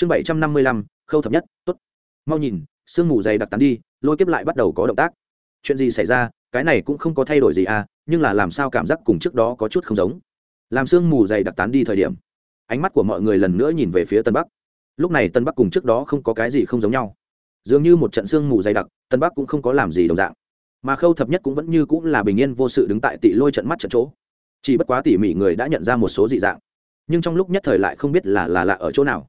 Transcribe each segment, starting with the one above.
chương bảy trăm năm mươi lăm, khâu thập nhất t ố t mau nhìn, sương mù dày đặc tán đi, lôi kiếp lại bắt đầu có động tác. Chuyện gì xảy ra, cái này cũng không có thay đổi gì à nhưng là làm sao cảm giác cùng trước đó có chút không giống. Làm sương mù dày đặc tán đi thời điểm, ánh mắt của mọi người lần nữa nhìn về phía tân bắc. Lúc này tân bắc cùng trước đó không có cái gì không giống nhau. Dường như một trận sương mù dày đặc, tân bắc cũng không có làm gì đồng dạng. Mà khâu thập nhất cũng vẫn như cũng là bình yên vô sự đứng tại tị lôi trận mắt trận chỗ. Chỉ bất quá tỉ mỉ người đã nhận ra một số dị dạng. Nhưng trong lúc nhất thời lại không biết là là lạ ở chỗ nào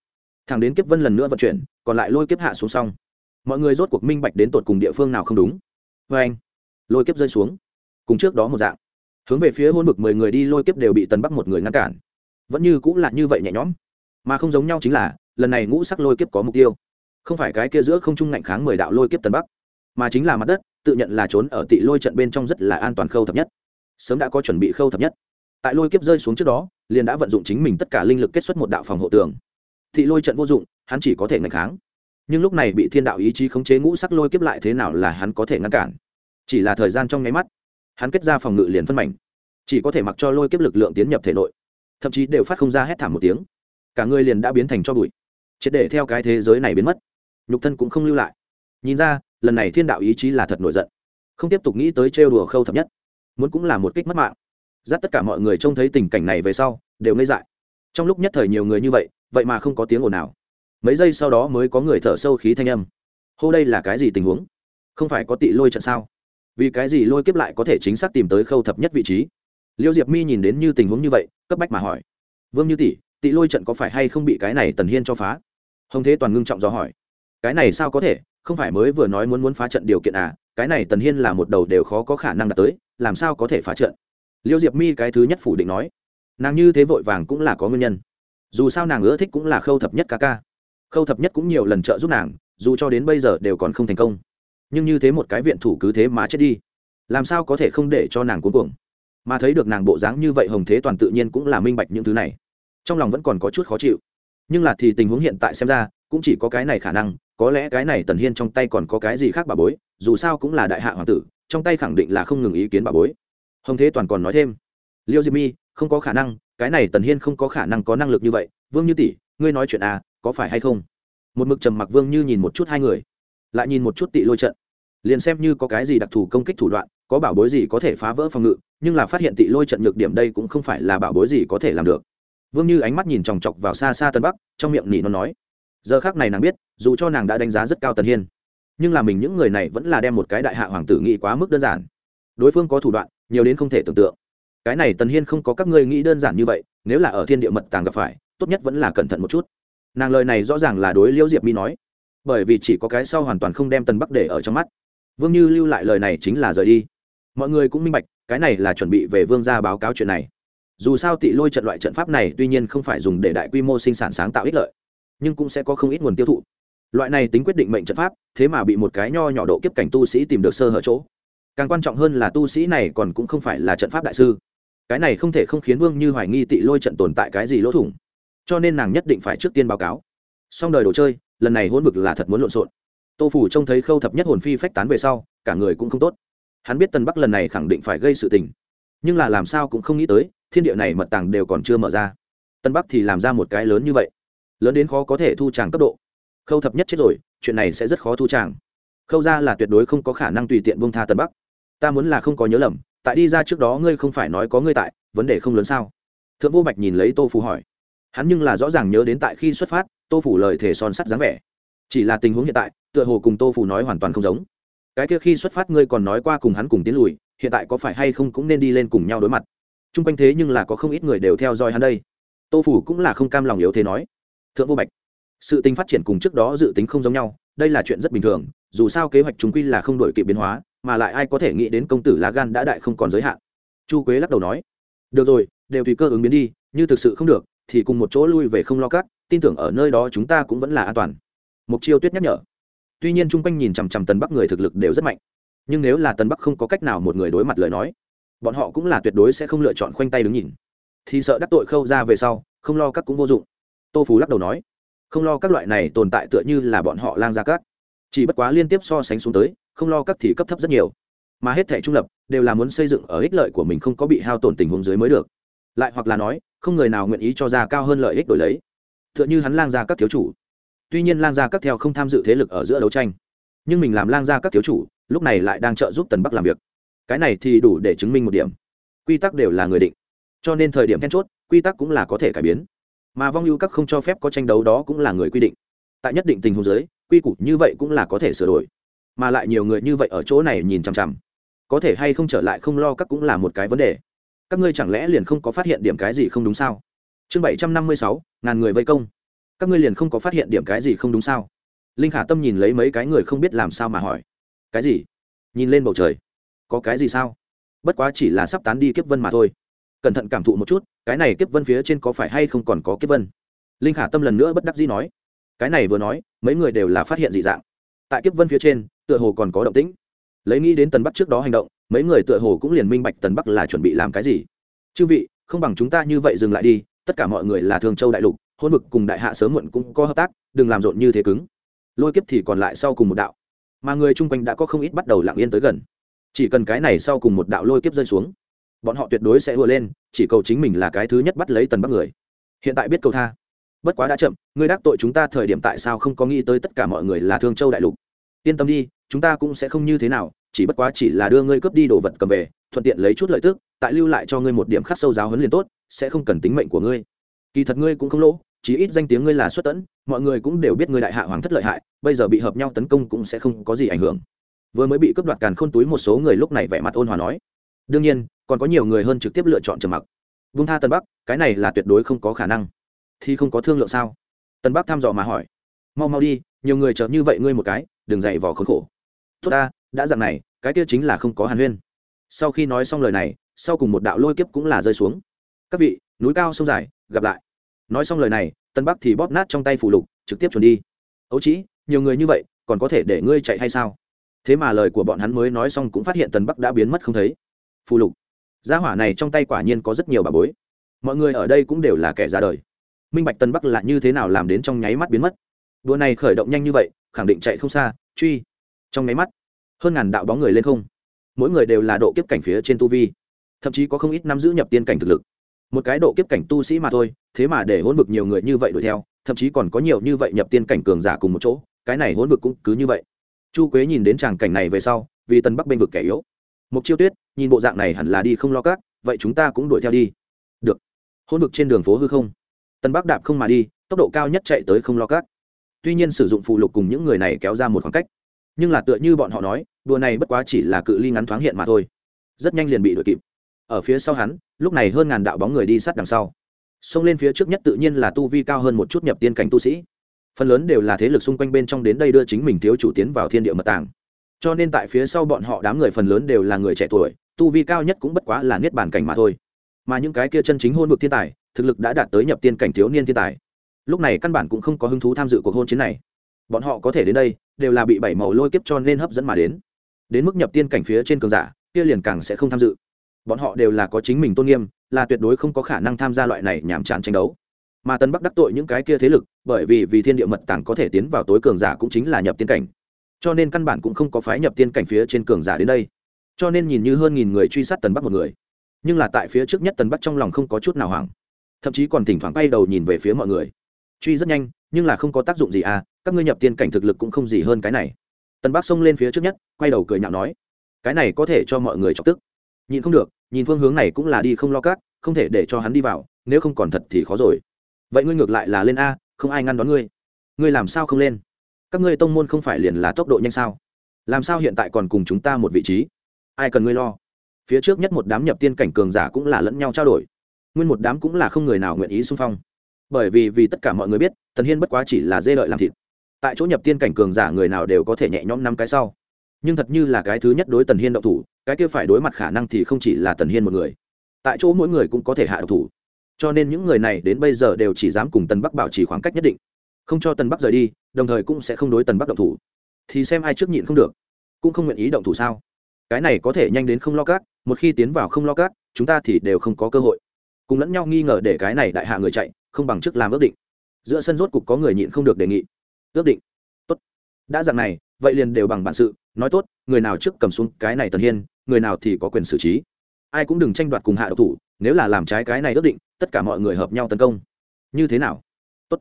thằng đến kiếp vân lần nữa vận chuyển, còn lại lôi kiếp hạ xuống xong. Mọi người rốt cuộc minh bạch đến tột cùng địa phương nào không đúng. Vê anh, lôi kiếp rơi xuống. Cùng trước đó một dạng. Hướng về phía hôn vực mười người đi, lôi kiếp đều bị tần bắc một người ngăn cản. Vẫn như cũng là như vậy nhẹ nhõm. Mà không giống nhau chính là, lần này ngũ sắc lôi kiếp có mục tiêu. Không phải cái kia giữa không trung ngạnh kháng mười đạo lôi kiếp tần bắc, mà chính là mặt đất, tự nhận là trốn ở tị lôi trận bên trong rất là an toàn khâu thập nhất. Sớm đã có chuẩn bị khâu thập nhất. Tại lôi kiếp rơi xuống trước đó, liền đã vận dụng chính mình tất cả linh lực kết xuất một đạo phòng hộ tường tị lôi trận vô dụng, hắn chỉ có thể ngạch kháng. Nhưng lúc này bị thiên đạo ý chí khống chế ngũ sắc lôi kiếp lại thế nào là hắn có thể ngăn cản? Chỉ là thời gian trong nháy mắt, hắn kết ra phòng ngự liền phân mảnh. Chỉ có thể mặc cho lôi kiếp lực lượng tiến nhập thể nội, thậm chí đều phát không ra hét thảm một tiếng. Cả người liền đã biến thành cho bụi. Triệt để theo cái thế giới này biến mất. Nhục thân cũng không lưu lại. Nhìn ra, lần này thiên đạo ý chí là thật nổi giận. Không tiếp tục nghĩ tới trêu đùa khâu thập nhất. Muốn cũng là một kích mất mạng. Dắt tất cả mọi người trông thấy tình cảnh này về sau, đều ngây dại. Trong lúc nhất thời nhiều người như vậy vậy mà không có tiếng ồn nào. Mấy giây sau đó mới có người thở sâu khí thanh âm. Hô đây là cái gì tình huống? Không phải có tị lôi trận sao? Vì cái gì lôi kiếp lại có thể chính xác tìm tới khâu thập nhất vị trí? Liêu diệp mi nhìn đến như tình huống như vậy, cấp bách mà hỏi. Vương như tỷ, tị lôi trận có phải hay không bị cái này tần hiên cho phá? Hồng thế toàn ngưng trọng do hỏi. Cái này sao có thể? Không phải mới vừa nói muốn muốn phá trận điều kiện à? Cái này tần hiên là một đầu đều khó có khả năng đạt tới, làm sao có thể phá trận? Liêu diệp mi cái thứ nhất phủ định nói. Nàng như thế vội vàng cũng là có nguyên nhân dù sao nàng ưa thích cũng là khâu thập nhất ca ca. Khâu thập nhất cũng nhiều lần trợ giúp nàng, dù cho đến bây giờ đều còn không thành công. Nhưng như thế một cái viện thủ cứ thế mà chết đi, làm sao có thể không để cho nàng cuống cuồng? Mà thấy được nàng bộ dáng như vậy hồng thế toàn tự nhiên cũng là minh bạch những thứ này. Trong lòng vẫn còn có chút khó chịu. Nhưng là thì tình huống hiện tại xem ra, cũng chỉ có cái này khả năng, có lẽ cái này tần hiên trong tay còn có cái gì khác bà bối, dù sao cũng là đại hạ hoàng tử, trong tay khẳng định là không ngừng ý kiến bà bối. Hồng thế toàn còn nói thêm, liêu diệp mi không có khả năng, cái này tần hiên không có khả năng có năng lực như vậy. Vương như tỷ, ngươi nói chuyện à có phải hay không? Một mực trầm mặc vương như nhìn một chút hai người, lại nhìn một chút tị lôi trận. Liền xem như có cái gì đặc thù công kích thủ đoạn, có bảo bối gì có thể phá vỡ phòng ngự, nhưng là phát hiện tị lôi trận nhược điểm đây cũng không phải là bảo bối gì có thể làm được. Vương như ánh mắt nhìn chòng chọc vào xa xa tân bắc, trong miệng nỉ nó nói, giờ khác này nàng biết, dù cho nàng đã đánh giá rất cao tần hiên, nhưng là mình những người này vẫn là đem một cái đại hạ hoàng tử nghĩ quá mức đơn giản. Đối phương có thủ đoạn, nhiều đến không thể tưởng tượng cái này tần hiên không có các ngươi nghĩ đơn giản như vậy, nếu là ở thiên địa mật tàng gặp phải, tốt nhất vẫn là cẩn thận một chút. Nàng lời này rõ ràng là đối liễu diệp mi nói, bởi vì chỉ có cái sau hoàn toàn không đem tần bắc để ở trong mắt. Vương như lưu lại lời này chính là rời đi. Mọi người cũng minh bạch, cái này là chuẩn bị về vương ra báo cáo chuyện này. Dù sao tị lôi trận loại trận pháp này tuy nhiên không phải dùng để đại quy mô sinh sản sáng tạo ích lợi, nhưng cũng sẽ có không ít nguồn tiêu thụ. Loại này tính quyết định mệnh trận pháp, thế mà bị một cái nho nhỏ độ kiếp cảnh tu sĩ tìm được sơ hở chỗ. Càng quan trọng hơn là tu sĩ này còn cũng không phải là trận pháp đại sư cái này không thể không khiến vương như hoài nghi tị lôi trận tồn tại cái gì lỗ thủng. Cho nên nàng nhất định phải trước tiên báo cáo. Xong đời đồ chơi, lần này hôn vực là thật muốn lộn xộn. Tô phủ trông thấy khâu thập nhất hồn phi phách tán về sau, cả người cũng không tốt. Hắn biết tân bắc lần này khẳng định phải gây sự tình. Nhưng là làm sao cũng không nghĩ tới, thiên địa này mật tàng đều còn chưa mở ra. Tân bắc thì làm ra một cái lớn như vậy. Lớn đến khó có thể thu tràng cấp độ. Khâu thập nhất chết rồi, chuyện này sẽ rất khó thu tràng. Khâu ra là tuyệt đối không có khả năng tùy tiện bông tha tân bắc. Ta muốn là không có nhớ lầm tại đi ra trước đó ngươi không phải nói có ngươi tại, vấn đề không lớn sao? Thượng vô bạch nhìn lấy tô Phủ hỏi. Hắn nhưng là rõ ràng nhớ đến tại khi xuất phát, tô phủ lời thể son sắt dáng vẻ. Chỉ là tình huống hiện tại, tựa hồ cùng tô phủ nói hoàn toàn không giống. Cái kia khi xuất phát ngươi còn nói qua cùng hắn cùng tiến lùi, hiện tại có phải hay không cũng nên đi lên cùng nhau đối mặt? T r u n g quanh thế nhưng là có không ít người đều theo dõi hắn đây. Tô phủ cũng là không cam lòng yếu thế nói. Thượng vô bạch, sự tính phát triển cùng trước đó dự tính không giống nhau, đây là chuyện rất bình thường, dù sao kế hoạch chúng quy là không đổi kịp biến hóa mà lại ai có thể nghĩ đến công tử lá gan đã đại không còn giới hạn. Chu quế lắc đầu nói, được rồi, đều tùy cơ ứng biến đi, như thực sự không được, thì cùng một chỗ lui về không lo cắt tin tưởng ở nơi đó chúng ta cũng vẫn là an toàn. Mục chiêu tuyết nhắc nhở. Tuy nhiên chung quanh nhìn chằm chằm tần bắc người thực lực đều rất mạnh, nhưng nếu là tần bắc không có cách nào một người đối mặt lời nói, bọn họ cũng là tuyệt đối sẽ không lựa chọn khoanh tay đứng nhìn. Thì sợ đắc tội khâu ra về sau, không lo các cũng vô dụng. Tô phú lắc đầu nói, không lo các loại này tồn tại tựa như là bọn họ lang ra các chỉ bất quá liên tiếp so sánh xuống tới, không lo các thì cấp thấp rất nhiều. Mà hết thẻ trung lập, đều là muốn xây dựng ở ích lợi của mình không có bị hao tổn tình huống dưới mới được. Lại hoặc là nói, không người nào nguyện ý cho ra cao hơn lợi ích đổi lấy. Tựa như hắn lang ra các thiếu chủ. Tuy nhiên lang gia các theo không tham dự thế lực ở giữa đấu tranh. Nhưng mình làm lang gia các thiếu chủ, lúc này lại đang trợ giúp tần bắc làm việc. Cái này thì đủ để chứng minh một điểm. Quy tắc đều là người định. Cho nên thời điểm then chốt, quy tắc cũng là có thể cải biến. Mà vong ưu các không cho phép có tranh đấu đó cũng là người quy định. Tại nhất định tình huống giới quy củ như vậy cũng là có thể sửa đổi. Mà lại nhiều người như vậy ở chỗ này nhìn chằm chằm. Có thể hay không trở lại không lo các cũng là một cái vấn đề. Các ngươi chẳng lẽ liền không có phát hiện điểm cái gì không đúng sao? Chương bảy trăm năm mươi sáu, ngàn người vây công. Các ngươi liền không có phát hiện điểm cái gì không đúng sao? Linh khả tâm nhìn lấy mấy cái người không biết làm sao mà hỏi. Cái gì? Nhìn lên bầu trời. Có cái gì sao? Bất quá chỉ là sắp tán đi kiếp vân mà thôi. Cẩn thận cảm thụ một chút, cái này kiếp vân phía trên có phải hay không còn có kiếp vân? Linh khả tâm lần nữa bất đắc dĩ nói cái này vừa nói, mấy người đều là phát hiện dị dạng. Tại kiếp vân phía trên, tựa hồ còn có động tĩnh. Lấy nghĩ đến tần bắc trước đó hành động, mấy người tựa hồ cũng liền minh bạch tần bắc là chuẩn bị làm cái gì. Chư vị, không bằng chúng ta như vậy dừng lại đi, tất cả mọi người là thường châu đại lục, hôn vực cùng đại hạ sớm muộn cũng có hợp tác, đừng làm rộn như thế cứng. Lôi kiếp thì còn lại sau cùng một đạo. Mà người chung quanh đã có không ít bắt đầu lặng yên tới gần. Chỉ cần cái này sau cùng một đạo lôi kiếp rơi xuống, bọn họ tuyệt đối sẽ ùa lên, chỉ cầu chính mình là cái thứ nhất bắt lấy tần bắc người. Hiện tại biết cầu tha bất quá đã chậm, ngươi đắc tội chúng ta thời điểm tại sao không có nghĩ tới tất cả mọi người là thương châu đại lục? Yên tâm đi, chúng ta cũng sẽ không như thế nào, chỉ bất quá chỉ là đưa ngươi cướp đi đồ vật cầm về, thuận tiện lấy chút lợi tức, tại lưu lại cho ngươi một điểm khắc sâu giáo huấn liền tốt, sẽ không cần tính mệnh của ngươi. Kỳ thật ngươi cũng không lỗ, chỉ ít danh tiếng ngươi là xuất tẫn mọi người cũng đều biết ngươi đại hạ hoàng thất lợi hại, bây giờ bị hợp nhau tấn công cũng sẽ không có gì ảnh hưởng. Vừa mới bị cướp đoạt càn khôn túi một số người lúc này vẻ mặt ôn hòa nói. Đương nhiên, còn có nhiều người hơn trực tiếp lựa chọn trầm mặc. Vung tha tân bắc, cái này là tuyệt đối không có khả năng thì không có thương lượng sao? Tân bắc thăm dò mà hỏi. Mau mau đi, nhiều người chờ như vậy ngươi một cái, đừng dày vò khốn khổ. Tốt ta, đã dặn này, cái kia chính là không có hàn huyên. Sau khi nói xong lời này, sau cùng một đạo lôi kiếp cũng là rơi xuống. Các vị, núi cao sông dài, gặp lại. Nói xong lời này, tân bắc thì bóp nát trong tay phủ lục, trực tiếp chuẩn đi. Ấu trĩ nhiều người như vậy, còn có thể để ngươi chạy hay sao? Thế mà lời của bọn hắn mới nói xong cũng phát hiện tân bắc đã biến mất không thấy. Phù lục. Gia hỏa này trong tay quả nhiên có rất nhiều bà bối. Mọi người ở đây cũng đều là kẻ ra đời minh bạch tân bắc là như thế nào làm đến trong nháy mắt biến mất. Đua này khởi động nhanh như vậy, khẳng định chạy không xa, truy. Trong nháy mắt, hơn ngàn đạo bóng người lên không. Mỗi người đều là độ kiếp cảnh phía trên tu vi. Thậm chí có không ít năm giữ nhập tiên cảnh thực lực. Một cái độ kiếp cảnh tu sĩ mà thôi, thế mà để hỗn vực nhiều người như vậy đuổi theo, thậm chí còn có nhiều như vậy nhập tiên cảnh cường giả cùng một chỗ, cái này hỗn vực cũng cứ như vậy. Chu quế nhìn đến tràng cảnh này về sau, vì tân bắc bên vực kẻ yếu. Mục chiêu tuyết, nhìn bộ dạng này hẳn là đi không lo cát vậy chúng ta cũng đuổi theo đi. Được. Hỗn vực trên đường phố hư không tân bắc đạp không mà đi, tốc độ cao nhất chạy tới không lo cát tuy nhiên sử dụng phụ lục cùng những người này kéo ra một khoảng cách. Nhưng là tựa như bọn họ nói, đùa này bất quá chỉ là cự ly ngắn thoáng hiện mà thôi. Rất nhanh liền bị đuổi kịp. Ở phía sau hắn, lúc này hơn ngàn đạo bóng người đi sát đằng sau. Xông lên phía trước nhất tự nhiên là tu vi cao hơn một chút nhập tiên cảnh tu sĩ. Phần lớn đều là thế lực xung quanh bên trong đến đây đưa chính mình thiếu chủ tiến vào thiên địa mật tàng. Cho nên tại phía sau bọn họ đám người phần lớn đều là người trẻ tuổi, tu vi cao nhất cũng bất quá là niết bàn cảnh mà thôi. Mà những cái kia chân chính hôn vực thiên tài thực lực đã đạt tới nhập tiên cảnh thiếu niên thiên tài. Lúc này căn bản cũng không có hứng thú tham dự cuộc hôn chiến này. Bọn họ có thể đến đây, đều là bị bảy màu lôi kiếp cho nên hấp dẫn mà đến. Đến mức nhập tiên cảnh phía trên cường giả, kia liền càng sẽ không tham dự. Bọn họ đều là có chính mình tôn nghiêm, là tuyệt đối không có khả năng tham gia loại này nhàm chán tranh đấu. Mà tân bắc đắc tội những cái kia thế lực, bởi vì vì thiên địa mật tàng có thể tiến vào tối cường giả cũng chính là nhập tiên cảnh. Cho nên căn bản cũng không có phái nhập tiên cảnh phía trên cường giả đến đây. Cho nên nhìn như hơn nghìn người truy sát tần bắc một người. Nhưng là tại phía trước nhất tần bắc trong lòng không có chút nào hoảng thậm chí còn thỉnh thoảng bay đầu nhìn về phía mọi người. Truy rất nhanh, nhưng là không có tác dụng gì à các ngươi nhập tiên cảnh thực lực cũng không gì hơn cái này. Tần bắc xông lên phía trước nhất, quay đầu cười nhạo nói, cái này có thể cho mọi người chọc tức. Nhìn không được, nhìn phương hướng này cũng là đi không lo cát không thể để cho hắn đi vào, nếu không còn thật thì khó rồi. Vậy ngươi ngược lại là lên a, không ai ngăn đón ngươi. Ngươi làm sao không lên? Các ngươi tông môn không phải liền là tốc độ nhanh sao? Làm sao hiện tại còn cùng chúng ta một vị trí? Ai cần ngươi lo? Phía trước nhất một đám nhập tiên cảnh cường giả cũng là lẫn nhau trao đổi nguyên một đám cũng là không người nào nguyện ý xung phong. Bởi vì vì tất cả mọi người biết, tần hiên bất quá chỉ là dê lợi làm thịt. Tại chỗ nhập tiên cảnh cường giả người nào đều có thể nhẹ nhõm năm cái sau. Nhưng thật như là cái thứ nhất đối tần hiên động thủ, cái kia phải đối mặt khả năng thì không chỉ là tần hiên một người. Tại chỗ mỗi người cũng có thể hạ độc thủ. Cho nên những người này đến bây giờ đều chỉ dám cùng tần bắc bảo trì khoảng cách nhất định. Không cho tần bắc rời đi, đồng thời cũng sẽ không đối tần bắc động thủ. Thì xem ai trước nhịn không được. Cũng không nguyện ý động thủ sao? Cái này có thể nhanh đến không lo cát một khi tiến vào không lo cát chúng ta thì đều không có cơ hội cùng lẫn nhau nghi ngờ để cái này đại hạ người chạy, không bằng chức làm ước định. Giữa sân rốt cục có người nhịn không được đề nghị. Ước định. Tốt. Đã dạng này, vậy liền đều bằng bản sự, nói tốt, người nào trước cầm xuống cái này tần hiên, người nào thì có quyền xử trí. Ai cũng đừng tranh đoạt cùng hạ độc thủ, nếu là làm trái cái này ước định, tất cả mọi người hợp nhau tấn công. Như thế nào? Tốt.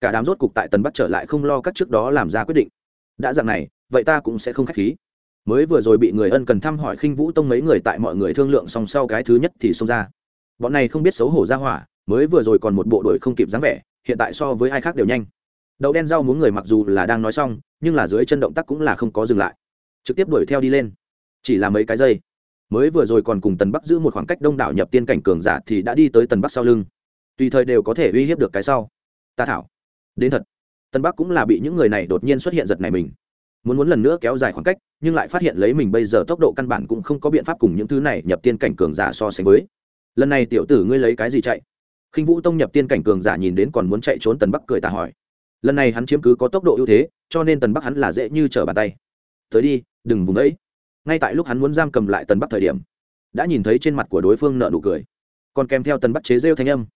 Cả đám rốt cục tại tần bắt trở lại không lo các trước đó làm ra quyết định. Đã dạng này, vậy ta cũng sẽ không k h á c h khí. Mới vừa rồi bị người ân cần thăm hỏi khinh vũ tông mấy người tại mọi người thương lượng xong sau cái thứ nhất thì xông ra bọn này không biết xấu hổ ra hỏa, mới vừa rồi còn một bộ đội không kịp dáng vẻ, hiện tại so với ai khác đều nhanh. Đậu đen rau muốn người mặc dù là đang nói xong, nhưng là dưới chân động tác cũng là không có dừng lại. Trực tiếp đuổi theo đi lên. Chỉ là mấy cái giây. Mới vừa rồi còn cùng tần bắc giữ một khoảng cách đông đảo nhập tiên cảnh cường giả thì đã đi tới tần bắc sau lưng. Tùy thời đều có thể uy hiếp được cái sau. Ta thảo. Đến thật. Tần bắc cũng là bị những người này đột nhiên xuất hiện giật này mình. Muốn muốn lần nữa kéo dài khoảng cách, nhưng lại phát hiện lấy mình bây giờ tốc độ căn bản cũng không có biện pháp cùng những thứ này nhập tiên cảnh cường giả so sánh với lần này tiểu tử ngươi lấy cái gì chạy? Khinh vũ tông nhập tiên cảnh cường giả nhìn đến còn muốn chạy trốn tần bắc cười tà hỏi. Lần này hắn chiếm cứ có tốc độ ưu thế, cho nên tần bắc hắn là dễ như trở bàn tay. Tới đi, đừng vùng ấy. Ngay tại lúc hắn muốn giam cầm lại tần bắc thời điểm, đã nhìn thấy trên mặt của đối phương nợ nụ cười. Còn kèm theo tần bắc chế rêu thanh âm.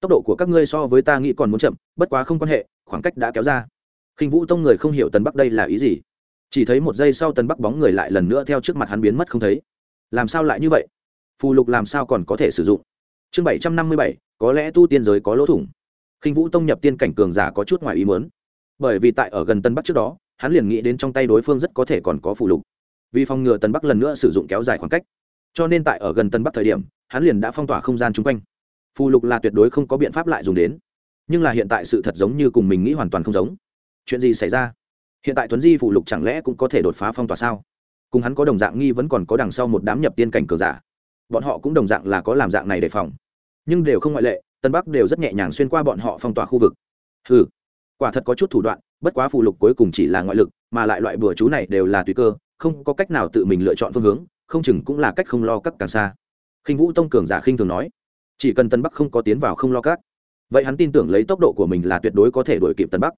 Tốc độ của các ngươi so với ta nghĩ còn muốn chậm, bất quá không quan hệ, khoảng cách đã kéo ra. Khinh vũ tông người không hiểu tần bắc đây là ý gì. Chỉ thấy một giây sau tần bắc bóng người lại lần nữa theo trước mặt hắn biến mất không thấy. Làm sao lại như vậy? Phù lục làm sao còn có thể sử dụng? Chương bảy trăm năm mươi bảy, có lẽ tu tiên giới có lỗ thủng. Khinh vũ tông nhập tiên cảnh cường giả có chút ngoài ý muốn. Bởi vì tại ở gần tân bắc trước đó, hắn liền nghĩ đến trong tay đối phương rất có thể còn có phù lục. Vì phòng ngừa tân bắc lần nữa sử dụng kéo dài khoảng cách. Cho nên tại ở gần tân bắc thời điểm, hắn liền đã phong tỏa không gian chung quanh. Phù lục là tuyệt đối không có biện pháp lại dùng đến. Nhưng là hiện tại sự thật giống như cùng mình nghĩ hoàn toàn không giống. Chuyện gì xảy ra? Hiện tại tuấn di phù lục chẳng lẽ cũng có thể đột phá phong tỏa sao? Cùng hắn có đồng dạng nghi vẫn còn có đằng sau một đám nhập tiên cảnh cường giả bọn họ cũng đồng dạng là có làm dạng này đề phòng. Nhưng đều không ngoại lệ, tân bắc đều rất nhẹ nhàng xuyên qua bọn họ phong tỏa khu vực. Ừ quả thật có chút thủ đoạn, bất quá phù lục cuối cùng chỉ là ngoại lực, mà lại loại bừa chú này đều là tùy cơ, không có cách nào tự mình lựa chọn phương hướng, không chừng cũng là cách không lo cắt càng xa. Khinh vũ tông cường giả khinh thường nói, chỉ cần tân bắc không có tiến vào không lo cắt vậy hắn tin tưởng lấy tốc độ của mình là tuyệt đối có thể đuổi kịp tân bắc.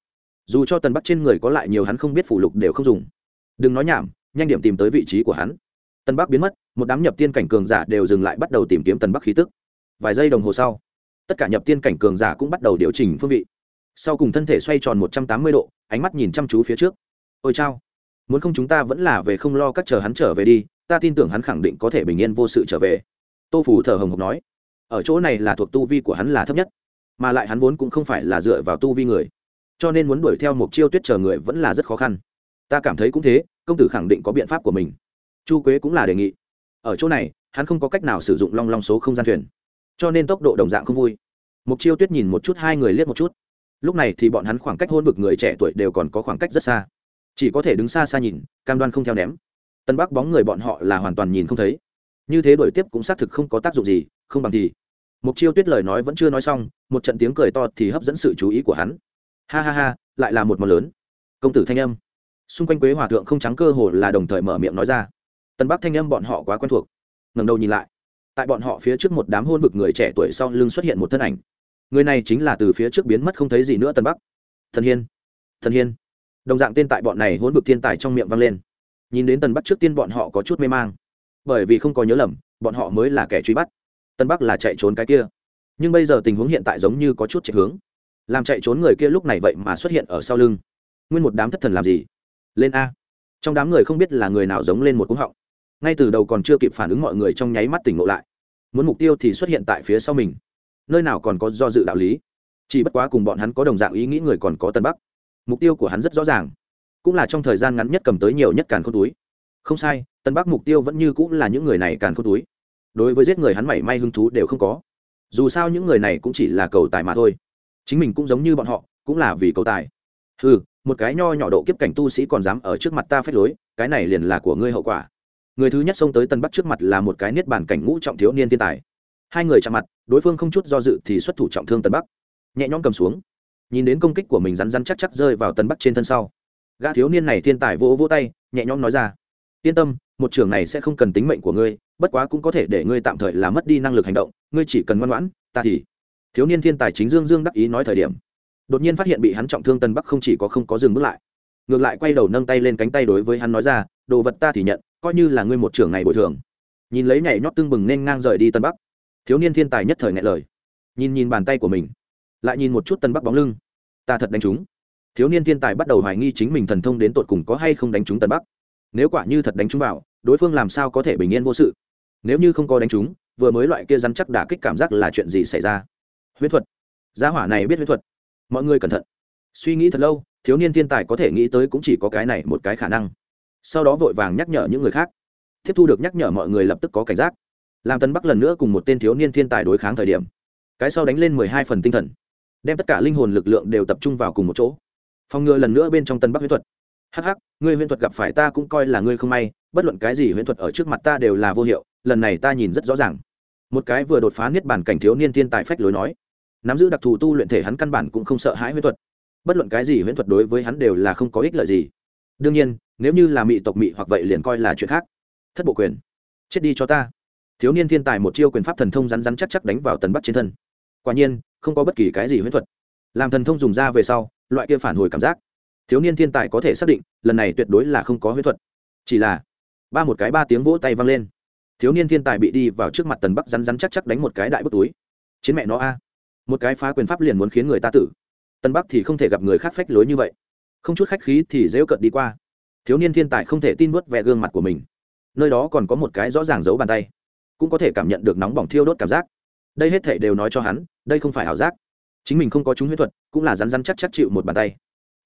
Dù cho tân bắc trên người có lại nhiều hắn không biết phù lục đều không dùng. Đừng nói nhảm, nhanh điểm tìm tới vị trí của hắn tân bắc biến mất, một đám nhập tiên cảnh cường giả đều dừng lại bắt đầu tìm kiếm tân bắc khí tức. Vài giây đồng hồ sau, tất cả nhập tiên cảnh cường giả cũng bắt đầu điều chỉnh phương vị. Sau cùng thân thể xoay tròn một trăm tám mươi độ, ánh mắt nhìn chăm chú phía trước. Ôi chao, muốn không chúng ta vẫn là về không lo các chờ hắn trở về đi, ta tin tưởng hắn khẳng định có thể bình yên vô sự trở về. Tô phủ thở hồng hộc nói, ở chỗ này là thuộc tu vi của hắn là thấp nhất, mà lại hắn vốn cũng không phải là dựa vào tu vi người. Cho nên muốn đuổi theo một chiêu tuyết chờ người vẫn là rất khó khăn. Ta cảm thấy cũng thế, công tử khẳng định có biện pháp của mình chu quế cũng là đề nghị. Ở chỗ này, hắn không có cách nào sử dụng long long số không gian thuyền. Cho nên tốc độ đồng dạng không vui. Mục chiêu tuyết nhìn một chút, hai người liếc một chút. Lúc này thì bọn hắn khoảng cách hôn vực người trẻ tuổi đều còn có khoảng cách rất xa. Chỉ có thể đứng xa xa nhìn, cam đoan không theo ném. Tân bắc bóng người bọn họ là hoàn toàn nhìn không thấy. Như thế đổi tiếp cũng xác thực không có tác dụng gì, không bằng thì. Mục chiêu tuyết lời nói vẫn chưa nói xong, một trận tiếng cười to thì hấp dẫn sự chú ý của hắn. Ha ha ha, lại là một món lớn. Công tử thanh âm. Xung quanh quế hòa thượng không trắng cơ hồ là đồng thời mở miệng nói ra tân bắc thanh âm bọn họ quá quen thuộc. Ngầm đầu nhìn lại. Tại bọn họ phía trước một đám hôn vực người trẻ tuổi sau lưng xuất hiện một thân ảnh. Người này chính là từ phía trước biến mất không thấy gì nữa tân bắc. Thần hiên. Thần hiên. Đồng dạng tên tại bọn này hôn vực thiên tài trong miệng vang lên. Nhìn đến tân bắc trước tiên bọn họ có chút mê mang. Bởi vì không có nhớ lầm, bọn họ mới là kẻ truy bắt. Tân bắc là chạy trốn cái kia. Nhưng bây giờ tình huống hiện tại giống như có chút chạy hướng. Làm chạy trốn người kia lúc này vậy mà xuất hiện ở sau lưng. Nguyên một đám thất thần làm gì? Lên a. Trong đám người không biết là người nào giống lên một cúng họng ngay từ đầu còn chưa kịp phản ứng mọi người trong nháy mắt tỉnh ngộ lại. Muốn mục tiêu thì xuất hiện tại phía sau mình. Nơi nào còn có do dự đạo lý. Chỉ bất quá cùng bọn hắn có đồng dạng ý nghĩ người còn có tân bắc. Mục tiêu của hắn rất rõ ràng. Cũng là trong thời gian ngắn nhất cầm tới nhiều nhất càn khôn túi. Không sai, tân bắc mục tiêu vẫn như cũng là những người này càn khôn túi. Đối với giết người hắn mảy may hứng thú đều không có. Dù sao những người này cũng chỉ là cầu tài mà thôi. Chính mình cũng giống như bọn họ, cũng là vì cầu tài. Ừ một cái nho nhỏ độ kiếp cảnh tu sĩ còn dám ở trước mặt ta phép lối, cái này liền là của ngươi hậu quả người thứ nhất xông tới tân bắc trước mặt là một cái niết bàn cảnh ngũ trọng thiếu niên thiên tài. Hai người chạm mặt, đối phương không chút do dự thì xuất thủ trọng thương tân bắc. Nhẹ nhõm cầm xuống. Nhìn đến công kích của mình rắn rắn chắc chắc rơi vào tân bắc trên thân sau. Gã thiếu niên này thiên tài vỗ vỗ tay, nhẹ nhõm nói ra. Yên tâm, một trường này sẽ không cần tính mệnh của ngươi, bất quá cũng có thể để ngươi tạm thời là mất đi năng lực hành động, ngươi chỉ cần ngoan ngoãn, ta thì thiếu niên thiên tài chính dương dương đắc ý nói thời điểm. Đột nhiên phát hiện bị hắn trọng thương tân bắc không chỉ có không có dừng bước lại, ngược lại quay đầu nâng tay lên cánh tay đối với hắn nói ra, đồ vật ta thì nhận coi như là ngươi một trưởng này bồi thường. Nhìn lấy nhảy nhót tương bừng nên ngang rời đi tân bắc. Thiếu niên thiên tài nhất thời ngại lời. Nhìn nhìn bàn tay của mình, lại nhìn một chút tân bắc bóng lưng. Ta thật đánh chúng thiếu niên thiên tài bắt đầu hoài nghi chính mình thần thông đến tột cùng có hay không đánh trúng tân bắc. Nếu quả như thật đánh trúng vào, đối phương làm sao có thể bình yên vô sự? Nếu như không có đánh trúng, vừa mới loại kia rắn chắc đả kích cảm giác là chuyện gì xảy ra? Huyết thuật. Giá hỏa này biết huyết thuật. Mọi người cẩn thận. Suy nghĩ thật lâu, thiếu niên thiên tài có thể nghĩ tới cũng chỉ có cái này một cái khả năng sau đó vội vàng nhắc nhở những người khác. Tiếp thu được nhắc nhở mọi người lập tức có cảnh giác. Làm tân bắc lần nữa cùng một tên thiếu niên thiên tài đối kháng thời điểm. Cái sau đánh lên mười hai phần tinh thần. Đem tất cả linh hồn lực lượng đều tập trung vào cùng một chỗ. Phòng ngừa lần nữa bên trong tân bắc huyễn thuật. Hh ngươi huyễn thuật gặp phải ta cũng coi là ngươi không may, bất luận cái gì huyễn thuật ở trước mặt ta đều là vô hiệu, lần này ta nhìn rất rõ ràng. Một cái vừa đột phá niết bản cảnh thiếu niên thiên tài phách lối nói, nắm giữ đặc thù tu luyện thể hắn căn bản cũng không sợ hãi huyễn thuật. Bất luận cái gì huyễn thuật đối với hắn đều là không có ích lợi gì đương nhiên, nếu như là mị tộc mị hoặc vậy liền coi là chuyện khác. Thất bộ quyền. Chết đi cho ta. Thiếu niên thiên tài một chiêu quyền pháp thần thông rắn rắn chắc chắc đánh vào tần bắc trên thân. Quả nhiên, không có bất kỳ cái gì huyễn thuật. Làm thần thông dùng ra về sau, loại kia phản hồi cảm giác. Thiếu niên thiên tài có thể xác định, lần này tuyệt đối là không có huyễn thuật. Chỉ là, ba một cái ba tiếng vỗ tay vang lên. Thiếu niên thiên tài bị đi vào trước mặt tần bắc rắn rắn chắc chắc đánh một cái đại bức túi. Chiến mẹ nó a. Một cái phá quyền pháp liền muốn khiến người ta tử. Tân bắc thì không thể gặp người khác phách lối như vậy không chút khách khí thì dễu cận đi qua. Thiếu niên thiên tài không thể tin vớt vẹ gương mặt của mình. Nơi đó còn có một cái rõ ràng giấu bàn tay. Cũng có thể cảm nhận được nóng bỏng thiêu đốt cảm giác. Đây hết thể đều nói cho hắn, đây không phải ảo giác. Chính mình không có chúng huyết thuật, cũng là rắn rắn chắc chắc chịu một bàn tay.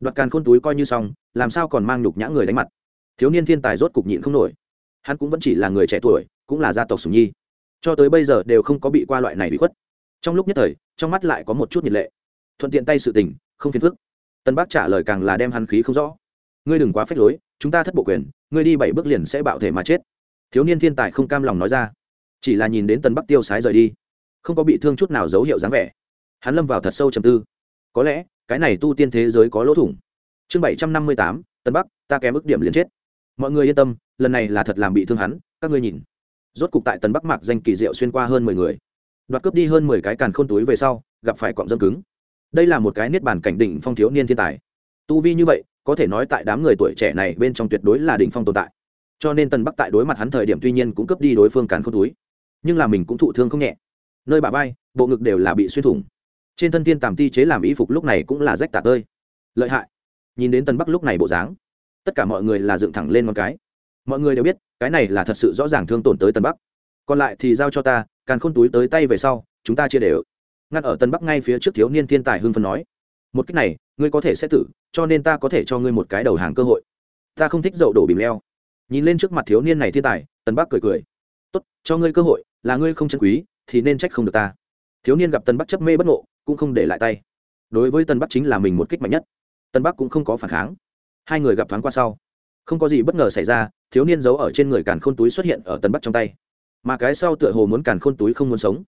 Đoạt càn khôn túi coi như xong, làm sao còn mang nhục nhã người đánh mặt? Thiếu niên thiên tài rốt cục nhịn không nổi. Hắn cũng vẫn chỉ là người trẻ tuổi, cũng là gia tộc sùng nhi. Cho tới bây giờ đều không có bị qua loại này bị khuất. Trong lúc nhất thời, trong mắt lại có một chút nhiệt lệ. Thuận tiện tay sự tình, không phiền phức tân bác trả lời càng là đem hắn khí không rõ. Ngươi đừng quá phép lối, chúng ta thất bộ quyền, ngươi đi bảy bước liền sẽ bạo thể mà chết. Thiếu niên thiên tài không cam lòng nói ra, chỉ là nhìn đến tân bắc tiêu sái rời đi, không có bị thương chút nào dấu hiệu dáng vẻ. Hắn lâm vào thật sâu trầm tư. Có lẽ, cái này tu tiên thế giới có lỗ thủng. Chương bảy trăm năm mươi tám, tân bắc, ta kém ức điểm liền chết. Mọi người yên tâm, lần này là thật làm bị thương hắn, các ngươi nhìn. Rốt cục tại tân bắc mạc danh kỳ diệu xuyên qua hơn mười người. Đoạt cướp đi hơn mười cái càn khôn túi về sau, gặp phải cọng dâm cứng đây là một cái niết bàn cảnh đỉnh phong thiếu niên thiên tài. Tu vi như vậy, có thể nói tại đám người tuổi trẻ này bên trong tuyệt đối là đỉnh phong tồn tại. Cho nên tần bắc tại đối mặt hắn thời điểm tuy nhiên cũng cướp đi đối phương càn khôn túi, nhưng là mình cũng thụ thương không nhẹ. Nơi bà vai, bộ ngực đều là bị xuyên thủng. Trên thân thiên tàm ti chế làm y phục lúc này cũng là rách tả tơi. Lợi hại. Nhìn đến tần bắc lúc này bộ dáng, tất cả mọi người là dựng thẳng lên một cái. Mọi người đều biết, cái này là thật sự rõ ràng thương tổn tới tần bắc. Còn lại thì giao cho ta, càn khôn túi tới tay về sau, chúng ta chia đều ngăn ở tân bắc ngay phía trước thiếu niên thiên tài hưng phân nói, một cách này, ngươi có thể sẽ tử, cho nên ta có thể cho ngươi một cái đầu hàng cơ hội. Ta không thích dậu đổ bìm leo. Nhìn lên trước mặt thiếu niên này thiên tài, tân bắc cười cười, tốt, cho ngươi cơ hội, là ngươi không chân quý, thì nên trách không được ta. Thiếu niên gặp tân bắc chấp mê bất ngộ, cũng không để lại tay. Đối với tân bắc chính là mình một kích mạnh nhất. Tân bắc cũng không có phản kháng. Hai người gặp thoáng qua sau, không có gì bất ngờ xảy ra, thiếu niên giấu ở trên người càn khôn túi xuất hiện ở tân bắc trong tay. Mà cái sau tựa hồ muốn càn khôn túi không muốn sống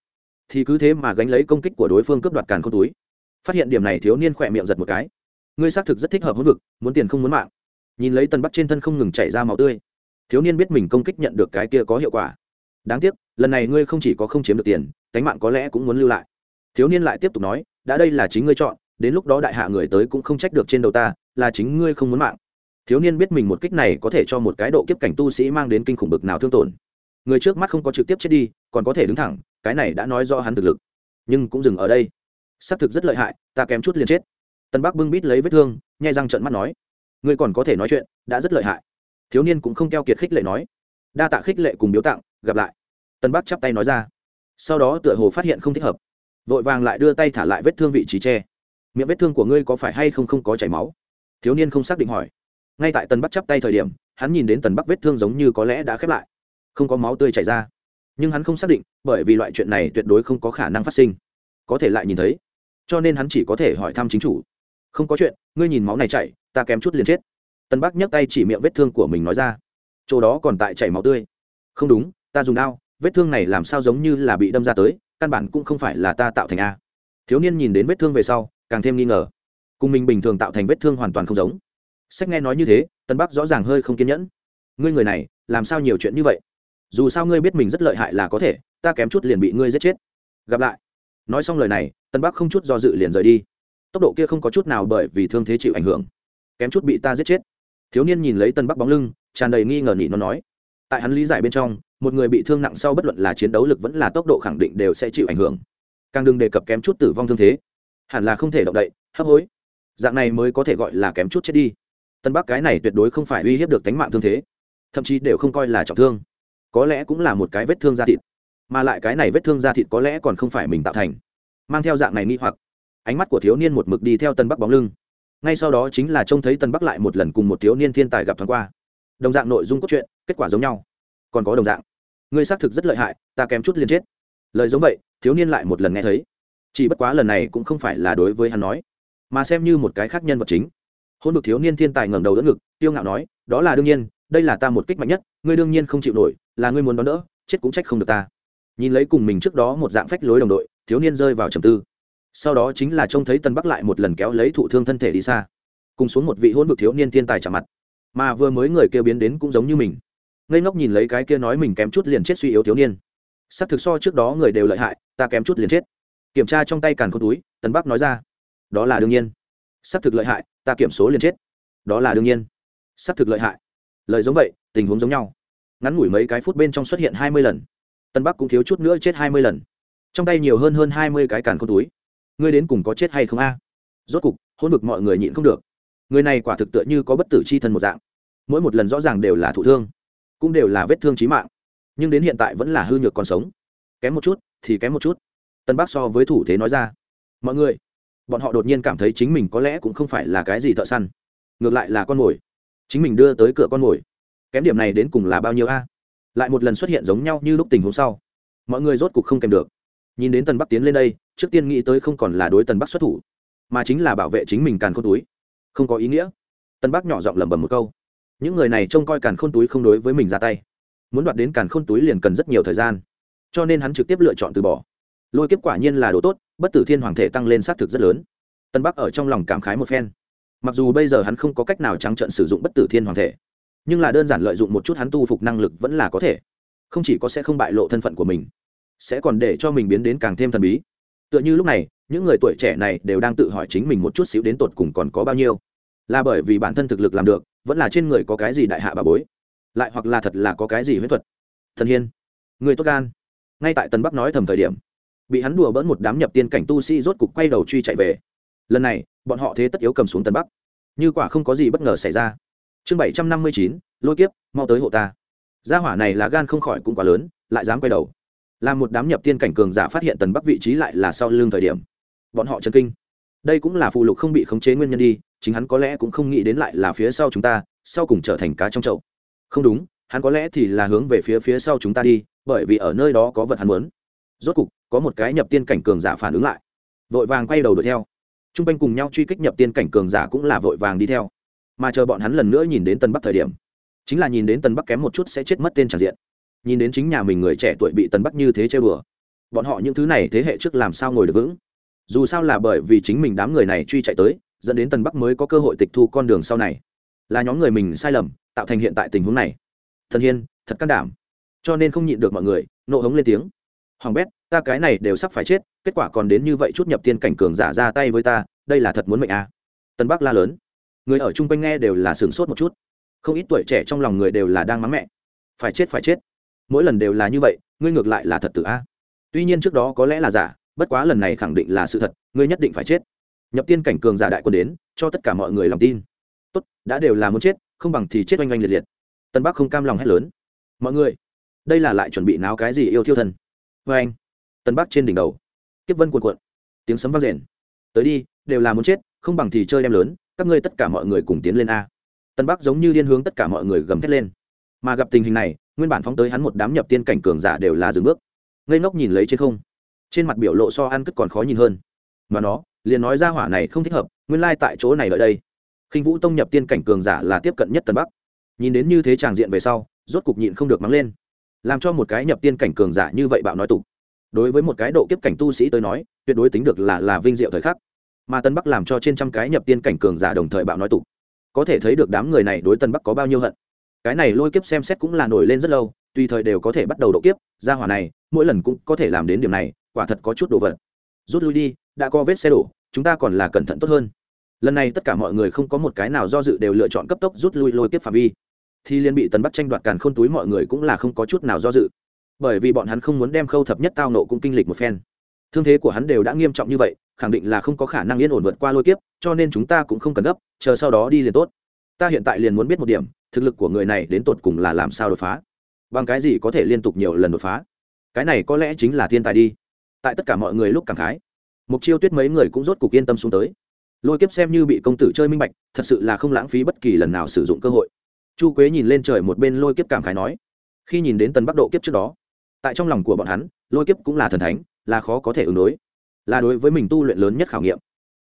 thì cứ thế mà gánh lấy công kích của đối phương cướp đoạt càn khôn túi. Phát hiện điểm này thiếu niên khỏe miệng giật một cái. Ngươi xác thực rất thích hợp hỗn vực, muốn tiền không muốn mạng. Nhìn lấy tần bắc trên thân không ngừng chảy ra máu tươi. Thiếu niên biết mình công kích nhận được cái kia có hiệu quả. Đáng tiếc, lần này ngươi không chỉ có không chiếm được tiền cánh mạng có lẽ cũng muốn lưu lại. Thiếu niên lại tiếp tục nói, đã đây là chính ngươi chọn, đến lúc đó đại hạ người tới cũng không trách được trên đầu ta, là chính ngươi không muốn mạng. Thiếu niên biết mình một kích này có thể cho một cái độ kiếp cảnh tu sĩ mang đến kinh khủng bực nào thương tổn. Người trước mắt không có trực tiếp chết đi, còn có thể đứng thẳng cái này đã nói do hắn thực lực. Nhưng cũng dừng ở đây. Xác thực rất lợi hại, ta kém chút liền chết. Tân bắc bưng bít lấy vết thương, nhai răng trận mắt nói. Ngươi còn có thể nói chuyện, đã rất lợi hại. Thiếu niên cũng không keo kiệt khích lệ nói. Đa tạ khích lệ cùng biếu tặng, gặp lại. Tân bắc chắp tay nói ra. Sau đó tựa hồ phát hiện không thích hợp. Vội vàng lại đưa tay thả lại vết thương vị trí tre miệng vết thương của ngươi có phải hay không không có chảy máu? Thiếu niên không xác định hỏi. Ngay tại tân bắc chắp tay thời điểm, hắn nhìn đến tần bắc vết thương giống như có lẽ đã khép lại. Không có máu tươi chảy ra nhưng hắn không xác định, bởi vì loại chuyện này tuyệt đối không có khả năng phát sinh. Có thể lại nhìn thấy. Cho nên hắn chỉ có thể hỏi thăm chính chủ. Không có chuyện, ngươi nhìn máu này chảy, ta kém chút liền chết. Tân bắc nhấc tay chỉ miệng vết thương của mình nói ra. Chỗ đó còn tại chảy máu tươi. Không đúng, ta dùng đao, vết thương này làm sao giống như là bị đâm ra tới, căn bản cũng không phải là ta tạo thành a. Thiếu niên nhìn đến vết thương về sau, càng thêm nghi ngờ. Cùng mình bình thường tạo thành vết thương hoàn toàn không giống. Sách nghe nói như thế, tân bắc rõ ràng hơi không kiên nhẫn. Ngươi người này, làm sao nhiều chuyện như vậy? Dù sao ngươi biết mình rất lợi hại là có thể, ta kém chút liền bị ngươi giết chết. Gặp lại. Nói xong lời này, tân bắc không chút do dự liền rời đi. Tốc độ kia không có chút nào bởi vì thương thế chịu ảnh hưởng. Kém chút bị ta giết chết. Thiếu niên nhìn lấy tân bắc bóng lưng, tràn đầy nghi ngờ nhị nó nói, tại hắn lý giải bên trong, một người bị thương nặng sau bất luận là chiến đấu lực vẫn là tốc độ khẳng định đều sẽ chịu ảnh hưởng. Càng đừng đề cập kém chút tử vong thương thế. Hẳn là không thể động đậy, hấp hối. Dạng này mới có thể gọi là kém chút chết đi. Tân bắc cái này tuyệt đối không phải uy hiếp được tánh mạng thương thế. Thậm chí đều không coi là trọng thương có lẽ cũng là một cái vết thương da thịt, mà lại cái này vết thương da thịt có lẽ còn không phải mình tạo thành, mang theo dạng này nghi hoặc. Ánh mắt của thiếu niên một mực đi theo tân bắc bóng lưng. Ngay sau đó chính là trông thấy tân bắc lại một lần cùng một thiếu niên thiên tài gặp thoáng qua. Đồng dạng nội dung cốt truyện, kết quả giống nhau. Còn có đồng dạng. Ngươi xác thực rất lợi hại, ta kém chút liền chết. Lời giống vậy, thiếu niên lại một lần nghe thấy. Chỉ bất quá lần này cũng không phải là đối với hắn nói, mà xem như một cái khác nhân vật chính. Hôn được thiếu niên thiên tài ngẩng đầu đỡ ngực tiêu ngạo nói, đó là đương nhiên đây là ta một kích mạnh nhất, ngươi đương nhiên không chịu nổi, là ngươi muốn đón đỡ, chết cũng trách không được ta. Nhìn lấy cùng mình trước đó một dạng phách lối đồng đội, thiếu niên rơi vào trầm tư. Sau đó chính là trông thấy tân bắc lại một lần kéo lấy thụ thương thân thể đi xa. Cùng xuống một vị hôn vực thiếu niên thiên tài chạm mặt. Mà vừa mới người kia biến đến cũng giống như mình. Ngây ngốc nhìn lấy cái kia nói mình kém chút liền chết suy yếu thiếu niên. S ắ c thực so trước đó người đều lợi hại, ta kém chút liền chết. Kiểm tra trong tay càn k túi, tân bắc nói ra. Đó là đương nhiên. S ắ c thực lợi hại, ta kiểm số liền chết. Đó là đương nhiên. S ắ c thực lợi hại lời giống vậy, tình huống giống nhau. Ngắn ngủi mấy cái phút bên trong xuất hiện hai mươi lần. Tân bắc cũng thiếu chút nữa chết hai mươi lần. Trong tay nhiều hơn hơn hai mươi cái càn con túi. Ngươi đến cùng có chết hay không a? Rốt cục, hôn vực mọi người nhịn không được. Người này quả thực tựa như có bất tử c h i thân một dạng. Mỗi một lần rõ ràng đều là thụ thương, cũng đều là vết thương trí mạng. Nhưng đến hiện tại vẫn là hư nhược còn sống. Kém một chút, thì kém một chút. Tân bắc so với thủ thế nói ra. Mọi người, bọn họ đột nhiên cảm thấy chính mình có lẽ cũng không phải là cái gì thợ săn. Ngược lại là con mồi chính mình đưa tới cửa con mồi. Kém điểm này đến cùng là bao nhiêu a? Lại một lần xuất hiện giống nhau như lúc tình huống sau, mọi người rốt cục không kèm được. Nhìn đến tần bắc tiến lên đây, trước tiên nghĩ tới không còn là đối tần bắc xuất thủ, mà chính là bảo vệ chính mình càn khôn túi. Không có ý nghĩa. Tần bắc nhỏ giọng lẩm bẩm một câu. Những người này trông coi càn khôn túi không đối với mình ra tay. Muốn đoạt đến càn khôn túi liền cần rất nhiều thời gian. Cho nên hắn trực tiếp lựa chọn từ bỏ. Lôi kiếp quả nhiên là đồ tốt, bất tử thiên hoàng thể tăng lên xác thực rất lớn. Tân bắc ở trong lòng cảm khái một phen mặc dù bây giờ hắn không có cách nào trắng trận sử dụng bất tử thiên hoàng thể, nhưng là đơn giản lợi dụng một chút hắn tu phục năng lực vẫn là có thể. Không chỉ có sẽ không bại lộ thân phận của mình, sẽ còn để cho mình biến đến càng thêm thần bí. Tựa như lúc này, những người tuổi trẻ này đều đang tự hỏi chính mình một chút xíu đến tột cùng còn có bao nhiêu. Là bởi vì bản thân thực lực làm được, vẫn là trên người có cái gì đại hạ bà bối, lại hoặc là thật là có cái gì huyết thuật. Thần hiên, người tốt gan. Ngay tại tân bắc nói thầm thời điểm, bị hắn đùa bỡn một đám nhập tiên cảnh tu sĩ rốt cục quay đầu truy chạy về. Lần này bọn họ thế tất yếu cầm xuống tân bắc. Như quả không có gì bất ngờ xảy ra. Chương bảy trăm năm mươi chín, lôi kiếp, mau tới hộ ta. Gia hỏa này là gan không khỏi cũng quá lớn, lại dám quay đầu. Làm một đám nhập tiên cảnh cường giả phát hiện tần bắc vị trí lại là sau lưng thời điểm. Bọn họ chấn kinh. Đây cũng là phụ lục không bị khống chế nguyên nhân đi, chính hắn có lẽ cũng không nghĩ đến lại là phía sau chúng ta, sau cùng trở thành cá trong chậu. Không đúng, hắn có lẽ thì là hướng về phía phía sau chúng ta đi, bởi vì ở nơi đó có vật hắn muốn. Rốt cục, có một cái nhập tiên cảnh cường giả phản ứng lại. Vội vàng quay đầu đuổi theo t r u n g quanh cùng nhau truy kích nhập tiên cảnh cường giả cũng là vội vàng đi theo. Mà chờ bọn hắn lần nữa nhìn đến tân bắc thời điểm, chính là nhìn đến tân bắc kém một chút sẽ chết mất tên tràn diện. Nhìn đến chính nhà mình người trẻ tuổi bị tân bắc như thế chơi bừa, bọn họ những thứ này thế hệ trước làm sao ngồi được vững? Dù sao là bởi vì chính mình đám người này truy chạy tới, dẫn đến tần bắc mới có cơ hội tịch thu con đường sau này. Là nhóm người mình sai lầm, tạo thành hiện tại tình huống này. Thần hiên, thật can đảm. Cho nên không nhịn được mọi người, nộ hống lên tiếng hoàng bét, ta cái này đều sắp phải chết, kết quả còn đến như vậy chút nhập tiên cảnh cường giả ra tay với ta, đây là thật muốn mệnh à. tân bắc la lớn. Người ở chung quanh nghe đều là sửng sốt một chút. Không ít tuổi trẻ trong lòng người đều là đang mắng mẹ. Phải chết phải chết. Mỗi lần đều là như vậy, ngươi ngược lại là thật tự a. Tuy nhiên trước đó có lẽ là giả, bất quá lần này khẳng định là sự thật, ngươi nhất định phải chết. Nhập tiên cảnh cường giả đại quân đến, cho tất cả mọi người lòng tin. Tốt, đã đều là muốn chết, không bằng thì chết oanh oanh liệt liệt. Tân bắc không cam lòng hét lớn. Mọi người, đây là lại chuẩn bị náo cái gì yêu thiêu thần? Vê anh. Tân bắc trên đỉnh đầu. Kiếp vân cuộn cuộn. Tiếng sấm vang rền. Tới đi, đều là muốn chết, không bằng thì chơi đem lớn, các ngươi tất cả mọi người cùng tiến lên a. Tân bắc giống như điên hướng tất cả mọi người gầm thét lên. Mà gặp tình hình này, nguyên bản phóng tới hắn một đám nhập tiên cảnh cường giả đều là dừng bước. Ngây ngốc nhìn lấy trên không. Trên mặt biểu lộ so ăn cất còn khó nhìn hơn. Mà nó, liền nói ra hỏa này không thích hợp, nguyên lai tại chỗ này ở đây. Khinh vũ tông nhập tiên cảnh cường giả là tiếp cận nhất tân bắc. Nhìn đến như thế tràng diện về sau, rốt cục nhịn không được mắng lên làm cho một cái nhập tiên cảnh cường giả như vậy bạo nói tục. Đối với một cái độ kiếp cảnh tu sĩ tới nói, tuyệt đối tính được là là vinh diệu thời khắc. Mà tân bắc làm cho trên trăm cái nhập tiên cảnh cường giả đồng thời bạo nói tục. Có thể thấy được đám người này đối tân bắc có bao nhiêu hận. Cái này lôi kiếp xem xét cũng là nổi lên rất lâu, tùy thời đều có thể bắt đầu độ kiếp, gia hỏa này, mỗi lần cũng có thể làm đến điểm này, quả thật có chút đồ vật. Rút lui đi, đã có vết xe đổ, chúng ta còn là cẩn thận tốt hơn. Lần này tất cả mọi người không có một cái nào do dự đều lựa chọn cấp tốc rút lui lôi kiếp phạm vi thì liền bị tần bắt tranh đoạt càn khôn túi mọi người cũng là không có chút nào do dự. Bởi vì bọn hắn không muốn đem khâu thập nhất tao nộ cũng kinh lịch một phen. Thương thế của hắn đều đã nghiêm trọng như vậy, khẳng định là không có khả năng yên ổn vượt qua lôi kiếp, cho nên chúng ta cũng không cần gấp, chờ sau đó đi liền tốt. Ta hiện tại liền muốn biết một điểm, thực lực của người này đến tột cùng là làm sao đột phá? Bằng cái gì có thể liên tục nhiều lần đột phá? Cái này có lẽ chính là thiên tài đi. Tại tất cả mọi người lúc cảm khái, mục chiêu tuyết mấy người cũng rốt cục yên tâm xuống tới. Lôi kiếp xem như bị công tử chơi minh bạch, thật sự là không lãng phí bất kỳ lần nào sử dụng cơ hội chu quế nhìn lên trời một bên lôi kiếp cảm khái nói, khi nhìn đến tần bắc độ kiếp trước đó, tại trong lòng của bọn hắn, lôi kiếp cũng là thần thánh, là khó có thể ứng đối, là đối với mình tu luyện lớn nhất khảo nghiệm,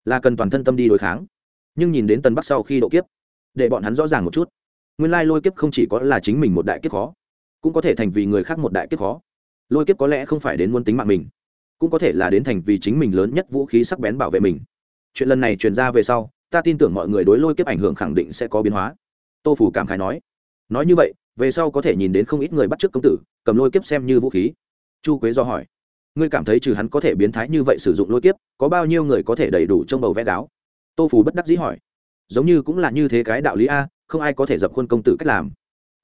là cần toàn thân tâm đi đối kháng. Nhưng nhìn đến tần bắc sau khi độ kiếp, để bọn hắn rõ ràng một chút, nguyên lai lôi kiếp không chỉ có là chính mình một đại kiếp khó, cũng có thể thành vì người khác một đại kiếp khó. Lôi kiếp có lẽ không phải đến muốn tính mạng mình, cũng có thể là đến thành vì chính mình lớn nhất vũ khí sắc bén bảo vệ mình. Chuyện lần này truyền ra về sau, ta tin tưởng mọi người đối lôi kiếp ảnh hưởng khẳng định sẽ có biến hóa tô phủ cảm khái nói. Nói như vậy, về sau có thể nhìn đến không ít người bắt t r ư ớ c công tử, cầm lôi kiếp xem như vũ khí. Chu quế do hỏi. Ngươi cảm thấy trừ hắn có thể biến thái như vậy sử dụng lôi kiếp, có bao nhiêu người có thể đầy đủ trong bầu vẽ gáo? Tô phủ bất đắc dĩ hỏi. Giống như cũng là như thế cái đạo lý a, không ai có thể dập khuôn công tử cách làm.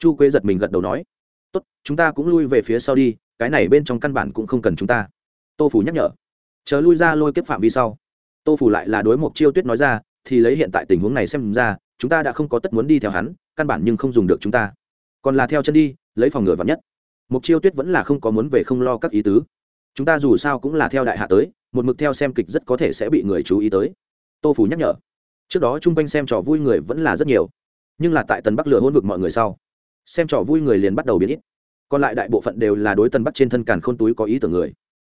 Chu quế giật mình gật đầu nói. Tốt, chúng ta cũng lui về phía sau đi, cái này bên trong căn bản cũng không cần chúng ta. Tô phủ nhắc nhở. Chờ lui ra lôi kiếp phạm vi sau. Tô phủ lại là đối một chiêu tuyết nói ra thì lấy hiện tại tình huống này xem ra, chúng ta đã không có tất muốn đi theo hắn, căn bản nhưng không dùng được chúng ta. Còn là theo chân đi, lấy phòng ngừa vắn nhất. Mục chiêu tuyết vẫn là không có muốn về không lo các ý tứ. Chúng ta dù sao cũng là theo đại hạ tới, một mực theo xem kịch rất có thể sẽ bị người chú ý tới. Tô phủ nhắc nhở. Trước đó chung quanh xem trò vui người vẫn là rất nhiều. Nhưng là tại tần bắc lừa hôn vực mọi người sau, xem trò vui người liền bắt đầu biến ít. Còn lại đại bộ phận đều là đối tần bắc trên thân càn khôn túi có ý tưởng người.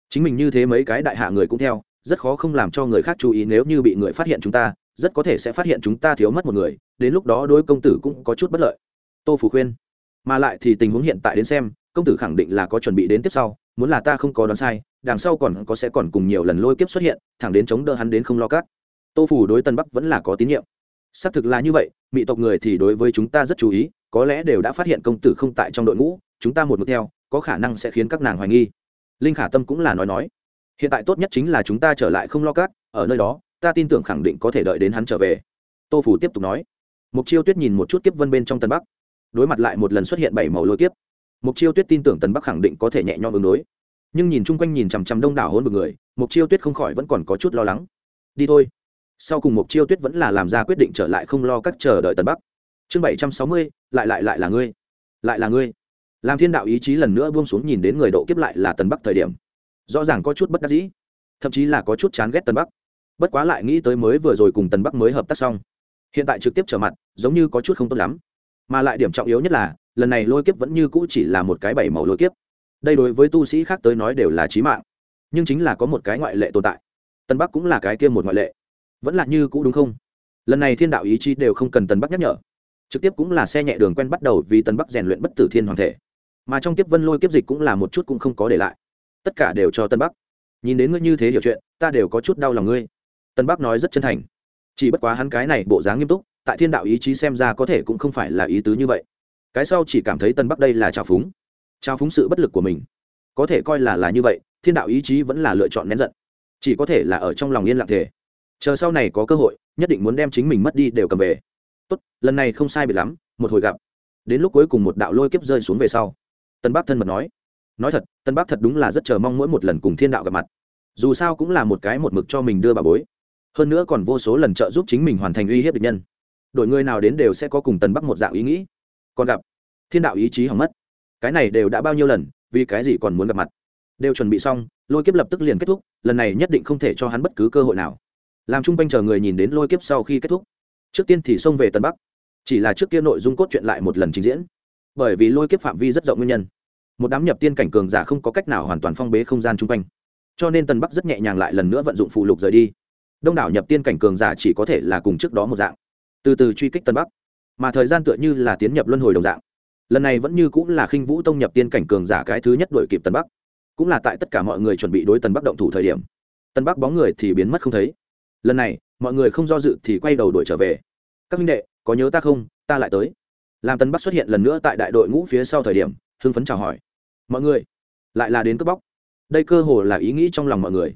Chính mình như thế mấy cái đại hạ người cũng theo, rất khó không làm cho người khác chú ý nếu như bị người phát hiện chúng ta rất có thể sẽ phát hiện chúng ta thiếu mất một người, đến lúc đó đôi công tử cũng có chút bất lợi. Tô phủ khuyên. Mà lại thì tình huống hiện tại đến xem, công tử khẳng định là có chuẩn bị đến tiếp sau, muốn là ta không có đoán sai, đằng sau còn có sẽ còn cùng nhiều lần lôi kiếp xuất hiện, thẳng đến chống đỡ hắn đến không lo cát. Tô phủ đối tân bắc vẫn là có tín nhiệm. Xác thực là như vậy mỹ tộc người thì đối với chúng ta rất chú ý, có lẽ đều đã phát hiện công tử không tại trong đội ngũ, chúng ta một mực theo, có khả năng sẽ khiến các nàng hoài nghi. Linh khả tâm cũng là nói nói. Hiện tại tốt nhất chính là chúng ta trở lại không lo cát, ở nơi đó ta tin tưởng khẳng định có thể đợi đến hắn trở về. Tô phủ tiếp tục nói. Mục chiêu tuyết nhìn một chút kiếp vân bên trong tân bắc. Đối mặt lại một lần xuất hiện bảy màu lôi kiếp mục chiêu tuyết tin tưởng tân bắc khẳng định có thể nhẹ nhõm ứng đối. Nhưng nhìn chung quanh nhìn chằm chằm đông đảo hôn một người mục chiêu tuyết không khỏi vẫn còn có chút lo lắng. Đi thôi. Sau cùng mục chiêu tuyết vẫn là làm ra quyết định trở lại không lo các chờ đợi tân bắc. Chương bảy trăm sáu mươi, lại lại lại là ngươi. Lại là ngươi. Làm thiên đạo ý chí lần nữa buông xuống nhìn đến người độ kiếp lại là tần bắc thời điểm. Rõ ràng có chút bất đắc dĩ, thậm chí là có chút chán ghét tần bắc bất quá lại nghĩ tới mới vừa rồi cùng tần bắc mới hợp tác xong. Hiện tại trực tiếp trở mặt, giống như có chút không tốt lắm. Mà lại điểm trọng yếu nhất là, lần này lôi kiếp vẫn như cũ chỉ là một cái bảy màu lôi kiếp. Đây đối với tu sĩ khác tới nói đều là trí mạng. Nhưng chính là có một cái ngoại lệ tồn tại. Tân bắc cũng là cái kia một ngoại lệ. Vẫn là như cũ đúng không? Lần này thiên đạo ý chí đều không cần tân bắc nhắc nhở. Trực tiếp cũng là xe nhẹ đường quen bắt đầu vì tân bắc rèn luyện bất tử thiên hoàng thể. Mà trong kiếp vân lôi kiếp dịch cũng là một chút cũng không có để lại. Tất cả đều cho tân bắc. Nhìn đến ngươi như thế hiểu chuyện, ta đều có chút đau lòng ngươi tân bắc nói rất chân thành. Chỉ bất quá hắn cái này bộ dáng nghiêm túc, tại thiên đạo ý chí xem ra có thể cũng không phải là ý tứ như vậy. Cái sau chỉ cảm thấy tân bắc đây là trào phúng. Trào phúng sự bất lực của mình. Có thể coi là là như vậy, thiên đạo ý chí vẫn là lựa chọn nén giận. Chỉ có thể là ở trong lòng yên lặng thể chờ sau này có cơ hội, nhất định muốn đem chính mình mất đi đều cầm về. Tốt, lần này không sai biệt lắm, một hồi gặp. Đến lúc cuối cùng một đạo lôi kiếp rơi xuống về sau, tân bắc thân mật nói. Nói thật, tân bắc thật đúng là rất chờ mong mỗi một lần cùng thiên đạo gặp mặt. Dù sao cũng là một cái một mực cho mình đưa bà bối hơn nữa còn vô số lần trợ giúp chính mình hoàn thành uy hiếp địch nhân. Đội người nào đến đều sẽ có cùng tần bắc một dạng ý nghĩ. Còn gặp, thiên đạo ý chí hỏng mất. Cái này đều đã bao nhiêu lần, vì cái gì còn muốn gặp mặt? Đều chuẩn bị xong, lôi kiếp lập tức liền kết thúc, lần này nhất định không thể cho hắn bất cứ cơ hội nào. Làm chung quanh chờ người nhìn đến lôi kiếp sau khi kết thúc. Trước tiên thì xông về tân bắc. Chỉ là trước kia nội dung cốt truyện lại một lần trình diễn. Bởi vì lôi kiếp phạm vi rất rộng nguyên nhân. Một đám nhập tiên cảnh cường giả không có cách nào hoàn toàn phong bế không gian chung quanh. Cho nên tân bắc rất nhẹ nhàng lại lần nữa vận dụng phụ lục rời đi đông đảo nhập tiên cảnh cường giả chỉ có thể là cùng trước đó một dạng, từ từ truy kích tân bắc. Mà thời gian tựa như là tiến nhập luân hồi đồng dạng. Lần này vẫn như cũng là khinh vũ tông nhập tiên cảnh cường giả cái thứ nhất đội kịp tân bắc. Cũng là tại tất cả mọi người chuẩn bị đối tân bắc động thủ thời điểm, tân bắc bóng người thì biến mất không thấy. Lần này, mọi người không do dự thì quay đầu đuổi trở về. Các minh đệ, có nhớ ta không? Ta lại tới. Làm tân bắc xuất hiện lần nữa tại đại đội ngũ phía sau thời điểm, hưng phấn chào hỏi. Mọi người, lại là đến cướp bóc. Đây cơ hồ là ý nghĩ trong lòng mọi người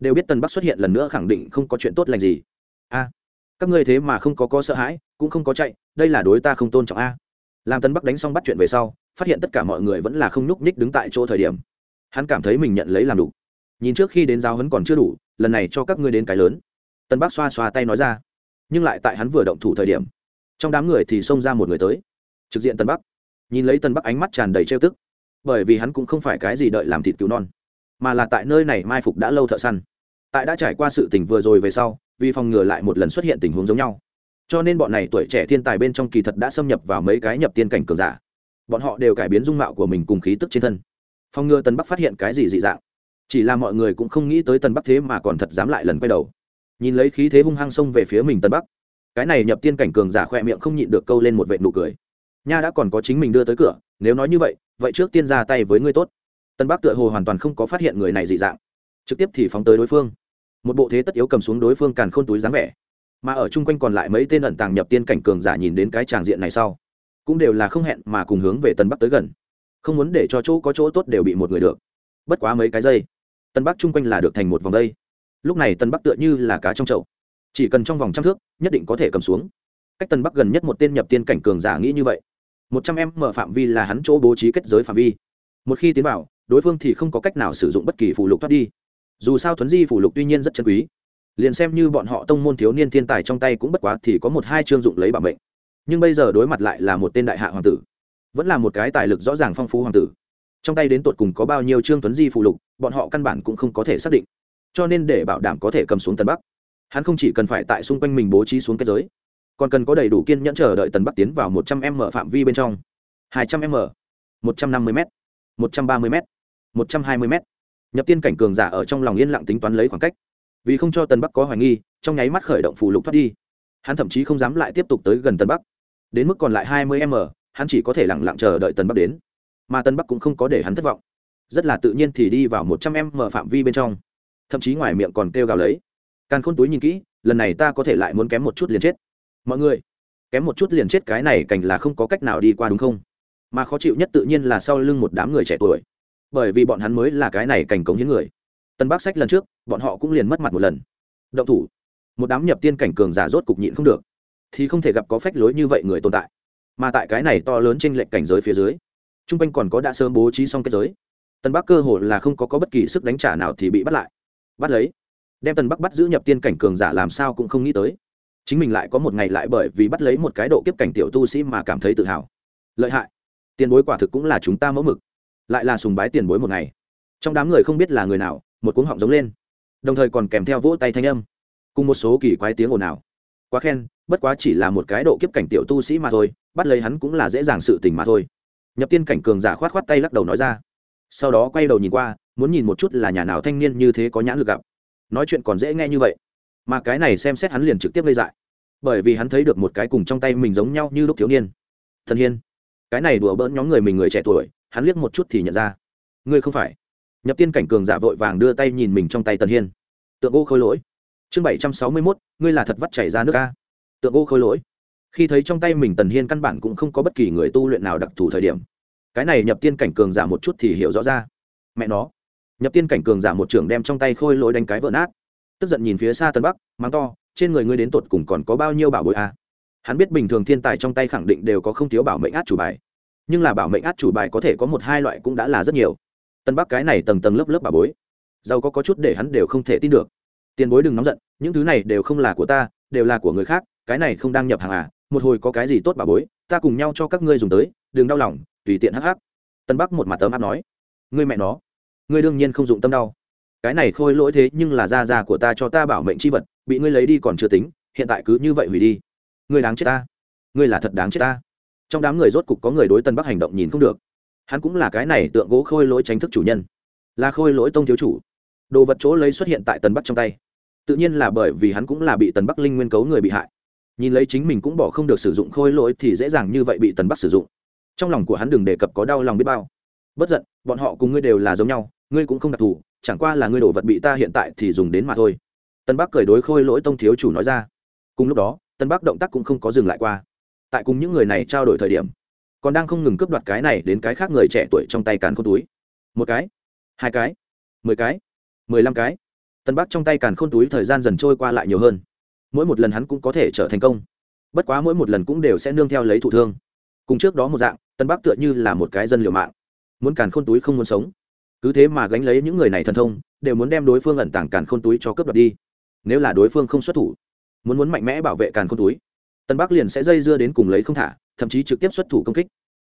đều biết tân bắc xuất hiện lần nữa khẳng định không có chuyện tốt lành gì. A, các ngươi thế mà không có có sợ hãi, cũng không có chạy, đây là đối ta không tôn trọng a. Làm tân bắc đánh xong bắt chuyện về sau, phát hiện tất cả mọi người vẫn là không nhúc nhích đứng tại chỗ thời điểm. Hắn cảm thấy mình nhận lấy làm đủ. Nhìn trước khi đến giáo hấn còn chưa đủ, lần này cho các ngươi đến cái lớn. Tân bắc xoa xoa tay nói ra. Nhưng lại tại hắn vừa động thủ thời điểm, trong đám người thì xông ra một người tới. Trực diện tân bắc. Nhìn lấy tân bắc ánh mắt tràn đầy trêu tức. Bởi vì hắn cũng không phải cái gì đợi làm thịt cứu non mà là tại nơi này mai phục đã lâu thợ săn. Tại đã trải qua sự tình vừa rồi về sau, vì phòng ngừa lại một lần xuất hiện tình huống giống nhau. Cho nên bọn này tuổi trẻ thiên tài bên trong kỳ thật đã xâm nhập vào mấy cái nhập tiên cảnh cường giả. Bọn họ đều cải biến dung mạo của mình cùng khí tức trên thân. Phòng ngừa tần bắc phát hiện cái gì dị dạng. Chỉ là mọi người cũng không nghĩ tới tần bắc thế mà còn thật dám lại lần quay đầu. Nhìn lấy khí thế hung hăng xông về phía mình tần bắc. Cái này nhập tiên cảnh cường giả khoe miệng không nhịn được câu lên một vệ nụ cười. Nha đã còn có chính mình đưa tới cửa, nếu nói như vậy vậy trước tiên ra tay với ngươi tốt tân bắc tựa hồ hoàn toàn không có phát hiện người này dị dạng trực tiếp thì phóng tới đối phương một bộ thế tất yếu cầm xuống đối phương càn khôn túi dáng vẻ mà ở chung quanh còn lại mấy tên ẩn tàng nhập tiên cảnh cường giả nhìn đến cái tràng diện này sau cũng đều là không hẹn mà cùng hướng về tân bắc tới gần không muốn để cho chỗ có chỗ tốt đều bị một người được bất quá mấy cái giây tân bắc chung quanh là được thành một vòng đây lúc này tân bắc tựa như là cá trong chậu chỉ cần trong vòng trăm thước nhất định có thể cầm xuống cách tân bắc gần nhất một tên nhập tiên cảnh cường giả nghĩ như vậy một trăm em mở phạm vi là hắn chỗ bố trí kết giới phạm vi một khi tiến vào đối phương thì không có cách nào sử dụng bất kỳ phù lục thoát đi. Dù sao thuấn di phù lục tuy nhiên rất chân quý. Liền xem như bọn họ tông môn thiếu niên thiên tài trong tay cũng bất quá thì có một hai chương dụng lấy bảo mệnh. Nhưng bây giờ đối mặt lại là một tên đại hạ hoàng tử. Vẫn là một cái tài lực rõ ràng phong phú hoàng tử. Trong tay đến tột cùng có bao nhiêu chương tuấn di phù lục, bọn họ căn bản cũng không có thể xác định. Cho nên để bảo đảm có thể cầm xuống tân bắc, hắn không chỉ cần phải tại xung quanh mình bố trí xuống kết giới, còn cần có đầy đủ kiên nhẫn chờ đợi tần bắc tiến vào một trăm m phạm vi bên trong. hai trăm m, một trăm năm mươi m, một trăm ba mươi m một trăm hai mươi m nhập tiên cảnh cường giả ở trong lòng yên lặng tính toán lấy khoảng cách. Vì không cho tần bắc có hoài nghi, trong nháy mắt khởi động phù lục thoát đi. Hắn thậm chí không dám lại tiếp tục tới gần tần bắc. Đến mức còn lại hai mươi m, hắn chỉ có thể lẳng lặng chờ đợi tần bắc đến. Mà tần bắc cũng không có để hắn thất vọng. Rất là tự nhiên thì đi vào một trăm m phạm vi bên trong. Thậm chí ngoài miệng còn kêu gào lấy. Càn khôn túi nhìn kỹ, lần này ta có thể lại muốn kém một chút liền chết. Mọi người, kém một chút liền chết cái này cảnh là không có cách nào đi qua đúng không? Mà khó chịu nhất tự nhiên là sau lưng một đám người trẻ tuổi bởi vì bọn hắn mới là cái này cảnh cống hiến người. Tân bắc sách lần trước bọn họ cũng liền mất mặt một lần. Động thủ. Một đám nhập tiên cảnh cường giả rốt cục nhịn không được. Thì không thể gặp có phách lối như vậy người tồn tại. Mà tại cái này to lớn trên lệnh cảnh giới phía dưới t r u n g quanh còn có đã sớm bố trí xong kết giới. Tân bắc cơ hồ là không có, có bất kỳ sức đánh trả nào thì bị bắt lại. Bắt lấy. Đem tân bắc bắt giữ nhập tiên cảnh cường giả làm sao cũng không nghĩ tới. Chính mình lại có một ngày lại bởi vì bắt lấy một cái độ kiếp cảnh tiểu tu sĩ mà cảm thấy tự hào. Lợi hại. Tiền bối quả thực cũng là chúng ta mẫu mực lại là sùng bái tiền bối một ngày. Trong đám người không biết là người nào, một cuống họng giống lên. Đồng thời còn kèm theo vỗ tay thanh âm. Cùng một số kỳ quái tiếng ồn ào. Quá khen, bất quá chỉ là một cái độ kiếp cảnh tiểu tu sĩ mà thôi, bắt lấy hắn cũng là dễ dàng sự tình mà thôi. Nhập tiên cảnh cường giả khoát khoát tay lắc đầu nói ra. Sau đó quay đầu nhìn qua, muốn nhìn một chút là nhà nào thanh niên như thế có nhãn lực gặp. Nói chuyện còn dễ nghe như vậy. Mà cái này xem xét hắn liền trực tiếp gây dại. Bởi vì hắn thấy được một cái cùng trong tay mình giống nhau như lúc thiếu niên. Thần hiên. Cái này đùa bỡn nhóm người mình người trẻ tuổi hắn liếc một chút thì nhận ra. Ngươi không phải. Nhập tiên cảnh cường giả vội vàng đưa tay nhìn mình trong tay tần hiên. Tượng gỗ khôi lỗi. Chương bảy trăm sáu mươi mốt, ngươi là thật vắt chảy ra nước ca tượng gỗ khôi lỗi. Khi thấy trong tay mình tần hiên căn bản cũng không có bất kỳ người tu luyện nào đặc thù thời điểm. Cái này nhập tiên cảnh cường giả một chút thì hiểu rõ ra. Mẹ nó. Nhập tiên cảnh cường giả một trưởng đem trong tay khôi lỗi đánh cái vỡ nát. Tức giận nhìn phía xa tân bắc, mắng to, trên người ngươi đến tột cùng còn có bao nhiêu bảo bối a? À? hắn biết bình thường thiên tài trong tay khẳng định đều có không thiếu bảo mệnh át chủ bài nhưng là bảo mệnh át chủ bài có thể có một hai loại cũng đã là rất nhiều. Tân bắc cái này tầng tầng lớp lớp bà bối. Giàu có có chút để hắn đều không thể tin được. Tiền bối đừng nóng giận, những thứ này đều không là của ta, đều là của người khác, cái này không đang nhập hàng à một hồi có cái gì tốt bà bối, ta cùng nhau cho các ngươi dùng tới, đừng đau lòng, tùy tiện hắc hắc. Tân bắc một mặt tấm áp nói. Ngươi mẹ nó, ngươi đương nhiên không dụng tâm đau. Cái này khôi lỗi thế nhưng là gia gia của ta cho ta bảo mệnh c h i vật, bị ngươi lấy đi còn chưa tính, hiện tại cứ như vậy hủy đi. Ngươi đáng chết ta. Ngươi là thật đáng chết ta trong đám người rốt cục có người đối tân bắc hành động nhìn không được. Hắn cũng là cái này tượng gỗ khôi lỗi tránh thức chủ nhân. Là khôi lỗi tông thiếu chủ. Đồ vật chỗ lấy xuất hiện tại tân bắc trong tay. Tự nhiên là bởi vì hắn cũng là bị tần bắc linh nguyên cấu người bị hại. Nhìn lấy chính mình cũng bỏ không được sử dụng khôi lỗi thì dễ dàng như vậy bị tần bắc sử dụng. Trong lòng của hắn đừng đề cập có đau lòng biết bao. Bất giận, bọn họ cùng ngươi đều là giống nhau, ngươi cũng không đặc thù, chẳng qua là ngươi đồ vật bị ta hiện tại thì dùng đến mà thôi. Tân bắc cười đối khôi lỗi tông thiếu chủ nói ra. Cùng lúc đó, tân bắc động tác cũng không có dừng lại qua tại cùng những người này trao đổi thời điểm, còn đang không ngừng cướp đoạt cái này đến cái khác người trẻ tuổi trong tay càn khôn túi. Một cái, hai cái, mười cái, mười lăm cái. Tân bắc trong tay càn khôn túi thời gian dần trôi qua lại nhiều hơn. Mỗi một lần hắn cũng có thể trở thành công. Bất quá mỗi một lần cũng đều sẽ nương theo lấy thụ thương. Cùng trước đó một dạng, tân bắc tựa như là một cái dân liều mạng. Muốn càn khôn túi không muốn sống. Cứ thế mà gánh lấy những người này thần thông, đều muốn đem đối phương ẩn tàng càn khôn túi cho cướp đoạt đi. Nếu là đối phương không xuất thủ, muốn muốn mạnh mẽ bảo vệ càn khôn túi tân bắc liền sẽ dây dưa đến cùng lấy không thả, thậm chí trực tiếp xuất thủ công kích.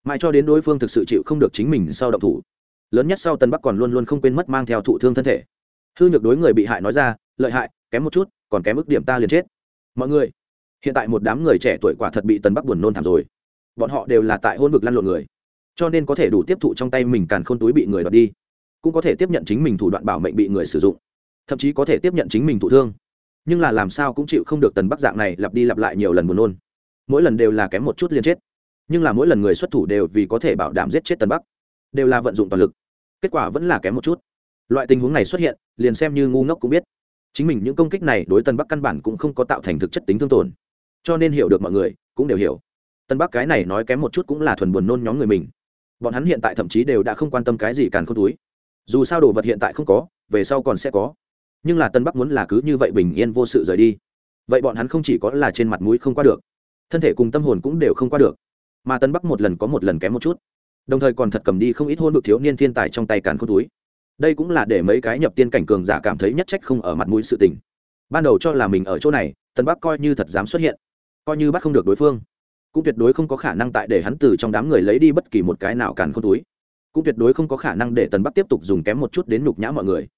Mãi cho đến đối phương thực sự chịu không được chính mình sau động thủ. Lớn nhất sau tân bắc còn luôn luôn không quên mất mang theo thụ thương thân thể. Hư nhược đối người bị hại nói ra, lợi hại, kém một chút, còn kém ức điểm ta liền chết. Mọi người, hiện tại một đám người trẻ tuổi quả thật bị tân bắc buồn nôn thảm rồi. Bọn họ đều là tại hôn vực lăn lộn người, cho nên có thể đủ tiếp thụ trong tay mình càn khôn túi bị người đoạt đi, cũng có thể tiếp nhận chính mình thủ đoạn bảo mệnh bị người sử dụng, thậm chí có thể tiếp nhận chính mình thụ thương nhưng là làm sao cũng chịu không được tần bắc dạng này lặp đi lặp lại nhiều lần buồn nôn. Mỗi lần đều là kém một chút liên chết. Nhưng là mỗi lần người xuất thủ đều vì có thể bảo đảm giết chết tần bắc, đều là vận dụng toàn lực. Kết quả vẫn là kém một chút. Loại tình huống này xuất hiện, liền xem như ngu ngốc cũng biết. Chính mình những công kích này đối tân bắc căn bản cũng không có tạo thành thực chất tính thương tổn. Cho nên hiểu được mọi người, cũng đều hiểu. Tân bắc cái này nói kém một chút cũng là thuần buồn nôn nhóm người mình. Bọn hắn hiện tại thậm chí đều đã không quan tâm cái gì càn không túi. Dù sao đồ vật hiện tại không có, về sau còn sẽ có nhưng là tân bắc muốn là cứ như vậy bình yên vô sự rời đi. Vậy bọn hắn không chỉ có là trên mặt mũi không qua được, thân thể cùng tâm hồn cũng đều không qua được, mà tân bắc một lần có một lần kém một chút. Đồng thời còn thật cầm đi không ít hôn vực thiếu niên thiên tài trong tay càn khôn túi. Đây cũng là để mấy cái nhập tiên cảnh cường giả cảm thấy nhất trách không ở mặt mũi sự tình. Ban đầu cho là mình ở chỗ này, tân bắc coi như thật dám xuất hiện, coi như bắt không được đối phương. Cũng tuyệt đối không có khả năng tại để hắn từ trong đám người lấy đi bất kỳ một cái nào càn khôn túi. Cũng tuyệt đối không có khả năng để tần bắc tiếp tục dùng kém một chút đến nhục nhã mọi người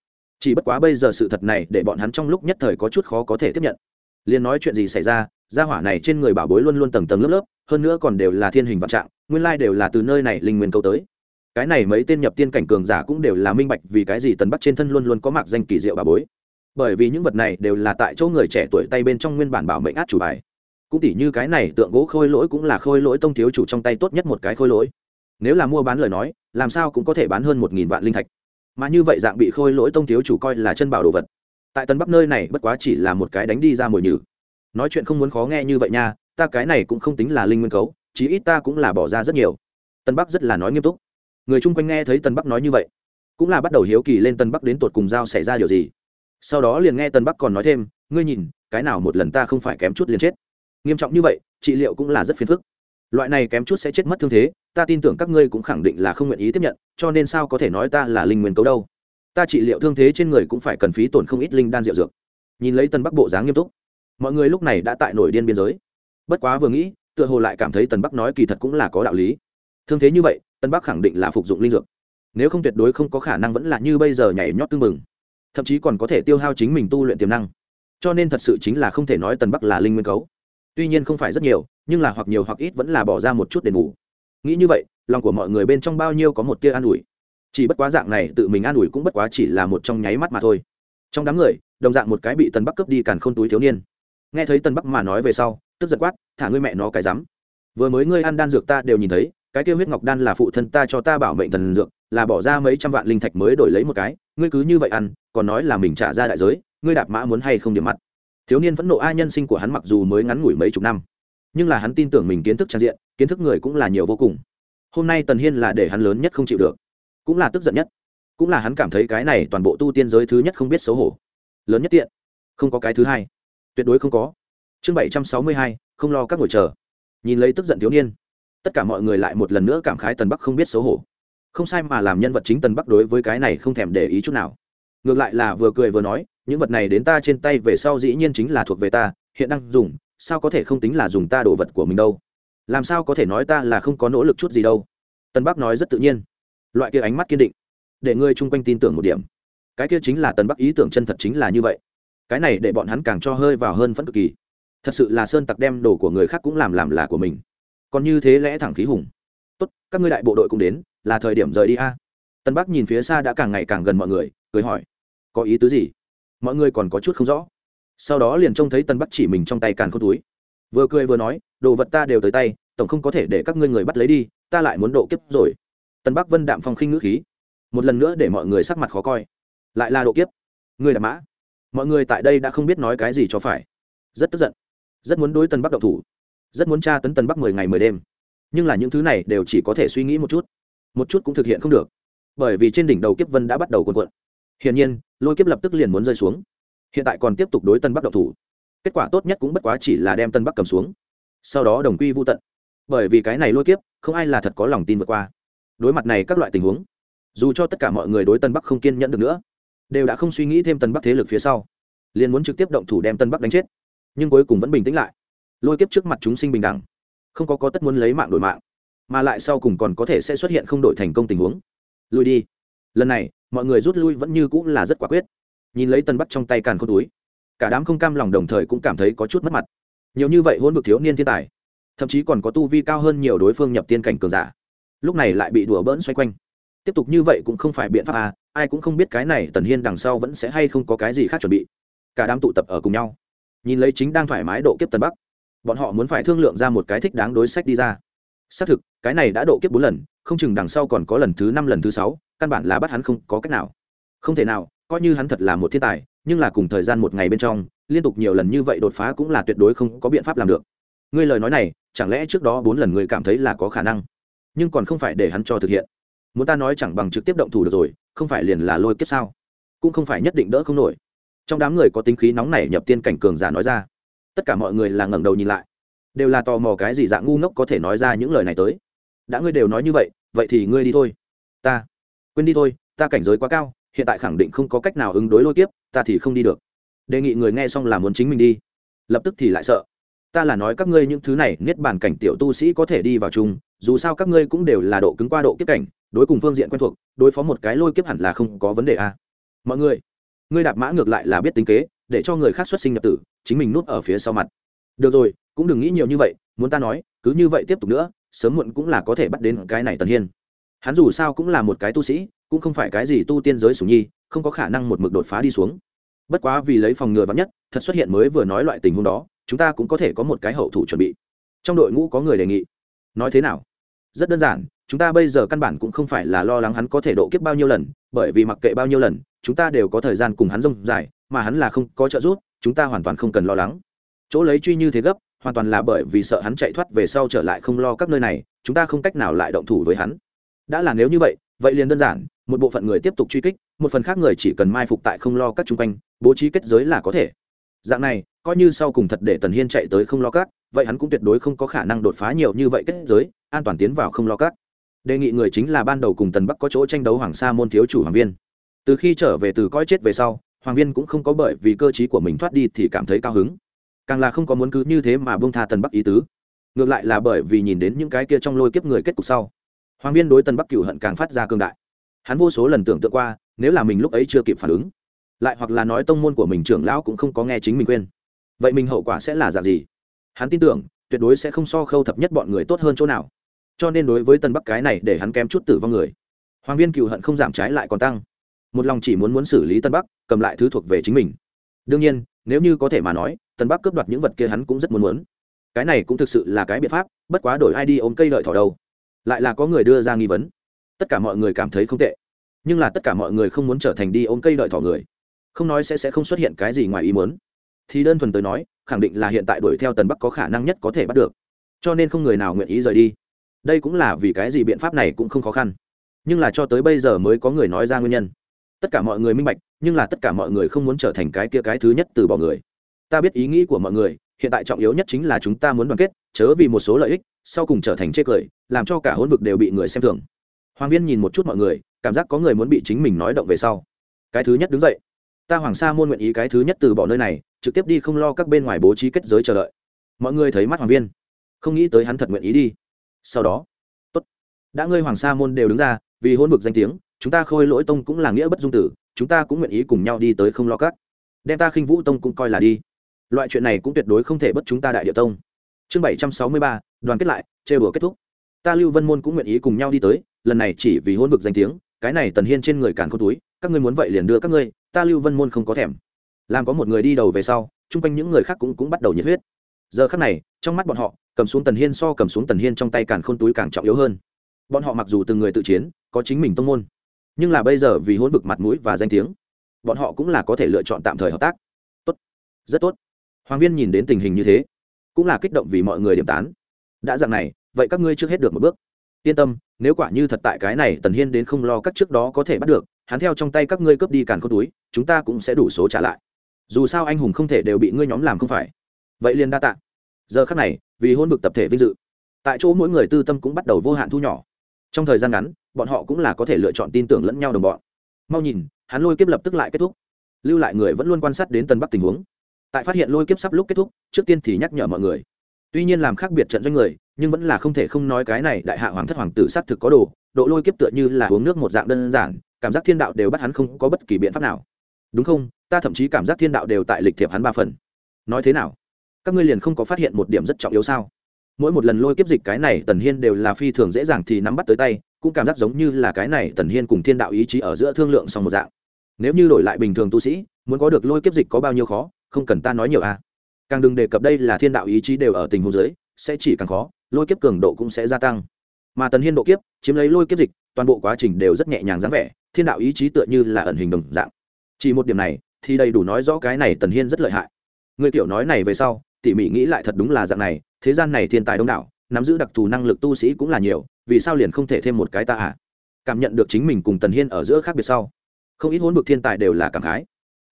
chỉ bất quá bây giờ sự thật này để bọn hắn trong lúc nhất thời có chút khó có thể tiếp nhận. Liền nói chuyện gì xảy ra, gia hỏa này trên người bảo bối luôn luôn tầng tầng lớp lớp, hơn nữa còn đều là thiên hình vạn trạng, nguyên lai đều là từ nơi này linh nguyên câu tới. Cái này mấy tên nhập tiên cảnh cường giả cũng đều là minh bạch vì cái gì tần bắc trên thân luôn luôn có mạc danh kỳ diệu bảo bối. Bởi vì những vật này đều là tại chỗ người trẻ tuổi tay bên trong nguyên bản bảo mệnh át chủ bài. Cũng tỉ như cái này tượng gỗ khôi lỗi cũng là khôi lỗi tông thiếu chủ trong tay tốt nhất một cái khôi lỗi. Nếu là mua bán lời nói, làm sao cũng có thể bán hơn một nghìn vạn linh thạch mà như vậy dạng bị khôi lỗi tông thiếu chủ coi là chân bảo đồ vật. Tại tân bắc nơi này bất quá chỉ là một cái đánh đi ra mồi nhử. Nói chuyện không muốn khó nghe như vậy nha, ta cái này cũng không tính là linh nguyên cấu, chí ít ta cũng là bỏ ra rất nhiều. Tân bắc rất là nói nghiêm túc. Người chung quanh nghe thấy tân bắc nói như vậy, cũng là bắt đầu hiếu kỳ lên tân bắc đến tột cùng giao xảy ra điều gì. Sau đó liền nghe tân bắc còn nói thêm, ngươi nhìn, cái nào một lần ta không phải kém chút liền chết. Nghiêm trọng như vậy, trị liệu cũng là rất phiền phức. Loại này kém chút sẽ chết mất thương thế ta tin tưởng các ngươi cũng khẳng định là không nguyện ý tiếp nhận, cho nên sao có thể nói ta là linh nguyên cấu đâu? Ta trị liệu thương thế trên người cũng phải cần phí tổn không ít linh đan rượu dược. Nhìn lấy tân bắc bộ dáng nghiêm túc, mọi người lúc này đã tại nổi điên biên giới. Bất quá vừa nghĩ, tựa hồ lại cảm thấy tần bắc nói kỳ thật cũng là có đạo lý. Thương thế như vậy tân bắc khẳng định là phục dụng linh dược. Nếu không tuyệt đối không có khả năng vẫn là như bây giờ nhảy nhót tương mừng thậm chí còn có thể tiêu hao chính mình tu luyện tiềm năng. Cho nên thật sự chính là không thể nói tần bắc là linh nguyên cấu. Tuy nhiên không phải rất nhiều, nhưng là hoặc nhiều hoặc ít vẫn là bỏ ra một chút đền bù nghĩ như vậy, lòng của mọi người bên trong bao nhiêu có một tia an ủi. Chỉ bất quá dạng này tự mình an ủi cũng bất quá chỉ là một trong nháy mắt mà thôi. Trong đám người, đồng dạng một cái bị tần bắc cướp đi càn khôn túi thiếu niên. Nghe thấy tần bắc mà nói về sau, tức giật quát, thả ngươi mẹ nó cái rắm. Vừa mới ngươi ăn đan dược ta đều nhìn thấy, cái tiêu huyết ngọc đan là phụ thân ta cho ta bảo mệnh thần dược, là bỏ ra mấy trăm vạn linh thạch mới đổi lấy một cái, ngươi cứ như vậy ăn, còn nói là mình trả ra đại giới, ngươi đạp mã muốn hay không điểm mặt. Thiếu niên vẫn nộ a nhân sinh của hắn mặc dù mới ngắn ngủi mấy chục năm nhưng là hắn tin tưởng mình kiến thức trang diện, kiến thức người cũng là nhiều vô cùng. Hôm nay tần hiên là để hắn lớn nhất không chịu được. Cũng là tức giận nhất. Cũng là hắn cảm thấy cái này toàn bộ tu tiên giới thứ nhất không biết xấu hổ. Lớn nhất tiện. Không có cái thứ hai. Tuyệt đối không có. Chương bảy trăm sáu mươi hai, không lo các ngồi chờ. Nhìn lấy tức giận thiếu niên. Tất cả mọi người lại một lần nữa cảm khái tần bắc không biết xấu hổ. Không sai mà làm nhân vật chính tần bắc đối với cái này không thèm để ý chút nào. Ngược lại là vừa cười vừa nói, những vật này đến ta trên tay về sau dĩ nhiên chính là thuộc về ta, hiện đang dùng sao có thể không tính là dùng ta đồ vật của mình đâu? Làm sao có thể nói ta là không có nỗ lực chút gì đâu? Tân bắc nói rất tự nhiên. Loại kia ánh mắt kiên định, để ngươi chung quanh tin tưởng một điểm. Cái kia chính là tân bắc ý tưởng chân thật chính là như vậy. Cái này để bọn hắn càng cho hơi vào hơn vẫn cực kỳ. Thật sự là sơn tặc đem đồ của người khác cũng làm làm là của mình. Còn như thế lẽ thẳng khí hùng. Tốt, các ngươi đại bộ đội cũng đến, là thời điểm rời đi a. Tân bắc nhìn phía xa đã càng ngày càng gần mọi người, cười hỏi, có ý tứ gì? Mọi người còn có chút không rõ sau đó liền trông thấy tân bắc chỉ mình trong tay càn khôn túi. Vừa cười vừa nói, đồ vật ta đều tới tay, tổng không có thể để các ngươi người bắt lấy đi, ta lại muốn độ kiếp rồi. Tân bắc vân đạm phong khinh ngữ khí. Một lần nữa để mọi người sắc mặt khó coi. Lại là độ kiếp. Người là mã. Mọi người tại đây đã không biết nói cái gì cho phải. Rất tức giận. Rất muốn đối tân bắc độc thủ. Rất muốn tra tấn tân bắc mười ngày mười đêm. Nhưng là những thứ này đều chỉ có thể suy nghĩ một chút. Một chút cũng thực hiện không được. Bởi vì trên đỉnh đầu kiếp vân đã bắt đầu cuộn cuộn. Hiển nhiên, lôi kiếp lập tức liền muốn rơi xuống hiện tại còn tiếp tục đối tân bắc động thủ. Kết quả tốt nhất cũng bất quá chỉ là đem tân bắc cầm xuống. Sau đó đồng quy vô tận. Bởi vì cái này lôi kiếp, không ai là thật có lòng tin vượt qua. Đối mặt này các loại tình huống, dù cho tất cả mọi người đối tân bắc không kiên nhẫn được nữa, đều đã không suy nghĩ thêm tân bắc thế lực phía sau. Liền muốn trực tiếp động thủ đem tân bắc đánh chết. Nhưng cuối cùng vẫn bình tĩnh lại. Lôi kiếp trước mặt chúng sinh bình đẳng, không có có tất muốn lấy mạng đổi mạng, mà lại sau cùng còn có thể sẽ xuất hiện không đổi thành công tình huống. Lui đi. Lần này, mọi người rút lui vẫn như cũng là rất quả quyết nhìn lấy tân bắc trong tay càn khôn túi. Cả đám không cam lòng đồng thời cũng cảm thấy có chút mất mặt. Nhiều như vậy hôn vực thiếu niên thiên tài, thậm chí còn có tu vi cao hơn nhiều đối phương nhập tiên cảnh cường giả. Lúc này lại bị đùa bỡn xoay quanh. Tiếp tục như vậy cũng không phải biện pháp à ai cũng không biết cái này tần hiên đằng sau vẫn sẽ hay không có cái gì khác chuẩn bị. Cả đám tụ tập ở cùng nhau. Nhìn lấy chính đang thoải mái độ kiếp tần bắc, bọn họ muốn phải thương lượng ra một cái thích đáng đối sách đi ra. Xác thực, cái này đã độ kiếp bốn lần, không chừng đằng sau còn có lần thứ năm, lần thứ sáu, căn bản là bắt hắn không có cách nào. Không thể nào coi như hắn thật là một thiên tài, nhưng là cùng thời gian một ngày bên trong, liên tục nhiều lần như vậy đột phá cũng là tuyệt đối không có biện pháp làm được. Ngươi lời nói này, chẳng lẽ trước đó bốn lần ngươi cảm thấy là có khả năng? Nhưng còn không phải để hắn cho thực hiện. Muốn ta nói chẳng bằng trực tiếp động thủ được rồi, không phải liền là lôi kiếp sao? Cũng không phải nhất định đỡ không nổi. Trong đám người có tính khí nóng nảy nhập tiên cảnh cường giả nói ra. Tất cả mọi người là ngẩng đầu nhìn lại. Đều là tò mò cái gì dạng ngu ngốc có thể nói ra những lời này tới. Đã ngươi đều nói như vậy vậy thì ngươi đi thôi. Ta. Quên đi thôi, ta cảnh giới quá cao hiện tại khẳng định không có cách nào ứng đối lôi kiếp, ta thì không đi được. Đề nghị người nghe xong là muốn chính mình đi. Lập tức thì lại sợ. Ta là nói các ngươi những thứ này, niết bàn cảnh tiểu tu sĩ có thể đi vào chung, dù sao các ngươi cũng đều là độ cứng qua độ kiếp cảnh, đối cùng phương diện quen thuộc, đối phó một cái lôi kiếp hẳn là không có vấn đề a à. mọi người, ngươi đạp mã ngược lại là biết tính kế, để cho người khác xuất sinh nhập tử, chính mình núp ở phía sau mặt. Được rồi, cũng đừng nghĩ nhiều như vậy, muốn ta nói, cứ như vậy tiếp tục nữa, sớm muộn cũng là có thể bắt đến cái này tần hiên hắn dù sao cũng là một cái tu sĩ, cũng không phải cái gì tu tiên giới sùng nhi, không có khả năng một mực đột phá đi xuống. Bất quá vì lấy phòng ngừa vắn nhất, thật xuất hiện mới vừa nói loại tình huống đó, chúng ta cũng có thể có một cái hậu thủ chuẩn bị. Trong đội ngũ có người đề nghị. Nói thế nào? Rất đơn giản, chúng ta bây giờ căn bản cũng không phải là lo lắng hắn có thể độ kiếp bao nhiêu lần, bởi vì mặc kệ bao nhiêu lần, chúng ta đều có thời gian cùng hắn rông dài, mà hắn là không có trợ giúp, chúng ta hoàn toàn không cần lo lắng. Chỗ lấy truy như thế gấp, hoàn toàn là bởi vì sợ hắn chạy thoát về sau trở lại không lo các nơi này, chúng ta không cách nào lại động thủ với hắn đã là nếu như vậy vậy liền đơn giản, một bộ phận người tiếp tục truy kích, một phần khác người chỉ cần mai phục tại không lo các chung quanh, bố trí kết giới là có thể. Dạng này, coi như sau cùng thật để tần hiên chạy tới không lo các, vậy hắn cũng tuyệt đối không có khả năng đột phá nhiều như vậy kết giới, an toàn tiến vào không lo các. Đề nghị người chính là ban đầu cùng tần bắc có chỗ tranh đấu hoàng sa môn thiếu chủ hoàng viên. Từ khi trở về từ coi chết về sau, hoàng viên cũng không có bởi vì cơ t của mình thoát đi thì cảm thấy cao hứng. Càng là không có muốn cứ như thế mà bông tha tần bắc ý tứ. Ngược lại là bởi vì nhìn đến những cái kia trong lôi kiếp người kết cục sau hoàng viên đối tần bắc cựu hận càng phát ra cương đại. Hắn vô số lần tưởng tượng qua, nếu là mình lúc ấy chưa kịp phản ứng, lại hoặc là nói tông môn của mình trưởng lão cũng không có nghe chính mình quên vậy mình hậu quả sẽ là dạng gì? Hắn tin tưởng, tuyệt đối sẽ không so khâu thập nhất bọn người tốt hơn chỗ nào. Cho nên đối với tân bắc cái này để hắn kém chút tử vong người. Hoàng viên cựu hận không giảm trái lại còn tăng. Một lòng chỉ muốn muốn xử lý tân bắc, cầm lại thứ thuộc về chính mình. Đương nhiên, nếu như có thể mà nói tân bắc cướp đoạt những vật kia hắn cũng rất muốn muốn. Cái này cũng thực sự là cái biện pháp, bất quá đổi ai đi ôm cây lợi thỏ đầu lại là có người đưa ra nghi vấn. Tất cả mọi người cảm thấy không tệ, nhưng là tất cả mọi người không muốn trở thành đi ôm cây đợi thỏ người. Không nói sẽ sẽ không xuất hiện cái gì ngoài ý muốn. Thì đơn thuần tới nói, khẳng định là hiện tại đuổi theo tần bắc có khả năng nhất có thể bắt được. Cho nên không người nào nguyện ý rời đi. Đây cũng là vì cái gì biện pháp này cũng không khó khăn. Nhưng là cho tới bây giờ mới có người nói ra nguyên nhân. Tất cả mọi người minh bạch, nhưng là tất cả mọi người không muốn trở thành cái kia cái thứ nhất từ bỏ người. Ta biết ý nghĩ của mọi người, hiện tại trọng yếu nhất chính là chúng ta muốn đoàn kết, chớ vì một số lợi ích sau cùng trở thành chê cười, làm cho cả hôn vực đều bị người xem thường. Hoàng viên nhìn một chút mọi người, cảm giác có người muốn bị chính mình nói động về sau. Cái thứ nhất đứng dậy. Ta hoàng sa môn nguyện ý cái thứ nhất từ bỏ nơi này, trực tiếp đi không lo các bên ngoài bố trí kết giới chờ đợi. Mọi người thấy mắt hoàng viên, không nghĩ tới hắn thật nguyện ý đi. Sau đó, tốt, đã ngươi hoàng sa môn đều đứng ra, vì hôn vực danh tiếng, chúng ta khôi lỗi tông cũng là nghĩa bất dung tử, chúng ta cũng nguyện ý cùng nhau đi tới không lo các. Đem ta khinh vũ tông cũng coi là đi. Loại chuyện này cũng tuyệt đối không thể bất chúng ta đại địa tông chương bảy trăm sáu mươi ba, đoàn kết lại chê bừa kết thúc. Ta lưu vân môn cũng nguyện ý cùng nhau đi tới, lần này chỉ vì hôn vực danh tiếng, cái này tần hiên trên người càn khôn túi, các ngươi muốn vậy liền đưa các ngươi, ta lưu vân môn không có thèm. Làm có một người đi đầu về sau, chung quanh những người khác cũng cũng bắt đầu nhiệt huyết. Giờ khắc này, trong mắt bọn họ, cầm xuống tần hiên so cầm xuống tần hiên trong tay càn khôn túi càng trọng yếu hơn. Bọn họ mặc dù từng người tự chiến, có chính mình tông môn, nhưng là bây giờ vì hôn vực mặt mũi và danh tiếng, bọn họ cũng là có thể lựa chọn tạm thời hợp tác. Tốt. Rất tốt. Hoàng viên nhìn đến tình hình như thế cũng là kích động vì mọi người điểm tán. Đã dạng này, vậy các ngươi trước hết được một bước. Yên tâm, nếu quả như thật tại cái này tần hiên đến không lo các trước đó có thể bắt được, hắn theo trong tay các ngươi cướp đi càn con túi, chúng ta cũng sẽ đủ số trả lại. Dù sao anh hùng không thể đều bị ngươi nhóm làm không phải. Vậy liền đa tạ. Giờ khắc này, vì hôn vực tập thể vinh dự, tại chỗ mỗi người tư tâm cũng bắt đầu vô hạn thu nhỏ. Trong thời gian ngắn, bọn họ cũng là có thể lựa chọn tin tưởng lẫn nhau đồng bọn. Mau nhìn, hắn lôi kiếp lập tức lại kết thúc. Lưu lại người vẫn luôn quan sát đến tân bắc tình huống tại phát hiện lôi kiếp sắp lúc kết thúc, trước tiên thì nhắc nhở mọi người. Tuy nhiên làm khác biệt trận doanh người, nhưng vẫn là không thể không nói cái này đại hạ hoàng thất hoàng tử xác thực có đồ, độ lôi kiếp tựa như là uống nước một dạng đơn giản, cảm giác thiên đạo đều bắt hắn không có bất kỳ biện pháp nào. Đúng không? Ta thậm chí cảm giác thiên đạo đều tại lịch thiệp hắn ba phần. Nói thế nào? Các ngươi liền không có phát hiện một điểm rất trọng yếu sao? Mỗi một lần lôi kiếp dịch cái này tần hiên đều là phi thường dễ dàng thì nắm bắt tới tay, cũng cảm giác giống như là cái này tần hiên cùng thiên đạo ý chí ở giữa thương lượng xong một dạng. Nếu như đổi lại bình thường tu sĩ, muốn có được lôi kiếp dịch có bao nhiêu khó? Không cần ta nói nhiều à. Càng đừng đề cập đây là thiên đạo ý chí đều ở tình huống dưới, sẽ chỉ càng khó, lôi kiếp cường độ cũng sẽ gia tăng. Mà tần hiên độ kiếp, chiếm lấy lôi kiếp dịch, toàn bộ quá trình đều rất nhẹ nhàng dáng vẻ, thiên đạo ý chí tựa như là ẩn hình đồng dạng. Chỉ một điểm này, thì đầy đủ nói rõ cái này tần hiên rất lợi hại. Người tiểu nói này về sau, tỉ mỉ nghĩ lại thật đúng là dạng này, thế gian này thiên tài đông đảo, nắm giữ đặc thù năng lực tu sĩ cũng là nhiều, vì sao liền không thể thêm một cái ta à? Cảm nhận được chính mình cùng tần hiên ở giữa khác biệt sau, không ít hỗn vực thiên tài đều là cảm khái.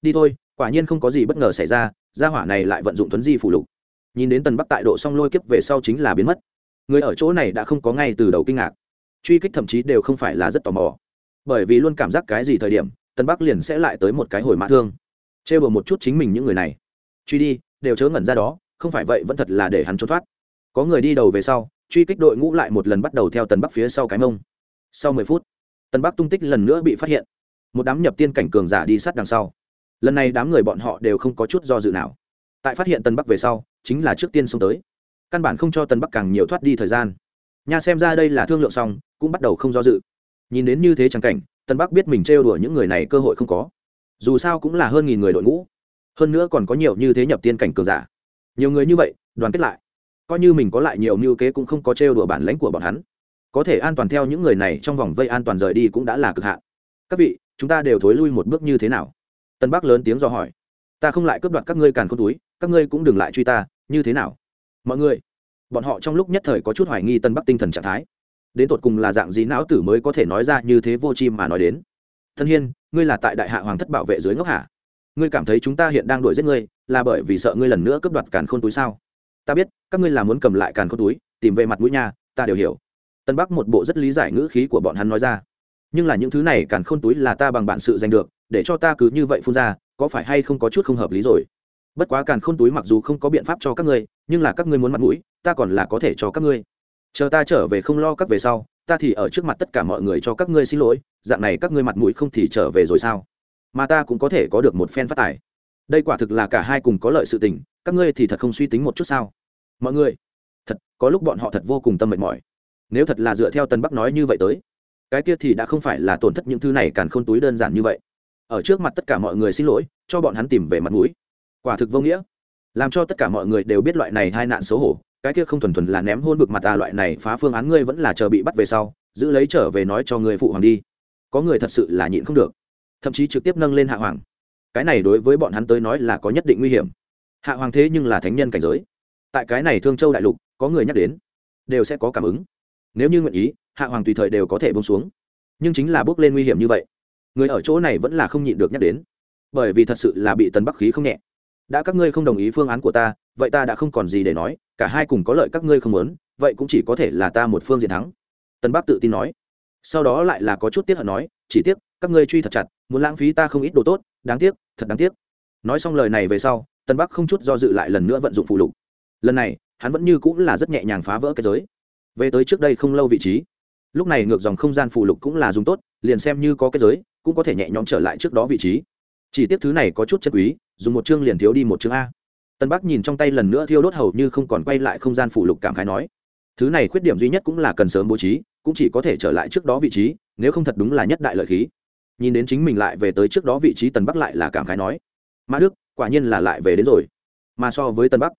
Đi thôi quả nhiên không có gì bất ngờ xảy ra, gia hỏa này lại vận dụng tuấn di phủ lục. Nhìn đến tần bắc tại độ song lôi kiếp về sau chính là biến mất. Người ở chỗ này đã không có ngay từ đầu kinh ngạc. Truy kích thậm chí đều không phải là rất tò mò. Bởi vì luôn cảm giác cái gì thời điểm, tần bắc liền sẽ lại tới một cái hồi mã thương. Chê bừa một chút chính mình những người này. Truy đi, đều chớ ngẩn ra đó, không phải vậy vẫn thật là để hắn trốn thoát. Có người đi đầu về sau, truy kích đội ngũ lại một lần bắt đầu theo tần bắc phía sau cái mông. Sau mười phút, tần bắc tung tích lần nữa bị phát hiện. Một đám nhập tiên cảnh cường giả đi sát đằng sau lần này đám người bọn họ đều không có chút do dự nào. Tại phát hiện tần bắc về sau, chính là trước tiên xông tới. Căn bản không cho tần bắc càng nhiều thoát đi thời gian. Nha xem ra đây là thương lượng xong, cũng bắt đầu không do dự. Nhìn đến như thế chẳng cảnh tần bắc biết mình trêu đùa những người này cơ hội không có. Dù sao cũng là hơn nghìn người đội ngũ. Hơn nữa còn có nhiều như thế nhập tiên cảnh cường giả. Nhiều người như vậy, đoàn kết lại. Coi như mình có lại nhiều mưu kế cũng không có trêu đùa bản lãnh của bọn hắn. Có thể an toàn theo những người này trong vòng vây an toàn rời đi cũng đã là cực hạn. Các vị, chúng ta đều thối lui một bước như thế nào? Tân bắc lớn tiếng do hỏi. Ta không lại cướp đoạt các ngươi càn khôn túi, các ngươi cũng đừng lại truy ta, như thế nào? Mọi người, bọn họ trong lúc nhất thời có chút hoài nghi tân bắc tinh thần trạng thái. Đến tột cùng là dạng gì não tử mới có thể nói ra như thế vô chi mà nói đến? Thân hiên, ngươi là tại đại hạ hoàng thất bảo vệ dưới ngốc hạ ngươi cảm thấy chúng ta hiện đang đuổi giết ngươi, là bởi vì sợ ngươi lần nữa cướp đoạt càn khôn túi sao? Ta biết, các ngươi là muốn cầm lại càn khôn túi, tìm về mặt mũi nha, ta đều hiểu. Tân bắc một bộ rất lý giải ngữ khí của bọn hắn nói ra. Nhưng là những thứ này càn khôn túi là ta bằng bản sự giành được để cho ta cứ như vậy phun ra, có phải hay không có chút không hợp lý rồi? Bất quá càn khôn túi mặc dù không có biện pháp cho các ngươi, nhưng là các ngươi muốn mặt mũi, ta còn là có thể cho các ngươi. Chờ ta trở về không lo các về sau, ta thì ở trước mặt tất cả mọi người cho các ngươi xin lỗi, dạng này các ngươi mặt mũi không thì trở về rồi sao? Mà ta cũng có thể có được một phen phát tài. Đây quả thực là cả hai cùng có lợi sự tình, các ngươi thì thật không suy tính một chút sao? Mọi người, thật, có lúc bọn họ thật vô cùng tâm mệt mỏi. Nếu thật là dựa theo tân bắc nói như vậy tới, cái kia thì đã không phải là tổn thất những thứ này càn khôn túi đơn giản như vậy ở trước mặt tất cả mọi người xin lỗi, cho bọn hắn tìm về mặt mũi. Quả thực vô nghĩa. Làm cho tất cả mọi người đều biết loại này hai nạn xấu hổ, cái kia không thuần thuần là ném hôn vực mặt à loại này phá phương án ngươi vẫn là chờ bị bắt về sau, giữ lấy trở về nói cho người phụ hoàng đi. Có người thật sự là nhịn không được. Thậm chí trực tiếp nâng lên hạ hoàng. Cái này đối với bọn hắn tới nói là có nhất định nguy hiểm. Hạ hoàng thế nhưng là thánh nhân cảnh giới. Tại cái này thương châu đại lục, có người nhắc đến, đều sẽ có cảm ứng. Nếu như nguyện ý, hạ hoàng tùy thời đều có thể bông xuống. Nhưng chính là bước lên nguy hiểm như vậy người ở chỗ này vẫn là không nhịn được nhắc đến. Bởi vì thật sự là bị tần bắc khí không nhẹ. Đã các ngươi không đồng ý phương án của ta, vậy ta đã không còn gì để nói, cả hai cùng có lợi các ngươi không muốn, vậy cũng chỉ có thể là ta một phương diện thắng. Tần bắc tự tin nói. Sau đó lại là có chút tiếc hận nói, chỉ tiếc, các ngươi truy thật chặt, muốn lãng phí ta không ít đồ tốt, đáng tiếc, thật đáng tiếc. Nói xong lời này về sau tân bắc không chút do dự lại lần nữa vận dụng phụ lục. Lần này, hắn vẫn như cũng là rất nhẹ nhàng phá vỡ cái giới. Về tới trước đây không lâu vị trí. Lúc này ngược dòng không gian phụ lục cũng là dùng tốt, liền xem như có cái giới cũng có thể nhẹ nhõm trở lại trước đó vị trí. Chỉ tiếc thứ này có chút chất quý, dùng một chương liền thiếu đi một chương a. Tân bắc nhìn trong tay lần nữa thiêu đốt hầu như không còn quay lại không gian phụ lục cảm khái nói, thứ này khuyết điểm duy nhất cũng là cần sớm bố trí, cũng chỉ có thể trở lại trước đó vị trí, nếu không thật đúng là nhất đại lợi khí. Nhìn đến chính mình lại về tới trước đó vị trí tần bắc lại là cảm khái nói, mã đức, quả nhiên là lại về đến rồi. Mà so với tân bắc,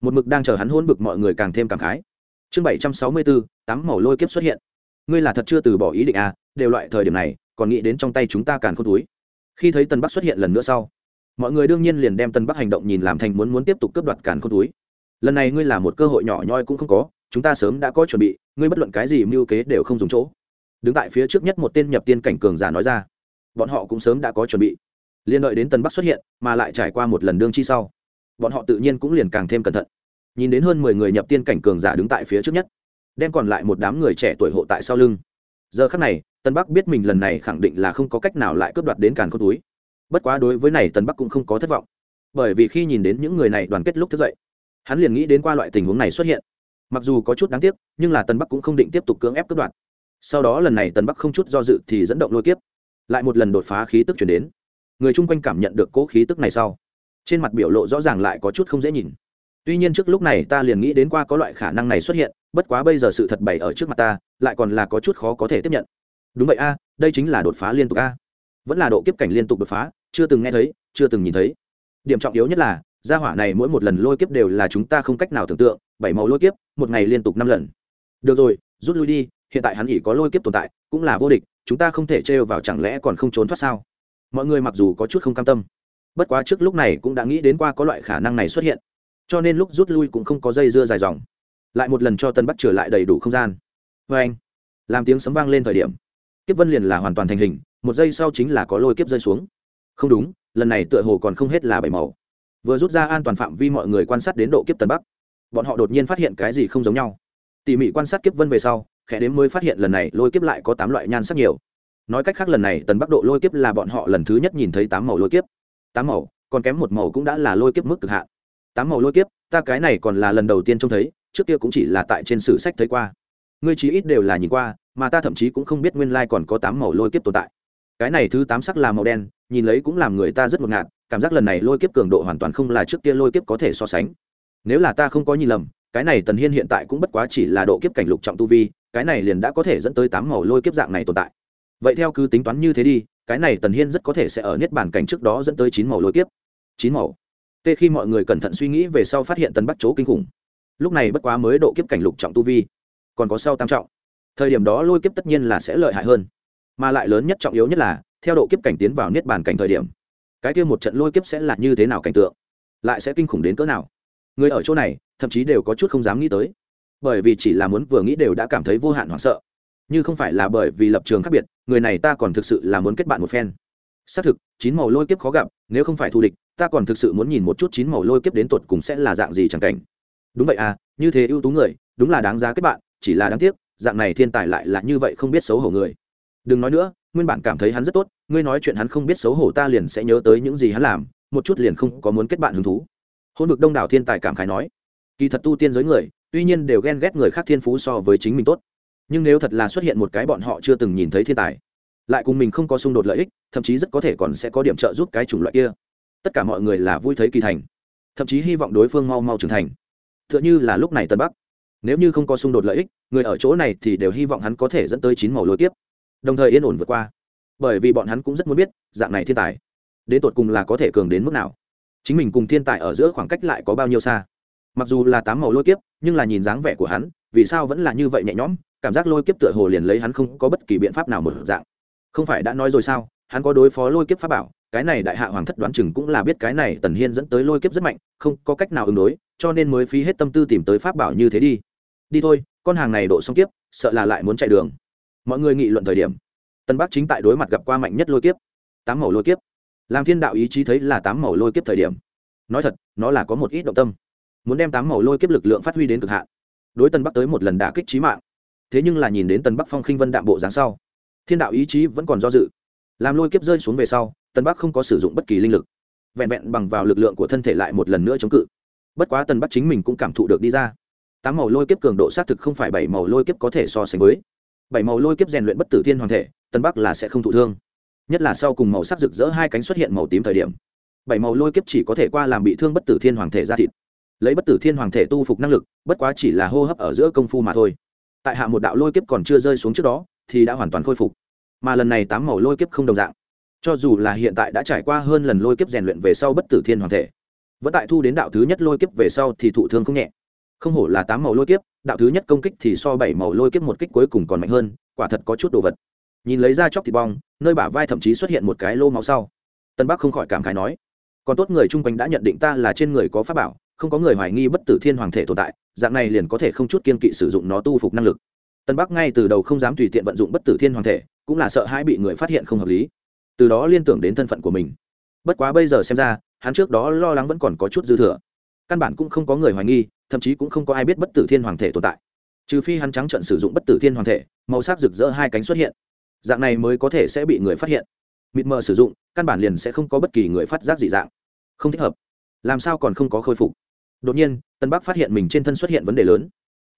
một mực đang chờ hắn hôn vực mọi người càng thêm cảm khái. Chương bảy trăm sáu mươi bốn, tám màu lôi kiếp xuất hiện. Ngươi là thật chưa từ bỏ ý định à đều loại thời điểm này còn nghĩ đến trong tay chúng ta càn khôn túi. Khi thấy tân bắc xuất hiện lần nữa sau, mọi người đương nhiên liền đem tân bắc hành động nhìn làm thành muốn muốn tiếp tục cướp đoạt càn khôn túi. Lần này ngươi là một cơ hội nhỏ nhoi cũng không có, chúng ta sớm đã có chuẩn bị, ngươi bất luận cái gì mưu kế đều không dùng chỗ. Đứng tại phía trước nhất một tên nhập tiên cảnh cường giả nói ra, bọn họ cũng sớm đã có chuẩn bị. Liên đợi đến tân bắc xuất hiện, mà lại trải qua một lần đương chi sau, bọn họ tự nhiên cũng liền càng thêm cẩn thận. Nhìn đến hơn mười người nhập tiên cảnh cường giả đứng tại phía trước nhất, đem còn lại một đám người trẻ tuổi hộ tại sau lưng. Giờ khắc này tân bắc biết mình lần này khẳng định là không có cách nào lại cướp đoạt đến càn khôn túi. Bất quá đối với này tân bắc cũng không có thất vọng. Bởi vì khi nhìn đến những người này đoàn kết lúc thức dậy, hắn liền nghĩ đến qua loại tình huống này xuất hiện. Mặc dù có chút đáng tiếc, nhưng là tân bắc cũng không định tiếp tục cưỡng ép cướp đoạt. Sau đó lần này tân bắc không chút do dự thì dẫn động lôi kiếp. Lại một lần đột phá khí tức chuyển đến. Người chung quanh cảm nhận được cỗ khí tức này sau, trên mặt biểu lộ rõ ràng lại có chút không dễ nhìn. Tuy nhiên trước lúc này ta liền nghĩ đến qua có loại khả năng này xuất hiện, bất quá bây giờ sự thật bày ở trước mặt ta, lại còn là có chút khó có thể tiếp nhận đúng vậy a, đây chính là đột phá liên tục a. Vẫn là độ kiếp cảnh liên tục đột phá, chưa từng nghe thấy, chưa từng nhìn thấy. Điểm trọng yếu nhất là, gia hỏa này mỗi một lần lôi kiếp đều là chúng ta không cách nào tưởng tượng, bảy màu lôi kiếp, một ngày liên tục năm lần. Được rồi, rút lui đi, hiện tại hắn ỉ có lôi kiếp tồn tại, cũng là vô địch, chúng ta không thể trêu vào chẳng lẽ còn không trốn thoát sao? Mọi người mặc dù có chút không cam tâm, bất quá trước lúc này cũng đã nghĩ đến qua có loại khả năng này xuất hiện. Cho nên lúc rút lui cũng không có dây dưa dài dòng. Lại một lần cho tân bắt trở lại đầy đủ không gian. Vê anh làm tiếng sấm vang lên thời điểm kiếp vân liền là hoàn toàn thành hình, một giây sau chính là có lôi kiếp rơi xuống. Không đúng, lần này tựa hồ còn không hết là bảy màu. Vừa rút ra an toàn phạm vi mọi người quan sát đến độ kiếp tần bắc. Bọn họ đột nhiên phát hiện cái gì không giống nhau. Tỉ mỉ quan sát kiếp vân về sau, khẽ đếm mới phát hiện lần này lôi kiếp lại có tám loại nhan sắc nhiều. Nói cách khác lần này tần bắc độ lôi kiếp là bọn họ lần thứ nhất nhìn thấy tám màu lôi kiếp. Tám màu, còn kém một màu cũng đã là lôi kiếp mức cực hạn. Tám màu lôi kiếp, ta cái này còn là lần đầu tiên trông thấy, trước kia cũng chỉ là tại trên sử sách thấy qua. Ngươi chí ít đều là nhìn qua mà ta thậm chí cũng không biết nguyên lai còn có tám màu lôi kiếp tồn tại. Cái này thứ tám sắc là màu đen, nhìn lấy cũng làm người ta rất ngột ngạt, cảm giác lần này lôi kiếp cường độ hoàn toàn không là trước kia lôi kiếp có thể so sánh. Nếu là ta không có nhìn lầm, cái này tần hiên hiện tại cũng bất quá chỉ là độ kiếp cảnh lục trọng tu vi, cái này liền đã có thể dẫn tới tám màu lôi kiếp dạng này tồn tại. Vậy theo cứ tính toán như thế đi, cái này tần hiên rất có thể sẽ ở niết bàn cảnh trước đó dẫn tới chín màu lôi kiếp. Chín màu. Tê khi mọi người cẩn thận suy nghĩ về sau phát hiện tần bắc chỗ kinh khủng. Lúc này bất quá mới độ kiếp cảnh lục trọng tu vi, còn có sau tam trọng thời điểm đó lôi kiếp tất nhiên là sẽ lợi hại hơn. Mà lại lớn nhất trọng yếu nhất là, theo độ kiếp cảnh tiến vào niết bàn cảnh thời điểm, cái kia một trận lôi kiếp sẽ là như thế nào cảnh tượng? Lại sẽ kinh khủng đến cỡ nào? Người ở chỗ này, thậm chí đều có chút không dám nghĩ tới. Bởi vì chỉ là muốn vừa nghĩ đều đã cảm thấy vô hạn hoảng sợ. Như không phải là bởi vì lập trường khác biệt, người này ta còn thực sự là muốn kết bạn một phen. Xác thực, chín màu lôi kiếp khó gặp, nếu không phải thù địch, ta còn thực sự muốn nhìn một chút chín màu lôi kiếp đến tột cùng sẽ là dạng gì chẳng cảnh. Đúng vậy à như thế ưu tú người, đúng là đáng giá kết bạn, chỉ là đáng tiếc dạng này thiên tài lại là như vậy không biết xấu hổ người. Đừng nói nữa, nguyên bản cảm thấy hắn rất tốt, ngươi nói chuyện hắn không biết xấu hổ ta liền sẽ nhớ tới những gì hắn làm, một chút liền không có muốn kết bạn hứng thú. Hôn vực đông đảo thiên tài cảm khái nói, kỳ thật tu tiên giới người, tuy nhiên đều ghen ghét người khác thiên phú so với chính mình tốt. Nhưng nếu thật là xuất hiện một cái bọn họ chưa từng nhìn thấy thiên tài, lại cùng mình không có xung đột lợi ích, thậm chí rất có thể còn sẽ có điểm trợ giúp cái chủng loại kia. Tất cả mọi người là vui thấy kỳ thành, thậm chí hy vọng đối phương mau mau trưởng thành. T h ư ợ n h ư là lúc này tân bắc nếu như không có xung đột lợi ích, người ở chỗ này thì đều hy vọng hắn có thể dẫn tới chín màu lối tiếp đồng thời yên ổn vượt qua. Bởi vì bọn hắn cũng rất muốn biết, dạng này thiên tài, đến tột cùng là có thể cường đến mức nào. Chính mình cùng thiên tài ở giữa khoảng cách lại có bao nhiêu xa? Mặc dù là tám màu lôi kiếp, nhưng là nhìn dáng vẻ của hắn, vì sao vẫn là như vậy nhẹ nhõm, cảm giác lôi kiếp tựa hồ liền lấy hắn không có bất kỳ biện pháp nào một dạng. Không phải đã nói rồi sao, hắn có đối phó lôi kiếp pháp bảo, cái này đại hạ hoàng thất đoán chừng cũng là biết cái này tần hiên dẫn tới lôi kiếp rất mạnh, không có cách nào ứng đối, cho nên mới phí hết tâm tư tìm tới pháp bảo như thế đi đi thôi, con hàng này độ xong kiếp, sợ là lại muốn chạy đường. Mọi người nghị luận thời điểm, tân bắc chính tại đối mặt gặp qua mạnh nhất lôi kiếp, tám màu lôi kiếp. Làm thiên đạo ý chí thấy là tám màu lôi kiếp thời điểm. Nói thật, nó là có một ít động tâm. Muốn đem tám màu lôi kiếp lực lượng phát huy đến cực hạn, đối tân bắc tới một lần đả kích trí mạng. Thế nhưng là nhìn đến tân bắc phong khinh vân đạm bộ dáng sau, thiên đạo ý chí vẫn còn do dự. Làm lôi kiếp rơi xuống về sau, tân bắc không có sử dụng bất kỳ linh lực, vẹn vẹn bằng vào lực lượng của thân thể lại một lần nữa chống cự. Bất quá tân bắc chính mình cũng cảm thụ được đi ra tám màu lôi kiếp cường độ xác thực không phải bảy màu lôi kiếp có thể so sánh với. Bảy màu lôi kiếp rèn luyện bất tử thiên hoàng thể, tân bắc là sẽ không thụ thương. Nhất là sau cùng màu sắc rực rỡ hai cánh xuất hiện màu tím thời điểm. Bảy màu lôi kiếp chỉ có thể qua làm bị thương bất tử thiên hoàng thể ra thịt. Lấy bất tử thiên hoàng thể tu phục năng lực, bất quá chỉ là hô hấp ở giữa công phu mà thôi. Tại hạ một đạo lôi kiếp còn chưa rơi xuống trước đó, thì đã hoàn toàn khôi phục. Mà lần này tám màu lôi kiếp không đồng dạng. Cho dù là hiện tại đã trải qua hơn lần lôi kiếp rèn luyện về sau bất tử thiên hoàng thể, vẫn tại thu đến đạo thứ nhất lôi kiếp về sau thì thụ thương không nhẹ không hổ là tám màu lôi kiếp, đạo thứ nhất công kích thì so bảy màu lôi kiếp một kích cuối cùng còn mạnh hơn, quả thật có chút đồ vật. Nhìn lấy ra chóc thịt bong, nơi bả vai thậm chí xuất hiện một cái lô máu sau. Tân bắc không khỏi cảm khái nói, còn tốt người chung quanh đã nhận định ta là trên người có pháp bảo, không có người hoài nghi bất tử thiên hoàng thể tồn tại, dạng này liền có thể không chút kiên kỵ sử dụng nó tu phục năng lực. Tân bắc ngay từ đầu không dám tùy tiện vận dụng bất tử thiên hoàng thể, cũng là sợ hãi bị người phát hiện không hợp lý. Từ đó liên tưởng đến thân phận của mình. Bất quá bây giờ xem ra, hắn trước đó lo lắng vẫn còn có chút dư thừa. Căn bản cũng không có người hoài nghi thậm chí cũng không có ai biết bất tử thiên hoàng thể tồn tại. Trừ phi hắn trắng trận sử dụng bất tử thiên hoàng thể, màu sắc rực rỡ hai cánh xuất hiện. Dạng này mới có thể sẽ bị người phát hiện. Mịt mờ sử dụng, căn bản liền sẽ không có bất kỳ người phát giác dị dạng. Không thích hợp. Làm sao còn không có khôi phục? Đột nhiên, tân bắc phát hiện mình trên thân xuất hiện vấn đề lớn.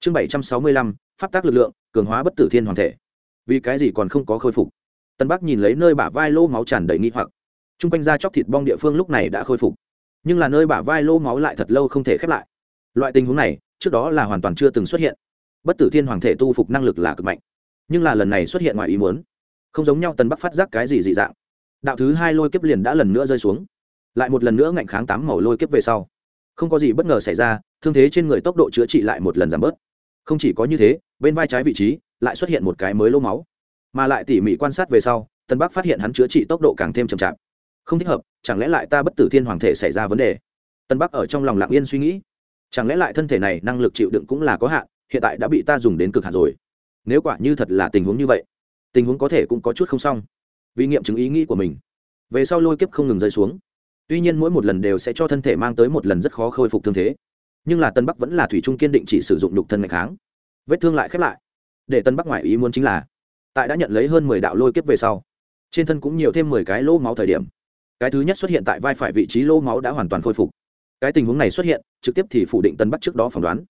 Chương bảy trăm sáu mươi lăm, pháp tác lực lượng, cường hóa bất tử thiên hoàng thể. Vì cái gì còn không có khôi phục? Tân bắc nhìn lấy nơi bả vai lô máu tràn đầy nghi hoặc. T r u n g quanh da chóc thịt bong địa phương lúc này đã khôi phục. Nhưng là nơi bả vai lô máu lại thật lâu không thể khép lại loại tình huống này, trước đó là hoàn toàn chưa từng xuất hiện. Bất tử thiên hoàng thể tu phục năng lực là cực mạnh, nhưng là lần này xuất hiện ngoài ý muốn, không giống nhau tần bắc phát giác cái gì dị dạng. Đạo thứ hai lôi kiếp liền đã lần nữa rơi xuống, lại một lần nữa ngạnh kháng tám màu lôi kiếp về sau. Không có gì bất ngờ xảy ra, thương thế trên người tốc độ chữa trị lại một lần giảm bớt. Không chỉ có như thế, bên vai trái vị trí lại xuất hiện một cái mới lô máu. Mà lại tỉ mỉ quan sát về sau tân bắc phát hiện hắn chữa trị tốc độ càng thêm chậm chạp. Không thích hợp, chẳng lẽ lại ta bất tử thiên hoàng thể xảy ra vấn đề? Tân bắc ở trong lòng lặng yên suy nghĩ chẳng lẽ lại thân thể này năng lực chịu đựng cũng là có hạn, hiện tại đã bị ta dùng đến cực hạn rồi? Nếu quả như thật là tình huống như vậy, tình huống có thể cũng có chút không xong. Vì nghiệm chứng ý nghĩ của mình, về sau lôi kiếp không ngừng rơi xuống. Tuy nhiên mỗi một lần đều sẽ cho thân thể mang tới một lần rất khó khôi phục thương thế, nhưng là tân bắc vẫn là thủy trung kiên định chỉ sử dụng nhục thân ngày kháng. Vết thương lại khép lại. Để tân bắc ngoại ý muốn chính là, tại đã nhận lấy hơn mười đạo lôi kiếp về sau, trên thân cũng nhiều thêm mười cái lỗ máu thời điểm. Cái thứ nhất xuất hiện tại vai phải vị trí lỗ máu đã hoàn toàn khôi phục. Cái tình huống này xuất hiện trực tiếp thì phủ định tân bắc trước đó phỏng đoán.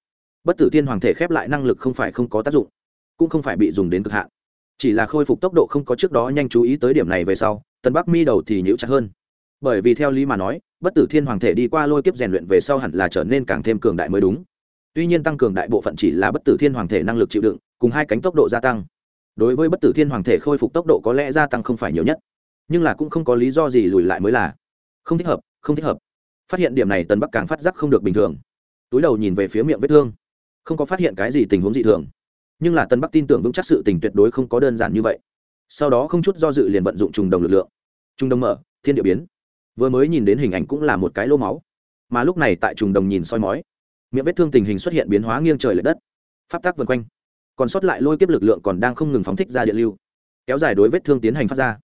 Bất tử tiên hoàng thể khép lại năng lực không phải không có tác dụng, cũng không phải bị dùng đến cực hạn. Chỉ là khôi phục tốc độ không có trước đó nhanh chú ý tới điểm này về sau, tân bắc mi đầu thì nhíu chặt hơn. Bởi vì theo lý mà nói, bất tử thiên hoàng thể đi qua lôi kiếp rèn luyện về sau hẳn là trở nên càng thêm cường đại mới đúng. Tuy nhiên tăng cường đại bộ phận chỉ là bất tử thiên hoàng thể năng lực chịu đựng, cùng hai cánh tốc độ gia tăng. Đối với bất tử thiên hoàng thể khôi phục tốc độ có lẽ gia tăng không phải nhiều nhất, nhưng là cũng không có lý do gì lùi lại mới là. Không thích hợp, không thích hợp phát hiện điểm này tần bắc càng phát giác không được bình thường. Túi đầu nhìn về phía miệng vết thương. Không có phát hiện cái gì tình huống dị thường. Nhưng là tần bắc tin tưởng vững chắc sự tình tuyệt đối không có đơn giản như vậy. Sau đó không chút do dự liền vận dụng trùng đồng lực lượng. Trùng đồng mở, thiên địa biến. Vừa mới nhìn đến hình ảnh cũng là một cái lô máu. Mà lúc này tại trùng đồng nhìn soi mói, miệng vết thương tình hình xuất hiện biến hóa nghiêng trời l ệ đất. Pháp tác vân quanh. Còn sót lại lôi kiếp lực lượng còn đang không ngừng phóng thích ra điện lưu. Kéo dài đối vết thương tiến hành phát ra.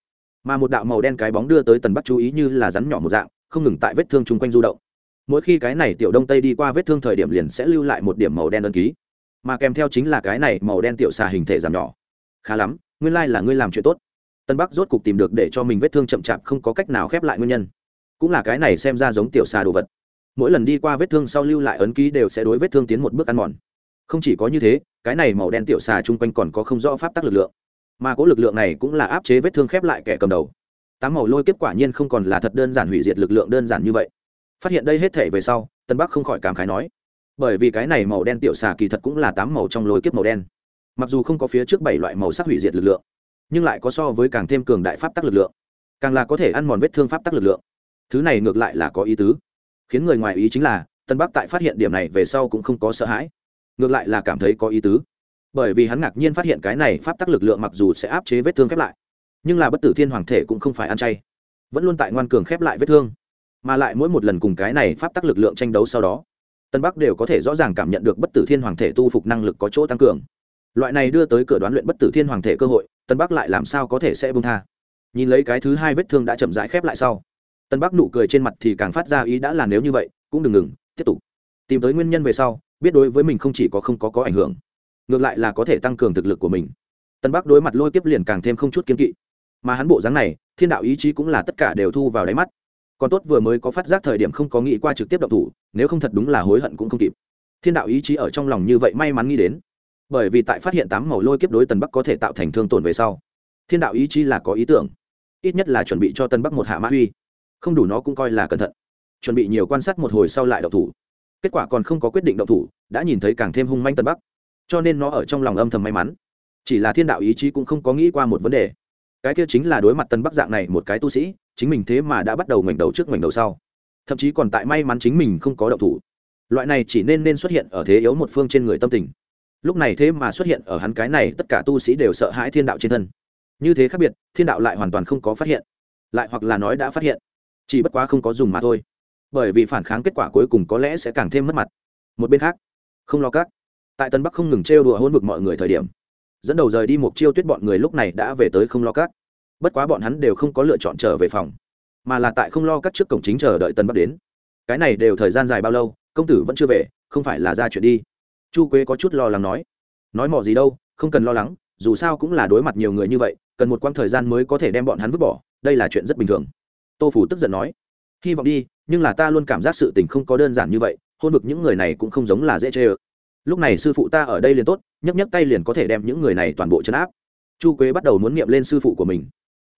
Mà một đạo màu đen cái bóng đưa tới tần bắc chú ý như là rắn nhỏ một dạng không ngừng tại vết thương chung quanh du động. Mỗi khi cái này tiểu đông tây đi qua vết thương thời điểm liền sẽ lưu lại một điểm màu đen đơn ký. Mà kèm theo chính là cái này màu đen tiểu xà hình thể giảm nhỏ. Khá lắm, nguyên lai là ngươi làm chuyện tốt. Tân bắc rốt cục tìm được để cho mình vết thương chậm chạp không có cách nào khép lại nguyên nhân. Cũng là cái này xem ra giống tiểu xà đồ vật. Mỗi lần đi qua vết thương sau lưu lại ấn ký đều sẽ đối vết thương tiến một bước ăn mòn. Không chỉ có như thế, cái này màu đen tiểu xà chung quanh còn có không rõ pháp tắc lực lượng. Mà có lực lượng này cũng là áp chế vết thương khép lại kẻ cầm đầu tám màu lôi kiếp quả nhiên không còn là thật đơn giản hủy diệt lực lượng đơn giản như vậy. Phát hiện đây hết thể về sau, tân bắc không khỏi cảm khái nói, bởi vì cái này màu đen tiểu xà kỳ thật cũng là tám màu trong lôi kiếp màu đen. Mặc dù không có phía trước bảy loại màu sắc hủy diệt lực lượng, nhưng lại có so với càng thêm cường đại pháp tắc lực lượng, càng là có thể ăn mòn vết thương pháp tắc lực lượng. Thứ này ngược lại là có ý tứ. Khiến người ngoài ý chính là, tân bắc tại phát hiện điểm này về sau cũng không có sợ hãi, ngược lại là cảm thấy có ý tứ. Bởi vì hắn ngạc nhiên phát hiện cái này pháp tắc lực lượng mặc dù sẽ áp chế vết thương khép lại nhưng là bất tử thiên hoàng thể cũng không phải ăn chay, vẫn luôn tại ngoan cường khép lại vết thương, mà lại mỗi một lần cùng cái này pháp tắc lực lượng tranh đấu sau đó, tân bắc đều có thể rõ ràng cảm nhận được bất tử thiên hoàng thể tu phục năng lực có chỗ tăng cường. Loại này đưa tới cửa đoán luyện bất tử thiên hoàng thể cơ hội, tân bắc lại làm sao có thể sẽ bông tha? Nhìn lấy cái thứ hai vết thương đã chậm rãi khép lại sau, tân bắc nụ cười trên mặt thì càng phát ra ý đã là nếu như vậy, cũng đừng ngừng, tiếp tục. Tìm tới nguyên nhân về sau, biết đối với mình không chỉ có không có có ảnh hưởng, ngược lại là có thể tăng cường thực lực của mình. Tân bắc đối mặt lôi kiếp liền càng thêm không chút kiên kỵ mà hắn bộ dáng này, thiên đạo ý chí cũng là tất cả đều thu vào đáy mắt. Còn tốt vừa mới có phát giác thời điểm không có nghĩ qua trực tiếp động thủ, nếu không thật đúng là hối hận cũng không kịp. Thiên đạo ý chí ở trong lòng như vậy may mắn nghĩ đến. Bởi vì tại phát hiện tám màu lôi kiếp đối tần bắc có thể tạo thành thương tổn về sau, thiên đạo ý chí là có ý tưởng. Ít nhất là chuẩn bị cho tân bắc một hạ mã uy. Không đủ nó cũng coi là cẩn thận. Chuẩn bị nhiều quan sát một hồi sau lại đậu thủ. Kết quả còn không có quyết định đậu thủ, đã nhìn thấy càng thêm hung manh tân bắc. Cho nên nó ở trong lòng âm thầm may mắn. Chỉ là thiên đạo ý chí cũng không có nghĩ qua một vấn đề cái kia chính là đối mặt tân bắc dạng này một cái tu sĩ, chính mình thế mà đã bắt đầu ngoảnh đầu trước ngoảnh đầu sau. Thậm chí còn tại may mắn chính mình không có động thủ. Loại này chỉ nên nên xuất hiện ở thế yếu một phương trên người tâm tình. Lúc này thế mà xuất hiện ở hắn cái này, tất cả tu sĩ đều sợ hãi thiên đạo trên thân. Như thế khác biệt, thiên đạo lại hoàn toàn không có phát hiện. Lại hoặc là nói đã phát hiện. Chỉ bất quá không có dùng mà thôi. Bởi vì phản kháng kết quả cuối cùng có lẽ sẽ càng thêm mất mặt. Một bên khác, không lo các. Tại tân bắc không ngừng trêu đùa hôn vực mọi người thời điểm dẫn đầu rời đi một chiêu tuyết bọn người lúc này đã về tới không lo cát, bất quá bọn hắn đều không có lựa chọn trở về phòng mà là tại không lo cát trước cổng chính chờ đợi tân bắc đến. Cái này đều thời gian dài bao lâu công tử vẫn chưa về không phải là ra chuyện đi. Chu quế có chút lo lắng nói. Nói mỏ gì đâu không cần lo lắng dù sao cũng là đối mặt nhiều người như vậy cần một quãng thời gian mới có thể đem bọn hắn vứt bỏ đây là chuyện rất bình thường. Tô phủ tức giận nói. Hy vọng đi nhưng là ta luôn cảm giác sự tình không có đơn giản như vậy hôn vực những người này cũng không giống là dễ chê ơ lúc này sư phụ ta ở đây liền tốt, nhấc nhấc tay liền có thể đem những người này toàn bộ chấn áp. Chu quế bắt đầu muốn niệm lên sư phụ của mình.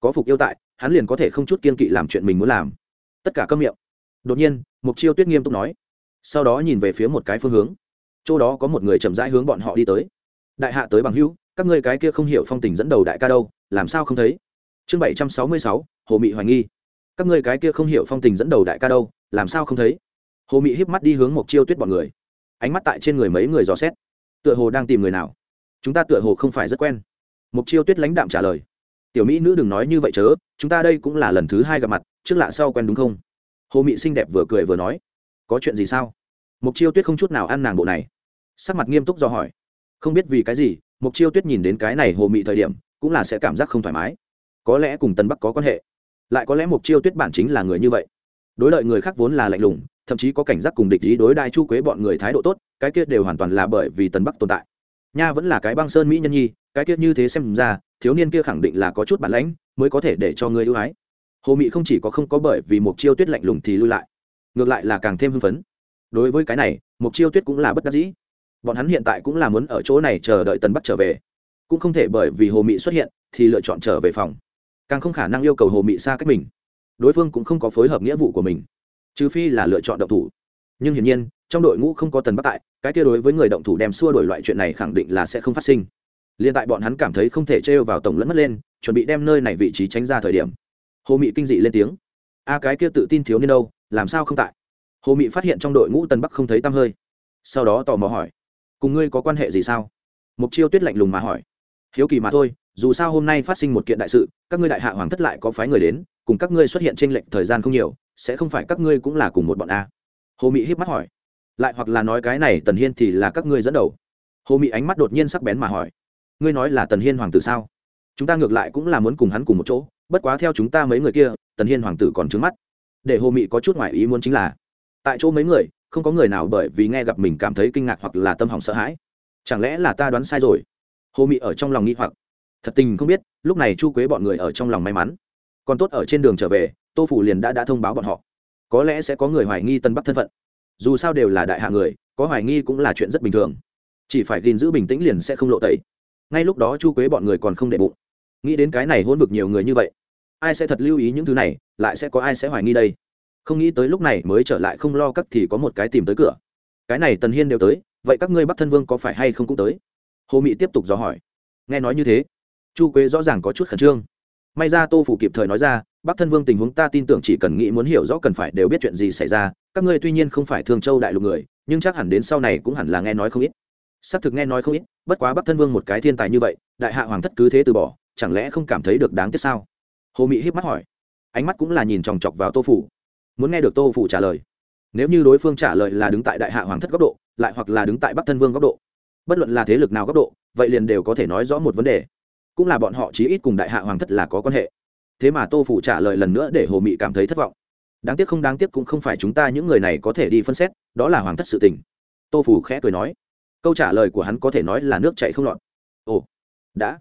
Có phục yêu tại, hắn liền có thể không chút kiên kỵ làm chuyện mình muốn làm. Tất cả câm miệng. Đột nhiên mục chiêu tuyết nghiêm túc nói. Sau đó nhìn về phía một cái phương hướng. Chỗ đó có một người chậm rãi hướng bọn họ đi tới. Đại hạ tới bằng hữu, các ngươi cái kia không hiểu phong tình dẫn đầu đại ca đâu, làm sao không thấy? Chương bảy trăm sáu mươi sáu, hồ mị hoài nghi. Các ngươi cái kia không hiểu phong tình dẫn đầu đại ca đâu, làm sao không thấy? Hồ mị híp mắt đi hướng mục chiêu tuyết bọn người ánh mắt tại trên người mấy người dò xét. Tựa hồ đang tìm người nào. Chúng ta tựa hồ không phải rất quen. Mục chiêu tuyết lãnh đạm trả lời. Tiểu mỹ nữ đừng nói như vậy chớ, chúng ta đây cũng là lần thứ hai gặp mặt, trước lạ sau quen đúng không? Hồ mị xinh đẹp vừa cười vừa nói. Có chuyện gì sao? Mục chiêu tuyết không chút nào ăn nàng bộ này. Sắc mặt nghiêm túc do hỏi. Không biết vì cái gì mục chiêu tuyết nhìn đến cái này hồ mị thời điểm, cũng là sẽ cảm giác không thoải mái. Có lẽ cùng tân bắc có quan hệ. Lại có lẽ mục chiêu tuyết bản chính là người như vậy. Đối lợi người khác vốn là lạnh lùng thậm chí có cảnh giác cùng địch ý đối đai chu quế bọn người thái độ tốt, cái kia đều hoàn toàn là bởi vì tần bắc tồn tại. Nha vẫn là cái băng sơn mỹ nhân nhi, cái kia như thế xem ra, thiếu niên kia khẳng định là có chút bản lãnh, mới có thể để cho người ưu ái. Hồ mị không chỉ có không có bởi vì một chiêu tuyết lạnh lùng thì lưu lại, ngược lại là càng thêm hưng phấn. Đối với cái này một chiêu tuyết cũng là bất đắc dĩ. Bọn hắn hiện tại cũng là muốn ở chỗ này chờ đợi tần bắc trở về. Cũng không thể bởi vì hồ mị xuất hiện thì lựa chọn trở về phòng. Càng không khả năng yêu cầu hồ mị xa cách mình. Đối phương cũng không có phối hợp nghĩa vụ của mình trừ phi là lựa chọn động thủ. Nhưng hiển nhiên, trong đội ngũ không có tần bắc tại, cái kia đối với người động thủ đem xua đổi loại chuyện này khẳng định là sẽ không phát sinh. Liền tại bọn hắn cảm thấy không thể trêu vào tổng lẫn mất lên, chuẩn bị đem nơi này vị trí tránh ra thời điểm, hồ mị kinh dị lên tiếng. A, cái kia tự tin thiếu niên đâu, làm sao không tại? Hồ mị phát hiện trong đội ngũ tân bắc không thấy tăm hơi. Sau đó tò mò hỏi, cùng ngươi có quan hệ gì sao? Mục chiêu tuyết lạnh lùng mà hỏi, hiếu kỳ mà thôi, dù sao hôm nay phát sinh một kiện đại sự, các ngươi đại hạ hoàng thất lại có phái người đến, cùng các ngươi xuất hiện trên lệnh thời gian không nhiều sẽ không phải các ngươi cũng là cùng một bọn a? Hồ mị híp mắt hỏi. Lại hoặc là nói cái này tần hiên thì là các ngươi dẫn đầu. Hồ mị ánh mắt đột nhiên sắc bén mà hỏi. Ngươi nói là tần hiên hoàng tử sao? Chúng ta ngược lại cũng là muốn cùng hắn cùng một chỗ, bất quá theo chúng ta mấy người kia, tần hiên hoàng tử còn trứng mắt. Để hồ mị có chút ngoại ý muốn chính là, tại chỗ mấy người, không có người nào bởi vì nghe gặp mình cảm thấy kinh ngạc hoặc là tâm hỏng sợ hãi. Chẳng lẽ là ta đoán sai rồi? Hồ mị ở trong lòng nghi hoặc. Thật tình không biết, lúc này chu quế bọn người ở trong lòng may mắn. Còn tốt ở trên đường trở về tô phủ liền đã đã thông báo bọn họ. Có lẽ sẽ có người hoài nghi tân bắc thân phận. Dù sao đều là đại hạ người, có hoài nghi cũng là chuyện rất bình thường. Chỉ phải gìn giữ bình tĩnh liền sẽ không lộ tẩy. Ngay lúc đó chu quế bọn người còn không để bụng. Nghĩ đến cái này hôn vực nhiều người như vậy, ai sẽ thật lưu ý những thứ này, lại sẽ có ai sẽ hoài nghi đây? Không nghĩ tới lúc này mới trở lại không lo cắt thì có một cái tìm tới cửa. Cái này tần hiên đều tới, vậy các ngươi bắc thân vương có phải hay không cũng tới? Hồ mị tiếp tục dò hỏi. Nghe nói như thế, chu quế rõ ràng có chút khẩn trương may ra tô phủ kịp thời nói ra, bắc thân vương tình huống ta tin tưởng chỉ cần nghĩ muốn hiểu rõ cần phải đều biết chuyện gì xảy ra, các ngươi tuy nhiên không phải thương châu đại lục người, nhưng chắc hẳn đến sau này cũng hẳn là nghe nói không ít. Xác thực nghe nói không ít, bất quá bắc thân vương một cái thiên tài như vậy, đại hạ hoàng thất cứ thế từ bỏ, chẳng lẽ không cảm thấy được đáng tiếc sao? Hồ mị híp mắt hỏi. Ánh mắt cũng là nhìn chòng chọc vào tô phủ. Muốn nghe được tô phủ trả lời. Nếu như đối phương trả lời là đứng tại đại hạ hoàng thất góc độ, lại hoặc là đứng tại bắc thân vương góc độ, bất luận là thế lực nào góc độ, vậy liền đều có thể nói rõ một vấn đề cũng là bọn họ chí ít cùng đại hạ hoàng thất là có quan hệ. Thế mà tô phủ trả lời lần nữa để hồ mị cảm thấy thất vọng. Đáng tiếc không đáng tiếc cũng không phải chúng ta những người này có thể đi phân xét, đó là hoàng thất sự tình. Tô phủ khẽ cười nói, câu trả lời của hắn có thể nói là nước chạy không lọt. Ồ, đã.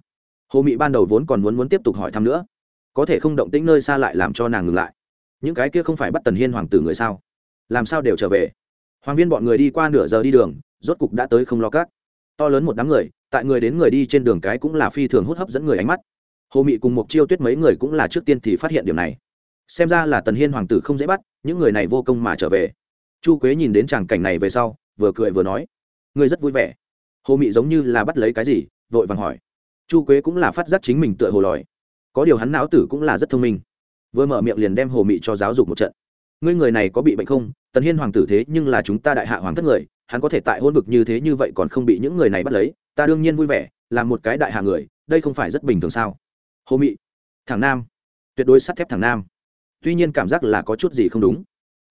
Hồ mị ban đầu vốn còn muốn muốn tiếp tục hỏi thăm nữa. Có thể không động tĩnh nơi xa lại làm cho nàng ngừng lại. Những cái kia không phải bắt tần hiên hoàng tử người sao? Làm sao đều trở về? Hoàng viên bọn người đi qua nửa giờ đi đường, rốt cục đã tới không lo cát to lớn một đám người, tại người đến người đi trên đường cái cũng là phi thường hút hấp dẫn người ánh mắt. Hồ mị cùng một chiêu tuyết mấy người cũng là trước tiên thì phát hiện điểm này. Xem ra là tần hiên hoàng tử không dễ bắt, những người này vô công mà trở về. Chu quế nhìn đến tràng cảnh này về sau, vừa cười vừa nói, ngươi rất vui vẻ. Hồ mị giống như là bắt lấy cái gì, vội vàng hỏi. Chu quế cũng là phát giác chính mình tựa hồ lòi. Có điều hắn não tử cũng là rất thông minh. Vừa mở miệng liền đem hồ mị cho giáo dục một trận. Ngươi người này có bị bệnh không? Tần hiên hoàng tử thế nhưng là chúng ta đại hạ hoàng thất người hắn có thể tại hôn vực như thế như vậy còn không bị những người này bắt lấy, ta đương nhiên vui vẻ, là một cái đại hạ người, đây không phải rất bình thường sao? Hồ mị, thằng nam, tuyệt đối sắt thép thằng nam. Tuy nhiên cảm giác là có chút gì không đúng,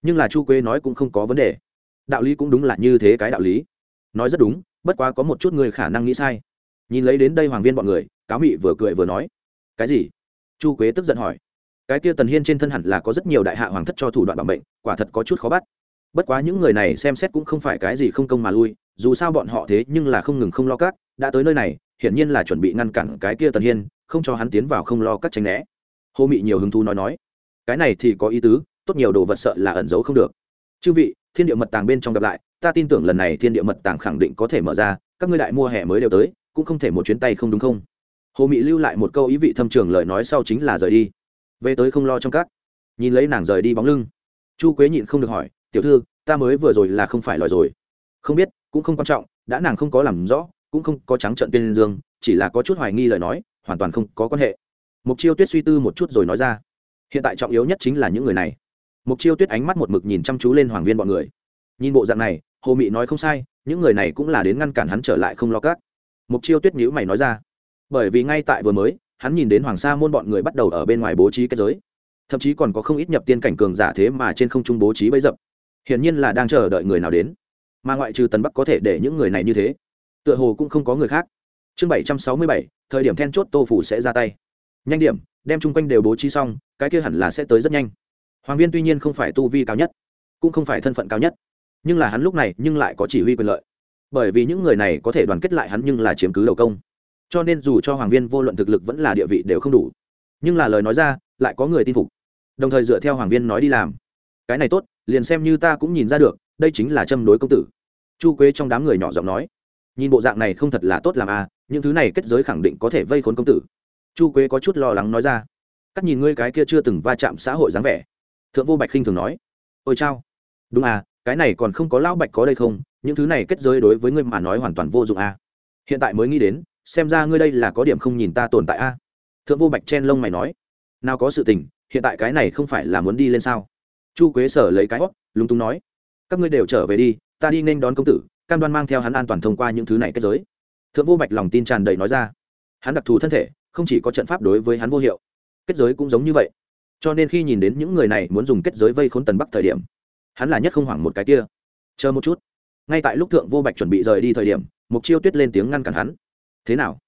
nhưng là chu quế nói cũng không có vấn đề. Đạo lý cũng đúng là như thế cái đạo lý. Nói rất đúng, bất quá có một chút người khả năng nghĩ sai. Nhìn lấy đến đây hoàng viên bọn người, cáo mị vừa cười vừa nói, cái gì? Chu quế tức giận hỏi, cái kia tần hiên trên thân hẳn là có rất nhiều đại hạ hoàng thất cho thủ đoạn bảo mệnh, quả thật có chút khó bắt bất quá những người này xem xét cũng không phải cái gì không công mà lui, dù sao bọn họ thế nhưng là không ngừng không lo cắt đã tới nơi này, hiển nhiên là chuẩn bị ngăn cản cái kia tần hiên, không cho hắn tiến vào không lo cắt tránh né. Hô mị nhiều hứng thú nói nói, cái này thì có ý tứ, tốt nhiều đồ vật sợ là ẩn giấu không được. Chư vị, thiên địa mật tàng bên trong gặp lại, ta tin tưởng lần này thiên địa mật tàng khẳng định có thể mở ra, các ngươi đại mua hè mới đều tới, cũng không thể một chuyến tay không đúng không? Hồ mị lưu lại một câu ý vị thâm trường lời nói sau chính là rời đi. Về tới không lo trong các. Nhìn lấy nàng rời đi bóng lưng. Chu quế nhịn không được hỏi tiểu thư, ta mới vừa rồi là không phải lòi rồi. Không biết, cũng không quan trọng, đã nàng không có làm rõ, cũng không có trắng trận tên dương, chỉ là có chút hoài nghi lời nói, hoàn toàn không có quan hệ. Mục chiêu tuyết suy tư một chút rồi nói ra. Hiện tại trọng yếu nhất chính là những người này. Mục chiêu tuyết ánh mắt một mực nhìn chăm chú lên hoàng viên bọn người. Nhìn bộ dạng này, hồ mị nói không sai, những người này cũng là đến ngăn cản hắn trở lại không lo cát mục chiêu tuyết nhữ mày nói ra. Bởi vì ngay tại vừa mới, hắn nhìn đến hoàng sa môn bọn người bắt đầu ở bên ngoài bố trí kết giới. Thậm chí còn có không ít nhập tiên cảnh cường giả thế mà trên không trung bố trí bấy dập hiển nhiên là đang chờ đợi người nào đến. Mà ngoại trừ tần bắc có thể để những người này như thế, tựa hồ cũng không có người khác. Chương bảy trăm sáu mươi bảy, thời điểm then chốt tô phủ sẽ ra tay. Nhanh điểm, đem chung quanh đều bố trí xong, cái kia hẳn là sẽ tới rất nhanh. Hoàng viên tuy nhiên không phải tu vi cao nhất, cũng không phải thân phận cao nhất, nhưng là hắn lúc này nhưng lại có chỉ huy quyền lợi. Bởi vì những người này có thể đoàn kết lại hắn nhưng là chiếm cứ đầu công. Cho nên dù cho hoàng viên vô luận thực lực vẫn là địa vị đều không đủ, nhưng là lời nói ra, lại có người tin phục. Đồng thời dựa theo hoàng viên nói đi làm. Cái này tốt liền xem như ta cũng nhìn ra được, đây chính là châm đối công tử. Chu quế trong đám người nhỏ giọng nói, nhìn bộ dạng này không thật là tốt làm à những thứ này kết giới khẳng định có thể vây khốn công tử. Chu quế có chút lo lắng nói ra cắt nhìn ngươi cái kia chưa từng va chạm xã hội dáng vẻ. Thượng vô bạch khinh thường nói, ôi chao, đúng à cái này còn không có lão bạch có đây không, những thứ này kết giới đối với ngươi mà nói hoàn toàn vô dụng à hiện tại mới nghĩ đến, xem ra ngươi đây là có điểm không nhìn ta tồn tại à thượng vô bạch chen lông mày nói, nào có sự tình, hiện tại cái này không phải là muốn đi lên sao? Chu quế sở lấy cái hót lúng túng nói, các ngươi đều trở về đi, ta đi nên đón công tử. Cam đoan mang theo hắn an toàn thông qua những thứ này kết giới. Thượng vô bạch lòng tin tràn đầy nói ra, hắn đặc thù thân thể, không chỉ có trận pháp đối với hắn vô hiệu, kết giới cũng giống như vậy. Cho nên khi nhìn đến những người này muốn dùng kết giới vây khốn tần bắc thời điểm, hắn là nhất không hoảng một cái kia. Chờ một chút. Ngay tại lúc thượng vô bạch chuẩn bị rời đi thời điểm mục chiêu tuyết lên tiếng ngăn cản hắn, thế nào?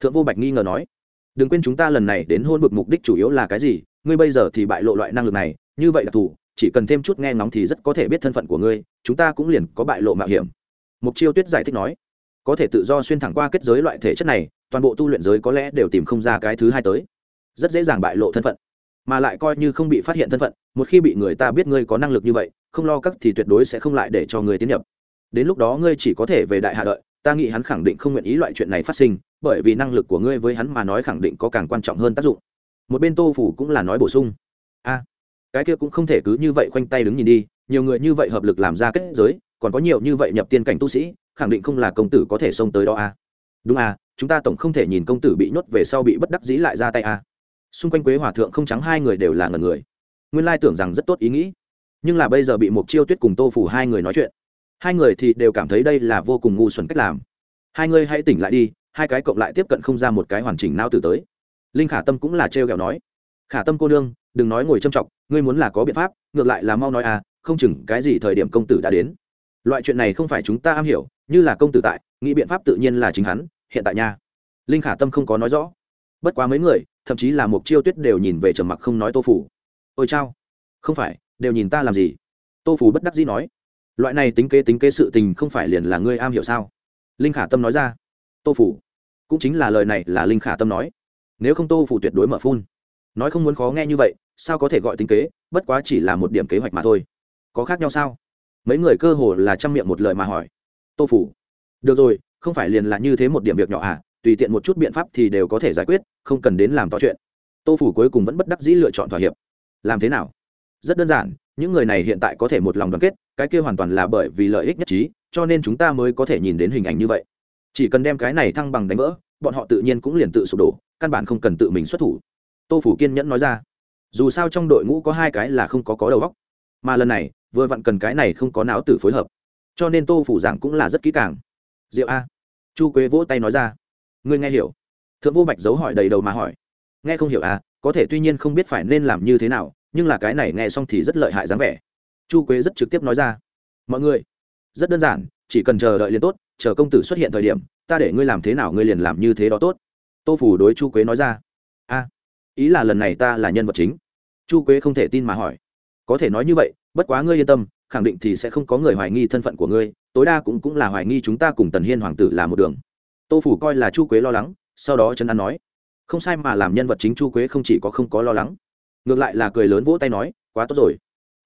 Thượng vô bạch nghi ngờ nói, đừng quên chúng ta lần này đến hôn vực mục đích chủ yếu là cái gì? Ngươi bây giờ thì bại lộ loại năng lực này, như vậy là thủ chỉ cần thêm chút nghe ngóng thì rất có thể biết thân phận của ngươi, chúng ta cũng liền có bại lộ mạo hiểm. Mục chiêu tuyết giải thích nói. Có thể tự do xuyên thẳng qua kết giới loại thể chất này, toàn bộ tu luyện giới có lẽ đều tìm không ra cái thứ hai tới. Rất dễ dàng bại lộ thân phận, mà lại coi như không bị phát hiện thân phận, một khi bị người ta biết ngươi có năng lực như vậy, không lo các thì tuyệt đối sẽ không lại để cho ngươi tiến nhập. Đến lúc đó ngươi chỉ có thể về đại hạ đợi, ta nghĩ hắn khẳng định không nguyện ý loại chuyện này phát sinh, bởi vì năng lực của ngươi với hắn mà nói khẳng định có càng quan trọng hơn tác dụng. Một bên tô phủ cũng là nói bổ sung. A cái kia cũng không thể cứ như vậy khoanh tay đứng nhìn đi, nhiều người như vậy hợp lực làm ra kết giới, còn có nhiều như vậy nhập tiên cảnh tu sĩ, khẳng định không là công tử có thể xông tới đó a đúng a chúng ta tổng không thể nhìn công tử bị nhốt về sau bị bất đắc dĩ lại ra tay a xung quanh quế hòa thượng không trắng hai người đều là ngần người. Nguyên lai tưởng rằng rất tốt ý nghĩ. Nhưng là bây giờ bị một chiêu tuyết cùng tô phủ hai người nói chuyện. Hai người thì đều cảm thấy đây là vô cùng ngu xuẩn cách làm. Hai người hãy tỉnh lại đi, hai cái cộng lại tiếp cận không ra một cái hoàn chỉnh nao từ tới. Linh khả tâm cũng là trêu ghẹo nói. Khả tâm cô nương đừng nói ngồi châm trọng ngươi muốn là có biện pháp, ngược lại là mau nói à không chừng cái gì thời điểm công tử đã đến. Loại chuyện này không phải chúng ta am hiểu, như là công tử tại, nghĩ biện pháp tự nhiên là chính hắn, hiện tại nha. Linh khả tâm không có nói rõ. Bất quá mấy người, thậm chí là mục chiêu tuyết đều nhìn về trầm mặc không nói tô phủ. Ôi chao. Không phải, đều nhìn ta làm gì? Tô phủ bất đắc dĩ nói. Loại này tính kế tính kế sự tình không phải liền là ngươi am hiểu sao? Linh khả tâm nói ra. Tô phủ. Cũng chính là lời này là linh khả tâm nói. Nếu không tô phủ tuyệt đối mở phun nói không muốn khó nghe như vậy, sao có thể gọi tính kế, bất quá chỉ là một điểm kế hoạch mà thôi. Có khác nhau sao? Mấy người cơ hồ là chăm miệng một lời mà hỏi. Tô phủ, được rồi, không phải liền là như thế một điểm việc nhỏ à tùy tiện một chút biện pháp thì đều có thể giải quyết, không cần đến làm to chuyện. Tô phủ cuối cùng vẫn bất đắc dĩ lựa chọn thỏa hiệp. Làm thế nào? Rất đơn giản, những người này hiện tại có thể một lòng đoàn kết, cái kia hoàn toàn là bởi vì lợi ích nhất trí, cho nên chúng ta mới có thể nhìn đến hình ảnh như vậy. Chỉ cần đem cái này thăng bằng đánh vỡ, bọn họ tự nhiên cũng liền tự sụp đổ, căn bản không cần tự mình xuất thủ tô phủ kiên nhẫn nói ra. Dù sao trong đội ngũ có hai cái là không có có đầu óc. Mà lần này, vừa vặn cần cái này không có não tử phối hợp. Cho nên tô phủ giảng cũng là rất kỹ càng. Diệu a. Chu quế vỗ tay nói ra. Ngươi nghe hiểu. Thượng vô bạch giấu hỏi đầy đầu mà hỏi. Nghe không hiểu à có thể tuy nhiên không biết phải nên làm như thế nào, nhưng là cái này nghe xong thì rất lợi hại dáng vẻ. Chu quế rất trực tiếp nói ra. Mọi người, rất đơn giản, chỉ cần chờ đợi liền tốt, chờ công tử xuất hiện thời điểm, ta để ngươi làm thế nào ngươi liền làm như thế đó tốt. Tô phủ đối chu quế nói ra ý là lần này ta là nhân vật chính. Chu quế không thể tin mà hỏi. Có thể nói như vậy, bất quá ngươi yên tâm, khẳng định thì sẽ không có người hoài nghi thân phận của ngươi, tối đa cũng cũng là hoài nghi chúng ta cùng tần hiên hoàng tử là một đường. Tô phủ coi là chu quế lo lắng, sau đó trấn an nói. Không sai mà làm nhân vật chính chu quế không chỉ có không có lo lắng, ngược lại là cười lớn vỗ tay nói, quá tốt rồi.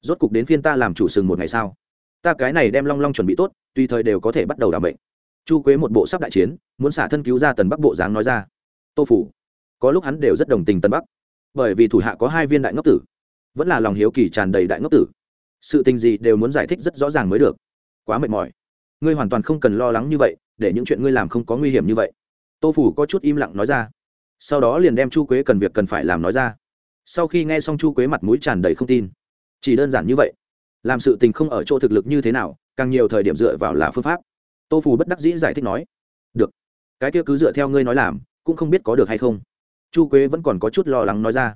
Rốt cục đến phiên ta làm chủ sừng một ngày sao? Ta cái này đem long long chuẩn bị tốt, tùy thời đều có thể bắt đầu đảm bệnh. Chu quế một bộ sắp đại chiến, muốn xả thân cứu ra tần bắc bộ dáng nói ra. Tô phủ có lúc hắn đều rất đồng tình tân bắc. Bởi vì thủ hạ có hai viên đại ngốc tử, vẫn là lòng hiếu kỳ tràn đầy đại ngốc tử. Sự tình gì đều muốn giải thích rất rõ ràng mới được. Quá mệt mỏi. Ngươi hoàn toàn không cần lo lắng như vậy, để những chuyện ngươi làm không có nguy hiểm như vậy. Tô phủ có chút im lặng nói ra. Sau đó liền đem chu quế cần việc cần phải làm nói ra. Sau khi nghe xong chu quế mặt mũi tràn đầy không tin, chỉ đơn giản như vậy. Làm sự tình không ở chỗ thực lực như thế nào, càng nhiều thời điểm dựa vào là phương pháp. Tô phù bất đắc dĩ giải thích nói, được, cái kia cứ dựa theo ngươi nói làm, cũng không biết có được hay không chu quế vẫn còn có chút lo lắng nói ra.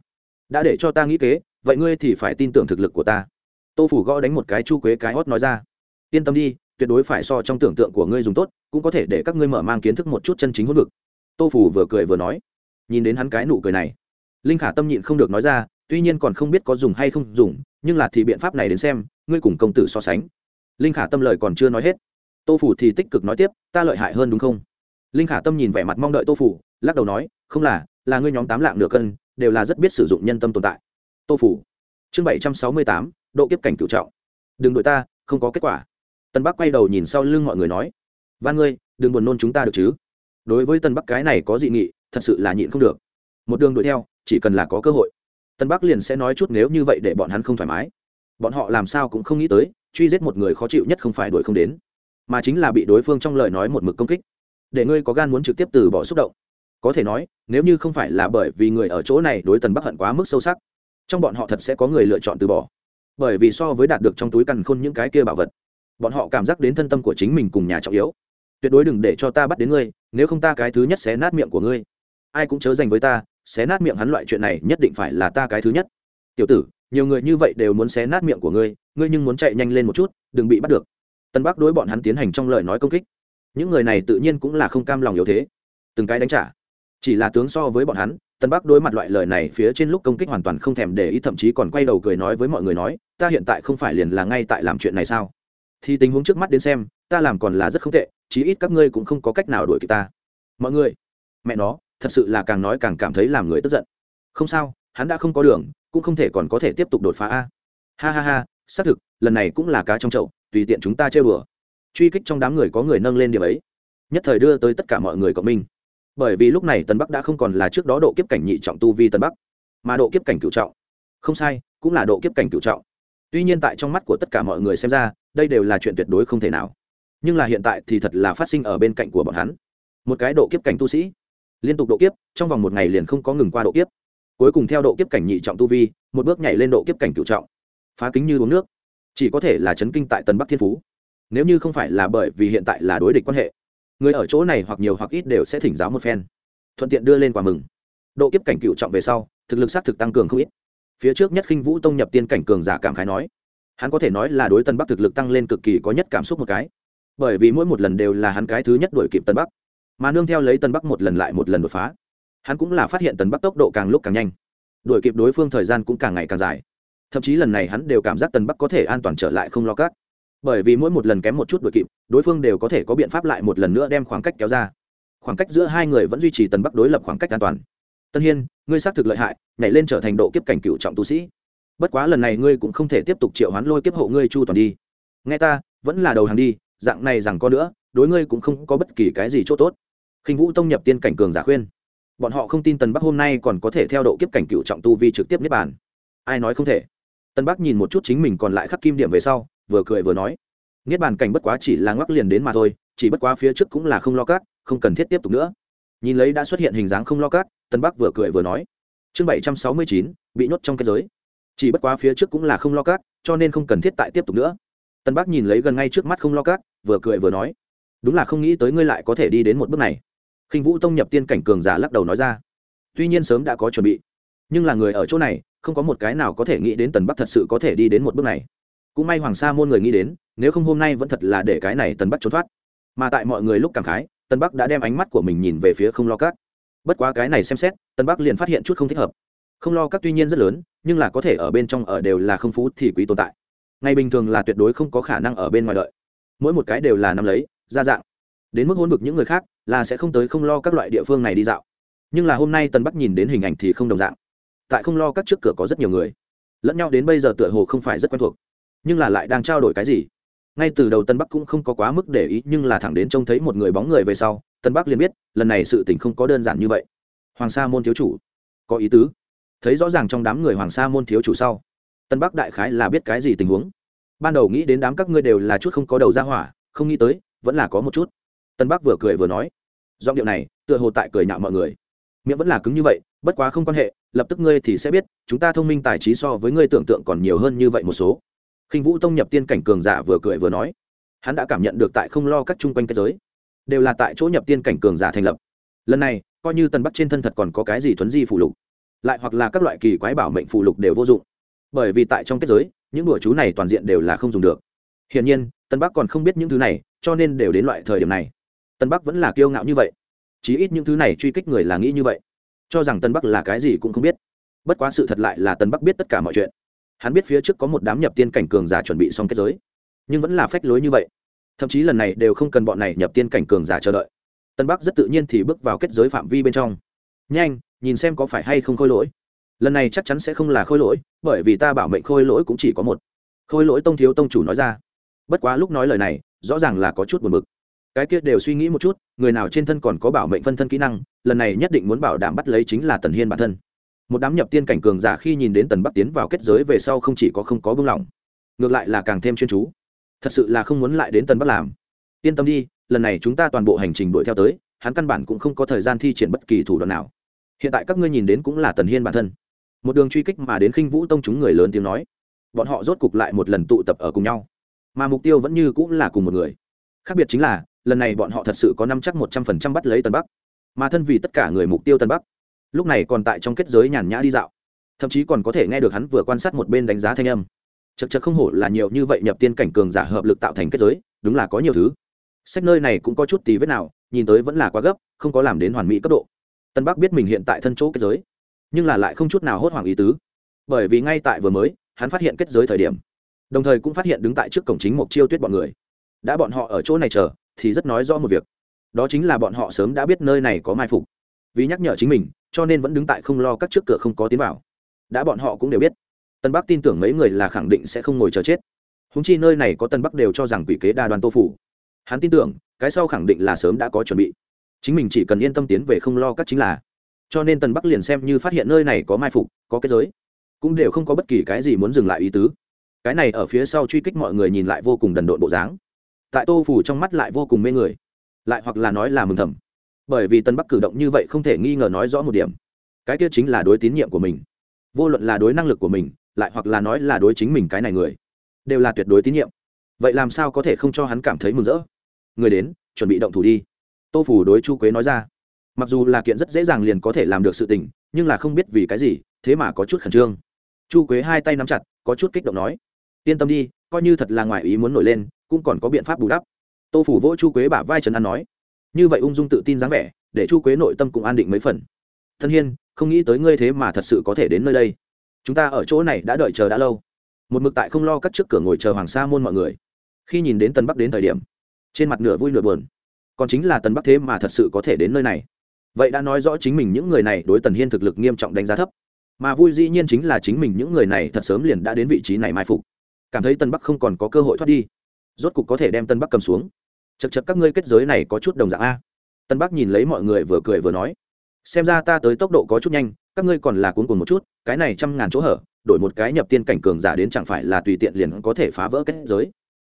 Đã để cho ta nghĩ kế, vậy ngươi thì phải tin tưởng thực lực của ta. Tô phủ gõ đánh một cái chu quế cái hót nói ra. Yên tâm đi, tuyệt đối phải so trong tưởng tượng của ngươi dùng tốt, cũng có thể để các ngươi mở mang kiến thức một chút chân chính hốt vực. Tô phủ vừa cười vừa nói. Nhìn đến hắn cái nụ cười này, linh khả tâm nhịn không được nói ra, tuy nhiên còn không biết có dùng hay không dùng, nhưng là thì biện pháp này đến xem, ngươi cùng công tử so sánh. Linh khả tâm lời còn chưa nói hết. Tô phủ thì tích cực nói tiếp, ta lợi hại hơn đúng không? Linh khả tâm nhìn vẻ mặt mong đợi tô phủ, lắc đầu nói, không là là ngươi nhóm tám lạng nửa cân, đều là rất biết sử dụng nhân tâm tồn tại. Tô phủ, chương bảy trăm sáu mươi tám, độ kiếp cảnh cựu trọng. Đừng đội ta, không có kết quả. Tân bắc quay đầu nhìn sau lưng mọi người nói, van ngươi, đừng buồn nôn chúng ta được chứ? Đối với tân bắc cái này có dị nghị, thật sự là nhịn không được. Một đường đuổi theo, chỉ cần là có cơ hội. Tân bắc liền sẽ nói chút nếu như vậy để bọn hắn không thoải mái. Bọn họ làm sao cũng không nghĩ tới, truy giết một người khó chịu nhất không phải đuổi không đến, mà chính là bị đối phương trong lời nói một mực công kích. Để ngươi có gan muốn trực tiếp từ bỏ xúc động có thể nói, nếu như không phải là bởi vì người ở chỗ này đối tần bắc hận quá mức sâu sắc, trong bọn họ thật sẽ có người lựa chọn từ bỏ. Bởi vì so với đạt được trong túi cằn khôn những cái kia bảo vật, bọn họ cảm giác đến thân tâm của chính mình cùng nhà trọng yếu. Tuyệt đối đừng để cho ta bắt đến ngươi, nếu không ta cái thứ nhất sẽ nát miệng của ngươi. Ai cũng chớ dành với ta xé nát miệng hắn loại chuyện này nhất định phải là ta cái thứ nhất. Tiểu tử, nhiều người như vậy đều muốn xé nát miệng của ngươi ngươi nhưng muốn chạy nhanh lên một chút, đừng bị bắt được. Tân bắc đối bọn hắn tiến hành trong lời nói công kích. Những người này tự nhiên cũng là không cam lòng yếu thế. Từng cái đánh trả chỉ là tướng so với bọn hắn, tân bắc đối mặt loại lời này phía trên lúc công kích hoàn toàn không thèm để ý, thậm chí còn quay đầu cười nói với mọi người nói, ta hiện tại không phải liền là ngay tại làm chuyện này sao? Thì tình huống trước mắt đến xem, ta làm còn là rất không tệ, chí ít các ngươi cũng không có cách nào đuổi kịp ta. Mọi người, mẹ nó, thật sự là càng nói càng cảm thấy làm người tức giận. Không sao, hắn đã không có đường, cũng không thể còn có thể tiếp tục đột phá a. Ha ha ha, xác thực, lần này cũng là cá trong chậu, tùy tiện chúng ta chơi bừa truy kích trong đám người có người nâng lên điểm ấy, nhất thời đưa tới tất cả mọi người cộng minh bởi vì lúc này tân bắc đã không còn là trước đó độ kiếp cảnh nhị trọng tu vi tân bắc, mà độ kiếp cảnh cựu trọng. Không sai, cũng là độ kiếp cảnh cựu trọng. Tuy nhiên tại trong mắt của tất cả mọi người xem ra, đây đều là chuyện tuyệt đối không thể nào. Nhưng là hiện tại thì thật là phát sinh ở bên cạnh của bọn hắn. Một cái độ kiếp cảnh tu sĩ. Liên tục độ kiếp, trong vòng một ngày liền không có ngừng qua độ kiếp. Cuối cùng theo độ kiếp cảnh nhị trọng tu vi, một bước nhảy lên độ kiếp cảnh cựu trọng. Phá kính như uống nước. Chỉ có thể là chấn kinh tại tân bắc thiên phú. Nếu như không phải là bởi vì hiện tại là đối địch quan hệ người ở chỗ này hoặc nhiều hoặc ít đều sẽ thỉnh giáo một phen. Thuận tiện đưa lên quà mừng. Độ kiếp cảnh cựu trọng về sau, thực lực s á t thực tăng cường không ít. Phía trước nhất khinh vũ tông nhập tiên cảnh cường giả cảm khái nói, hắn có thể nói là đối tân bắc thực lực tăng lên cực kỳ có nhất cảm xúc một cái. Bởi vì mỗi một lần đều là hắn cái thứ nhất đuổi kịp tân bắc, mà nương theo lấy tân bắc một lần lại một lần đột phá, hắn cũng là phát hiện tần bắc tốc độ càng lúc càng nhanh. Đuổi kịp đối phương thời gian cũng càng ngày càng dài. Thậm chí lần này hắn đều cảm giác tần bắc có thể an toàn trở lại không lo cát bởi vì mỗi một lần kém một chút đội kịp, đối phương đều có thể có biện pháp lại một lần nữa đem khoảng cách kéo ra. Khoảng cách giữa hai người vẫn duy trì tần bắc đối lập khoảng cách an toàn. Tân hiên, ngươi xác thực lợi hại, nhảy lên trở thành độ kiếp cảnh cựu trọng tu sĩ. Bất quá lần này ngươi cũng không thể tiếp tục triệu hoán lôi kiếp hộ ngươi chu toàn đi. Nghe ta, vẫn là đầu hàng đi, dạng này rằng có nữa, đối ngươi cũng không có bất kỳ cái gì c h ỗ t ố t khinh vũ tông nhập tiên cảnh cường giả khuyên. Bọn họ không tin tần bắc hôm nay còn có thể theo độ kiếp cảnh cựu trọng tu vi trực tiếp niết bàn. Ai nói không thể? Tân bắc nhìn một chút chính mình còn lại khắc kim điểm về sau vừa cười vừa nói. Niết bàn cảnh bất quá chỉ là ngoắc liền đến mà thôi, chỉ bất quá phía trước cũng là không lo cát không cần thiết tiếp tục nữa. Nhìn lấy đã xuất hiện hình dáng không lo cát tân bắc vừa cười vừa nói. Chương bảy trăm sáu mươi chín, bị nhốt trong cái giới. Chỉ bất quá phía trước cũng là không lo cát cho nên không cần thiết tại tiếp tục nữa. Tân bắc nhìn lấy gần ngay trước mắt không lo cát vừa cười vừa nói. Đúng là không nghĩ tới ngươi lại có thể đi đến một bước này. Khinh vũ tông nhập tiên cảnh cường giả lắc đầu nói ra. Tuy nhiên sớm đã có chuẩn bị, nhưng là người ở chỗ này, không có một cái nào có thể nghĩ đến tần bắc thật sự có thể đi đến một bước này cũng may hoàng sa môn người nghĩ đến, nếu không hôm nay vẫn thật là để cái này tần bắc trốn thoát. Mà tại mọi người lúc cảm khái, tần bắc đã đem ánh mắt của mình nhìn về phía không lo cát bất quá cái này xem xét, tần bắc liền phát hiện chút không thích hợp. Không lo cát tuy nhiên rất lớn, nhưng là có thể ở bên trong ở đều là không phú thì quý tồn tại. Ngày bình thường là tuyệt đối không có khả năng ở bên ngoài đợi. Mỗi một cái đều là năm lấy, ra dạng. Đến mức hôn vực những người khác, là sẽ không tới không lo các loại địa phương này đi dạo. Nhưng là hôm nay tân bắc nhìn đến hình ảnh thì không đồng dạng. Tại không lo các trước cửa có rất nhiều người. Lẫn nhau đến bây giờ tựa hồ không phải rất quen thuộc nhưng là lại đang trao đổi cái gì? Ngay từ đầu tân bắc cũng không có quá mức để ý, nhưng là thẳng đến trông thấy một người bóng người về sau, tân bắc liền biết, lần này sự tình không có đơn giản như vậy. Hoàng sa môn thiếu chủ. Có ý tứ. Thấy rõ ràng trong đám người hoàng sa môn thiếu chủ sau, tân bắc đại khái là biết cái gì tình huống. Ban đầu nghĩ đến đám các ngươi đều là chút không có đầu ra hỏa, không nghĩ tới, vẫn là có một chút. Tân bắc vừa cười vừa nói. Giọng điệu này, tựa hồ tại cười nhạo mọi người. Miệng vẫn là cứng như vậy, bất quá không quan hệ, lập tức ngươi thì sẽ biết, chúng ta thông minh tài trí so với ngươi tưởng tượng còn nhiều hơn như vậy một số khinh vũ tông nhập tiên cảnh cường giả vừa cười vừa nói, hắn đã cảm nhận được tại không lo các chung quanh thế giới, đều là tại chỗ nhập tiên cảnh cường giả thành lập. Lần này, coi như tân bắc trên thân thật còn có cái gì thuấn di phụ lục, lại hoặc là các loại kỳ quái bảo mệnh phụ lục đều vô dụng. Bởi vì tại trong kết giới, những đùa chú này toàn diện đều là không dùng được. Hiển nhiên tân bắc còn không biết những thứ này, cho nên đều đến loại thời điểm này. Tân bắc vẫn là kiêu ngạo như vậy. Chí ít những thứ này truy kích người là nghĩ như vậy. Cho rằng tân bắc là cái gì cũng không biết. Bất quá sự thật lại là tân bắc biết tất cả mọi chuyện hắn biết phía trước có một đám nhập tiên cảnh cường giả chuẩn bị xong kết giới, nhưng vẫn là phách lối như vậy. Thậm chí lần này đều không cần bọn này nhập tiên cảnh cường giả chờ đợi. Tân bắc rất tự nhiên thì bước vào kết giới phạm vi bên trong. Nhanh, nhìn xem có phải hay không khôi lỗi. Lần này chắc chắn sẽ không là khôi lỗi, bởi vì ta bảo mệnh khôi lỗi cũng chỉ có một. Khôi lỗi tông thiếu tông chủ nói ra. Bất quá lúc nói lời này, rõ ràng là có chút buồn bực. Cái kia đều suy nghĩ một chút, người nào trên thân còn có bảo mệnh phân thân kỹ năng, lần này nhất định muốn bảo đảm bắt lấy chính là tần hiên bản thân một đám nhập tiên cảnh cường giả khi nhìn đến tần bắc tiến vào kết giới về sau không chỉ có không có bưng lỏng ngược lại là càng thêm chuyên chú. Thật sự là không muốn lại đến tần bắc làm. Yên tâm đi, lần này chúng ta toàn bộ hành trình đuổi theo tới, hắn căn bản cũng không có thời gian thi triển bất kỳ thủ đoạn nào. Hiện tại các ngươi nhìn đến cũng là tần hiên bản thân. Một đường truy kích mà đến khinh vũ tông chúng người lớn tiếng nói. Bọn họ rốt cục lại một lần tụ tập ở cùng nhau. Mà mục tiêu vẫn như cũng là cùng một người. Khác biệt chính là, lần này bọn họ thật sự có năm chắc một trăm phần trăm bắt lấy tần bắc. Mà thân vì tất cả người mục tiêu tần bắc lúc này còn tại trong kết giới nhàn nhã đi dạo. Thậm chí còn có thể nghe được hắn vừa quan sát một bên đánh giá thanh âm. Chật chật không hổ là nhiều như vậy nhập tiên cảnh cường giả hợp lực tạo thành kết giới, đúng là có nhiều thứ. Sách nơi này cũng có chút tí vết nào, nhìn tới vẫn là quá gấp, không có làm đến hoàn mỹ cấp độ. Tân bắc biết mình hiện tại thân chỗ kết giới, nhưng là lại không chút nào hốt hoảng ý tứ. Bởi vì ngay tại vừa mới, hắn phát hiện kết giới thời điểm. Đồng thời cũng phát hiện đứng tại trước cổng chính mục chiêu tuyết bọn người. Đã bọn họ ở chỗ này chờ, thì rất nói rõ một việc. Đó chính là bọn họ sớm đã biết nơi này có mai phục. Vì nhắc nhở chính mình cho nên vẫn đứng tại không lo các trước cửa không có tiến vào. Đã bọn họ cũng đều biết, tân bắc tin tưởng mấy người là khẳng định sẽ không ngồi chờ chết. Húng chi nơi này có tân bắc đều cho rằng quỷ kế đa đoàn tô phủ. Hắn tin tưởng, cái sau khẳng định là sớm đã có chuẩn bị. Chính mình chỉ cần yên tâm tiến về không lo các chính là. Cho nên tân bắc liền xem như phát hiện nơi này có mai phục, có kết giới. Cũng đều không có bất kỳ cái gì muốn dừng lại ý tứ. Cái này ở phía sau truy kích mọi người nhìn lại vô cùng đần độn bộ dáng. Tại tô phủ trong mắt lại vô cùng mê người. Lại hoặc là nói là mừng thầm bởi vì tân bắc cử động như vậy không thể nghi ngờ nói rõ một điểm. Cái kia chính là đối tín nhiệm của mình. Vô luận là đối năng lực của mình, lại hoặc là nói là đối chính mình cái này người, đều là tuyệt đối tín nhiệm. Vậy làm sao có thể không cho hắn cảm thấy mừng rỡ? Người đến, chuẩn bị động thủ đi. Tô phủ đối chu quế nói ra. Mặc dù là kiện rất dễ dàng liền có thể làm được sự tình, nhưng là không biết vì cái gì, thế mà có chút khẩn trương. Chu quế hai tay nắm chặt, có chút kích động nói. Yên tâm đi, coi như thật là ngoài ý muốn nổi lên, cũng còn có biện pháp bù đắp. Tô phủ vỗ chu quế bả vai trần an nói như vậy ung dung tự tin dáng vẻ, để chu quế nội tâm cũng an định mấy phần. Thân hiên, không nghĩ tới ngươi thế mà thật sự có thể đến nơi đây. Chúng ta ở chỗ này đã đợi chờ đã lâu. Một mực tại không lo cắt trước cửa ngồi chờ hoàng sa môn mọi người. Khi nhìn đến tân bắc đến thời điểm, trên mặt nửa vui nửa buồn. Còn chính là tân bắc thế mà thật sự có thể đến nơi này. Vậy đã nói rõ chính mình những người này đối tần hiên thực lực nghiêm trọng đánh giá thấp. Mà vui dĩ nhiên chính là chính mình những người này thật sớm liền đã đến vị trí này mai phục. Cảm thấy tân bắc không còn có cơ hội thoát đi. Rốt cục có thể đem tân bắc cầm xuống chật chật các ngươi kết giới này có chút đồng dạng a. Tân bắc nhìn lấy mọi người vừa cười vừa nói, xem ra ta tới tốc độ có chút nhanh, các ngươi còn là cuốn cuồng một chút, cái này trăm ngàn chỗ hở, đổi một cái nhập tiên cảnh cường giả đến chẳng phải là tùy tiện liền có thể phá vỡ kết giới.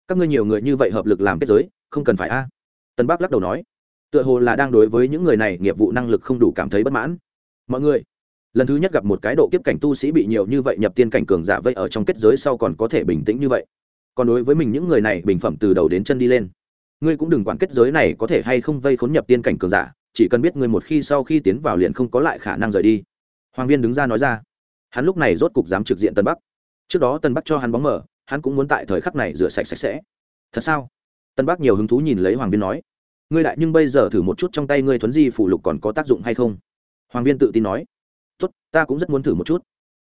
Các ngươi nhiều người như vậy hợp lực làm kết giới, không cần phải a. Tân bắc lắc đầu nói, tựa hồ là đang đối với những người này nghiệp vụ năng lực không đủ cảm thấy bất mãn. Mọi người, lần thứ nhất gặp một cái độ kiếp cảnh tu sĩ bị nhiều như vậy nhập tiên cảnh cường giả vây ở trong kết giới sau còn có thể bình tĩnh như vậy. Còn đối với mình những người này bình phẩm từ đầu đến chân đi lên ngươi cũng đừng quản kết giới này có thể hay không vây khốn nhập tiên cảnh cường giả, chỉ cần biết ngươi một khi sau khi tiến vào liền không có lại khả năng rời đi. Hoàng viên đứng ra nói ra. Hắn lúc này rốt cục dám trực diện tân bắc. Trước đó tân bắc cho hắn bóng mở, hắn cũng muốn tại thời khắc này rửa sạch sạch sẽ. Thật sao? Tân bắc nhiều hứng thú nhìn lấy hoàng viên nói. Ngươi đại nhưng bây giờ thử một chút trong tay ngươi thuấn di phủ lục còn có tác dụng hay không? Hoàng viên tự tin nói. Tốt, ta cũng rất muốn thử một chút.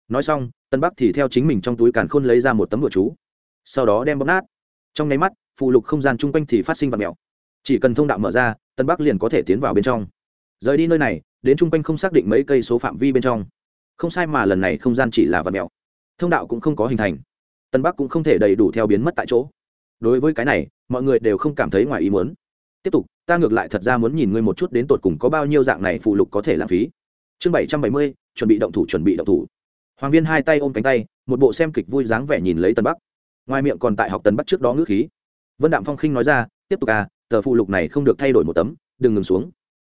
Nói xong, tân bắc thì theo chính mình trong túi càn khôn lấy ra một tấm bụa chú, sau đó đem bóp nát. Trong nháy mắt phụ lục không gian chung quanh thì phát sinh vật mèo chỉ cần thông đạo mở ra, tân bắc liền có thể tiến vào bên trong. Rời đi nơi này, đến chung quanh không xác định mấy cây số phạm vi bên trong. Không sai mà lần này không gian chỉ là vật mèo thông đạo cũng không có hình thành. Tân bắc cũng không thể đầy đủ theo biến mất tại chỗ. Đối với cái này, mọi người đều không cảm thấy ngoài ý muốn. Tiếp tục, ta ngược lại thật ra muốn nhìn ngươi một chút đến tột cùng có bao nhiêu dạng này phụ lục có thể lãng phí. Chương bảy trăm bảy mươi, chuẩn bị động thủ, chuẩn bị động thủ. Hoàng viên hai tay ôm cánh tay, một bộ xem kịch vui dáng vẻ nhìn lấy tân bắc. Ngoài miệng còn tại học tân bắc trước đó ngữ khí vân đạm phong khinh nói ra, tiếp tục à tờ phụ lục này không được thay đổi một tấm, đừng ngừng xuống.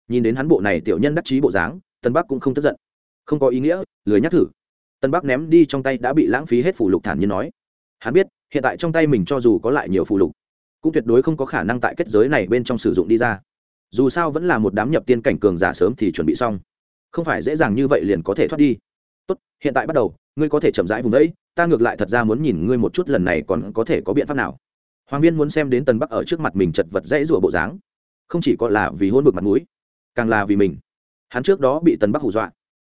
Nhìn đến hắn bộ này tiểu nhân đắc chí bộ dáng, tân bắc cũng không tức giận. Không có ý nghĩa, lười nhắc thử. Tân bắc ném đi trong tay đã bị lãng phí hết phụ lục thản nhiên nói. Hắn biết, hiện tại trong tay mình cho dù có lại nhiều phụ lục, cũng tuyệt đối không có khả năng tại kết giới này bên trong sử dụng đi ra. Dù sao vẫn là một đám nhập tiên cảnh cường giả sớm thì chuẩn bị xong. Không phải dễ dàng như vậy liền có thể thoát đi. Tốt, hiện tại bắt đầu, ngươi có thể chậm rãi vùng đấy ta ngược lại thật ra muốn nhìn ngươi một chút lần này còn có thể có biện pháp nào hoàng viên muốn xem đến tần bắc ở trước mặt mình chật vật dãy rủa bộ dáng. Không chỉ có là vì hôn vực mặt mũi, càng là vì mình. Hắn trước đó bị tần bắc hù dọa.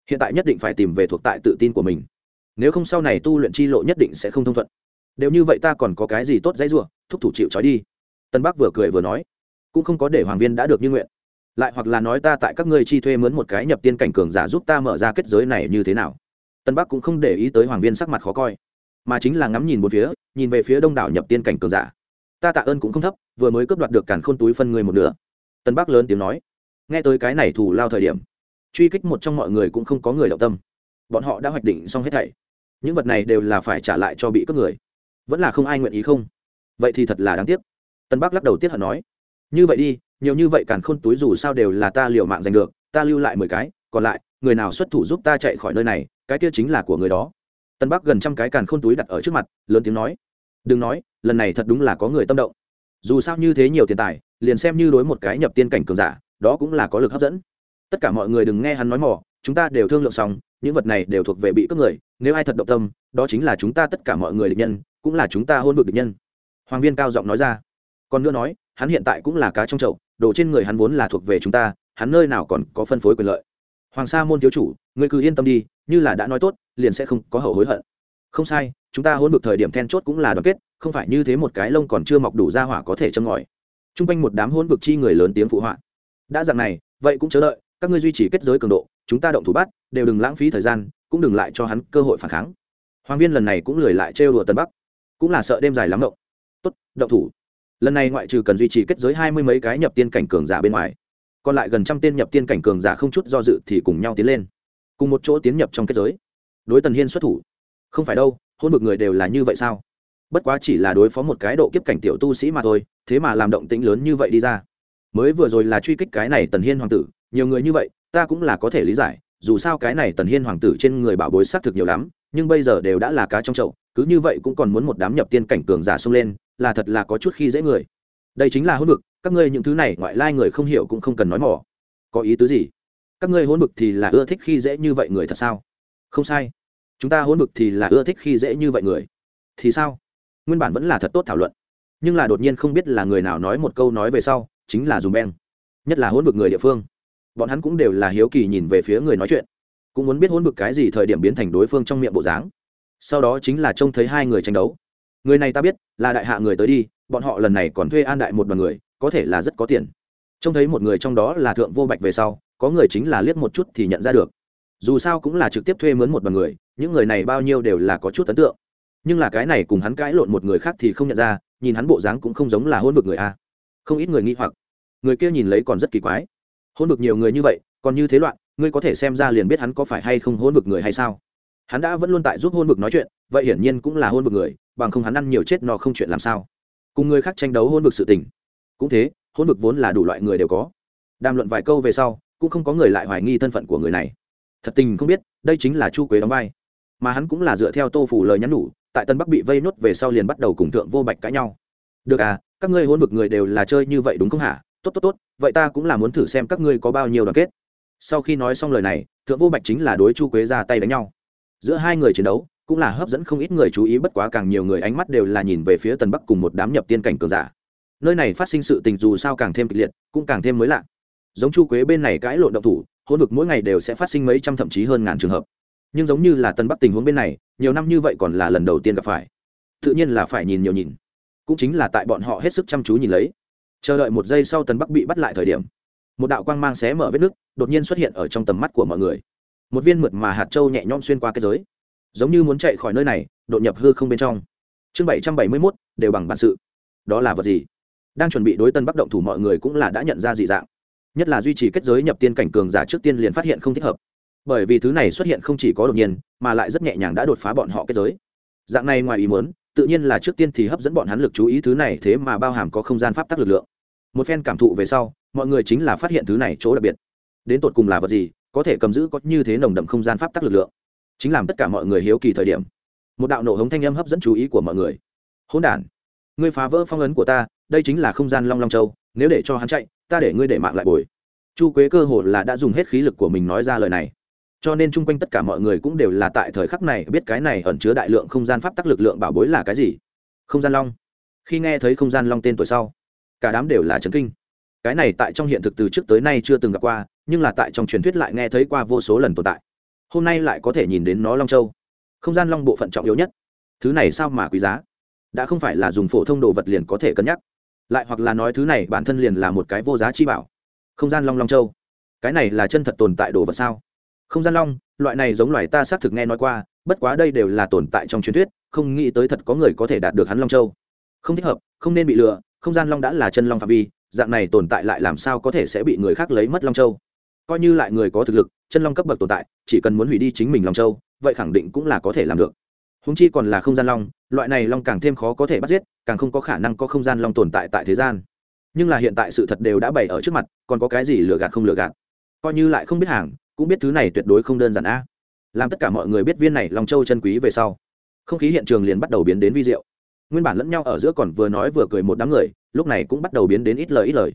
Hiện tại nhất định phải tìm về thuộc tại tự tin của mình. Nếu không sau này tu luyện chi lộ nhất định sẽ không thông thuận. Đều như vậy ta còn có cái gì tốt dãy rủa, thúc thủ chịu trói đi. Tân bắc vừa cười vừa nói, cũng không có để hoàng viên đã được như nguyện. Lại hoặc là nói ta tại các ngươi chi thuê mướn một cái nhập tiên cảnh cường giả giúp ta mở ra kết giới này như thế nào. Tân bắc cũng không để ý tới hoàng viên sắc mặt khó coi, mà chính là ngắm nhìn một phía, nhìn về phía đông đảo nhập tiên cảnh cường giả ta tạ ơn cũng không thấp, vừa mới cướp đoạt được càn khôn túi phân người một nửa. Tân bắc lớn tiếng nói. Nghe tới cái này thù lao thời điểm, truy kích một trong mọi người cũng không có người động tâm. Bọn họ đã hoạch định xong hết thảy. Những vật này đều là phải trả lại cho bị cướp người. Vẫn là không ai nguyện ý không? Vậy thì thật là đáng tiếc. Tân bắc lắc đầu tiếc hận nói. Như vậy đi, nhiều như vậy càn khôn túi dù sao đều là ta liều mạng giành được, ta lưu lại mười cái, còn lại, người nào xuất thủ giúp ta chạy khỏi nơi này, cái kia chính là của người đó. Tân bắc gần trăm cái càn khôn túi đặt ở trước mặt, lớn tiếng nói đừng nói, lần này thật đúng là có người tâm động. Dù sao như thế nhiều tiền tài, liền xem như đối một cái nhập tiên cảnh cường giả, đó cũng là có lực hấp dẫn. Tất cả mọi người đừng nghe hắn nói mỏ chúng ta đều thương lượng xong, những vật này đều thuộc về bị cướp người, nếu ai thật động tâm, đó chính là chúng ta tất cả mọi người địch nhân, cũng là chúng ta hôn vực địch nhân. Hoàng viên cao giọng nói ra. Còn nữa nói, hắn hiện tại cũng là cá trong chậu, đồ trên người hắn vốn là thuộc về chúng ta, hắn nơi nào còn có phân phối quyền lợi. Hoàng sa môn thiếu chủ, ngươi cứ yên tâm đi, như là đã nói tốt, liền sẽ không có hậu hối hận. Không sai chúng ta hỗn vực thời điểm then chốt cũng là đoàn kết, không phải như thế một cái lông còn chưa mọc đủ ra hỏa có thể châm ngòi. T r u n g quanh một đám hỗn vực chi người lớn tiếng phụ họa. Đã dạng này, vậy cũng chờ đợi, các ngươi duy trì kết giới cường độ, chúng ta động thủ bắt, đều đừng lãng phí thời gian, cũng đừng lại cho hắn cơ hội phản kháng. Hoàng viên lần này cũng lười lại trêu đùa tân bắc. Cũng là sợ đêm dài lắm động. Tốt, động thủ. Lần này ngoại trừ cần duy trì kết giới hai mươi mấy cái nhập tiên cảnh cường giả bên ngoài, còn lại gần trăm tên nhập tiên cảnh cường giả không chút do dự thì cùng nhau tiến lên, cùng một chỗ tiến nhập trong kết giới. Đối tần hiên xuất thủ. Không phải đâu hôn vực người đều là như vậy sao? Bất quá chỉ là đối phó một cái độ kiếp cảnh tiểu tu sĩ mà thôi, thế mà làm động tĩnh lớn như vậy đi ra. Mới vừa rồi là truy kích cái này tần hiên hoàng tử, nhiều người như vậy, ta cũng là có thể lý giải, dù sao cái này tần hiên hoàng tử trên người bảo bối xác thực nhiều lắm, nhưng bây giờ đều đã là cá trong chậu, cứ như vậy cũng còn muốn một đám nhập tiên cảnh cường giả xông lên, là thật là có chút khi dễ người. Đây chính là hôn vực, các ngươi những thứ này ngoại lai người không hiểu cũng không cần nói mỏ. Có ý tứ gì? Các ngươi hôn vực thì là ưa thích khi dễ như vậy người thật sao? Không sai chúng ta hỗn vực thì là ưa thích khi dễ như vậy người. Thì sao? Nguyên bản vẫn là thật tốt thảo luận, nhưng là đột nhiên không biết là người nào nói một câu nói về sau, chính là dùm beng, nhất là hỗn vực người địa phương. Bọn hắn cũng đều là hiếu kỳ nhìn về phía người nói chuyện, cũng muốn biết hỗn vực cái gì thời điểm biến thành đối phương trong miệng bộ dáng. Sau đó chính là trông thấy hai người tranh đấu. Người này ta biết, là đại hạ người tới đi, bọn họ lần này còn thuê an đại một đoàn người, có thể là rất có tiền. Trông thấy một người trong đó là thượng vô bạch về sau, có người chính là liếc một chút thì nhận ra được. Dù sao cũng là trực tiếp thuê mướn một đoàn người những người này bao nhiêu đều là có chút ấn tượng. Nhưng là cái này cùng hắn cãi lộn một người khác thì không nhận ra, nhìn hắn bộ dáng cũng không giống là hôn vực người a. Không ít người nghi hoặc. Người kia nhìn lấy còn rất kỳ quái. Hôn vực nhiều người như vậy, còn như thế loạn, ngươi có thể xem ra liền biết hắn có phải hay không hôn vực người hay sao? Hắn đã vẫn luôn tại giúp hôn vực nói chuyện, vậy hiển nhiên cũng là hôn vực người, bằng không hắn ăn nhiều chết no không chuyện làm sao. Cùng người khác tranh đấu hôn vực sự tình. Cũng thế, hôn vực vốn là đủ loại người đều có. Đàm luận vài câu về sau, cũng không có người lại hoài nghi thân phận của người này. Thật tình không biết, đây chính là chu quế đóng vai mà hắn cũng là dựa theo tô phủ lời nhắn nhủ, tại tân bắc bị vây nốt về sau liền bắt đầu cùng thượng vô bạch cãi nhau. Được à các ngươi hôn vực người đều là chơi như vậy đúng không hả? Tốt tốt tốt, vậy ta cũng là muốn thử xem các ngươi có bao nhiêu đoàn kết. Sau khi nói xong lời này, thượng vô bạch chính là đối chu quế ra tay đánh nhau. Giữa hai người chiến đấu, cũng là hấp dẫn không ít người chú ý, bất quá càng nhiều người ánh mắt đều là nhìn về phía tần bắc cùng một đám nhập tiên cảnh cường giả. Nơi này phát sinh sự tình dù sao càng thêm kịch liệt, cũng càng thêm mới lạ. Giống chu quế bên này cãi lộn động thủ, hôn vực mỗi ngày đều sẽ phát sinh mấy trăm thậm chí hơn ngàn trường hợp nhưng giống như là tân bắc tình huống bên này, nhiều năm như vậy còn là lần đầu tiên gặp phải. Tự nhiên là phải nhìn nhiều nhìn. Cũng chính là tại bọn họ hết sức chăm chú nhìn lấy. Chờ đợi một giây sau tân bắc bị bắt lại thời điểm, một đạo quang mang xé mở vết nứt, đột nhiên xuất hiện ở trong tầm mắt của mọi người. Một viên mượt mà hạt trâu nhẹ nhõm xuyên qua cái giới, giống như muốn chạy khỏi nơi này, đột nhập hư không bên trong. Chương bảy trăm bảy mươi mốt, đều bằng bản sự. Đó là vật gì? Đang chuẩn bị đối tân bắc động thủ mọi người cũng là đã nhận ra dị dạng. Nhất là duy trì kết giới nhập tiên cảnh cường giả trước tiên liền phát hiện không thích hợp bởi vì thứ này xuất hiện không chỉ có đột nhiên, mà lại rất nhẹ nhàng đã đột phá bọn họ kết giới. Dạng này ngoài ý muốn, tự nhiên là trước tiên thì hấp dẫn bọn hắn lực chú ý thứ này, thế mà bao hàm có không gian pháp tắc lực lượng. Một phen cảm thụ về sau, mọi người chính là phát hiện thứ này chỗ đặc biệt. Đến tột cùng là vật gì, có thể cầm giữ có như thế nồng đậm không gian pháp tắc lực lượng? Chính làm tất cả mọi người hiếu kỳ thời điểm, một đạo nổ hống thanh âm hấp dẫn chú ý của mọi người. Hỗn đản, ngươi phá vỡ phong ấn của ta, đây chính là không gian long long châu, nếu để cho hắn chạy, ta để ngươi để mạng lại bồi. Chu quế cơ hồ là đã dùng hết khí lực của mình nói ra lời này cho nên chung quanh tất cả mọi người cũng đều là tại thời khắc này biết cái này ẩn chứa đại lượng không gian pháp tắc lực lượng bảo bối là cái gì. Không gian long. Khi nghe thấy không gian long tên tuổi sau, cả đám đều là trấn kinh. Cái này tại trong hiện thực từ trước tới nay chưa từng gặp qua, nhưng là tại trong truyền thuyết lại nghe thấy qua vô số lần tồn tại. Hôm nay lại có thể nhìn đến nó long châu. Không gian long bộ phận trọng yếu nhất. Thứ này sao mà quý giá? Đã không phải là dùng phổ thông đồ vật liền có thể cân nhắc. Lại hoặc là nói thứ này bản thân liền là một cái vô giá chi bảo. Không gian long long châu. Cái này là chân thật tồn tại đồ vật sao? Không gian long, loại này giống loài ta xác thực nghe nói qua, bất quá đây đều là tồn tại trong truyền thuyết, không nghĩ tới thật có người có thể đạt được hắn long châu. Không thích hợp, không nên bị lừa, không gian long đã là chân long phạm vi, dạng này tồn tại lại làm sao có thể sẽ bị người khác lấy mất long châu? Coi như lại người có thực lực, chân long cấp bậc tồn tại, chỉ cần muốn hủy đi chính mình long châu, vậy khẳng định cũng là có thể làm được. Húng chi còn là không gian long, loại này long càng thêm khó có thể bắt giết, càng không có khả năng có không gian long tồn tại tại thế gian. Nhưng là hiện tại sự thật đều đã bày ở trước mặt, còn có cái gì lừa gạt không lừa gạt? Coi như lại không biết hàng cũng biết thứ này tuyệt đối không đơn giản a. À. Làm tất cả mọi người biết viên này long châu chân quý về sau, không khí hiện trường liền bắt đầu biến đến vi diệu. Nguyên bản lẫn nhau ở giữa còn vừa nói vừa cười một đám người, lúc này cũng bắt đầu biến đến ít lời ít lời.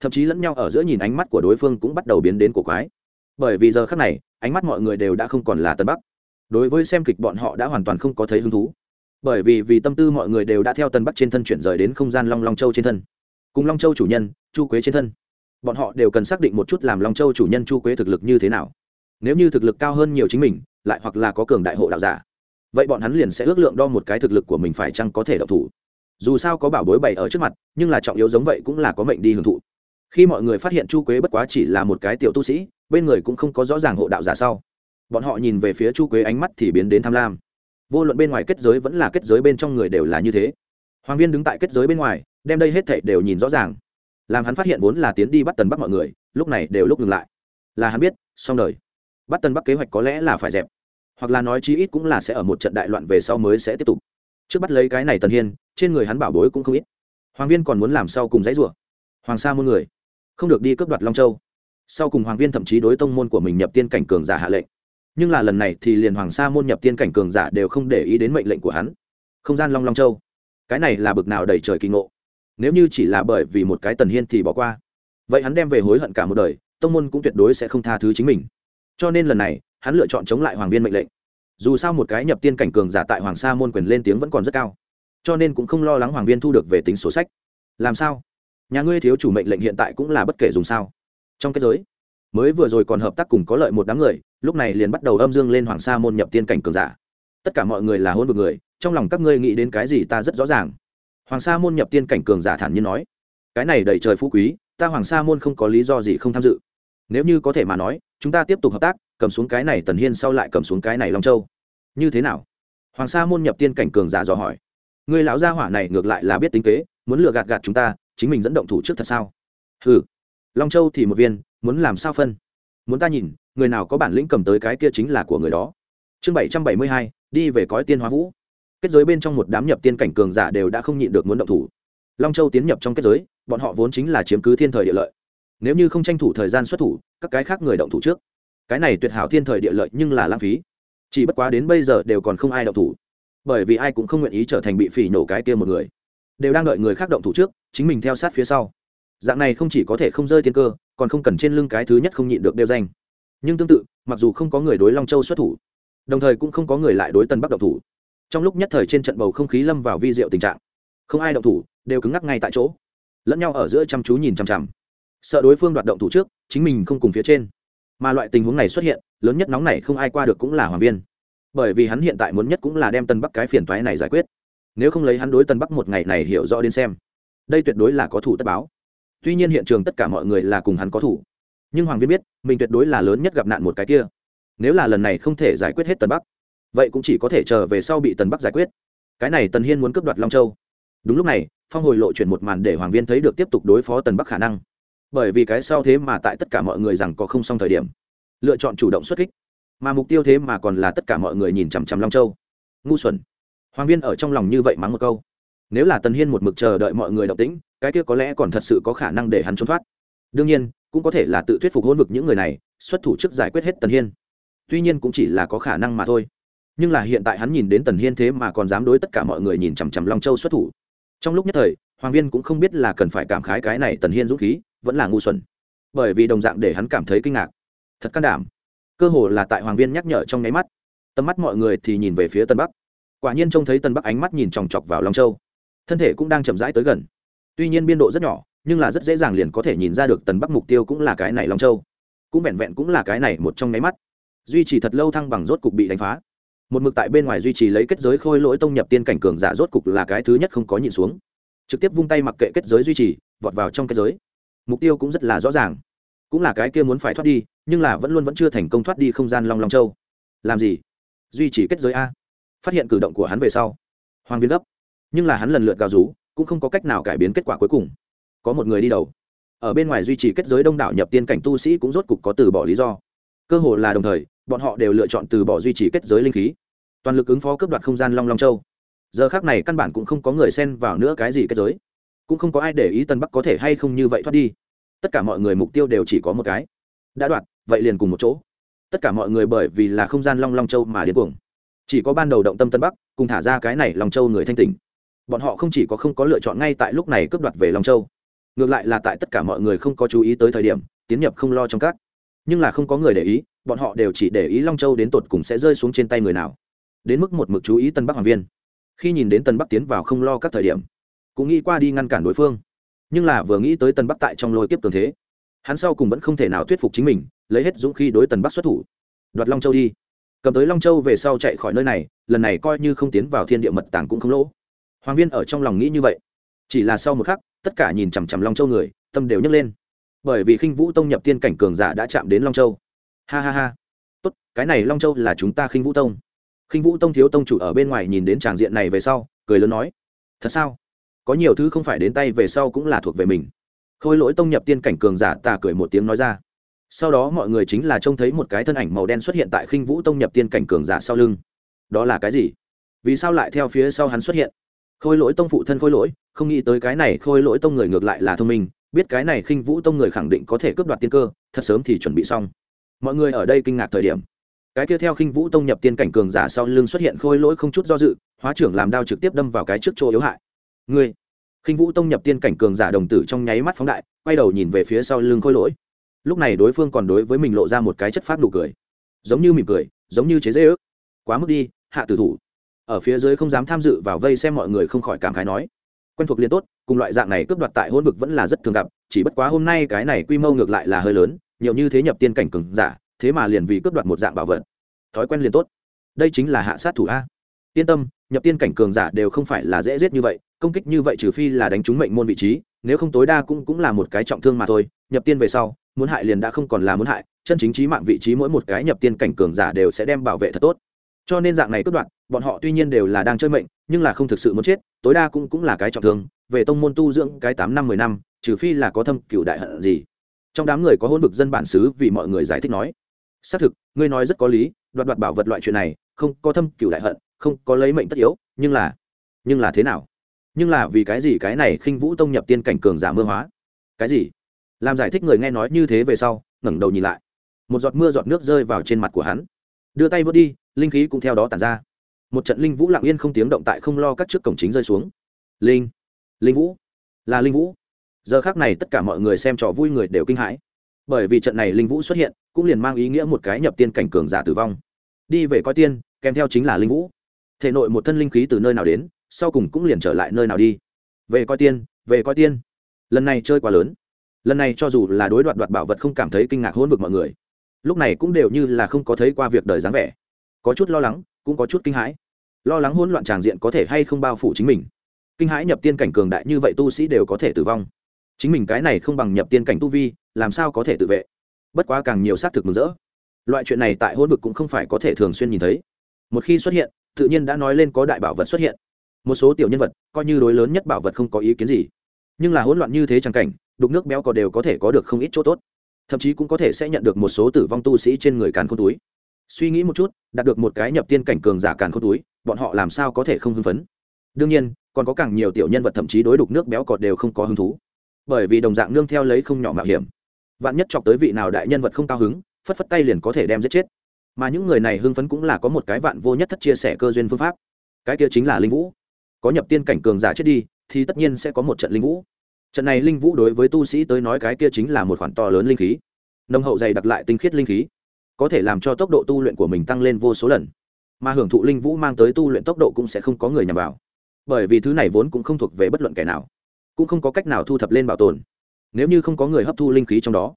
Thậm chí lẫn nhau ở giữa nhìn ánh mắt của đối phương cũng bắt đầu biến đến cổ quái. Bởi vì giờ khác này, ánh mắt mọi người đều đã không còn là tân bắc. Đối với xem kịch bọn họ đã hoàn toàn không có thấy hứng thú. Bởi vì vì tâm tư mọi người đều đã theo tân bắc trên thân chuyển rời đến không gian long long châu trên thân. Cùng long châu chủ nhân, chu quế trên thân bọn họ đều cần xác định một chút làm long châu chủ nhân chu quế thực lực như thế nào nếu như thực lực cao hơn nhiều chính mình lại hoặc là có cường đại hộ đạo giả vậy bọn hắn liền sẽ ước lượng đo một cái thực lực của mình phải chăng có thể độc thủ dù sao có bảo bối bày ở trước mặt nhưng là trọng yếu giống vậy cũng là có mệnh đi hưởng thụ khi mọi người phát hiện chu quế bất quá chỉ là một cái tiểu tu sĩ bên người cũng không có rõ ràng hộ đạo giả sau bọn họ nhìn về phía chu quế ánh mắt thì biến đến tham lam vô luận bên ngoài kết giới vẫn là kết giới bên trong người đều là như thế hoàng viên đứng tại kết giới bên ngoài đem đây hết thảy đều nhìn rõ ràng làm hắn phát hiện vốn là tiến đi bắt tần bắc mọi người, lúc này đều lúc ngừng lại. Là hắn biết, xong đời. Bắt tần bắc kế hoạch có lẽ là phải dẹp, hoặc là nói chí ít cũng là sẽ ở một trận đại loạn về sau mới sẽ tiếp tục. Trước bắt lấy cái này tần hiên, trên người hắn bảo bối cũng không ít. Hoàng viên còn muốn làm sau cùng dãy rủa. Hoàng sa muôn người, không được đi cướp đoạt long châu. Sau cùng hoàng viên thậm chí đối tông môn của mình nhập tiên cảnh cường giả hạ lệnh. Nhưng là lần này thì liền hoàng sa môn nhập tiên cảnh cường giả đều không để ý đến mệnh lệnh của hắn. Không gian long long châu. Cái này là bực nào đầy trời kỳ ngộ nếu như chỉ là bởi vì một cái tần hiên thì bỏ qua. Vậy hắn đem về hối hận cả một đời, tông môn cũng tuyệt đối sẽ không tha thứ chính mình. Cho nên lần này, hắn lựa chọn chống lại hoàng viên mệnh lệnh. Dù sao một cái nhập tiên cảnh cường giả tại hoàng sa môn quyền lên tiếng vẫn còn rất cao. Cho nên cũng không lo lắng hoàng viên thu được về tính sổ sách. Làm sao? Nhà ngươi thiếu chủ mệnh lệnh hiện tại cũng là bất kể dùng sao. Trong kết giới, mới vừa rồi còn hợp tác cùng có lợi một đám người, lúc này liền bắt đầu âm dương lên hoàng sa môn nhập tiên cảnh cường giả. Tất cả mọi người là hôn vực người, trong lòng các ngươi nghĩ đến cái gì ta rất rõ ràng hoàng sa môn nhập tiên cảnh cường giả thản nhiên nói, cái này đầy trời phú quý, ta hoàng sa môn không có lý do gì không tham dự. Nếu như có thể mà nói, chúng ta tiếp tục hợp tác, cầm xuống cái này tần hiên sau lại cầm xuống cái này long châu. Như thế nào? Hoàng sa môn nhập tiên cảnh cường giả dò hỏi. Người lão gia hỏa này ngược lại là biết tính kế, muốn lừa gạt gạt chúng ta, chính mình dẫn động thủ trước thật sao? Ừ long châu thì một viên, muốn làm sao phân? Muốn ta nhìn, người nào có bản lĩnh cầm tới cái kia chính là của người đó. Chương bảy trăm bảy mươi hai, đi về cõi tiên hóa vũ kết giới bên trong một đám nhập tiên cảnh cường giả đều đã không nhịn được muốn động thủ. Long châu tiến nhập trong kết giới, bọn họ vốn chính là chiếm cứ thiên thời địa lợi. Nếu như không tranh thủ thời gian xuất thủ, các cái khác người động thủ trước. Cái này tuyệt hảo thiên thời địa lợi nhưng là lãng phí. Chỉ bất quá đến bây giờ đều còn không ai động thủ. Bởi vì ai cũng không nguyện ý trở thành bị phỉ nổ cái kia một người. Đều đang đợi người khác động thủ trước, chính mình theo sát phía sau. Dạng này không chỉ có thể không rơi tiên cơ, còn không cần trên lưng cái thứ nhất không nhịn được đeo danh. Nhưng tương tự, mặc dù không có người đối long châu xuất thủ, đồng thời cũng không có người lại đối tân bắc động thủ trong lúc nhất thời trên trận bầu không khí lâm vào vi diệu tình trạng, không ai động thủ, đều cứng ngắc ngay tại chỗ. Lẫn nhau ở giữa chăm chú nhìn chằm chằm. Sợ đối phương đoạt động thủ trước, chính mình không cùng phía trên. Mà loại tình huống này xuất hiện, lớn nhất nóng này không ai qua được cũng là hoàng viên. Bởi vì hắn hiện tại muốn nhất cũng là đem tân bắc cái phiền toái này giải quyết. Nếu không lấy hắn đối tân bắc một ngày này hiểu rõ đến xem, đây tuyệt đối là có thủ tất báo. Tuy nhiên hiện trường tất cả mọi người là cùng hắn có thủ. Nhưng hoàng viên biết, mình tuyệt đối là lớn nhất gặp nạn một cái kia. Nếu là lần này không thể giải quyết hết tân bắc vậy cũng chỉ có thể chờ về sau bị tần bắc giải quyết. Cái này tần hiên muốn cướp đoạt long châu. Đúng lúc này, phong hồi lộ chuyển một màn để hoàng viên thấy được tiếp tục đối phó tần bắc khả năng. Bởi vì cái sau thế mà tại tất cả mọi người rằng có không xong thời điểm. Lựa chọn chủ động xuất kích. Mà mục tiêu thế mà còn là tất cả mọi người nhìn chằm chằm long châu. Ngu xuẩn. Hoàng viên ở trong lòng như vậy mắng một câu. Nếu là tần hiên một mực chờ đợi mọi người động tĩnh, cái kia có lẽ còn thật sự có khả năng để hắn trốn thoát. Đương nhiên, cũng có thể là tự thuyết phục hôn vực những người này, xuất thủ trước giải quyết hết tần hiên. Tuy nhiên cũng chỉ là có khả năng mà thôi nhưng là hiện tại hắn nhìn đến tần hiên thế mà còn dám đối tất cả mọi người nhìn chằm chằm long châu xuất thủ. Trong lúc nhất thời, hoàng viên cũng không biết là cần phải cảm khái cái này tần hiên dũng khí, vẫn là ngu xuẩn. Bởi vì đồng dạng để hắn cảm thấy kinh ngạc. Thật can đảm. Cơ hồ là tại hoàng viên nhắc nhở trong nháy mắt. Tầm mắt mọi người thì nhìn về phía tân bắc. Quả nhiên trông thấy tân bắc ánh mắt nhìn chòng chọc vào long châu. Thân thể cũng đang chậm rãi tới gần. Tuy nhiên biên độ rất nhỏ, nhưng là rất dễ dàng liền có thể nhìn ra được tần bắc mục tiêu cũng là cái này long châu. Cũng vẹn vẹn cũng là cái này một trong nháy mắt. Duy trì thật lâu thăng bằng rốt cục bị đánh phá một mực tại bên ngoài duy trì lấy kết giới khôi lỗi tông nhập tiên cảnh cường giả rốt cục là cái thứ nhất không có nhịn xuống. Trực tiếp vung tay mặc kệ kết giới duy trì, vọt vào trong kết giới. Mục tiêu cũng rất là rõ ràng. Cũng là cái kia muốn phải thoát đi, nhưng là vẫn luôn vẫn chưa thành công thoát đi không gian long long châu. Làm gì? Duy trì kết giới a. Phát hiện cử động của hắn về sau. Hoàng viên gấp. Nhưng là hắn lần lượt gào rú, cũng không có cách nào cải biến kết quả cuối cùng. Có một người đi đầu. Ở bên ngoài duy trì kết giới đông đảo nhập tiên cảnh tu sĩ cũng rốt cục có từ bỏ lý do cơ hồ là đồng thời, bọn họ đều lựa chọn từ bỏ duy trì kết giới linh khí. Toàn lực ứng phó cấp đoạt không gian long long châu. Giờ khác này căn bản cũng không có người xen vào nữa cái gì kết giới. Cũng không có ai để ý tân bắc có thể hay không như vậy thoát đi. Tất cả mọi người mục tiêu đều chỉ có một cái. Đã đoạt, vậy liền cùng một chỗ. Tất cả mọi người bởi vì là không gian long long châu mà đến cuồng. Chỉ có ban đầu động tâm tân bắc, cùng thả ra cái này long châu người thanh tỉnh. Bọn họ không chỉ có không có lựa chọn ngay tại lúc này cướp đoạt về long châu, ngược lại là tại tất cả mọi người không có chú ý tới thời điểm, tiến nhập không lo trong các nhưng là không có người để ý, bọn họ đều chỉ để ý long châu đến tột cùng sẽ rơi xuống trên tay người nào. Đến mức một mực chú ý tân bắc hoàng viên. Khi nhìn đến tân bắc tiến vào không lo các thời điểm, cũng nghĩ qua đi ngăn cản đối phương. Nhưng là vừa nghĩ tới tân bắc tại trong lôi kiếp tường thế, hắn sau cùng vẫn không thể nào thuyết phục chính mình, lấy hết dũng khi đối tần bắc xuất thủ. Đoạt long châu đi. Cầm tới long châu về sau chạy khỏi nơi này, lần này coi như không tiến vào thiên địa mật tàng cũng không lỗ. Hoàng viên ở trong lòng nghĩ như vậy. Chỉ là sau một khắc, tất cả nhìn chằm chằm long châu người, tâm đều nhấc lên bởi vì khinh vũ tông nhập tiên cảnh cường giả đã chạm đến long châu. Ha ha ha. Tốt, cái này long châu là chúng ta khinh vũ tông. Khinh vũ tông thiếu tông chủ ở bên ngoài nhìn đến tràng diện này về sau, cười lớn nói, thật sao? Có nhiều thứ không phải đến tay về sau cũng là thuộc về mình. Khôi lỗi tông nhập tiên cảnh cường giả ta cười một tiếng nói ra. Sau đó mọi người chính là trông thấy một cái thân ảnh màu đen xuất hiện tại khinh vũ tông nhập tiên cảnh cường giả sau lưng. Đó là cái gì? Vì sao lại theo phía sau hắn xuất hiện? Khôi lỗi tông phụ thân khôi lỗi, không nghĩ tới cái này khôi lỗi tông người ngược lại là thông minh biết cái này khinh vũ tông người khẳng định có thể cướp đoạt tiên cơ, thật sớm thì chuẩn bị xong. Mọi người ở đây kinh ngạc thời điểm. Cái kia theo khinh vũ tông nhập tiên cảnh cường giả sau lưng xuất hiện khôi lỗi không chút do dự, hóa trưởng làm đao trực tiếp đâm vào cái trước chỗ yếu hại. Ngươi! Khinh vũ tông nhập tiên cảnh cường giả đồng tử trong nháy mắt phóng đại, quay đầu nhìn về phía sau lưng khôi lỗi. Lúc này đối phương còn đối với mình lộ ra một cái chất phát nụ cười. Giống như mỉm cười, giống như chế dễ ước. Quá mức đi, hạ tử thủ. Ở phía dưới không dám tham dự vào vây xem mọi người không khỏi cảm khái nói quen thuộc liên tốt, cùng loại dạng này cướp đoạt tại hôn vực vẫn là rất thường gặp, chỉ bất quá hôm nay cái này quy mô ngược lại là hơi lớn, nhiều như thế nhập tiên cảnh cường giả, thế mà liền vì cướp đoạt một dạng bảo vật. Thói quen liền tốt. Đây chính là hạ sát thủ a. Yên tâm, nhập tiên cảnh cường giả đều không phải là dễ giết như vậy, công kích như vậy trừ phi là đánh trúng mệnh môn vị trí, nếu không tối đa cũng cũng là một cái trọng thương mà thôi. Nhập tiên về sau, muốn hại liền đã không còn là muốn hại, chân chính trí mạng vị trí mỗi một cái nhập tiên cảnh cường giả đều sẽ đem bảo vệ thật tốt cho nên dạng này cướp đoạn bọn họ tuy nhiên đều là đang chơi mệnh, nhưng là không thực sự muốn chết, tối đa cũng cũng là cái trọng thương. Về tông môn tu dưỡng cái tám năm, mười năm, trừ phi là có thâm cựu đại hận gì. Trong đám người có hôn vực dân bản xứ vì mọi người giải thích nói, xác thực, ngươi nói rất có lý, đoạt đoạt bảo vật loại chuyện này, không có thâm cựu đại hận, không có lấy mệnh tất yếu, nhưng là nhưng là thế nào? Nhưng là vì cái gì cái này khinh vũ tông nhập tiên cảnh cường giả mưa hóa? Cái gì? Làm giải thích người nghe nói như thế về sau, ngẩng đầu nhìn lại. Một giọt mưa, giọt nước rơi vào trên mặt của hắn. Đưa tay vớt đi linh khí cũng theo đó tàn ra. Một trận linh vũ lặng yên không tiếng động tại không lo các trước cổng chính rơi xuống. Linh linh vũ, là linh vũ. Giờ khác này tất cả mọi người xem trò vui người đều kinh hãi. Bởi vì trận này linh vũ xuất hiện, cũng liền mang ý nghĩa một cái nhập tiên cảnh cường giả tử vong. Đi về coi tiên, kèm theo chính là linh vũ. Thể nội một thân linh khí từ nơi nào đến, sau cùng cũng liền trở lại nơi nào đi. Về coi tiên, về coi tiên. Lần này chơi quá lớn. Lần này cho dù là đối đoạt đoạt bảo vật không cảm thấy kinh ngạc hôn vực mọi người, lúc này cũng đều như là không có thấy qua việc đời dáng vẻ có chút lo lắng, cũng có chút kinh hãi. Lo lắng hỗn loạn tràng diện có thể hay không bao phủ chính mình. Kinh hãi nhập tiên cảnh cường đại như vậy tu sĩ đều có thể tử vong. Chính mình cái này không bằng nhập tiên cảnh tu vi, làm sao có thể tự vệ? Bất quá càng nhiều xác thực mừng rỡ. Loại chuyện này tại hôn vực cũng không phải có thể thường xuyên nhìn thấy. Một khi xuất hiện, tự nhiên đã nói lên có đại bảo vật xuất hiện. Một số tiểu nhân vật, coi như đối lớn nhất bảo vật không có ý kiến gì. Nhưng là hỗn loạn như thế chẳng cảnh, đục nước béo có đều có thể có được không ít chỗ tốt. Thậm chí cũng có thể sẽ nhận được một số tử vong tu sĩ trên người càn khôn túi suy nghĩ một chút, đạt được một cái nhập tiên cảnh cường giả càn khôn túi, bọn họ làm sao có thể không hưng phấn? Đương nhiên, còn có càng nhiều tiểu nhân vật thậm chí đối đục nước béo cọt đều không có hứng thú. Bởi vì đồng dạng nương theo lấy không nhỏ mạo hiểm. Vạn nhất chọc tới vị nào đại nhân vật không cao hứng, phất phất tay liền có thể đem giết chết. Mà những người này hưng phấn cũng là có một cái vạn vô nhất thất chia sẻ cơ duyên phương pháp. Cái kia chính là linh vũ. Có nhập tiên cảnh cường giả chết đi, thì tất nhiên sẽ có một trận linh vũ. Trận này linh vũ đối với tu sĩ tới nói cái kia chính là một khoản to lớn linh khí. Nông hậu dày đặc lại tinh khiết linh khí có thể làm cho tốc độ tu luyện của mình tăng lên vô số lần. Mà hưởng thụ linh vũ mang tới tu luyện tốc độ cũng sẽ không có người nhằm vào. Bởi vì thứ này vốn cũng không thuộc về bất luận kẻ nào, cũng không có cách nào thu thập lên bảo tồn. Nếu như không có người hấp thu linh khí trong đó,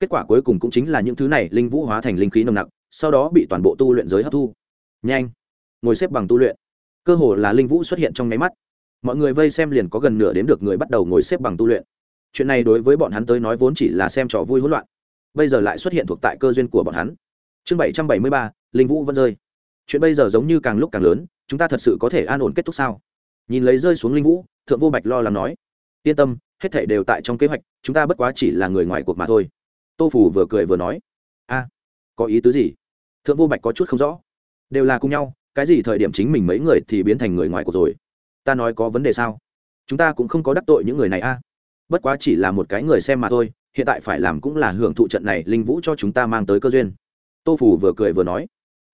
kết quả cuối cùng cũng chính là những thứ này linh vũ hóa thành linh khí nồng nặc, sau đó bị toàn bộ tu luyện giới hấp thu. Nhanh, ngồi xếp bằng tu luyện. Cơ hồ là linh vũ xuất hiện trong nháy mắt. Mọi người vây xem liền có gần nửa đến được người bắt đầu ngồi xếp bằng tu luyện. Chuyện này đối với bọn hắn tới nói vốn chỉ là xem trò vui hỗn loạn bây giờ lại xuất hiện thuộc tại cơ duyên của bọn hắn. Chương bảy trăm bảy mươi ba, linh vũ vẫn rơi. Chuyện bây giờ giống như càng lúc càng lớn, chúng ta thật sự có thể an ổn kết thúc sao? Nhìn lấy rơi xuống linh vũ, thượng vô bạch lo lắng nói. Yên tâm, hết thể đều tại trong kế hoạch, chúng ta bất quá chỉ là người ngoài cuộc mà thôi. Tô phủ vừa cười vừa nói. A, có ý tứ gì? Thượng vô bạch có chút không rõ. Đều là cùng nhau, cái gì thời điểm chính mình mấy người thì biến thành người ngoài cuộc rồi? Ta nói có vấn đề sao? Chúng ta cũng không có đắc tội những người này a. Bất quá chỉ là một cái người xem mà thôi hiện tại phải làm cũng là hưởng thụ trận này linh vũ cho chúng ta mang tới cơ duyên. Tô phủ vừa cười vừa nói,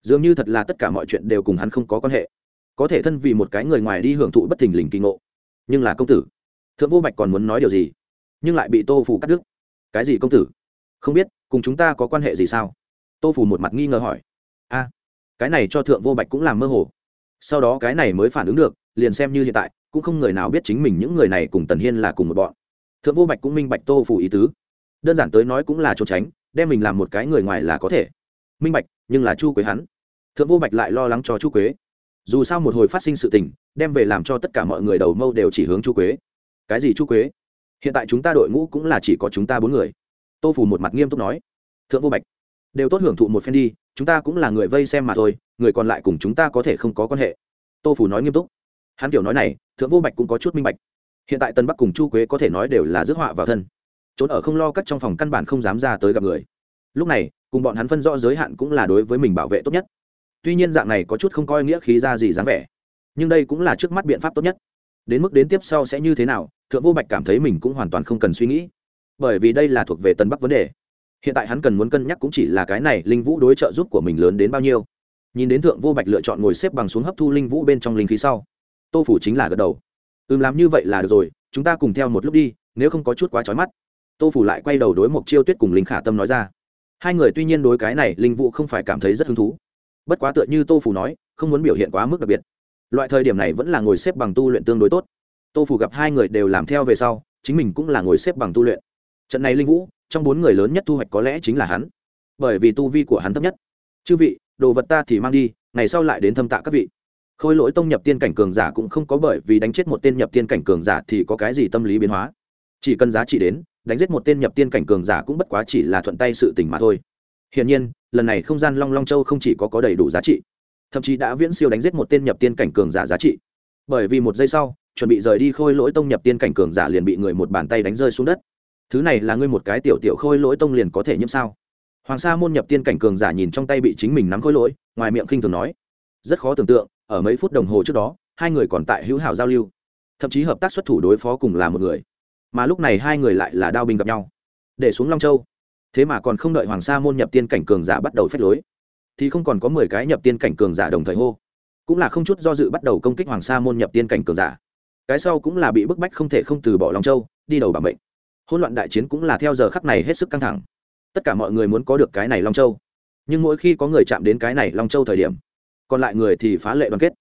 dường như thật là tất cả mọi chuyện đều cùng hắn không có quan hệ. Có thể thân vì một cái người ngoài đi hưởng thụ bất thình lình kinh ngộ. Nhưng là công tử, thượng vô bạch còn muốn nói điều gì? Nhưng lại bị tô phủ cắt đứt. Cái gì công tử? Không biết, cùng chúng ta có quan hệ gì sao? Tô phủ một mặt nghi ngờ hỏi. A, cái này cho thượng vô bạch cũng làm mơ hồ. Sau đó cái này mới phản ứng được, liền xem như hiện tại, cũng không người nào biết chính mình những người này cùng tần hiên là cùng một bọn. Thượng vô bạch cũng minh bạch tô phủ ý tứ đơn giản tới nói cũng là trốn tránh, đem mình làm một cái người ngoài là có thể. Minh bạch, nhưng là chu quế hắn. Thượng vô bạch lại lo lắng cho chu quế. Dù sao một hồi phát sinh sự tình, đem về làm cho tất cả mọi người đầu mâu đều chỉ hướng chu quế. Cái gì chu quế? Hiện tại chúng ta đội ngũ cũng là chỉ có chúng ta bốn người. Tô phủ một mặt nghiêm túc nói. Thượng vô bạch, đều tốt hưởng thụ một phen đi, chúng ta cũng là người vây xem mà thôi, người còn lại cùng chúng ta có thể không có quan hệ. Tô phủ nói nghiêm túc. Hắn kiểu nói này, thượng vô bạch cũng có chút minh bạch. Hiện tại tân bắc cùng chu quế có thể nói đều là rước họa vào thân trốn ở không lo cắt trong phòng căn bản không dám ra tới gặp người. Lúc này, cùng bọn hắn phân rõ giới hạn cũng là đối với mình bảo vệ tốt nhất. Tuy nhiên dạng này có chút không coi nghĩa khí ra gì dáng vẻ, nhưng đây cũng là trước mắt biện pháp tốt nhất. Đến mức đến tiếp sau sẽ như thế nào, thượng vô bạch cảm thấy mình cũng hoàn toàn không cần suy nghĩ. Bởi vì đây là thuộc về tân bắc vấn đề. Hiện tại hắn cần muốn cân nhắc cũng chỉ là cái này linh vũ đối trợ giúp của mình lớn đến bao nhiêu. Nhìn đến thượng vô bạch lựa chọn ngồi xếp bằng xuống hấp thu linh vũ bên trong linh khí sau, tô phủ chính là gật đầu. Ừm, làm như vậy là được rồi, chúng ta cùng theo một lúc đi, nếu không có chút quá trói mắt tô phủ lại quay đầu đối một chiêu tuyết cùng linh khả tâm nói ra. Hai người tuy nhiên đối cái này linh vũ không phải cảm thấy rất hứng thú, bất quá tựa như tô phủ nói, không muốn biểu hiện quá mức đặc biệt. Loại thời điểm này vẫn là ngồi xếp bằng tu luyện tương đối tốt. Tô phủ gặp hai người đều làm theo về sau, chính mình cũng là ngồi xếp bằng tu luyện. Trận này linh vũ, trong bốn người lớn nhất thu hoạch có lẽ chính là hắn. Bởi vì tu vi của hắn thấp nhất. Chư vị, đồ vật ta thì mang đi, ngày sau lại đến thâm tạ các vị. Khôi lỗi tông nhập tiên cảnh cường giả cũng không có bởi vì đánh chết một tên nhập tiên cảnh cường giả thì có cái gì tâm lý biến hóa. Chỉ cần giá trị đến đánh giết một tên nhập tiên cảnh cường giả cũng bất quá chỉ là thuận tay sự tình mà thôi. Hiển nhiên, lần này không gian long long châu không chỉ có có đầy đủ giá trị, thậm chí đã viễn siêu đánh giết một tên nhập tiên cảnh cường giả giá trị. Bởi vì một giây sau, chuẩn bị rời đi khôi lỗi tông nhập tiên cảnh cường giả liền bị người một bàn tay đánh rơi xuống đất. Thứ này là ngươi một cái tiểu tiểu khôi lỗi tông liền có thể nhiễm sao? Hoàng sa môn nhập tiên cảnh cường giả nhìn trong tay bị chính mình nắm khôi lỗi, ngoài miệng khinh thường nói, rất khó tưởng tượng, ở mấy phút đồng hồ trước đó, hai người còn tại hữu hảo giao lưu. Thậm chí hợp tác xuất thủ đối phó cùng là một người mà lúc này hai người lại là đao binh gặp nhau. Để xuống long châu. Thế mà còn không đợi hoàng sa môn nhập tiên cảnh cường giả bắt đầu phép lối, thì không còn có mười cái nhập tiên cảnh cường giả đồng thời hô. Cũng là không chút do dự bắt đầu công kích hoàng sa môn nhập tiên cảnh cường giả. Cái sau cũng là bị bức bách không thể không từ bỏ long châu, đi đầu bảo mệnh. Hỗn loạn đại chiến cũng là theo giờ khắc này hết sức căng thẳng. Tất cả mọi người muốn có được cái này long châu. Nhưng mỗi khi có người chạm đến cái này long châu thời điểm, còn lại người thì phá lệ đoàn kết.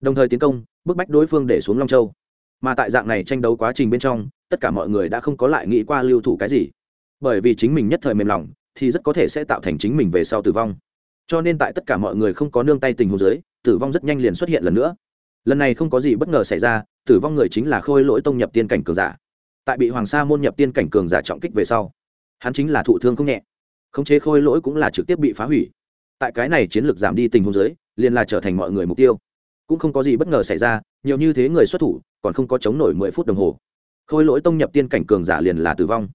Đồng thời tiến công, bức bách đối phương để xuống long châu. Mà tại dạng này tranh đấu quá trình bên trong tất cả mọi người đã không có lại nghĩ qua lưu thủ cái gì. Bởi vì chính mình nhất thời mềm lòng, thì rất có thể sẽ tạo thành chính mình về sau tử vong. Cho nên tại tất cả mọi người không có nương tay tình hồ dưới, tử vong rất nhanh liền xuất hiện lần nữa. Lần này không có gì bất ngờ xảy ra, tử vong người chính là khôi lỗi tông nhập tiên cảnh cường giả. Tại bị hoàng sa môn nhập tiên cảnh cường giả trọng kích về sau, hắn chính là thụ thương không nhẹ. Khống chế khôi lỗi cũng là trực tiếp bị phá hủy. Tại cái này chiến lược giảm đi tình huống dưới, liền là trở thành mọi người mục tiêu. Cũng không có gì bất ngờ xảy ra, nhiều như thế người xuất thủ, còn không có chống nổi mười phút đồng hồ khôi lỗi tông nhập tiên cảnh cường giả liền là tử vong.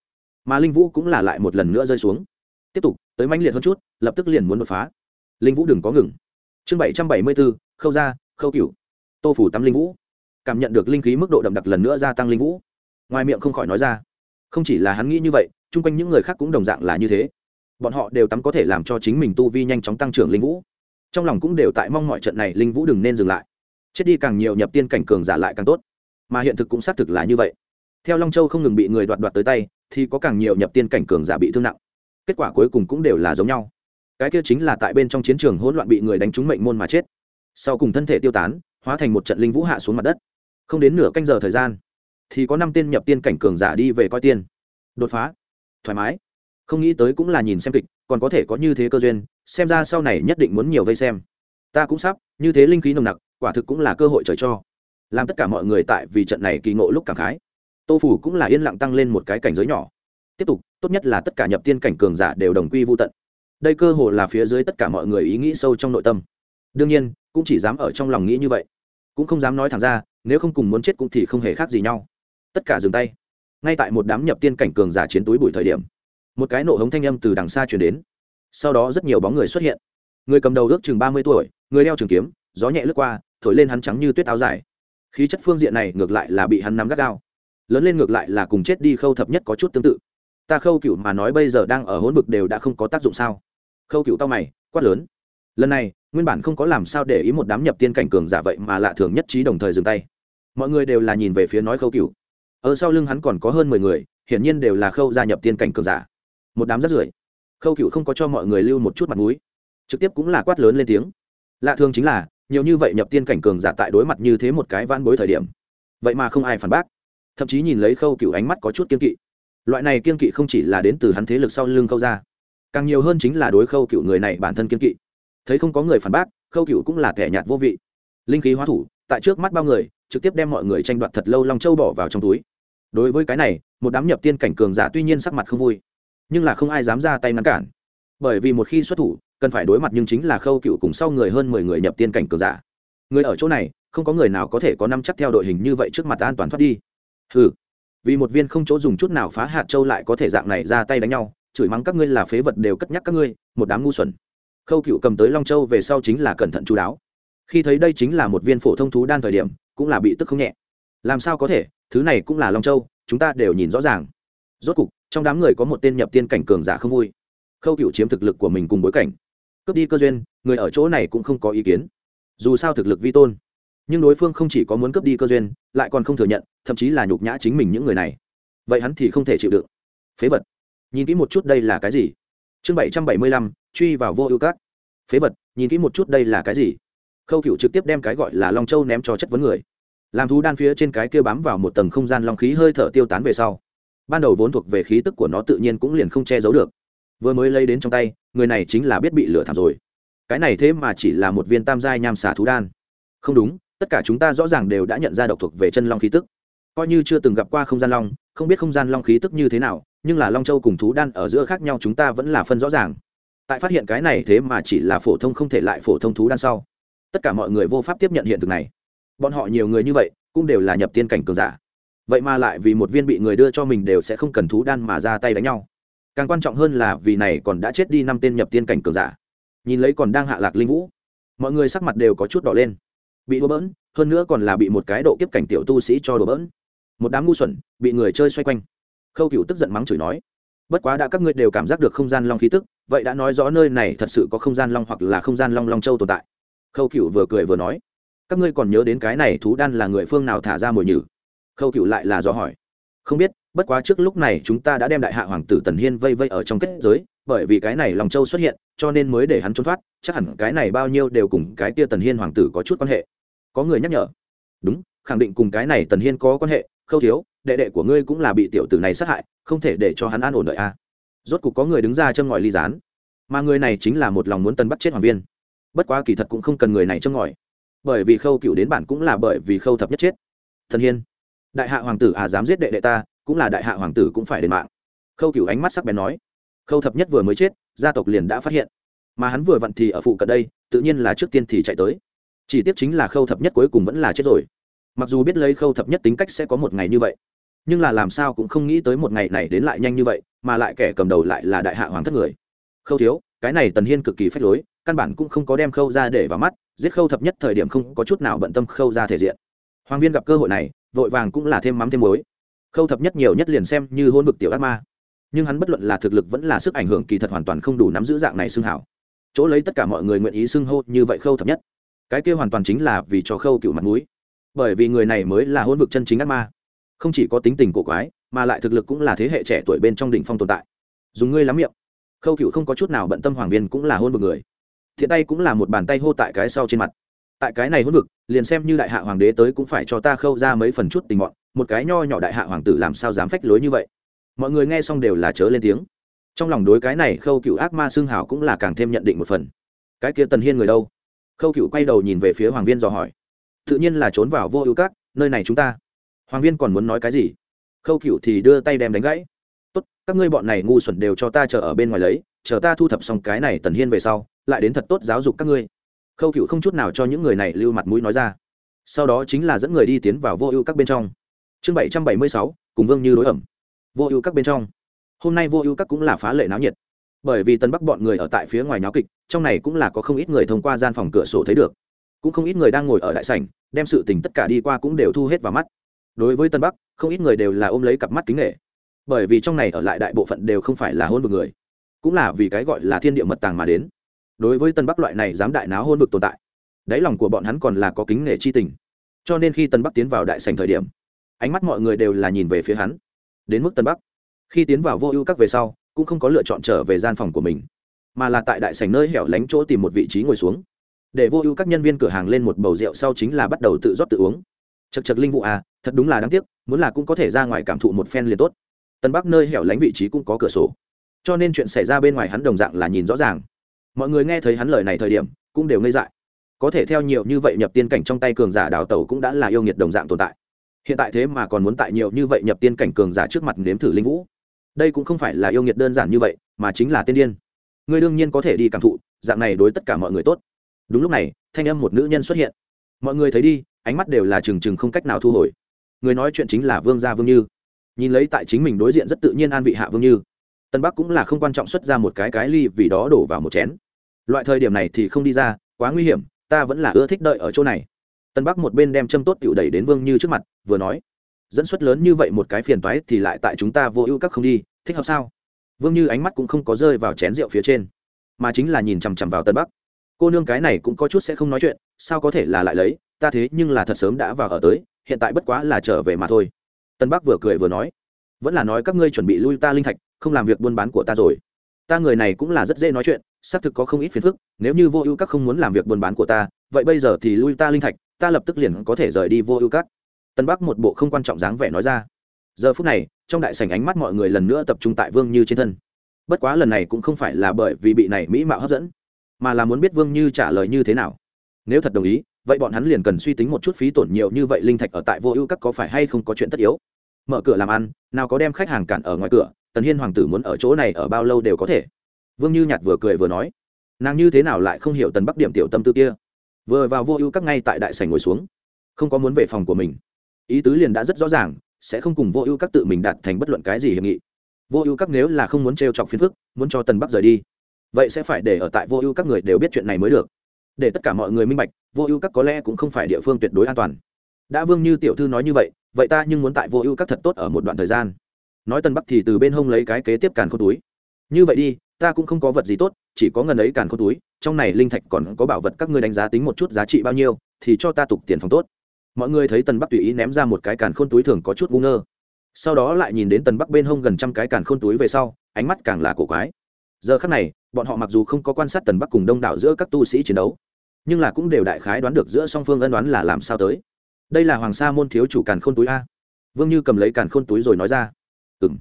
Mà linh vũ cũng là lại một lần nữa rơi xuống. Tiếp tục, tới mãnh liệt hơn chút, lập tức liền muốn đột phá. Linh vũ đừng có ngừng. Chương bảy trăm bảy mươi bốn khâu ra khâu cựu tô phủ tắm linh vũ. Cảm nhận được linh khí mức độ đậm đặc lần nữa gia tăng linh vũ. Ngoài miệng không khỏi nói ra. Không chỉ là hắn nghĩ như vậy, chung quanh những người khác cũng đồng dạng là như thế. Bọn họ đều tắm có thể làm cho chính mình tu vi nhanh chóng tăng trưởng linh vũ. Trong lòng cũng đều tại mong mọi trận này linh vũ đừng nên dừng lại. Chết đi càng nhiều nhập tiên cảnh cường giả lại càng tốt. Mà hiện thực cũng xác thực là như vậy theo long châu không ngừng bị người đoạt đoạt tới tay, thì có càng nhiều nhập tiên cảnh cường giả bị thương nặng. Kết quả cuối cùng cũng đều là giống nhau. Cái kia chính là tại bên trong chiến trường hỗn loạn bị người đánh trúng mệnh môn mà chết. Sau cùng thân thể tiêu tán, hóa thành một trận linh vũ hạ xuống mặt đất. Không đến nửa canh giờ thời gian, thì có năm tên nhập tiên cảnh cường giả đi về coi tiên. Đột phá. Thoải mái. Không nghĩ tới cũng là nhìn xem kịch, còn có thể có như thế cơ duyên, xem ra sau này nhất định muốn nhiều vây xem. Ta cũng sắp, như thế linh khí nồng nặc, quả thực cũng là cơ hội trời cho. Làm tất cả mọi người tại vì trận này kỳ ngộ lúc cảm khái tô phủ cũng là yên lặng tăng lên một cái cảnh giới nhỏ. Tiếp tục, tốt nhất là tất cả nhập tiên cảnh cường giả đều đồng quy vô tận. Đây cơ hồ là phía dưới tất cả mọi người ý nghĩ sâu trong nội tâm. Đương nhiên, cũng chỉ dám ở trong lòng nghĩ như vậy. Cũng không dám nói thẳng ra, nếu không cùng muốn chết cũng thì không hề khác gì nhau. Tất cả dừng tay. Ngay tại một đám nhập tiên cảnh cường giả chiến túi bụi thời điểm, một cái nộ hống thanh âm từ đằng xa chuyển đến. Sau đó rất nhiều bóng người xuất hiện. Người cầm đầu ước chừng ba mươi tuổi, người đeo trường kiếm, gió nhẹ lướt qua, thổi lên hắn trắng như tuyết áo dài. Khí chất phương diện này ngược lại là bị hắn nắm gắt gao lớn lên ngược lại là cùng chết đi khâu thập nhất có chút tương tự. Ta khâu cựu mà nói bây giờ đang ở hỗn vực đều đã không có tác dụng sao? Khâu cựu tao mày, quát lớn. Lần này, nguyên bản không có làm sao để ý một đám nhập tiên cảnh cường giả vậy mà lạ thường nhất trí đồng thời dừng tay. Mọi người đều là nhìn về phía nói khâu cựu. Ở sau lưng hắn còn có hơn mười người, hiển nhiên đều là khâu gia nhập tiên cảnh cường giả. Một đám rất rưởi. Khâu cựu không có cho mọi người lưu một chút mặt mũi. Trực tiếp cũng là quát lớn lên tiếng. Lạ thường chính là, nhiều như vậy nhập tiên cảnh cường giả tại đối mặt như thế một cái van bối thời điểm, vậy mà không ai phản bác thậm chí nhìn lấy khâu cựu ánh mắt có chút kiên kỵ. Loại này kiên kỵ không chỉ là đến từ hắn thế lực sau lưng khâu ra càng nhiều hơn chính là đối khâu cựu người này bản thân kiên kỵ. Thấy không có người phản bác, khâu cựu cũng là kẻ nhạt vô vị. Linh khí hóa thủ, tại trước mắt bao người, trực tiếp đem mọi người tranh đoạt thật lâu long châu bỏ vào trong túi. Đối với cái này, một đám nhập tiên cảnh cường giả tuy nhiên sắc mặt không vui, nhưng là không ai dám ra tay ngăn cản. Bởi vì một khi xuất thủ, cần phải đối mặt nhưng chính là khâu cựu cùng sau người hơn mười người nhập tiên cảnh cường giả. Người ở chỗ này, không có người nào có thể có năm chắc theo đội hình như vậy trước mặt an toàn thoát đi ừ vì một viên không chỗ dùng chút nào phá hạt châu lại có thể dạng này ra tay đánh nhau, chửi mắng các ngươi là phế vật đều cất nhắc các ngươi, một đám ngu xuẩn. Khâu cựu cầm tới long châu về sau chính là cẩn thận chú đáo. Khi thấy đây chính là một viên phổ thông thú đan thời điểm, cũng là bị tức không nhẹ. Làm sao có thể, thứ này cũng là long châu, chúng ta đều nhìn rõ ràng. Rốt cục, trong đám người có một tên nhập tiên cảnh cường giả không vui. Khâu cựu chiếm thực lực của mình cùng bối cảnh. Cướp đi cơ duyên, người ở chỗ này cũng không có ý kiến. Dù sao thực lực vi tôn nhưng đối phương không chỉ có muốn cướp đi cơ duyên, lại còn không thừa nhận, thậm chí là nhục nhã chính mình những người này. Vậy hắn thì không thể chịu đựng. Phế vật. Nhìn kỹ một chút đây là cái gì? Chương bảy trăm bảy mươi lăm, truy vào vô ưu cát. phế vật, nhìn kỹ một chút đây là cái gì? Khâu cựu trực tiếp đem cái gọi là long châu ném cho chất vấn người. Làm thú đan phía trên cái kia bám vào một tầng không gian long khí hơi thở tiêu tán về sau, ban đầu vốn thuộc về khí tức của nó tự nhiên cũng liền không che giấu được. Vừa mới lấy đến trong tay, người này chính là biết bị lửa thảm rồi. Cái này thế mà chỉ là một viên tam giai nham xả thú đan. Không đúng tất cả chúng ta rõ ràng đều đã nhận ra độc thuộc về chân long khí tức. Coi như chưa từng gặp qua không gian long, không biết không gian long khí tức như thế nào, nhưng là long châu cùng thú đan ở giữa khác nhau chúng ta vẫn là phân rõ ràng. Tại phát hiện cái này thế mà chỉ là phổ thông không thể lại phổ thông thú đan sau, tất cả mọi người vô pháp tiếp nhận hiện thực này. Bọn họ nhiều người như vậy, cũng đều là nhập tiên cảnh cường giả. Vậy mà lại vì một viên bị người đưa cho mình đều sẽ không cần thú đan mà ra tay đánh nhau. Càng quan trọng hơn là vì này còn đã chết đi năm tên nhập tiên cảnh cường giả. Nhìn lấy còn đang hạ lạc linh vũ, mọi người sắc mặt đều có chút đỏ lên bị đùa bỡn, hơn nữa còn là bị một cái độ kiếp cảnh tiểu tu sĩ cho đùa bỡn. Một đám ngu xuẩn, bị người chơi xoay quanh. Khâu cựu tức giận mắng chửi nói, bất quá đã các ngươi đều cảm giác được không gian long khí tức, vậy đã nói rõ nơi này thật sự có không gian long hoặc là không gian long long châu tồn tại. Khâu cựu vừa cười vừa nói, các ngươi còn nhớ đến cái này thú đan là người phương nào thả ra mồi nhử? Khâu cựu lại là do hỏi, không biết, bất quá trước lúc này chúng ta đã đem đại hạ hoàng tử tần hiên vây vây ở trong kết giới bởi vì cái này lòng châu xuất hiện, cho nên mới để hắn trốn thoát, chắc hẳn cái này bao nhiêu đều cùng cái kia tần hiên hoàng tử có chút quan hệ. Có người nhắc nhở. Đúng, khẳng định cùng cái này tần hiên có quan hệ, khâu thiếu, đệ đệ của ngươi cũng là bị tiểu tử này sát hại, không thể để cho hắn an ổn đợi a. Rốt cục có người đứng ra châm ngòi ly gián. Mà người này chính là một lòng muốn tân bắt chết hoàng viên. Bất quá kỳ thật cũng không cần người này châm ngòi. Bởi vì khâu cựu đến bản cũng là bởi vì khâu thập nhất chết. Thần hiên. Đại hạ hoàng tử à dám giết đệ đệ ta, cũng là đại hạ hoàng tử cũng phải đền mạng. Khâu cựu ánh mắt sắc bén nói khâu thập nhất vừa mới chết, gia tộc liền đã phát hiện. Mà hắn vừa vặn thì ở phụ cận đây, tự nhiên là trước tiên thì chạy tới. Chỉ tiếc chính là khâu thập nhất cuối cùng vẫn là chết rồi. Mặc dù biết lấy khâu thập nhất tính cách sẽ có một ngày như vậy, nhưng là làm sao cũng không nghĩ tới một ngày này đến lại nhanh như vậy, mà lại kẻ cầm đầu lại là đại hạ hoàng thất người. Khâu thiếu, cái này tần hiên cực kỳ phách lối, căn bản cũng không có đem khâu ra để vào mắt, giết khâu thập nhất thời điểm không có chút nào bận tâm khâu ra thể diện. Hoàng viên gặp cơ hội này, vội vàng cũng là thêm mắm thêm muối. Khâu thập nhất nhiều nhất liền xem như hôn vực tiểu ác ma nhưng hắn bất luận là thực lực vẫn là sức ảnh hưởng kỳ thật hoàn toàn không đủ nắm giữ dạng này xưng hảo. Chỗ lấy tất cả mọi người nguyện ý xưng hô như vậy khâu thập nhất. Cái kia hoàn toàn chính là vì cho khâu cựu mặt mũi. Bởi vì người này mới là hôn vực chân chính ác ma. Không chỉ có tính tình cổ quái mà lại thực lực cũng là thế hệ trẻ tuổi bên trong đỉnh phong tồn tại. Dùng ngươi lắm miệng. Khâu cựu không có chút nào bận tâm hoàng viên cũng là hôn vực người. Thiện tay cũng là một bàn tay hô tại cái sau trên mặt. Tại cái này hôn vực liền xem như đại hạ hoàng đế tới cũng phải cho ta khâu ra mấy phần chút tình bọn, một cái nho nhỏ đại hạ hoàng tử làm sao dám phách lối như vậy? Mọi người nghe xong đều là chớ lên tiếng. Trong lòng đối cái này khâu cựu ác ma xương hảo cũng là càng thêm nhận định một phần. Cái kia tần hiên người đâu? Khâu cựu quay đầu nhìn về phía hoàng viên dò hỏi. Tự nhiên là trốn vào vô ưu các, nơi này chúng ta. Hoàng viên còn muốn nói cái gì? Khâu cựu thì đưa tay đem đánh gãy. Tốt, các ngươi bọn này ngu xuẩn đều cho ta chờ ở bên ngoài lấy, chờ ta thu thập xong cái này tần hiên về sau, lại đến thật tốt giáo dục các ngươi. Khâu cựu không chút nào cho những người này lưu mặt mũi nói ra. Sau đó chính là dẫn người đi tiến vào vô ưu các bên trong. Chương bảy trăm bảy mươi sáu, cùng vương như đối ẩm vô ưu các bên trong. Hôm nay vô ưu các cũng là phá lệ náo nhiệt. Bởi vì tân bắc bọn người ở tại phía ngoài náo kịch, trong này cũng là có không ít người thông qua gian phòng cửa sổ thấy được. Cũng không ít người đang ngồi ở đại sảnh, đem sự tình tất cả đi qua cũng đều thu hết vào mắt. Đối với tân bắc, không ít người đều là ôm lấy cặp mắt kính nghệ bởi vì trong này ở lại đại bộ phận đều không phải là hôn vực người, cũng là vì cái gọi là thiên địa mật tàng mà đến. Đối với tân bắc loại này dám đại náo hôn vực tồn tại, đáy lòng của bọn hắn còn là có kính nghệ chi tình. Cho nên khi tân bắc tiến vào đại sành thời điểm, ánh mắt mọi người đều là nhìn về phía hắn đến mức tân bắc. Khi tiến vào vô ưu các về sau, cũng không có lựa chọn trở về gian phòng của mình, mà là tại đại sảnh nơi hẻo lánh chỗ tìm một vị trí ngồi xuống. Để vô ưu các nhân viên cửa hàng lên một bầu rượu sau chính là bắt đầu tự rót tự uống. Chật chật linh vụ à thật đúng là đáng tiếc, muốn là cũng có thể ra ngoài cảm thụ một phen liền tốt. Tân bắc nơi hẻo lánh vị trí cũng có cửa sổ. Cho nên chuyện xảy ra bên ngoài hắn đồng dạng là nhìn rõ ràng. Mọi người nghe thấy hắn lời này thời điểm, cũng đều ngây dại. Có thể theo nhiều như vậy nhập tiên cảnh trong tay cường giả đào tẩu cũng đã là yêu nghiệt đồng dạng tồn tại hiện tại thế mà còn muốn tại nhiều như vậy nhập tiên cảnh cường giả trước mặt nếm thử linh vũ. Đây cũng không phải là yêu nghiệt đơn giản như vậy, mà chính là tiên điên. Ngươi đương nhiên có thể đi cảm thụ, dạng này đối tất cả mọi người tốt. Đúng lúc này, thanh âm một nữ nhân xuất hiện. Mọi người thấy đi, ánh mắt đều là trừng trừng không cách nào thu hồi. Người nói chuyện chính là vương gia vương như. Nhìn lấy tại chính mình đối diện rất tự nhiên an vị hạ vương như. Tân bắc cũng là không quan trọng xuất ra một cái cái ly vì đó đổ vào một chén. Loại thời điểm này thì không đi ra, quá nguy hiểm, ta vẫn là ưa thích đợi ở chỗ này tân bắc một bên đem châm tốt cựu đẩy đến vương như trước mặt, vừa nói, dẫn xuất lớn như vậy một cái phiền toái thì lại tại chúng ta vô ưu các không đi, thích hợp sao? Vương như ánh mắt cũng không có rơi vào chén rượu phía trên, mà chính là nhìn chằm chằm vào tân bắc. Cô nương cái này cũng có chút sẽ không nói chuyện, sao có thể là lại lấy, ta thế nhưng là thật sớm đã vào ở tới, hiện tại bất quá là trở về mà thôi. Tân bắc vừa cười vừa nói, vẫn là nói các ngươi chuẩn bị lui ta linh thạch, không làm việc buôn bán của ta rồi. Ta người này cũng là rất dễ nói chuyện, xác thực có không ít phiền phức, nếu như vô ưu các không muốn làm việc buôn bán của ta, vậy bây giờ thì lui ta linh thạch ta lập tức liền có thể rời đi vô ưu cát. Tân bắc một bộ không quan trọng dáng vẻ nói ra. Giờ phút này, trong đại sảnh ánh mắt mọi người lần nữa tập trung tại vương như trên thân. Bất quá lần này cũng không phải là bởi vì bị này mỹ mạo hấp dẫn, mà là muốn biết vương như trả lời như thế nào. Nếu thật đồng ý, vậy bọn hắn liền cần suy tính một chút phí tổn nhiều như vậy linh thạch ở tại vô ưu các có phải hay không có chuyện tất yếu. Mở cửa làm ăn, nào có đem khách hàng cản ở ngoài cửa, tần hiên hoàng tử muốn ở chỗ này ở bao lâu đều có thể. Vương như nhạt vừa cười vừa nói, nàng như thế nào lại không hiểu tần bắc điểm tiểu tâm tư kia vừa vào vô ưu các ngay tại đại sảnh ngồi xuống. Không có muốn về phòng của mình. Ý tứ liền đã rất rõ ràng, sẽ không cùng vô ưu các tự mình đạt thành bất luận cái gì hiệp nghị. Vô ưu các nếu là không muốn t chọc phiền phức, muốn cho tần bắc rời đi, vậy sẽ phải để ở tại vô ưu các người đều biết chuyện này mới được. Để tất cả mọi người minh bạch, vô ưu các có lẽ cũng không phải địa phương tuyệt đối an toàn. Đã vương như tiểu thư nói như vậy vậy ta nhưng muốn tại vô ưu các thật tốt ở một đoạn thời gian. Nói tân bắc thì từ bên hông lấy cái kế tiếp càn khôn túi. Như vậy đi ta cũng không có vật gì tốt, chỉ có ngần ấy càn khôn túi, trong này linh thạch còn có bảo vật các ngươi đánh giá tính một chút giá trị bao nhiêu, thì cho ta tục tiền phòng tốt. Mọi người thấy tần bắc tùy ý ném ra một cái càn khôn túi thường có chút ngu ngơ. Sau đó lại nhìn đến tần bắc bên hông gần trăm cái càn khôn túi về sau, ánh mắt càng là cổ quái. Giờ khắc này, bọn họ mặc dù không có quan sát tần bắc cùng đông đảo giữa các tu sĩ chiến đấu, nhưng là cũng đều đại khái đoán được giữa song phương ân đoán là làm sao tới. Đây là hoàng sa môn thiếu chủ càn khôn túi a. Vương như cầm lấy càn khôn túi rồi nói ra. Ừ m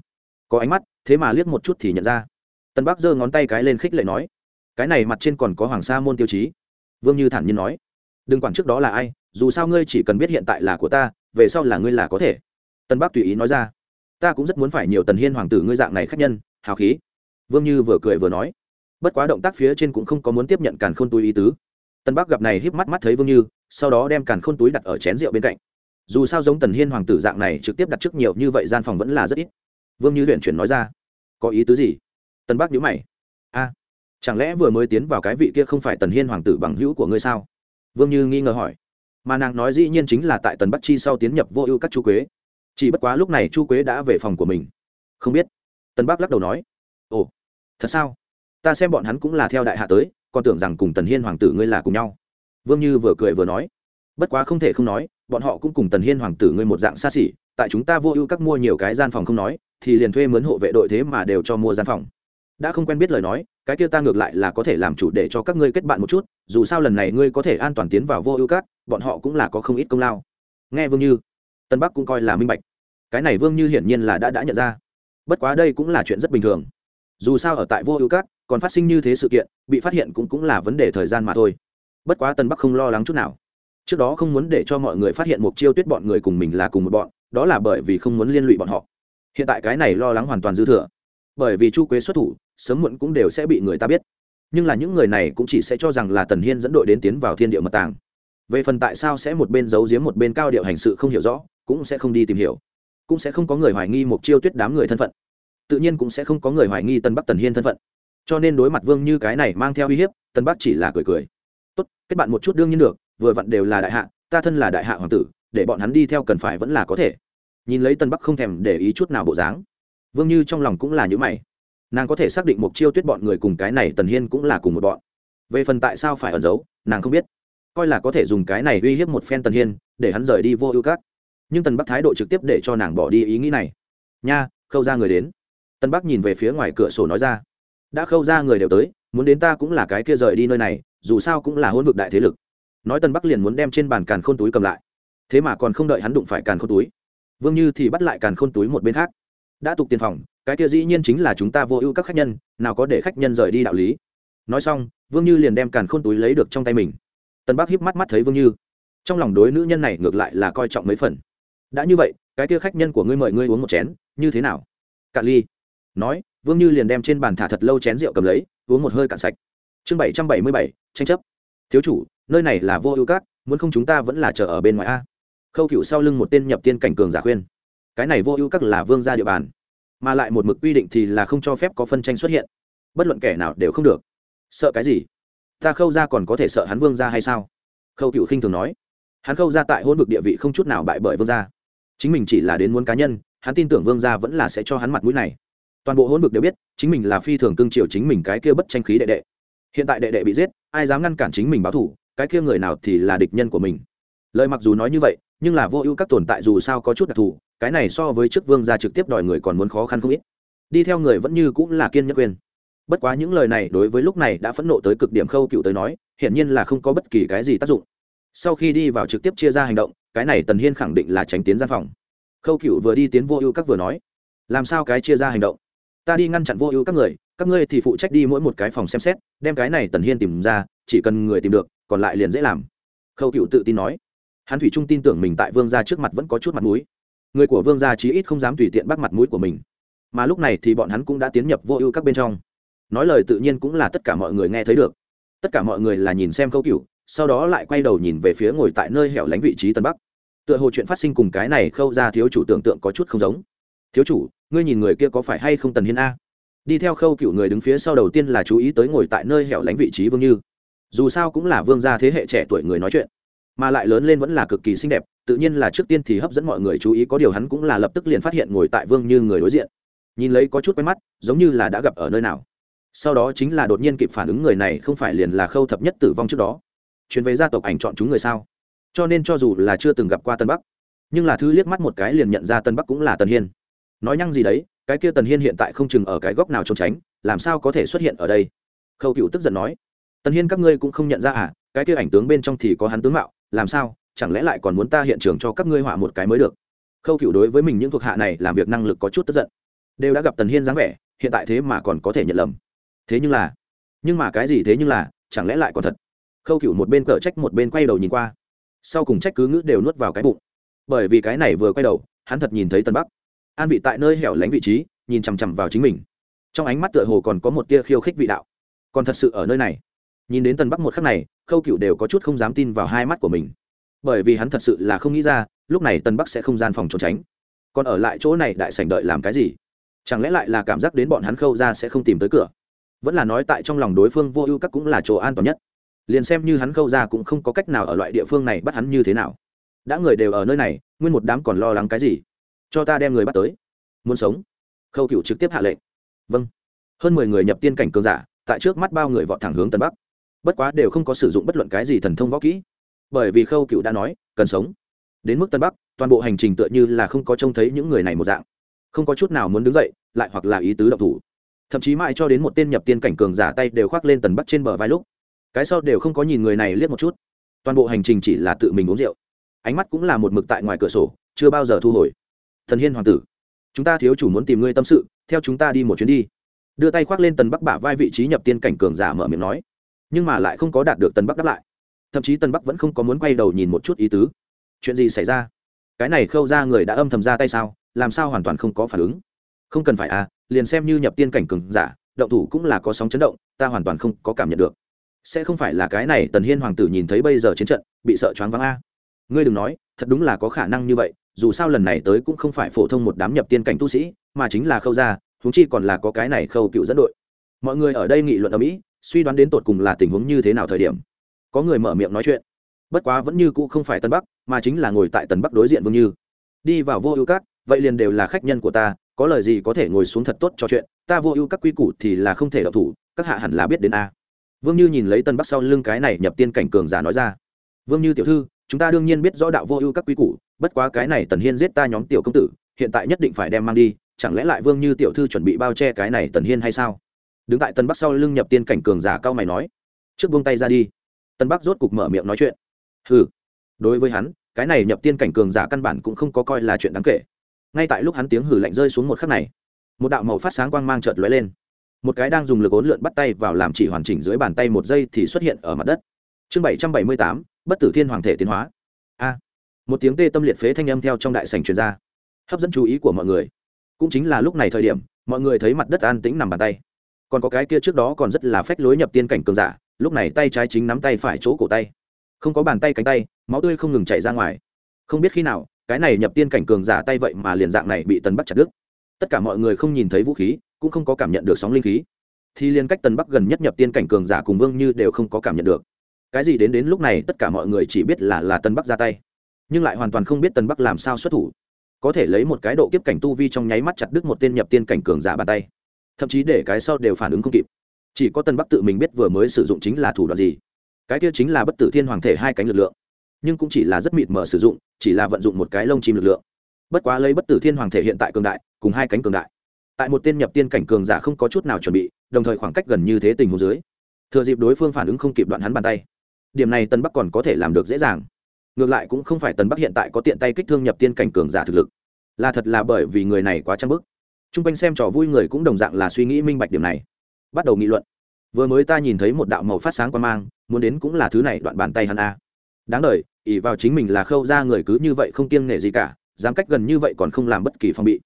có ánh mắt, thế mà liếc một chút thì nhận ra tân bắc giơ ngón tay cái lên khích lệ nói, cái này mặt trên còn có hoàng sa môn tiêu chí. Vương như thản nhiên nói, đừng quản trước đó là ai, dù sao ngươi chỉ cần biết hiện tại là của ta, về sau là ngươi là có thể. Tân bắc tùy ý nói ra, ta cũng rất muốn phải nhiều tần hiên hoàng tử ngươi dạng này khác nhân, hào khí. Vương như vừa cười vừa nói, bất quá động tác phía trên cũng không có muốn tiếp nhận càn khôn túi ý tứ. Tân bắc gặp này híp mắt mắt thấy vương như, sau đó đem càn khôn túi đặt ở chén rượu bên cạnh. Dù sao giống tần hiên hoàng tử dạng này trực tiếp đặt trước nhiều như vậy gian phòng vẫn là rất ít. Vương như huyện chuyển nói ra, có ý tứ gì? Tân bắc nhữ mày. A, chẳng lẽ vừa mới tiến vào cái vị kia không phải tần hiên hoàng tử bằng hữu của ngươi sao? Vương như nghi ngờ hỏi. Mà nàng nói dĩ nhiên chính là tại tần bắc chi sau tiến nhập vô ưu các chu quế. Chỉ bất quá lúc này chu quế đã về phòng của mình. Không biết. Tần bắc lắc đầu nói. Ồ, thật sao? Ta xem bọn hắn cũng là theo đại hạ tới, còn tưởng rằng cùng tần hiên hoàng tử ngươi là cùng nhau. Vương như vừa cười vừa nói. Bất quá không thể không nói, bọn họ cũng cùng tần hiên hoàng tử ngươi một dạng xa xỉ, tại chúng ta vô ưu các mua nhiều cái gian phòng không nói, thì liền thuê mướn hộ vệ đội thế mà đều cho mua gian phòng đã không quen biết lời nói, cái kia ta ngược lại là có thể làm chủ để cho các ngươi kết bạn một chút, dù sao lần này ngươi có thể an toàn tiến vào vô ưu các, bọn họ cũng là có không ít công lao. Nghe vương như, tân bắc cũng coi là minh bạch. Cái này vương như hiển nhiên là đã đã nhận ra. Bất quá đây cũng là chuyện rất bình thường. Dù sao ở tại vô ưu các, còn phát sinh như thế sự kiện, bị phát hiện cũng cũng là vấn đề thời gian mà thôi. Bất quá tân bắc không lo lắng chút nào. Trước đó không muốn để cho mọi người phát hiện mục chiêu tuyết bọn người cùng mình là cùng một bọn, đó là bởi vì không muốn liên lụy bọn họ. Hiện tại cái này lo lắng hoàn toàn dư thừa. Bởi vì chu quế xuất thủ sớm muộn cũng đều sẽ bị người ta biết. Nhưng là những người này cũng chỉ sẽ cho rằng là tần hiên dẫn đội đến tiến vào thiên địa mật tàng. Về phần tại sao sẽ một bên giấu giếm một bên cao điệu hành sự không hiểu rõ, cũng sẽ không đi tìm hiểu. Cũng sẽ không có người hoài nghi một chiêu tuyết đám người thân phận. Tự nhiên cũng sẽ không có người hoài nghi tân bắc tần hiên thân phận. Cho nên đối mặt vương như cái này mang theo uy hiếp, tân bắc chỉ là cười cười. Tốt, kết bạn một chút đương nhiên được, vừa vặn đều là đại hạ, ta thân là đại hạ hoàng tử, để bọn hắn đi theo cần phải vẫn là có thể. Nhìn lấy tân bắc không thèm để ý chút nào bộ dáng. Vương như trong lòng cũng là những mày nàng có thể xác định mục chiêu tuyết bọn người cùng cái này tần hiên cũng là cùng một bọn. Về phần tại sao phải ẩn giấu, nàng không biết. Coi là có thể dùng cái này uy hiếp một phen tần hiên, để hắn rời đi vô ưu cát. Nhưng tần bắc thái độ trực tiếp để cho nàng bỏ đi ý nghĩ này. Nha, khâu ra người đến. Tần bắc nhìn về phía ngoài cửa sổ nói ra. Đã khâu ra người đều tới, muốn đến ta cũng là cái kia rời đi nơi này, dù sao cũng là hôn vực đại thế lực. Nói tần bắc liền muốn đem trên bàn càn khôn túi cầm lại. Thế mà còn không đợi hắn đụng phải càn khôn túi. Vương như thì bắt lại càn khôn túi một bên khác. Đã tục tiền phòng cái kia dĩ nhiên chính là chúng ta vô ưu các khách nhân, nào có để khách nhân rời đi đạo lý. Nói xong, vương như liền đem càn khôn túi lấy được trong tay mình. Tân bác hiếp mắt mắt thấy vương như. Trong lòng đối nữ nhân này ngược lại là coi trọng mấy phần. Đã như vậy, cái kia khách nhân của ngươi mời ngươi uống một chén, như thế nào? Cạn ly nói, vương như liền đem trên bàn thả thật lâu chén rượu cầm lấy, uống một hơi cạn sạch. Chương bảy trăm bảy mươi bảy, tranh chấp. Thiếu chủ, nơi này là vô ưu các, muốn không chúng ta vẫn là chờ ở bên ngoài a? Khâu cựu sau lưng một tên nhập tiên cảnh cường giả khuyên. Cái này vô ưu các là vương gia địa bàn mà lại một mực quy định thì là không cho phép có phân tranh xuất hiện. Bất luận kẻ nào đều không được. Sợ cái gì? Ta khâu ra còn có thể sợ hắn vương ra hay sao? Khâu cựu khinh thường nói. Hắn khâu ra tại hôn vực địa vị không chút nào bại bởi vương gia. Chính mình chỉ là đến muốn cá nhân, hắn tin tưởng vương gia vẫn là sẽ cho hắn mặt mũi này. Toàn bộ hôn vực đều biết, chính mình là phi thường cưng chiều chính mình cái kia bất tranh khí đệ đệ. Hiện tại đệ đệ bị giết, ai dám ngăn cản chính mình báo thủ cái kia người nào thì là địch nhân của mình. Lời mặc dù nói như vậy nhưng là vô ưu các tồn tại dù sao có chút đặc thù, cái này so với chức vương gia trực tiếp đòi người còn muốn khó khăn không ít. Đi theo người vẫn như cũng là kiên nhất quyền bất quá những lời này đối với lúc này đã phẫn nộ tới cực điểm khâu cựu tới nói, hiển nhiên là không có bất kỳ cái gì tác dụng. Sau khi đi vào trực tiếp chia ra hành động, cái này tần hiên khẳng định là tránh tiến gian phòng. Khâu cựu vừa đi tiến vô ưu các vừa nói, làm sao cái chia ra hành động? Ta đi ngăn chặn vô ưu các người, các ngươi thì phụ trách đi mỗi một cái phòng xem xét, đem cái này tần hiên tìm ra, chỉ cần người tìm được, còn lại liền dễ làm. Khâu cựu tự tin nói hắn thủy trung tin tưởng mình tại vương gia trước mặt vẫn có chút mặt mũi. Người của vương gia chí ít không dám tùy tiện bắt mặt mũi của mình. Mà lúc này thì bọn hắn cũng đã tiến nhập vô ưu các bên trong. Nói lời tự nhiên cũng là tất cả mọi người nghe thấy được. Tất cả mọi người là nhìn xem khâu cựu sau đó lại quay đầu nhìn về phía ngồi tại nơi hẻo lánh vị trí tân bắc. Tựa hồ chuyện phát sinh cùng cái này khâu ra thiếu chủ tưởng tượng có chút không giống. Thiếu chủ, ngươi nhìn người kia có phải hay không tần hiên a? Đi theo khâu cựu người đứng phía sau đầu tiên là chú ý tới ngồi tại nơi hẻo lánh vị trí vương như. Dù sao cũng là vương gia thế hệ trẻ tuổi người nói chuyện mà lại lớn lên vẫn là cực kỳ xinh đẹp, tự nhiên là trước tiên thì hấp dẫn mọi người chú ý, có điều hắn cũng là lập tức liền phát hiện ngồi tại vương như người đối diện. Nhìn lấy có chút quen mắt, giống như là đã gặp ở nơi nào. Sau đó chính là đột nhiên kịp phản ứng người này, không phải liền là khâu thập nhất tử vong trước đó. Chuyến về gia tộc ảnh chọn chúng người sao? Cho nên cho dù là chưa từng gặp qua tân bắc, nhưng là thứ liếc mắt một cái liền nhận ra tân bắc cũng là tần hiên. Nói nhăng gì đấy, cái kia tần hiên hiện tại không chừng ở cái góc nào trốn tránh, làm sao có thể xuất hiện ở đây? Khâu cựu tức giận nói. Tần hiên các ngươi cũng không nhận ra à cái kia ảnh tướng bên trong thì có hắn tướng mạo làm sao, chẳng lẽ lại còn muốn ta hiện trường cho các ngươi họa một cái mới được? Khâu cựu đối với mình những thuộc hạ này làm việc năng lực có chút tức giận. Đều đã gặp tần hiên dáng vẻ, hiện tại thế mà còn có thể nhận lầm. Thế nhưng là, nhưng mà cái gì thế nhưng là, chẳng lẽ lại còn thật? Khâu cựu một bên cờ trách một bên quay đầu nhìn qua. Sau cùng trách cứ ngữ đều nuốt vào cái bụng. Bởi vì cái này vừa quay đầu, hắn thật nhìn thấy tân bắc. An vị tại nơi hẻo lánh vị trí, nhìn chằm chằm vào chính mình. Trong ánh mắt tựa hồ còn có một tia khiêu khích vị đạo. Còn thật sự ở nơi này. Nhìn đến tân bắc một khắc này khâu cựu đều có chút không dám tin vào hai mắt của mình. Bởi vì hắn thật sự là không nghĩ ra, lúc này tân bắc sẽ không gian phòng trốn tránh. Còn ở lại chỗ này đại sảnh đợi làm cái gì? Chẳng lẽ lại là cảm giác đến bọn hắn khâu ra sẽ không tìm tới cửa? Vẫn là nói tại trong lòng đối phương vô ưu các cũng là chỗ an toàn nhất. Liền xem như hắn khâu ra cũng không có cách nào ở loại địa phương này bắt hắn như thế nào. Đã người đều ở nơi này, nguyên một đám còn lo lắng cái gì? Cho ta đem người bắt tới. Muốn sống? Khâu cựu trực tiếp hạ lệnh. Vâng. Hơn mười người nhập tiên cảnh cường giả, tại trước mắt bao người vọt thẳng hướng tân bắc bất quá đều không có sử dụng bất luận cái gì thần thông võ kỹ. Bởi vì khâu cựu đã nói, cần sống. Đến mức tân bắc, toàn bộ hành trình tựa như là không có trông thấy những người này một dạng. Không có chút nào muốn đứng dậy, lại hoặc là ý tứ động thủ. Thậm chí mãi cho đến một tên nhập tiên cảnh cường giả tay đều khoác lên tần bắc trên bờ vai lúc, cái sau đều không có nhìn người này liếc một chút. Toàn bộ hành trình chỉ là tự mình uống rượu. Ánh mắt cũng là một mực tại ngoài cửa sổ, chưa bao giờ thu hồi. Thần hiên hoàng tử, chúng ta thiếu chủ muốn tìm ngươi tâm sự, theo chúng ta đi một chuyến đi. Đưa tay khoác lên tần bắc bả vai vị trí nhập tiên cảnh cường giả mở miệng nói nhưng mà lại không có đạt được tần bắc đáp lại. Thậm chí tần bắc vẫn không có muốn quay đầu nhìn một chút ý tứ. Chuyện gì xảy ra? Cái này khâu ra người đã âm thầm ra tay sao? Làm sao hoàn toàn không có phản ứng? Không cần phải à liền xem như nhập tiên cảnh cường giả, động thủ cũng là có sóng chấn động, ta hoàn toàn không có cảm nhận được. Sẽ không phải là cái này tần hiên hoàng tử nhìn thấy bây giờ chiến trận, bị sợ choáng váng a. Ngươi đừng nói, thật đúng là có khả năng như vậy, dù sao lần này tới cũng không phải phổ thông một đám nhập tiên cảnh tu sĩ, mà chính là khâu gia thúng chi còn là có cái này khâu cựu dẫn đội. Mọi người ở đây nghị luận ở mỹ suy đoán đến tột cùng là tình huống như thế nào thời điểm, có người mở miệng nói chuyện. Bất quá vẫn như cũ không phải tân bắc, mà chính là ngồi tại tần bắc đối diện vương như. Đi vào vô ưu các, vậy liền đều là khách nhân của ta, có lời gì có thể ngồi xuống thật tốt cho chuyện, ta vô ưu các quy củ thì là không thể đọc thủ, các hạ hẳn là biết đến a. Vương như nhìn lấy tân bắc sau lưng cái này nhập tiên cảnh cường giả nói ra. Vương như tiểu thư, chúng ta đương nhiên biết rõ đạo vô ưu các quy củ, bất quá cái này tần hiên giết ta nhóm tiểu công tử, hiện tại nhất định phải đem mang đi, chẳng lẽ lại vương như tiểu thư chuẩn bị bao che cái này tần hiên hay sao? Đứng tại tân bắc sau lưng nhập tiên cảnh cường giả cao mày nói, trước buông tay ra đi. Tân bắc rốt cục mở miệng nói chuyện ừ đối với hắn, cái này nhập tiên cảnh cường giả căn bản cũng không có coi là chuyện đáng kể. Ngay tại lúc hắn tiếng hử lạnh rơi xuống một khắc này, một đạo màu phát sáng quang mang chợt lóe lên. Một cái đang dùng lực ốn lượn bắt tay vào làm chỉ hoàn chỉnh dưới bàn tay một giây thì xuất hiện ở mặt đất. Chương bảy trăm bảy mươi tám, bất tử thiên hoàng thể tiến hóa. A. Một tiếng tê tâm liệt phế thanh âm theo trong đại sảnh truyền ra. Hấp dẫn chú ý của mọi người. Cũng chính là lúc này thời điểm, mọi người thấy mặt đất an tĩnh nằm bàn tay còn có cái kia trước đó còn rất là phách lối nhập tiên cảnh cường giả, lúc này tay trái chính nắm tay phải chỗ cổ tay. Không có bàn tay cánh tay, máu tươi không ngừng chảy ra ngoài. Không biết khi nào, cái này nhập tiên cảnh cường giả tay vậy mà liền dạng này bị tần bắc chặt đứt. Tất cả mọi người không nhìn thấy vũ khí, cũng không có cảm nhận được sóng linh khí. Thì liên cách tần bắc gần nhất nhập tiên cảnh cường giả cùng vương như đều không có cảm nhận được. Cái gì đến đến lúc này, tất cả mọi người chỉ biết là là tần bắc ra tay. Nhưng lại hoàn toàn không biết tần bắc làm sao xuất thủ. Có thể lấy một cái độ kiếp cảnh tu vi trong nháy mắt chặt đứt một tên nhập tiên cảnh cường giả bàn tay thậm chí để cái sau đều phản ứng không kịp. Chỉ có tân bắc tự mình biết vừa mới sử dụng chính là thủ đoạn gì. Cái kia chính là bất tử thiên hoàng thể hai cánh lực lượng. Nhưng cũng chỉ là rất mịt mở sử dụng, chỉ là vận dụng một cái lông chim lực lượng. Bất quá lấy bất tử thiên hoàng thể hiện tại cường đại, cùng hai cánh cường đại. Tại một tên nhập tiên cảnh cường giả không có chút nào chuẩn bị, đồng thời khoảng cách gần như thế tình hồ dưới, thừa dịp đối phương phản ứng không kịp đoạn hắn bàn tay. Điểm này tân bắc còn có thể làm được dễ dàng. Ngược lại cũng không phải tân bắc hiện tại có tiện tay kích thương nhập tiên cảnh cường giả thực lực. Là thật là bởi vì người này quá trang bức t r u n g quanh xem trò vui người cũng đồng dạng là suy nghĩ minh bạch điểm này. Bắt đầu nghị luận. Vừa mới ta nhìn thấy một đạo màu phát sáng quan mang, muốn đến cũng là thứ này, đoạn bàn tay hắn a. Đáng đ ỉ vào chính mình là khâu ra người cứ như vậy không kiêng nể gì cả, dám cách gần như vậy còn không làm bất kỳ phong bị.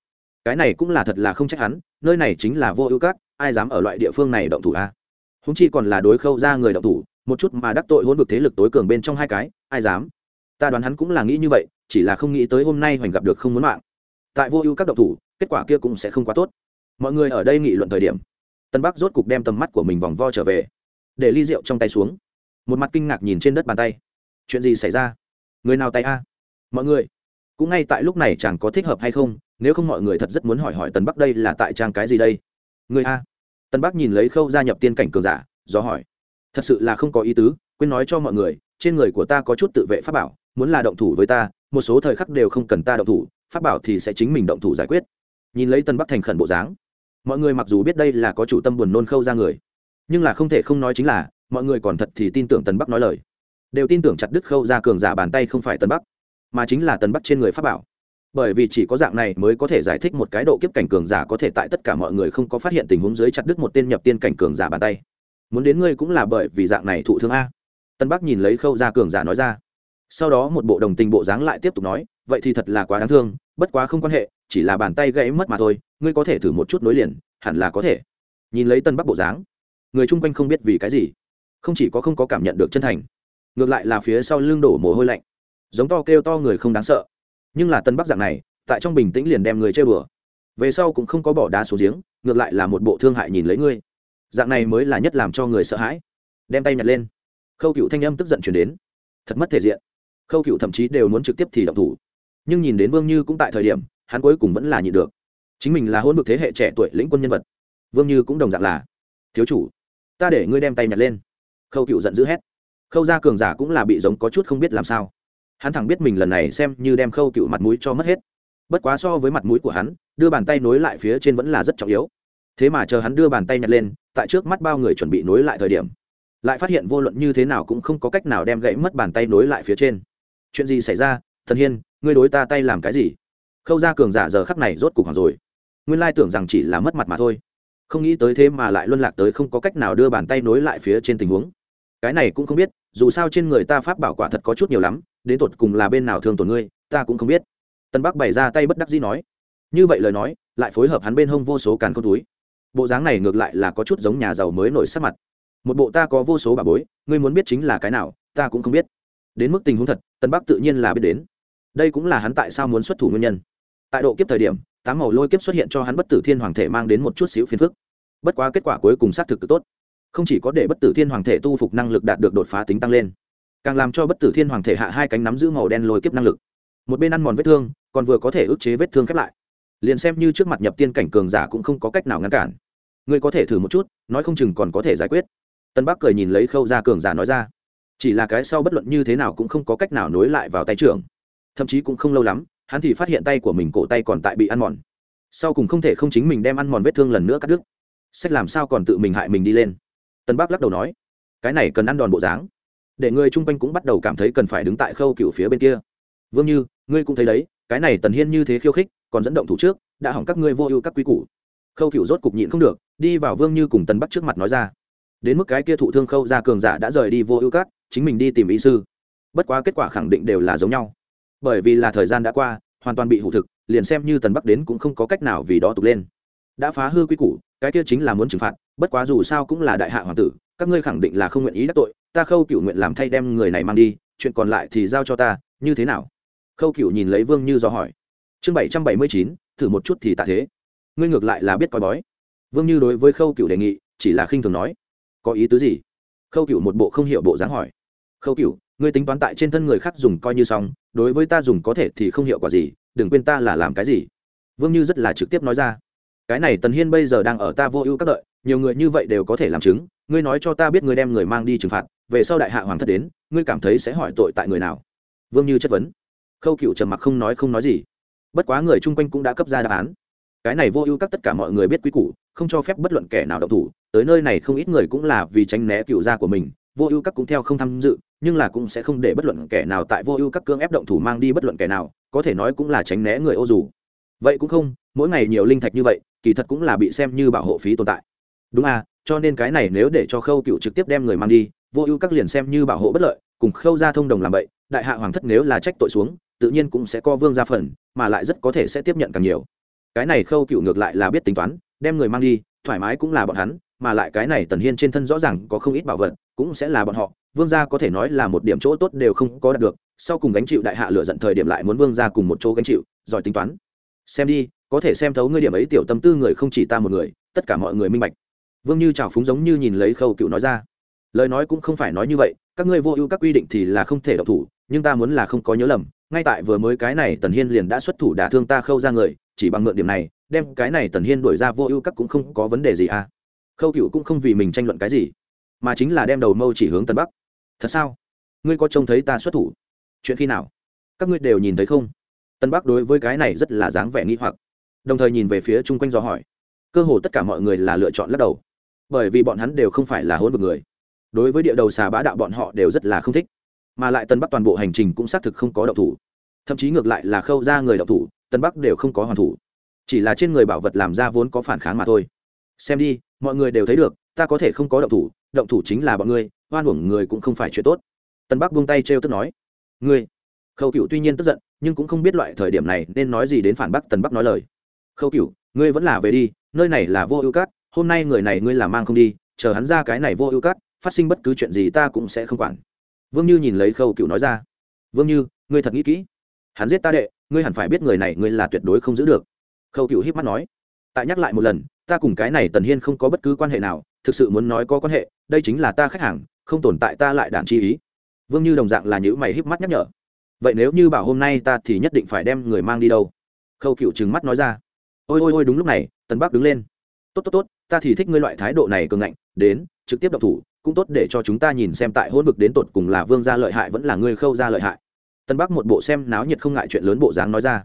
Cái này cũng là thật là không trách hắn, nơi này chính là vô ưu cát, ai dám ở loại địa phương này động thủ a. Húng chi còn là đối khâu ra người động thủ, một chút mà đắc tội hôn vực thế lực tối cường bên trong hai cái, ai dám? Ta đoán hắn cũng là nghĩ như vậy, chỉ là không nghĩ tới hôm nay hoành gặp được không muốn mạng. Tại vô ưu các động thủ kết quả kia cũng sẽ không quá tốt. Mọi người ở đây nghị luận thời điểm, tân bắc rốt cục đem tầm mắt của mình vòng vo trở về, để ly rượu trong tay xuống. Một mặt kinh ngạc nhìn trên đất bàn tay. Chuyện gì xảy ra? Người nào tay a? Mọi người, cũng ngay tại lúc này chẳng có thích hợp hay không? Nếu không mọi người thật rất muốn hỏi hỏi Tân bắc đây là tại trang cái gì đây? Người a? Tân bắc nhìn lấy khâu gia nhập tiên cảnh cường giả, do hỏi. Thật sự là không có ý tứ, quên nói cho mọi người, trên người của ta có chút tự vệ pháp bảo, muốn là động thủ với ta, một số thời khắc đều không cần ta động thủ, pháp bảo thì sẽ chính mình động thủ giải quyết nhìn lấy tân bắc thành khẩn bộ dáng mọi người mặc dù biết đây là có chủ tâm buồn nôn khâu ra người nhưng là không thể không nói chính là mọi người còn thật thì tin tưởng tân bắc nói lời đều tin tưởng chặt đứt khâu ra cường giả bàn tay không phải tân bắc mà chính là tân bắc trên người pháp bảo bởi vì chỉ có dạng này mới có thể giải thích một cái độ kiếp cảnh cường giả có thể tại tất cả mọi người không có phát hiện tình huống dưới chặt đứt một tên nhập tiên cảnh cường giả bàn tay muốn đến ngươi cũng là bởi vì dạng này thụ thương a tân bắc nhìn lấy khâu ra cường giả nói ra sau đó một bộ đồng tình bộ dáng lại tiếp tục nói vậy thì thật là quá đáng thương bất quá không quan hệ chỉ là bàn tay gãy mất mà thôi, ngươi có thể thử một chút nối liền, hẳn là có thể. Nhìn lấy tân bắc bộ dáng, người chung quanh không biết vì cái gì, không chỉ có không có cảm nhận được chân thành, ngược lại là phía sau lưng đổ mồ hôi lạnh. Giống to kêu to người không đáng sợ. Nhưng là tân bắc dạng này, tại trong bình tĩnh liền đem người chơi bừa. Về sau cũng không có bỏ đá xuống giếng, ngược lại là một bộ thương hại nhìn lấy ngươi. Dạng này mới là nhất làm cho người sợ hãi. Đem tay nhặt lên. Khâu cựu thanh âm tức giận chuyển đến. Thật mất thể diện. Khâu cựu thậm chí đều muốn trực tiếp thì động thủ. Nhưng nhìn đến vương như cũng tại thời điểm hắn cuối cùng vẫn là nhịn được. Chính mình là hôn vực thế hệ trẻ tuổi lĩnh quân nhân vật. Vương như cũng đồng dạng là. Thiếu chủ, ta để ngươi đem tay nhặt lên. Khâu cựu giận dữ hét. Khâu ra cường giả cũng là bị giống có chút không biết làm sao. Hắn thẳng biết mình lần này xem như đem khâu cựu mặt mũi cho mất hết. Bất quá so với mặt mũi của hắn, đưa bàn tay nối lại phía trên vẫn là rất trọng yếu. Thế mà chờ hắn đưa bàn tay nhặt lên, tại trước mắt bao người chuẩn bị nối lại thời điểm, lại phát hiện vô luận như thế nào cũng không có cách nào đem gãy mất bàn tay nối lại phía trên. Chuyện gì xảy ra? Thần hiên, ngươi đối ta tay làm cái gì? Khâu ra cường giả giờ khắc này rốt cục hoàng rồi. Nguyên lai tưởng rằng chỉ là mất mặt mà thôi. Không nghĩ tới thế mà lại luân lạc tới không có cách nào đưa bàn tay nối lại phía trên tình huống. Cái này cũng không biết, dù sao trên người ta pháp bảo quả thật có chút nhiều lắm, đến tột cùng là bên nào thương tổn ngươi, ta cũng không biết. Tân bắc bày ra tay bất đắc dĩ nói. Như vậy lời nói, lại phối hợp hắn bên hông vô số càn con túi. Bộ dáng này ngược lại là có chút giống nhà giàu mới nổi sắc mặt. Một bộ ta có vô số bà bối, ngươi muốn biết chính là cái nào, ta cũng không biết. Đến mức tình huống thật, tân bắc tự nhiên là biết đến. Đây cũng là hắn tại sao muốn xuất thủ nguyên nhân tại độ kiếp thời điểm, tám màu lôi kiếp xuất hiện cho hắn bất tử thiên hoàng thể mang đến một chút xíu phiền phức. Bất quá kết quả cuối cùng xác thực cực tốt. Không chỉ có để bất tử thiên hoàng thể tu phục năng lực đạt được đột phá tính tăng lên, càng làm cho bất tử thiên hoàng thể hạ hai cánh nắm giữ màu đen lôi kiếp năng lực. Một bên ăn mòn vết thương, còn vừa có thể ức chế vết thương khép lại. Liền xem như trước mặt nhập tiên cảnh cường giả cũng không có cách nào ngăn cản. Ngươi có thể thử một chút, nói không chừng còn có thể giải quyết. Tân bắc cười nhìn lấy khâu ra cường giả nói ra. Chỉ là cái sau bất luận như thế nào cũng không có cách nào nối lại vào tay trưởng. Thậm chí cũng không lâu lắm hắn thì phát hiện tay của mình cổ tay còn tại bị ăn mòn. Sau cùng không thể không chính mình đem ăn mòn vết thương lần nữa cắt đứt. Sách làm sao còn tự mình hại mình đi lên? Tân bắc lắc đầu nói, cái này cần ăn đòn bộ dáng. Để người chung quanh cũng bắt đầu cảm thấy cần phải đứng tại khâu cựu phía bên kia. Vương như, ngươi cũng thấy đấy, cái này tần hiên như thế khiêu khích, còn dẫn động thủ trước, đã hỏng các ngươi vô ưu các quý củ. Khâu cựu rốt cục nhịn không được, đi vào vương như cùng tần bắc trước mặt nói ra. Đến mức cái kia thụ thương khâu ra cường giả đã rời đi vô ưu các, chính mình đi tìm y sư. Bất quá kết quả khẳng định đều là giống nhau bởi vì là thời gian đã qua, hoàn toàn bị hủ thực, liền xem như tần bắc đến cũng không có cách nào vì đó tục lên. Đã phá hư quy củ, cái kia chính là muốn trừng phạt, bất quá dù sao cũng là đại hạ hoàng tử, các ngươi khẳng định là không nguyện ý đắc tội, ta khâu cựu nguyện làm thay đem người này mang đi, chuyện còn lại thì giao cho ta, như thế nào? Khâu cựu nhìn lấy vương như do hỏi. Chương bảy trăm bảy mươi chín, thử một chút thì tạ thế. Ngươi ngược lại là biết coi bói. Vương như đối với khâu cựu đề nghị, chỉ là khinh thường nói. Có ý tứ gì? Khâu cựu một bộ không hiểu bộ dáng hỏi. Khâu cựu ngươi tính toán tại trên thân người khác dùng coi như xong đối với ta dùng có thể thì không hiệu quả gì, đừng quên ta là làm cái gì. Vương như rất là trực tiếp nói ra. Cái này tần hiên bây giờ đang ở ta vô ưu các đợi, nhiều người như vậy đều có thể làm chứng, ngươi nói cho ta biết ngươi đem người mang đi trừng phạt, về sau đại hạ hoàng thất đến, ngươi cảm thấy sẽ hỏi tội tại người nào? Vương như chất vấn. Khâu cựu trầm mặc không nói không nói gì. Bất quá người chung quanh cũng đã cấp ra đáp án. Cái này vô ưu các tất cả mọi người biết quý củ, không cho phép bất luận kẻ nào độc thủ, tới nơi này không ít người cũng là vì tránh né cựu gia của mình, vô ưu các cũng theo không tham dự nhưng là cũng sẽ không để bất luận kẻ nào tại vô ưu các cương ép động thủ mang đi bất luận kẻ nào, có thể nói cũng là tránh né người ô dù. Vậy cũng không, mỗi ngày nhiều linh thạch như vậy, kỳ thật cũng là bị xem như bảo hộ phí tồn tại. Đúng à cho nên cái này nếu để cho khâu cựu trực tiếp đem người mang đi, vô ưu các liền xem như bảo hộ bất lợi, cùng khâu ra thông đồng làm vậy, đại hạ hoàng thất nếu là trách tội xuống, tự nhiên cũng sẽ co vương ra phần, mà lại rất có thể sẽ tiếp nhận càng nhiều. Cái này khâu cựu ngược lại là biết tính toán, đem người mang đi, thoải mái cũng là bọn hắn, mà lại cái này tần hiên trên thân rõ ràng có không ít bảo vật, cũng sẽ là bọn họ vương gia có thể nói là một điểm chỗ tốt đều không có đạt được, sau cùng gánh chịu đại hạ lựa dận thời điểm lại muốn vương gia cùng một chỗ gánh chịu, giỏi tính toán. Xem đi, có thể xem thấu ngươi điểm ấy tiểu tâm tư người không chỉ ta một người, tất cả mọi người minh bạch. Vương như trào phúng giống như nhìn lấy khâu cựu nói ra. Lời nói cũng không phải nói như vậy, các ngươi vô ưu các quy định thì là không thể độc thủ, nhưng ta muốn là không có nhớ lầm, ngay tại vừa mới cái này tần hiên liền đã xuất thủ đả thương ta khâu ra người, chỉ bằng mượn điểm này, đem cái này tần hiên đuổi ra vô ưu các cũng không có vấn đề gì à. Khâu cựu cũng không vì mình tranh luận cái gì, mà chính là đem đầu mâu chỉ hướng tân bắc thật sao? Ngươi có trông thấy ta xuất thủ? Chuyện khi nào? Các ngươi đều nhìn thấy không? Tân bắc đối với cái này rất là dáng vẻ nghi hoặc, đồng thời nhìn về phía chung quanh do hỏi. Cơ hồ tất cả mọi người là lựa chọn lắc đầu, bởi vì bọn hắn đều không phải là hôn vực người. Đối với địa đầu xà bá đạo bọn họ đều rất là không thích, mà lại tân bắc toàn bộ hành trình cũng xác thực không có động thủ. Thậm chí ngược lại là khâu ra người động thủ, tân bắc đều không có hoàn thủ. Chỉ là trên người bảo vật làm ra vốn có phản kháng mà thôi. Xem đi, mọi người đều thấy được, ta có thể không có động thủ động thủ chính là bọn ngươi hoan uổng người cũng không phải chuyện tốt. Tân bắc buông tay trêu tức nói, ngươi? Khâu cựu tuy nhiên tức giận, nhưng cũng không biết loại thời điểm này nên nói gì đến phản bác tần bắc nói lời. Khâu cựu ngươi vẫn là về đi, nơi này là vô ưu cát, hôm nay người này ngươi là mang không đi, chờ hắn ra cái này vô ưu cát, phát sinh bất cứ chuyện gì ta cũng sẽ không quản. Vương như nhìn lấy khâu cựu nói ra, vương như, ngươi thật nghĩ kỹ. Hắn giết ta đệ, ngươi hẳn phải biết người này ngươi là tuyệt đối không giữ được. Khâu cựu híp mắt nói, tại nhắc lại một lần, ta cùng cái này tần hiên không có bất cứ quan hệ nào, thực sự muốn nói có quan hệ, đây chính là ta khách hàng không tồn tại ta lại đản chi ý. Vương như đồng dạng là những mày híp mắt nhắc nhở. Vậy nếu như bảo hôm nay ta thì nhất định phải đem người mang đi đâu? Khâu cựu trừng mắt nói ra. Ôi ôi ôi, đúng lúc này tân bắc đứng lên. Tốt tốt tốt, ta thì thích ngươi loại thái độ này cường ngạnh, đến, trực tiếp độc thủ, cũng tốt để cho chúng ta nhìn xem tại hôn vực đến tột cùng là vương gia lợi hại vẫn là ngươi khâu gia lợi hại. Tân bắc một bộ xem náo nhiệt không ngại chuyện lớn bộ dáng nói ra.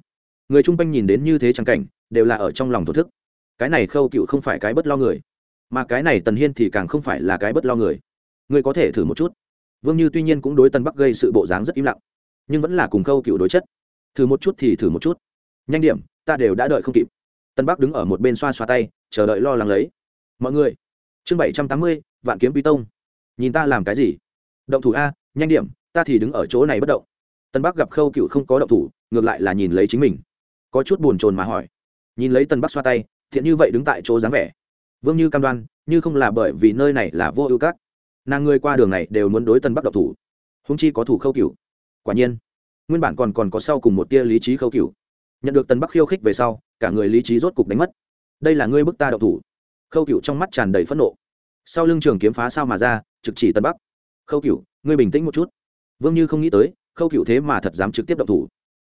Người chung quanh nhìn đến như thế trang cảnh, đều là ở trong lòng thổ thức. Cái này khâu cựu không phải cái bất lo người, mà cái này tần hiên thì càng không phải là cái bất lo người ngươi có thể thử một chút. Vương như tuy nhiên cũng đối tân bắc gây sự bộ dáng rất im lặng, nhưng vẫn là cùng khâu cựu đối chất. Thử một chút thì thử một chút. Nhanh điểm, ta đều đã đợi không kịp. Tân bắc đứng ở một bên xoa xoa tay, chờ đợi lo lắng lấy. Mọi người, chương bảy trăm tám mươi, vạn kiếm quý tông. Nhìn ta làm cái gì? Động thủ a, nhanh điểm, ta thì đứng ở chỗ này bất động. Tân bắc gặp khâu cựu không có động thủ, ngược lại là nhìn lấy chính mình. Có chút buồn chồn mà hỏi. Nhìn lấy tân bắc xoa tay, thiện như vậy đứng tại chỗ dáng vẻ. Vương như cam đoan, như không là bởi vì nơi này là vô ưu cát nàng người qua đường này đều muốn đối tân bắc độc thủ. Húng chi có thủ khâu cựu quả nhiên nguyên bản còn còn có sau cùng một tia lý trí khâu cựu nhận được tân bắc khiêu khích về sau cả người lý trí rốt cục đánh mất. Đây là ngươi bức ta độc thủ. Khâu cựu trong mắt tràn đầy phẫn nộ. Sau lưng trường kiếm phá sao mà ra trực chỉ tân bắc. Khâu cựu ngươi bình tĩnh một chút. Vương như không nghĩ tới khâu cựu thế mà thật dám trực tiếp động thủ.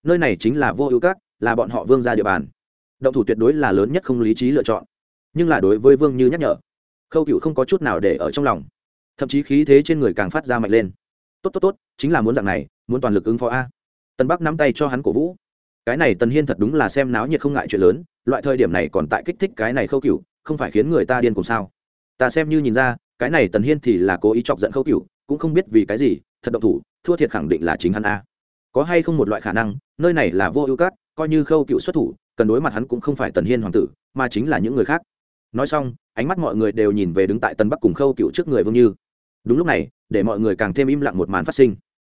Nơi này chính là vô ưu các, là bọn họ vương ra địa bàn. Động thủ tuyệt đối là lớn nhất không lý trí lựa chọn. Nhưng là đối với vương như nhắc nhở khâu cựu không có chút nào để ở trong lòng thậm chí khí thế trên người càng phát ra mạnh lên. Tốt tốt tốt, chính là muốn dạng này, muốn toàn lực ứng phó a. Tân bắc nắm tay cho hắn cổ vũ. Cái này tần hiên thật đúng là xem náo nhiệt không ngại chuyện lớn, loại thời điểm này còn tại kích thích cái này khâu cựu không phải khiến người ta điên cùng sao? Ta xem như nhìn ra, cái này tần hiên thì là cố ý chọc giận khâu cựu cũng không biết vì cái gì, thật độc thủ, thua thiệt khẳng định là chính hắn a. Có hay không một loại khả năng, nơi này là vô ưu cát, coi như khâu cựu xuất thủ, cần đối mặt hắn cũng không phải tần hiên hoàng tử, mà chính là những người khác. Nói xong, ánh mắt mọi người đều nhìn về đứng tại tân bắc cùng khâu cựu trước người vương như đúng lúc này, để mọi người càng thêm im lặng một màn phát sinh.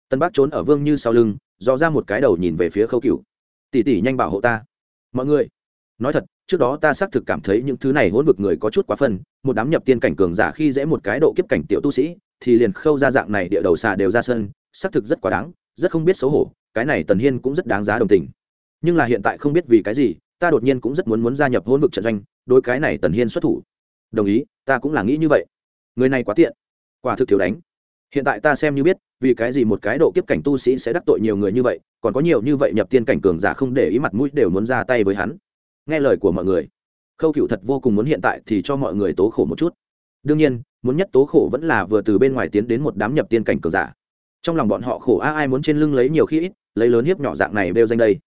Tân bác trốn ở vương như sau lưng, dò ra một cái đầu nhìn về phía khâu cựu tỉ tỉ nhanh bảo hộ ta. Mọi người. Nói thật, trước đó ta xác thực cảm thấy những thứ này hỗn vực người có chút quá phân, một đám nhập tiên cảnh cường giả khi dễ một cái độ kiếp cảnh tiểu tu sĩ, thì liền khâu ra dạng này địa đầu xà đều ra sân, xác thực rất quá đáng, rất không biết xấu hổ, cái này tần hiên cũng rất đáng giá đồng tình. Nhưng là hiện tại không biết vì cái gì, ta đột nhiên cũng rất muốn muốn gia nhập hỗn vực trận doanh, đối cái này tần hiên xuất thủ. Đồng ý, ta cũng là nghĩ như vậy. Người này quá tiện quả thực thiếu đánh. Hiện tại ta xem như biết, vì cái gì một cái độ kiếp cảnh tu sĩ sẽ đắc tội nhiều người như vậy, còn có nhiều như vậy nhập tiên cảnh cường giả không để ý mặt mũi đều muốn ra tay với hắn. Nghe lời của mọi người, khâu cựu thật vô cùng muốn hiện tại thì cho mọi người tố khổ một chút. Đương nhiên, muốn nhất tố khổ vẫn là vừa từ bên ngoài tiến đến một đám nhập tiên cảnh cường giả. Trong lòng bọn họ khổ a ai muốn trên lưng lấy nhiều khi ít, lấy lớn hiếp nhỏ dạng này đều danh đây.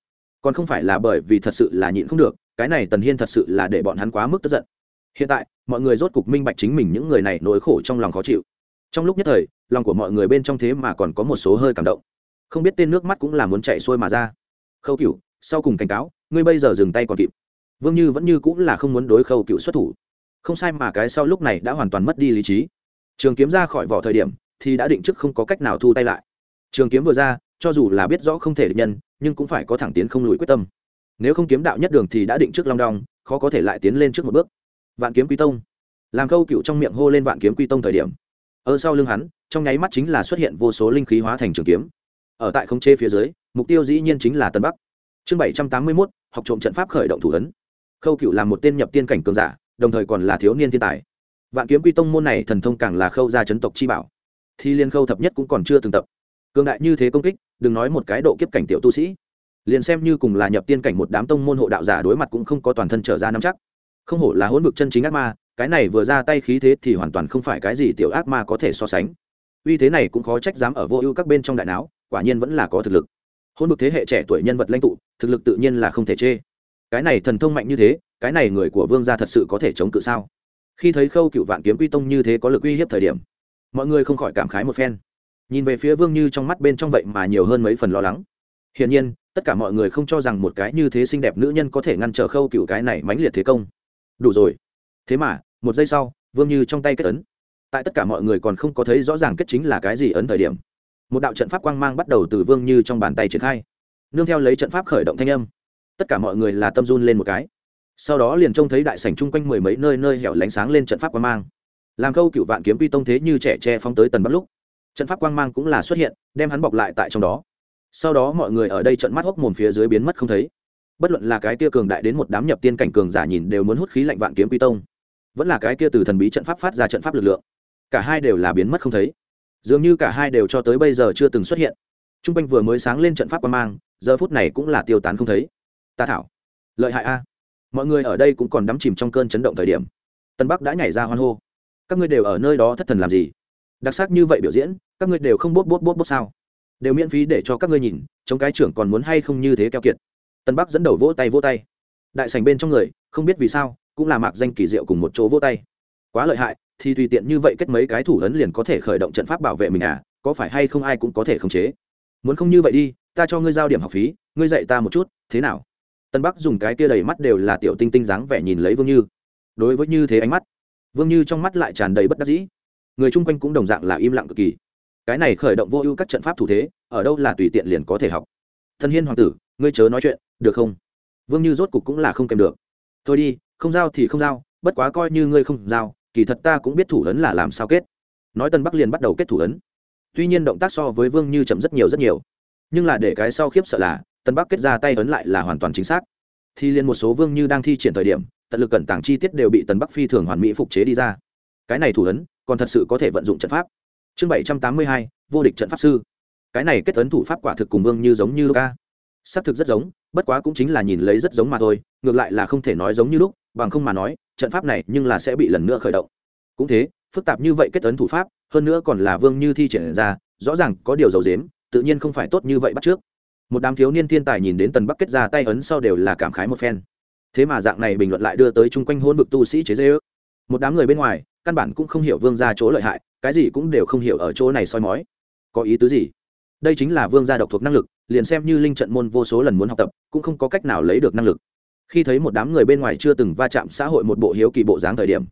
Còn không phải là bởi vì thật sự là nhịn không được, cái này tần hiên thật sự là để bọn hắn quá mức tức giận. Hiện tại, mọi người rốt cục minh bạch chính mình những người này nỗi khổ trong lòng khó chịu trong lúc nhất thời, lòng của mọi người bên trong thế mà còn có một số hơi cảm động. Không biết tên nước mắt cũng là muốn chạy xuôi mà ra. Khâu cựu sau cùng cảnh cáo, ngươi bây giờ dừng tay còn kịp. Vương như vẫn như cũng là không muốn đối khâu cựu xuất thủ. Không sai mà cái sau lúc này đã hoàn toàn mất đi lý trí. Trường kiếm ra khỏi vỏ thời điểm, thì đã định trước không có cách nào thu tay lại. Trường kiếm vừa ra, cho dù là biết rõ không thể định nhân, nhưng cũng phải có thẳng tiến không lùi quyết tâm. Nếu không kiếm đạo nhất đường thì đã định trước long đong, khó có thể lại tiến lên trước một bước. Vạn kiếm quy tông. Làm Khâu cựu trong miệng hô lên vạn kiếm quy tông thời điểm ở sau lưng hắn, trong nháy mắt chính là xuất hiện vô số linh khí hóa thành trường kiếm. Ở tại không chế phía dưới, mục tiêu dĩ nhiên chính là tân bắc. Chương bảy trăm tám mươi mốt, học trộm trận pháp khởi động thủ ấn. Khâu cựu là một tên nhập tiên cảnh cường giả, đồng thời còn là thiếu niên thiên tài. Vạn kiếm quy tông môn này thần thông càng là khâu gia chấn tộc chi bảo. Thì liên khâu thập nhất cũng còn chưa từng tập. Cường đại như thế công kích, đừng nói một cái độ kiếp cảnh tiểu tu sĩ. Liền xem như cùng là nhập tiên cảnh một đám tông môn hộ đạo giả đối mặt cũng không có toàn thân trở ra nắm chắc. Không hổ là hỗn vực chân chính ác ma cái này vừa ra tay khí thế thì hoàn toàn không phải cái gì tiểu ác ma có thể so sánh. Uy thế này cũng khó trách dám ở vô ưu các bên trong đại não quả nhiên vẫn là có thực lực. Hỗn vực thế hệ trẻ tuổi nhân vật lãnh tụ, thực lực tự nhiên là không thể chê. Cái này thần thông mạnh như thế, cái này người của vương gia thật sự có thể chống cự sao? Khi thấy khâu cựu vạn kiếm quy tông như thế có lực uy hiếp thời điểm, mọi người không khỏi cảm khái một phen. Nhìn về phía vương như trong mắt bên trong vậy mà nhiều hơn mấy phần lo lắng. Hiển nhiên, tất cả mọi người không cho rằng một cái như thế xinh đẹp nữ nhân có thể ngăn trở khâu cựu cái này mãnh liệt thế công. Đủ rồi. Thế mà một giây sau, vương như trong tay kết ấn. Tại tất cả mọi người còn không có thấy rõ ràng kết chính là cái gì ấn thời điểm, một đạo trận pháp quang mang bắt đầu từ vương như trong bàn tay triển khai. Nương theo lấy trận pháp khởi động thanh âm, tất cả mọi người là tâm run lên một cái. Sau đó liền trông thấy đại sảnh chung quanh mười mấy nơi nơi hẻo lánh sáng lên trận pháp quang mang. Làm câu cựu vạn kiếm quy tông thế như trẻ tre phóng tới tần bắc lúc, trận pháp quang mang cũng là xuất hiện, đem hắn bọc lại tại trong đó. Sau đó mọi người ở đây trận mắt hốc mồm phía dưới biến mất không thấy. Bất luận là cái tia cường đại đến một đám nhập tiên cảnh cường giả nhìn đều muốn hút khí lạnh vạn kiếm quy tông vẫn là cái kia từ thần bí trận pháp phát ra trận pháp lực lượng. Cả hai đều là biến mất không thấy. Dường như cả hai đều cho tới bây giờ chưa từng xuất hiện. T r u n g quanh vừa mới sáng lên trận pháp quan mang, giờ phút này cũng là tiêu tán không thấy. Ta thảo. Lợi hại a. Mọi người ở đây cũng còn đắm chìm trong cơn chấn động thời điểm. Tân bắc đã nhảy ra hoan hô. Các ngươi đều ở nơi đó thất thần làm gì? Đặc sắc như vậy biểu diễn, các ngươi đều không bốt bốt bốt bốt sao? Đều miễn phí để cho các ngươi nhìn, chống cái trưởng còn muốn hay không như thế keo kiệt. Tân bắc dẫn đầu vỗ tay vỗ tay. Đại sành bên trong người, không biết vì sao cũng là mạc danh kỳ diệu cùng một chỗ vỗ tay. Quá lợi hại, thì tùy tiện như vậy kết mấy cái thủ ấn liền có thể khởi động trận pháp bảo vệ mình à có phải hay không ai cũng có thể khống chế. Muốn không như vậy đi, ta cho ngươi giao điểm học phí, ngươi dạy ta một chút, thế nào? Tân bắc dùng cái kia đầy mắt đều là tiểu tinh tinh dáng vẻ nhìn lấy vương như. Đối với như thế ánh mắt, vương như trong mắt lại tràn đầy bất đắc dĩ. Người chung quanh cũng đồng dạng là im lặng cực kỳ. Cái này khởi động vô ưu các trận pháp thủ thế, ở đâu là tùy tiện liền có thể học. Thân hiên hoàng tử, ngươi chớ nói chuyện, được không? Vương như rốt cục cũng là không kèm được. Thôi đi không giao thì không giao, bất quá coi như ngươi không giao, kỳ thật ta cũng biết thủ ấn là làm sao kết. Nói tân bắc liền bắt đầu kết thủ ấn. Tuy nhiên động tác so với vương như chậm rất nhiều rất nhiều. Nhưng là để cái sau khiếp sợ là, tân bắc kết ra tay ấn lại là hoàn toàn chính xác. Thì liền một số vương như đang thi triển thời điểm, tận lực cẩn tàng chi tiết đều bị tần bắc phi thường hoàn mỹ phục chế đi ra. Cái này thủ ấn, còn thật sự có thể vận dụng trận pháp. Chương bảy trăm tám mươi hai, vô địch trận pháp sư. Cái này kết ấn thủ pháp quả thực cùng vương như giống như luka xác thực rất giống, bất quá cũng chính là nhìn lấy rất giống mà thôi, ngược lại là không thể nói giống như lúc bằng không mà nói, trận pháp này nhưng là sẽ bị lần nữa khởi động. Cũng thế, phức tạp như vậy kết ấn thủ pháp, hơn nữa còn là vương như thi triển ra, rõ ràng có điều dầu dếm tự nhiên không phải tốt như vậy bắt trước. Một đám thiếu niên thiên tài nhìn đến tần bắc kết ra tay ấn sau đều là cảm khái một phen. Thế mà dạng này bình luận lại đưa tới chung quanh hôn vực tu sĩ chế dê ước một đám người bên ngoài, căn bản cũng không hiểu vương gia chỗ lợi hại, cái gì cũng đều không hiểu ở chỗ này soi mói. Có ý tứ gì? Đây chính là vương gia độc thuộc năng lực, liền xem như linh trận môn vô số lần muốn học tập, cũng không có cách nào lấy được năng lực khi thấy một đám người bên ngoài chưa từng va chạm xã hội một bộ hiếu kỳ bộ dáng thời điểm,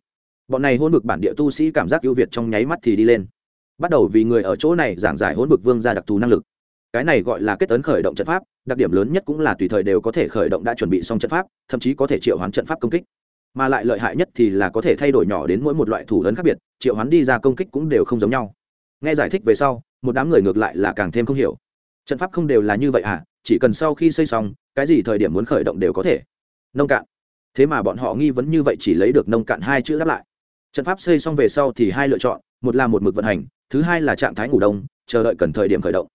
bọn này hôn vực bản địa tu sĩ cảm giác ưu việt trong nháy mắt thì đi lên. Bắt đầu vì người ở chỗ này giảng giải hôn vực vương gia đặc thù năng lực. Cái này gọi là kết tấn khởi động trận pháp, đặc điểm lớn nhất cũng là tùy thời đều có thể khởi động đã chuẩn bị xong trận pháp, thậm chí có thể triệu hoán trận pháp công kích. Mà lại lợi hại nhất thì là có thể thay đổi nhỏ đến mỗi một loại thủ ấn khác biệt, triệu hoán đi ra công kích cũng đều không giống nhau. Nghe giải thích về sau, một đám người ngược lại là càng thêm không hiểu. Trận pháp không đều là như vậy à? Chỉ cần sau khi xây xong, cái gì thời điểm muốn khởi động đều có thể nông cạn. Thế mà bọn họ nghi vấn như vậy chỉ lấy được nông cạn hai chữ đáp lại. Trận pháp xây xong về sau thì hai lựa chọn, một là một mực vận hành, thứ hai là trạng thái ngủ đông, chờ đợi cần thời điểm khởi động.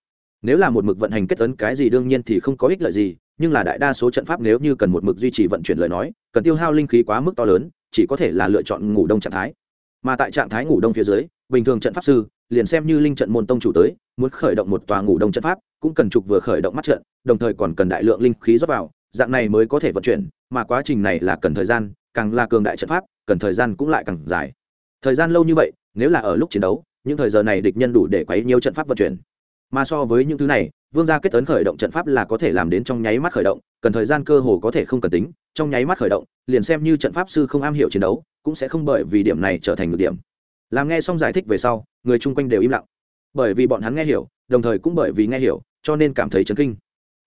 Nếu là một mực vận hành kết tấn cái gì đương nhiên thì không có ích lợi gì, nhưng là đại đa số trận pháp nếu như cần một mực duy trì vận chuyển lời nói, cần tiêu hao linh khí quá mức to lớn, chỉ có thể là lựa chọn ngủ đông trạng thái. Mà tại trạng thái ngủ đông phía dưới, bình thường trận pháp sư liền xem như linh trận môn tông chủ tới, muốn khởi động một tòa ngủ đông trận pháp, cũng cần trục vừa khởi động mắt trận, đồng thời còn cần đại lượng linh khí rót vào, dạng này mới có thể vận chuyển mà quá trình này là cần thời gian, càng là cường đại trận pháp, cần thời gian cũng lại càng dài. Thời gian lâu như vậy, nếu là ở lúc chiến đấu, những thời giờ này địch nhân đủ để quấy nhiều trận pháp vận chuyển. Mà so với những thứ này, vương gia kết tấn khởi động trận pháp là có thể làm đến trong nháy mắt khởi động, cần thời gian cơ hồ có thể không cần tính, trong nháy mắt khởi động, liền xem như trận pháp sư không am hiểu chiến đấu, cũng sẽ không bởi vì điểm này trở thành ngược điểm. Làm nghe xong giải thích về sau, người chung quanh đều im lặng. Bởi vì bọn hắn nghe hiểu, đồng thời cũng bởi vì nghe hiểu, cho nên cảm thấy chấn kinh.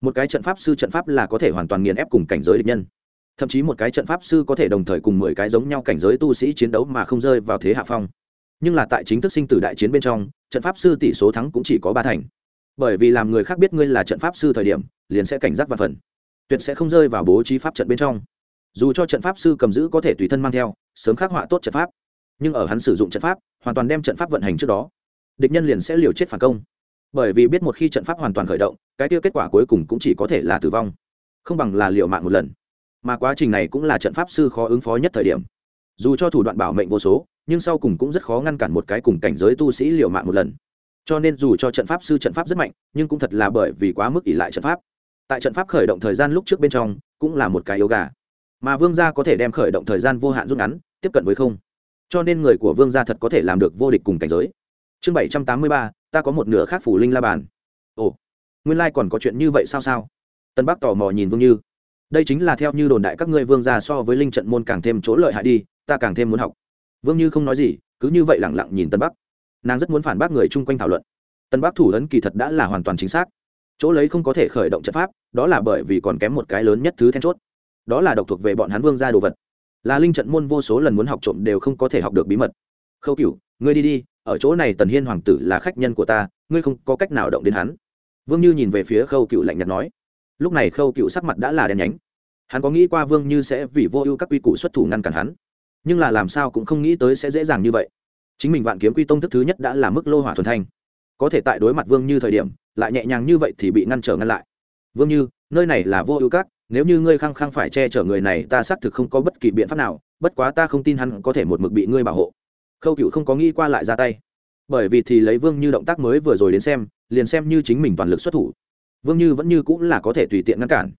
Một cái trận pháp sư trận pháp là có thể hoàn toàn nghiền ép cùng cảnh giới địch nhân thậm chí một cái trận pháp sư có thể đồng thời cùng mười cái giống nhau cảnh giới tu sĩ chiến đấu mà không rơi vào thế hạ phong. Nhưng là tại chính thức sinh tử đại chiến bên trong, trận pháp sư tỷ số thắng cũng chỉ có ba thành. Bởi vì làm người khác biết ngươi là trận pháp sư thời điểm, liền sẽ cảnh giác và phần. Tuyệt sẽ không rơi vào bố trí pháp trận bên trong. Dù cho trận pháp sư cầm giữ có thể tùy thân mang theo, sớm khắc họa tốt trận pháp. Nhưng ở hắn sử dụng trận pháp, hoàn toàn đem trận pháp vận hành trước đó, địch nhân liền sẽ liều chết phản công. Bởi vì biết một khi trận pháp hoàn toàn khởi động, cái tiêu kết quả cuối cùng cũng chỉ có thể là tử vong. Không bằng là liều mạng một lần mà quá trình này cũng là trận pháp sư khó ứng phó nhất thời điểm. Dù cho thủ đoạn bảo mệnh vô số, nhưng sau cùng cũng rất khó ngăn cản một cái cùng cảnh giới tu sĩ liều mạng một lần. Cho nên dù cho trận pháp sư trận pháp rất mạnh, nhưng cũng thật là bởi vì quá mức ỷ lại trận pháp. Tại trận pháp khởi động thời gian lúc trước bên trong, cũng là một cái yếu gà. Mà vương gia có thể đem khởi động thời gian vô hạn rút ngắn, tiếp cận với không. Cho nên người của vương gia thật có thể làm được vô địch cùng cảnh giới. Chương bảy trăm tám mươi ba, ta có một nửa khác phủ linh la bàn. Ồ, nguyên lai、like、còn có chuyện như vậy sao sao? Tân bắc tò mò nhìn vương như đây chính là theo như đồn đại các ngươi vương gia so với linh trận môn càng thêm chỗ lợi hại đi, ta càng thêm muốn học. Vương như không nói gì, cứ như vậy lẳng lặng nhìn tân bắc. Nàng rất muốn phản bác người chung quanh thảo luận. Tân bắc thủ ấn kỳ thật đã là hoàn toàn chính xác. Chỗ lấy không có thể khởi động trận pháp, đó là bởi vì còn kém một cái lớn nhất thứ then chốt. Đó là độc thuộc về bọn hắn vương gia đồ vật. Là linh trận môn vô số lần muốn học trộm đều không có thể học được bí mật. Khâu cửu, ngươi đi đi, ở chỗ này tần hiên hoàng tử là khách nhân của ta, ngươi không có cách nào động đến hắn. Vương như nhìn về phía khâu cựu lạnh nhạt nói lúc này khâu cựu sắc mặt đã là đen nhánh. Hắn có nghĩ qua vương như sẽ vì vô ưu các quy củ xuất thủ ngăn cản hắn? Nhưng là làm sao cũng không nghĩ tới sẽ dễ dàng như vậy. Chính mình vạn kiếm quy tông thức thứ nhất đã là mức lô hỏa thuần thanh. Có thể tại đối mặt vương như thời điểm, lại nhẹ nhàng như vậy thì bị ngăn trở ngăn lại. Vương như, nơi này là vô ưu các, nếu như ngươi khăng khăng phải che chở người này, ta xác thực không có bất kỳ biện pháp nào, bất quá ta không tin hắn có thể một mực bị ngươi bảo hộ. Khâu cựu không có nghĩ qua lại ra tay. Bởi vì thì lấy vương như động tác mới vừa rồi đến xem, liền xem như chính mình toàn lực xuất thủ vương như vẫn như cũng là có thể tùy tiện ngăn cản.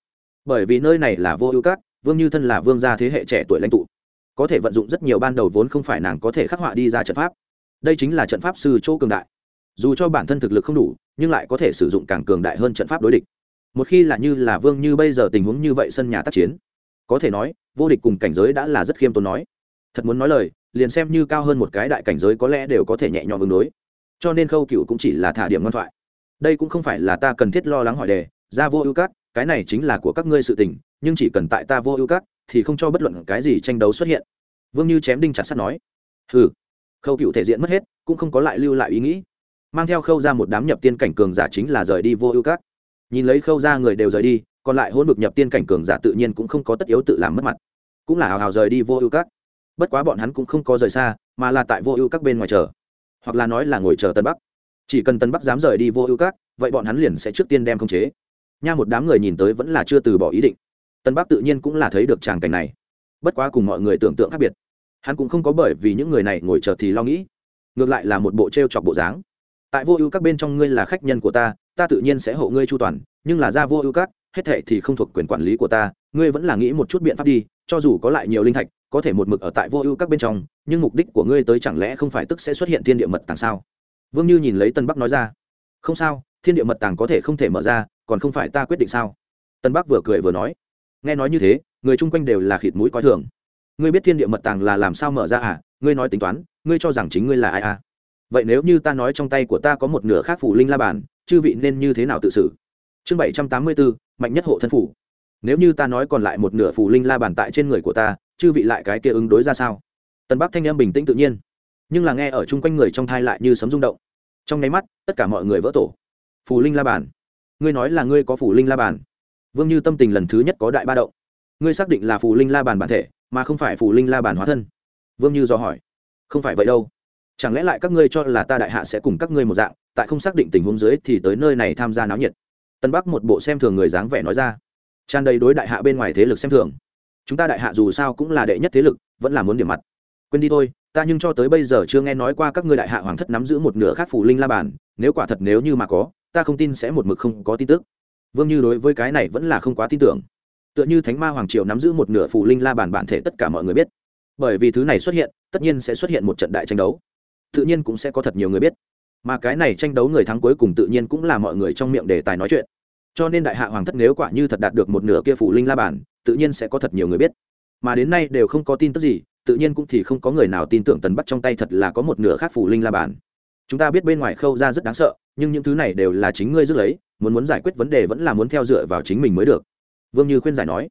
Bởi vì nơi này là vô ưu cát, vương như thân là vương gia thế hệ trẻ tuổi lãnh tụ. Có thể vận dụng rất nhiều ban đầu vốn không phải nàng có thể khắc họa đi ra trận pháp. Đây chính là trận pháp sư chỗ cường đại. Dù cho bản thân thực lực không đủ, nhưng lại có thể sử dụng càng cường đại hơn trận pháp đối địch. Một khi là như là vương như bây giờ tình huống như vậy sân nhà tác chiến, có thể nói, vô địch cùng cảnh giới đã là rất khiêm tốn nói. Thật muốn nói lời, liền xem như cao hơn một cái đại cảnh giới có lẽ đều có thể nhẹ nhõm ứng đối. Cho nên khâu cựu cũng chỉ là thả điểm ngoan thoại đây cũng không phải là ta cần thiết lo lắng hỏi đề, ra vô ưu cát, cái này chính là của các ngươi sự tình, nhưng chỉ cần tại ta vô ưu cát, thì không cho bất luận cái gì tranh đấu xuất hiện. Vương như chém đinh chặt sắt nói. Hừ. Khâu cựu thể diện mất hết, cũng không có lại lưu lại ý nghĩ. Mang theo khâu ra một đám nhập tiên cảnh cường giả chính là rời đi vô ưu cát. Nhìn lấy khâu ra người đều rời đi, còn lại hôn vực nhập tiên cảnh cường giả tự nhiên cũng không có tất yếu tự làm mất mặt. Cũng là hào hào rời đi vô ưu cát. Bất quá bọn hắn cũng không có rời xa, mà là tại vô ưu các bên ngoài chờ, hoặc là nói là ngồi chờ tân bắc chỉ cần tân bắc dám rời đi vô ưu các, vậy bọn hắn liền sẽ trước tiên đem khống chế. Nha một đám người nhìn tới vẫn là chưa từ bỏ ý định. Tân bắc tự nhiên cũng là thấy được tràng cảnh này. Bất quá cùng mọi người tưởng tượng khác biệt. Hắn cũng không có bởi vì những người này ngồi chờ thì lo nghĩ. Ngược lại là một bộ t r e o chọc bộ dáng. Tại vô ưu các bên trong ngươi là khách nhân của ta ta tự nhiên sẽ hộ ngươi chu toàn, nhưng là ra vô ưu các, hết thệ thì không thuộc quyền quản lý của ta, ngươi vẫn là nghĩ một chút biện pháp đi, cho dù có lại nhiều linh thạch, có thể một mực ở tại vô ưu các bên trong, nhưng mục đích của ngươi tới chẳng lẽ không phải tức sẽ xuất hiện thiên địa mật tàng sao? Vương như nhìn lấy tân bắc nói ra. Không sao, thiên địa mật tàng có thể không thể mở ra, còn không phải ta quyết định sao? Tân bắc vừa cười vừa nói. Nghe nói như thế, người chung quanh đều là khịt mũi coi thường. Ngươi biết thiên địa mật tàng là làm sao mở ra à? Ngươi nói tính toán, ngươi cho rằng chính ngươi là ai à? Vậy nếu như ta nói trong tay của ta có một nửa khác phủ linh la bàn, chư vị nên như thế nào tự xử? Chương bảy trăm tám mươi bốn mạnh nhất hộ thân phủ. Nếu như ta nói còn lại một nửa phủ linh la bàn tại trên người của ta, chư vị lại cái kia ứng đối ra sao? Tân bắc thanh em bình tĩnh tự nhiên nhưng là nghe ở chung quanh người trong thai lại như sấm rung động. Trong nháy mắt, tất cả mọi người vỡ tổ. Phù linh la bàn. Ngươi nói là ngươi có phù linh la bàn? Vương như tâm tình lần thứ nhất có đại ba động. Ngươi xác định là phù linh la bàn bản thể, mà không phải phù linh la bàn hóa thân? Vương như do hỏi. Không phải vậy đâu. Chẳng lẽ lại các ngươi cho là ta đại hạ sẽ cùng các ngươi một dạng, tại không xác định tình huống dưới thì tới nơi này tham gia náo nhiệt? Tân bắc một bộ xem thường người dáng vẻ nói ra. Tràn đầy đối đại hạ bên ngoài thế lực xem thường. Chúng ta đại hạ dù sao cũng là đệ nhất thế lực, vẫn là muốn điểm mặt. Quên đi thôi ta nhưng cho tới bây giờ chưa nghe nói qua các ngươi đại hạ hoàng thất nắm giữ một nửa khác phủ linh la bàn, nếu quả thật nếu như mà có, ta không tin sẽ một mực không có tin tức. Vương như đối với cái này vẫn là không quá tin tưởng. Tựa như thánh ma hoàng triều nắm giữ một nửa phủ linh la bàn bản thể tất cả mọi người biết. Bởi vì thứ này xuất hiện, tất nhiên sẽ xuất hiện một trận đại tranh đấu. Tự nhiên cũng sẽ có thật nhiều người biết. Mà cái này tranh đấu người thắng cuối cùng tự nhiên cũng là mọi người trong miệng đề tài nói chuyện. Cho nên đại hạ hoàng thất nếu quả như thật đạt được một nửa kia phủ linh la bàn, tự nhiên sẽ có thật nhiều người biết. Mà đến nay đều không có tin tức gì tự nhiên cũng thì không có người nào tin tưởng tần bắt trong tay thật là có một nửa khác phủ linh la bàn. Chúng ta biết bên ngoài khâu ra rất đáng sợ, nhưng những thứ này đều là chính ngươi rước lấy, muốn muốn giải quyết vấn đề vẫn là muốn theo dựa vào chính mình mới được. Vương như khuyên giải nói.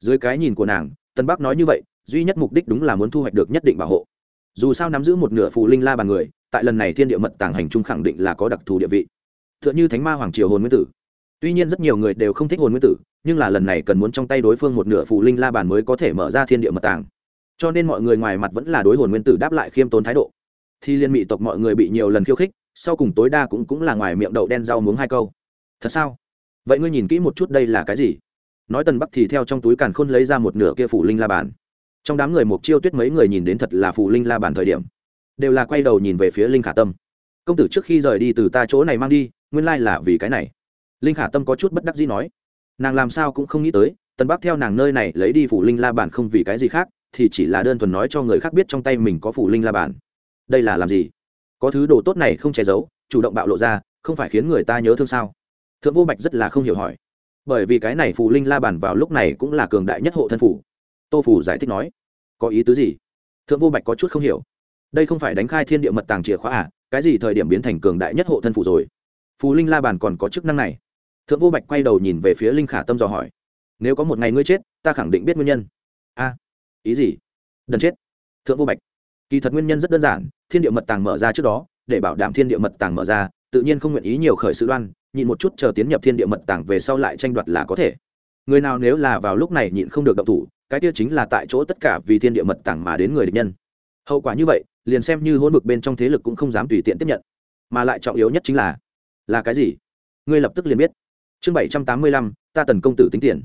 Dưới cái nhìn của nàng tân bắc nói như vậy, duy nhất mục đích đúng là muốn thu hoạch được nhất định bảo hộ. Dù sao nắm giữ một nửa phù linh la bàn người, tại lần này thiên địa mật tàng hành trung khẳng định là có đặc thù địa vị. T h ư ợ n h ư thánh ma hoàng triều hồn nguyên tử. Tuy nhiên rất nhiều người đều không thích hồn nguyên tử, nhưng là lần này cần muốn trong tay đối phương một nửa phù linh la bàn mới có thể mở ra thiên địa mật tàng cho nên mọi người ngoài mặt vẫn là đối hồn nguyên tử đáp lại khiêm tốn thái độ. Thì liên mỹ tộc mọi người bị nhiều lần khiêu khích, sau cùng tối đa cũng cũng là ngoài miệng đậu đen rau muống hai câu. Thật sao? Vậy ngươi nhìn kỹ một chút đây là cái gì? Nói tần bắc thì theo trong túi càn khôn lấy ra một nửa kia phủ linh la bàn. Trong đám người mục chiêu tuyết mấy người nhìn đến thật là phủ linh la bàn thời điểm, đều là quay đầu nhìn về phía linh khả tâm. Công tử trước khi rời đi từ ta chỗ này mang đi, nguyên lai là vì cái này. Linh khả tâm có chút bất đắc dĩ nói. Nàng làm sao cũng không nghĩ tới, tần bắc theo nàng nơi này lấy đi phủ linh la bàn không vì cái gì khác thì chỉ là đơn thuần nói cho người khác biết trong tay mình có phủ linh la bàn. Đây là làm gì? Có thứ đồ tốt này không che giấu, chủ động bạo lộ ra, không phải khiến người ta nhớ thương sao? Thượng vô bạch rất là không hiểu hỏi. Bởi vì cái này phù linh la bàn vào lúc này cũng là cường đại nhất hộ thân phủ. Tô phủ giải thích nói. Có ý tứ gì? Thượng vô bạch có chút không hiểu. Đây không phải đánh khai thiên địa mật tàng chìa khóa à? Cái gì thời điểm biến thành cường đại nhất hộ thân phủ rồi? Phù linh la bàn còn có chức năng này. Thượng vô bạch quay đầu nhìn về phía linh khả tâm dò hỏi. Nếu có một ngày ngươi chết, ta khẳng định biết nguyên nhân. A ý gì? Đần chết. Thượng vô bạch. Kỳ thật nguyên nhân rất đơn giản, thiên địa mật tàng mở ra trước đó, để bảo đảm thiên địa mật tàng mở ra, tự nhiên không nguyện ý nhiều khởi sự đoan, nhịn một chút chờ tiến nhập thiên địa mật tàng về sau lại tranh đoạt là có thể. Người nào nếu là vào lúc này nhịn không được động thủ, cái kia chính là tại chỗ tất cả vì thiên địa mật tàng mà đến người địch nhân. Hậu quả như vậy, liền xem như hỗn vực bên trong thế lực cũng không dám tùy tiện tiếp nhận. Mà lại trọng yếu nhất chính là là cái gì? Ngươi lập tức liền biết. Chương bảy trăm tám mươi lăm, ta tần công tử tính tiền.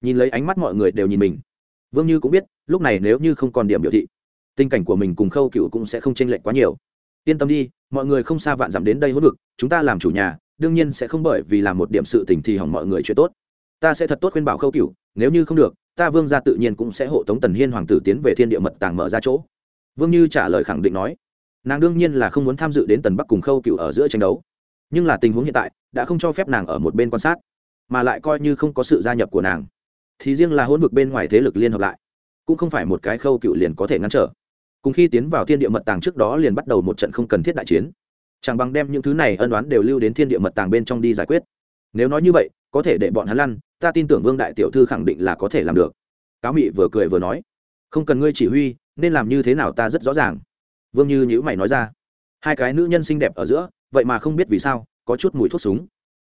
Nhìn lấy ánh mắt mọi người đều nhìn mình vương như cũng biết, lúc này nếu như không còn điểm biểu thị, tình cảnh của mình cùng khâu cựu cũng sẽ không tranh lệch quá nhiều. Yên tâm đi, mọi người không xa vạn dặm đến đây hỗn vực, chúng ta làm chủ nhà, đương nhiên sẽ không bởi vì làm một điểm sự tình thì hỏng mọi người chuyện tốt. Ta sẽ thật tốt khuyên bảo khâu cựu, nếu như không được, ta vương gia tự nhiên cũng sẽ hộ tống tần hiên hoàng tử tiến về thiên địa mật tàng mở ra chỗ. Vương như trả lời khẳng định nói, nàng đương nhiên là không muốn tham dự đến tần bắc cùng khâu cựu ở giữa tranh đấu. Nhưng là tình huống hiện tại, đã không cho phép nàng ở một bên quan sát, mà lại coi như không có sự gia nhập của nàng thì riêng là hỗn vực bên ngoài thế lực liên hợp lại, cũng không phải một cái khâu cựu liền có thể ngăn trở. Cùng khi tiến vào thiên địa mật tàng trước đó liền bắt đầu một trận không cần thiết đại chiến. Chẳng bằng đem những thứ này ân đoán đều lưu đến thiên địa mật tàng bên trong đi giải quyết. Nếu nói như vậy, có thể để bọn hắn lăn, ta tin tưởng vương đại tiểu thư khẳng định là có thể làm được. Cáo mị vừa cười vừa nói. Không cần ngươi chỉ huy, nên làm như thế nào ta rất rõ ràng. Vương như nhữ mày nói ra. Hai cái nữ nhân xinh đẹp ở giữa, vậy mà không biết vì sao, có chút mùi thuốc súng.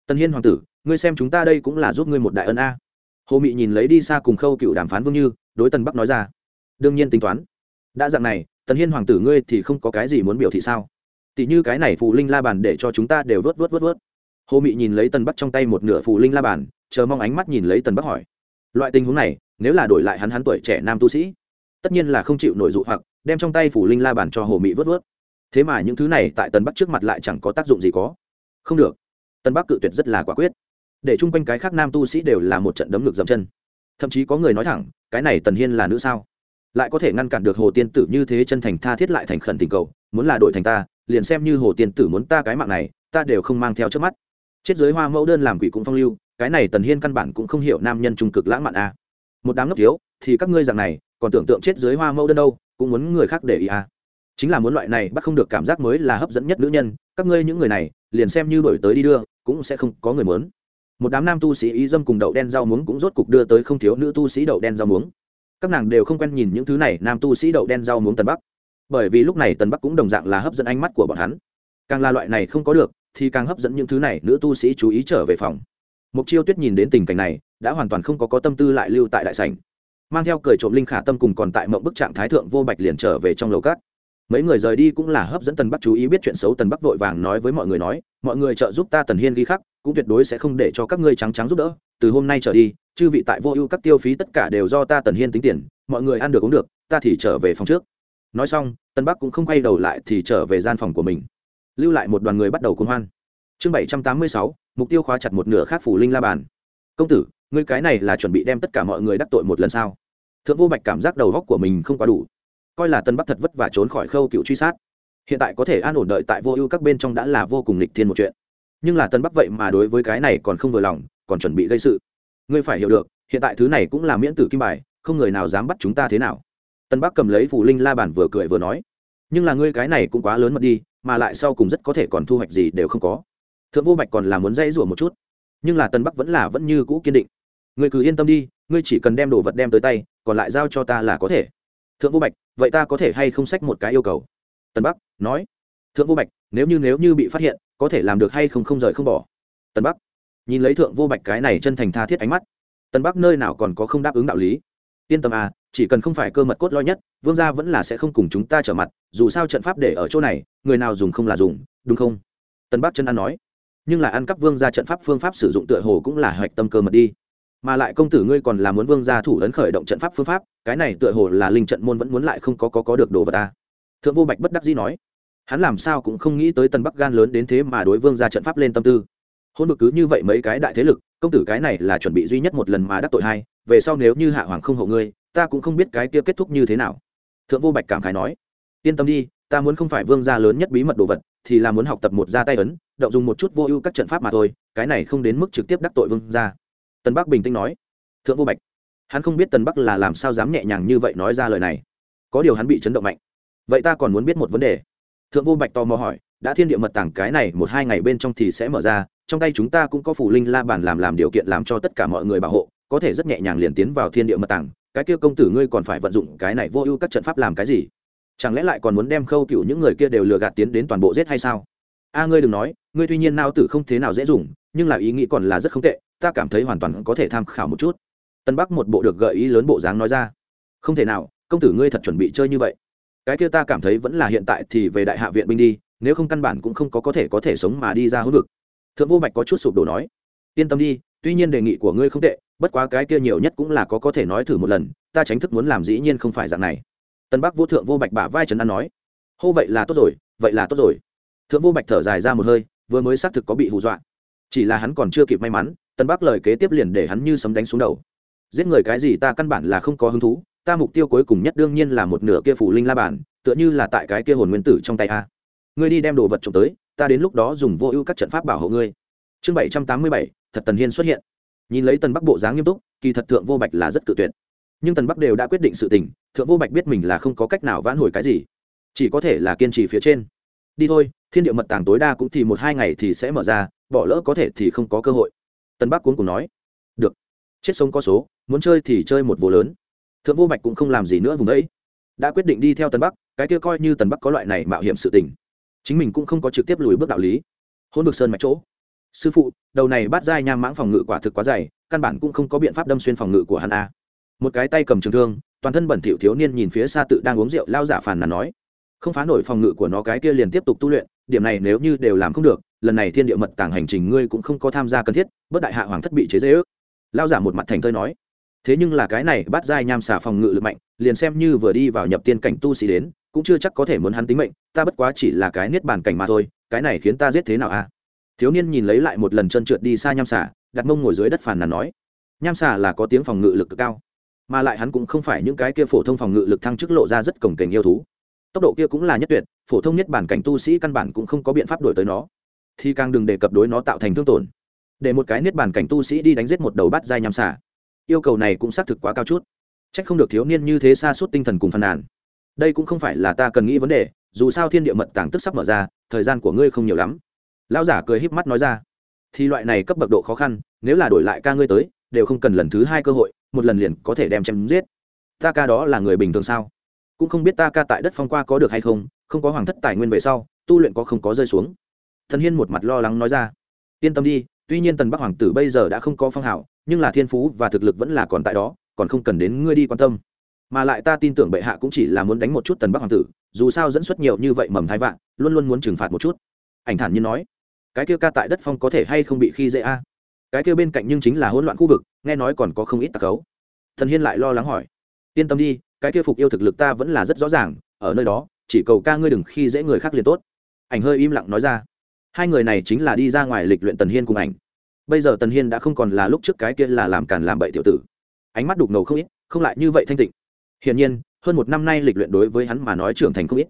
Tân hiên hoàng tử, ngươi xem chúng ta đây cũng là giúp ngươi một đại ân a hồ mị nhìn lấy đi xa cùng khâu cựu đàm phán vương như, đối Tần bắc nói ra, đương nhiên tính toán. Đã dạng này, tần hiên hoàng tử ngươi thì không có cái gì muốn biểu thị sao? Tỷ như cái này phù linh la bàn để cho chúng ta đều vớt vớt vớt vớt. Hồ mị nhìn lấy tần bắc trong tay một nửa phù linh la bàn, chờ mong ánh mắt nhìn lấy tần bắc hỏi, loại tình huống này, nếu là đổi lại hắn hắn tuổi trẻ nam tu sĩ, tất nhiên là không chịu nổi dụ hoặc, đem trong tay phủ linh la bàn cho hồ mị vớt vớt. Thế mà những thứ này tại tần bắc trước mặt lại chẳng có tác dụng gì có. Không được. Tần bắc cự tuyệt rất là quả quyết để chung quanh cái khác nam tu sĩ đều là một trận đấm ngược dậm chân. Thậm chí có người nói thẳng, cái này tần hiên là nữ sao? Lại có thể ngăn cản được hồ tiên tử như thế chân thành tha thiết lại thành khẩn tình cầu, muốn là đổi thành ta, liền xem như hồ tiên tử muốn ta cái mạng này, ta đều không mang theo trước mắt. Chết giới hoa mẫu đơn làm quỷ cũng phong lưu, cái này tần hiên căn bản cũng không hiểu nam nhân trung cực lãng mạn a một đám ngốc thiếu, thì các ngươi rằng này, còn tưởng tượng chết dưới hoa mẫu đơn đâu, cũng muốn người khác để ý à. Chính là muốn loại này bắt không được cảm giác mới là hấp dẫn nhất nữ nhân, các ngươi những người này, liền xem như đổi tới đi đưa, cũng sẽ không có người muốn một đám nam tu sĩ ý dâm cùng đậu đen rau muống cũng rốt cục đưa tới không thiếu nữ tu sĩ đậu đen rau muống. Các nàng đều không quen nhìn những thứ này, nam tu sĩ đậu đen rau muống tần bắc. Bởi vì lúc này tần bắc cũng đồng dạng là hấp dẫn ánh mắt của bọn hắn. Càng là loại này không có được, thì càng hấp dẫn những thứ này, nữ tu sĩ chú ý trở về phòng. Mục chiêu tuyết nhìn đến tình cảnh này, đã hoàn toàn không có có tâm tư lại lưu tại đại sảnh. Mang theo cười trộm linh khả tâm cùng còn tại mộng bức trạng thái thượng vô bạch liền trở về trong lầu cát mấy người rời đi cũng là hấp dẫn tần bắc chú ý biết chuyện xấu, tần bắc vội vàng nói với mọi người nói, mọi người trợ giúp ta tần hiên ghi khắc, cũng tuyệt đối sẽ không để cho các ngươi trắng trắng giúp đỡ. Từ hôm nay trở đi, chư vị tại vô ưu các tiêu phí tất cả đều do ta tần hiên tính tiền, mọi người ăn được uống được, ta thì trở về phòng trước. Nói xong, tần bắc cũng không quay đầu lại thì trở về gian phòng của mình. Lưu lại một đoàn người bắt đầu công hoan. Chương bảy trăm tám mươi sáu, mục tiêu khóa chặt một nửa khác phủ linh la bàn. Công tử, ngươi cái này là chuẩn bị đem tất cả mọi người đắc tội một lần sao? Thượng vô bạch cảm giác đầu góc của mình không quá đủ coi là tân bắc thật vất vả trốn khỏi khâu cựu truy sát. Hiện tại có thể an ổn đợi tại vô ưu các bên trong đã là vô cùng lịch thiên một chuyện. Nhưng là tân bắc vậy mà đối với cái này còn không vừa lòng, còn chuẩn bị gây sự. Ngươi phải hiểu được, hiện tại thứ này cũng là miễn tử kim bài, không người nào dám bắt chúng ta thế nào. Tân bắc cầm lấy phù linh la bản vừa cười vừa nói. Nhưng là ngươi cái này cũng quá lớn mật đi, mà lại sau cùng rất có thể còn thu hoạch gì đều không có. Thượng vô bạch còn là muốn dãy rủa một chút. Nhưng là tân bắc vẫn là vẫn như cũ kiên định. Ngươi cứ yên tâm đi, ngươi chỉ cần đem đồ vật đem tới tay, còn lại giao cho ta là có thể thượng vô bạch, vậy ta có thể hay không sách một cái yêu cầu? Tân bắc nói. Thượng vô bạch, nếu như nếu như bị phát hiện, có thể làm được hay không không rời không bỏ. Tân bắc nhìn lấy thượng vô bạch cái này chân thành tha thiết ánh mắt. Tân bắc nơi nào còn có không đáp ứng đạo lý? Yên tâm à chỉ cần không phải cơ mật cốt lõi nhất, vương gia vẫn là sẽ không cùng chúng ta trở mặt, dù sao trận pháp để ở chỗ này, người nào dùng không là dùng, đúng không? Tân bắc chân ăn nói. Nhưng là ăn cắp vương gia trận pháp phương pháp sử dụng tựa hồ cũng là hoạch tâm cơ mật đi mà lại công tử ngươi còn là muốn vương gia thủ ấn khởi động trận pháp phương pháp, cái này tựa hồ là linh trận môn vẫn muốn lại không có có có được đồ vật ta. Thượng vô bạch bất đắc dĩ nói, hắn làm sao cũng không nghĩ tới tân bắc gan lớn đến thế mà đối vương gia trận pháp lên tâm tư. Hôn vực cứ như vậy mấy cái đại thế lực, công tử cái này là chuẩn bị duy nhất một lần mà đắc tội hai, về sau nếu như hạ hoàng không hộ ngươi, ta cũng không biết cái kia kết thúc như thế nào. Thượng vô bạch cảm khái nói, yên tâm đi, ta muốn không phải vương gia lớn nhất bí mật đồ vật, thì là muốn học tập một gia tay ấn, động dùng một chút vô ưu các trận pháp mà thôi, cái này không đến mức trực tiếp đắc tội vương gia tân bắc bình tĩnh nói, thượng vô bạch, hắn không biết tân bắc là làm sao dám nhẹ nhàng như vậy nói ra lời này. Có điều hắn bị chấn động mạnh. Vậy ta còn muốn biết một vấn đề. Thượng vô bạch tò mò hỏi, đã thiên địa mật tảng cái này một hai ngày bên trong thì sẽ mở ra, trong tay chúng ta cũng có phủ linh la bàn làm làm điều kiện làm cho tất cả mọi người bảo hộ, có thể rất nhẹ nhàng liền tiến vào thiên địa mật tảng. Cái kia công tử ngươi còn phải vận dụng cái này vô ưu các trận pháp làm cái gì? Chẳng lẽ lại còn muốn đem khâu cựu những người kia đều lừa gạt tiến đến toàn bộ giết hay sao? A ngươi đừng nói, ngươi tuy nhiên nao tử không thế nào dễ dùng, nhưng là ý nghĩ còn là rất không tệ ta cảm thấy hoàn toàn có thể tham khảo một chút. Tân bắc một bộ được gợi ý lớn bộ dáng nói ra. Không thể nào, công tử ngươi thật chuẩn bị chơi như vậy. Cái kia ta cảm thấy vẫn là hiện tại thì về đại hạ viện binh đi, nếu không căn bản cũng không có có thể có thể sống mà đi ra hữu vực. Thượng vô bạch có chút sụp đổ nói. Yên tâm đi, tuy nhiên đề nghị của ngươi không tệ, bất quá cái kia nhiều nhất cũng là có có thể nói thử một lần, ta tránh thức muốn làm dĩ nhiên không phải dạng này. Tân bắc vô thượng vô bạch bả vai trấn an nói. Hô vậy là tốt rồi, vậy là tốt rồi. Thượng vô bạch thở dài ra một hơi, vừa mới xác thực có bị hù dọa. Chỉ là hắn còn chưa kịp may mắn tân bắc lời kế tiếp liền để hắn như sấm đánh xuống đầu. Giết người cái gì ta căn bản là không có hứng thú, ta mục tiêu cuối cùng nhất đương nhiên là một nửa kia phủ linh la bản tựa như là tại cái kia hồn nguyên tử trong tay a. Ngươi đi đem đồ vật trộm tới, ta đến lúc đó dùng vô ưu các trận pháp bảo hộ ngươi. Chương bảy trăm tám mươi bảy, thật tần hiên xuất hiện. Nhìn lấy tần bắc bộ dáng nghiêm túc, kỳ thật thượng vô bạch là rất cự tuyệt. Nhưng tần bắc đều đã quyết định sự tình, thượng vô bạch biết mình là không có cách nào vãn hồi cái gì. Chỉ có thể là kiên trì phía trên. Đi thôi, thiên địa mật tàng tối đa cũng thì một hai ngày thì sẽ mở ra, bỏ lỡ có thể thì không có cơ hội tân bắc cuốn cùng nói, được, chết sống có số, muốn chơi thì chơi một vô lớn. Thượng vô bạch cũng không làm gì nữa vùng đấy. Đã quyết định đi theo tân bắc, cái kia coi như tần bắc có loại này mạo hiểm sự tình, chính mình cũng không có trực tiếp lùi bước đạo lý. Hôn vực sơn mạch chỗ. Sư phụ, đầu này bắt dai nham mãng phòng ngự quả thực quá dày, căn bản cũng không có biện pháp đâm xuyên phòng ngự của hắn a. Một cái tay cầm trường thương, toàn thân bẩn thỉu thiếu niên nhìn phía xa tự đang uống rượu, lao giả phàn nàn nói, không phá nổi phòng ngự của nó, cái kia liền tiếp tục tu luyện điểm này nếu như đều làm không được, lần này thiên địa mật tàng hành trình ngươi cũng không có tham gia cần thiết, bất đại hạ hoàng thất bị chế dễ ước lao giả một mặt thành thơi nói. Thế nhưng là cái này bắt dai nham xả phòng ngự lực mạnh, liền xem như vừa đi vào nhập tiên cảnh tu sĩ đến, cũng chưa chắc có thể muốn hắn tính mệnh, ta bất quá chỉ là cái niết bàn cảnh mà thôi, cái này khiến ta giết thế nào a thiếu niên nhìn lấy lại một lần chân trượt đi xa nham xả đặt mông ngồi dưới đất phàn nàn nói. Nham xả là có tiếng phòng ngự lực cực cao, mà lại hắn cũng không phải những cái kia phổ thông phòng ngự lực thăng chức lộ ra rất cổng kềnh yêu thú. Tốc độ kia cũng là nhất tuyệt phổ thông nhất bản cảnh tu sĩ căn bản cũng không có biện pháp đổi tới nó. Thì càng đừng đề cập đối nó tạo thành thương tổn. Để một cái niết bản cảnh tu sĩ đi đánh giết một đầu bát dai nhằm xả yêu cầu này cũng xác thực quá cao chút. C h ắ c không được thiếu niên như thế xa suốt tinh thần cùng phàn nàn. Đây cũng không phải là ta cần nghĩ vấn đề, dù sao thiên địa mật tàng tức sắp mở ra, thời gian của ngươi không nhiều lắm. Lão giả cười híp mắt nói ra. Thì loại này cấp bậc độ khó khăn, nếu là đổi lại ca ngươi tới, đều không cần lần thứ hai cơ hội, một lần liền có thể đem chém giết. Ta ca đó là người bình thường sao? Cũng không biết ta ca tại đất phong qua có được hay không không có hoàng thất tài nguyên về sau, tu luyện có không có rơi xuống. Thần hiên một mặt lo lắng nói ra. Yên tâm đi, tuy nhiên tần bắc hoàng tử bây giờ đã không có phong hảo, nhưng là thiên phú và thực lực vẫn là còn tại đó, còn không cần đến ngươi đi quan tâm. Mà lại ta tin tưởng bệ hạ cũng chỉ là muốn đánh một chút tần bắc hoàng tử, dù sao dẫn xuất nhiều như vậy mầm thai vạn, luôn luôn muốn trừng phạt một chút. Ảnh thản như nói. Cái kia ca tại đất phong có thể hay không bị khi dễ a? Cái kia bên cạnh nhưng chính là hỗn loạn khu vực, nghe nói còn có không ít tạc cấu thần hiên lại lo lắng hỏi. Yên tâm đi cái kia phục yêu thực lực ta vẫn là rất rõ ràng, ở nơi đó, chỉ cầu ca ngươi đừng khi dễ người khác liền tốt. Ảnh hơi im lặng nói ra. Hai người này chính là đi ra ngoài lịch luyện tần hiên cùng ảnh. Bây giờ tần hiên đã không còn là lúc trước cái kia là làm càn làm bậy tiểu tử. Ánh mắt đục ngầu không ít, không lại như vậy thanh tịnh. Hiển nhiên, hơn một năm nay lịch luyện đối với hắn mà nói trưởng thành không ít.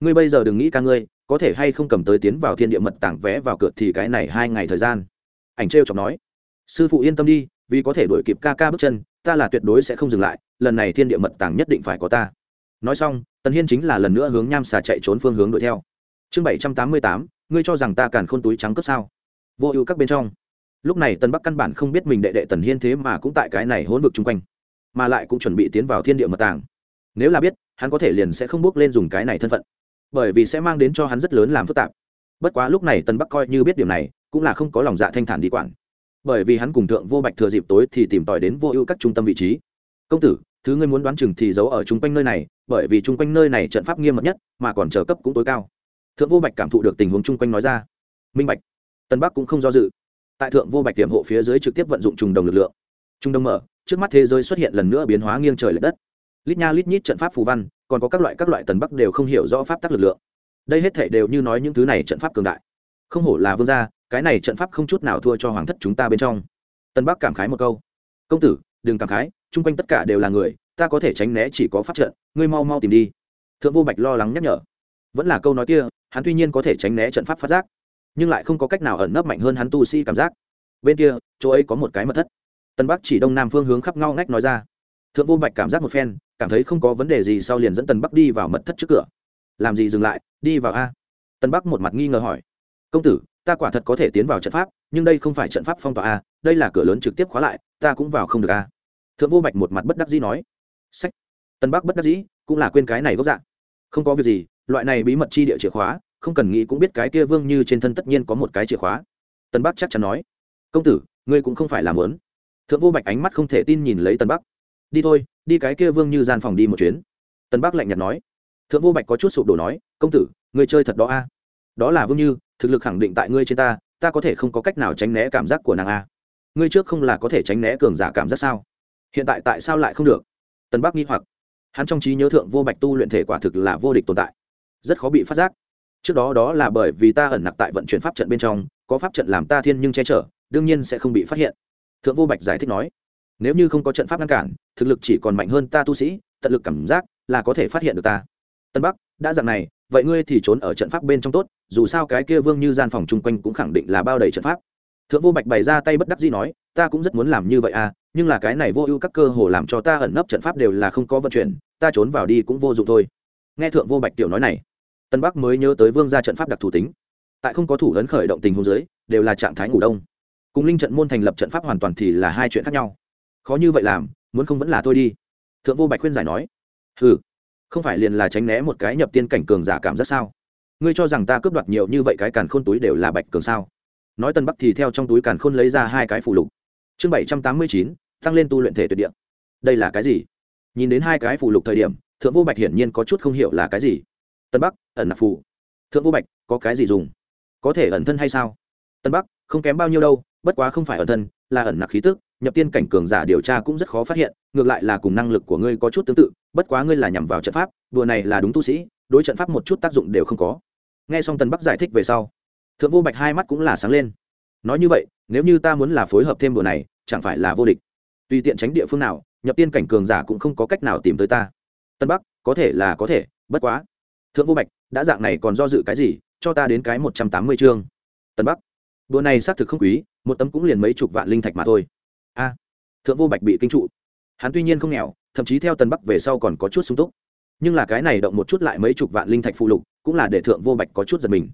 Ngươi bây giờ đừng nghĩ ca ngươi, có thể hay không cầm tới tiến vào thiên địa mật tảng vé vào cửa thì cái này hai ngày thời gian. Ảnh t r chọc nói. Sư phụ yên tâm đi, vì có thể đuổi kịp ca ca bước chân, ta là tuyệt đối sẽ không dừng lại lần này thiên địa mật tàng nhất định phải có ta. Nói xong, tần hiên chính là lần nữa hướng nham xà chạy trốn phương hướng đuổi theo. Chương bảy trăm tám mươi tám, ngươi cho rằng ta càn khôn túi trắng cướp sao? Vô ưu các bên trong. Lúc này tân bắc căn bản không biết mình đệ đệ tần hiên thế mà cũng tại cái này hỗn vực chung quanh, mà lại cũng chuẩn bị tiến vào thiên địa mật tàng. Nếu là biết, hắn có thể liền sẽ không bước lên dùng cái này thân phận, bởi vì sẽ mang đến cho hắn rất lớn làm phức tạp. Bất quá lúc này tân bắc coi như biết điều này, cũng là không có lòng dạ thanh thản đi quản. Bởi vì hắn cùng thượng vô bạch thừa dịp tối thì tìm tòi đến vô ưu các trung tâm vị trí. Công tử thứ ngươi muốn đoán chừng thì giấu ở chung quanh nơi này, bởi vì chung quanh nơi này trận pháp nghiêm mật nhất, mà còn chờ cấp cũng tối cao. Thượng vô bạch cảm thụ được tình huống chung quanh nói ra. Minh bạch. Tân bắc cũng không do dự. Tại thượng vô bạch tiềm hộ phía dưới trực tiếp vận dụng trùng đồng lực lượng. Trung đông mở, trước mắt thế giới xuất hiện lần nữa biến hóa nghiêng trời l ệ đất. Lít nha lít nhít trận pháp phù văn, còn có các loại các loại tần bắc đều không hiểu rõ pháp tắc lực lượng. Đây hết thể đều như nói những thứ này trận pháp cường đại. Không hổ là vương gia, cái này trận pháp không chút nào thua cho hoàng thất chúng ta bên trong. Tân bắc cảm khái một câu. Công tử, đừng cảm khái chung quanh tất cả đều là người, ta có thể tránh né chỉ có pháp trận, ngươi mau mau tìm đi. Thượng vô bạch lo lắng nhắc nhở. Vẫn là câu nói kia, hắn tuy nhiên có thể tránh né trận pháp phát giác, nhưng lại không có cách nào ẩn nấp mạnh hơn hắn tu sĩ cảm giác. Bên kia, chỗ ấy có một cái mật thất. Tân bắc chỉ đông nam phương hướng khắp ngao ngách nói ra. Thượng vô bạch cảm giác một phen, cảm thấy không có vấn đề gì sau liền dẫn tần bắc đi vào mật thất trước cửa. Làm gì dừng lại, đi vào a? Tân bắc một mặt nghi ngờ hỏi. Công tử, ta quả thật có thể tiến vào trận pháp, nhưng đây không phải trận pháp phong tỏa a, đây là cửa lớn trực tiếp khóa lại, ta cũng vào không được a thượng vô bạch một mặt bất đắc dĩ nói, sách tân bắc bất đắc dĩ, cũng là quên cái này gốc dạng. Không có việc gì, loại này bí mật chi địa chìa khóa, không cần nghĩ cũng biết cái kia vương như trên thân tất nhiên có một cái chìa khóa. Tân bắc chắc chắn nói, công tử, ngươi cũng không phải làm lớn thượng vô bạch ánh mắt không thể tin nhìn lấy tân bắc. Đi thôi, đi cái kia vương như gian phòng đi một chuyến. Tân bắc lạnh nhạt nói. Thượng vô bạch có chút sụp đổ nói, công tử, ngươi chơi thật đó a. Đó là vương như, thực lực khẳng định tại ngươi trên ta ta có thể không có cách nào tránh né cảm giác của nàng a. Ngươi trước không là có thể tránh né cường giả cảm giác sao? Hiện tại tại sao lại không được? Tân bắc nghi hoặc. Hắn trong trí nhớ thượng vô bạch tu luyện thể quả thực là vô địch tồn tại. Rất khó bị phát giác. Trước đó đó là bởi vì ta ẩn nặc tại vận chuyển pháp trận bên trong, có pháp trận làm ta thiên nhưng che chở, đương nhiên sẽ không bị phát hiện. Thượng vô bạch giải thích nói, nếu như không có trận pháp ngăn cản, thực lực chỉ còn mạnh hơn ta tu sĩ, tận lực cảm giác là có thể phát hiện được ta. Tân bắc, đã dặn này, vậy ngươi thì trốn ở trận pháp bên trong tốt, dù sao cái kia vương như gian phòng chung quanh cũng khẳng định là bao đầy trận pháp thượng vô bạch bày ra tay bất đắc dĩ nói, ta cũng rất muốn làm như vậy à nhưng là cái này vô ưu các cơ hồ làm cho ta ẩn nấp trận pháp đều là không có vận chuyển, ta trốn vào đi cũng vô dụng thôi. Nghe thượng vô bạch tiểu nói này, tân bắc mới nhớ tới vương gia trận pháp đặc thù tính. Tại không có thủ ấn khởi động tình hôn giới đều là trạng thái ngủ đông. Cùng linh trận môn thành lập trận pháp hoàn toàn thì là hai chuyện khác nhau. Khó như vậy làm, muốn không vẫn là thôi đi. Thượng vô bạch khuyên giải nói ừ không phải liền là tránh né một cái nhập tiên cảnh cường giả cảm giác sao? Ngươi cho rằng ta cướp đoạt nhiều như vậy cái càn khôn túi đều là bạch cường sao? Nói tân bắc thì theo trong túi càn khôn lấy ra hai cái phù lục. Chương bảy trăm tám mươi chín, tăng lên tu luyện thể tuyệt địa. Đây là cái gì? Nhìn đến hai cái phù lục thời điểm, thượng vô bạch hiển nhiên có chút không hiểu là cái gì. Tân bắc, ẩn nạp phù. Thượng vô bạch, có cái gì dùng? Có thể ẩn thân hay sao? Tân bắc, không kém bao nhiêu đâu, bất quá không phải ẩn thân, là ẩn nặc khí tức. Nhập tiên cảnh cường giả điều tra cũng rất khó phát hiện, ngược lại là cùng năng lực của ngươi có chút tương tự, bất quá ngươi là nhằm vào trận pháp đùa này là đúng tu sĩ, đối trận pháp một chút tác dụng đều không có. Nghe xong tân bắc giải thích về sau thượng vô bạch hai mắt cũng là sáng lên. Nói như vậy, nếu như ta muốn là phối hợp thêm đùa này, chẳng phải là vô địch. Tùy tiện tránh địa phương nào, nhập tiên cảnh cường giả cũng không có cách nào tìm tới ta. Tân bắc, có thể là có thể, bất quá. Thượng vô bạch, đã dạng này còn do dự cái gì, cho ta đến cái một trăm tám mươi chương. Tân bắc đùa này xác thực không quý, một tấm cũng liền mấy chục vạn linh thạch mà thôi. A, thượng vô bạch bị kinh trụ. Hắn tuy nhiên không nghèo, thậm chí theo tân bắc về sau còn có chút sung túc. Nhưng là cái này động một chút lại mấy chục vạn linh thạch phụ lục, cũng là để thượng vô bạch có chút giật mình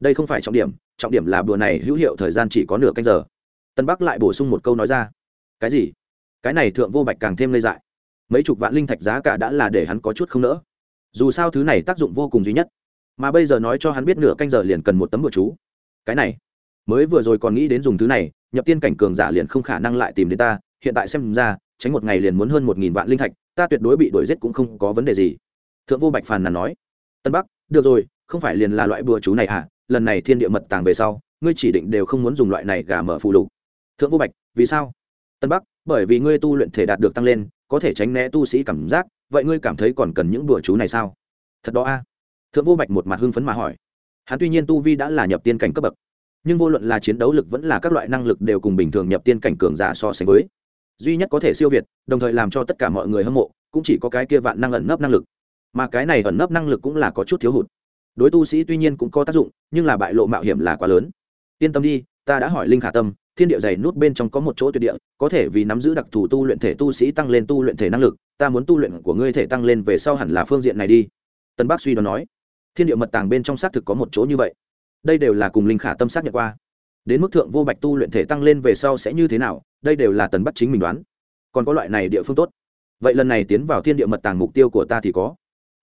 đây không phải trọng điểm trọng điểm là bữa này hữu hiệu thời gian chỉ có nửa canh giờ. Tân bắc lại bổ sung một câu nói ra. Cái gì? Cái này thượng vô bạch càng thêm lây dại. Mấy chục vạn linh thạch giá cả đã là để hắn có chút không nỡ. Dù sao thứ này tác dụng vô cùng duy nhất. Mà bây giờ nói cho hắn biết nửa canh giờ liền cần một tấm bữa chú. Cái này, mới vừa rồi còn nghĩ đến dùng thứ này, nhập tiên cảnh cường giả liền không khả năng lại tìm đến ta. Hiện tại xem ra, tránh một ngày liền muốn hơn một nghìn vạn linh thạch, ta tuyệt đối bị đuổi giết cũng không có vấn đề gì. Thượng vô bạch phàn nàn nói. Tân bắc, được rồi, không phải liền là loại bừa chú này à? Lần này thiên địa mật tàng về sau, ngươi chỉ định đều không muốn dùng loại này gà mở phù lục. Thượng vô bạch, vì sao? Tân bắc, bởi vì ngươi tu luyện thể đạt được tăng lên, có thể tránh né tu sĩ cảm giác, vậy ngươi cảm thấy còn cần những đùa chú này sao? Thật đó a. Thượng vô bạch một mặt hưng phấn mà hỏi. Hắn tuy nhiên tu vi đã là nhập tiên cảnh cấp bậc, nhưng vô luận là chiến đấu lực vẫn là các loại năng lực đều cùng bình thường nhập tiên cảnh cường giả so sánh với. Duy nhất có thể siêu việt, đồng thời làm cho tất cả mọi người hâm mộ, cũng chỉ có cái kia vạn năng ẩn nấp năng lực. Mà cái này ẩn nấp năng lực cũng là có chút thiếu hụt đối tu sĩ tuy nhiên cũng có tác dụng, nhưng là bại lộ mạo hiểm là quá lớn. Yên tâm đi, ta đã hỏi linh khả tâm, thiên địa dày nút bên trong có một chỗ tuyệt địa, có thể vì nắm giữ đặc thù tu luyện thể tu sĩ tăng lên tu luyện thể năng lực, ta muốn tu luyện của ngươi thể tăng lên về sau hẳn là phương diện này đi. Tân bác suy đoán nói. Thiên địa mật tàng bên trong xác thực có một chỗ như vậy. Đây đều là cùng linh khả tâm xác nhận qua. Đến mức thượng vô bạch tu luyện thể tăng lên về sau sẽ như thế nào, đây đều là tần bắt chính mình đoán. Còn có loại này địa phương tốt. Vậy lần này tiến vào thiên địa mật tàng mục tiêu của ta thì có.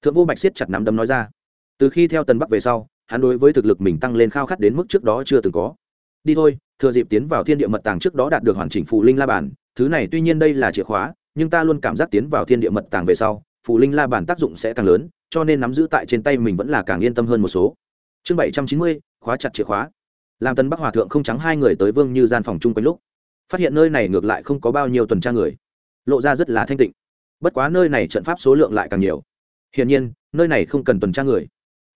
Thượng vô bạch siết chặt nắm đấm nói ra từ khi theo tần bắc về sau, hắn đối với thực lực mình tăng lên khao khát đến mức trước đó chưa từng có. Đi thôi, thừa dịp tiến vào thiên địa mật tàng trước đó đạt được hoàn chỉnh phù linh la bản thứ này tuy nhiên đây là chìa khóa, nhưng ta luôn cảm giác tiến vào thiên địa mật tàng về sau, phù linh la bản tác dụng sẽ càng lớn, cho nên nắm giữ tại trên tay mình vẫn là càng yên tâm hơn một số. Chương bảy trăm chín mươi, khóa chặt chìa khóa. Làm tân bắc hòa thượng không trắng hai người tới vương như gian phòng chung quanh lúc, phát hiện nơi này ngược lại không có bao nhiêu tuần tra người, lộ ra rất là thanh tịnh. Bất quá nơi này trận pháp số lượng lại càng nhiều. Hiển nhiên, nơi này không cần tuần tra người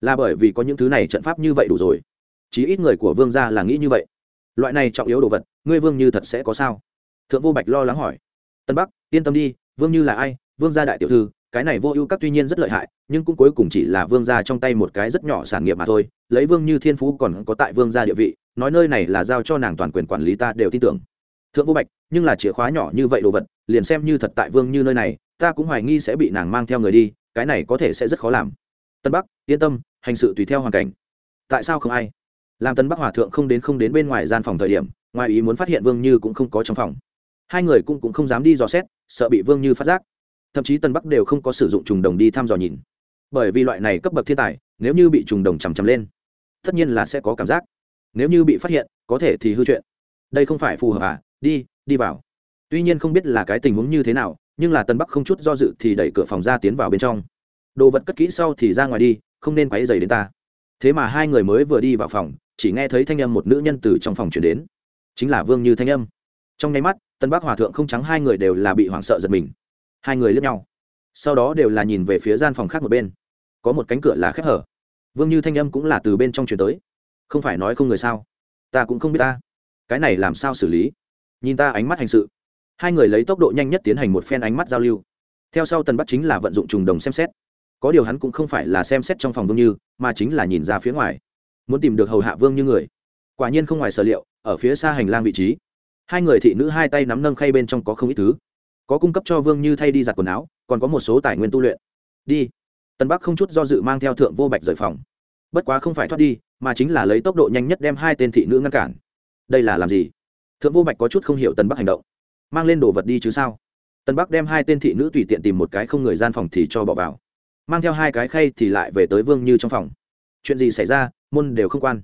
là bởi vì có những thứ này trận pháp như vậy đủ rồi. Chí ít người của vương gia là nghĩ như vậy. Loại này trọng yếu đồ vật, ngươi vương như thật sẽ có sao? Thượng vô bạch lo lắng hỏi. Tân bắc, yên tâm đi, vương như là ai? Vương gia đại tiểu thư, cái này vô ưu các tuy nhiên rất lợi hại, nhưng cũng cuối cùng chỉ là vương gia trong tay một cái rất nhỏ sản nghiệp mà thôi. Lấy vương như thiên phú còn có tại vương gia địa vị, nói nơi này là giao cho nàng toàn quyền quản lý ta đều tin tưởng. Thượng vô bạch, nhưng là chìa khóa nhỏ như vậy đồ vật, liền xem như thật tại vương như nơi này, ta cũng hoài nghi sẽ bị nàng mang theo người đi, cái này có thể sẽ rất khó làm. Tân bắc, yên tâm hành sự tùy theo hoàn cảnh. Tại sao không ai? Làm tân bắc hòa thượng không đến không đến bên ngoài gian phòng thời điểm ngoài ý muốn phát hiện vương như cũng không có trong phòng. Hai người cũng, cũng không dám đi dò xét sợ bị vương như phát giác. Thậm chí tân bắc đều không có sử dụng trùng đồng đi thăm dò nhìn. Bởi vì loại này cấp bậc thiên tài nếu như bị trùng đồng chằm chằm lên tất nhiên là sẽ có cảm giác. Nếu như bị phát hiện có thể thì hư chuyện. Đây không phải phù hợp à? Đi đi vào. Tuy nhiên không biết là cái tình huống như thế nào nhưng là tân bắc không chút do dự thì đẩy cửa phòng ra tiến vào bên trong. Đồ vật cất kỹ sau thì ra ngoài đi không nên quấy dày đến ta. Thế mà hai người mới vừa đi vào phòng, chỉ nghe thấy thanh âm một nữ nhân từ trong phòng chuyển đến. Chính là vương như thanh âm. Trong nháy mắt, tân bắc hòa thượng không trắng hai người đều là bị hoảng sợ giật mình. Hai người lướt nhau. Sau đó đều là nhìn về phía gian phòng khác một bên. Có một cánh cửa là khép hở. Vương như thanh âm cũng là từ bên trong chuyển tới. Không phải nói không người sao? Ta cũng không biết ta. Cái này làm sao xử lý? Nhìn ta ánh mắt hành sự. Hai người lấy tốc độ nhanh nhất tiến hành một phen ánh mắt giao lưu. Theo sau tần bắc chính là vận dụng trùng đồng xem xét có điều hắn cũng không phải là xem xét trong phòng vương như, mà chính là nhìn ra phía ngoài. Muốn tìm được hầu hạ vương như người. Quả nhiên không ngoài sở liệu, ở phía xa hành lang vị trí. Hai người thị nữ hai tay nắm nâng khay bên trong có không ít thứ. Có cung cấp cho vương như thay đi giặt quần áo, còn có một số tài nguyên tu luyện. Đi. Tân bắc không chút do dự mang theo thượng vô bạch rời phòng. Bất quá không phải thoát đi, mà chính là lấy tốc độ nhanh nhất đem hai tên thị nữ ngăn cản. Đây là làm gì? Thượng vô bạch có chút không hiểu tân bắc hành động. Mang lên đồ vật đi chứ sao? Tân bắc đem hai tên thị nữ tùy tiện tìm một cái không người gian phòng thì cho bỏ vào mang theo hai cái khay thì lại về tới vương như trong phòng. Chuyện gì xảy ra, môn đều không quan.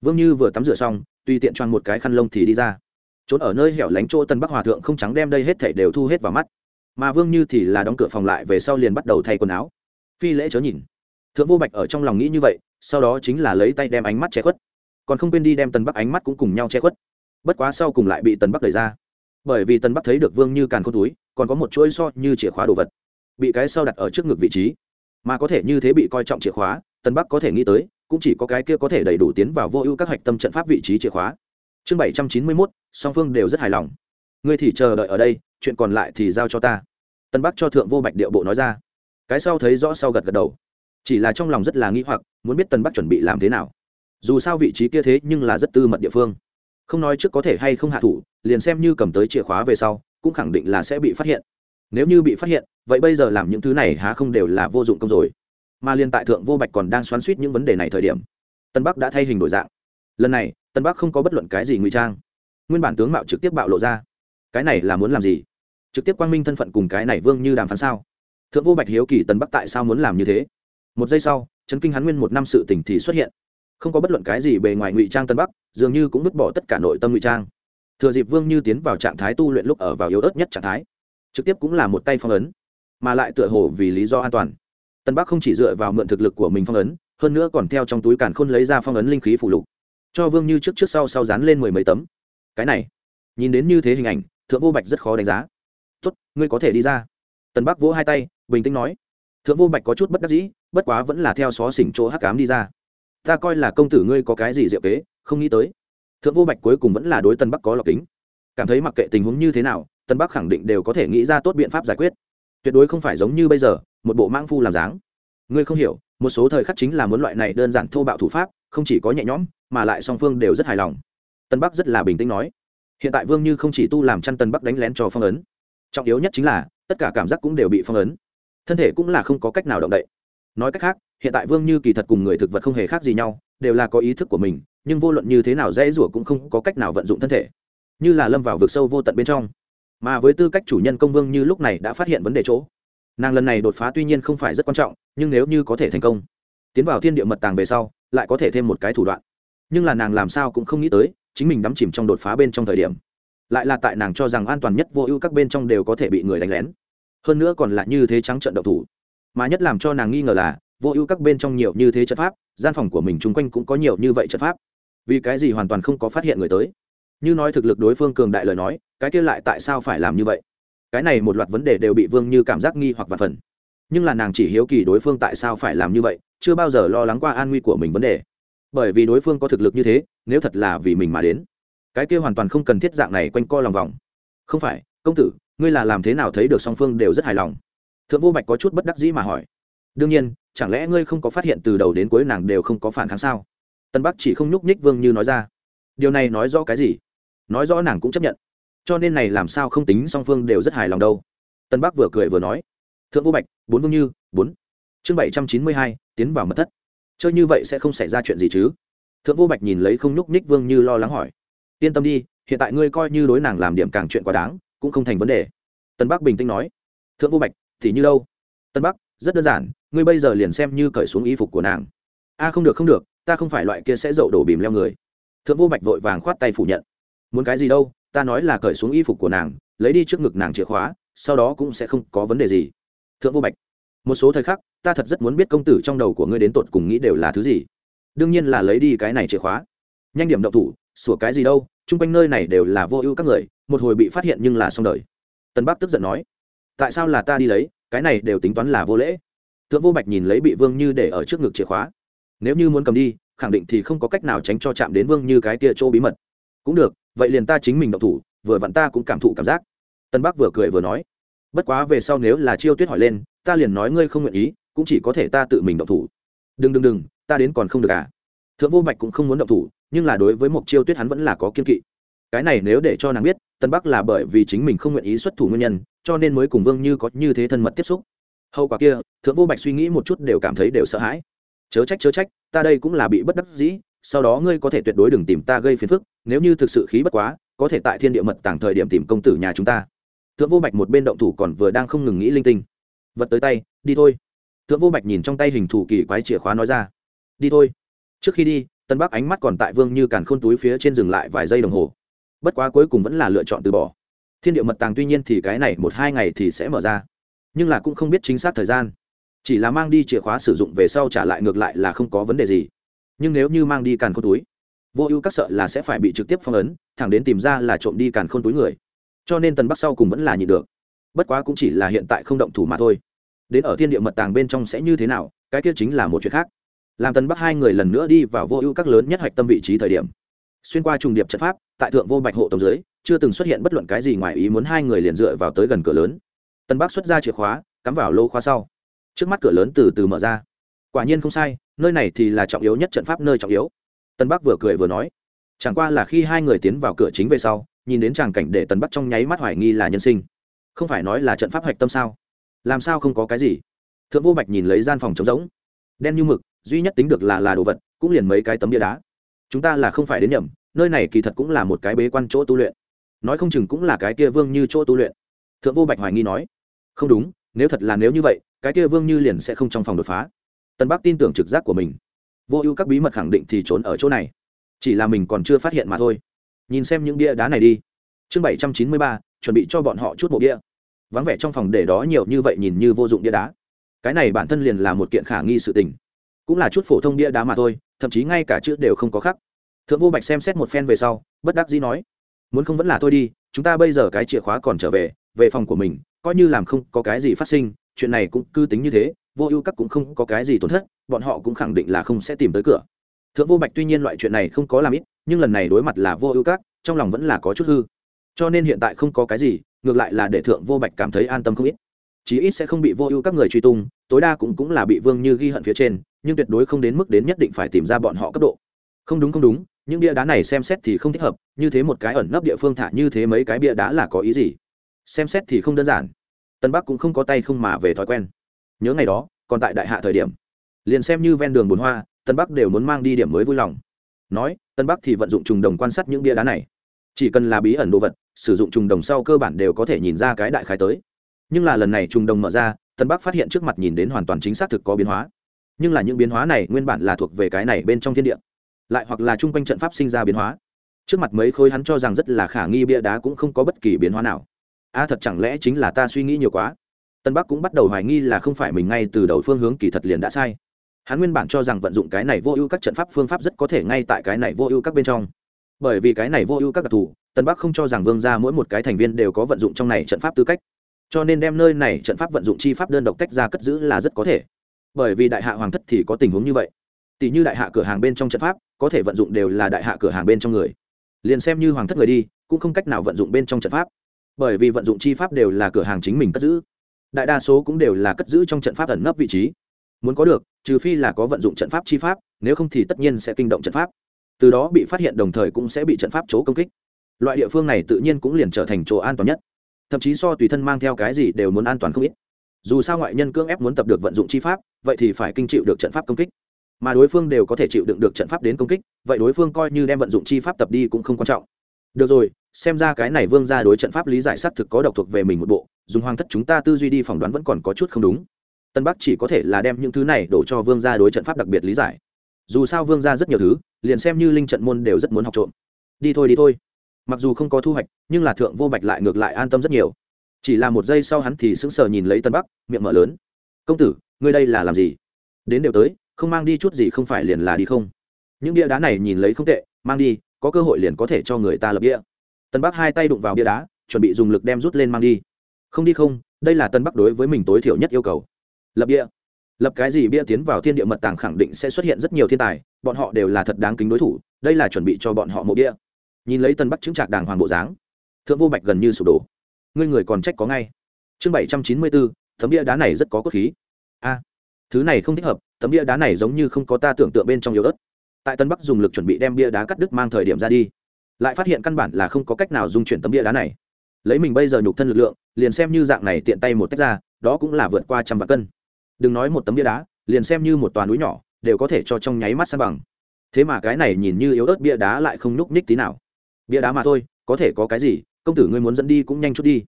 Vương như vừa tắm rửa xong, tùy tiện choàng một cái khăn lông thì đi ra. Trốn ở nơi hẻo lánh chỗ tân bắc hòa thượng không trắng đem đây hết thảy đều thu hết vào mắt. Mà vương như thì là đóng cửa phòng lại về sau liền bắt đầu thay quần áo. Phi lễ chớ nhìn. Thượng vô bạch ở trong lòng nghĩ như vậy, sau đó chính là lấy tay đem ánh mắt che khuất. Còn không quên đi đem tần bắc ánh mắt cũng cùng nhau che khuất. Bất quá sau cùng lại bị tần bắc đẩy ra. Bởi vì tần bắc thấy được vương như càn khôn túi, còn có một chuỗi so như chìa khóa đồ vật. Bị cái sau đặt ở trước ngực vị trí mà có thể như thế bị coi trọng chìa khóa, tân bắc có thể nghĩ tới, cũng chỉ có cái kia có thể đầy đủ tiến vào vô ưu các hạch tâm trận pháp vị trí chìa khóa. Chương bảy trăm chín mươi mốt, song phương đều rất hài lòng. Ngươi thì chờ đợi ở đây, chuyện còn lại thì giao cho ta. Tân bắc cho thượng vô bạch điệu bộ nói ra. Cái sau thấy rõ sau gật gật đầu. Chỉ là trong lòng rất là nghĩ hoặc, muốn biết tân bắc chuẩn bị làm thế nào. Dù sao vị trí kia thế nhưng là rất tư mật địa phương. Không nói trước có thể hay không hạ thủ, liền xem như cầm tới chìa khóa về sau, cũng khẳng định là sẽ bị phát hiện. Nếu như bị phát hiện vậy bây giờ làm những thứ này há không đều là vô dụng công rồi? Mà liên tại thượng vô bạch còn đang xoắn suýt những vấn đề này thời điểm, tân bắc đã thay hình đổi dạng. Lần này, tân bắc không có bất luận cái gì ngụy trang. Nguyên bản tướng mạo trực tiếp bạo lộ ra. Cái này là muốn làm gì? Trực tiếp quang minh thân phận cùng cái này vương như đàm phán sao? Thượng vô bạch hiếu kỳ tân bắc tại sao muốn làm như thế? Một giây sau, chấn kinh hắn nguyên một năm sự tỉnh thì xuất hiện. Không có bất luận cái gì bề ngoài ngụy trang tân bắc, dường như cũng vứt bỏ tất cả nội tâm ngụy trang. Thừa dịp vương như tiến vào trạng thái tu luyện lúc ở vào yếu ớt nhất trạng thái, trực tiếp cũng là một tay phong ấn mà lại tựa hồ vì lý do an toàn. Tân bắc không chỉ dựa vào mượn thực lực của mình phong ấn, hơn nữa còn theo trong túi càn khôn lấy ra phong ấn linh khí phủ lục. Cho vương như trước trước sau sau dán lên mười mấy tấm. Cái này, nhìn đến như thế hình ảnh, thượng vô bạch rất khó đánh giá. Tốt, ngươi có thể đi ra. Tần bắc vỗ hai tay, bình tĩnh nói. Thượng vô bạch có chút bất đắc dĩ, bất quá vẫn là theo xó xỉnh chỗ hắc cám đi ra. Ta coi là công tử ngươi có cái gì diệu kế, không nghĩ tới. Thượng vô bạch cuối cùng vẫn là đối tân bắc có lọc kính. Cảm thấy mặc kệ tình huống như thế nào, tân bắc khẳng định đều có thể nghĩ ra tốt biện pháp giải quyết tuyệt đối không phải giống như bây giờ, một bộ mang phu làm dáng. Ngươi không hiểu, một số thời khắc chính là muốn loại này đơn giản thô bạo thủ pháp, không chỉ có nhẹ nhõm, mà lại song phương đều rất hài lòng. Tân bắc rất là bình tĩnh nói. Hiện tại vương như không chỉ tu làm chăn tân bắc đánh lén cho phong ấn. Trọng yếu nhất chính là, tất cả cảm giác cũng đều bị phong ấn. Thân thể cũng là không có cách nào động đậy. Nói cách khác, hiện tại vương như kỳ thật cùng người thực vật không hề khác gì nhau, đều là có ý thức của mình, nhưng vô luận như thế nào dễ rủa cũng không có cách nào vận dụng thân thể. Như là lâm vào vực sâu vô tận bên trong mà với tư cách chủ nhân công vương như lúc này đã phát hiện vấn đề chỗ. Nàng lần này đột phá tuy nhiên không phải rất quan trọng, nhưng nếu như có thể thành công, tiến vào thiên địa mật tàng về sau, lại có thể thêm một cái thủ đoạn. Nhưng là nàng làm sao cũng không nghĩ tới, chính mình đắm chìm trong đột phá bên trong thời điểm. Lại là tại nàng cho rằng an toàn nhất vô ưu các bên trong đều có thể bị người đánh lén. Hơn nữa còn là như thế trắng trận đậu thủ. Mà nhất làm cho nàng nghi ngờ là, vô ưu các bên trong nhiều như thế trận pháp, gian phòng của mình chung quanh cũng có nhiều như vậy trận pháp. Vì cái gì hoàn toàn không có phát hiện người tới? Như nói thực lực đối phương cường đại lời nói, cái kia lại tại sao phải làm như vậy? Cái này một loạt vấn đề đều bị vương như cảm giác nghi hoặc vật phần. Nhưng là nàng chỉ hiếu kỳ đối phương tại sao phải làm như vậy, chưa bao giờ lo lắng qua an nguy của mình vấn đề. Bởi vì đối phương có thực lực như thế, nếu thật là vì mình mà đến, cái kia hoàn toàn không cần thiết dạng này quanh co lòng vòng. Không phải, công tử, ngươi là làm thế nào thấy được song phương đều rất hài lòng? Thượng vô bạch có chút bất đắc dĩ mà hỏi. Đương nhiên, chẳng lẽ ngươi không có phát hiện từ đầu đến cuối nàng đều không có phản kháng sao? Tân bắc chỉ không nhúc nhích vương như nói ra. Điều này nói rõ cái gì? Nói rõ nàng cũng chấp nhận. Cho nên này làm sao không tính song phương đều rất hài lòng đâu. Tân bắc vừa cười vừa nói, thượng vô bạch, bốn vương như, bốn. Chương bảy trăm chín mươi hai, tiến vào mật thất. Chơi như vậy sẽ không xảy ra chuyện gì chứ? Thượng vô bạch nhìn lấy không nhúc nhích vương như lo lắng hỏi, yên tâm đi, hiện tại ngươi coi như đối nàng làm điểm càng chuyện quá đáng, cũng không thành vấn đề. Tân bắc bình tĩnh nói, thượng vô bạch, thì như đâu? Tân bắc, rất đơn giản, ngươi bây giờ liền xem như cởi xuống y phục của nàng. A, không được không được, ta không phải loại kia sẽ dậu đổ bìm leo người. Thượng vô bạch vội vàng khoát tay phủ nhận muốn cái gì đâu, ta nói là cởi xuống y phục của nàng, lấy đi trước ngực nàng chìa khóa, sau đó cũng sẽ không có vấn đề gì. Thượng vô bạch, một số thời khắc, ta thật rất muốn biết công tử trong đầu của ngươi đến tột cùng nghĩ đều là thứ gì. Đương nhiên là lấy đi cái này chìa khóa. Nhanh điểm động thủ, sủa cái gì đâu, chung quanh nơi này đều là vô ưu các người, một hồi bị phát hiện nhưng là xong đời. Tân bắc tức giận nói, tại sao là ta đi lấy, cái này đều tính toán là vô lễ. Thượng vô bạch nhìn lấy bị vương như để ở trước ngực chìa khóa. Nếu như muốn cầm đi, khẳng định thì không có cách nào tránh cho chạm đến vương như cái tia chỗ bí mật. Cũng được vậy liền ta chính mình động thủ, vừa vặn ta cũng cảm thụ cảm giác. Tân bắc vừa cười vừa nói, bất quá về sau nếu là chiêu tuyết hỏi lên, ta liền nói ngươi không nguyện ý, cũng chỉ có thể ta tự mình động thủ. Đừng đừng đừng, ta đến còn không được à? Thượng vô bạch cũng không muốn động thủ, nhưng là đối với một chiêu tuyết hắn vẫn là có kiên kỵ. Cái này nếu để cho nàng biết, tân bắc là bởi vì chính mình không nguyện ý xuất thủ nguyên nhân, cho nên mới cùng vương như có như thế thân mật tiếp xúc. Hậu quả kia, thượng vô bạch suy nghĩ một chút đều cảm thấy đều sợ hãi. Chớ trách chớ trách, ta đây cũng là bị bất đắc dĩ sau đó ngươi có thể tuyệt đối đừng tìm ta gây phiền phức, nếu như thực sự khí bất quá, có thể tại thiên địa mật tàng thời điểm tìm công tử nhà chúng ta. Thượng vô bạch một bên động thủ còn vừa đang không ngừng nghĩ linh tinh. Vật tới tay, đi thôi. Thượng vô bạch nhìn trong tay hình thủ kỳ quái chìa khóa nói ra. Đi thôi. Trước khi đi, tân bắc ánh mắt còn tại vương như càn khôn túi phía trên dừng lại vài giây đồng hồ. Bất quá cuối cùng vẫn là lựa chọn từ bỏ. Thiên địa mật tàng tuy nhiên thì cái này một hai ngày thì sẽ mở ra, nhưng là cũng không biết chính xác thời gian. Chỉ là mang đi chìa khóa sử dụng về sau trả lại ngược lại là không có vấn đề gì nhưng nếu như mang đi càn khôn túi, vô ưu các sợ là sẽ phải bị trực tiếp phong ấn, thẳng đến tìm ra là trộm đi càn khôn túi người. Cho nên tần bắc sau cùng vẫn là nhịn được. Bất quá cũng chỉ là hiện tại không động thủ mà thôi. Đến ở thiên địa mật tàng bên trong sẽ như thế nào, cái kia chính là một chuyện khác. Làm tần bắc hai người lần nữa đi vào vô ưu các lớn nhất hạch tâm vị trí thời điểm, xuyên qua trùng điệp trận pháp, tại thượng vô bạch hộ tổng giới chưa từng xuất hiện bất luận cái gì ngoài ý muốn hai người liền dựa vào tới gần cửa lớn. Tần bắc xuất ra chìa khóa, cắm vào lô khóa sau. Trước mắt cửa lớn từ từ mở ra quả nhiên không sai, nơi này thì là trọng yếu nhất trận pháp nơi trọng yếu. Tân bắc vừa cười vừa nói. Chẳng qua là khi hai người tiến vào cửa chính về sau, nhìn đến tràng cảnh để tân bắc trong nháy mắt hoài nghi là nhân sinh. Không phải nói là trận pháp hạch tâm sao? Làm sao không có cái gì? Thượng vô bạch nhìn lấy gian phòng trống rỗng. Đen như mực, duy nhất tính được là là đồ vật, cũng liền mấy cái tấm bia đá. Chúng ta là không phải đến nhầm, nơi này kỳ thật cũng là một cái bế quan chỗ tu luyện. Nói không chừng cũng là cái kia vương như chỗ tu luyện. Thượng vô bạch hoài nghi nói. Không đúng, nếu thật là nếu như vậy, cái kia vương như liền sẽ không trong phòng đột phá tân bắc tin tưởng trực giác của mình. Vô ưu các bí mật khẳng định thì trốn ở chỗ này. Chỉ là mình còn chưa phát hiện mà thôi. Nhìn xem những bia đá này đi. Chương bảy trăm chín mươi ba, chuẩn bị cho bọn họ chút bộ bia. Vắng vẻ trong phòng để đó nhiều như vậy nhìn như vô dụng bia đá. Cái này bản thân liền là một kiện khả nghi sự tình. Cũng là chút phổ thông bia đá mà thôi, thậm chí ngay cả chữ đều không có khắc thượng vô bạch xem xét một phen về sau, bất đắc dĩ nói, muốn không vẫn là thôi đi, chúng ta bây giờ cái chìa khóa còn trở về về phòng của mình, coi như làm không có cái gì phát sinh, chuyện này cũng cứ tính như thế vô ưu các cũng không có cái gì tổn thất, bọn họ cũng khẳng định là không sẽ tìm tới cửa. Thượng vô bạch tuy nhiên loại chuyện này không có làm ít, nhưng lần này đối mặt là vô ưu các, trong lòng vẫn là có chút hư. Cho nên hiện tại không có cái gì, ngược lại là để thượng vô bạch cảm thấy an tâm không ít. Chí ít sẽ không bị vô ưu các người truy tung, tối đa cũng cũng là bị vương như ghi hận phía trên, nhưng tuyệt đối không đến mức đến nhất định phải tìm ra bọn họ cấp độ. Không đúng không đúng, những bia đá này xem xét thì không thích hợp, như thế một cái ẩn nấp địa phương thả như thế mấy cái bia đá là có ý gì? Xem xét thì không đơn giản. Tân bắc cũng không có tay không mà về thói quen nhớ ngày đó, còn tại đại hạ thời điểm. Liền xem như ven đường bồn hoa, tân bắc đều muốn mang đi điểm mới vui lòng. Nói, tân bắc thì vận dụng trùng đồng quan sát những bia đá này. Chỉ cần là bí ẩn đồ vật, sử dụng trùng đồng sau cơ bản đều có thể nhìn ra cái đại khái tới. Nhưng là lần này trùng đồng mở ra, tân bắc phát hiện trước mặt nhìn đến hoàn toàn chính xác thực có biến hóa. Nhưng là những biến hóa này nguyên bản là thuộc về cái này bên trong thiên địa. Lại hoặc là chung quanh trận pháp sinh ra biến hóa. Trước mặt mấy khối hắn cho rằng rất là khả nghi bia đá cũng không có bất kỳ biến hóa nào. A, thật chẳng lẽ chính là ta suy nghĩ nhiều quá? Tân bắc cũng bắt đầu hoài nghi là không phải mình ngay từ đầu phương hướng kỳ thật liền đã sai. Hắn nguyên bản cho rằng vận dụng cái này vô ưu các trận pháp phương pháp rất có thể ngay tại cái này vô ưu các bên trong. Bởi vì cái này vô ưu các đặc thù, tân bắc không cho rằng vương ra mỗi một cái thành viên đều có vận dụng trong này trận pháp tư cách. Cho nên đem nơi này trận pháp vận dụng chi pháp đơn độc tách ra cất giữ là rất có thể. Bởi vì đại hạ hoàng thất thì có tình huống như vậy. Tỷ như đại hạ cửa hàng bên trong trận pháp, có thể vận dụng đều là đại hạ cửa hàng bên trong người. Liền xem như hoàng thất người đi, cũng không cách nào vận dụng bên trong trận pháp. Bởi vì vận dụng chi pháp đều là cửa hàng chính mình cất giữ đại đa số cũng đều là cất giữ trong trận pháp ẩn nấp vị trí. Muốn có được, trừ phi là có vận dụng trận pháp chi pháp, nếu không thì tất nhiên sẽ kinh động trận pháp. Từ đó bị phát hiện đồng thời cũng sẽ bị trận pháp chỗ công kích. Loại địa phương này tự nhiên cũng liền trở thành chỗ an toàn nhất. Thậm chí so tùy thân mang theo cái gì đều muốn an toàn không ít. Dù sao ngoại nhân cưỡng ép muốn tập được vận dụng chi pháp, vậy thì phải kinh chịu được trận pháp công kích. Mà đối phương đều có thể chịu đựng được trận pháp đến công kích, vậy đối phương coi như đem vận dụng chi pháp tập đi cũng không quan trọng. Được rồi xem ra cái này vương ra đối trận pháp lý giải xác thực có độc thuộc về mình một bộ, dùng hoàng thất chúng ta tư duy đi phỏng đoán vẫn còn có chút không đúng. Tân bắc chỉ có thể là đem những thứ này đổ cho vương gia đối trận pháp đặc biệt lý giải. Dù sao vương gia rất nhiều thứ, liền xem như linh trận môn đều rất muốn học trộm. Đi thôi đi thôi. Mặc dù không có thu hoạch, nhưng là thượng vô bạch lại ngược lại an tâm rất nhiều. Chỉ là một giây sau hắn thì sững sờ nhìn lấy tân bắc, miệng mở lớn. Công tử, ngươi đây là làm gì? Đến đều tới, không mang đi chút gì không phải liền là đi không? Những bia đá này nhìn lấy không tệ, mang đi, có cơ hội liền có thể cho người ta lập bia tân bắc hai tay đụng vào bia đá, chuẩn bị dùng lực đem rút lên mang đi. Không đi không, đây là tân bắc đối với mình tối thiểu nhất yêu cầu. Lập bia. Lập cái gì bia tiến vào thiên địa mật tàng khẳng định sẽ xuất hiện rất nhiều thiên tài, bọn họ đều là thật đáng kính đối thủ, đây là chuẩn bị cho bọn họ mộ bia. Nhìn lấy tân bắc chứng trạc đàng hoàng bộ dáng, thượng vô bạch gần như sụp đổ. Ngươi người còn trách có ngay. Chương bảy trăm chín mươi bốn tấm bia đá này rất có cốt khí. A, thứ này không thích hợp, tấm bia đá này giống như không có ta tưởng tượng bên trong yếu ớt. Tại tân bắc dùng lực chuẩn bị đem bia đá cắt đứt mang thời điểm ra đi lại phát hiện căn bản là không có cách nào dung chuyển tấm bia đá này. Lấy mình bây giờ nhục thân lực lượng, liền xem như dạng này tiện tay một tách ra, đó cũng là vượt qua trăm vạn cân. Đừng nói một tấm bia đá, liền xem như một toàn núi nhỏ, đều có thể cho trong nháy mắt san bằng. Thế mà cái này nhìn như yếu ớt bia đá lại không nhúc ních tí nào. Bia đá mà thôi, có thể có cái gì, công tử ngươi muốn dẫn đi cũng nhanh chút đi.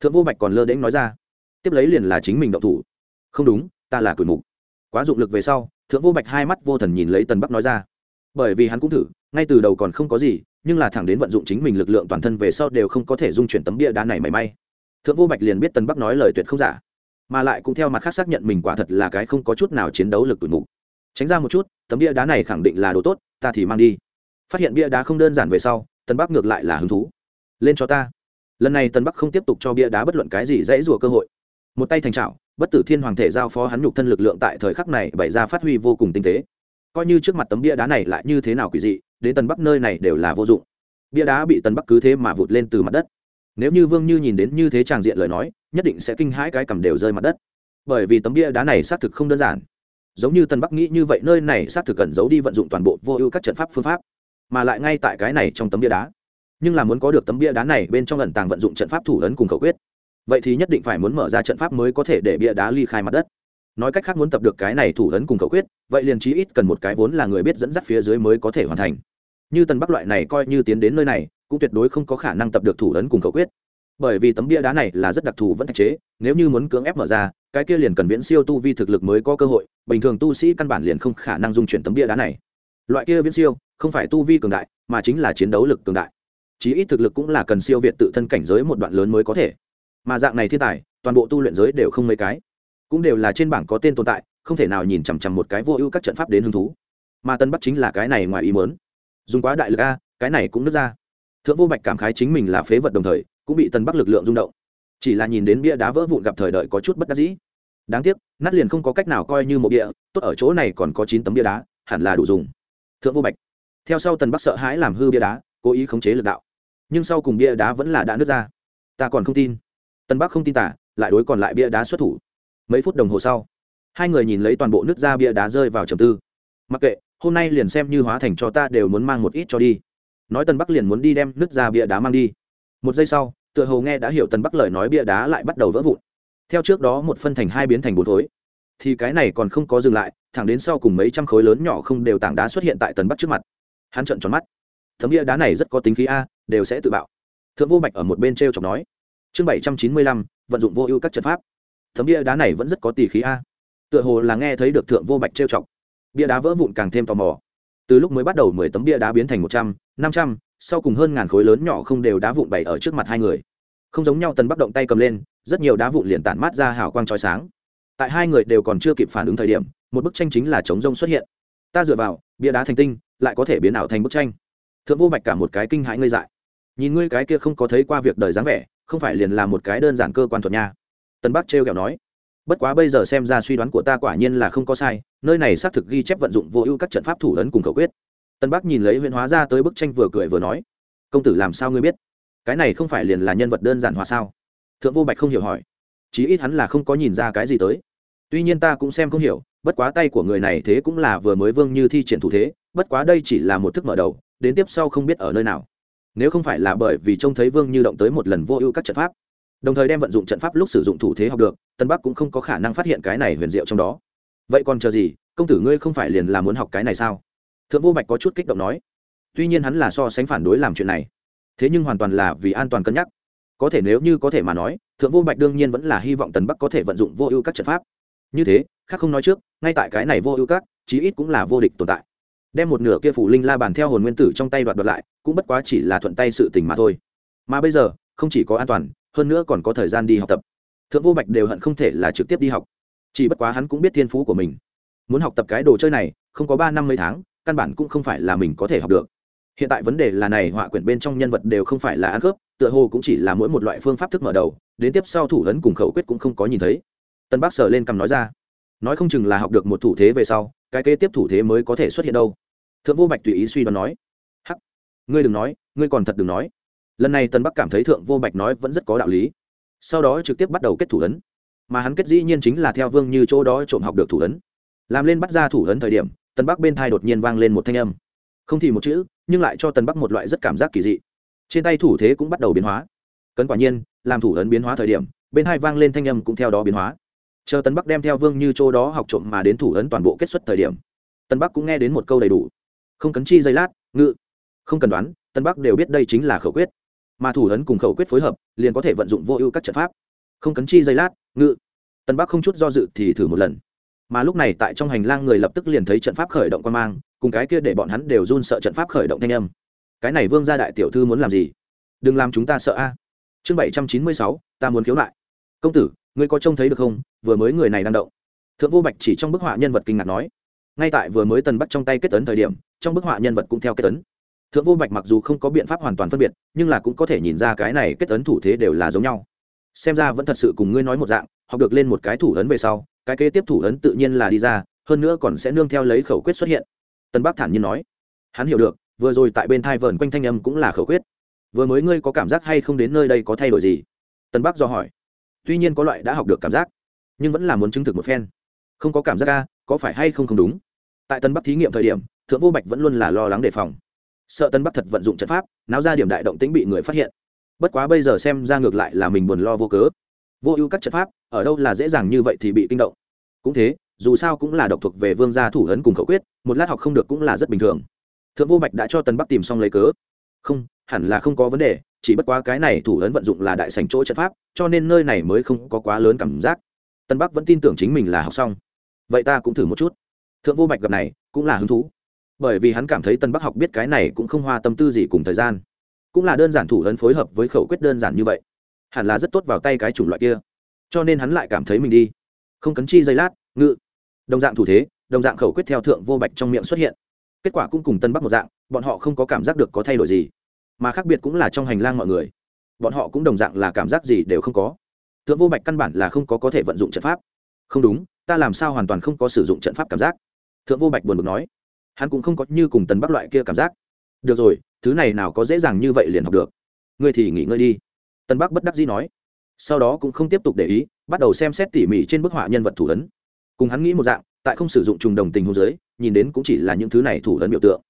Thượng vô bạch còn lơ đễnh nói ra. Tiếp lấy liền là chính mình động thủ. Không đúng, ta là cửi mục. Quá dụng lực về sau, thượng vô bạch hai mắt vô thần nhìn lấy tần bắc nói ra. Bởi vì hắn cũng thử, ngay từ đầu còn không có gì nhưng là thẳng đến vận dụng chính mình lực lượng toàn thân về sau đều không có thể dung chuyển tấm bia đá này mảy may. Thượng vô bạch liền biết tần bắc nói lời tuyệt không giả, mà lại cũng theo mặt khác xác nhận mình quả thật là cái không có chút nào chiến đấu lực tủi mục. Tránh ra một chút, tấm bia đá này khẳng định là đồ tốt, ta thì mang đi. Phát hiện bia đá không đơn giản về sau, tần bắc ngược lại là hứng thú. Lên cho ta. Lần này tần bắc không tiếp tục cho bia đá bất luận cái gì dãy rùa cơ hội. Một tay thành trào bất tử thiên hoàng thể giao phó hắn nhục thân lực lượng tại thời khắc này bày ra phát huy vô cùng tinh tế. Coi như trước mặt tấm bia đá này lại như thế nào quỷ dị đến tần bắc nơi này đều là vô dụng. Bia đá bị tần bắc cứ thế mà vụt lên từ mặt đất. Nếu như vương như nhìn đến như thế tràng diện lời nói, nhất định sẽ kinh hãi cái cầm đều rơi mặt đất. Bởi vì tấm bia đá này xác thực không đơn giản. Giống như tần bắc nghĩ như vậy, nơi này xác thực cần giấu đi vận dụng toàn bộ vô ưu các trận pháp phương pháp. Mà lại ngay tại cái này trong tấm bia đá. Nhưng là muốn có được tấm bia đá này, bên trong ẩn tàng vận dụng trận pháp thủ ấn cùng khẩu quyết. Vậy thì nhất định phải muốn mở ra trận pháp mới có thể để bia đá ly khai mặt đất. Nói cách khác muốn tập được cái này thủ ấn cùng khẩu quyết, vậy liền chí ít cần một cái vốn là người biết dẫn dắt phía dưới mới có thể hoàn thành như tần bắc loại này coi như tiến đến nơi này, cũng tuyệt đối không có khả năng tập được thủ ấn cùng khẩu quyết. Bởi vì tấm bia đá này là rất đặc thù vẫn thạch chế, nếu như muốn cưỡng ép mở ra, cái kia liền cần viễn siêu tu vi thực lực mới có cơ hội, bình thường tu sĩ căn bản liền không khả năng dung chuyển tấm bia đá này. Loại kia viễn siêu, không phải tu vi cường đại, mà chính là chiến đấu lực cường đại. Chí ít thực lực cũng là cần siêu việt tự thân cảnh giới một đoạn lớn mới có thể. Mà dạng này thiên tài, toàn bộ tu luyện giới đều không mấy cái. Cũng đều là trên bảng có tên tồn tại, không thể nào nhìn chằm chằm một cái vô ưu các trận pháp đến hứng thú. Mà tân bắc chính là cái này ngoài ý mớn dùng quá đại lực a, cái này cũng nứt ra. Thượng vô bạch cảm khái chính mình là phế vật đồng thời, cũng bị tân bắc lực lượng rung động. Chỉ là nhìn đến bia đá vỡ vụn gặp thời đợi có chút bất đắc dĩ. Đáng tiếc, nát liền không có cách nào coi như một bia, tốt ở chỗ này còn có chín tấm bia đá, hẳn là đủ dùng. Thượng vô bạch. Theo sau tần bắc sợ hãi làm hư bia đá, cố ý khống chế lực đạo. Nhưng sau cùng bia đá vẫn là đã nứt ra. Ta còn không tin. Tân bắc không tin tả, lại đối còn lại bia đá xuất thủ. Mấy phút đồng hồ sau, hai người nhìn lấy toàn bộ nước da bia đá rơi vào trầm tư. Mặc kệ hôm nay liền xem như hóa thành cho ta đều muốn mang một ít cho đi. Nói tân bắc liền muốn đi đem nước ra bia đá mang đi. Một giây sau, tựa hồ nghe đã hiểu tân bắc lời nói bia đá lại bắt đầu vỡ vụn. Theo trước đó một phân thành hai biến thành bốn khối. Thì cái này còn không có dừng lại, thẳng đến sau cùng mấy trăm khối lớn nhỏ không đều tảng đá xuất hiện tại tần bắc trước mặt. Hắn trợn tròn mắt. Thấm bia đá này rất có tính khí a, đều sẽ tự bạo. Thượng vô bạch ở một bên t r e o chọc nói. Chương bảy trăm chín mươi lăm, vận dụng vô ưu các trận pháp. Thấm bia đá này vẫn rất có tỷ khí a. Tựa hồ là nghe thấy được thượng vô bạch trêu chọc bia đá vỡ vụn càng thêm tò mò. Từ lúc mới bắt đầu mười tấm bia đá biến thành một trăm, năm trăm, sau cùng hơn ngàn khối lớn nhỏ không đều đá vụn bày ở trước mặt hai người. Không giống nhau, tần bắc động tay cầm lên, rất nhiều đá vụn liền tản mát ra hào quang trói sáng. Tại hai người đều còn chưa kịp phản ứng thời điểm, một bức tranh chính là chống rông xuất hiện. Ta dựa vào, bia đá thành tinh, lại có thể biến ảo thành bức tranh. Thượng vô bạch cả một cái kinh hãi ngây dại. Nhìn ngươi cái kia không có thấy qua việc đời dáng vẻ, không phải liền là một cái đơn giản cơ quan thuật nha. Tân bắc trêu kẹo nói bất quá bây giờ xem ra suy đoán của ta quả nhiên là không có sai, nơi này xác thực ghi chép vận dụng vô ưu các trận pháp thủ ấn cùng cầu quyết. Tân bắc nhìn lấy huyện hóa ra tới bức tranh vừa cười vừa nói, công tử làm sao ngươi biết? Cái này không phải liền là nhân vật đơn giản hóa sao? Thượng vô bạch không hiểu hỏi. Chí ít hắn là không có nhìn ra cái gì tới. Tuy nhiên ta cũng xem không hiểu, bất quá tay của người này thế cũng là vừa mới vương như thi triển thủ thế, bất quá đây chỉ là một thức mở đầu, đến tiếp sau không biết ở nơi nào. Nếu không phải là bởi vì trông thấy vương như động tới một lần vô ưu các trận pháp đồng thời đem vận dụng trận pháp lúc sử dụng thủ thế học được, tân bắc cũng không có khả năng phát hiện cái này huyền diệu trong đó. Vậy còn chờ gì? Công tử ngươi không phải liền là muốn học cái này sao? Thượng vô bạch có chút kích động nói. Tuy nhiên hắn là so sánh phản đối làm chuyện này, thế nhưng hoàn toàn là vì an toàn cân nhắc. Có thể nếu như có thể mà nói, thượng vô bạch đương nhiên vẫn là hy vọng tần bắc có thể vận dụng vô ưu các trận pháp. Như thế, khác không nói trước, ngay tại cái này vô ưu các, chí ít cũng là vô địch tồn tại. Đem một nửa kia phủ linh la bàn theo hồn nguyên tử trong tay đoạt đoạt lại, cũng bất quá chỉ là thuận tay sự tình mà thôi. Mà bây giờ, không chỉ có an toàn hơn nữa còn có thời gian đi học tập. Thượng vô bạch đều hận không thể là trực tiếp đi học. Chỉ bất quá hắn cũng biết thiên phú của mình. Muốn học tập cái đồ chơi này, không có ba năm mấy tháng, căn bản cũng không phải là mình có thể học được. Hiện tại vấn đề là này, họa quyển bên trong nhân vật đều không phải là ăn khớp, tựa hồ cũng chỉ là mỗi một loại phương pháp thức mở đầu, đến tiếp sau thủ ấn cùng khẩu quyết cũng không có nhìn thấy. Tân bắc sờ lên cầm nói ra. Nói không chừng là học được một thủ thế về sau, cái kế tiếp thủ thế mới có thể xuất hiện đâu. Thượng vô bạch tùy ý suy đoán nói. Hắc, ngươi đừng nói, ngươi còn thật đừng nói lần này tân bắc cảm thấy thượng vô bạch nói vẫn rất có đạo lý sau đó trực tiếp bắt đầu kết thủ ấn mà hắn kết dĩ nhiên chính là theo vương như chỗ đó trộm học được thủ ấn làm lên bắt ra thủ ấn thời điểm tân bắc bên thai đột nhiên vang lên một thanh âm không thì một chữ nhưng lại cho tân bắc một loại rất cảm giác kỳ dị trên tay thủ thế cũng bắt đầu biến hóa cấn quả nhiên làm thủ ấn biến hóa thời điểm bên hai vang lên thanh âm cũng theo đó biến hóa chờ tân bắc đem theo vương như chỗ đó học trộm mà đến thủ ấn toàn bộ kết xuất thời điểm tân bắc cũng nghe đến một câu đầy đủ không cấn chi giây lát ngự không cần đoán tân bắc đều biết đây chính là khẩu quyết mà thủ ấn cùng khẩu quyết phối hợp, liền có thể vận dụng vô ưu các trận pháp. Không cấn chi giây lát, ngự. Tân bắc không chút do dự thì thử một lần. Mà lúc này tại trong hành lang người lập tức liền thấy trận pháp khởi động quan mang, cùng cái kia để bọn hắn đều run sợ trận pháp khởi động thanh âm. Cái này vương gia đại tiểu thư muốn làm gì? Đừng làm chúng ta sợ a. Chương bảy trăm chín mươi sáu, ta muốn khiếu nại. Công tử, ngươi có trông thấy được không? Vừa mới người này đang động. Thượng vô bạch chỉ trong bức họa nhân vật kinh ngạc nói. Ngay tại vừa mới tần bắt trong tay kết tấn thời điểm, trong bức họa nhân vật cũng theo kết tấn thượng vô bạch mặc dù không có biện pháp hoàn toàn phân biệt, nhưng là cũng có thể nhìn ra cái này kết ấn thủ thế đều là giống nhau. Xem ra vẫn thật sự cùng ngươi nói một dạng, học được lên một cái thủ ấn về sau, cái kế tiếp thủ ấn tự nhiên là đi ra, hơn nữa còn sẽ nương theo lấy khẩu quyết xuất hiện. Tân bắc thản nhiên nói. Hắn hiểu được, vừa rồi tại bên thai vờn quanh thanh âm cũng là khẩu quyết. Vừa mới ngươi có cảm giác hay không đến nơi đây có thay đổi gì? Tân bắc do hỏi. Tuy nhiên có loại đã học được cảm giác, nhưng vẫn là muốn chứng thực một phen. Không có cảm giác ca có phải hay không không đúng? Tại tân bắc thí nghiệm thời điểm, thượng vô bạch vẫn luôn là lo lắng đề phòng sợ tân bắc thật vận dụng trận pháp, náo ra điểm đại động tĩnh bị người phát hiện. Bất quá bây giờ xem ra ngược lại là mình buồn lo vô cớ. Vô ưu các trận pháp, ở đâu là dễ dàng như vậy thì bị kinh động. Cũng thế, dù sao cũng là độc thuộc về vương gia thủ ấn cùng khẩu quyết, một lát học không được cũng là rất bình thường. Thượng vô bạch đã cho tân bắc tìm xong lấy cớ. Không, hẳn là không có vấn đề, chỉ bất quá cái này thủ ấn vận dụng là đại sành chỗ trận pháp, cho nên nơi này mới không có quá lớn cảm giác. Tân bắc vẫn tin tưởng chính mình là học xong. Vậy ta cũng thử một chút. Thượng vô bạch gặp này, cũng là hứng thú bởi vì hắn cảm thấy tân bắc học biết cái này cũng không hoa tâm tư gì cùng thời gian. Cũng là đơn giản thủ ấn phối hợp với khẩu quyết đơn giản như vậy. Hẳn là rất tốt vào tay cái chủng loại kia. Cho nên hắn lại cảm thấy mình đi. Không cấn chi giây lát, ngự. Đồng dạng thủ thế, đồng dạng khẩu quyết theo thượng vô bạch trong miệng xuất hiện. Kết quả cũng cùng tân bắc một dạng, bọn họ không có cảm giác được có thay đổi gì. Mà khác biệt cũng là trong hành lang mọi người. Bọn họ cũng đồng dạng là cảm giác gì đều không có. Thượng vô bạch căn bản là không có có thể vận dụng trận pháp. Không đúng, ta làm sao hoàn toàn không có sử dụng trận pháp cảm giác. Thượng vô bạch buồn bực nói hắn cũng không có như cùng tần bắc loại kia cảm giác. Được rồi, thứ này nào có dễ dàng như vậy liền học được. Ngươi thì nghỉ ngơi đi. Tần bắc bất đắc dĩ nói. Sau đó cũng không tiếp tục để ý, bắt đầu xem xét tỉ mỉ trên bức họa nhân vật thủ ấn. Cùng hắn nghĩ một dạng, tại không sử dụng trùng đồng tình hôn giới nhìn đến cũng chỉ là những thứ này thủ ấn biểu tượng.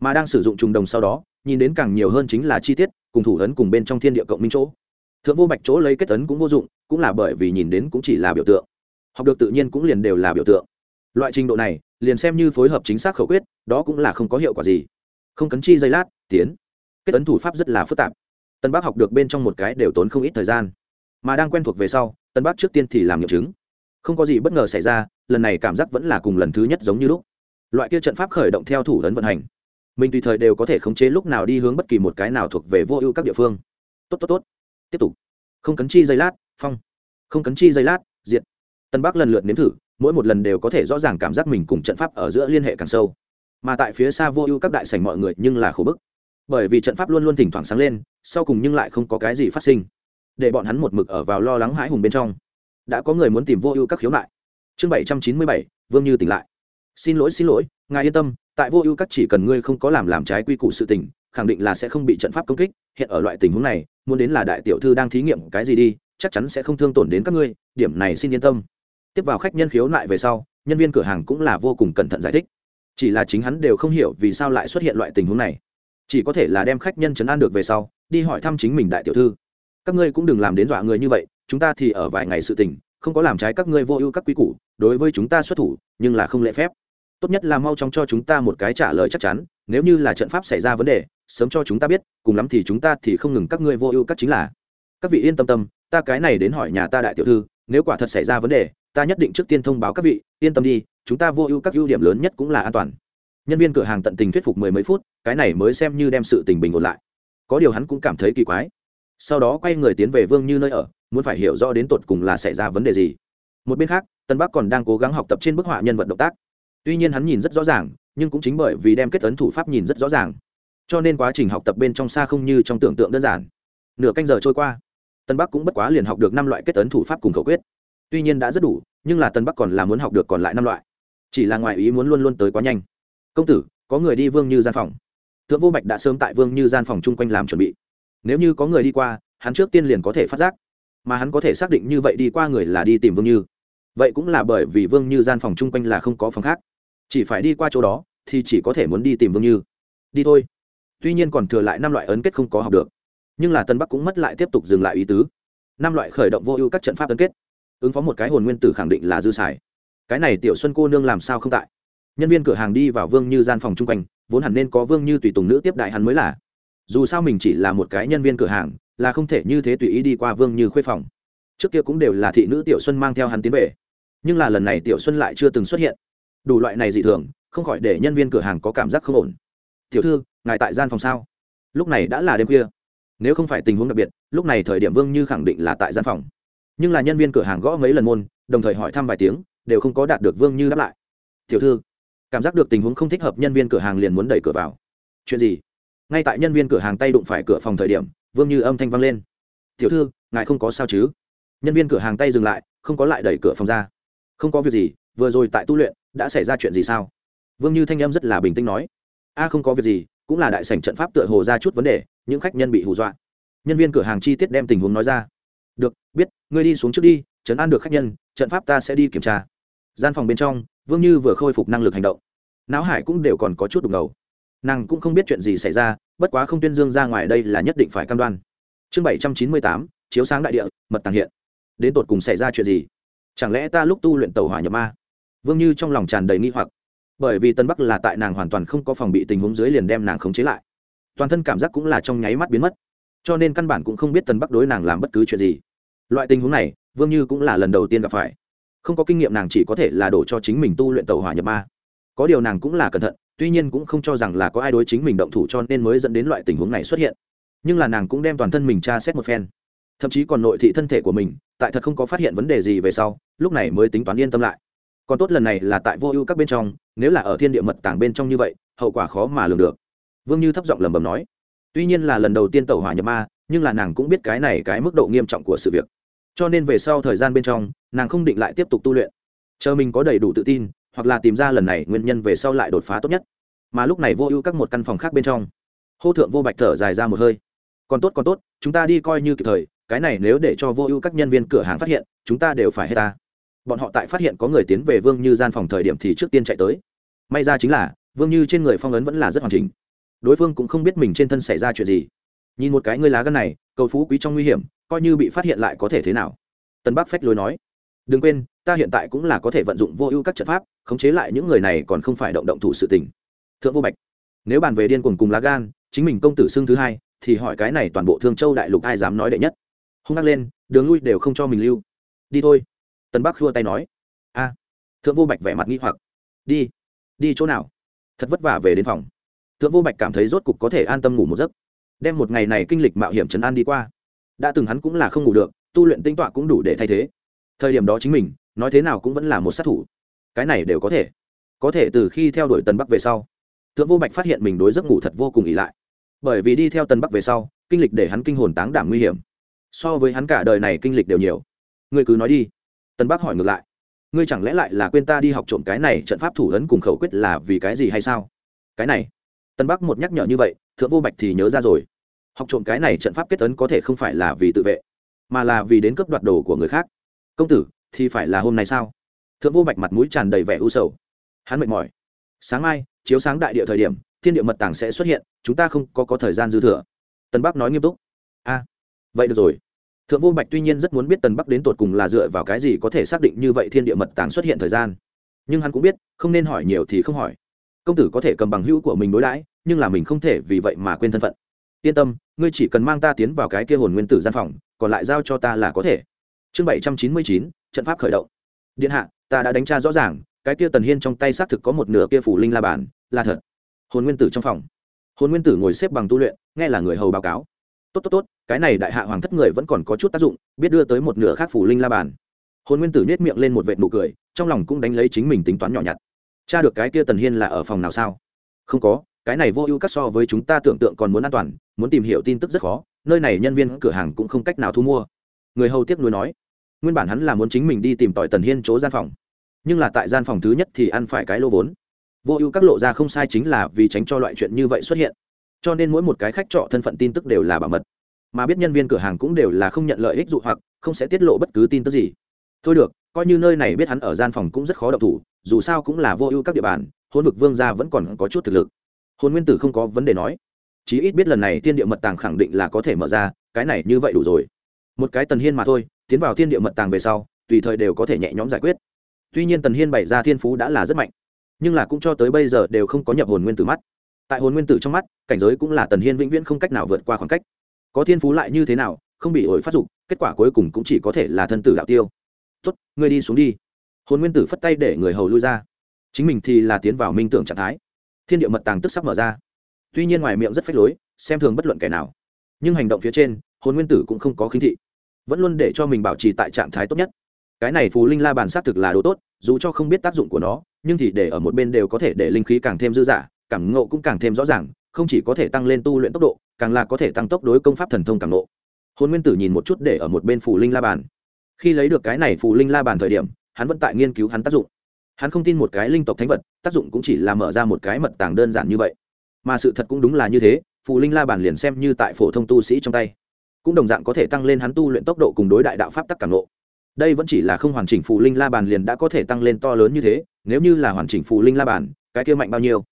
Mà đang sử dụng trùng đồng sau đó, nhìn đến càng nhiều hơn chính là chi tiết, cùng thủ ấn cùng bên trong thiên địa cộng minh chỗ. Thượng vô bạch chỗ lấy kết ấn cũng vô dụng, cũng là bởi vì nhìn đến cũng chỉ là biểu tượng. Học được tự nhiên cũng liền đều là biểu tượng. Loại trình độ này liền xem như phối hợp chính xác khẩu quyết, đó cũng là không có hiệu quả gì. Không cấn chi giây lát, tiến. Kết ấn thủ pháp rất là phức tạp. Tân bác học được bên trong một cái đều tốn không ít thời gian. Mà đang quen thuộc về sau, tân bác trước tiên thì làm nghiệm chứng. Không có gì bất ngờ xảy ra, lần này cảm giác vẫn là cùng lần thứ nhất giống như lúc. Loại kia trận pháp khởi động theo thủ ấn vận hành. Mình tùy thời đều có thể khống chế lúc nào đi hướng bất kỳ một cái nào thuộc về vô ưu các địa phương. Tốt tốt tốt. Tiếp tục. Không cấn chi giây lát, phong. Không cấn chi giây lát, diệt. Tân bắc lần lượt nếm thử mỗi một lần đều có thể rõ ràng cảm giác mình cùng trận pháp ở giữa liên hệ càng sâu. Mà tại phía xa vô ưu các đại sảnh mọi người nhưng là khổ bức. Bởi vì trận pháp luôn luôn thỉnh thoảng sáng lên, sau cùng nhưng lại không có cái gì phát sinh. Để bọn hắn một mực ở vào lo lắng hãi hùng bên trong. Đã có người muốn tìm vô ưu các khiếu nại. Chương bảy trăm chín mươi bảy, vương như tỉnh lại. Xin lỗi xin lỗi, ngài yên tâm, tại vô ưu các chỉ cần ngươi không có làm làm trái quy củ sự tình, khẳng định là sẽ không bị trận pháp công kích. Hiện ở loại tình huống này, muốn đến là đại tiểu thư đang thí nghiệm cái gì đi, chắc chắn sẽ không thương tổn đến các ngươi, điểm này xin yên tâm tiếp vào khách nhân khiếu nại về sau, nhân viên cửa hàng cũng là vô cùng cẩn thận giải thích. Chỉ là chính hắn đều không hiểu vì sao lại xuất hiện loại tình huống này. Chỉ có thể là đem khách nhân chấn an được về sau, đi hỏi thăm chính mình đại tiểu thư. Các ngươi cũng đừng làm đến dọa người như vậy, chúng ta thì ở vài ngày sự tình, không có làm trái các ngươi vô ưu các quý củ, đối với chúng ta xuất thủ, nhưng là không lễ phép. Tốt nhất là mau chóng cho chúng ta một cái trả lời chắc chắn, nếu như là trận pháp xảy ra vấn đề, sớm cho chúng ta biết, cùng lắm thì chúng ta thì không ngừng các ngươi vô ưu các chính là. Các vị yên tâm tâm, ta cái này đến hỏi nhà ta đại tiểu thư, nếu quả thật xảy ra vấn đề ta nhất định trước tiên thông báo các vị, yên tâm đi, chúng ta vô ưu các ưu điểm lớn nhất cũng là an toàn. Nhân viên cửa hàng tận tình thuyết phục mười mấy phút, cái này mới xem như đem sự tình bình ổn lại. Có điều hắn cũng cảm thấy kỳ quái. Sau đó quay người tiến về vương như nơi ở, muốn phải hiểu rõ đến tột cùng là xảy ra vấn đề gì. Một bên khác, tân bắc còn đang cố gắng học tập trên bức họa nhân vật động tác. Tuy nhiên hắn nhìn rất rõ ràng, nhưng cũng chính bởi vì đem kết ấn thủ pháp nhìn rất rõ ràng. Cho nên quá trình học tập bên trong xa không như trong tưởng tượng đơn giản. Nửa canh giờ trôi qua, tân bắc cũng bất quá liền học được năm loại kết ấn thủ pháp cùng khẩu quyết tuy nhiên đã rất đủ, nhưng là tân bắc còn là muốn học được còn lại năm loại. Chỉ là ngoài ý muốn luôn luôn tới quá nhanh. Công tử, có người đi vương như gian phòng. Thượng vô bạch đã sớm tại vương như gian phòng chung quanh làm chuẩn bị. Nếu như có người đi qua, hắn trước tiên liền có thể phát giác. Mà hắn có thể xác định như vậy đi qua người là đi tìm vương như. Vậy cũng là bởi vì vương như gian phòng chung quanh là không có phòng khác. Chỉ phải đi qua chỗ đó, thì chỉ có thể muốn đi tìm vương như. Đi thôi. Tuy nhiên còn thừa lại năm loại ấn kết không có học được. Nhưng là tân bắc cũng mất lại tiếp tục dừng lại ý tứ. Năm loại khởi động vô ưu các trận pháp ấn kết ứng phó một cái hồn nguyên tử khẳng định là dư xài. Cái này tiểu xuân cô nương làm sao không tại? Nhân viên cửa hàng đi vào vương như gian phòng chung quanh, vốn hẳn nên có vương như tùy tùng nữ tiếp đại hắn mới là. Dù sao mình chỉ là một cái nhân viên cửa hàng, là không thể như thế tùy ý đi qua vương như khuê phòng. Trước kia cũng đều là thị nữ tiểu xuân mang theo hắn tiến về. Nhưng là lần này tiểu xuân lại chưa từng xuất hiện. Đủ loại này dị thường, không khỏi để nhân viên cửa hàng có cảm giác không ổn. Tiểu thư, ngài tại gian phòng sao? Lúc này đã là đêm khuya. Nếu không phải tình huống đặc biệt, lúc này thời điểm vương như khẳng định là tại gian phòng nhưng là nhân viên cửa hàng gõ mấy lần môn, đồng thời hỏi thăm vài tiếng, đều không có đạt được vương như đáp lại. Tiểu thư, cảm giác được tình huống không thích hợp, nhân viên cửa hàng liền muốn đẩy cửa vào. Chuyện gì? Ngay tại nhân viên cửa hàng tay đụng phải cửa phòng thời điểm, vương như âm thanh vang lên. Tiểu thư, ngài không có sao chứ? Nhân viên cửa hàng tay dừng lại, không có lại đẩy cửa phòng ra. Không có việc gì, vừa rồi tại tu luyện, đã xảy ra chuyện gì sao? Vương như thanh âm rất là bình tĩnh nói. A, không có việc gì, cũng là đại sảnh trận pháp tựa hồ ra chút vấn đề, những khách nhân bị hù dọa. Nhân viên cửa hàng chi tiết đem tình huống nói ra. Được, biết ngươi đi xuống trước đi chấn an được khách nhân, trận pháp ta sẽ đi kiểm tra. Gian phòng bên trong, vương như vừa khôi phục năng lực hành động. Não hải cũng đều còn có chút đục ngầu. Nàng cũng không biết chuyện gì xảy ra, bất quá không tuyên dương ra ngoài đây là nhất định phải cam đoan. Chương bảy trăm chín mươi tám, chiếu sáng đại địa, mật tàng hiện. Đến tột cùng xảy ra chuyện gì? Chẳng lẽ ta lúc tu luyện tàu hỏa nhập ma? Vương như trong lòng tràn đầy nghi hoặc. Bởi vì tân bắc là tại nàng hoàn toàn không có phòng bị tình huống dưới liền đem nàng khống chế lại. Toàn thân cảm giác cũng là trong nháy mắt biến mất. Cho nên căn bản cũng không biết tân bắc đối nàng làm bất cứ chuyện gì loại tình huống này, vương như cũng là lần đầu tiên gặp phải. Không có kinh nghiệm nàng chỉ có thể là đổ cho chính mình tu luyện tàu hỏa nhập ma. Có điều nàng cũng là cẩn thận, tuy nhiên cũng không cho rằng là có ai đối chính mình động thủ cho nên mới dẫn đến loại tình huống này xuất hiện. Nhưng là nàng cũng đem toàn thân mình tra xét một phen. Thậm chí còn nội thị thân thể của mình, tại thật không có phát hiện vấn đề gì về sau, lúc này mới tính toán yên tâm lại. Còn tốt lần này là tại vô ưu các bên trong, nếu là ở thiên địa mật tàng bên trong như vậy, hậu quả khó mà lường được. Vương như thấp giọng lầm bầm nói tuy nhiên là lần đầu tiên tẩu hỏa nhập ma, nhưng là nàng cũng biết cái này cái mức độ nghiêm trọng của sự việc. Cho nên về sau thời gian bên trong, nàng không định lại tiếp tục tu luyện. Chờ mình có đầy đủ tự tin, hoặc là tìm ra lần này nguyên nhân về sau lại đột phá tốt nhất. Mà lúc này vô ưu các một căn phòng khác bên trong. Hô thượng vô bạch thở dài ra một hơi. Còn tốt còn tốt, chúng ta đi coi như kịp thời, cái này nếu để cho vô ưu các nhân viên cửa hàng phát hiện, chúng ta đều phải hết ta. Bọn họ tại phát hiện có người tiến về vương như gian phòng thời điểm thì trước tiên chạy tới. May ra chính là, vương như trên người phong ấn vẫn là rất hoàn chỉnh đối phương cũng không biết mình trên thân xảy ra chuyện gì. Nhìn một cái ngươi lá gân này, cầu phú quý trong nguy hiểm, coi như bị phát hiện lại có thể thế nào? Tân bắc phách lối nói. Đừng quên, ta hiện tại cũng là có thể vận dụng vô ưu các trận pháp, khống chế lại những người này còn không phải động động thủ sự tình. Thượng vô bạch, nếu bàn về điên cuồng cùng lá gan, chính mình công tử xưng thứ hai, thì hỏi cái này toàn bộ thương châu đại lục ai dám nói đệ nhất? Hung hăng lên, đường lui đều không cho mình lưu. Đi thôi. Tân bắc khua tay nói. A. Thượng vô bạch vẻ mặt nghi hoặc. Đi. Đi chỗ nào? Thật vất vả về đến phòng thượng vô bạch cảm thấy rốt cục có thể an tâm ngủ một giấc. Đem một ngày này kinh lịch mạo hiểm trấn an đi qua. Đã từng hắn cũng là không ngủ được, tu luyện tinh tọa cũng đủ để thay thế. Thời điểm đó chính mình, nói thế nào cũng vẫn là một sát thủ. Cái này đều có thể. Có thể từ khi theo đuổi tần bắc về sau, thượng vô bạch phát hiện mình đối giấc ngủ thật vô cùng ỉ lại. Bởi vì đi theo tần bắc về sau, kinh lịch để hắn kinh hồn táng đảm nguy hiểm. So với hắn cả đời này kinh lịch đều nhiều. Ngươi cứ nói đi. Tần bắc hỏi ngược lại. Ngươi chẳng lẽ lại là quên ta đi học trộm cái này trận pháp thủ ấn cùng khẩu quyết là vì cái gì hay sao? Cái này tân bắc một nhắc nhở như vậy, thượng vô bạch thì nhớ ra rồi. Học trộm cái này trận pháp kết tấn có thể không phải là vì tự vệ, mà là vì đến cướp đoạt đồ của người khác. Công tử, thì phải là hôm nay sao? Thượng vô bạch mặt mũi tràn đầy vẻ u sầu. Hắn mệt mỏi. Sáng mai, chiếu sáng đại địa thời điểm, thiên địa mật tàng sẽ xuất hiện, chúng ta không có có thời gian dư thừa. Tân bắc nói nghiêm túc. A, vậy được rồi. Thượng vô bạch tuy nhiên rất muốn biết tần bắc đến tột cùng là dựa vào cái gì có thể xác định như vậy thiên địa mật tàng xuất hiện thời gian. Nhưng hắn cũng biết, không nên hỏi nhiều thì không hỏi công tử có thể cầm bằng hữu của mình đối đãi, nhưng là mình không thể vì vậy mà quên thân phận. Yên tâm, ngươi chỉ cần mang ta tiến vào cái kia hồn nguyên tử gian phòng, còn lại giao cho ta là có thể. Chương bảy trăm chín mươi chín, trận pháp khởi động. Điện hạ, ta đã đánh tra rõ ràng, cái kia tần hiên trong tay xác thực có một nửa kia phủ linh la bàn, là thật. Hồn nguyên tử trong phòng. Hồn nguyên tử ngồi xếp bằng tu luyện, nghe là người hầu báo cáo. Tốt tốt tốt, cái này đại hạ hoàng thất người vẫn còn có chút tác dụng, biết đưa tới một nửa khác phủ linh la bàn. Hồn nguyên tử nhét miệng lên một vệt nụ cười, trong lòng cũng đánh lấy chính mình tính toán nhỏ nhặt cha được cái kia tần hiên là ở phòng nào sao? Không có, cái này vô ưu các so với chúng ta tưởng tượng còn muốn an toàn, muốn tìm hiểu tin tức rất khó, nơi này nhân viên cửa hàng cũng không cách nào thu mua. Người hầu tiếc nuối nói, nguyên bản hắn là muốn chính mình đi tìm tỏi tần hiên chỗ gian phòng, nhưng là tại gian phòng thứ nhất thì ăn phải cái lô vốn. Vô ưu các lộ ra không sai chính là vì tránh cho loại chuyện như vậy xuất hiện. Cho nên mỗi một cái khách trọ thân phận tin tức đều là bảo mật. Mà biết nhân viên cửa hàng cũng đều là không nhận lợi ích dụ hoặc, không sẽ tiết lộ bất cứ tin tức gì. Thôi được, coi như nơi này biết hắn ở gian phòng cũng rất khó độc thủ dù sao cũng là vô ưu các địa bàn, hôn vực vương gia vẫn còn có chút thực lực. Hôn nguyên tử không có vấn đề nói. Chí ít biết lần này thiên địa mật tàng khẳng định là có thể mở ra, cái này như vậy đủ rồi. Một cái tần hiên mà thôi, tiến vào thiên địa mật tàng về sau, tùy thời đều có thể nhẹ nhõm giải quyết. Tuy nhiên tần hiên bày ra thiên phú đã là rất mạnh, nhưng là cũng cho tới bây giờ đều không có nhập hồn nguyên tử mắt. Tại hồn nguyên tử trong mắt, cảnh giới cũng là tần hiên vĩnh viễn không cách nào vượt qua khoảng cách. Có thiên phú lại như thế nào, không bị ổi phát dục, kết quả cuối cùng cũng chỉ có thể là thân tử đạo tiêu. Tốt, ngươi đi xuống đi hồn nguyên tử phất tay để người hầu lui ra. Chính mình thì là tiến vào minh tưởng trạng thái. Thiên địa mật tàng tức sắp mở ra. Tuy nhiên ngoài miệng rất phách lối, xem thường bất luận kẻ nào. Nhưng hành động phía trên, hồn nguyên tử cũng không có khinh thị. Vẫn luôn để cho mình bảo trì tại trạng thái tốt nhất. Cái này phù linh la bàn xác thực là đồ tốt, dù cho không biết tác dụng của nó, nhưng thì để ở một bên đều có thể để linh khí càng thêm dư dả, cảm ngộ cũng càng thêm rõ ràng, không chỉ có thể tăng lên tu luyện tốc độ, càng là có thể tăng tốc đối công pháp thần thông càng ngộ. Hồn nguyên tử nhìn một chút để ở một bên phù linh la bàn. Khi lấy được cái này phù linh la bàn thời điểm hắn vẫn tại nghiên cứu hắn tác dụng. Hắn không tin một cái linh tộc thánh vật, tác dụng cũng chỉ là mở ra một cái mật tàng đơn giản như vậy. Mà sự thật cũng đúng là như thế, phù linh la bàn liền xem như tại phổ thông tu sĩ trong tay. Cũng đồng dạng có thể tăng lên hắn tu luyện tốc độ cùng đối đại đạo pháp tắc càng lộ. Đây vẫn chỉ là không hoàn chỉnh phù linh la bàn liền đã có thể tăng lên to lớn như thế, nếu như là hoàn chỉnh phù linh la bàn cái kia mạnh bao nhiêu?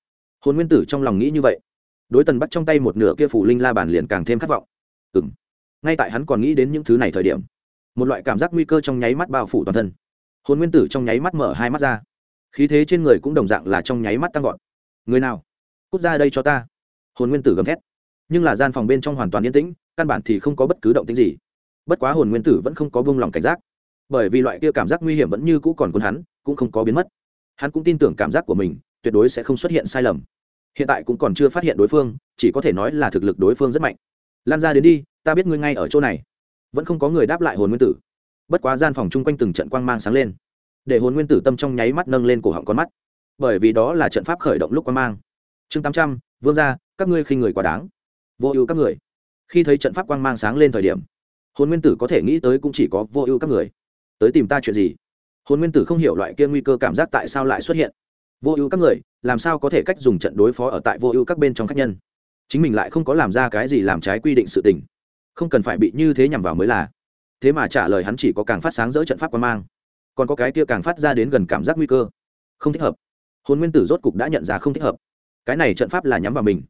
Hồn nguyên tử trong lòng nghĩ như vậy. Đối tần bắt trong tay một nửa kia phù linh la bàn liền càng thêm khát vọng. Ừ m ngay tại hắn còn nghĩ đến những thứ này thời điểm, một loại cảm giác nguy cơ trong nháy mắt bao phủ toàn thân hồn nguyên tử trong nháy mắt mở hai mắt ra. Khí thế trên người cũng đồng dạng là trong nháy mắt tăng vọt. Người nào? Cút ra đây cho ta. Hồn nguyên tử gầm thét. Nhưng là gian phòng bên trong hoàn toàn yên tĩnh, căn bản thì không có bất cứ động tĩnh gì. Bất quá hồn nguyên tử vẫn không có buông lòng cảnh giác. Bởi vì loại kia cảm giác nguy hiểm vẫn như cũ còn cuốn hắn, cũng không có biến mất. Hắn cũng tin tưởng cảm giác của mình, tuyệt đối sẽ không xuất hiện sai lầm. Hiện tại cũng còn chưa phát hiện đối phương, chỉ có thể nói là thực lực đối phương rất mạnh. Lan ra đến đi, ta biết ngươi ngay ở chỗ này. Vẫn không có người đáp lại hồn nguyên tử bất quá gian phòng chung quanh từng trận quang mang sáng lên. Để hồn nguyên tử tâm trong nháy mắt nâng lên cổ họng con mắt. Bởi vì đó là trận pháp khởi động lúc quang mang. Chương tám trăm, vương gia, các ngươi khi người quá đáng. Vô ưu các người. Khi thấy trận pháp quang mang sáng lên thời điểm, hồn nguyên tử có thể nghĩ tới cũng chỉ có vô ưu các người. Tới tìm ta chuyện gì? Hồn nguyên tử không hiểu loại kia nguy cơ cảm giác tại sao lại xuất hiện. Vô ưu các người, làm sao có thể cách dùng trận đối phó ở tại vô ưu các bên trong các nhân? Chính mình lại không có làm ra cái gì làm trái quy định sự tình. Không cần phải bị như thế nhằm vào mới là thế mà trả lời hắn chỉ có càng phát sáng dỡ trận pháp quan mang, còn có cái kia càng phát ra đến gần cảm giác nguy cơ. Không thích hợp. Hồn nguyên tử rốt cục đã nhận ra không thích hợp. Cái này trận pháp là nhắm vào mình.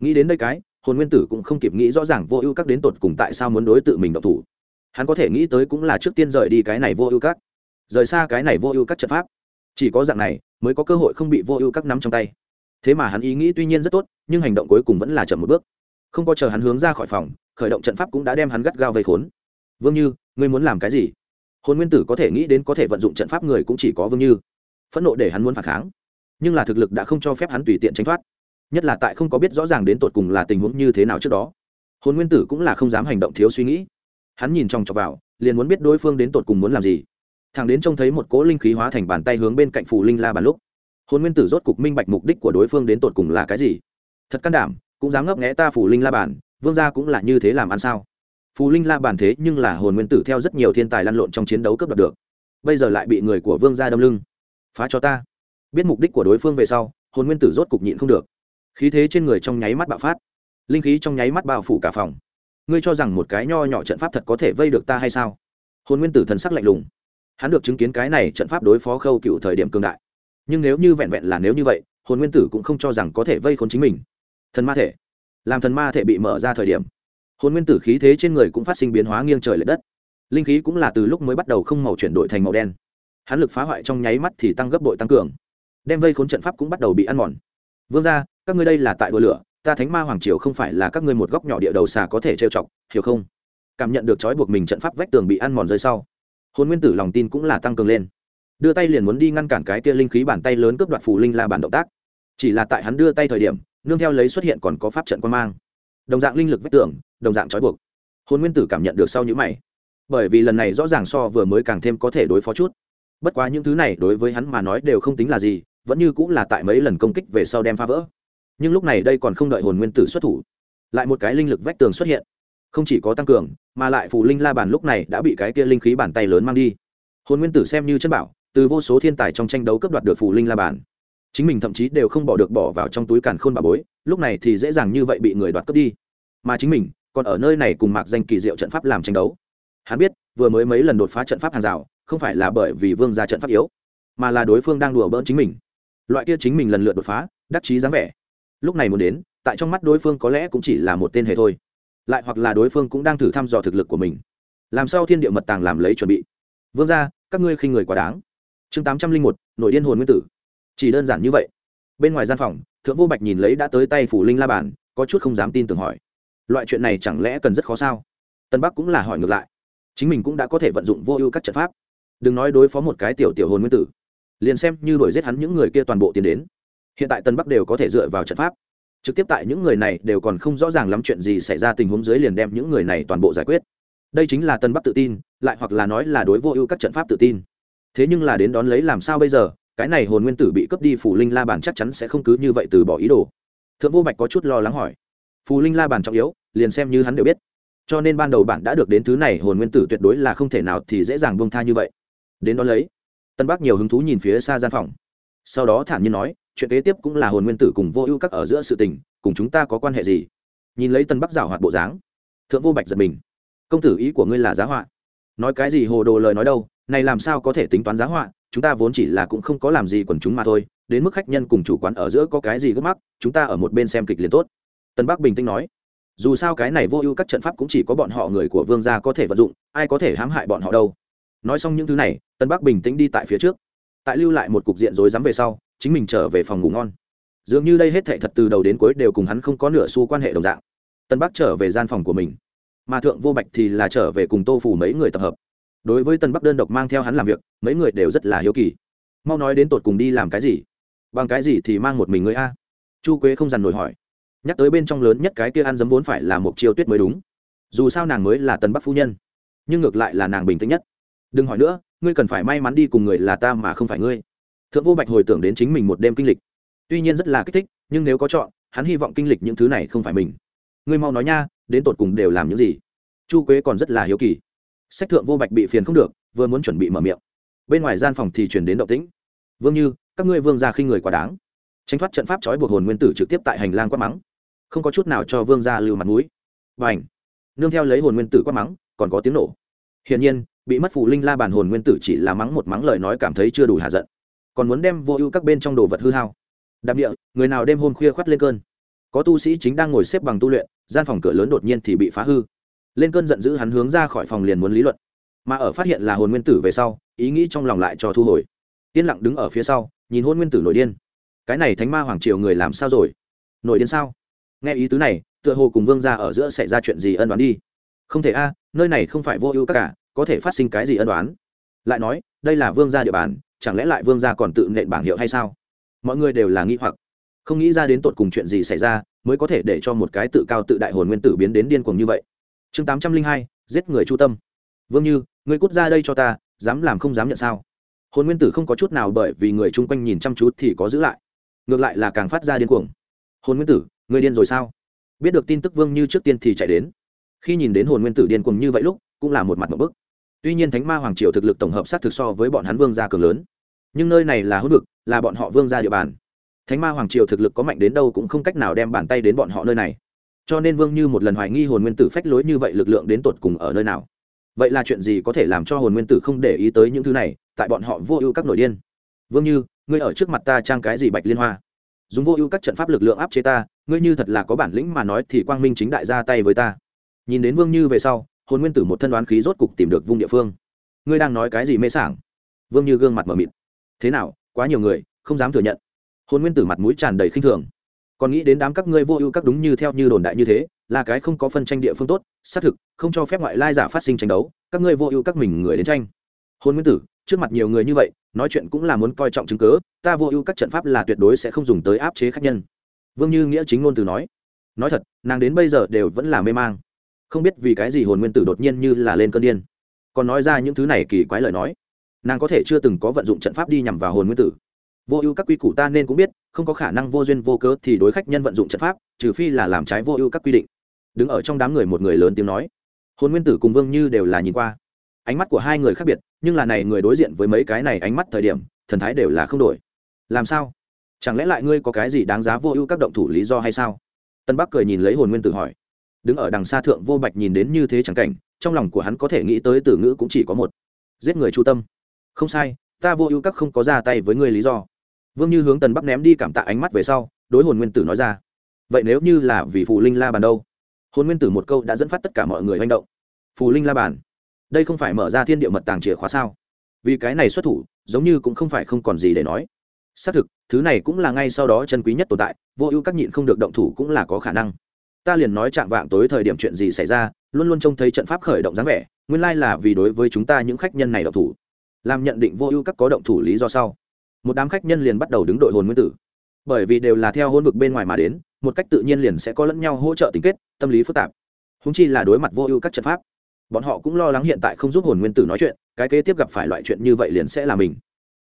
Nghĩ đến đây cái, hồn nguyên tử cũng không kịp nghĩ rõ ràng vô ưu các đến tột cùng tại sao muốn đối tự mình độc thủ. Hắn có thể nghĩ tới cũng là trước tiên rời đi cái này vô ưu các. Rời xa cái này vô ưu các trận pháp. Chỉ có dạng này mới có cơ hội không bị vô ưu các nắm trong tay. Thế mà hắn ý nghĩ tuy nhiên rất tốt, nhưng hành động cuối cùng vẫn là chậm một bước. Không có chờ hắn hướng ra khỏi phòng, khởi động trận pháp cũng đã đem hắn gắt gao vây khốn vương như, ngươi muốn làm cái gì? Hồn nguyên tử có thể nghĩ đến có thể vận dụng trận pháp người cũng chỉ có vương như. Phẫn nộ để hắn muốn phản kháng, nhưng là thực lực đã không cho phép hắn tùy tiện tránh thoát. Nhất là tại không có biết rõ ràng đến tột cùng là tình huống như thế nào trước đó, hồn nguyên tử cũng là không dám hành động thiếu suy nghĩ. Hắn nhìn trong chọc vào, liền muốn biết đối phương đến tột cùng muốn làm gì. Thằng đến trông thấy một cỗ linh khí hóa thành bàn tay hướng bên cạnh phù linh la bàn lúc, hồn nguyên tử rốt cục minh bạch mục đích của đối phương đến tột cùng là cái gì. Thật can đảm, cũng dám ngấp nghẽ ta phù linh la bàn, vương gia cũng là như thế làm ăn sao? Phù linh la bàn thế nhưng là hồn nguyên tử theo rất nhiều thiên tài lăn lộn trong chiến đấu cướp đoạt được. Bây giờ lại bị người của vương gia đâm lưng. Phá cho ta. Biết mục đích của đối phương về sau, hồn nguyên tử rốt cục nhịn không được. Khí thế trên người trong nháy mắt bạo phát. Linh khí trong nháy mắt bao phủ cả phòng. Ngươi cho rằng một cái nho nhỏ trận pháp thật có thể vây được ta hay sao? Hồn nguyên tử thần sắc lạnh lùng. Hắn được chứng kiến cái này trận pháp đối phó khâu cựu thời điểm cương đại. Nhưng nếu như vẹn vẹn là nếu như vậy, hồn nguyên tử cũng không cho rằng có thể vây khốn chính mình. Thần ma thể. Làm thần ma thể bị mở ra thời điểm hồn nguyên tử khí thế trên người cũng phát sinh biến hóa nghiêng trời l ệ đất. Linh khí cũng là từ lúc mới bắt đầu không màu chuyển đổi thành màu đen. Hắn lực phá hoại trong nháy mắt thì tăng gấp bội tăng cường. Đem vây khốn trận pháp cũng bắt đầu bị ăn mòn. Vương ra các ngươi đây là tại đua lửa, ta thánh ma hoàng triều không phải là các ngươi một góc nhỏ địa đầu xà có thể trêu chọc, hiểu không? Cảm nhận được trói buộc mình trận pháp vách tường bị ăn mòn rơi sau, hồn nguyên tử lòng tin cũng là tăng cường lên. Đưa tay liền muốn đi ngăn cản cái kia linh khí bàn tay lớn cướp đoạt phù linh la bản động tác. Chỉ là tại hắn đưa tay thời điểm, nương theo lấy xuất hiện còn có pháp trận quan mang. Đồng dạng linh lực vách tường đồng dạng trói buộc. Hồn nguyên tử cảm nhận được sau những mày. Bởi vì lần này rõ ràng so vừa mới càng thêm có thể đối phó chút. Bất quá những thứ này đối với hắn mà nói đều không tính là gì, vẫn như cũng là tại mấy lần công kích về sau đem phá vỡ. Nhưng lúc này đây còn không đợi hồn nguyên tử xuất thủ, lại một cái linh lực vách tường xuất hiện. Không chỉ có tăng cường, mà lại phù linh la bàn lúc này đã bị cái kia linh khí bàn tay lớn mang đi. Hồn nguyên tử xem như chân bảo, từ vô số thiên tài trong tranh đấu cấp đoạt được phù linh la bàn. Chính mình thậm chí đều không bỏ được bỏ vào trong túi càn khôn bà bối, lúc này thì dễ dàng như vậy bị người đoạt cướp đi. Mà chính mình còn ở nơi này cùng mạc danh kỳ diệu trận pháp làm tranh đấu. Hắn biết, vừa mới mấy lần đột phá trận pháp hàng rào, không phải là bởi vì vương ra trận pháp yếu, mà là đối phương đang đùa bỡn chính mình. Loại kia chính mình lần lượt đột phá, đắc chí dáng vẻ. Lúc này muốn đến, tại trong mắt đối phương có lẽ cũng chỉ là một tên hề thôi. Lại hoặc là đối phương cũng đang thử thăm dò thực lực của mình. Làm sao thiên địa mật tàng làm lấy chuẩn bị? Vương ra các ngươi khinh người quá đáng. Chương tám trăm linh một, nội điên hồn nguyên tử. Chỉ đơn giản như vậy. Bên ngoài gian phòng, thượng vô bạch nhìn lấy đã tới tay phủ linh la bàn, có chút không dám tin tưởng hỏi loại chuyện này chẳng lẽ cần rất khó sao? Tân bắc cũng là hỏi ngược lại. Chính mình cũng đã có thể vận dụng vô ưu các trận pháp. Đừng nói đối phó một cái tiểu tiểu hồn nguyên tử, liền xem như đuổi giết hắn những người kia toàn bộ tiến đến. Hiện tại tân bắc đều có thể dựa vào trận pháp. Trực tiếp tại những người này đều còn không rõ ràng lắm chuyện gì xảy ra tình huống dưới liền đem những người này toàn bộ giải quyết. Đây chính là tân bắc tự tin, lại hoặc là nói là đối vô ưu các trận pháp tự tin. Thế nhưng là đến đón lấy làm sao bây giờ, cái này hồn nguyên tử bị cướp đi phủ linh la bản chắc chắn sẽ không cứ như vậy từ bỏ ý đồ. Thượng vô bạch có chút lo lắng hỏi phù linh la bàn trọng yếu, liền xem như hắn đều biết. Cho nên ban đầu bạn đã được đến thứ này hồn nguyên tử tuyệt đối là không thể nào thì dễ dàng bông tha như vậy. Đến đó lấy, tân bắc nhiều hứng thú nhìn phía xa gian phòng. Sau đó thản nhiên nói, chuyện kế tiếp cũng là hồn nguyên tử cùng vô ưu các ở giữa sự tình, cùng chúng ta có quan hệ gì? Nhìn lấy tân bắc giảo hoạt bộ dáng, thượng vô bạch giật mình. Công tử ý của ngươi là giá họa. Nói cái gì hồ đồ lời nói đâu, này làm sao có thể tính toán giá họa, chúng ta vốn chỉ là cũng không có làm gì quần chúng mà thôi, đến mức khách nhân cùng chủ quán ở giữa có cái gì gấp mắc, chúng ta ở một bên xem kịch liền tốt tân bắc bình tĩnh nói, dù sao cái này vô ưu các trận pháp cũng chỉ có bọn họ người của vương gia có thể vận dụng, ai có thể hãm hại bọn họ đâu. Nói xong những thứ này tân bắc bình tĩnh đi tại phía trước. Tại lưu lại một cục diện rối rắm về sau, chính mình trở về phòng ngủ ngon. Dường như đây hết thệ thật từ đầu đến cuối đều cùng hắn không có nửa xu quan hệ đồng dạng. Tân bắc trở về gian phòng của mình. Mà thượng vô bạch thì là trở về cùng tô phủ mấy người tập hợp. Đối với tân bắc đơn độc mang theo hắn làm việc, mấy người đều rất là hiếu kỳ. Mau nói đến tột cùng đi làm cái gì? Bằng cái gì thì mang một mình người a? Chu quế không dằn nổi hỏi nhắc tới bên trong lớn nhất cái kia ăn dấm vốn phải là một chiêu tuyết mới đúng. Dù sao nàng mới là tân bắc phu nhân, nhưng ngược lại là nàng bình tĩnh nhất. Đừng hỏi nữa, ngươi cần phải may mắn đi cùng người là ta mà không phải ngươi. Thượng vô bạch hồi tưởng đến chính mình một đêm kinh lịch. Tuy nhiên rất là kích thích, nhưng nếu có chọn, hắn hy vọng kinh lịch những thứ này không phải mình. Ngươi mau nói nha, đến tột cùng đều làm những gì? Chu quế còn rất là hiếu kỳ. Sách thượng vô bạch bị phiền không được, vừa muốn chuẩn bị mở miệng. Bên ngoài gian phòng thì chuyển đến động tĩnh. Vương như, các ngươi vương ra khi người quá đáng. Tránh thoát trận pháp trói buộc hồn nguyên tử trực tiếp tại hành lang quát mắng không có chút nào cho vương gia lưu mặt mũi. Và ảnh nương theo lấy hồn nguyên tử quát mắng, còn có tiếng nổ. Hiển nhiên, bị mất phù linh la bàn hồn nguyên tử chỉ là mắng một mắng lời nói cảm thấy chưa đủ hạ giận. Còn muốn đem vô ưu các bên trong đồ vật hư hao. Đạm địa, người nào đêm hôm khuya khoắt lên cơn. Có tu sĩ chính đang ngồi xếp bằng tu luyện, gian phòng cửa lớn đột nhiên thì bị phá hư. Lên cơn giận dữ hắn hướng ra khỏi phòng liền muốn lý luận. Mà ở phát hiện là hồn nguyên tử về sau, ý nghĩ trong lòng lại cho thu hồi. Yên lặng đứng ở phía sau, nhìn hôn nguyên tử nổi điên. Cái này thánh ma hoàng triều người làm sao rồi? Nổi điên sao? Nghe ý tứ này, tựa hồ cùng vương gia ở giữa xảy ra chuyện gì ân đoán đi. Không thể a, nơi này không phải vô ưu các cả, có thể phát sinh cái gì ân đoán lại nói, đây là vương gia địa bàn, chẳng lẽ lại vương gia còn tự nện bảng hiệu hay sao? Mọi người đều là nghi hoặc. Không nghĩ ra đến tột cùng chuyện gì xảy ra, mới có thể để cho một cái tự cao tự đại hồn nguyên tử biến đến điên cuồng như vậy. Chương tám trăm linh hai, giết người chu tâm. Vương như người cút ra đây cho ta, dám làm không dám nhận sao? Hồn nguyên tử không có chút nào bởi vì người chung quanh nhìn chăm chú thì có giữ lại. Ngược lại là càng phát ra điên cuồng. Hồn nguyên tử người điên rồi sao? Biết được tin tức vương như trước tiên thì chạy đến. Khi nhìn đến hồn nguyên tử điên cuồng như vậy lúc, cũng là một mặt một bức. Tuy nhiên thánh ma hoàng triều thực lực tổng hợp sát thực so với bọn hắn vương gia cường lớn. Nhưng nơi này là hữu vực, là bọn họ vương gia địa bàn. Thánh ma hoàng triều thực lực có mạnh đến đâu cũng không cách nào đem bàn tay đến bọn họ nơi này. Cho nên vương như một lần hoài nghi hồn nguyên tử phách lối như vậy lực lượng đến tột cùng ở nơi nào? Vậy là chuyện gì có thể làm cho hồn nguyên tử không để ý tới những thứ này, tại bọn họ vô ưu các nội điên? Vương như, ngươi ở trước mặt ta trang cái gì bạch liên hoa? Dùng vô ưu các trận pháp lực lượng áp chế ta ngươi như thật là có bản lĩnh mà nói thì quang minh chính đại ra tay với ta. Nhìn đến vương như về sau, hồn nguyên tử một thân đoán khí rốt cục tìm được vung địa phương. Ngươi đang nói cái gì mê sảng? Vương như gương mặt mờ mịt. Thế nào, quá nhiều người, không dám thừa nhận. Hồn nguyên tử mặt mũi tràn đầy khinh thường. Còn nghĩ đến đám các ngươi vô ưu các đúng như theo như đồn đại như thế, là cái không có phân tranh địa phương tốt, xác thực, không cho phép ngoại lai giả phát sinh tranh đấu, các ngươi vô ưu các mình người đến tranh. Hôn nguyên tử, trước mặt nhiều người như vậy, nói chuyện cũng là muốn coi trọng chứng cớ ta vô ưu các trận pháp là tuyệt đối sẽ không dùng tới áp chế khách nhân vương như nghĩa chính ngôn từ nói nói thật, nàng đến bây giờ đều vẫn là mê mang. Không biết vì cái gì hồn nguyên tử đột nhiên như là lên cơn điên. Còn nói ra những thứ này kỳ quái lời nói, nàng có thể chưa từng có vận dụng trận pháp đi nhằm vào hồn nguyên tử. Vô ưu các quy củ ta nên cũng biết, không có khả năng vô duyên vô cớ thì đối khách nhân vận dụng trận pháp, trừ phi là làm trái vô ưu các quy định. Đứng ở trong đám người một người lớn tiếng nói. Hồn nguyên tử cùng vương như đều là nhìn qua. Ánh mắt của hai người khác biệt, nhưng là này người đối diện với mấy cái này ánh mắt thời điểm, thần thái đều là không đổi. Làm sao? Chẳng lẽ lại ngươi có cái gì đáng giá vô ưu các động thủ lý do hay sao? Tân bắc cười nhìn lấy hồn nguyên tử hỏi. Đứng ở đằng xa thượng vô bạch nhìn đến như thế chẳng cảnh, trong lòng của hắn có thể nghĩ tới từ ngữ cũng chỉ có một. Giết người chu tâm. Không sai, ta vô ưu các không có ra tay với ngươi lý do. Vương như hướng tần bắc ném đi cảm tạ ánh mắt về sau, đối hồn nguyên tử nói ra. Vậy nếu như là vì phù linh la bàn đâu? Hồn nguyên tử một câu đã dẫn phát tất cả mọi người hành động. Phù linh la bàn? Đây không phải mở ra thiên địa mật tàng chìa khóa sao? Vì cái này xuất thủ, giống như cũng không phải không còn gì để nói xác thực, thứ này cũng là ngay sau đó chân quý nhất tồn tại, vô ưu các nhịn không được động thủ cũng là có khả năng. Ta liền nói chạm vạng tối thời điểm chuyện gì xảy ra, luôn luôn trông thấy trận pháp khởi động dáng vẻ, nguyên lai là vì đối với chúng ta những khách nhân này động thủ. Làm nhận định vô ưu các có động thủ lý do sau. Một đám khách nhân liền bắt đầu đứng đội hồn nguyên tử. Bởi vì đều là theo hôn vực bên ngoài mà đến, một cách tự nhiên liền sẽ có lẫn nhau hỗ trợ tình kết, tâm lý phức tạp. Húng chi là đối mặt vô ưu các trận pháp, bọn họ cũng lo lắng hiện tại không giúp hồn nguyên tử nói chuyện, cái kế tiếp gặp phải loại chuyện như vậy liền sẽ là mình.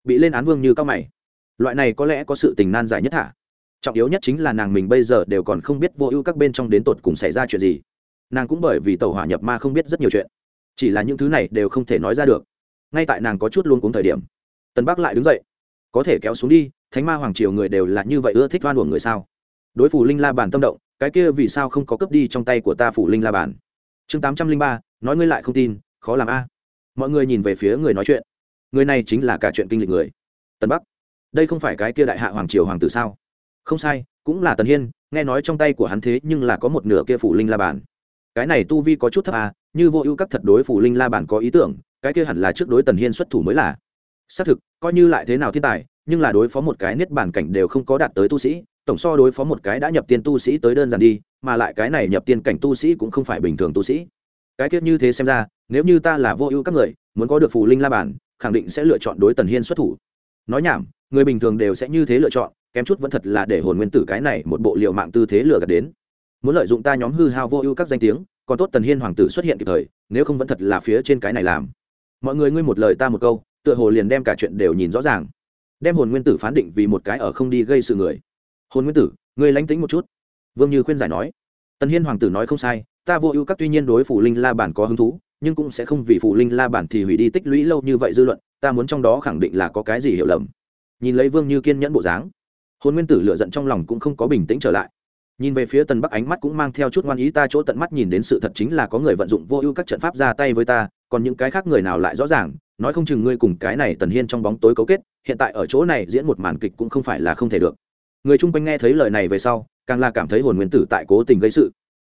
Bị lên án vương như cao mày loại này có lẽ có sự tình nan giải nhất thả trọng yếu nhất chính là nàng mình bây giờ đều còn không biết vô ưu các bên trong đến tột cùng xảy ra chuyện gì. Nàng cũng bởi vì tàu hỏa nhập ma không biết rất nhiều chuyện. Chỉ là những thứ này đều không thể nói ra được. Ngay tại nàng có chút luôn cuống thời điểm tân bắc lại đứng dậy. Có thể kéo xuống đi, thánh ma hoàng triều người đều là như vậy ưa thích đoan uổng người sao? Đối phủ linh la bàn tâm động, cái kia vì sao không có cướp đi trong tay của ta phủ linh la bàn chương tám trăm linh ba, nói ngươi lại không tin, khó làm a. Mọi người nhìn về phía người nói chuyện. Người này chính là cả chuyện kinh lịch người. Tân bắc đây không phải cái kia đại hạ hoàng triều hoàng tử sao? Không sai cũng là tần hiên nghe nói trong tay của hắn thế nhưng là có một nửa kia phủ linh la bản. cái này tu vi có chút thấp à như vô ưu các thật đối phủ linh la bản có ý tưởng cái kia hẳn là trước đối tần hiên xuất thủ mới là. Xác thực coi như lại thế nào thiên tài nhưng là đối phó một cái niết bản cảnh đều không có đạt tới tu sĩ tổng so đối phó một cái đã nhập tiên tu sĩ tới đơn giản đi mà lại cái này nhập tiên cảnh tu sĩ cũng không phải bình thường tu sĩ. Cái tiết như thế xem ra nếu như ta là vô ưu các người muốn có được phù linh la bản, khẳng định sẽ lựa chọn đối tần hiên xuất thủ. Nói nhảm người bình thường đều sẽ như thế lựa chọn, kém chút vẫn thật là để hồn nguyên tử cái này một bộ liệu mạng tư thế lừa gạt đến. Muốn lợi dụng ta nhóm hư hao vô ưu các danh tiếng, còn tốt tần hiên hoàng tử xuất hiện kịp thời, nếu không vẫn thật là phía trên cái này làm. Mọi người ngươi một lời ta một câu, tựa hồ liền đem cả chuyện đều nhìn rõ ràng. Đem hồn nguyên tử phán định vì một cái ở không đi gây sự người. Hồn nguyên tử, ngươi lánh tính một chút. Vương như khuyên giải nói. Tần hiên hoàng tử nói không sai, ta vô ưu các tuy nhiên đối phủ linh la bản có hứng thú, nhưng cũng sẽ không vì phủ linh la bản thì hủy đi tích lũy lâu như vậy dư luận, ta muốn trong đó khẳng định là có cái gì hiểu lầm nhìn lấy vương như kiên nhẫn bộ dáng. Hồn nguyên tử lựa giận trong lòng cũng không có bình tĩnh trở lại. Nhìn về phía tần bắc ánh mắt cũng mang theo chút ngoan ý, ta chỗ tận mắt nhìn đến sự thật chính là có người vận dụng vô ưu các trận pháp ra tay với ta, còn những cái khác người nào lại rõ ràng, nói không chừng ngươi cùng cái này tần hiên trong bóng tối cấu kết, hiện tại ở chỗ này diễn một màn kịch cũng không phải là không thể được. Người chung quanh nghe thấy lời này về sau, càng là cảm thấy hồn nguyên tử tại cố tình gây sự.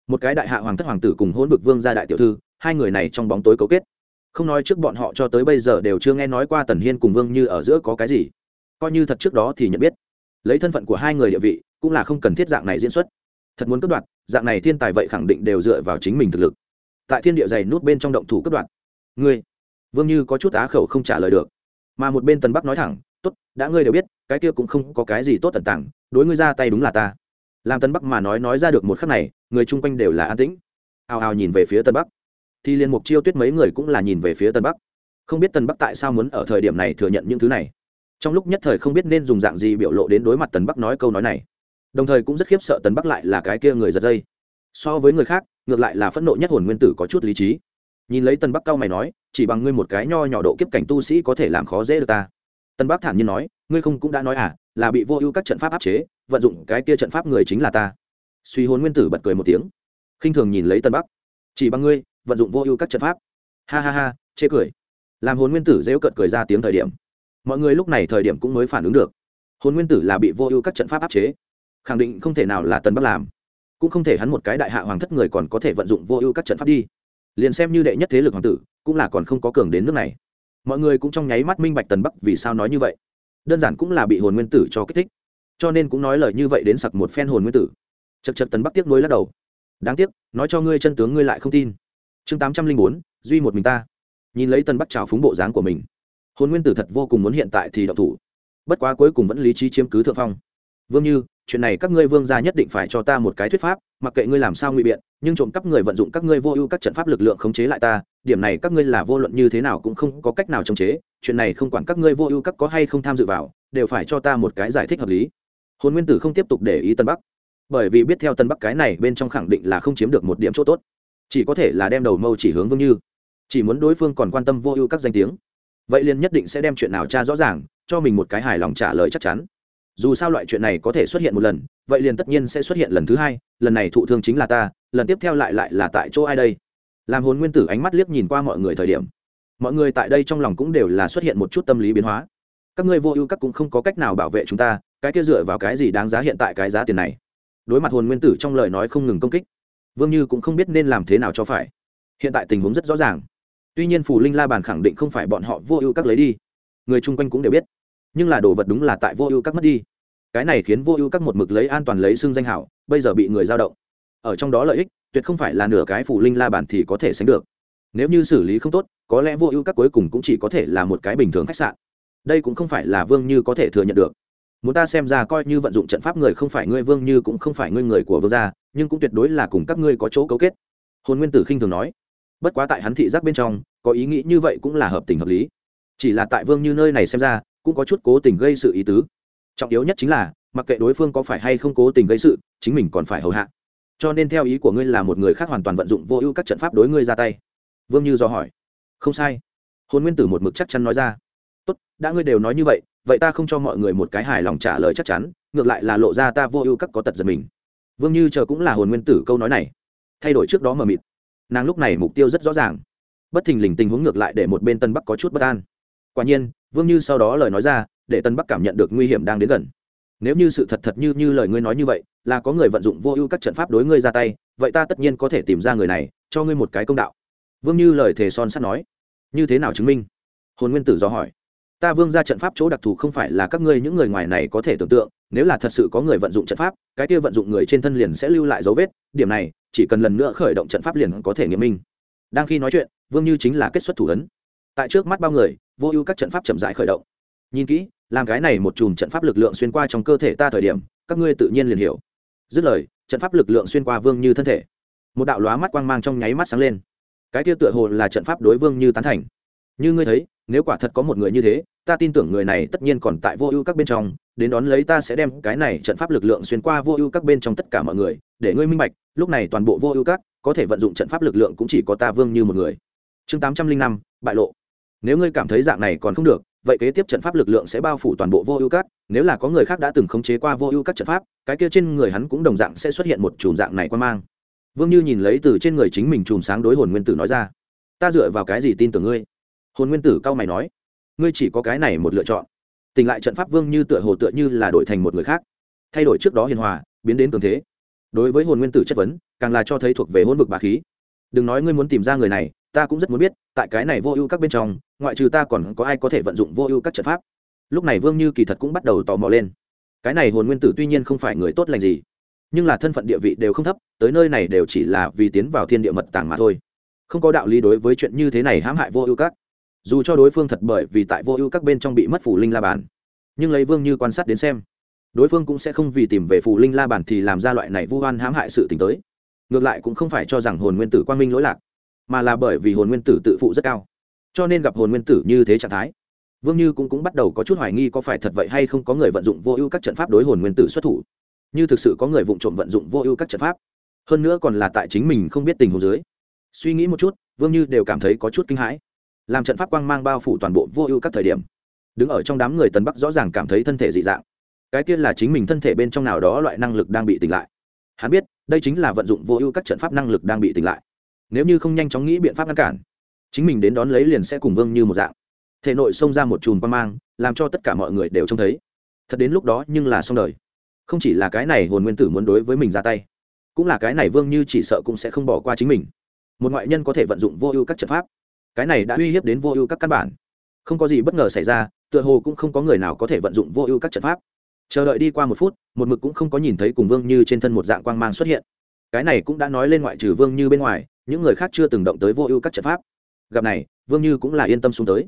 Một cái đại hạ hoàng thất hoàng tử cùng hôn vực vương gia đại tiểu thư, hai người này trong bóng tối cấu kết. Không nói trước bọn họ cho tới bây giờ đều chưa nghe nói qua tần hiên cùng vương như ở giữa có cái gì coi như thật trước đó thì nhận biết. Lấy thân phận của hai người địa vị, cũng là không cần thiết dạng này diễn xuất. Thật muốn cướp đoạt, dạng này thiên tài vậy khẳng định đều dựa vào chính mình thực lực. Tại thiên địa dày nút bên trong động thủ cướp đoạt. Ngươi, vương như có chút á khẩu không trả lời được. Mà một bên tần bắc nói thẳng, tốt, đã ngươi đều biết, cái kia cũng không có cái gì tốt tận tảng đối ngươi ra tay đúng là ta. Làm tân bắc mà nói nói ra được một khắc này, người chung quanh đều là an tĩnh. Ào ào nhìn về phía tân bắc. Thì liên mục chiêu tuyết mấy người cũng là nhìn về phía tân bắc. Không biết tân bắc tại sao muốn ở thời điểm này thừa nhận những thứ này trong lúc nhất thời không biết nên dùng dạng gì biểu lộ đến đối mặt tần bắc nói câu nói này. Đồng thời cũng rất khiếp sợ tần bắc lại là cái kia người giật dây. So với người khác, ngược lại là phẫn nộ nhất hồn nguyên tử có chút lý trí. Nhìn lấy tần bắc cao mày nói, chỉ bằng ngươi một cái nho nhỏ độ kiếp cảnh tu sĩ có thể làm khó dễ được ta. Tần bắc thản nhiên nói, ngươi không cũng đã nói à là bị vô ưu các trận pháp áp chế, vận dụng cái kia trận pháp người chính là ta. Suy hồn nguyên tử bật cười một tiếng. Khinh thường nhìn lấy tần bắc. Chỉ bằng ngươi, vận dụng vô ưu các trận pháp. Ha ha ha, chê cười. Làm hồn nguyên tử dễu cợt cười ra tiếng thời điểm mọi người lúc này thời điểm cũng mới phản ứng được. Hồn nguyên tử là bị vô ưu các trận pháp áp chế. Khẳng định không thể nào là tần bắc làm. Cũng không thể hắn một cái đại hạ hoàng thất người còn có thể vận dụng vô ưu các trận pháp đi. Liền xem như đệ nhất thế lực hoàng tử, cũng là còn không có cường đến nước này. Mọi người cũng trong nháy mắt minh bạch tần bắc vì sao nói như vậy. Đơn giản cũng là bị hồn nguyên tử cho kích thích. Cho nên cũng nói lời như vậy đến sặc một phen hồn nguyên tử. Chật chật tần bắc tiếc nuối lắc đầu. Đáng tiếc, nói cho ngươi chân tướng ngươi lại không tin. Chương tám trăm linh bốn, duy một mình ta. Nhìn lấy tần bắc trào phúng bộ dáng của mình hồn nguyên tử thật vô cùng muốn hiện tại thì động thủ. Bất quá cuối cùng vẫn lý trí chiếm cứ thượng phong. Vương như, chuyện này các ngươi vương gia nhất định phải cho ta một cái thuyết pháp, mặc kệ ngươi làm sao ngụy biện, nhưng trộm cắp người vận dụng các ngươi vô ưu các trận pháp lực lượng khống chế lại ta, điểm này các ngươi là vô luận như thế nào cũng không có cách nào chống chế, chuyện này không quản các ngươi vô ưu các có hay không tham dự vào, đều phải cho ta một cái giải thích hợp lý. Hồn nguyên tử không tiếp tục để ý tân bắc. Bởi vì biết theo tân bắc cái này, bên trong khẳng định là không chiếm được một điểm chỗ tốt. Chỉ có thể là đem đầu mâu chỉ hướng vương như. Chỉ muốn đối phương còn quan tâm vô ưu các danh tiếng vậy liền nhất định sẽ đem chuyện nào tra rõ ràng, cho mình một cái hài lòng trả lời chắc chắn. Dù sao loại chuyện này có thể xuất hiện một lần, vậy liền tất nhiên sẽ xuất hiện lần thứ hai, lần này thụ thương chính là ta, lần tiếp theo lại lại là tại chỗ ai đây? Làm hồn nguyên tử ánh mắt liếc nhìn qua mọi người thời điểm. Mọi người tại đây trong lòng cũng đều là xuất hiện một chút tâm lý biến hóa. Các ngươi vô ưu các cũng không có cách nào bảo vệ chúng ta, cái kia dựa vào cái gì đáng giá hiện tại cái giá tiền này? Đối mặt hồn nguyên tử trong lời nói không ngừng công kích, vương như cũng không biết nên làm thế nào cho phải. Hiện tại tình huống rất rõ ràng tuy nhiên phù linh la bàn khẳng định không phải bọn họ vô ưu các lấy đi. Người chung quanh cũng đều biết. Nhưng là đồ vật đúng là tại vô ưu các mất đi. Cái này khiến vô ưu các một mực lấy an toàn lấy xưng danh hảo, bây giờ bị người giao động. Ở trong đó lợi ích, tuyệt không phải là nửa cái phù linh la bàn thì có thể sánh được. Nếu như xử lý không tốt, có lẽ vô ưu các cuối cùng cũng chỉ có thể là một cái bình thường khách sạn. Đây cũng không phải là vương như có thể thừa nhận được. Muốn ta xem ra coi như vận dụng trận pháp người không phải ngươi, vương như cũng không phải ngươi người của vương gia, nhưng cũng tuyệt đối là cùng các ngươi có chỗ cấu kết. Hồn nguyên tử khinh thường nói bất quá tại hắn thị giác bên trong, có ý nghĩ như vậy cũng là hợp tình hợp lý. Chỉ là tại vương như nơi này xem ra, cũng có chút cố tình gây sự ý tứ. Trọng yếu nhất chính là, mặc kệ đối phương có phải hay không cố tình gây sự, chính mình còn phải hầu hạ. Cho nên theo ý của ngươi là một người khác hoàn toàn vận dụng vô ưu các trận pháp đối ngươi ra tay. Vương như do hỏi. Không sai. Hồn nguyên tử một mực chắc chắn nói ra. Tốt, đã ngươi đều nói như vậy vậy ta không cho mọi người một cái hài lòng trả lời chắc chắn, ngược lại là lộ ra ta vô ưu các có tật giật mình. Vương như chờ cũng là hồn nguyên tử câu nói này. Thay đổi trước đó mờ mịt nàng lúc này mục tiêu rất rõ ràng. Bất thình lình tình huống ngược lại để một bên tân bắc có chút bất an. Quả nhiên, vương như sau đó lời nói ra, để tân bắc cảm nhận được nguy hiểm đang đến gần. Nếu như sự thật thật như như lời ngươi nói như vậy, là có người vận dụng vô ưu các trận pháp đối ngươi ra tay, vậy ta tất nhiên có thể tìm ra người này, cho ngươi một cái công đạo. Vương như lời thề son sắt nói. Như thế nào chứng minh? Hồn nguyên tử do hỏi. Ta vương ra trận pháp chỗ đặc thù không phải là các ngươi những người ngoài này có thể tưởng tượng, nếu là thật sự có người vận dụng trận pháp, cái kia vận dụng người trên thân liền sẽ lưu lại dấu vết, điểm này chỉ cần lần nữa khởi động trận pháp liền có thể nghiệm minh. Đang khi nói chuyện, vương như chính là kết xuất thủ ấn. Tại trước mắt bao người, vô ưu các trận pháp chậm rãi khởi động. Nhìn kỹ, làm cái này một chùm trận pháp lực lượng xuyên qua trong cơ thể ta thời điểm, các ngươi tự nhiên liền hiểu. Dứt lời, trận pháp lực lượng xuyên qua vương như thân thể. Một đạo lóa mắt quang mang trong nháy mắt sáng lên. Cái kia tựa hồ là trận pháp đối vương như tán thành. Như ngươi thấy, nếu quả thật có một người như thế, ta tin tưởng người này tất nhiên còn tại vô ưu các bên trong, đến đón lấy ta sẽ đem cái này trận pháp lực lượng xuyên qua vô ưu các bên trong tất cả mọi người để ngươi minh bạch, lúc này toàn bộ vô ưu các có thể vận dụng trận pháp lực lượng cũng chỉ có ta vương như một người. Chương tám trăm linh năm, bại lộ. Nếu ngươi cảm thấy dạng này còn không được, vậy kế tiếp trận pháp lực lượng sẽ bao phủ toàn bộ vô ưu các, nếu là có người khác đã từng khống chế qua vô ưu các trận pháp, cái kia trên người hắn cũng đồng dạng sẽ xuất hiện một chùm dạng này quan mang. Vương như nhìn lấy từ trên người chính mình chùm sáng đối hồn nguyên tử nói ra, ta dựa vào cái gì tin tưởng ngươi? Hồn nguyên tử cao mày nói, ngươi chỉ có cái này một lựa chọn. Tình lại trận pháp vương như tựa hồ tựa như là đổi thành một người khác. Thay đổi trước đó hiền hòa, biến đến cường thế đối với hồn nguyên tử chất vấn, càng là cho thấy thuộc về hôn vực bà khí. Đừng nói ngươi muốn tìm ra người này, ta cũng rất muốn biết, tại cái này vô ưu các bên trong, ngoại trừ ta còn có ai có thể vận dụng vô ưu các trận pháp? Lúc này vương như kỳ thật cũng bắt đầu tò mò lên. Cái này hồn nguyên tử tuy nhiên không phải người tốt lành gì, nhưng là thân phận địa vị đều không thấp, tới nơi này đều chỉ là vì tiến vào thiên địa mật tàng mà thôi. Không có đạo lý đối với chuyện như thế này hãm hại vô ưu các. Dù cho đối phương thật bởi vì tại vô ưu các bên trong bị mất phủ linh la bàn, nhưng lấy vương như quan sát đến xem đối phương cũng sẽ không vì tìm về phù linh la bàn thì làm ra loại này vu oan hãm hại sự t tới. Ngược lại cũng không phải cho rằng hồn nguyên tử quang minh lỗi lạc mà là bởi vì hồn nguyên tử tự phụ rất cao cho nên gặp hồn nguyên tử như thế trạng thái vương như cũng, cũng bắt đầu có chút hoài nghi có phải thật vậy hay không có người vận dụng vô ưu các trận pháp đối hồn nguyên tử xuất thủ. Như thực sự có người vụ trộm vận dụng vô ưu các trận pháp hơn nữa còn là tại chính mình không biết tình hồ dưới. Suy nghĩ một chút vương như đều cảm thấy có chút kinh hãi. Làm trận pháp quang mang bao phủ toàn bộ vô ưu các thời điểm đứng ở trong đám người tần bắc rõ ràng cảm thấy thân thể dị dạng cái tiên là chính mình thân thể bên trong nào đó loại năng lực đang bị tỉnh lại. Hắn biết, đây chính là vận dụng vô ưu các trận pháp năng lực đang bị tỉnh lại. Nếu như không nhanh chóng nghĩ biện pháp ngăn cản, chính mình đến đón lấy liền sẽ cùng vương như một dạng. Thể nội xông ra một chùm quan mang, làm cho tất cả mọi người đều trông thấy. Thật đến lúc đó nhưng là xong đời. Không chỉ là cái này hồn nguyên tử muốn đối với mình ra tay, cũng là cái này vương như chỉ sợ cũng sẽ không bỏ qua chính mình. Một ngoại nhân có thể vận dụng vô ưu các trận pháp, cái này đã uy hiếp đến vô ưu các căn bản. Không có gì bất ngờ xảy ra, tựa hồ cũng không có người nào có thể vận dụng vô ưu các trận pháp chờ đợi đi qua một phút một mực cũng không có nhìn thấy cùng vương như trên thân một dạng quang mang xuất hiện cái này cũng đã nói lên ngoại trừ vương như bên ngoài những người khác chưa từng động tới vô ưu các trận pháp gặp này vương như cũng là yên tâm xuống tới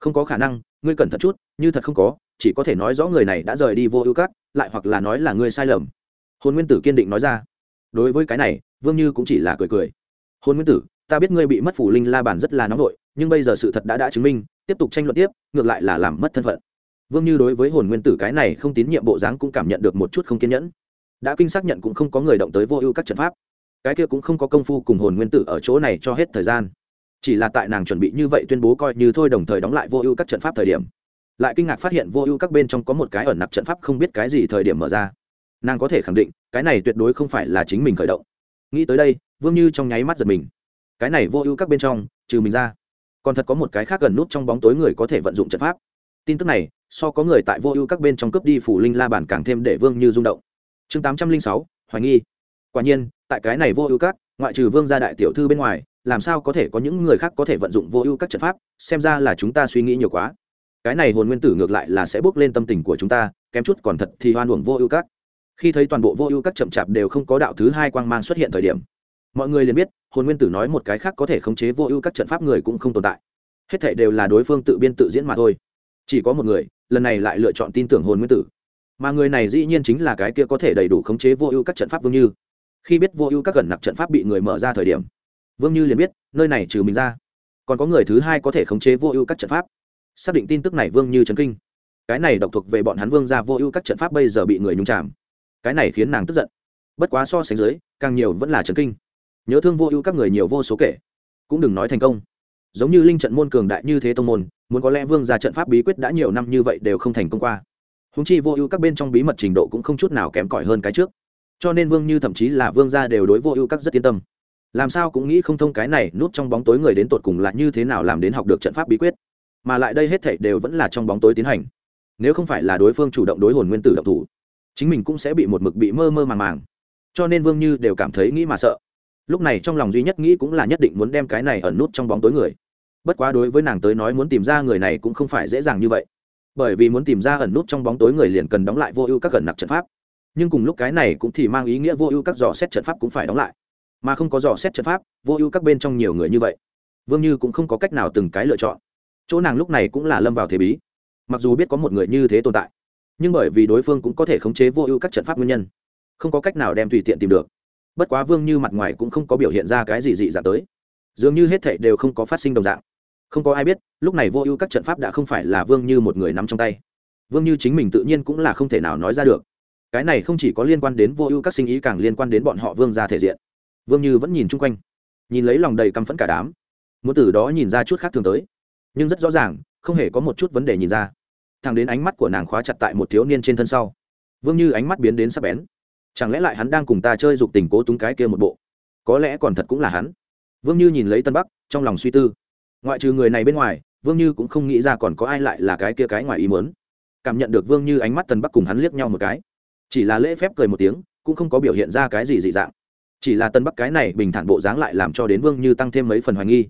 không có khả năng ngươi cẩn thận chút như thật không có chỉ có thể nói rõ người này đã rời đi vô ưu các, lại hoặc là nói là ngươi sai lầm hồn nguyên tử kiên định nói ra đối với cái này vương như cũng chỉ là cười cười hồn nguyên tử ta biết ngươi bị mất phủ linh la bàn rất là nóng vội nhưng bây giờ sự thật đã đã chứng minh tiếp tục tranh luận tiếp ngược lại là làm mất thân phận vương như đối với hồn nguyên tử cái này không tín nhiệm bộ dáng cũng cảm nhận được một chút không kiên nhẫn. Đã kinh xác nhận cũng không có người động tới vô ưu các trận pháp. Cái kia cũng không có công phu cùng hồn nguyên tử ở chỗ này cho hết thời gian. Chỉ là tại nàng chuẩn bị như vậy tuyên bố coi như thôi đồng thời đóng lại vô ưu các trận pháp thời điểm. Lại kinh ngạc phát hiện vô ưu các bên trong có một cái ẩn nặc trận pháp không biết cái gì thời điểm mở ra. Nàng có thể khẳng định, cái này tuyệt đối không phải là chính mình khởi động. Nghĩ tới đây, vương như trong nháy mắt giật mình. Cái này vô ưu các bên trong, trừ mình ra, còn thật có một cái khác gần nút trong bóng tối người có thể vận dụng trận pháp. Tin tức này so có người tại vô ưu các bên trong cướp đi phủ linh la bản càng thêm để vương như rung động. Chương tám trăm linh sáu, hoài nghi. Quả nhiên, tại cái này vô ưu các, ngoại trừ vương gia đại tiểu thư bên ngoài, làm sao có thể có những người khác có thể vận dụng vô ưu các trận pháp, xem ra là chúng ta suy nghĩ nhiều quá. Cái này hồn nguyên tử ngược lại là sẽ bước lên tâm tình của chúng ta, kém chút còn thật thì hoan uổng vô ưu các. Khi thấy toàn bộ vô ưu các chậm chạp đều không có đạo thứ hai quang mang xuất hiện thời điểm, mọi người liền biết, hồn nguyên tử nói một cái khác có thể khống chế vô ưu các trận pháp người cũng không tồn tại. Hết thể đều là đối phương tự biên tự diễn mà thôi. Chỉ có một người lần này lại lựa chọn tin tưởng hồn nguyên tử. Mà người này dĩ nhiên chính là cái kia có thể đầy đủ khống chế vô ưu các trận pháp vương như. Khi biết vô ưu các gần nặc trận pháp bị người mở ra thời điểm, vương như liền biết, nơi này trừ mình ra, còn có người thứ hai có thể khống chế vô ưu các trận pháp. Xác định tin tức này vương như chấn kinh. Cái này độc thuộc về bọn hắn vương ra vô ưu các trận pháp bây giờ bị người nhung chạm cái này khiến nàng tức giận. Bất quá so sánh dưới, càng nhiều vẫn là chấn kinh. Nhớ thương vô ưu các người nhiều vô số kể. Cũng đừng nói thành công giống như linh trận môn cường đại như thế tông môn, muốn có lẽ vương ra trận pháp bí quyết đã nhiều năm như vậy đều không thành công qua. Húng chi vô ưu các bên trong bí mật trình độ cũng không chút nào kém cỏi hơn cái trước. Cho nên vương như thậm chí là vương gia đều đối vô ưu các rất yên tâm. Làm sao cũng nghĩ không thông cái này nút trong bóng tối người đến tột cùng là như thế nào làm đến học được trận pháp bí quyết. Mà lại đây hết thảy đều vẫn là trong bóng tối tiến hành. Nếu không phải là đối phương chủ động đối hồn nguyên tử động thủ, chính mình cũng sẽ bị một mực bị mơ mơ màng màng. Cho nên vương như đều cảm thấy nghĩ mà sợ lúc này trong lòng duy nhất nghĩ cũng là nhất định muốn đem cái này ẩn nút trong bóng tối người. Bất quá đối với nàng tới nói muốn tìm ra người này cũng không phải dễ dàng như vậy. Bởi vì muốn tìm ra ẩn nút trong bóng tối người liền cần đóng lại vô ưu các gần nặc trận pháp. Nhưng cùng lúc cái này cũng thì mang ý nghĩa vô ưu các dò xét trận pháp cũng phải đóng lại. Mà không có dò xét trận pháp, vô ưu các bên trong nhiều người như vậy, vương như cũng không có cách nào từng cái lựa chọn. Chỗ nàng lúc này cũng là lâm vào thế bí. Mặc dù biết có một người như thế tồn tại, nhưng bởi vì đối phương cũng có thể khống chế vô ưu các trận pháp nguyên nhân, không có cách nào đem tùy tiện tìm được bất quá vương như mặt ngoài cũng không có biểu hiện ra cái gì dị dạng tới. Dường như hết thảy đều không có phát sinh đồng dạng. Không có ai biết, lúc này vô ưu các trận pháp đã không phải là vương như một người nắm trong tay. Vương như chính mình tự nhiên cũng là không thể nào nói ra được. Cái này không chỉ có liên quan đến vô ưu các sinh ý càng liên quan đến bọn họ vương ra thể diện. Vương như vẫn nhìn chung quanh, nhìn lấy lòng đầy căm phẫn cả đám. Muốn từ đó nhìn ra chút khác thường tới. Nhưng rất rõ ràng, không hề có một chút vấn đề nhìn ra. Thẳng đến ánh mắt của nàng khóa chặt tại một thiếu niên trên thân sau. Vương như ánh mắt biến đến sắp bén chẳng lẽ lại hắn đang cùng ta chơi dục tình cố túng cái kia một bộ? Có lẽ còn thật cũng là hắn. Vương như nhìn lấy tân bắc, trong lòng suy tư. Ngoại trừ người này bên ngoài, vương như cũng không nghĩ ra còn có ai lại là cái kia cái ngoài ý muốn. Cảm nhận được vương như ánh mắt tân bắc cùng hắn liếc nhau một cái. Chỉ là lễ phép cười một tiếng, cũng không có biểu hiện ra cái gì dị dạng. Chỉ là tân bắc cái này bình thản bộ dáng lại làm cho đến vương như tăng thêm mấy phần hoài nghi.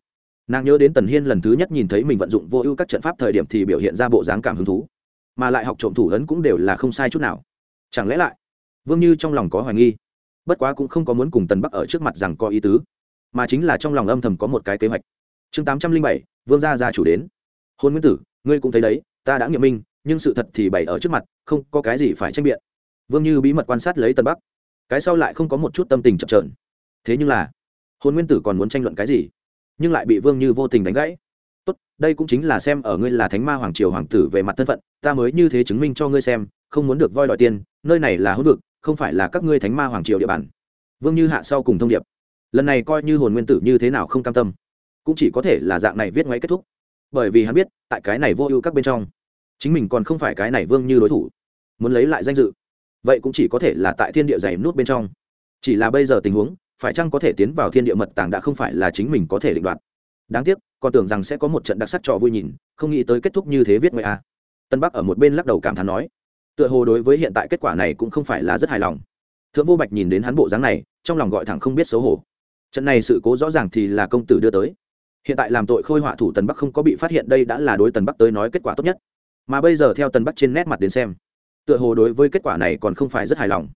Nàng nhớ đến tần hiên lần thứ nhất nhìn thấy mình vận dụng vô ưu các trận pháp thời điểm thì biểu hiện ra bộ dáng cảm hứng thú. Mà lại học trộm thủ ấn cũng đều là không sai chút nào. Chẳng lẽ lại vương như trong lòng có hoài nghi. Bất quá cũng không có muốn cùng tần bắc ở trước mặt rằng có ý tứ, mà chính là trong lòng âm thầm có một cái kế hoạch. Chương tám trăm linh bảy, vương gia gia chủ đến. Hôn nguyên tử, ngươi cũng thấy đấy, ta đã nghiệm minh, nhưng sự thật thì bày ở trước mặt, không có cái gì phải tranh biện. Vương như bí mật quan sát lấy tân bắc. Cái sau lại không có một chút tâm tình chậm trợn. Thế nhưng là, hôn nguyên tử còn muốn tranh luận cái gì? Nhưng lại bị vương như vô tình đánh gãy. Tốt, đây cũng chính là xem ở ngươi là thánh ma hoàng triều hoàng tử về mặt thân phận, ta mới như thế chứng minh cho ngươi xem, không muốn được voi đòi tiền, nơi này là hỗn vực không phải là các ngươi thánh ma hoàng triều địa bàn. Vương như hạ sau cùng thông điệp. Lần này coi như hồn nguyên tử như thế nào không cam tâm, cũng chỉ có thể là dạng này viết ngoáy kết thúc. Bởi vì hắn biết, tại cái này vô ưu các bên trong, chính mình còn không phải cái này vương như đối thủ, muốn lấy lại danh dự. Vậy cũng chỉ có thể là tại thiên địa dày nút bên trong. Chỉ là bây giờ tình huống, phải chăng có thể tiến vào thiên địa mật tàng đã không phải là chính mình có thể định đoạt. Đáng tiếc, còn tưởng rằng sẽ có một trận đặc sắc trò vui nhìn, không nghĩ tới kết thúc như thế viết ngoại a. Tân bắc ở một bên lắc đầu cảm thán nói tựa hồ đối với hiện tại kết quả này cũng không phải là rất hài lòng. Thượng vô bạch nhìn đến hắn bộ dáng này, trong lòng gọi thẳng không biết xấu hổ. Trận này sự cố rõ ràng thì là công tử đưa tới. Hiện tại làm tội khôi họa thủ tần bắc không có bị phát hiện đây đã là đối tần bắc tới nói kết quả tốt nhất. Mà bây giờ theo tần bắc trên nét mặt đến xem, tựa hồ đối với kết quả này còn không phải rất hài lòng.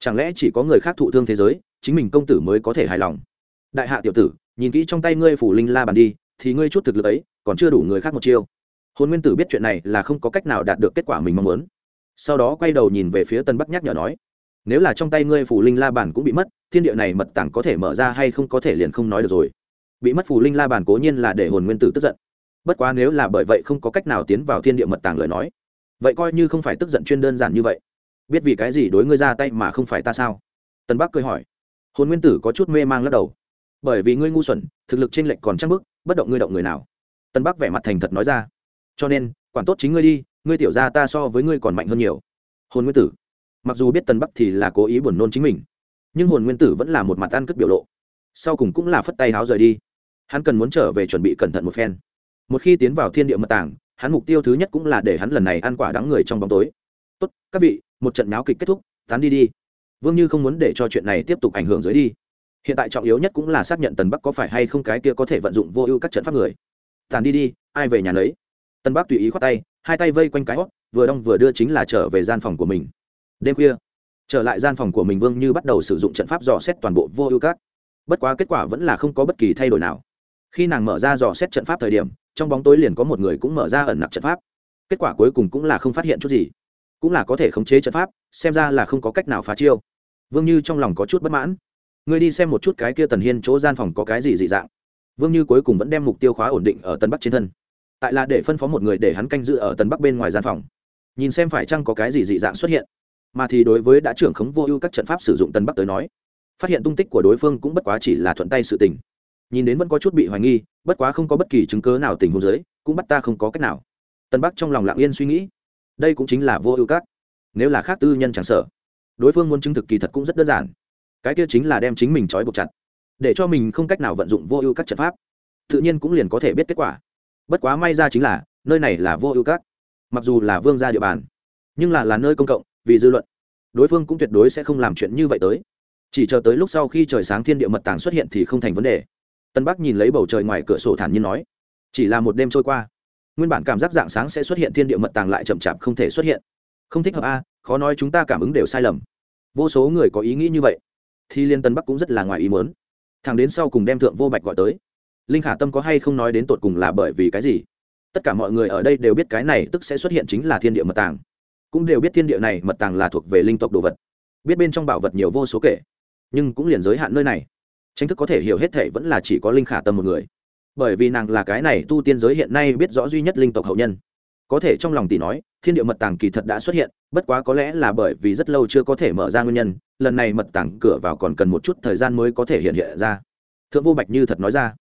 Chẳng lẽ chỉ có người khác thụ thương thế giới, chính mình công tử mới có thể hài lòng? Đại hạ tiểu tử, nhìn kỹ trong tay ngươi phủ linh la bàn đi, thì ngươi chút thực lực ấy, còn chưa đủ người khác một chiêu. Hồn nguyên tử biết chuyện này là không có cách nào đạt được kết quả mình mong muốn sau đó quay đầu nhìn về phía tân bắc nhắc nhở nói, nếu là trong tay ngươi phủ linh la bản cũng bị mất, thiên địa này mật tảng có thể mở ra hay không có thể liền không nói được rồi. Bị mất phủ linh la bản cố nhiên là để hồn nguyên tử tức giận. Bất quá nếu là bởi vậy không có cách nào tiến vào thiên địa mật tàng lời nói, vậy coi như không phải tức giận chuyên đơn giản như vậy. Biết vì cái gì đối ngươi ra tay mà không phải ta sao? Tân bắc cười hỏi. Hồn nguyên tử có chút mê mang lắc đầu. Bởi vì ngươi ngu xuẩn, thực lực t r ê n lệch còn trăng bức bất động ngươi động người nào? Tân bắc vẻ mặt thành thật nói ra. Cho nên, quản tốt chính ngươi đi ngươi tiểu ra ta so với ngươi còn mạnh hơn nhiều. Hồn nguyên tử. Mặc dù biết tân bắc thì là cố ý buồn nôn chính mình, nhưng hồn nguyên tử vẫn là một mặt ăn cất biểu lộ. Sau cùng cũng là phất tay háo rời đi. Hắn cần muốn trở về chuẩn bị cẩn thận một phen. Một khi tiến vào thiên địa mật tàng, hắn mục tiêu thứ nhất cũng là để hắn lần này ăn quả đắng người trong bóng tối. Tốt, các vị, một trận náo kịch kết thúc, tán đi đi. Vương như không muốn để cho chuyện này tiếp tục ảnh hưởng dưới đi. Hiện tại trọng yếu nhất cũng là xác nhận tần bắc có phải hay không cái kia có thể vận dụng vô ưu các trận pháp người. Tàn đi đi, ai về nhà lấy tần bắc tùy ý khoát tay hai tay vây quanh cái hót, vừa đong vừa đưa chính là trở về gian phòng của mình. Đêm khuya, trở lại gian phòng của mình, vương như bắt đầu sử dụng trận pháp dò xét toàn bộ vô ưu cát bất quá kết quả vẫn là không có bất kỳ thay đổi nào. Khi nàng mở ra dò xét trận pháp thời điểm, trong bóng tối liền có một người cũng mở ra ẩn nặc trận pháp. Kết quả cuối cùng cũng là không phát hiện chút gì. Cũng là có thể khống chế trận pháp, xem ra là không có cách nào phá chiêu. Vương như trong lòng có chút bất mãn. Ngươi đi xem một chút cái kia tần hiên chỗ gian phòng có cái gì dị dạng. Vương như cuối cùng vẫn đem mục tiêu khóa ổn định ở tân bắc trên thân tại là để phân phó một người để hắn canh giữ ở tân bắc bên ngoài gian phòng. Nhìn xem phải chăng có cái gì dị dạng xuất hiện. Mà thì đối với đã trưởng khống vô ưu các trận pháp sử dụng tân bắc tới nói, phát hiện tung tích của đối phương cũng bất quá chỉ là thuận tay sự tình. Nhìn đến vẫn có chút bị hoài nghi, bất quá không có bất kỳ chứng cớ nào tình huống giới cũng bắt ta không có cách nào. Tân bắc trong lòng lặng yên suy nghĩ. Đây cũng chính là vô ưu các. Nếu là khác tư nhân chẳng sợ. Đối phương muốn chứng thực kỳ thật cũng rất đơn giản. Cái kia chính là đem chính mình trói buộc chặt. Để cho mình không cách nào vận dụng vô ưu các trận pháp. Tự nhiên cũng liền có thể biết kết quả bất quá may ra chính là, nơi này là vô ưu các. Mặc dù là vương gia địa bàn, nhưng là là nơi công cộng, vì dư luận. Đối phương cũng tuyệt đối sẽ không làm chuyện như vậy tới. Chỉ chờ tới lúc sau khi trời sáng thiên địa mật tàng xuất hiện thì không thành vấn đề. Tân bắc nhìn lấy bầu trời ngoài cửa sổ thản nhiên nói, chỉ là một đêm trôi qua, nguyên bản cảm giác dạng sáng sẽ xuất hiện thiên địa mật tàng lại chậm chạp không thể xuất hiện. Không thích hợp a, khó nói chúng ta cảm ứng đều sai lầm. Vô số người có ý nghĩ như vậy, thì liên tân bắc cũng rất là ngoài ý muốn. Thằng đến sau cùng đem thượng vô bạch gọi tới linh khả tâm có hay không nói đến tột cùng là bởi vì cái gì? Tất cả mọi người ở đây đều biết cái này tức sẽ xuất hiện chính là thiên địa mật tàng. Cũng đều biết thiên địa này mật tàng là thuộc về linh tộc đồ vật. Biết bên trong bảo vật nhiều vô số kể, nhưng cũng liền giới hạn nơi này. Tranh thức có thể hiểu hết thể vẫn là chỉ có linh khả tâm một người. Bởi vì nàng là cái này tu tiên giới hiện nay biết rõ duy nhất linh tộc hậu nhân. Có thể trong lòng tỷ nói, thiên địa mật tàng kỳ thật đã xuất hiện, bất quá có lẽ là bởi vì rất lâu chưa có thể mở ra nguyên nhân, lần này mật tàng cửa vào còn cần một chút thời gian mới có thể hiện hiện ra. Thượng vô bạch như thật nói ra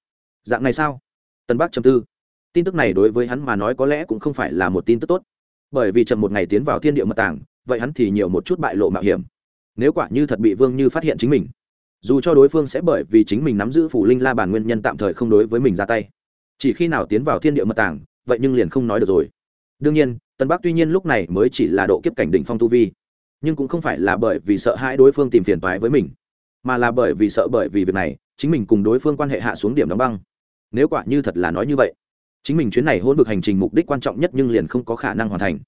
dạng này sao? Tân bắc chầm tư. Tin tức này đối với hắn mà nói có lẽ cũng không phải là một tin tức tốt. Bởi vì chậm một ngày tiến vào thiên địa mật tàng, vậy hắn thì nhiều một chút bại lộ mạo hiểm. Nếu quả như thật bị vương như phát hiện chính mình, dù cho đối phương sẽ bởi vì chính mình nắm giữ phủ linh la bàn nguyên nhân tạm thời không đối với mình ra tay, chỉ khi nào tiến vào thiên địa mật tàng, vậy nhưng liền không nói được rồi. Đương nhiên, tân bắc tuy nhiên lúc này mới chỉ là độ kiếp cảnh đỉnh phong tu vi, nhưng cũng không phải là bởi vì sợ hãi đối phương tìm phiền toái với mình, mà là bởi vì sợ bởi vì việc này, chính mình cùng đối phương quan hệ hạ xuống điểm đóng băng nếu quả như thật là nói như vậy, chính mình chuyến này hôn vực hành trình mục đích quan trọng nhất nhưng liền không có khả năng hoàn thành.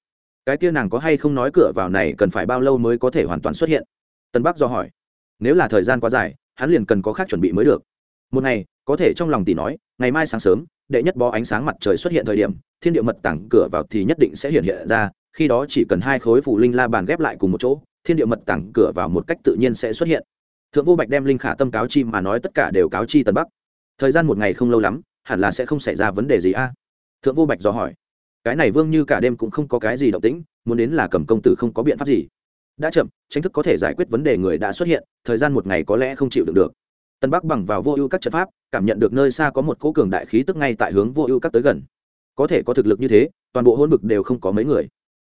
Cái kia nàng có hay không nói cửa vào này cần phải bao lâu mới có thể hoàn toàn xuất hiện? Tân bắc do hỏi. Nếu là thời gian quá dài, hắn liền cần có khác chuẩn bị mới được. Một ngày, có thể trong lòng tỷ nói, ngày mai sáng sớm, đệ nhất bó ánh sáng mặt trời xuất hiện thời điểm, thiên địa mật tảng cửa vào thì nhất định sẽ hiện hiện ra, khi đó chỉ cần hai khối phủ linh la bàn ghép lại cùng một chỗ, thiên địa mật tảng cửa vào một cách tự nhiên sẽ xuất hiện. Thượng vô bạch đem linh khả tâm cáo chi mà nói tất cả đều cáo chi tân bắc thời gian một ngày không lâu lắm, hẳn là sẽ không xảy ra vấn đề gì a. Thượng vô bạch dò hỏi. Cái này vương như cả đêm cũng không có cái gì động tĩnh, muốn đến là cầm công tử không có biện pháp gì. Đã chậm tranh thức có thể giải quyết vấn đề người đã xuất hiện, thời gian một ngày có lẽ không chịu được được. Tân bắc bằng vào vô ưu các trận pháp, cảm nhận được nơi xa có một cỗ cường đại khí tức ngay tại hướng vô ưu các tới gần. Có thể có thực lực như thế, toàn bộ hôn vực đều không có mấy người.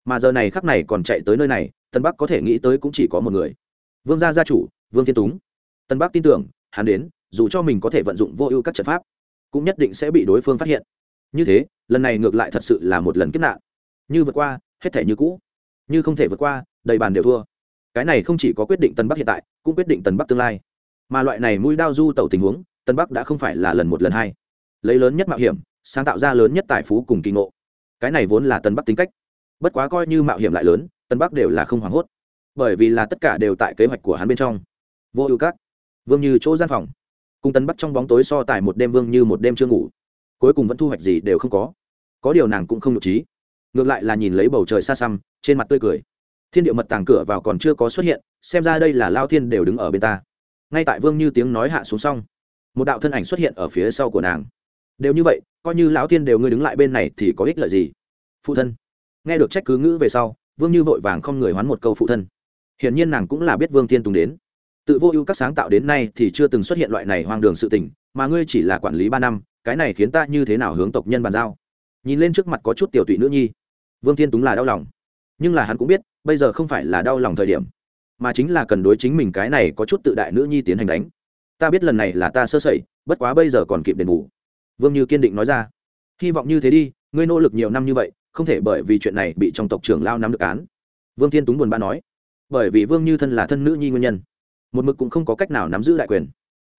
Mà giờ này khắc này còn chạy tới nơi này, tân bắc có thể nghĩ tới cũng chỉ có một người. Vương gia gia chủ, vương thiên túng. Tân bắc tin tưởng, hắn đến dù cho mình có thể vận dụng vô ưu các trận pháp, cũng nhất định sẽ bị đối phương phát hiện. Như thế, lần này ngược lại thật sự là một lần kiếp nạn. Như vượt qua, hết thể như cũ. Như không thể vượt qua, đầy bàn đều thua. Cái này không chỉ có quyết định tân bắc hiện tại, cũng quyết định tân bắc tương lai. Mà loại này mũi đao du tẩu tình huống, tân bắc đã không phải là lần một lần hai. Lấy lớn nhất mạo hiểm, sáng tạo ra lớn nhất tài phú cùng kỳ ngộ. Cái này vốn là tân bắc tính cách. Bất quá coi như mạo hiểm lại lớn, tân bắc đều là không hoảng hốt. Bởi vì là tất cả đều tại kế hoạch của hắn bên trong. Vô ưu các. Vương như chỗ gian phòng cung tấn bắt trong bóng tối so tài một đêm vương như một đêm chưa ngủ. Cuối cùng vẫn thu hoạch gì đều không có. Có điều nàng cũng không nhục trí. Ngược lại là nhìn lấy bầu trời xa xăm, trên mặt tươi cười. Thiên địa mật tàng cửa vào còn chưa có xuất hiện, xem ra đây là lao thiên đều đứng ở bên ta. Ngay tại vương như tiếng nói hạ xuống xong, một đạo thân ảnh xuất hiện ở phía sau của nàng. Đều như vậy, coi như lão thiên đều ngươi đứng lại bên này thì có ích lợi gì? Phụ thân. Nghe được trách cứ ngữ về sau, vương như vội vàng không người hoán một câu phụ thân. Hiển nhiên nàng cũng là biết vương tiên tùng đến tự vô ưu các sáng tạo đến nay thì chưa từng xuất hiện loại này hoang đường sự tình, mà ngươi chỉ là quản lý ba năm, cái này khiến ta như thế nào hướng tộc nhân bàn giao? Nhìn lên trước mặt có chút tiểu tụy nữ nhi. Vương thiên túng là đau lòng. Nhưng là hắn cũng biết, bây giờ không phải là đau lòng thời điểm, mà chính là cần đối chính mình cái này có chút tự đại nữ nhi tiến hành đánh. Ta biết lần này là ta sơ sẩy, bất quá bây giờ còn kịp đền bù. Vương như kiên định nói ra. Hy vọng như thế đi, ngươi nỗ lực nhiều năm như vậy, không thể bởi vì chuyện này bị trong tộc trưởng lao nắm được án. Vương thiên túng buồn bã nói. Bởi vì vương như thân là thân nữ nhi nguyên nhân một mực cũng không có cách nào nắm giữ đại quyền.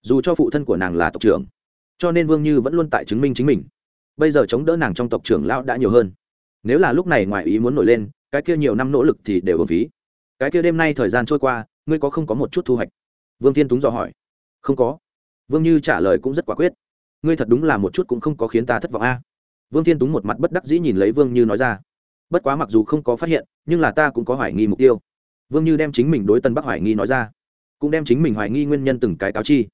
Dù cho phụ thân của nàng là tộc trưởng, cho nên vương như vẫn luôn tại chứng minh chính mình. Bây giờ chống đỡ nàng trong tộc trưởng lão đã nhiều hơn. Nếu là lúc này ngoài ý muốn nổi lên, cái kia nhiều năm nỗ lực thì đều bổng phí. Cái kia đêm nay thời gian trôi qua, ngươi có không có một chút thu hoạch? Vương thiên túng dò hỏi. Không có. Vương như trả lời cũng rất quả quyết. Ngươi thật đúng là một chút cũng không có khiến ta thất vọng a. Vương thiên túng một mặt bất đắc dĩ nhìn lấy vương như nói ra. Bất quá mặc dù không có phát hiện, nhưng là ta cũng có hoài nghi mục tiêu. Vương như đem chính mình đối tân bắc hoài nghi nói ra cũng đem chính mình hoài nghi nguyên nhân từng cái cáo chi.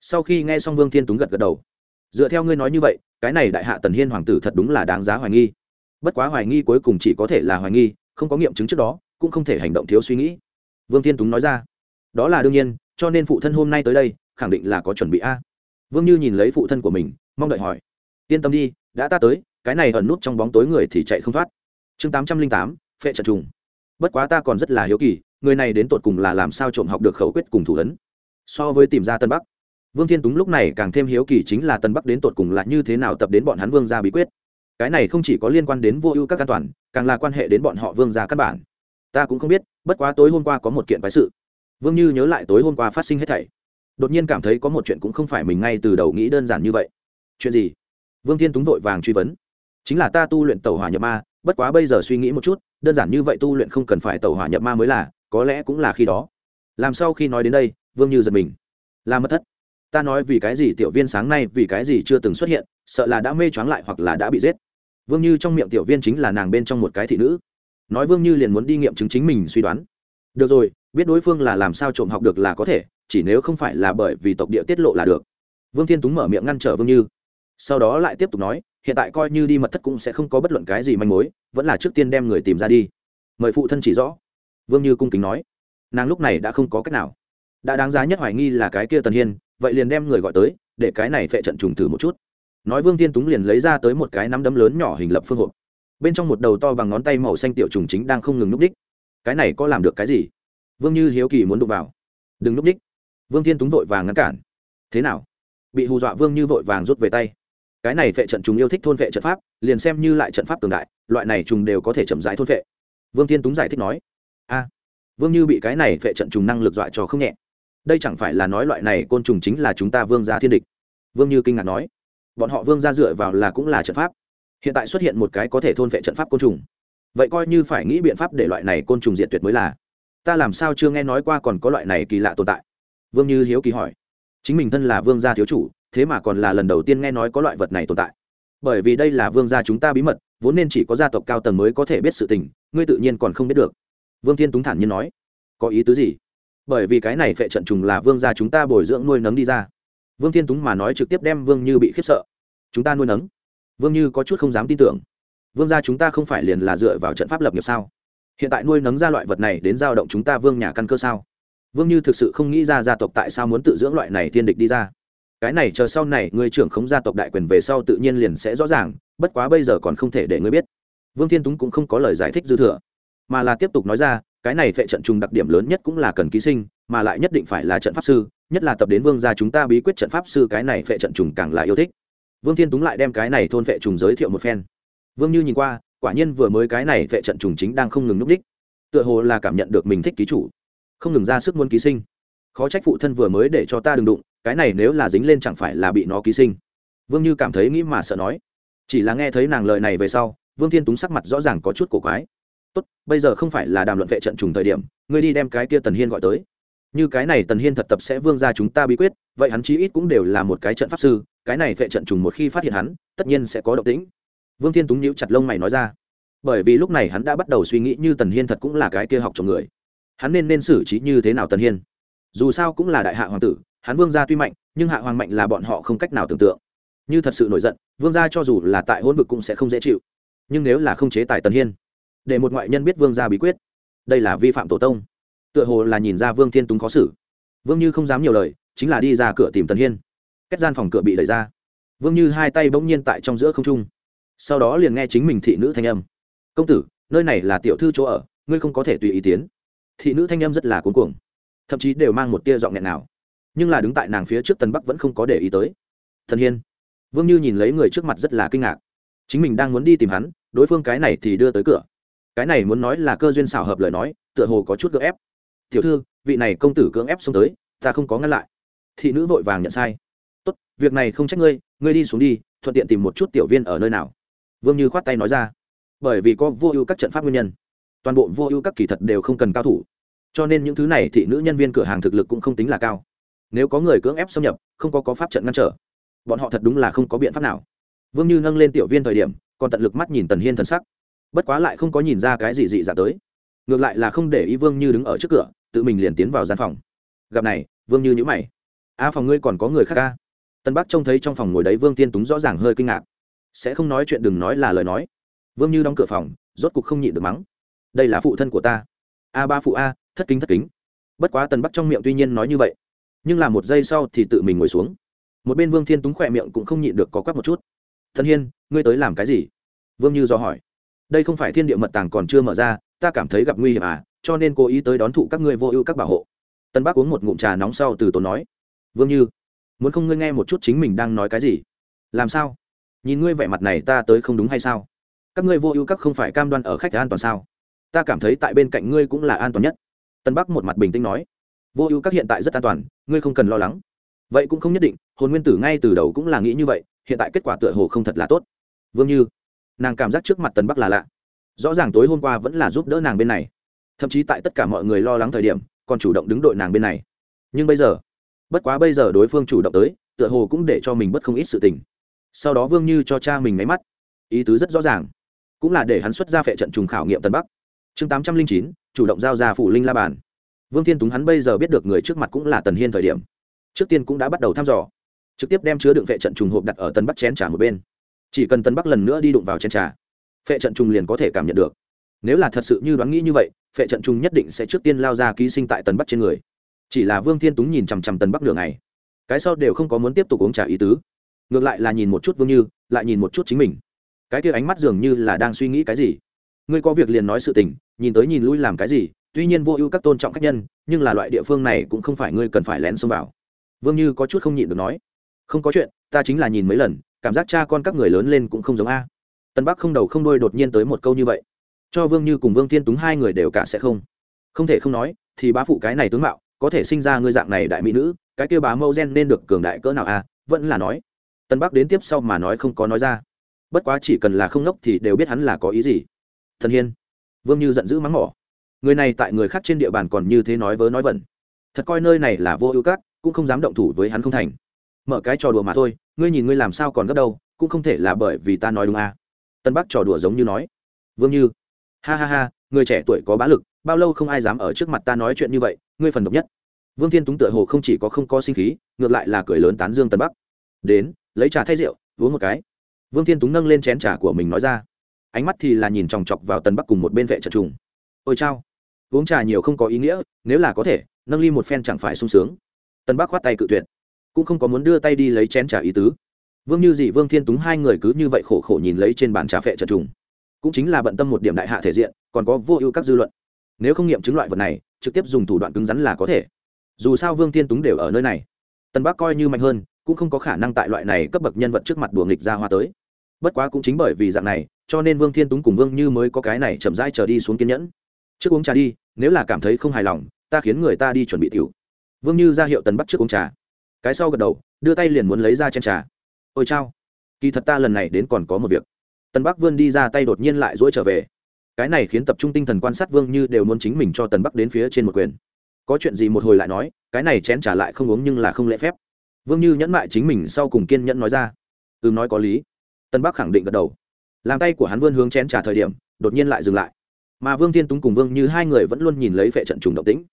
Sau khi nghe xong vương thiên túng gật gật đầu, dựa theo ngươi nói như vậy, cái này đại hạ tần hiên hoàng tử thật đúng là đáng giá hoài nghi. Bất quá hoài nghi cuối cùng chỉ có thể là hoài nghi, không có nghiệm chứng trước đó, cũng không thể hành động thiếu suy nghĩ. Vương thiên túng nói ra, đó là đương nhiên, cho nên phụ thân hôm nay tới đây, khẳng định là có chuẩn bị a. Vương như nhìn lấy phụ thân của mình, mong đợi hỏi, yên tâm đi, đã ta tới, cái này ẩn nút trong bóng tối người thì chạy không thoát. Chương tám trăm linh tám, phệ trận trùng. Bất quá ta còn rất là hiếu kỳ người này đến tột cùng là làm sao trộm học được khẩu quyết cùng thủ ấn? So với tìm ra tân bắc, vương thiên túng lúc này càng thêm hiếu kỳ chính là tân bắc đến tột cùng là như thế nào tập đến bọn hắn vương gia bí quyết. Cái này không chỉ có liên quan đến vô ưu các an toàn, càng là quan hệ đến bọn họ vương gia căn bản. Ta cũng không biết, bất quá tối hôm qua có một kiện quái sự. Vương như nhớ lại tối hôm qua phát sinh hết thảy. Đột nhiên cảm thấy có một chuyện cũng không phải mình ngay từ đầu nghĩ đơn giản như vậy. Chuyện gì? Vương thiên túng vội vàng truy vấn. Chính là ta tu luyện tàu hỏa nhập ma, bất quá bây giờ suy nghĩ một chút, đơn giản như vậy tu luyện không cần phải tàu hỏa nhập ma mới là có lẽ cũng là khi đó. Làm sao khi nói đến đây, vương như giật mình. Là mất thất. Ta nói vì cái gì tiểu viên sáng nay, vì cái gì chưa từng xuất hiện, sợ là đã mê choáng lại hoặc là đã bị giết. Vương như trong miệng tiểu viên chính là nàng bên trong một cái thị nữ. Nói vương như liền muốn đi nghiệm chứng chính mình suy đoán. Được rồi, biết đối phương là làm sao trộm học được là có thể, chỉ nếu không phải là bởi vì tộc địa tiết lộ là được. Vương thiên túng mở miệng ngăn trở vương như. Sau đó lại tiếp tục nói, hiện tại coi như đi mật thất cũng sẽ không có bất luận cái gì manh mối, vẫn là trước tiên đem người tìm ra đi. Mời phụ thân chỉ rõ vương như cung kính nói, nàng lúc này đã không có cách nào. Đã đáng giá nhất hoài nghi là cái kia tần hiên, vậy liền đem người gọi tới, để cái này phệ trận trùng thử một chút. Nói vương tiên túng liền lấy ra tới một cái nắm đấm lớn nhỏ hình lập phương hộp. Bên trong một đầu to bằng ngón tay màu xanh tiểu trùng chính đang không ngừng núp đích. Cái này có làm được cái gì? Vương như hiếu kỳ muốn đụng vào. Đừng núp đích. Vương tiên túng vội vàng ngăn cản. Thế nào? Bị hù dọa vương như vội vàng rút về tay. Cái này phệ trận trùng yêu thích thôn phệ trận pháp, liền xem như lại trận pháp cường đại, loại này trùng đều có thể chậm rãi thôn phệ. Vương tiên túng giải thích nói a, vương như bị cái này phệ trận trùng năng lực dọa cho không nhẹ. Đây chẳng phải là nói loại này côn trùng chính là chúng ta vương gia thiên địch. Vương như kinh ngạc nói, bọn họ vương gia dựa vào là cũng là trận pháp. Hiện tại xuất hiện một cái có thể thôn vệ trận pháp côn trùng. Vậy coi như phải nghĩ biện pháp để loại này côn trùng diện tuyệt mới là. Ta làm sao chưa nghe nói qua còn có loại này kỳ lạ tồn tại? Vương như hiếu kỳ hỏi. Chính mình thân là vương gia thiếu chủ, thế mà còn là lần đầu tiên nghe nói có loại vật này tồn tại. Bởi vì đây là vương gia chúng ta bí mật, vốn nên chỉ có gia tộc cao tầng mới có thể biết sự tình, ngươi tự nhiên còn không biết được vương thiên túng thản nhiên nói, có ý tứ gì? Bởi vì cái này phệ trận trùng là vương gia chúng ta bồi dưỡng nuôi nấng đi ra. Vương thiên túng mà nói trực tiếp đem vương như bị khiếp sợ. Chúng ta nuôi nấng? Vương như có chút không dám tin tưởng. Vương gia chúng ta không phải liền là dựa vào trận pháp lập nghiệp sao? Hiện tại nuôi nấng ra loại vật này đến giao động chúng ta vương nhà căn cơ sao? Vương như thực sự không nghĩ ra gia tộc tại sao muốn tự dưỡng loại này thiên địch đi ra. Cái này chờ sau này người trưởng khống gia tộc đại quyền về sau tự nhiên liền sẽ rõ ràng, bất quá bây giờ còn không thể để ngươi biết. Vương thiên túng cũng không có lời giải thích dư thừa mà là tiếp tục nói ra, cái này phệ trận trùng đặc điểm lớn nhất cũng là cần ký sinh, mà lại nhất định phải là trận pháp sư, nhất là tập đến vương gia chúng ta bí quyết trận pháp sư cái này phệ trận trùng càng là yêu thích. Vương thiên túng lại đem cái này thôn phệ trùng giới thiệu một phen. Vương như nhìn qua, quả nhiên vừa mới cái này phệ trận trùng chính đang không ngừng núp đích. Tựa hồ là cảm nhận được mình thích ký chủ. Không ngừng ra sức muốn ký sinh. Khó trách phụ thân vừa mới để cho ta đừng đụng, cái này nếu là dính lên chẳng phải là bị nó ký sinh. Vương như cảm thấy nghĩ mà sợ nói. Chỉ là nghe thấy nàng lời này về sau, vương thiên túng sắc mặt rõ ràng có chút cổ quái tốt, bây giờ không phải là đàm luận vệ trận trùng thời điểm, ngươi đi đem cái kia tần hiên gọi tới. Như cái này tần hiên thật tập sẽ vương ra chúng ta bí quyết, vậy hắn chí ít cũng đều là một cái trận pháp sư, cái này vệ trận trùng một khi phát hiện hắn, tất nhiên sẽ có động tĩnh. Vương thiên túng nhíu chặt lông mày nói ra. Bởi vì lúc này hắn đã bắt đầu suy nghĩ như tần hiên thật cũng là cái kia học chồng người. Hắn nên nên xử trí như thế nào tần hiên? Dù sao cũng là đại hạ hoàng tử, hắn vương gia tuy mạnh, nhưng hạ hoàng mạnh là bọn họ không cách nào tưởng tượng. Như thật sự nổi giận, vương gia cho dù là tại hôn vực cũng sẽ không dễ chịu. Nhưng nếu là không chế tài tần hiên để một ngoại nhân biết vương gia bí quyết. Đây là vi phạm tổ tông. Tựa hồ là nhìn ra vương thiên túng khó xử. Vương như không dám nhiều lời, chính là đi ra cửa tìm tần hiên. Cách gian phòng cửa bị đẩy ra. Vương như hai tay bỗng nhiên tại trong giữa không trung. Sau đó liền nghe chính mình thị nữ thanh âm. Công tử, nơi này là tiểu thư chỗ ở, ngươi không có thể tùy ý tiến. Thị nữ thanh âm rất là cuống cuồng, thậm chí đều mang một tia giọng nghẹn nào. Nhưng là đứng tại nàng phía trước tần bắc vẫn không có để ý tới. Thần hiên. Vương như nhìn lấy người trước mặt rất là kinh ngạc. Chính mình đang muốn đi tìm hắn, đối phương cái này thì đưa tới cửa cái này muốn nói là cơ duyên xảo hợp lời nói, tựa hồ có chút gỡ ép. Tiểu thư, vị này công tử cưỡng ép xông tới, ta không có ngăn lại. Thị nữ vội vàng nhận sai. Tốt, việc này không trách ngươi ngươi đi xuống đi, thuận tiện tìm một chút tiểu viên ở nơi nào. Vương như khoát tay nói ra. Bởi vì có vô ưu các trận pháp nguyên nhân. Toàn bộ vô ưu các kỳ thật đều không cần cao thủ. Cho nên những thứ này thị nữ nhân viên cửa hàng thực lực cũng không tính là cao. Nếu có người cưỡng ép xâm nhập, không có có pháp trận ngăn trở, bọn họ thật đúng là không có biện pháp nào. Vương như nâng lên tiểu viên thời điểm, còn tận lực mắt nhìn tần hiên thần sắc bất quá lại không có nhìn ra cái gì dị dạ tới. Ngược lại là không để ý vương như đứng ở trước cửa, tự mình liền tiến vào gian phòng. Gặp này, vương như nhữ mày. A phòng ngươi còn có người khác ca tân bắc trông thấy trong phòng ngồi đấy vương tiên túng rõ ràng hơi kinh ngạc. Sẽ không nói chuyện đừng nói là lời nói. Vương như đóng cửa phòng, rốt cục không nhịn được mắng. Đây là phụ thân của ta. A ba phụ a, thất kính thất kính. Bất quá tần bắc trong miệng tuy nhiên nói như vậy, nhưng là một giây sau thì tự mình ngồi xuống. Một bên vương thiên túng khỏe miệng cũng không nhịn được có quắp một chút. Thân hiên, ngươi tới làm cái gì? Vương như do hỏi đây không phải thiên địa mật tàng còn chưa mở ra, ta cảm thấy gặp nguy hiểm à cho nên cố ý tới đón thụ các ngươi vô ưu các bảo hộ. Tân bắc uống một ngụm trà nóng sau từ tốn nói, vương như, muốn không ngươi nghe một chút chính mình đang nói cái gì? Làm sao? Nhìn ngươi vẻ mặt này ta tới không đúng hay sao? Các ngươi vô ưu các không phải cam đoan ở khách an toàn sao? Ta cảm thấy tại bên cạnh ngươi cũng là an toàn nhất. Tân bắc một mặt bình tĩnh nói, vô ưu các hiện tại rất an toàn, ngươi không cần lo lắng. Vậy cũng không nhất định, hồn nguyên tử ngay từ đầu cũng là nghĩ như vậy, hiện tại kết quả tựa hồ không thật là tốt. Vương như nàng cảm giác trước mặt Tần bắc là lạ. Rõ ràng tối hôm qua vẫn là giúp đỡ nàng bên này. Thậm chí tại tất cả mọi người lo lắng thời điểm, còn chủ động đứng đội nàng bên này. Nhưng bây giờ, bất quá bây giờ đối phương chủ động tới, tựa hồ cũng để cho mình bất không ít sự tình. Sau đó vương như cho cha mình máy mắt. Ý tứ rất rõ ràng. Cũng là để hắn xuất ra phệ trận trùng khảo nghiệm tân bắc. Chương tám trăm linh chín, chủ động giao ra phủ linh la bàn. Vương thiên túng hắn bây giờ biết được người trước mặt cũng là tần hiên thời điểm. Trước tiên cũng đã bắt đầu thăm dò. Trực tiếp đem chứa đựng phệ trận trùng hộp đặt ở tân bắc chén trà một bên chỉ cần tân bắc lần nữa đi đụng vào chén trà, phệ trận trùng liền có thể cảm nhận được. Nếu là thật sự như đoán nghĩ như vậy, phệ trận trùng nhất định sẽ trước tiên lao ra ký sinh tại tần bắc trên người. Chỉ là vương thiên túng nhìn chằm chằm tần bắc đường này cái sau đều không có muốn tiếp tục uống trà ý tứ. Ngược lại là nhìn một chút vương như, lại nhìn một chút chính mình. Cái kia ánh mắt dường như là đang suy nghĩ cái gì. Ngươi có việc liền nói sự tình, nhìn tới nhìn lui làm cái gì, tuy nhiên vô ưu các tôn trọng khách nhân, nhưng là loại địa phương này cũng không phải ngươi cần phải lén xông vào. Vương như có chút không nhịn được nói. Không có chuyện, ta chính là nhìn mấy lần cảm giác cha con các người lớn lên cũng không giống a. Tân bắc không đầu không đôi đột nhiên tới một câu như vậy. Cho vương như cùng vương thiên túng hai người đều cả sẽ không. Không thể không nói, thì bá phụ cái này tướng mạo, có thể sinh ra ngươi dạng này đại mỹ nữ, cái kêu bá mâu gen nên được cường đại cỡ nào a, vẫn là nói. Tân bắc đến tiếp sau mà nói không có nói ra. Bất quá chỉ cần là không ngốc thì đều biết hắn là có ý gì. Thần hiên. Vương như giận dữ mắng mỏ. Người này tại người khác trên địa bàn còn như thế nói vớ nói vẩn. Thật coi nơi này là vô ưu cát, cũng không dám động thủ với hắn không thành. Mở cái trò đùa mà thôi ngươi nhìn ngươi làm sao còn gấp đâu, cũng không thể là bởi vì ta nói đúng à. tân bắc trò đùa giống như nói. Vương như. Ha ha ha, người trẻ tuổi có bá lực, bao lâu không ai dám ở trước mặt ta nói chuyện như vậy, ngươi phần độc nhất. Vương thiên túng tựa hồ không chỉ có không có sinh khí, ngược lại là cười lớn tán dương tân bắc. Đến, lấy trà thay rượu, uống một cái. Vương thiên túng nâng lên chén trà của mình nói ra. Ánh mắt thì là nhìn chòng chọc vào tân bắc cùng một bên vệ trật trùng. Ôi chao, uống trà nhiều không có ý nghĩa, nếu là có thể, nâng ly một phen chẳng phải sung sướng. Tân bắc khoát tay cự tuyệt cũng không có muốn đưa tay đi lấy chén trà ý tứ. Vương như dị, vương thiên túng hai người cứ như vậy khổ khổ nhìn lấy trên bàn trà phệ trận trùng. Cũng chính là bận tâm một điểm đại hạ thể diện, còn có vô ưu các dư luận. Nếu không nghiệm chứng loại vật này, trực tiếp dùng thủ đoạn cứng rắn là có thể. Dù sao vương thiên túng đều ở nơi này. Tân bắc coi như mạnh hơn, cũng không có khả năng tại loại này cấp bậc nhân vật trước mặt đùa nghịch ra hoa tới. Bất quá cũng chính bởi vì dạng này, cho nên vương thiên túng cùng vương như mới có cái này chậm rãi trở đi xuống kiên nhẫn. Trước uống trà đi, nếu là cảm thấy không hài lòng, ta khiến người ta đi chuẩn bị tiểu. Vương như ra hiệu tần bắc trước uống trà cái sau gật đầu, đưa tay liền muốn lấy ra chén trà. Ôi chao, kỳ thật ta lần này đến còn có một việc. Tần bắc vươn đi ra tay đột nhiên lại dỗi trở về. Cái này khiến tập trung tinh thần quan sát vương như đều muốn chính mình cho tần bắc đến phía trên một quyền. Có chuyện gì một hồi lại nói, cái này chén trả lại không uống nhưng là không lễ phép. Vương như nhẫn mại chính mình sau cùng kiên nhẫn nói ra. Ừ nói có lý. Tân bắc khẳng định gật đầu. Làm tay của hắn vươn hướng chén trả thời điểm, đột nhiên lại dừng lại. Mà vương thiên túng cùng vương như hai người vẫn luôn nhìn lấy phệ trận trùng động tĩnh.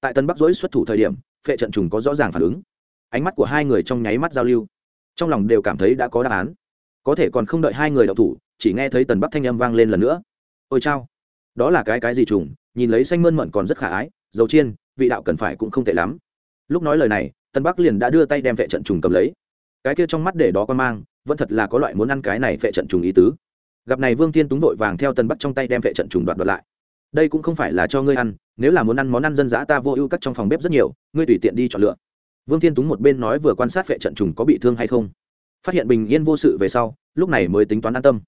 Tại tân bắc dỗi xuất thủ thời điểm, phệ trận trùng có rõ ràng phản ứng ánh mắt của hai người trong nháy mắt giao lưu. Trong lòng đều cảm thấy đã có đáp án. Có thể còn không đợi hai người đậu thủ, chỉ nghe thấy tần bắc thanh âm vang lên lần nữa. Ôi chao! Đó là cái cái gì trùng, nhìn lấy xanh mơn mận còn rất khả ái, dầu chiên, vị đạo cần phải cũng không tệ lắm. Lúc nói lời này tân bắc liền đã đưa tay đem vệ trận trùng cầm lấy. Cái kia trong mắt để đó con mang, vẫn thật là có loại muốn ăn cái này vệ trận trùng ý tứ. Gặp này vương thiên túng vội vàng theo tân bắc trong tay đem vệ trận trùng đoạt đoạt lại. Đây cũng không phải là cho ngươi ăn, nếu là muốn ăn món ăn dân dã ta vô ưu cắt trong phòng bếp rất nhiều, ngươi tùy tiện đi chọn lựa vương thiên túng một bên nói vừa quan sát vệ trận trùng có bị thương hay không. Phát hiện bình yên vô sự về sau, lúc này mới tính toán an tâm.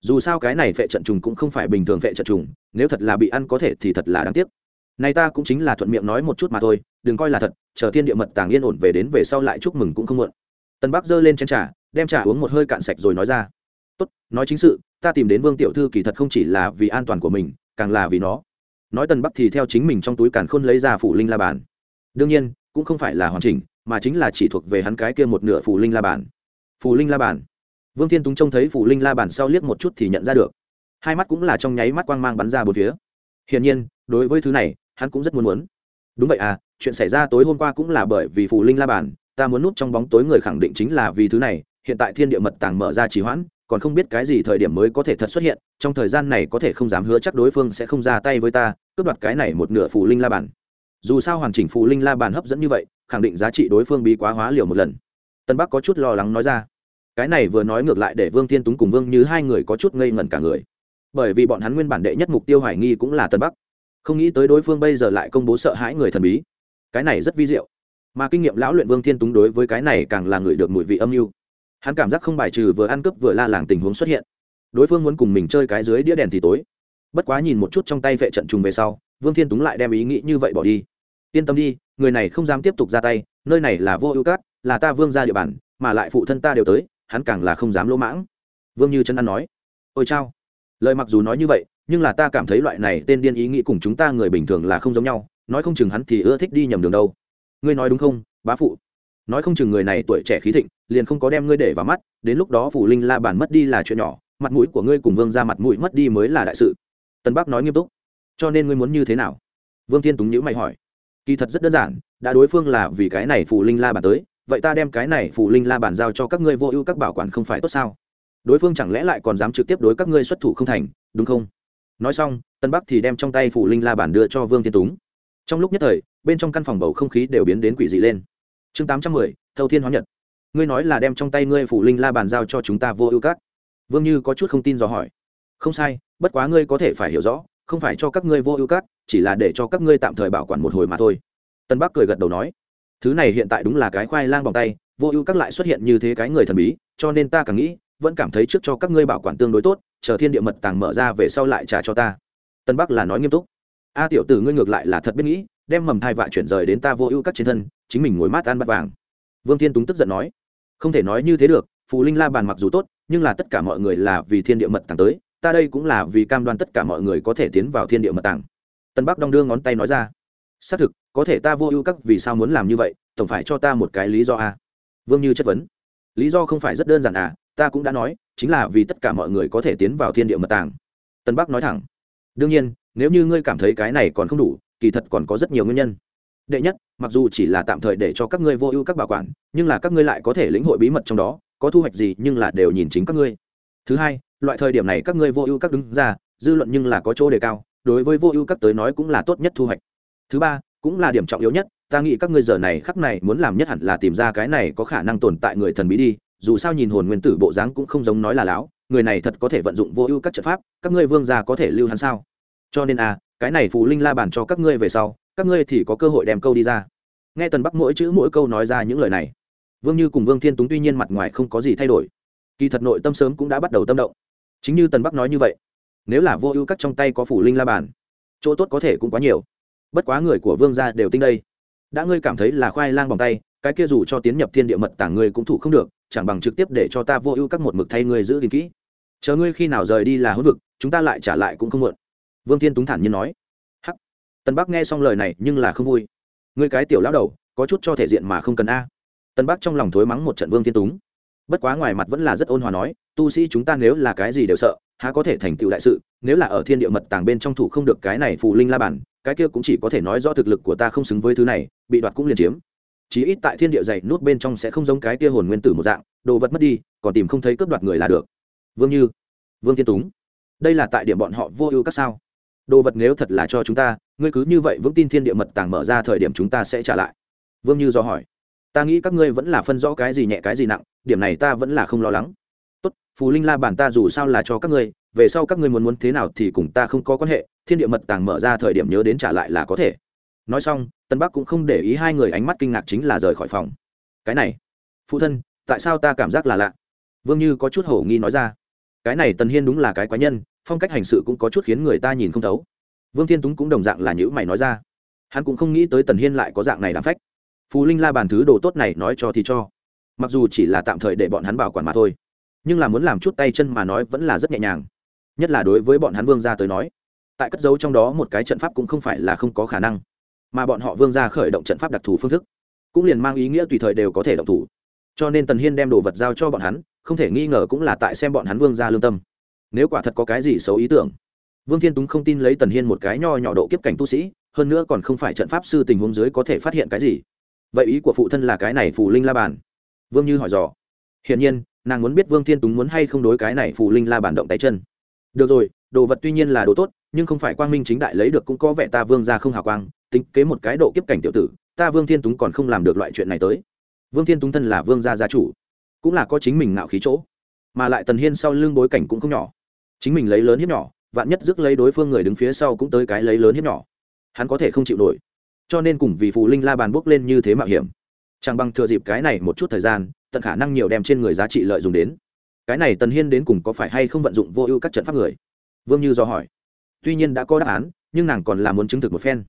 Dù sao cái này vệ trận trùng cũng không phải bình thường vệ trận trùng, nếu thật là bị ăn có thể thì thật là đáng tiếc. Này ta cũng chính là thuận miệng nói một chút mà thôi, đừng coi là thật, chờ thiên địa mật tàng yên ổn về đến về sau lại chúc mừng cũng không muộn. Tân bắc giơ lên chén trà, đem trà uống một hơi cạn sạch rồi nói ra. Tốt, nói chính sự, ta tìm đến vương tiểu thư kỳ thật không chỉ là vì an toàn của mình, càng là vì nó. Nói Tần bắc thì theo chính mình trong túi càn khôn lấy ra phủ linh la bàn. Đương nhiên cũng không phải là hoàn chỉnh, mà chính là chỉ thuộc về hắn cái kia một nửa phù linh la bàn. Phù linh la bàn. Vương thiên túng trông thấy phù linh la bàn sau liếc một chút thì nhận ra được. Hai mắt cũng là trong nháy mắt quang mang bắn ra bốn phía. Hiển nhiên, đối với thứ này, hắn cũng rất muốn muốn. Đúng vậy à chuyện xảy ra tối hôm qua cũng là bởi vì phù linh la bàn, ta muốn núp trong bóng tối người khẳng định chính là vì thứ này, hiện tại thiên địa mật tàng mở ra trì hoãn, còn không biết cái gì thời điểm mới có thể thật xuất hiện, trong thời gian này có thể không dám hứa chắc đối phương sẽ không ra tay với ta, cướp đoạt cái này một nửa phù linh la bàn dù sao hoàn chỉnh phù linh la bàn hấp dẫn như vậy, khẳng định giá trị đối phương bí quá hóa liều một lần. Tân bắc có chút lo lắng nói ra. Cái này vừa nói ngược lại để vương thiên túng cùng vương như hai người có chút ngây ngẩn cả người. Bởi vì bọn hắn nguyên bản đệ nhất mục tiêu hoài nghi cũng là tân bắc. Không nghĩ tới đối phương bây giờ lại công bố sợ hãi người thần bí. Cái này rất vi diệu. Mà kinh nghiệm lão luyện vương thiên túng đối với cái này càng là người được mùi vị âm mưu hắn cảm giác không bài trừ vừa ăn cướp vừa la làng tình huống xuất hiện. Đối phương muốn cùng mình chơi cái dưới đĩa đèn thì tối. Bất quá nhìn một chút trong tay vệ trận trùng về sau, vương thiên túng lại đem ý nghĩ như vậy bỏ đi yên tâm đi, người này không dám tiếp tục ra tay, nơi này là vô ưu cát, là ta vương ra địa bàn, mà lại phụ thân ta đều tới, hắn càng là không dám lỗ mãng. Vương như chân ăn nói. Ôi chao. Lời mặc dù nói như vậy, nhưng là ta cảm thấy loại này tên điên ý nghĩ cùng chúng ta người bình thường là không giống nhau, nói không chừng hắn thì ưa thích đi nhầm đường đâu. Ngươi nói đúng không, bá phụ? Nói không chừng người này tuổi trẻ khí thịnh, liền không có đem ngươi để vào mắt, đến lúc đó phủ linh la bản mất đi là chuyện nhỏ, mặt mũi của ngươi cùng vương ra mặt mũi mất đi mới là đại sự. Tân bắc nói nghiêm túc. Cho nên ngươi muốn như thế nào? Vương thiên túng nhữ mày hỏi kỳ thật rất đơn giản, đã đối phương là vì cái này phù linh la bản tới, vậy ta đem cái này phù linh la bản giao cho các ngươi vô ưu các bảo quản không phải tốt sao? Đối phương chẳng lẽ lại còn dám trực tiếp đối các ngươi xuất thủ không thành, đúng không? Nói xong, tân bắc thì đem trong tay phù linh la bản đưa cho vương thiên túng. Trong lúc nhất thời, bên trong căn phòng bầu không khí đều biến đến quỷ dị lên. Chương tám trăm mười, thâu thiên hóa nhật. Ngươi nói là đem trong tay ngươi phủ linh la bàn giao cho chúng ta vô ưu các? Vương như có chút không tin dò hỏi. Không sai, bất quá ngươi có thể phải hiểu rõ không phải cho các ngươi vô ưu cát, chỉ là để cho các ngươi tạm thời bảo quản một hồi mà thôi. Tân bắc cười gật đầu nói, thứ này hiện tại đúng là cái khoai lang bằng tay, vô ưu các lại xuất hiện như thế cái người thần bí, cho nên ta càng nghĩ, vẫn cảm thấy trước cho các ngươi bảo quản tương đối tốt, chờ thiên địa mật tàng mở ra về sau lại trả cho ta. Tân bắc là nói nghiêm túc, a tiểu tử ngươi ngược lại là thật biết nghĩ, đem mầm thai vạ chuyển rời đến ta vô ưu các trên thân, chính mình ngồi mát ăn bát vàng. Vương thiên túng tức giận nói, không thể nói như thế được, phù linh la bàn mặc dù tốt, nhưng là tất cả mọi người là vì thiên địa mật tàng tới ta đây cũng là vì cam đoan tất cả mọi người có thể tiến vào thiên địa mật tàng. Tân bắc đong đưa ngón tay nói ra. Xác thực, có thể ta vô ưu các vì sao muốn làm như vậy, tổng phải cho ta một cái lý do a. Vương như chất vấn. Lý do không phải rất đơn giản à ta cũng đã nói, chính là vì tất cả mọi người có thể tiến vào thiên địa mật tàng. Tân bắc nói thẳng. Đương nhiên, nếu như ngươi cảm thấy cái này còn không đủ, kỳ thật còn có rất nhiều nguyên nhân. Đệ nhất, mặc dù chỉ là tạm thời để cho các ngươi vô ưu các bảo quản, nhưng là các ngươi lại có thể lĩnh hội bí mật trong đó, có thu hoạch gì nhưng là đều nhìn chính các ngươi. Thứ hai loại thời điểm này các ngươi vô ưu các đứng ra, dư luận nhưng là có chỗ đề cao, đối với vô ưu các tới nói cũng là tốt nhất thu hoạch. Thứ ba, cũng là điểm trọng yếu nhất, ta nghĩ các ngươi giờ này khắc này muốn làm nhất hẳn là tìm ra cái này có khả năng tồn tại người thần bí đi, dù sao nhìn hồn nguyên tử bộ dáng cũng không giống nói là láo, người này thật có thể vận dụng vô ưu các trận pháp, các ngươi vương gia có thể lưu hắn sao? Cho nên à cái này phù linh la bàn cho các ngươi về sau, các ngươi thì có cơ hội đem câu đi ra. Nghe tần bắc mỗi chữ mỗi câu nói ra những lời này, vương như cùng vương thiên túng tuy nhiên mặt ngoài không có gì thay đổi, kỳ thật nội tâm sớm cũng đã bắt đầu tâm động chính như tần bắc nói như vậy, nếu là vô ưu các trong tay có phủ linh la bàn, chỗ tốt có thể cũng quá nhiều. Bất quá người của vương gia đều tinh đây. Đã ngươi cảm thấy là khoai lang bằng tay, cái kia dù cho tiến nhập thiên địa mật tảng ngươi cũng thủ không được, chẳng bằng trực tiếp để cho ta vô ưu các một mực thay ngươi giữ gìn kỹ. Chờ ngươi khi nào rời đi là hỗn vực, chúng ta lại trả lại cũng không muộn. Vương thiên túng thản nhiên nói. Hắc. Tân bắc nghe xong lời này nhưng là không vui. Ngươi cái tiểu lão đầu, có chút cho thể diện mà không cần a. Tân bắc trong lòng thối mắng một trận vương thiên túng. Bất quá ngoài mặt vẫn là rất ôn hòa nói tu sĩ chúng ta nếu là cái gì đều sợ, há có thể thành tựu đại sự, nếu là ở thiên địa mật tàng bên trong thủ không được cái này phù linh la bản cái kia cũng chỉ có thể nói rõ thực lực của ta không xứng với thứ này, bị đoạt cũng liền chiếm. Chí ít tại thiên địa dày nút bên trong sẽ không giống cái kia hồn nguyên tử một dạng, đồ vật mất đi, còn tìm không thấy cướp đoạt người là được. Vương như, vương thiên túng, đây là tại điểm bọn họ vô ưu các sao? Đồ vật nếu thật là cho chúng ta, ngươi cứ như vậy vững tin thiên địa mật tàng mở ra thời điểm chúng ta sẽ trả lại. Vương như do hỏi, ta nghĩ các ngươi vẫn là phân rõ cái gì nhẹ cái gì nặng, điểm này ta vẫn là không lo lắng tốt, phù linh la bản ta dù sao là cho các ngươi, về sau các ngươi muốn muốn thế nào thì cùng ta không có quan hệ, thiên địa mật tàng mở ra thời điểm nhớ đến trả lại là có thể. Nói xong tân bắc cũng không để ý hai người ánh mắt kinh ngạc chính là rời khỏi phòng. Cái này, phụ thân, tại sao ta cảm giác là lạ? Vương như có chút hổ nghi nói ra. Cái này tần hiên đúng là cái quái nhân, phong cách hành sự cũng có chút khiến người ta nhìn không thấu. Vương thiên túng cũng đồng dạng là nhữ mày nói ra. Hắn cũng không nghĩ tới tần hiên lại có dạng này đáng phách. Phù linh la bàn thứ đồ tốt này nói cho thì cho. Mặc dù chỉ là tạm thời để bọn hắn bảo quản mà thôi nhưng là muốn làm chút tay chân mà nói vẫn là rất nhẹ nhàng. Nhất là đối với bọn hắn vương gia tới nói, tại cất giấu trong đó một cái trận pháp cũng không phải là không có khả năng, mà bọn họ vương gia khởi động trận pháp đặc thù phương thức, cũng liền mang ý nghĩa tùy thời đều có thể động thủ. Cho nên tần hiên đem đồ vật giao cho bọn hắn, không thể nghi ngờ cũng là tại xem bọn hắn vương gia lương tâm. Nếu quả thật có cái gì xấu ý tưởng, vương thiên túng không tin lấy tần hiên một cái nho nhỏ độ kiếp cảnh tu sĩ, hơn nữa còn không phải trận pháp sư tình huống dưới có thể phát hiện cái gì. Vậy ý của phụ thân là cái này phù linh la bàn? Vương như hỏi dò. Hiển nhiên nàng muốn biết vương thiên túng muốn hay không đối cái này phù linh la bản động tay chân. Được rồi, đồ vật tuy nhiên là đồ tốt, nhưng không phải quang minh chính đại lấy được cũng có vẻ ta vương ra không hào quang, tính kế một cái độ kiếp cảnh tiểu tử, ta vương thiên túng còn không làm được loại chuyện này tới. Vương thiên túng thân là vương gia gia chủ, cũng là có chính mình ngạo khí chỗ, mà lại tần hiên sau lưng bối cảnh cũng không nhỏ. Chính mình lấy lớn hiếp nhỏ, vạn nhất dứt lấy đối phương người đứng phía sau cũng tới cái lấy lớn hiếp nhỏ, hắn có thể không chịu nổi. Cho nên cùng vì phù linh la bàn bốc lên như thế mạo hiểm. Chẳng bằng thừa dịp cái này một chút thời gian tận khả năng nhiều đem trên người giá trị lợi dùng đến. Cái này tần hiên đến cùng có phải hay không vận dụng vô ưu các trận pháp người? Vương như do hỏi. Tuy nhiên đã có đáp án, nhưng nàng còn là muốn chứng thực một phen.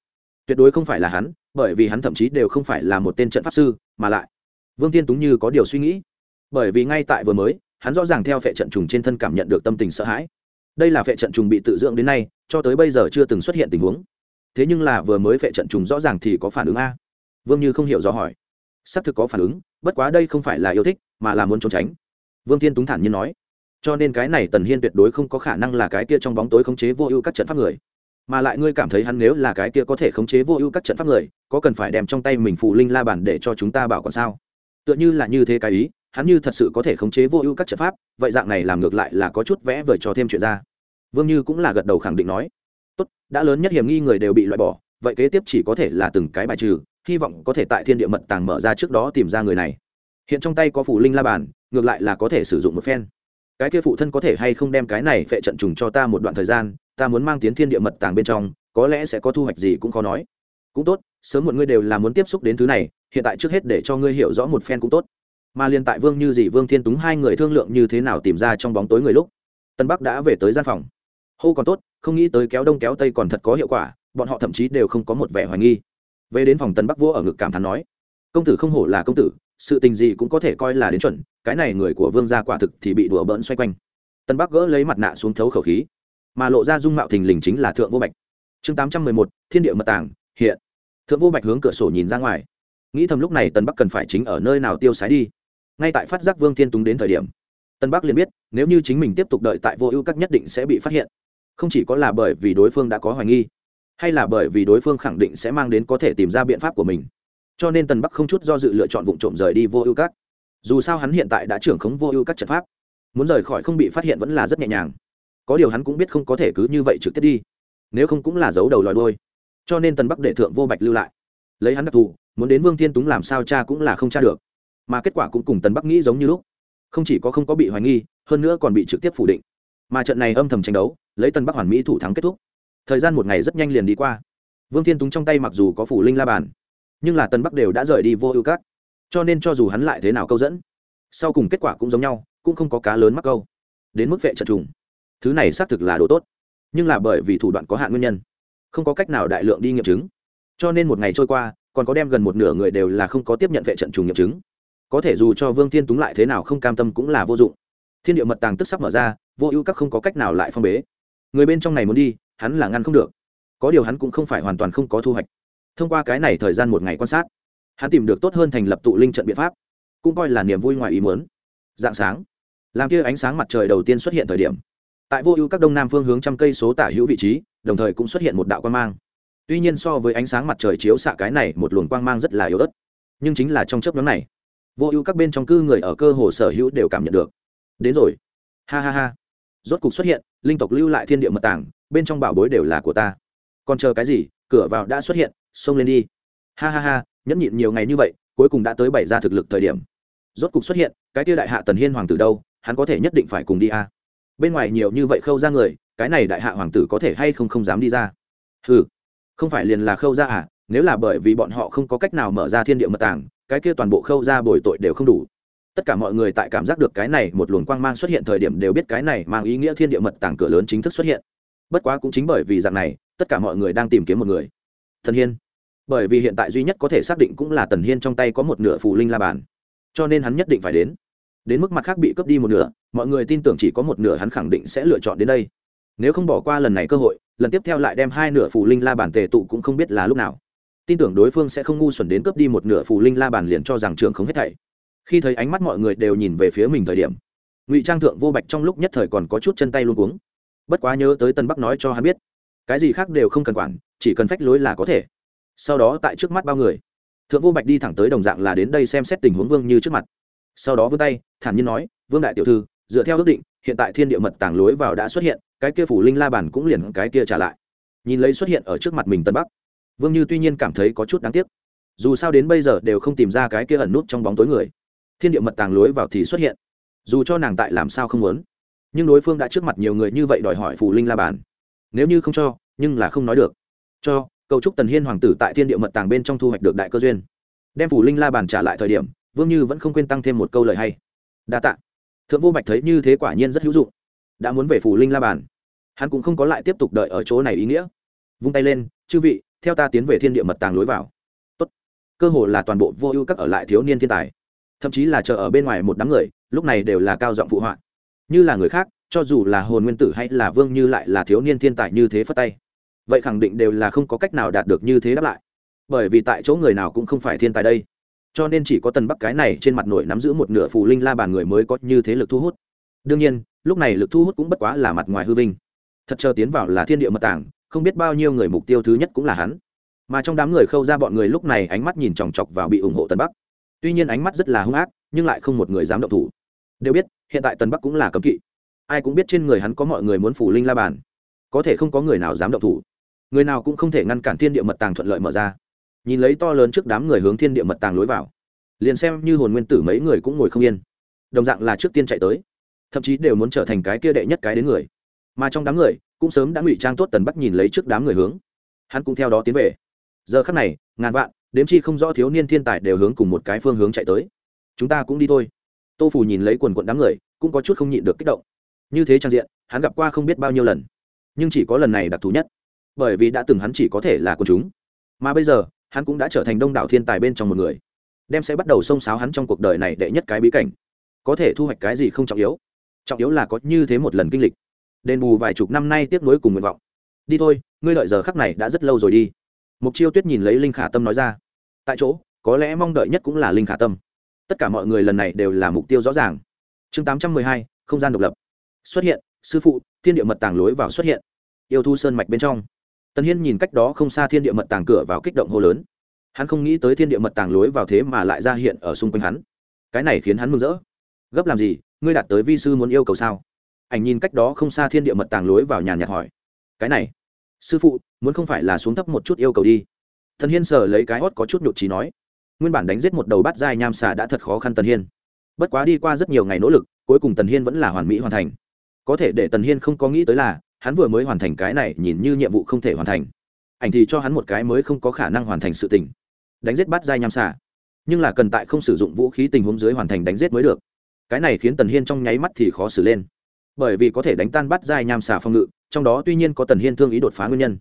Tuyệt đối không phải là hắn, bởi vì hắn thậm chí đều không phải là một tên trận pháp sư, mà lại, vương tiên túng như có điều suy nghĩ. Bởi vì ngay tại vừa mới, hắn rõ ràng theo phệ trận trùng trên thân cảm nhận được tâm tình sợ hãi. Đây là phệ trận trùng bị tự dưỡng đến nay, cho tới bây giờ chưa từng xuất hiện tình huống. Thế nhưng là vừa mới phệ trận trùng rõ ràng thì có phản ứng a. Vương như không hiểu do hỏi xác thực có phản ứng, bất quá đây không phải là yêu thích, mà là muốn trốn tránh. Vương thiên túng thản nhiên nói. Cho nên cái này tần hiên tuyệt đối không có khả năng là cái kia trong bóng tối khống chế vô ưu các trận pháp người. Mà lại ngươi cảm thấy hắn nếu là cái kia có thể khống chế vô ưu các trận pháp người, có cần phải đem trong tay mình phụ linh la bản để cho chúng ta bảo còn sao? Tựa như là như thế cái ý, hắn như thật sự có thể khống chế vô ưu các trận pháp, vậy dạng này làm ngược lại là có chút vẽ vời cho thêm chuyện ra. Vương như cũng là gật đầu khẳng định nói. Tốt, đã lớn nhất hiểm nghi người đều bị loại bỏ, vậy kế tiếp chỉ có thể là từng cái bài trừ hy vọng có thể tại thiên địa mật tàng mở ra trước đó tìm ra người này. Hiện trong tay có phủ linh la bàn, ngược lại là có thể sử dụng một phen. Cái kia phụ thân có thể hay không đem cái này phệ trận trùng cho ta một đoạn thời gian, ta muốn mang tiến thiên địa mật tàng bên trong, có lẽ sẽ có thu hoạch gì cũng khó nói. Cũng tốt, sớm một ngươi đều là muốn tiếp xúc đến thứ này, hiện tại trước hết để cho ngươi hiểu rõ một phen cũng tốt. Mà liên tại vương như dị vương thiên túng hai người thương lượng như thế nào tìm ra trong bóng tối người lúc, tân bắc đã về tới gian phòng. Hô còn tốt, không nghĩ tới kéo đông kéo tây còn thật có hiệu quả, bọn họ thậm chí đều không có một vẻ hoài nghi về đến phòng Tần bắc vua ở ngực cảm thán nói, công tử không hổ là công tử, sự tình gì cũng có thể coi là đến chuẩn, cái này người của vương gia quả thực thì bị đùa bỡn xoay quanh. Tần bắc gỡ lấy mặt nạ xuống thấu khẩu khí, mà lộ ra dung mạo thình lình chính là thượng vô bạch. Chương tám trăm mười một, thiên địa mật tàng, hiện. Thượng vô bạch hướng cửa sổ nhìn ra ngoài. Nghĩ thầm lúc này Tần bắc cần phải chính ở nơi nào tiêu sái đi. Ngay tại phát giác vương thiên túng đến thời điểm tân bắc liền biết, nếu như chính mình tiếp tục đợi tại vô ưu các nhất định sẽ bị phát hiện. Không chỉ có là bởi vì đối phương đã có hoài nghi hay là bởi vì đối phương khẳng định sẽ mang đến có thể tìm ra biện pháp của mình. Cho nên tần bắc không chút do dự lựa chọn vụ trộm rời đi vô ưu các. Dù sao hắn hiện tại đã trưởng khống vô ưu các trận pháp. Muốn rời khỏi không bị phát hiện vẫn là rất nhẹ nhàng. Có điều hắn cũng biết không có thể cứ như vậy trực tiếp đi. Nếu không cũng là giấu đầu lòi đôi cho nên tần bắc để thượng vô bạch lưu lại. Lấy hắn đặc thù, muốn đến vương thiên túng làm sao cha cũng là không cha được. Mà kết quả cũng cùng tần bắc nghĩ giống như lúc. Không chỉ có không có bị hoài nghi, hơn nữa còn bị trực tiếp phủ định. Mà trận này âm thầm tranh đấu, lấy tần bắc hoàn mỹ thủ thắng kết thúc thời gian một ngày rất nhanh liền đi qua. Vương thiên túng trong tay mặc dù có phủ linh la bàn, nhưng là tần bắc đều đã rời đi vô ưu cát cho nên cho dù hắn lại thế nào câu dẫn, sau cùng kết quả cũng giống nhau, cũng không có cá lớn mắc câu. Đến mức vệ trận trùng. Thứ này xác thực là đồ tốt, nhưng là bởi vì thủ đoạn có hạn nguyên nhân, không có cách nào đại lượng đi nghiệm chứng. Cho nên một ngày trôi qua, còn có đem gần một nửa người đều là không có tiếp nhận vệ trận trùng nghiệm chứng. Có thể dù cho vương thiên túng lại thế nào không cam tâm cũng là vô dụng. Thiên địa mật tàng tức sắp mở ra, vô ưu các không có cách nào lại phong bế. Người bên trong này muốn đi hắn là ngăn không được. Có điều hắn cũng không phải hoàn toàn không có thu hoạch. Thông qua cái này thời gian một ngày quan sát, hắn tìm được tốt hơn thành lập tụ linh trận biện pháp, cũng coi là niềm vui ngoài ý muốn. Dạng sáng, làm kia ánh sáng mặt trời đầu tiên xuất hiện thời điểm, tại vô ưu các đông nam phương hướng trăm cây số tả hữu vị trí, đồng thời cũng xuất hiện một đạo quang mang. Tuy nhiên so với ánh sáng mặt trời chiếu xạ cái này, một luồng quang mang rất là yếu ớt, nhưng chính là trong chớp nhóm này, vô ưu các bên trong cư người ở cơ hồ sở hữu đều cảm nhận được. Đến rồi. Ha ha ha. Rốt cục xuất hiện, linh tộc lưu lại thiên địa mật tàng bên trong bảo bối đều là của ta. Còn chờ cái gì? Cửa vào đã xuất hiện, xông lên đi. Ha ha ha, nhẫn nhịn nhiều ngày như vậy, cuối cùng đã tới bảy ra thực lực thời điểm. Rốt cục xuất hiện, cái tia đại hạ tần hiên hoàng tử đâu? Hắn có thể nhất định phải cùng đi a à. bên ngoài nhiều như vậy khâu ra người, cái này đại hạ hoàng tử có thể hay không không dám đi ra? Ừ không phải liền là khâu ra à? Nếu là bởi vì bọn họ không có cách nào mở ra thiên địa mật tàng, cái kia toàn bộ khâu ra bồi tội đều không đủ. Tất cả mọi người tại cảm giác được cái này một luồng quang mang xuất hiện thời điểm đều biết cái này mang ý nghĩa thiên địa mật tàng cửa lớn chính thức xuất hiện bất quá cũng chính bởi vì dạng này, tất cả mọi người đang tìm kiếm một người. Thần hiên. Bởi vì hiện tại duy nhất có thể xác định cũng là tần hiên trong tay có một nửa phù linh la bàn. Cho nên hắn nhất định phải đến. Đến mức mặt khác bị cướp đi một nửa, mọi người tin tưởng chỉ có một nửa hắn khẳng định sẽ lựa chọn đến đây. Nếu không bỏ qua lần này cơ hội, lần tiếp theo lại đem hai nửa phù linh la bàn tề tụ cũng không biết là lúc nào. Tin tưởng đối phương sẽ không ngu xuẩn đến cướp đi một nửa phù linh la bàn liền cho rằng trường không hết thảy. Khi thấy ánh mắt mọi người đều nhìn về phía mình thời điểm, ngụy trang thượng vô bạch trong lúc nhất thời còn có chút chân tay luôn cuống bất quá nhớ tới tân bắc nói cho hắn biết, cái gì khác đều không cần quản, chỉ cần phách lối là có thể. Sau đó tại trước mắt bao người, thượng vô bạch đi thẳng tới đồng dạng là đến đây xem xét tình huống vương như trước mặt. Sau đó vươn tay, thản nhiên nói, vương đại tiểu thư, dựa theo ước định, hiện tại thiên địa mật tàng lối vào đã xuất hiện, cái kia phủ linh la bản cũng liền cái kia trả lại. Nhìn lấy xuất hiện ở trước mặt mình tân bắc, vương như tuy nhiên cảm thấy có chút đáng tiếc, dù sao đến bây giờ đều không tìm ra cái kia ẩn nút trong bóng tối người. Thiên địa mật tàng lối vào thì xuất hiện, dù cho nàng tại làm sao không muốn nhưng đối phương đã trước mặt nhiều người như vậy đòi hỏi phù linh la bàn. Nếu như không cho, nhưng là không nói được. Cho, cầu chúc tần hiên hoàng tử tại thiên địa mật tàng bên trong thu hoạch được đại cơ duyên. Đem phù linh la bàn trả lại thời điểm, vương như vẫn không quên tăng thêm một câu lời hay. Đa tạ. Thượng vô bạch thấy như thế quả nhiên rất hữu dụng. Đã muốn về phù linh la bàn. Hắn cũng không có lại tiếp tục đợi ở chỗ này ý nghĩa. Vung tay lên, chư vị, theo ta tiến về thiên địa mật tàng lối vào. Tốt. cơ hồ là toàn bộ vô ưu các ở lại thiếu niên thiên tài. Thậm chí là chờ ở bên ngoài một đám người, lúc này đều là cao giọng phụ họa như là người khác, cho dù là hồn nguyên tử hay là vương như lại là thiếu niên thiên tài như thế phất tay. Vậy khẳng định đều là không có cách nào đạt được như thế đáp lại. Bởi vì tại chỗ người nào cũng không phải thiên tài đây. Cho nên chỉ có tần bắc cái này trên mặt nổi nắm giữ một nửa phù linh la bàn người mới có như thế lực thu hút. Đương nhiên, lúc này lực thu hút cũng bất quá là mặt ngoài hư vinh. Thật chờ tiến vào là thiên địa mật tảng, không biết bao nhiêu người mục tiêu thứ nhất cũng là hắn. Mà trong đám người khâu ra bọn người lúc này ánh mắt nhìn chòng chọc vào bị ủng hộ tần bắc. Tuy nhiên ánh mắt rất là hung ác, nhưng lại không một người dám động thủ. Đều biết hiện tại tần bắc cũng là cấm kỵ. Ai cũng biết trên người hắn có mọi người muốn phủ linh la bàn. Có thể không có người nào dám động thủ. Người nào cũng không thể ngăn cản thiên địa mật tàng thuận lợi mở ra. Nhìn lấy to lớn trước đám người hướng thiên địa mật tàng lối vào, liền xem như hồn nguyên tử mấy người cũng ngồi không yên. Đồng dạng là trước tiên chạy tới, thậm chí đều muốn trở thành cái kia đệ nhất cái đến người. Mà trong đám người, cũng sớm đã ngụy trang tốt tần bắc nhìn lấy trước đám người hướng. Hắn cũng theo đó tiến về. Giờ khắc này, ngàn vạn, đếm chi không rõ thiếu niên thiên tài đều hướng cùng một cái phương hướng chạy tới. Chúng ta cũng đi thôi tô phủ nhìn lấy quần quận đám người, cũng có chút không nhịn được kích động. Như thế trang diện, hắn gặp qua không biết bao nhiêu lần. Nhưng chỉ có lần này đặc thù nhất, bởi vì đã từng hắn chỉ có thể là quần chúng. Mà bây giờ, hắn cũng đã trở thành đông đảo thiên tài bên trong một người, đem sẽ bắt đầu xông xáo hắn trong cuộc đời này đệ nhất cái bí cảnh. Có thể thu hoạch cái gì không trọng yếu. Trọng yếu là có như thế một lần kinh lịch. Đền bù vài chục năm nay tiếp nối cùng nguyện vọng. Đi thôi, ngươi đợi giờ khắc này đã rất lâu rồi đi. Mục chiêu tuyết nhìn lấy linh khả tâm nói ra. Tại chỗ, có lẽ mong đợi nhất cũng là linh khả tâm tất cả mọi người lần này đều là mục tiêu rõ ràng. Chương tám trăm mười hai, không gian độc lập. Xuất hiện, sư phụ, thiên địa mật tàng lối vào xuất hiện. Yêu thu sơn mạch bên trong. Tần hiên nhìn cách đó không xa thiên địa mật tàng cửa vào kích động hô lớn. Hắn không nghĩ tới thiên địa mật tàng lối vào thế mà lại ra hiện ở xung quanh hắn. Cái này khiến hắn mừng rỡ. Gấp làm gì? Ngươi đạt tới vi sư muốn yêu cầu sao? Ảnh nhìn cách đó không xa thiên địa mật tàng lối vào nhàn nhạt hỏi. Cái này, sư phụ, muốn không phải là xuống thấp một chút yêu cầu đi. Thần hiên sờ lấy cái hót có chút nhụt trí nói nguyên bản đánh giết một đầu bát giai nham xà đã thật khó khăn tần hiên. Bất quá đi qua rất nhiều ngày nỗ lực, cuối cùng tần hiên vẫn là hoàn mỹ hoàn thành. Có thể để tần hiên không có nghĩ tới là, hắn vừa mới hoàn thành cái này nhìn như nhiệm vụ không thể hoàn thành. Ảnh thì cho hắn một cái mới không có khả năng hoàn thành sự tình. Đánh giết bát giai nham xà. Nhưng là cần tại không sử dụng vũ khí tình huống dưới hoàn thành đánh giết mới được. Cái này khiến tần hiên trong nháy mắt thì khó xử lên. Bởi vì có thể đánh tan bát giai nham xà phong ngự, trong đó tuy nhiên có tần hiên thương ý đột phá nguyên nhân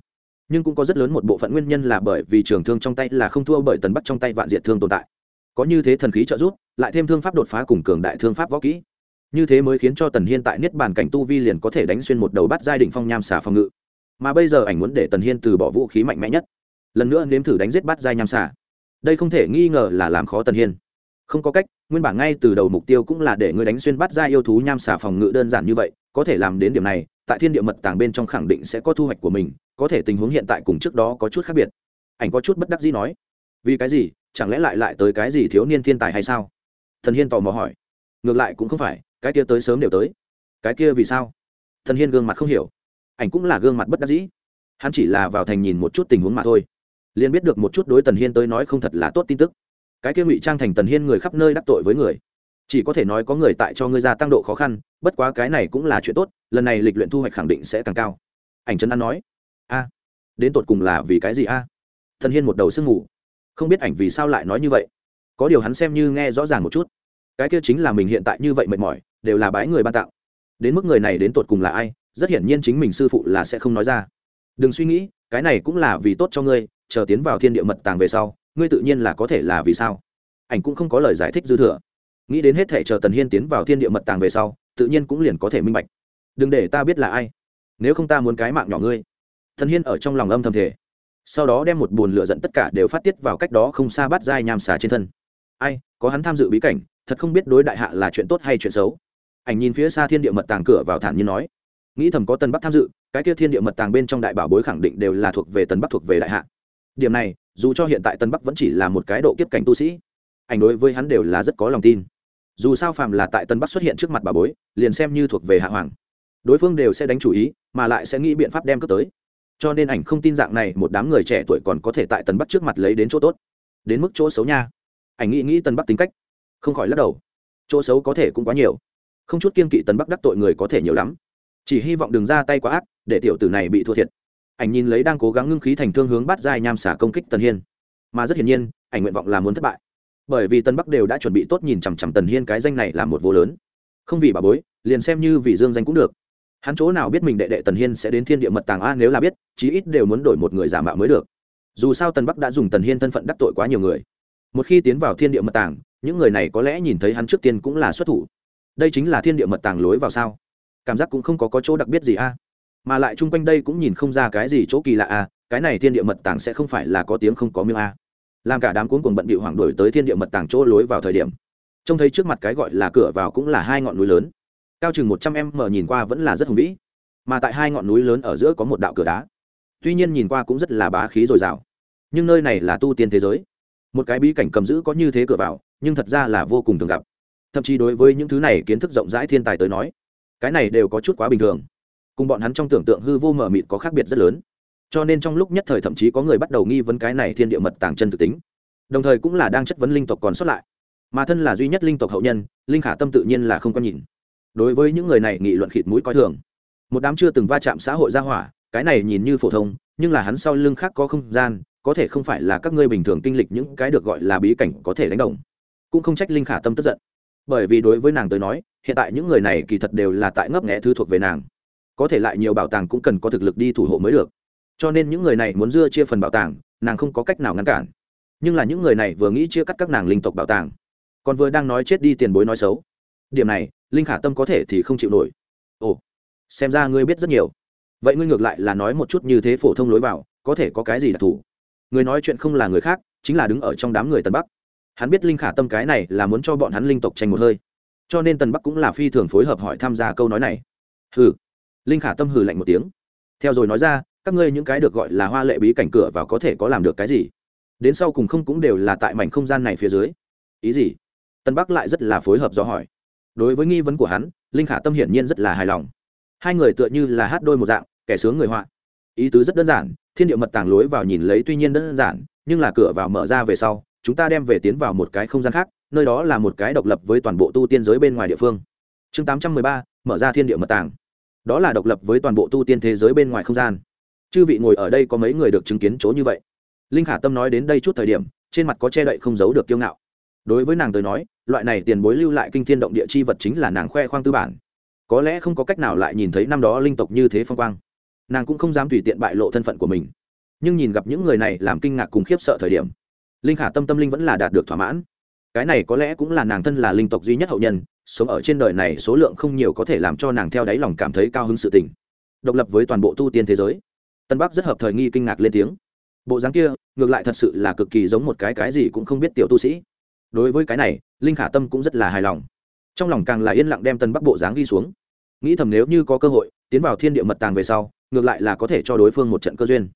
nhưng cũng có rất lớn một bộ phận nguyên nhân là bởi vì trường thương trong tay là không thua bởi tần bắc trong tay vạn diệt thương tồn tại. Có như thế thần khí trợ giúp, lại thêm thương pháp đột phá cùng cường đại thương pháp võ kỹ. Như thế mới khiến cho tần hiên tại niết bàn cảnh tu vi liền có thể đánh xuyên một đầu bắt giai đ phong nham xà phòng ngự. Mà bây giờ ảnh muốn để tần hiên từ bỏ vũ khí mạnh mẽ nhất, lần nữa nếm thử đánh giết bắt giai nham xà. Đây không thể nghi ngờ là làm khó tần hiên. Không có cách, nguyên bản ngay từ đầu mục tiêu cũng là để ngươi đánh xuyên bắt giai yêu thú nham xà phòng ngự đơn giản như vậy, có thể làm đến điểm này tại thiên địa mật tàng bên trong khẳng định sẽ có thu hoạch của mình, có thể tình huống hiện tại cùng trước đó có chút khác biệt. Ảnh có chút bất đắc dĩ nói, vì cái gì? Chẳng lẽ lại lại tới cái gì thiếu niên thiên tài hay sao? Thần hiên tò mò hỏi. Ngược lại cũng không phải, cái kia tới sớm đều tới. Cái kia vì sao? Thần hiên gương mặt không hiểu. Ảnh cũng là gương mặt bất đắc dĩ. Hắn chỉ là vào thành nhìn một chút tình huống mà thôi. Liền biết được một chút đối tần hiên tới nói không thật là tốt tin tức. Cái kia ngụy trang thành tần hiên người khắp nơi đắc tội với người chỉ có thể nói có người tại cho ngươi gia tăng độ khó khăn, bất quá cái này cũng là chuyện tốt, lần này lịch luyện thu hoạch khẳng định sẽ càng cao. Ảnh trấn an nói, a, đến tột cùng là vì cái gì a? Thần hiên một đầu sương ngủ không biết ảnh vì sao lại nói như vậy. Có điều hắn xem như nghe rõ ràng một chút. Cái kia chính là mình hiện tại như vậy mệt mỏi, đều là bái người ban tạo đến mức người này đến tột cùng là ai, rất hiển nhiên chính mình sư phụ là sẽ không nói ra. Đừng suy nghĩ, cái này cũng là vì tốt cho ngươi, chờ tiến vào thiên địa mật tàng về sau, ngươi tự nhiên là có thể là vì sao. Ảnh cũng không có lời giải thích dư thừa nghĩ đến hết thể chờ tần hiên tiến vào thiên địa mật tàng về sau, tự nhiên cũng liền có thể minh bạch. Đừng để ta biết là ai. Nếu không ta muốn cái mạng nhỏ ngươi. Thần hiên ở trong lòng âm thầm thể sau đó đem một bùn lửa dẫn tất cả đều phát tiết vào cách đó không xa bắt dai nham xà trên thân. Ai, có hắn tham dự bí cảnh, thật không biết đối đại hạ là chuyện tốt hay chuyện xấu. Ảnh nhìn phía xa thiên địa mật tàng cửa vào thản nhiên nói. Nghĩ thầm có tân bắc tham dự, cái kia thiên địa mật tàng bên trong đại bảo bối khẳng định đều là thuộc về tân bắc thuộc về đại hạ. Điểm này, dù cho hiện tại tân bắc vẫn chỉ là một cái độ kiếp cảnh tu sĩ, ảnh đối với hắn đều là rất có lòng tin dù sao phàm là tại tân bắc xuất hiện trước mặt bà bối, liền xem như thuộc về hạ hoàng. Đối phương đều sẽ đánh chủ ý, mà lại sẽ nghĩ biện pháp đem cướp tới. Cho nên ảnh không tin dạng này, một đám người trẻ tuổi còn có thể tại tân bắc trước mặt lấy đến chỗ tốt. Đến mức chỗ xấu nha. Ảnh nghĩ nghĩ tân bắc tính cách. Không khỏi lắc đầu. Chỗ xấu có thể cũng quá nhiều. Không chút kiên kỵ tân bắc đắc tội người có thể nhiều lắm. Chỉ hy vọng đừng ra tay quá ác, để tiểu tử này bị thua thiệt. Ảnh nhìn lấy đang cố gắng ngưng khí thành thương hướng bắt dai nham xả công kích tần hiên. Mà rất hiển nhiên, ảnh nguyện vọng là muốn thất bại bởi vì tân bắc đều đã chuẩn bị tốt nhìn chằm chằm tần hiên cái danh này là một vô lớn. Không vì bà bối liền xem như vì dương danh cũng được. Hắn chỗ nào biết mình đệ đệ tần hiên sẽ đến thiên địa mật tàng a nếu là biết chí ít đều muốn đổi một người giả mạo mới được. Dù sao tần bắc đã dùng tần hiên thân phận đắc tội quá nhiều người. Một khi tiến vào thiên địa mật tàng những người này có lẽ nhìn thấy hắn trước tiên cũng là xuất thủ. Đây chính là thiên địa mật tàng lối vào sao? Cảm giác cũng không có, có chỗ đặc biệt gì a. Mà lại chung quanh đây cũng nhìn không ra cái gì chỗ kỳ lạ a cái này thiên địa mật tàng sẽ không phải là có tiếng không có miếng a làm cả đám cuốn cuồng bận bị hoảng đổi tới thiên địa mật tàng chỗ lối vào thời điểm. Trông thấy trước mặt cái gọi là cửa vào cũng là hai ngọn núi lớn. Cao chừng một trăm em mở nhìn qua vẫn là rất hùng vĩ. Mà tại hai ngọn núi lớn ở giữa có một đạo cửa đá. Tuy nhiên nhìn qua cũng rất là bá khí dồi dào. Nhưng nơi này là tu tiên thế giới. Một cái bí cảnh cầm giữ có như thế cửa vào, nhưng thật ra là vô cùng thường gặp. Thậm chí đối với những thứ này kiến thức rộng rãi thiên tài tới nói, cái này đều có chút quá bình thường. Cùng bọn hắn trong tưởng tượng hư vô mờ mịt có khác biệt rất lớn cho nên trong lúc nhất thời thậm chí có người bắt đầu nghi vấn cái này thiên địa mật tàng chân thực tính. Đồng thời cũng là đang chất vấn linh tộc còn xuất lại. Mà thân là duy nhất linh tộc hậu nhân, linh khả tâm tự nhiên là không có nhìn. Đối với những người này nghị luận khịt mũi coi thường. Một đám chưa từng va chạm xã hội gia hỏa, cái này nhìn như phổ thông, nhưng là hắn sau lưng khác có không gian, có thể không phải là các ngươi bình thường kinh lịch những cái được gọi là bí cảnh có thể đánh đồng. Cũng không trách linh khả tâm tức giận. Bởi vì đối với nàng tới nói, hiện tại những người này kỳ thật đều là tại ngấp nghẽ thư thuộc về nàng. Có thể lại nhiều bảo tàng cũng cần có thực lực đi thủ hộ mới được cho nên những người này muốn dưa chia phần bảo tàng, nàng không có cách nào ngăn cản. Nhưng là những người này vừa nghĩ chia cắt các nàng linh tộc bảo tàng, còn vừa đang nói chết đi tiền bối nói xấu. Điểm này, linh khả tâm có thể thì không chịu nổi. Ồ, xem ra ngươi biết rất nhiều. Vậy ngươi ngược lại là nói một chút như thế phổ thông lối vào, có thể có cái gì đặc thù? Người nói chuyện không là người khác, chính là đứng ở trong đám người tần bắc. Hắn biết linh khả tâm cái này là muốn cho bọn hắn linh tộc tranh một hơi. Cho nên tần bắc cũng là phi thường phối hợp hỏi tham gia câu nói này. Hừ. Linh khả tâm hừ lạnh một tiếng. Theo rồi nói ra các ngươi những cái được gọi là hoa lệ bí cảnh cửa vào có thể có làm được cái gì? Đến sau cùng không cũng đều là tại mảnh không gian này phía dưới. Ý gì? Tân bắc lại rất là phối hợp do hỏi. Đối với nghi vấn của hắn, linh khả tâm hiển nhiên rất là hài lòng. Hai người tựa như là hát đôi một dạng, kẻ sướng người họa. Ý tứ rất đơn giản, thiên địa mật tàng lối vào nhìn lấy tuy nhiên đơn giản, nhưng là cửa vào mở ra về sau, chúng ta đem về tiến vào một cái không gian khác, nơi đó là một cái độc lập với toàn bộ tu tiên giới bên ngoài địa phương. Chương tám trăm mười ba, mở ra thiên địa mật tàng. Đó là độc lập với toàn bộ tu tiên thế giới bên ngoài không gian chư vị ngồi ở đây có mấy người được chứng kiến chỗ như vậy? Linh khả tâm nói đến đây chút thời điểm, trên mặt có che đậy không giấu được kiêu ngạo. Đối với nàng tới nói, loại này tiền bối lưu lại kinh thiên động địa chi vật chính là nàng khoe khoang tư bản. Có lẽ không có cách nào lại nhìn thấy năm đó linh tộc như thế phong quang. Nàng cũng không dám tùy tiện bại lộ thân phận của mình. Nhưng nhìn gặp những người này làm kinh ngạc cùng khiếp sợ thời điểm, linh khả tâm tâm linh vẫn là đạt được thỏa mãn. Cái này có lẽ cũng là nàng thân là linh tộc duy nhất hậu nhân, sống ở trên đời này số lượng không nhiều có thể làm cho nàng theo đáy lòng cảm thấy cao hứng sự tình. Độc lập với toàn bộ tu tiên thế giới tân bắc rất hợp thời nghi kinh ngạc lên tiếng. Bộ dáng kia, ngược lại thật sự là cực kỳ giống một cái cái gì cũng không biết tiểu tu sĩ. Đối với cái này, linh khả tâm cũng rất là hài lòng. Trong lòng càng là yên lặng đem tân bắc bộ dáng ghi xuống. Nghĩ thầm nếu như có cơ hội, tiến vào thiên địa mật tàng về sau, ngược lại là có thể cho đối phương một trận cơ duyên.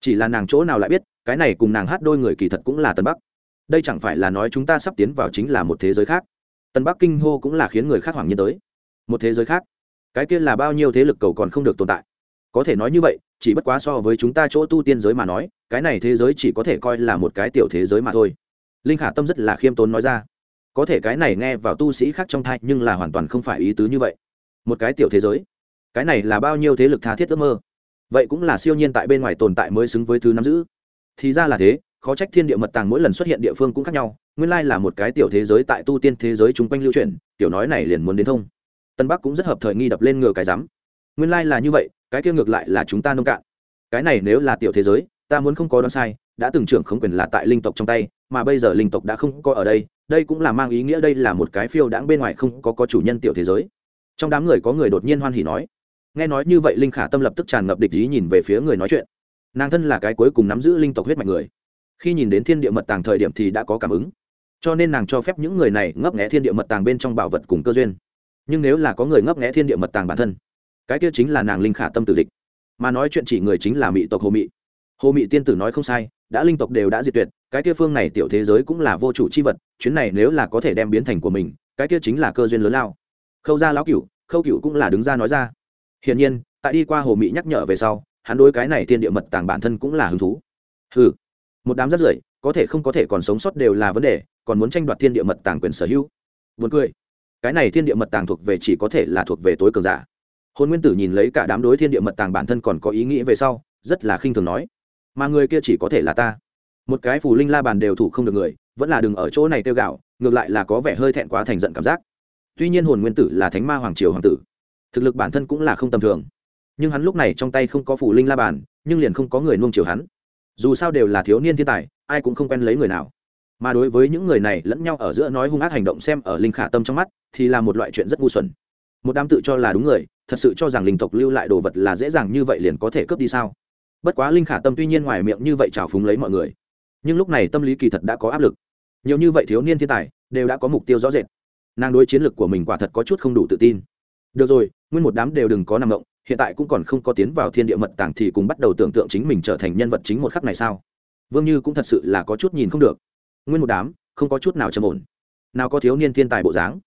Chỉ là nàng chỗ nào lại biết, cái này cùng nàng hát đôi người kỳ thật cũng là tân bắc. Đây chẳng phải là nói chúng ta sắp tiến vào chính là một thế giới khác. Tân bắc kinh hô cũng là khiến người khác hoảng nhiên tới. Một thế giới khác? Cái kia là bao nhiêu thế lực cầu còn không được tồn tại? Có thể nói như vậy chỉ bất quá so với chúng ta chỗ tu tiên giới mà nói, cái này thế giới chỉ có thể coi là một cái tiểu thế giới mà thôi. Linh khả tâm rất là khiêm tốn nói ra. Có thể cái này nghe vào tu sĩ khác trong thai nhưng là hoàn toàn không phải ý tứ như vậy. Một cái tiểu thế giới, cái này là bao nhiêu thế lực tha thiết ước mơ? Vậy cũng là siêu nhiên tại bên ngoài tồn tại mới xứng với thứ nắm giữ. Thì ra là thế, khó trách thiên địa mật tàng mỗi lần xuất hiện địa phương cũng khác nhau, nguyên lai là một cái tiểu thế giới tại tu tiên thế giới chung quanh lưu truyền, tiểu nói này liền muốn đến thông. Tân bắc cũng rất hợp thời nghi đập lên ngừa cái rắm. Nguyên lai là như vậy cái kia ngược lại là chúng ta nông cạn. Cái này nếu là tiểu thế giới, ta muốn không có đoán sai, đã từng trưởng không quyền là tại linh tộc trong tay, mà bây giờ linh tộc đã không có ở đây đây cũng là mang ý nghĩa đây là một cái phiêu đãng bên ngoài không có có chủ nhân tiểu thế giới. Trong đám người có người đột nhiên hoan hỉ nói. Nghe nói như vậy linh khả tâm lập tức tràn ngập địch ý nhìn về phía người nói chuyện. Nàng thân là cái cuối cùng nắm giữ linh tộc huyết mạch người. Khi nhìn đến thiên địa mật tàng thời điểm thì đã có cảm ứng. Cho nên nàng cho phép những người này ngấp nghẽ thiên địa mật tàng bên trong bảo vật cùng cơ duyên. Nhưng nếu là có người ngấp nghẽ thiên địa mật tàng bản thân cái kia chính là nàng linh khả tâm tử địch. Mà nói chuyện chỉ người chính là mỹ tộc hồ mị. Hồ mị tiên tử nói không sai, đã linh tộc đều đã diệt tuyệt, cái kia phương này tiểu thế giới cũng là vô chủ c h i vật, chuyến này nếu là có thể đem biến thành của mình, cái kia chính là cơ duyên lớn lao. Khâu ra lão cựu khâu cựu cũng là đứng ra nói ra. Hiển nhiên, tại đi qua hồ mị nhắc nhở về sau, hắn đối cái này thiên địa mật tàng bản thân cũng là hứng thú. Ừ một đám rất rưởi, có thể không có thể còn sống sót đều là vấn đề, còn muốn tranh đoạt thiên địa mật tàng quyền sở hữu. Vượt cười, cái này thiên địa mật tàng thuộc về chỉ có thể là thuộc về tối cường giả hôn nguyên tử nhìn lấy cả đám đối thiên địa mật tàng bản thân còn có ý nghĩ về sau, rất là khinh thường nói, mà người kia chỉ có thể là ta. Một cái phù linh la bàn đều thủ không được người, vẫn là đừng ở chỗ này tiêu gạo, ngược lại là có vẻ hơi thẹn quá thành giận cảm giác. Tuy nhiên hồn nguyên tử là thánh ma hoàng triều hoàng tử, thực lực bản thân cũng là không tầm thường. Nhưng hắn lúc này trong tay không có phù linh la bàn, nhưng liền không có người nuông chiều hắn. Dù sao đều là thiếu niên thiên tài, ai cũng không quen lấy người nào. Mà đối với những người này lẫn nhau ở giữa nói hung ác hành động xem ở linh khả tâm trong mắt, thì là một loại chuyện rất ngu xuẩn. Một đám tự cho là đúng người thật sự cho rằng linh tộc lưu lại đồ vật là dễ dàng như vậy liền có thể cướp đi sao? Bất quá linh khả tâm tuy nhiên ngoài miệng như vậy trào phúng lấy mọi người, nhưng lúc này tâm lý kỳ thật đã có áp lực. Nhiều như vậy thiếu niên thiên tài đều đã có mục tiêu rõ rệt. Nàng đối chiến lược của mình quả thật có chút không đủ tự tin. Được rồi, nguyên một đám đều đừng có nằm động, hiện tại cũng còn không có tiến vào thiên địa mật tàng thì cùng bắt đầu tưởng tượng chính mình trở thành nhân vật chính một khắc này sao? Vương như cũng thật sự là có chút nhìn không được. Nguyên một đám không có chút nào trầm ổn. Nào có thiếu niên thiên tài bộ dáng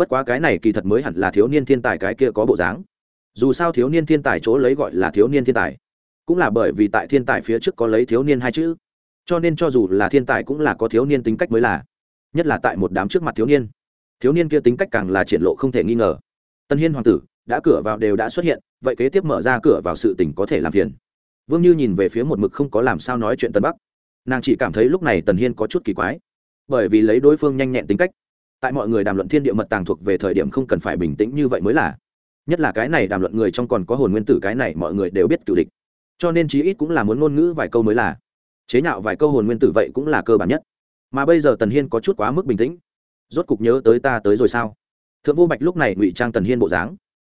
bất quá cái này kỳ thật mới hẳn là thiếu niên thiên tài cái kia có bộ dáng. Dù sao thiếu niên thiên tài chỗ lấy gọi là thiếu niên thiên tài, cũng là bởi vì tại thiên tài phía trước có lấy thiếu niên hai chữ. Cho nên cho dù là thiên tài cũng là có thiếu niên tính cách mới là, nhất là tại một đám trước mặt thiếu niên. Thiếu niên kia tính cách càng là triển lộ không thể nghi ngờ. Tân hiên hoàng tử, đã cửa vào đều đã xuất hiện, vậy kế tiếp mở ra cửa vào sự tỉnh có thể làm phiền. Vương như nhìn về phía một mực không có làm sao nói chuyện tân bắc. Nàng chỉ cảm thấy lúc này tần hiên có chút kỳ quái, bởi vì lấy đối phương nhanh nhẹn tính cách tại mọi người đàm luận thiên địa mật tàng thuộc về thời điểm không cần phải bình tĩnh như vậy mới là. Nhất là cái này đàm luận người trong còn có hồn nguyên tử cái này mọi người đều biết cựu địch. Cho nên chí ít cũng là muốn ngôn ngữ vài câu mới là. Chế nhạo vài câu hồn nguyên tử vậy cũng là cơ bản nhất. Mà bây giờ tần hiên có chút quá mức bình tĩnh. Rốt cục nhớ tới ta tới rồi sao? Thượng vô bạch lúc này ngụy trang tần hiên bộ dáng.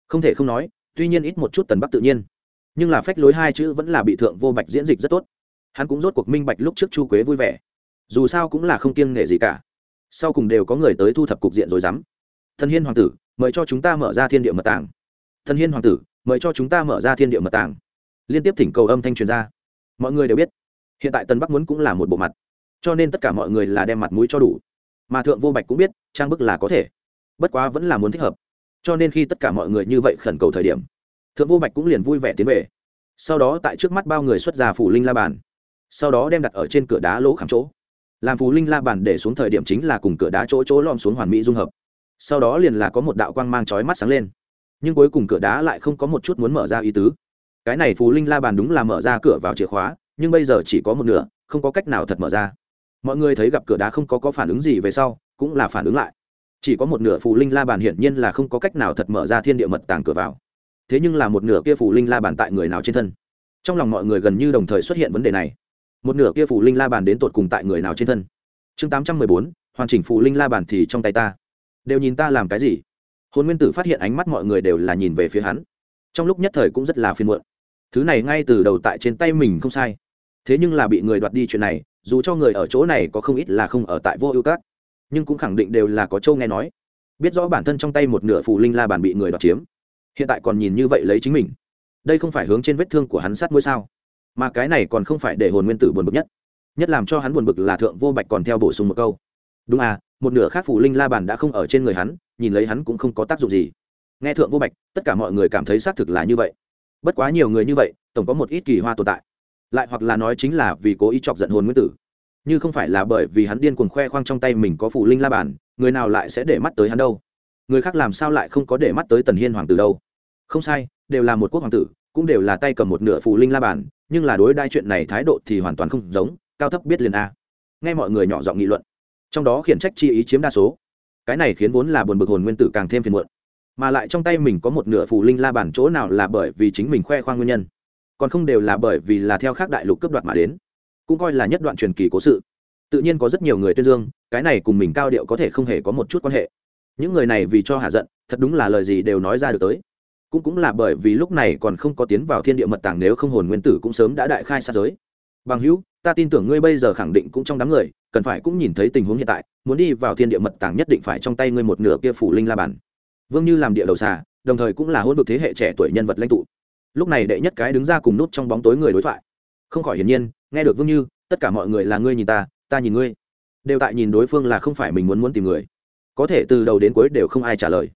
Không thể không nói, tuy nhiên ít một chút tần bắc tự nhiên. Nhưng là phách lối hai chữ vẫn là bị thượng vô bạch diễn dịch rất tốt. Hắn cũng rốt cuộc minh bạch lúc trước chu quế vui vẻ. Dù sao cũng là không kiêng nể gì cả sau cùng đều có người tới thu thập cục diện rồi dám. Thần hiên hoàng tử, mời cho chúng ta mở ra thiên địa mật tàng thần hiên hoàng tử, mời cho chúng ta mở ra thiên địa mật tàng liên tiếp thỉnh cầu âm thanh truyền ra. Mọi người đều biết, hiện tại tân bắc muốn cũng là một bộ mặt, cho nên tất cả mọi người là đem mặt mũi cho đủ. Mà thượng vô bạch cũng biết, trang bức là có thể, bất quá vẫn là muốn thích hợp. Cho nên khi tất cả mọi người như vậy khẩn cầu thời điểm, thượng vô bạch cũng liền vui vẻ tiến về. Sau đó tại trước mắt bao người xuất ra phủ linh la bàn, sau đó đem đặt ở trên cửa đá lỗ khảm chỗ làm phù linh la bàn để xuống thời điểm chính là cùng cửa đá chỗ chỗ lom xuống hoàn mỹ dung hợp. Sau đó liền là có một đạo quang mang chói mắt sáng lên. Nhưng cuối cùng cửa đá lại không có một chút muốn mở ra ý tứ. Cái này phù linh la bàn đúng là mở ra cửa vào chìa khóa, nhưng bây giờ chỉ có một nửa, không có cách nào thật mở ra. Mọi người thấy gặp cửa đá không có có phản ứng gì về sau, cũng là phản ứng lại. Chỉ có một nửa phù linh la bàn hiển nhiên là không có cách nào thật mở ra thiên địa mật tàng cửa vào. Thế nhưng là một nửa kia phù linh la bàn tại người nào trên thân? Trong lòng mọi người gần như đồng thời xuất hiện vấn đề này một nửa kia phù linh la bàn đến tột cùng tại người nào trên thân. Chương tám trăm mười bốn, hoàn chỉnh phù linh la bàn thì trong tay ta. Đều nhìn ta làm cái gì? Hồn nguyên tử phát hiện ánh mắt mọi người đều là nhìn về phía hắn. Trong lúc nhất thời cũng rất là phiền muộn. Thứ này ngay từ đầu tại trên tay mình không sai. Thế nhưng là bị người đoạt đi chuyện này, dù cho người ở chỗ này có không ít là không ở tại vô ưu cát nhưng cũng khẳng định đều là có châu nghe nói. Biết rõ bản thân trong tay một nửa phù linh la bàn bị người đoạt chiếm. Hiện tại còn nhìn như vậy lấy chính mình. Đây không phải hướng trên vết thương của hắn sát mũi sao? Mà cái này còn không phải để hồn nguyên tử buồn bực nhất nhất làm cho hắn buồn bực là thượng vô bạch còn theo bổ sung một câu. Đúng à một nửa khác phủ linh la bàn đã không ở trên người hắn, nhìn lấy hắn cũng không có tác dụng gì. Nghe thượng vô bạch, tất cả mọi người cảm thấy xác thực là như vậy. Bất quá nhiều người như vậy, tổng có một ít kỳ hoa tồn tại. Lại hoặc là nói chính là vì cố ý chọc giận hồn nguyên tử. Như không phải là bởi vì hắn điên cuồng khoe khoang trong tay mình có phủ linh la bàn, người nào lại sẽ để mắt tới hắn đâu? Người khác làm sao lại không có để mắt tới tần hiên hoàng tử đâu? Không sai, đều là một quốc hoàng tử, cũng đều là tay cầm một nửa phủ linh la bàn nhưng là đối đai chuyện này thái độ thì hoàn toàn không giống, cao thấp biết liền a. Nghe mọi người nhỏ giọng nghị luận, trong đó khiển trách chi ý chiếm đa số. Cái này khiến vốn là buồn bực hồn nguyên tử càng thêm phiền muộn. Mà lại trong tay mình có một nửa phù linh la bản chỗ nào là bởi vì chính mình khoe khoang nguyên nhân, còn không đều là bởi vì là theo khác đại lục cướp đoạt mà đến. Cũng coi là nhất đoạn truyền kỳ cố sự. Tự nhiên có rất nhiều người tuyên dương, cái này cùng mình cao điệu có thể không hề có một chút quan hệ. Những người này vì cho hạ giận, thật đúng là lời gì đều nói ra được tới cũng cũng là bởi vì lúc này còn không có tiến vào thiên địa mật tàng nếu không hồn nguyên tử cũng sớm đã đại khai sát giới. Bằng hữu, ta tin tưởng ngươi bây giờ khẳng định cũng trong đám người, cần phải cũng nhìn thấy tình huống hiện tại, muốn đi vào thiên địa mật tàng nhất định phải trong tay ngươi một nửa kia phủ linh la bản vương như làm địa đầu xà, đồng thời cũng là hôn vực thế hệ trẻ tuổi nhân vật lãnh tụ. Lúc này đệ nhất cái đứng ra cùng nút trong bóng tối người đối thoại. Không khỏi hiển nhiên, nghe được vương như, tất cả mọi người là ngươi nhìn ta ta nhìn ngươi. Đều tại nhìn đối phương là không phải mình muốn muốn tìm người. Có thể từ đầu đến cuối đều không ai trả lời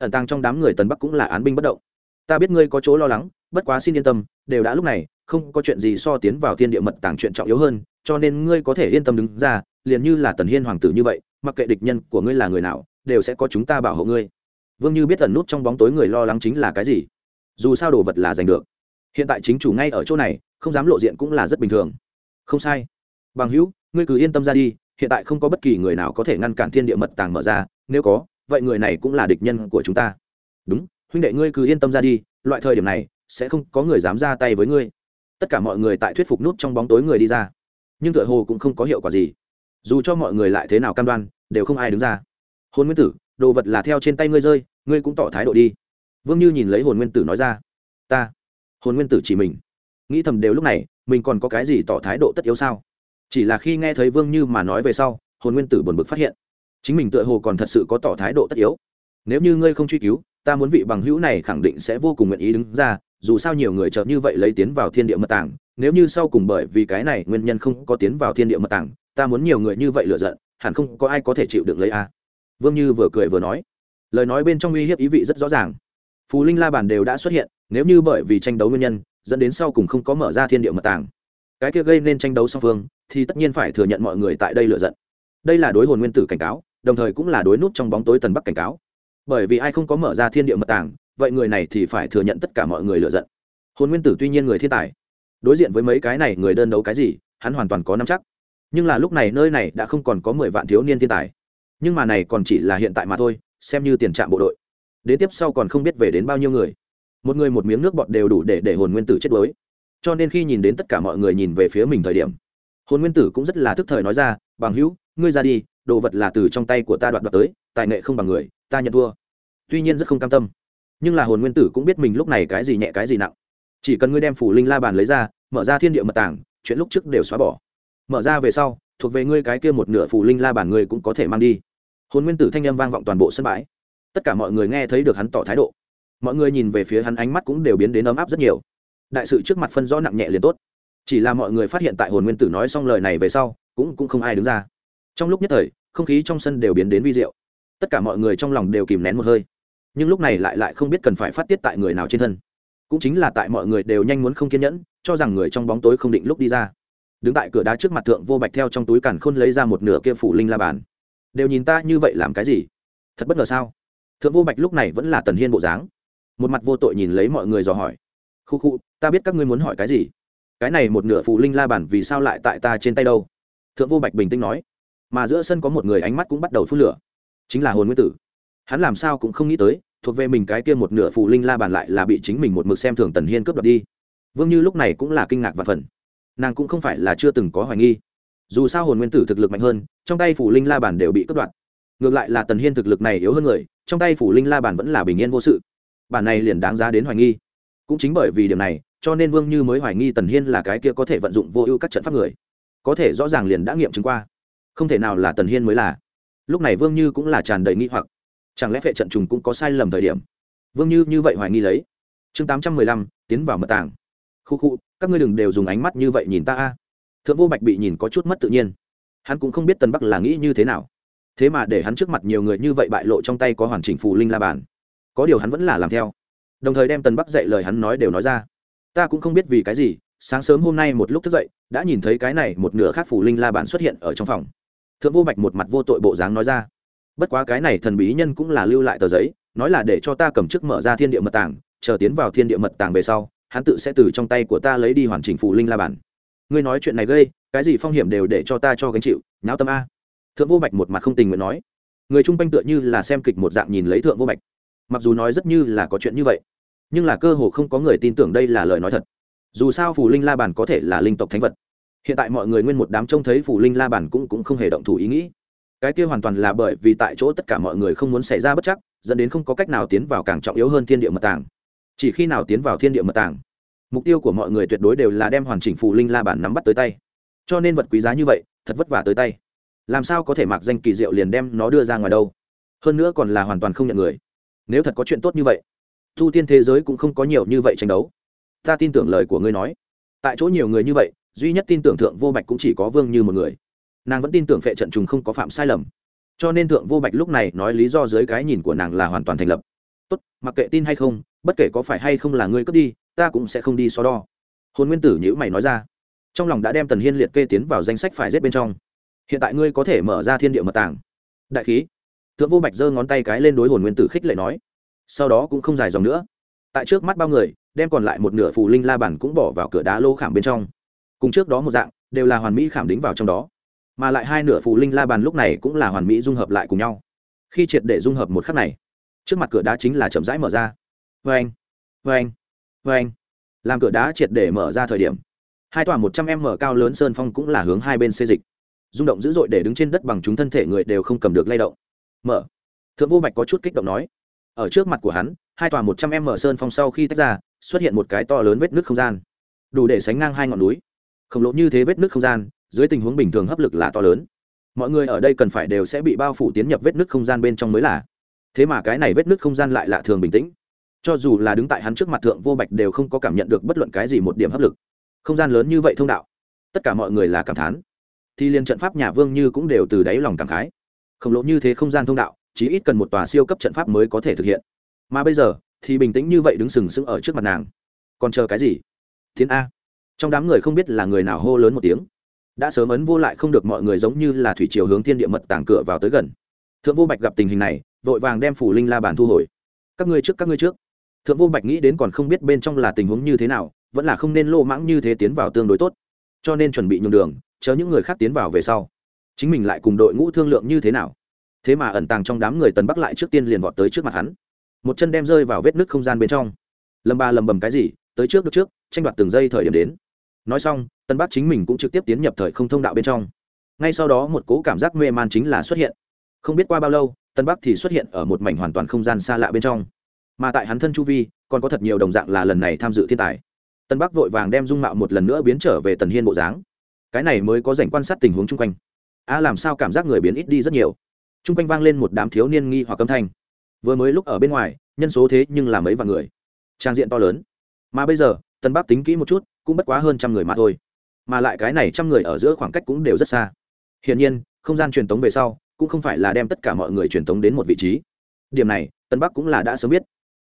ẩn tàng trong đám người tần bắc cũng là án binh bất động. Ta biết ngươi có chỗ lo lắng, bất quá xin yên tâm, đều đã lúc này, không có chuyện gì so tiến vào thiên địa mật tàng chuyện trọng yếu hơn, cho nên ngươi có thể yên tâm đứng ra, liền như là tần hiên hoàng tử như vậy, mặc kệ địch nhân của ngươi là người nào, đều sẽ có chúng ta bảo hộ ngươi. Vương như biết ẩn nút trong bóng tối người lo lắng chính là cái gì, dù sao đồ vật là giành được. Hiện tại chính chủ ngay ở chỗ này, không dám lộ diện cũng là rất bình thường. Không sai. Bằng hữu, ngươi cứ yên tâm ra đi, hiện tại không có bất kỳ người nào có thể ngăn cản thiên địa mật tàng mở ra, nếu có vậy người này cũng là địch nhân của chúng ta. Đúng, huynh đệ ngươi cứ yên tâm ra đi, loại thời điểm này, sẽ không có người dám ra tay với ngươi. Tất cả mọi người tại thuyết phục nút trong bóng tối người đi ra. Nhưng tựa hồ cũng không có hiệu quả gì. Dù cho mọi người lại thế nào cam đoan, đều không ai đứng ra. Hôn nguyên tử, đồ vật là theo trên tay ngươi rơi, ngươi cũng tỏ thái độ đi. Vương như nhìn lấy hồn nguyên tử nói ra. Ta. Hồn nguyên tử chỉ mình. Nghĩ thầm đều lúc này, mình còn có cái gì tỏ thái độ tất yếu sao? Chỉ là khi nghe thấy vương như mà nói về sau, hồn nguyên tử buồn bực phát hiện chính mình tựa hồ còn thật sự có tỏ thái độ tất yếu. Nếu như ngươi không truy cứu, ta muốn vị bằng hữu này khẳng định sẽ vô cùng nguyện ý đứng ra, dù sao nhiều người chợt như vậy lấy tiến vào thiên địa mật tàng nếu như sau cùng bởi vì cái này nguyên nhân không có tiến vào thiên địa mật tàng ta muốn nhiều người như vậy lựa giận, hẳn không có ai có thể chịu được lấy a. Vương như vừa cười vừa nói. Lời nói bên trong uy hiếp ý vị rất rõ ràng. Phù linh la bàn đều đã xuất hiện, nếu như bởi vì tranh đấu nguyên nhân, dẫn đến sau cùng không có mở ra thiên địa mật tàng cái kia gây nên tranh đấu song phương, thì tất nhiên phải thừa nhận mọi người tại đây lựa giận. Đây là đối hồn nguyên tử cảnh cáo đồng thời cũng là đối nút trong bóng tối tần bắc cảnh cáo. Bởi vì ai không có mở ra thiên địa mật tàng, vậy người này thì phải thừa nhận tất cả mọi người lựa giận. Hồn nguyên tử tuy nhiên người thiên tài, đối diện với mấy cái này người đơn đấu cái gì, hắn hoàn toàn có nắm chắc. Nhưng là lúc này nơi này đã không còn có mười vạn thiếu niên thiên tài. Nhưng mà này còn chỉ là hiện tại mà thôi, xem như tiền trạm bộ đội. Đến tiếp sau còn không biết về đến bao nhiêu người. Một người một miếng nước bọt đều đủ để để hồn nguyên tử chết đuối. Cho nên khi nhìn đến tất cả mọi người nhìn về phía mình thời điểm, hồn nguyên tử cũng rất là thức thời nói ra, bằng hữu ngươi ra đi, đồ vật là từ trong tay của ta đoạt đoạt tới, tài nghệ không bằng người, ta nhận thua. Tuy nhiên rất không cam tâm, nhưng là hồn nguyên tử cũng biết mình lúc này cái gì nhẹ cái gì nặng. Chỉ cần ngươi đem phủ linh la bàn lấy ra, mở ra thiên địa mật tảng, chuyện lúc trước đều xóa bỏ. Mở ra về sau, thuộc về ngươi cái kia một nửa phủ linh la bàn ngươi cũng có thể mang đi. Hồn nguyên tử thanh â m vang vọng toàn bộ sân bãi. Tất cả mọi người nghe thấy được hắn tỏ thái độ. Mọi người nhìn về phía hắn ánh mắt cũng đều biến đến ấm áp rất nhiều. Đại sự trước mặt phân rõ nặng nhẹ liền tốt. Chỉ là mọi người phát hiện tại hồn nguyên tử nói xong lời này về sau, cũng cũng không ai đứng ra trong lúc nhất thời, không khí trong sân đều biến đến vi diệu. Tất cả mọi người trong lòng đều kìm nén một hơi. Nhưng lúc này lại lại không biết cần phải phát tiết tại người nào trên thân. Cũng chính là tại mọi người đều nhanh muốn không kiên nhẫn, cho rằng người trong bóng tối không định lúc đi ra. Đứng tại cửa đá trước mặt thượng vô bạch theo trong túi càn khôn lấy ra một nửa kia phủ linh la bàn. Đều nhìn ta như vậy làm cái gì? Thật bất ngờ sao? Thượng vô bạch lúc này vẫn là tần hiên bộ dáng. Một mặt vô tội nhìn lấy mọi người dò hỏi. Khu khu, ta biết các ngươi muốn hỏi cái gì? Cái này một nửa phụ linh la bản vì sao lại tại ta trên tay đâu? Thượng vô bạch bình tĩnh nói mà giữa sân có một người ánh mắt cũng bắt đầu phun lửa. Chính là hồn nguyên tử. Hắn làm sao cũng không nghĩ tới, thuộc về mình cái kia một nửa phụ linh la bàn lại là bị chính mình một mực xem thường tần hiên cướp đoạt đi. Vương như lúc này cũng là kinh ngạc và phần nàng cũng không phải là chưa từng có hoài nghi. Dù sao hồn nguyên tử thực lực mạnh hơn, trong tay phủ linh la bàn đều bị cướp đoạt. Ngược lại là tần hiên thực lực này yếu hơn người, trong tay phủ linh la bàn vẫn là bình yên vô sự. Bản này liền đáng giá đến hoài nghi. Cũng chính bởi vì điểm này, cho nên vương như mới hoài nghi tần hiên là cái kia có thể vận dụng vô ưu các trận pháp người. Có thể rõ ràng liền đã nghiệm chứng qua không thể nào là tần hiên mới là. Lúc này vương như cũng là tràn đầy nghi hoặc. Chẳng lẽ phệ trận trùng cũng có sai lầm thời điểm? Vương như như vậy hoài nghi lấy. Chương tám trăm mười lăm, tiến vào mật tàng. Khu khu, các ngươi đừng đều dùng ánh mắt như vậy nhìn ta a. Thượng vô bạch bị nhìn có chút mất tự nhiên. Hắn cũng không biết tần bắc là nghĩ như thế nào. Thế mà để hắn trước mặt nhiều người như vậy bại lộ trong tay có hoàn chỉnh phù linh la bàn. Có điều hắn vẫn là làm theo. Đồng thời đem tần bắc dạy lời hắn nói đều nói ra. Ta cũng không biết vì cái gì, sáng sớm hôm nay một lúc thức dậy, đã nhìn thấy cái này một nửa khác phù linh la bàn xuất hiện ở trong phòng thượng vô bạch một mặt vô tội bộ dáng nói ra. Bất quá cái này thần bí nhân cũng là lưu lại tờ giấy, nói là để cho ta cầm chức mở ra thiên địa mật tàng, chờ tiến vào thiên địa mật tàng về sau, hắn tự sẽ từ trong tay của ta lấy đi hoàn chỉnh phù linh la bản ngươi nói chuyện này gây, cái gì phong hiểm đều để cho ta cho gánh chịu, nháo tâm a. Thượng vô bạch một mặt không tình nguyện nói. Người chung quanh tựa như là xem kịch một dạng nhìn lấy thượng vô bạch. Mặc dù nói rất như là có chuyện như vậy, nhưng là cơ hồ không có người tin tưởng đây là lời nói thật. Dù sao phù linh la bản có thể là linh tộc thánh vật hiện tại mọi người nguyên một đám trông thấy phù linh la bản cũng cũng không hề động thủ ý nghĩ. Cái kia hoàn toàn là bởi vì tại chỗ tất cả mọi người không muốn xảy ra bất chắc, dẫn đến không có cách nào tiến vào càng trọng yếu hơn thiên địa mật tàng. Chỉ khi nào tiến vào thiên địa mật tàng, mục tiêu của mọi người tuyệt đối đều là đem hoàn chỉnh phù linh la bản nắm bắt tới tay. Cho nên vật quý giá như vậy, thật vất vả tới tay. Làm sao có thể mặc danh kỳ diệu liền đem nó đưa ra ngoài đâu? Hơn nữa còn là hoàn toàn không nhận người. Nếu thật có chuyện tốt như vậy, thu tiên thế giới cũng không có nhiều như vậy tranh đấu. Ta tin tưởng lời của ngươi nói. Tại chỗ nhiều người như vậy duy nhất tin tưởng thượng vô bạch cũng chỉ có vương như một người. Nàng vẫn tin tưởng phệ trận trùng không có phạm sai lầm. Cho nên thượng vô bạch lúc này nói lý do dưới cái nhìn của nàng là hoàn toàn thành lập. Tốt, mặc kệ tin hay không, bất kể có phải hay không là ngươi cướp đi, ta cũng sẽ không đi so đo. Hồn nguyên tử nhữ mày nói ra. Trong lòng đã đem tần hiên liệt kê tiến vào danh sách phải rết bên trong. Hiện tại ngươi có thể mở ra thiên địa mật tàng. Đại khí. Thượng vô bạch giơ ngón tay cái lên đối hồn nguyên tử khích lệ nói. Sau đó cũng không dài dòng nữa. Tại trước mắt bao người, đem còn lại một nửa phù linh la bản cũng bỏ vào cửa đá lô khảm bên trong cùng trước đó một dạng, đều là hoàn mỹ khảm đính vào trong đó. Mà lại hai nửa phù linh la bàn lúc này cũng là hoàn mỹ dung hợp lại cùng nhau. Khi triệt để dung hợp một khắc này, trước mặt cửa đá chính là chậm rãi mở ra. Vê anh vê anh vê anh làm cửa đá triệt để mở ra thời điểm, hai tòa một trăm m cao lớn sơn phong cũng là hướng hai bên xê dịch. Rung động dữ dội để đứng trên đất bằng chúng thân thể người đều không cầm được lay động. Mở. Thượng vô bạch có chút kích động nói. Ở trước mặt của hắn, hai tòa một trăm m sơn phong sau khi tách ra, xuất hiện một cái to lớn vết nước không gian. Đủ để sánh ngang hai ngọn núi khổng lồ như thế vết nước không gian, dưới tình huống bình thường hấp lực là to lớn. Mọi người ở đây cần phải đều sẽ bị bao phủ tiến nhập vết nước không gian bên trong mới là. Thế mà cái này vết nước không gian lại lạ thường bình tĩnh. Cho dù là đứng tại hắn trước mặt thượng vô bạch đều không có cảm nhận được bất luận cái gì một điểm hấp lực. Không gian lớn như vậy thông đạo. Tất cả mọi người là cảm thán. Thì liên trận pháp nhà vương như cũng đều từ đáy lòng cảm khái. Khổng lồ như thế không gian thông đạo chỉ ít cần một tòa siêu cấp trận pháp mới có thể thực hiện. Mà bây giờ, thì bình tĩnh như vậy đứng sừng sững ở trước mặt nàng. Còn chờ cái gì? Thiên a trong đám người không biết là người nào hô lớn một tiếng. Đã sớm ấn vô lại không được mọi người giống như là thủy chiều hướng thiên địa mật tàng cửa vào tới gần. Thượng vô bạch gặp tình hình này, vội vàng đem phủ linh la bàn thu hồi. Các ngươi trước, các ngươi trước. Thượng vô bạch nghĩ đến còn không biết bên trong là tình huống như thế nào, vẫn là không nên lô mãng như thế tiến vào tương đối tốt. Cho nên chuẩn bị nhường đường, chờ những người khác tiến vào về sau. Chính mình lại cùng đội ngũ thương lượng như thế nào. Thế mà ẩn tàng trong đám người tần bắc lại trước tiên liền vọt tới trước mặt hắn. Một chân đem rơi vào vết nứt không gian bên trong. Lầm ba lầm bầm cái gì, tới trước được trước, tranh đoạt từng giây thời điểm đến nói xong, tân bắc chính mình cũng trực tiếp tiến nhập thời không thông đạo bên trong. Ngay sau đó một cố cảm giác mê man chính là xuất hiện. Không biết qua bao lâu, tân bắc thì xuất hiện ở một mảnh hoàn toàn không gian xa lạ bên trong. Mà tại hắn thân chu vi, còn có thật nhiều đồng dạng là lần này tham dự thiên tài. Tân bắc vội vàng đem dung mạo một lần nữa biến trở về tần hiên bộ dáng. Cái này mới có dành quan sát tình huống chung quanh. A, làm sao cảm giác người biến ít đi rất nhiều? Chung quanh vang lên một đám thiếu niên nghi hoặc âm thanh. Vừa mới lúc ở bên ngoài, nhân số thế nhưng là mấy vạn người. Trang diện to lớn. Mà bây giờ tân bắc tính kỹ một chút cũng bất quá hơn trăm người mà thôi. Mà lại cái này trăm người ở giữa khoảng cách cũng đều rất xa. Hiển nhiên không gian truyền tống về sau cũng không phải là đem tất cả mọi người truyền tống đến một vị trí. Điểm này tân bắc cũng là đã sớm biết.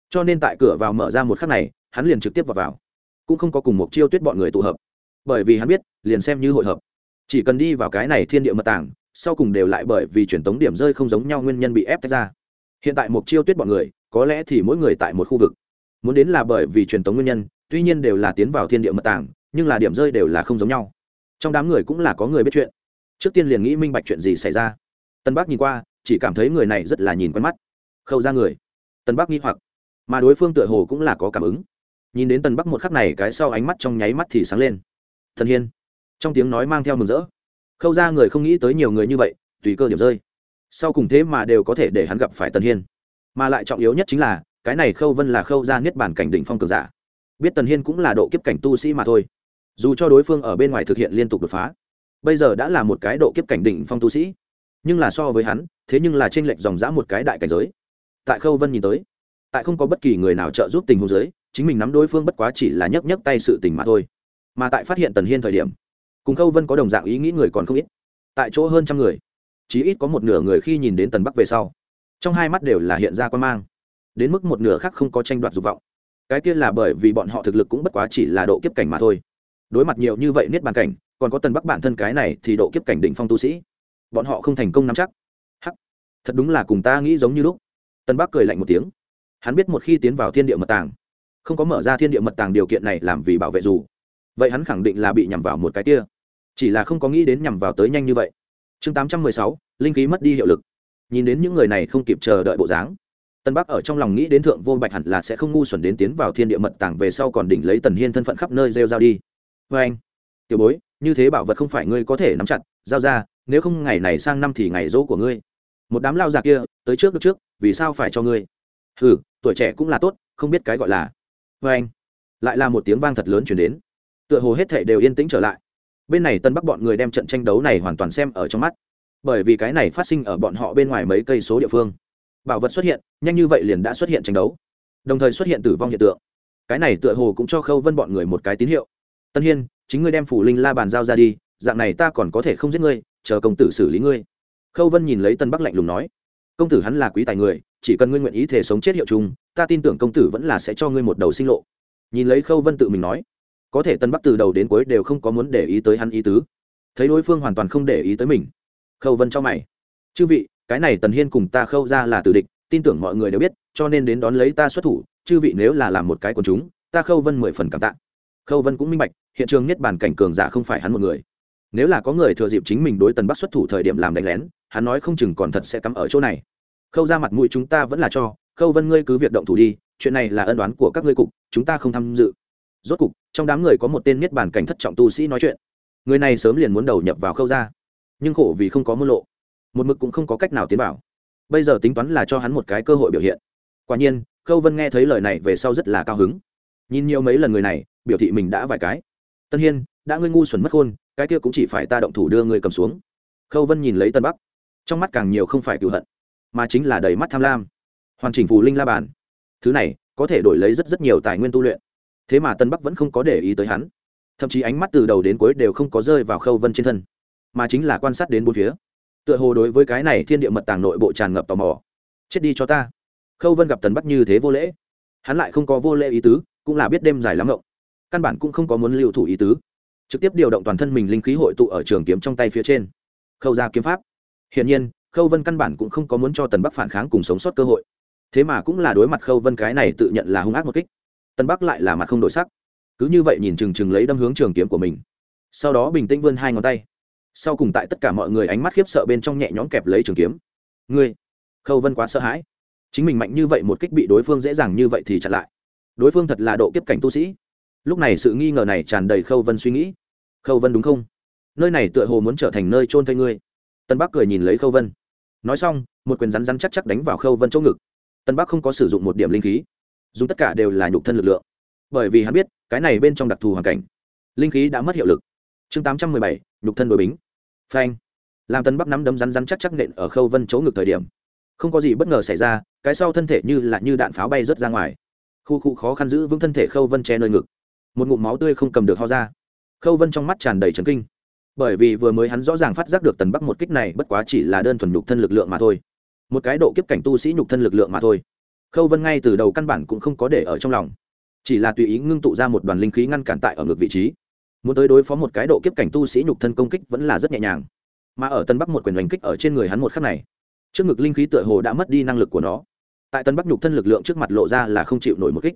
Cho nên tại cửa vào mở ra một khắc này hắn liền trực tiếp vào, vào. Cũng không có cùng một chiêu tuyết bọn người tụ hợp. Bởi vì hắn biết liền xem như hội hợp. Chỉ cần đi vào cái này thiên địa mật tàng sau cùng đều lại bởi vì truyền tống điểm rơi không giống nhau nguyên nhân bị ép tách ra. Hiện tại một chiêu tuyết bọn người có lẽ thì mỗi người tại một khu vực. Muốn đến là bởi vì truyền tống nguyên nhân tuy nhiên đều là tiến vào thiên địa mật tàng, nhưng là điểm rơi đều là không giống nhau. Trong đám người cũng là có người biết chuyện. Trước tiên liền nghĩ minh bạch chuyện gì xảy ra. Tân bắc nhìn qua, chỉ cảm thấy người này rất là nhìn quen mắt. Khâu ra người. Tân bắc nghĩ hoặc. Mà đối phương tựa hồ cũng là có cảm ứng. Nhìn đến tân bắc một khắc này, cái sau ánh mắt trong nháy mắt thì sáng lên. Thần hiên. Trong tiếng nói mang theo mừng rỡ. Khâu ra người không nghĩ tới nhiều người như vậy, tùy cơ điểm rơi. Sau cùng thế mà đều có thể để hắn gặp phải tần hiên. Mà lại trọng yếu nhất chính là, cái này khâu vân là khâu ra niết bản cảnh đỉnh phong cường giả biết tần hiên cũng là độ kiếp cảnh tu sĩ mà thôi. Dù cho đối phương ở bên ngoài thực hiện liên tục đột phá, bây giờ đã là một cái độ kiếp cảnh đỉnh phong tu sĩ. Nhưng là so với hắn, thế nhưng là t r ê n lệch dòng dã một cái đại cảnh giới. Tại khâu vân nhìn tới, tại không có bất kỳ người nào trợ giúp tình huống giới chính mình nắm đối phương bất quá chỉ là nhấc nhấc tay sự tình mà thôi. Mà tại phát hiện tần hiên thời điểm, cùng khâu vân có đồng dạng ý nghĩ người còn không ít. Tại chỗ hơn trăm người chỉ ít có một nửa người khi nhìn đến tần bắc về sau, trong hai mắt đều là hiện ra quan mang. Đến mức một nửa khác không có tranh đoạt dục vọng cái kia là bởi vì bọn họ thực lực cũng bất quá chỉ là độ kiếp cảnh mà thôi. Đối mặt nhiều như vậy niết bàn cảnh, còn có tần bắc bản thân cái này thì độ kiếp cảnh đỉnh phong tu sĩ. Bọn họ không thành công nắm chắc. Hắc, thật đúng là cùng ta nghĩ giống như lúc. Tần bắc cười lạnh một tiếng. Hắn biết một khi tiến vào thiên địa mật tàng, không có mở ra thiên địa mật tàng điều kiện này làm vì bảo vệ dù. Vậy hắn khẳng định là bị nhằm vào một cái kia. Chỉ là không có nghĩ đến nhằm vào tới nhanh như vậy. Chương tám trăm mười sáu, linh khí mất đi hiệu lực. Nhìn đến những người này không kịp chờ đợi bộ dáng tân bắc ở trong lòng nghĩ đến thượng vô bạch hẳn là sẽ không ngu xuẩn đến tiến vào thiên địa mật tàng về sau còn đỉnh lấy tần hiên thân phận khắp nơi rêu rao đi. Vê anh, tiểu bối, như thế bảo vật không phải ngươi có thể nắm chặt, giao ra, nếu không ngày này sang năm thì ngày dỗ của ngươi. Một đám lao già kia, tới trước được trước, vì sao phải cho ngươi? Ừ tuổi trẻ cũng là tốt, không biết cái gọi là. Vê anh, lại là một tiếng vang thật lớn chuyển đến. Tựa hồ hết thệ đều yên tĩnh trở lại. Bên này tân bắc bọn người đem trận tranh đấu này hoàn toàn xem ở trong mắt. Bởi vì cái này phát sinh ở bọn họ bên ngoài mấy cây số địa phương bảo vật xuất hiện, nhanh như vậy liền đã xuất hiện tranh đấu. Đồng thời xuất hiện tử vong hiện tượng. Cái này tựa hồ cũng cho khâu vân bọn người một cái tín hiệu. Tân hiên, chính ngươi đem phủ linh la bàn giao ra đi, dạng này ta còn có thể không giết ngươi, chờ công tử xử lý ngươi. Khâu vân nhìn lấy tân bắc lạnh lùng nói, công tử hắn là quý tài người, chỉ cần ngươi nguyện ý thể sống chết hiệu chung, ta tin tưởng công tử vẫn là sẽ cho ngươi một đầu sinh lộ. Nhìn lấy khâu vân tự mình nói, có thể tân bắc từ đầu đến cuối đều không có muốn để ý tới hắn ý tứ. Thấy đối phương hoàn toàn không để ý tới mình, khâu vân cho mày, chư vị cái này tần hiên cùng ta khâu ra là tử địch, tin tưởng mọi người đều biết, cho nên đến đón lấy ta xuất thủ, chư vị nếu là làm một cái quần chúng, ta khâu vân mười phần cảm tạ. Khâu vân cũng minh bạch, hiện trường nhất bản cảnh cường giả không phải hắn một người. Nếu là có người thừa dịp chính mình đối tần bắc xuất thủ thời điểm làm đánh lén, hắn nói không chừng còn thật sẽ cắm ở chỗ này. Khâu ra mặt mũi chúng ta vẫn là cho, khâu vân ngươi cứ việc động thủ đi, chuyện này là ân đoán của các ngươi cục, chúng ta không tham dự. Rốt cục, trong đám người có một tên niết bàn cảnh thất trọng tu sĩ nói chuyện. Người này sớm liền muốn đầu nhập vào khâu ra, nhưng khổ vì không có môn lộ một mực cũng không có cách nào tiến vào. Bây giờ tính toán là cho hắn một cái cơ hội biểu hiện. Quả nhiên, khâu vân nghe thấy lời này về sau rất là cao hứng. Nhìn nhiều mấy lần người này, biểu thị mình đã vài cái. Tân hiên, đã ngươi ngu xuẩn mất khôn, cái kia cũng chỉ phải ta động thủ đưa ngươi cầm xuống. Khâu vân nhìn lấy tân bắc. Trong mắt càng nhiều không phải cựu hận, mà chính là đầy mắt tham lam. Hoàn chỉnh phù linh la bàn. Thứ này, có thể đổi lấy rất rất nhiều tài nguyên tu luyện. Thế mà tân bắc vẫn không có để ý tới hắn. Thậm chí ánh mắt từ đầu đến cuối đều không có rơi vào khâu vân trên thân, mà chính là quan sát đến bốn phía tựa hồ đối với cái này thiên địa mật tàng nội bộ tràn ngập tò mò. Chết đi cho ta. Khâu vân gặp tần bắc như thế vô lễ. Hắn lại không có vô lễ ý tứ, cũng là biết đêm dài lắm ngộng. Căn bản cũng không có muốn lưu thủ ý tứ. Trực tiếp điều động toàn thân mình linh khí hội tụ ở trường kiếm trong tay phía trên. Khâu ra kiếm pháp. Hiển nhiên, khâu vân căn bản cũng không có muốn cho tần bắc phản kháng cùng sống sót cơ hội. Thế mà cũng là đối mặt khâu vân cái này tự nhận là hung ác một kích. Tần bắc lại là mặt không đổi sắc. Cứ như vậy nhìn chừng chừng lấy đâm hướng trường kiếm của mình. Sau đó bình tĩnh vươn hai ngón tay sau cùng tại tất cả mọi người ánh mắt khiếp sợ bên trong nhẹ nhõm kẹp lấy trường kiếm. Ngươi, khâu vân quá sợ hãi. Chính mình mạnh như vậy một kích bị đối phương dễ dàng như vậy thì chặn lại. Đối phương thật là độ kiếp cảnh tu sĩ. Lúc này sự nghi ngờ này tràn đầy khâu vân suy nghĩ. Khâu vân đúng không? Nơi này tựa hồ muốn trở thành nơi trôn thây ngươi. Tân bắc cười nhìn lấy khâu vân. Nói xong, một quyền rắn rắn chắc chắc đánh vào khâu vân chỗ ngực. Tân bắc không có sử dụng một điểm linh khí. Dùng tất cả đều là nhục thân lực lượng. Bởi vì hắn biết, cái này bên trong đặc thù hoàn cảnh, linh khí đã mất hiệu lực chương tám trăm mười bảy, nhục thân đội bính. Phanh. Làm tân bắc nắm đấm rắn rắn chắc chắc nện ở khâu vân chỗ ngực thời điểm, không có gì bất ngờ xảy ra, cái sau thân thể như là như đạn pháo bay rớt ra ngoài. Khu khu khó khăn giữ vững thân thể khâu vân che nơi ngực. Một ngụm máu tươi không cầm được ho ra. Khâu vân trong mắt tràn đầy trấn kinh. Bởi vì vừa mới hắn rõ ràng phát giác được tần bắc một kích này bất quá chỉ là đơn thuần nhục thân lực lượng mà thôi. Một cái độ kiếp cảnh tu sĩ nhục thân lực lượng mà thôi. Khâu vân ngay từ đầu căn bản cũng không có để ở trong lòng. Chỉ là tùy ý ngưng tụ ra một đoàn linh khí ngăn cản tại ở ngược vị trí muốn tới đối phó một cái độ kiếp cảnh tu sĩ nhục thân công kích vẫn là rất nhẹ nhàng. Mà ở tân bắc một quyền đánh kích ở trên người hắn một khắc này, trước ngực linh khí tựa hồ đã mất đi năng lực của nó. Tại tân bắc nhục thân lực lượng trước mặt lộ ra là không chịu nổi một kích,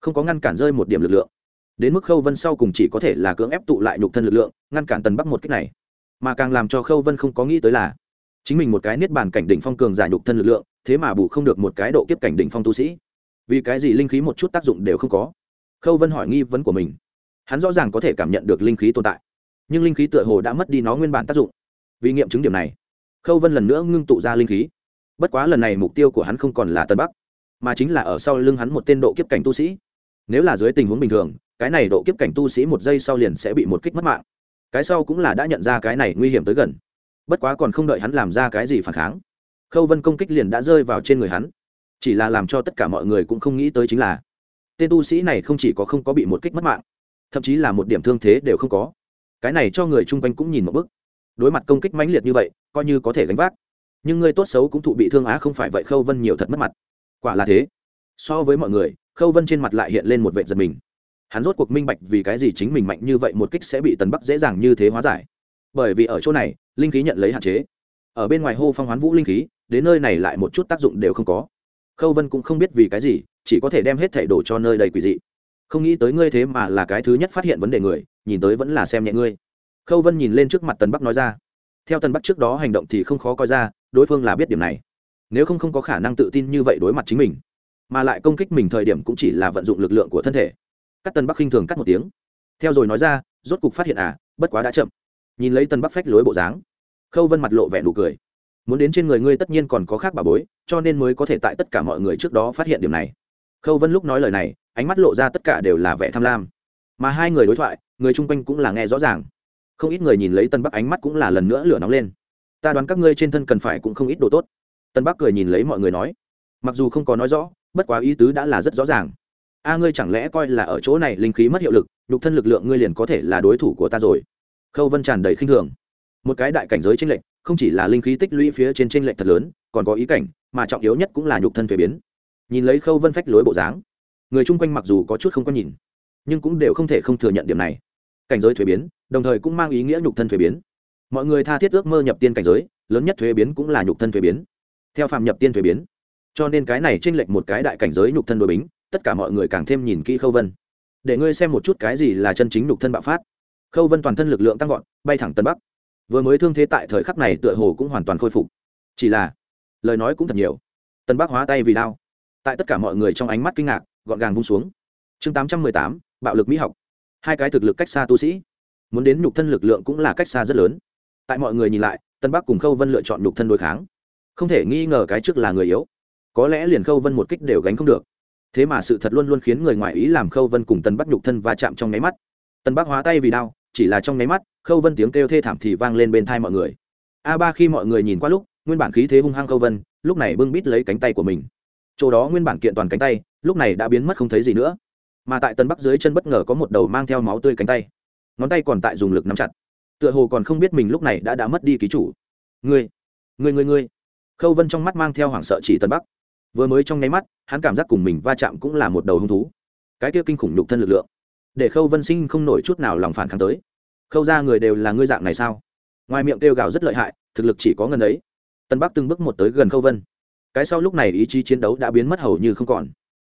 không có ngăn cản rơi một điểm lực lượng. Đến mức khâu vân sau cùng chỉ có thể là cưỡng ép tụ lại nhục thân lực lượng, ngăn cản tân bắc một kích này. Mà càng làm cho khâu vân không có nghĩ tới là, chính mình một cái niết bàn cảnh đỉnh phong cường giải nhục thân lực lượng, thế mà bù không được một cái độ kiếp cảnh đỉnh phong tu sĩ. Vì cái gì linh khí một chút tác dụng đều không có? Khâu vân hỏi nghi vấn của mình hắn rõ ràng có thể cảm nhận được linh khí tồn tại, nhưng linh khí tựa hồ đã mất đi nó nguyên bản tác dụng. Vì nghiệm chứng điểm này, khâu vân lần nữa ngưng tụ ra linh khí. Bất quá lần này mục tiêu của hắn không còn là tân bắc, mà chính là ở sau lưng hắn một tên độ kiếp cảnh tu sĩ. Nếu là dưới tình huống bình thường, cái này độ kiếp cảnh tu sĩ một giây sau liền sẽ bị một kích mất mạng. Cái sau cũng là đã nhận ra cái này nguy hiểm tới gần. Bất quá còn không đợi hắn làm ra cái gì phản kháng, khâu vân công kích liền đã rơi vào trên người hắn. Chỉ là làm cho tất cả mọi người cũng không nghĩ tới chính là, tên tu sĩ này không chỉ có không có bị một kích mất mạng thậm chí là một điểm thương thế đều không có. Cái này cho người chung quanh cũng nhìn một bức. Đối mặt công kích mãnh liệt như vậy, coi như có thể gánh vác. Nhưng người tốt xấu cũng thụ bị thương á không phải vậy khâu vân nhiều thật mất mặt. Quả là thế. So với mọi người, khâu vân trên mặt lại hiện lên một vệ giật mình. Hắn rốt cuộc minh bạch vì cái gì chính mình mạnh như vậy một kích sẽ bị tần bắc dễ dàng như thế hóa giải. Bởi vì ở chỗ này, linh khí nhận lấy hạn chế. Ở bên ngoài hô phong hoán vũ linh khí, đến nơi này lại một chút tác dụng đều không có. Khâu vân cũng không biết vì cái gì, chỉ có thể đem hết thảy đổ cho nơi đầy quỷ dị không nghĩ tới ngươi thế mà là cái thứ nhất phát hiện vấn đề người, nhìn tới vẫn là xem nhẹ ngươi. Khâu vân nhìn lên trước mặt tần bắc nói ra. Theo tần bắc trước đó hành động thì không khó coi ra, đối phương là biết điểm này. Nếu không không có khả năng tự tin như vậy đối mặt chính mình, mà lại công kích mình thời điểm cũng chỉ là vận dụng lực lượng của thân thể. Cắt tần bắc khinh thường cắt một tiếng. Theo rồi nói ra, rốt cục phát hiện à bất quá đã chậm. Nhìn lấy tần bắc phách lối bộ dáng, khâu vân mặt lộ vẻ nụ cười. Muốn đến trên người ngươi tất nhiên còn có khác bà bối, cho nên mới có thể tại tất cả mọi người trước đó phát hiện điểm này. Khâu vân lúc nói lời này ánh mắt lộ ra tất cả đều là vẻ tham lam. Mà hai người đối thoại, người chung quanh cũng là nghe rõ ràng. Không ít người nhìn lấy tân bắc ánh mắt cũng là lần nữa lửa nóng lên. Ta đoán các ngươi trên thân cần phải cũng không ít đồ tốt. Tân bắc cười nhìn lấy mọi người nói. Mặc dù không có nói rõ, bất quá ý tứ đã là rất rõ ràng. A, ngươi chẳng lẽ coi là ở chỗ này linh khí mất hiệu lực, nhục thân lực lượng ngươi liền có thể là đối thủ của ta rồi? Khâu vân tràn đầy khinh thường. Một cái đại cảnh giới tranh lệch, không chỉ là linh khí tích lũy phía trên tranh lệch thật lớn, còn có ý cảnh, mà trọng yếu nhất cũng là nhục thân thuế biến. Nhìn lấy khâu vân phách lối bộ dáng người chung quanh mặc dù có chút không có nhìn, nhưng cũng đều không thể không thừa nhận điểm này. Cảnh giới thuế biến, đồng thời cũng mang ý nghĩa nhục thân thuế biến. Mọi người tha thiết ước mơ nhập tiên cảnh giới, lớn nhất thuế biến cũng là nhục thân thuế biến. Theo phạm nhập tiên thuế biến, cho nên cái này tranh lệch một cái đại cảnh giới nhục thân đối bính, tất cả mọi người càng thêm nhìn kỹ khâu vân. Để ngươi xem một chút cái gì là chân chính nhục thân bạo phát. Khâu vân toàn thân lực lượng tăng vọt, bay thẳng tân bắc. Vừa mới thương thế tại thời khắc này tựa hồ cũng hoàn toàn khôi phục. Chỉ là, lời nói cũng thật nhiều. Tân bắc hóa tay vì đau tại tất cả mọi người trong ánh mắt kinh ngạc gọn gàng vung xuống. Chương tám trăm mười tám, bạo lực mỹ học. Hai cái thực lực cách xa tu sĩ. Muốn đến nhục thân lực lượng cũng là cách xa rất lớn. Tại mọi người nhìn lại, tân bắc cùng khâu vân lựa chọn nhục thân đối kháng. Không thể nghi ngờ cái trước là người yếu. Có lẽ liền khâu vân một kích đều gánh không được. Thế mà sự thật luôn luôn khiến người ngoài ý làm khâu vân cùng tân bắc nhục thân va chạm trong nháy mắt. Tân bắc hóa tay vì đau chỉ là trong nháy mắt, khâu vân tiếng kêu thê thảm thì vang lên bên thai mọi người. A ba khi mọi người nhìn qua lúc, nguyên bản khí thế hung hăng khâu vân, lúc này bưng bít lấy cánh tay của mình. Chỗ đó nguyên bản kiện toàn cánh tay lúc này đã biến mất không thấy gì nữa. Mà tại tân bắc dưới chân bất ngờ có một đầu mang theo máu tươi cánh tay. Ngón tay còn tại dùng lực nắm chặt. Tựa hồ còn không biết mình lúc này đã đã mất đi ký chủ. Ngươi ngươi ngươi ngươi. Khâu vân trong mắt mang theo hoảng sợ chỉ tân bắc. Vừa mới trong nháy mắt, hắn cảm giác cùng mình va chạm cũng là một đầu hung thú. Cái kia kinh khủng nhục thân lực lượng, để khâu vân sinh không nổi chút nào lòng phản kháng tới. Khâu ra người đều là ngươi dạng này sao? Ngoài miệng kêu gào rất lợi hại, thực lực chỉ có ngần ấy. Tân bắc từng bước một tới gần khâu vân. Cái sau lúc này ý chí chiến đấu đã biến mất hầu như không còn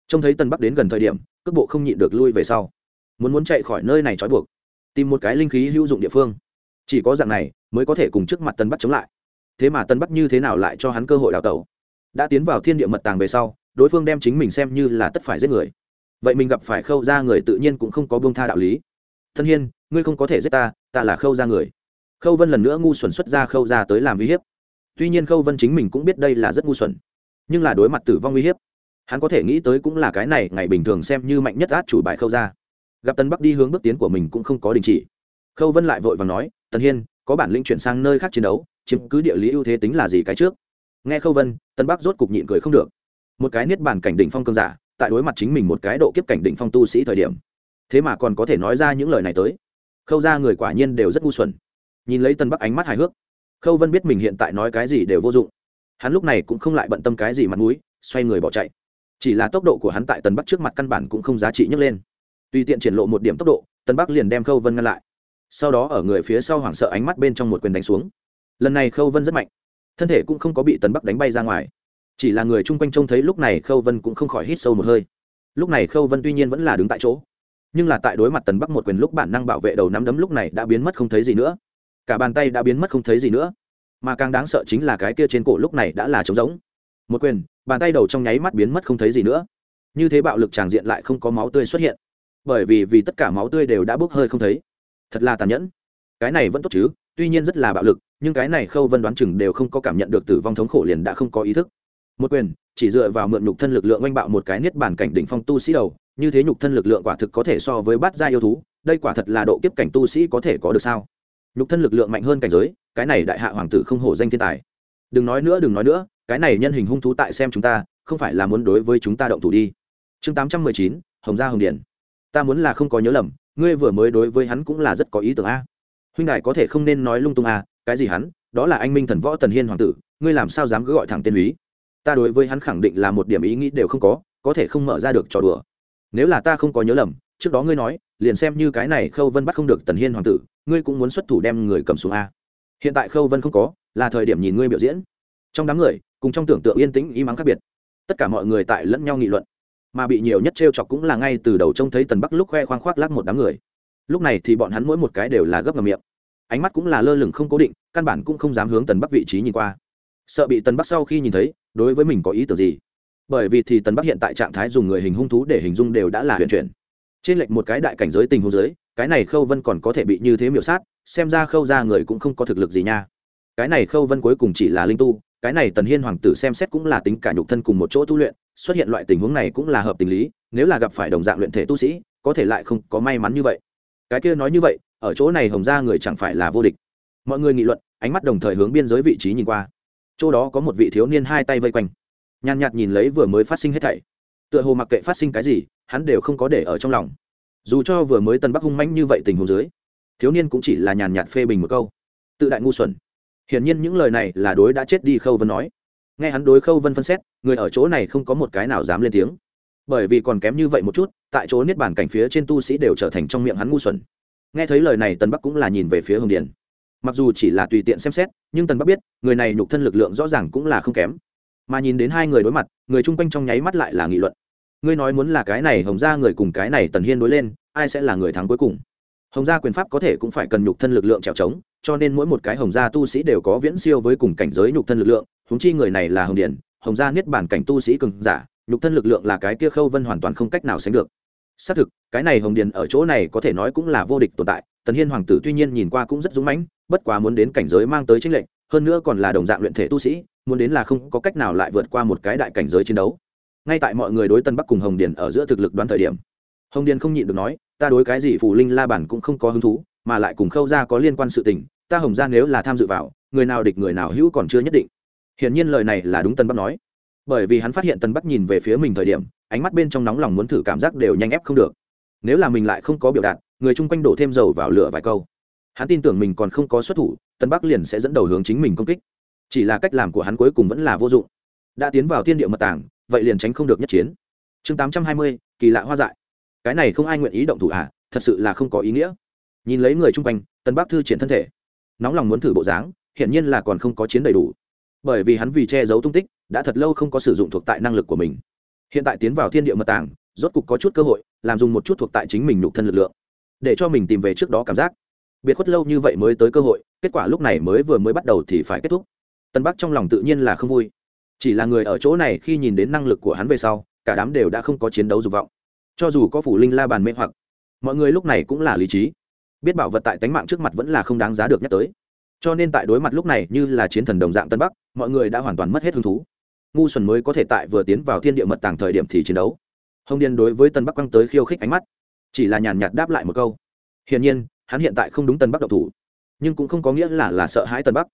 trông thấy tân bắc đến gần thời điểm cước bộ không nhịn được lui về sau. Muốn muốn chạy khỏi nơi này trói buộc tìm một cái linh khí hữu dụng địa phương. Chỉ có dạng này mới có thể cùng trước mặt tân bắc chống lại. Thế mà tân bắc như thế nào lại cho hắn cơ hội đào tẩu? Đã tiến vào thiên địa mật tàng về sau đối phương đem chính mình xem như là tất phải giết người. Vậy mình gặp phải khâu ra người tự nhiên cũng không có bông tha đạo lý. Thân hiên, ngươi không có thể giết ta ta là khâu ra người. Khâu vân lần nữa ngu xuẩn xuất ra khâu ra tới làm uy hiếp. Tuy nhiên khâu vân chính mình cũng biết đây là rất ngu xuẩn nhưng là đối mặt tử vong uy hiếp hắn có thể nghĩ tới cũng là cái này ngày bình thường xem như mạnh nhất át chủ bài khâu ra. Gặp tân bắc đi hướng bước tiến của mình cũng không có đình chỉ. Khâu vân lại vội và nói, tần hiên, có bản lĩnh chuyển sang nơi khác chiến đấu, chiếm cứ địa lý ưu thế tính là gì cái trước? Nghe khâu vân tân bắc rốt cục nhịn cười không được. Một cái niết bản cảnh đỉnh phong cơn giả, tại đối mặt chính mình một cái độ kiếp cảnh đỉnh phong tu sĩ thời điểm. Thế mà còn có thể nói ra những lời này tới. Khâu ra người quả nhiên đều rất ngu xuẩn. Nhìn lấy tân bắc ánh mắt hài hước, khâu vân biết mình hiện tại nói cái gì đều vô dụng. Hắn lúc này cũng không lại bận tâm cái gì mặt mũi, xoay người bỏ chạy chỉ là tốc độ của hắn tại tần bắc trước mặt căn bản cũng không giá trị nhấc lên. Tùy tiện triển lộ một điểm tốc độ tần bắc liền đem khâu vân ngăn lại. Sau đó ở người phía sau hoảng sợ ánh mắt bên trong một quyền đánh xuống. Lần này khâu vân rất mạnh. Thân thể cũng không có bị tần bắc đánh bay ra ngoài. Chỉ là người chung quanh trông thấy lúc này khâu vân cũng không khỏi hít sâu một hơi. Lúc này khâu vân tuy nhiên vẫn là đứng tại chỗ, nhưng là tại đối mặt tần bắc một quyền lúc bản năng bảo vệ đầu nắm đấm lúc này đã biến mất không thấy gì nữa. Cả bàn tay đã biến mất không thấy gì nữa. Mà càng đáng sợ chính là cái kia trên cổ lúc này đã là trống rỗng. Một quyền bàn tay đầu trong nháy mắt biến mất không thấy gì nữa. Như thế bạo lực tràng diện lại không có máu tươi xuất hiện. Bởi vì vì tất cả máu tươi đều đã bốc hơi không thấy. Thật là tàn nhẫn. Cái này vẫn tốt chứ, tuy nhiên rất là bạo lực, nhưng cái này khâu vân đoán chừng đều không có cảm nhận được tử vong thống khổ liền đã không có ý thức. Một quyền, chỉ dựa vào mượn nhục thân lực lượng oanh bạo một cái niết bản cảnh đỉnh phong tu sĩ đầu, như thế nhục thân lực lượng quả thực có thể so với bát gia yêu thú, đây quả thật là độ kiếp cảnh tu sĩ có thể có được sao? Nhục thân lực lượng mạnh hơn cảnh giới, cái này đại hạ hoàng tử không hổ danh thiên tài đừng nói nữa, đừng nói nữa, cái này nhân hình hung thú tại xem chúng ta, không phải là muốn đối với chúng ta động thủ đi. Chương tám trăm mười chín, hồng gia hồng điển ta muốn là không có nhớ lầm, ngươi vừa mới đối với hắn cũng là rất có ý tưởng a. Huynh đại có thể không nên nói lung tung a cái gì hắn, đó là anh minh thần võ tần hiên hoàng tử, ngươi làm sao dám cứ gọi thẳng tên úy ta đối với hắn khẳng định là một điểm ý nghĩ đều không có có thể không mở ra được trò đùa. Nếu là ta không có nhớ lầm, trước đó ngươi nói, liền xem như cái này khâu vân bắt không được tần hiên hoàng tử, ngươi cũng muốn xuất thủ đem người cầm xuống a. Hiện tại khâu vân không có là thời điểm nhìn ngươi biểu diễn. Trong đám người, cùng trong tưởng tượng yên tĩnh, y mắng khác biệt. Tất cả mọi người tại lẫn nhau nghị luận. Mà bị nhiều nhất t r e o chọc cũng là ngay từ đầu trông thấy tần bắc lúc khoe khoang khoác lắc một đám người. Lúc này thì bọn hắn mỗi một cái đều là gấp ngầm miệng. Ánh mắt cũng là lơ lửng không cố định, căn bản cũng không dám hướng tần bắc vị trí nhìn qua. Sợ bị tần bắc sau khi nhìn thấy, đối với mình có ý tưởng gì? Bởi vì thì tần bắc hiện tại trạng thái dùng người hình hung thú để hình dung đều đã là huyền chuyển. Trên lệch một cái đại cảnh giới tình huống giới cái này khâu vân còn có thể bị như thế miểu sát, xem ra khâu ra người cũng không có thực lực gì nha cái này khâu vân cuối cùng chỉ là linh tu, cái này tần hiên hoàng tử xem xét cũng là tính cả nhục thân cùng một chỗ tu luyện, xuất hiện loại tình huống này cũng là hợp tình lý, nếu là gặp phải đồng dạng luyện thể tu sĩ, có thể lại không có may mắn như vậy. Cái kia nói như vậy, ở chỗ này hồng ra người chẳng phải là vô địch. Mọi người nghị luận, ánh mắt đồng thời hướng biên giới vị trí nhìn qua. Chỗ đó có một vị thiếu niên hai tay vây quanh. Nhàn nhạt nhìn lấy vừa mới phát sinh hết thảy. Tựa hồ mặc kệ phát sinh cái gì, hắn đều không có để ở trong lòng. Dù cho vừa mới tân bắc hung mãnh như vậy tình huống dưới, thiếu niên cũng chỉ là nhàn nhạt phê bình một câu. Tự đại ngu xuẩn hiển nhiên những lời này là đối đã chết đi khâu vân nói. Nghe hắn đối khâu vân phân xét, người ở chỗ này không có một cái nào dám lên tiếng. Bởi vì còn kém như vậy một chút, tại chỗ niết bàn cảnh phía trên tu sĩ đều trở thành trong miệng hắn ngu xuẩn. Nghe thấy lời này tần bắc cũng là nhìn về phía hồng điền. Mặc dù chỉ là tùy tiện xem xét, nhưng tần bắc biết, người này nhục thân lực lượng rõ ràng cũng là không kém. Mà nhìn đến hai người đối mặt, người chung quanh trong nháy mắt lại là nghị luận. Ngươi nói muốn là cái này hồng gia người cùng cái này tần hiên đối lên, ai sẽ là người thắng cuối cùng? Hồng gia quyền pháp có thể cũng phải cần nhục thân lực lượng trèo trống, cho nên mỗi một cái hồng gia tu sĩ đều có viễn siêu với cùng cảnh giới nhục thân lực lượng húng chi người này là hồng điển hồng gia niết bản cảnh tu sĩ cường giả, nhục thân lực lượng là cái kia khâu vân hoàn toàn không cách nào sánh được. Xác thực, cái này hồng điền ở chỗ này có thể nói cũng là vô địch tồn tại, tần hiên hoàng tử tuy nhiên nhìn qua cũng rất dũng mãnh, bất quá muốn đến cảnh giới mang tới tranh lệnh hơn nữa còn là đồng dạng luyện thể tu sĩ, muốn đến là không có cách nào lại vượt qua một cái đại cảnh giới chiến đấu. Ngay tại mọi người đối tân bắc cùng hồng điền ở giữa thực lực đoán thời điểm, hồng điền không nhịn được nói ta đối cái gì phù linh la bản cũng không có hứng thú, mà lại cùng khâu ra có liên quan sự tình, ta hồng ra nếu là tham dự vào, người nào địch người nào hữu còn chưa nhất định. Hiển nhiên lời này là đúng tân bắc nói. Bởi vì hắn phát hiện tân bắc nhìn về phía mình thời điểm, ánh mắt bên trong nóng lòng muốn thử cảm giác đều nhanh ép không được. Nếu là mình lại không có biểu đạt, người chung quanh đổ thêm dầu vào lửa vài câu. Hắn tin tưởng mình còn không có xuất thủ tân bắc liền sẽ dẫn đầu hướng chính mình công kích. Chỉ là cách làm của hắn cuối cùng vẫn là vô dụng. Đã tiến vào thiên địa mật tảng vậy liền tránh không được nhất chiến. Chương tám trăm hai mươi, kỳ lạ hoa dại cái này không ai nguyện ý động thủ à thật sự là không có ý nghĩa. Nhìn lấy người chung quanh tân bắc thư triển thân thể. Nóng lòng muốn thử bộ dáng, hiển nhiên là còn không có chiến đầy đủ. Bởi vì hắn vì che giấu tung tích, đã thật lâu không có sử dụng thuộc tại năng lực của mình. Hiện tại tiến vào thiên địa mật tàng, rốt cục có chút cơ hội, làm dùng một chút thuộc tại chính mình nhục thân lực lượng, để cho mình tìm về trước đó cảm giác. Biệt khuất lâu như vậy mới tới cơ hội, kết quả lúc này mới vừa mới bắt đầu thì phải kết thúc. Tân bắc trong lòng tự nhiên là không vui. Chỉ là người ở chỗ này khi nhìn đến năng lực của hắn về sau, cả đám đều đã không có chiến đấu dục vọng cho dù có phủ linh la bàn mê hoặc, mọi người lúc này cũng là lý trí. Biết bảo vật tại tánh mạng trước mặt vẫn là không đáng giá được nhắc tới. Cho nên tại đối mặt lúc này như là chiến thần đồng dạng tân bắc, mọi người đã hoàn toàn mất hết hứng thú. Ngu xuẩn mới có thể tại vừa tiến vào thiên địa mật tàng thời điểm thì chiến đấu. Hồng điên đối với tân bắc quăng tới khiêu khích ánh mắt, chỉ là nhàn nhạt đáp lại một câu. Hiển nhiên, hắn hiện tại không đúng tân bắc độc thủ, nhưng cũng không có nghĩa là là sợ hãi tân bắc,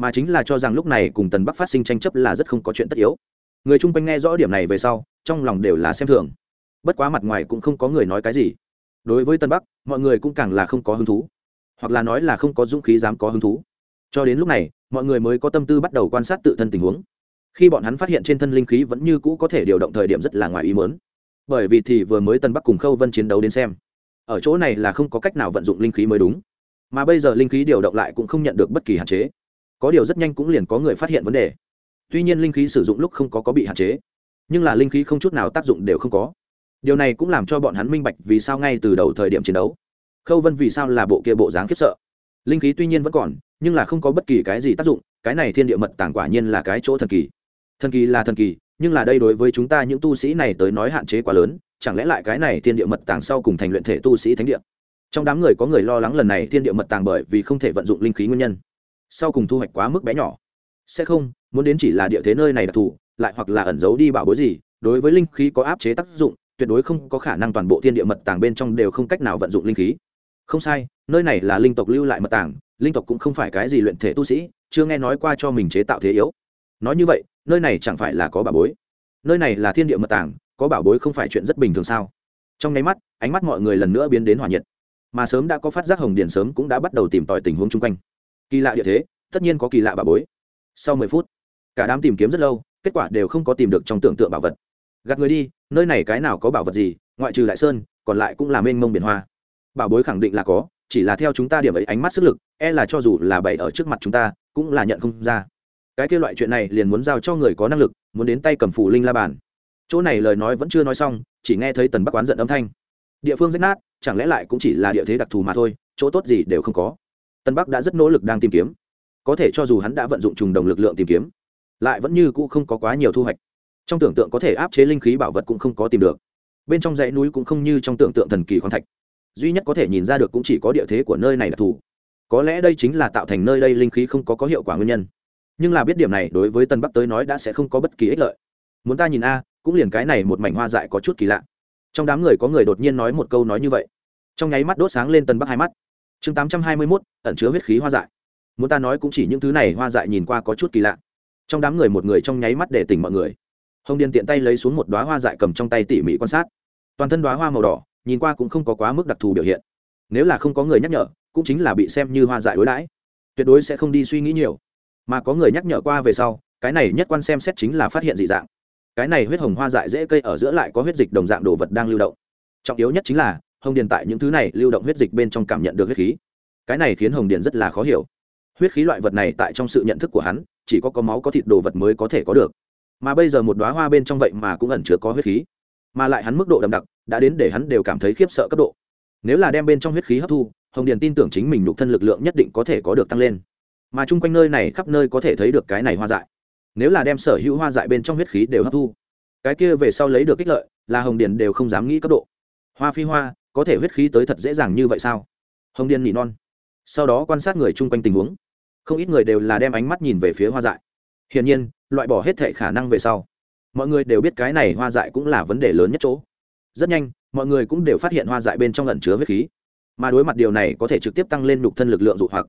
mà chính là cho rằng lúc này cùng Tân bắc phát sinh tranh chấp là rất không có chuyện tất yếu. Người chung quanh nghe rõ điểm này về sau, trong lòng đều là xem thường bất quá mặt ngoài cũng không có người nói cái gì. Đối với tân bắc, mọi người cũng càng là không có hứng thú. Hoặc là nói là không có dũng khí dám có hứng thú. Cho đến lúc này, mọi người mới có tâm tư bắt đầu quan sát tự thân tình huống. Khi bọn hắn phát hiện trên thân linh khí vẫn như cũ có thể điều động thời điểm rất là ngoài ý mớn bởi vì thì vừa mới tân bắc cùng khâu vân chiến đấu đến xem, ở chỗ này là không có cách nào vận dụng linh khí mới đúng. Mà bây giờ linh khí điều động lại cũng không nhận được bất kỳ hạn chế. Có điều rất nhanh cũng liền có người phát hiện vấn đề. Tuy nhiên linh khí sử dụng lúc không có có bị hạn chế, nhưng là linh khí không chút nào tác dụng đều không có điều này cũng làm cho bọn hắn minh bạch vì sao ngay từ đầu thời điểm chiến đấu, khâu vân vì sao là bộ kia bộ dáng khiếp sợ. Linh khí tuy nhiên vẫn còn, nhưng là không có bất kỳ cái gì tác dụng, cái này thiên địa mật tảng quả nhiên là cái chỗ thần kỳ. Thần kỳ là thần kỳ, nhưng là đây đối với chúng ta những tu sĩ này tới nói hạn chế quá lớn, chẳng lẽ lại cái này thiên địa mật tàng sau cùng thành luyện thể tu sĩ thánh địa? Trong đám người có người lo lắng lần này thiên địa mật tàng bởi vì không thể vận dụng linh khí nguyên nhân, sau cùng thu hoạch quá mức bé nhỏ. Sẽ không, muốn đến chỉ là địa thế nơi này đặc thù, lại hoặc là ẩn giấu đi bảo bối gì, đối với linh khí có áp chế tác dụng tuyệt đối không có khả năng toàn bộ thiên địa mật tàng bên trong đều không cách nào vận dụng linh khí. Không sai, nơi này là linh tộc lưu lại mật tàng, linh tộc cũng không phải cái gì luyện thể tu sĩ, chưa nghe nói qua cho mình chế tạo thế yếu. Nói như vậy, nơi này chẳng phải là có bảo bối. Nơi này là thiên địa mật tàng, có bảo bối không phải chuyện rất bình thường sao? Trong nháy mắt, ánh mắt mọi người lần nữa biến đến hỏa nhiệt. Mà sớm đã có phát giác hồng điền sớm cũng đã bắt đầu tìm tòi tình huống chung quanh. Kỳ lạ địa thế, tất nhiên có kỳ lạ bảo bối. Sau mười phút, cả đám tìm kiếm rất lâu, kết quả đều không có tìm được trong tưởng tượng bảo vật gạt người đi, nơi này cái nào có bảo vật gì, ngoại trừ đại sơn, còn lại cũng là mênh mông biển hoa. Bảo bối khẳng định là có, chỉ là theo chúng ta điểm ấy ánh mắt sức lực e là cho dù là bày ở trước mặt chúng ta, cũng là nhận không ra. Cái kia loại chuyện này liền muốn giao cho người có năng lực, muốn đến tay cầm phủ linh la bàn. Chỗ này lời nói vẫn chưa nói xong, chỉ nghe thấy tần bắc oán giận âm thanh. Địa phương rách nát, chẳng lẽ lại cũng chỉ là địa thế đặc thù mà thôi, chỗ tốt gì đều không có. Tân bắc đã rất nỗ lực đang tìm kiếm. Có thể cho dù hắn đã vận dụng trùng đồng lực lượng tìm kiếm, lại vẫn như cũ không có quá nhiều thu hoạch trong tưởng tượng có thể áp chế linh khí bảo vật cũng không có tìm được. Bên trong dãy núi cũng không như trong tưởng tượng thần kỳ khoáng thạch. Duy nhất có thể nhìn ra được cũng chỉ có địa thế của nơi này đặc thù. Có lẽ đây chính là tạo thành nơi đây linh khí không có có hiệu quả nguyên nhân. Nhưng là biết điểm này đối với tân bắc tới nói đã sẽ không có bất kỳ ích lợi. Muốn ta nhìn a, cũng liền cái này một mảnh hoa dại có chút kỳ lạ. Trong đám người có người đột nhiên nói một câu nói như vậy. Trong nháy mắt đốt sáng lên tân bắc hai mắt. Chương tám trăm hai mươi mốt, ẩn chứa huyết khí hoa dại. Muốn ta nói cũng chỉ những thứ này hoa dại nhìn qua có chút kỳ lạ. Trong đám người một người trong nháy mắt để tỉnh mọi người hồng điền tiện tay lấy xuống một đoá hoa dại cầm trong tay tỉ mỉ quan sát. Toàn thân đoá hoa màu đỏ, nhìn qua cũng không có quá mức đặc thù biểu hiện. Nếu là không có người nhắc nhở, cũng chính là bị xem như hoa dại đối đãi. Tuyệt đối sẽ không đi suy nghĩ nhiều. Mà có người nhắc nhở qua về sau, cái này nhất quan xem xét chính là phát hiện dị dạng. Cái này huyết hồng hoa dại dễ cây ở giữa lại có huyết dịch đồng dạng đồ vật đang lưu động. Trọng yếu nhất chính là, hồng điền tại những thứ này lưu động huyết dịch bên trong cảm nhận được huyết khí. Cái này khiến hồng điền rất là khó hiểu. Huyết khí loại vật này tại trong sự nhận thức của hắn, chỉ có có máu có thịt đồ vật mới có thể có được mà bây giờ một đoá hoa bên trong vậy mà cũng ẩn chứa có huyết khí. Mà lại hắn mức độ đậm đặc, đã đến để hắn đều cảm thấy khiếp sợ cấp độ. Nếu là đem bên trong huyết khí hấp thu, hồng điền tin tưởng chính mình nhục thân lực lượng nhất định có thể có được tăng lên. Mà chung quanh nơi này khắp nơi có thể thấy được cái này hoa dại. Nếu là đem sở hữu hoa dại bên trong huyết khí đều hấp thu, cái kia về sau lấy được ích lợi, là hồng điền đều không dám nghĩ cấp độ. Hoa phi hoa, có thể huyết khí tới thật dễ dàng như vậy sao? Hồng điền nỉ non. Sau đó quan sát người chung quanh tình huống. Không ít người đều là đem ánh mắt nhìn về phía hoa dại. Hiển nhiên loại bỏ hết thệ khả năng về sau. Mọi người đều biết cái này hoa dại cũng là vấn đề lớn nhất chỗ. Rất nhanh, mọi người cũng đều phát hiện hoa dại bên trong lẩn chứa huyết khí. Mà đối mặt điều này có thể trực tiếp tăng lên nhục thân lực lượng dụ hoặc.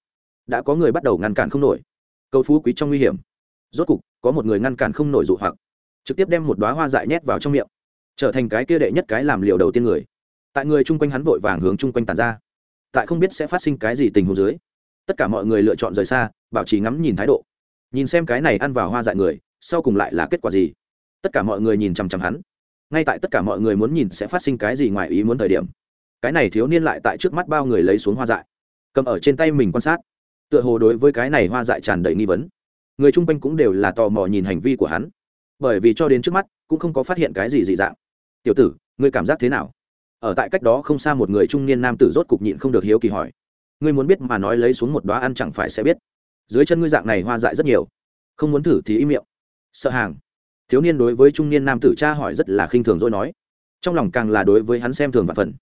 Đã có người bắt đầu ngăn cản không nổi. Câu phú quý trong nguy hiểm. Rốt cục, có một người ngăn cản không nổi dụ hoặc. Trực tiếp đem một đoá hoa dại nhét vào trong miệng. Trở thành cái kia đệ nhất cái làm liều đầu tiên người. Tại người chung quanh hắn vội vàng hướng chung quanh tàn ra. Tại không biết sẽ phát sinh cái gì tình huống dưới, tất cả mọi người lựa chọn rời xa, bảo trì ngắm nhìn thái độ nhìn xem cái này ăn vào hoa dại người, sau cùng lại là kết quả gì? Tất cả mọi người nhìn chằm chằm hắn. Ngay tại tất cả mọi người muốn nhìn sẽ phát sinh cái gì ngoài ý muốn thời điểm, cái này thiếu niên lại tại trước mắt bao người lấy xuống hoa dại, cầm ở trên tay mình quan sát. Tựa hồ đối với cái này hoa dại tràn đầy nghi vấn. Người chung quanh cũng đều là tò mò nhìn hành vi của hắn. Bởi vì cho đến trước mắt, cũng không có phát hiện cái gì dị dạng. Tiểu tử, ngươi cảm giác thế nào? Ở tại cách đó không xa một người trung niên nam tử rốt cục nhịn không được hiếu kỳ hỏi. Ngươi muốn biết mà nói lấy xuống một đoá ăn chẳng phải sẽ biết dưới chân ngươi dạng này hoa dại rất nhiều. Không muốn thử thì im miệng. Sợ hàng. Thiếu niên đối với trung niên nam tử cha hỏi rất là khinh thường rồi nói. Trong lòng càng là đối với hắn xem thường và phần.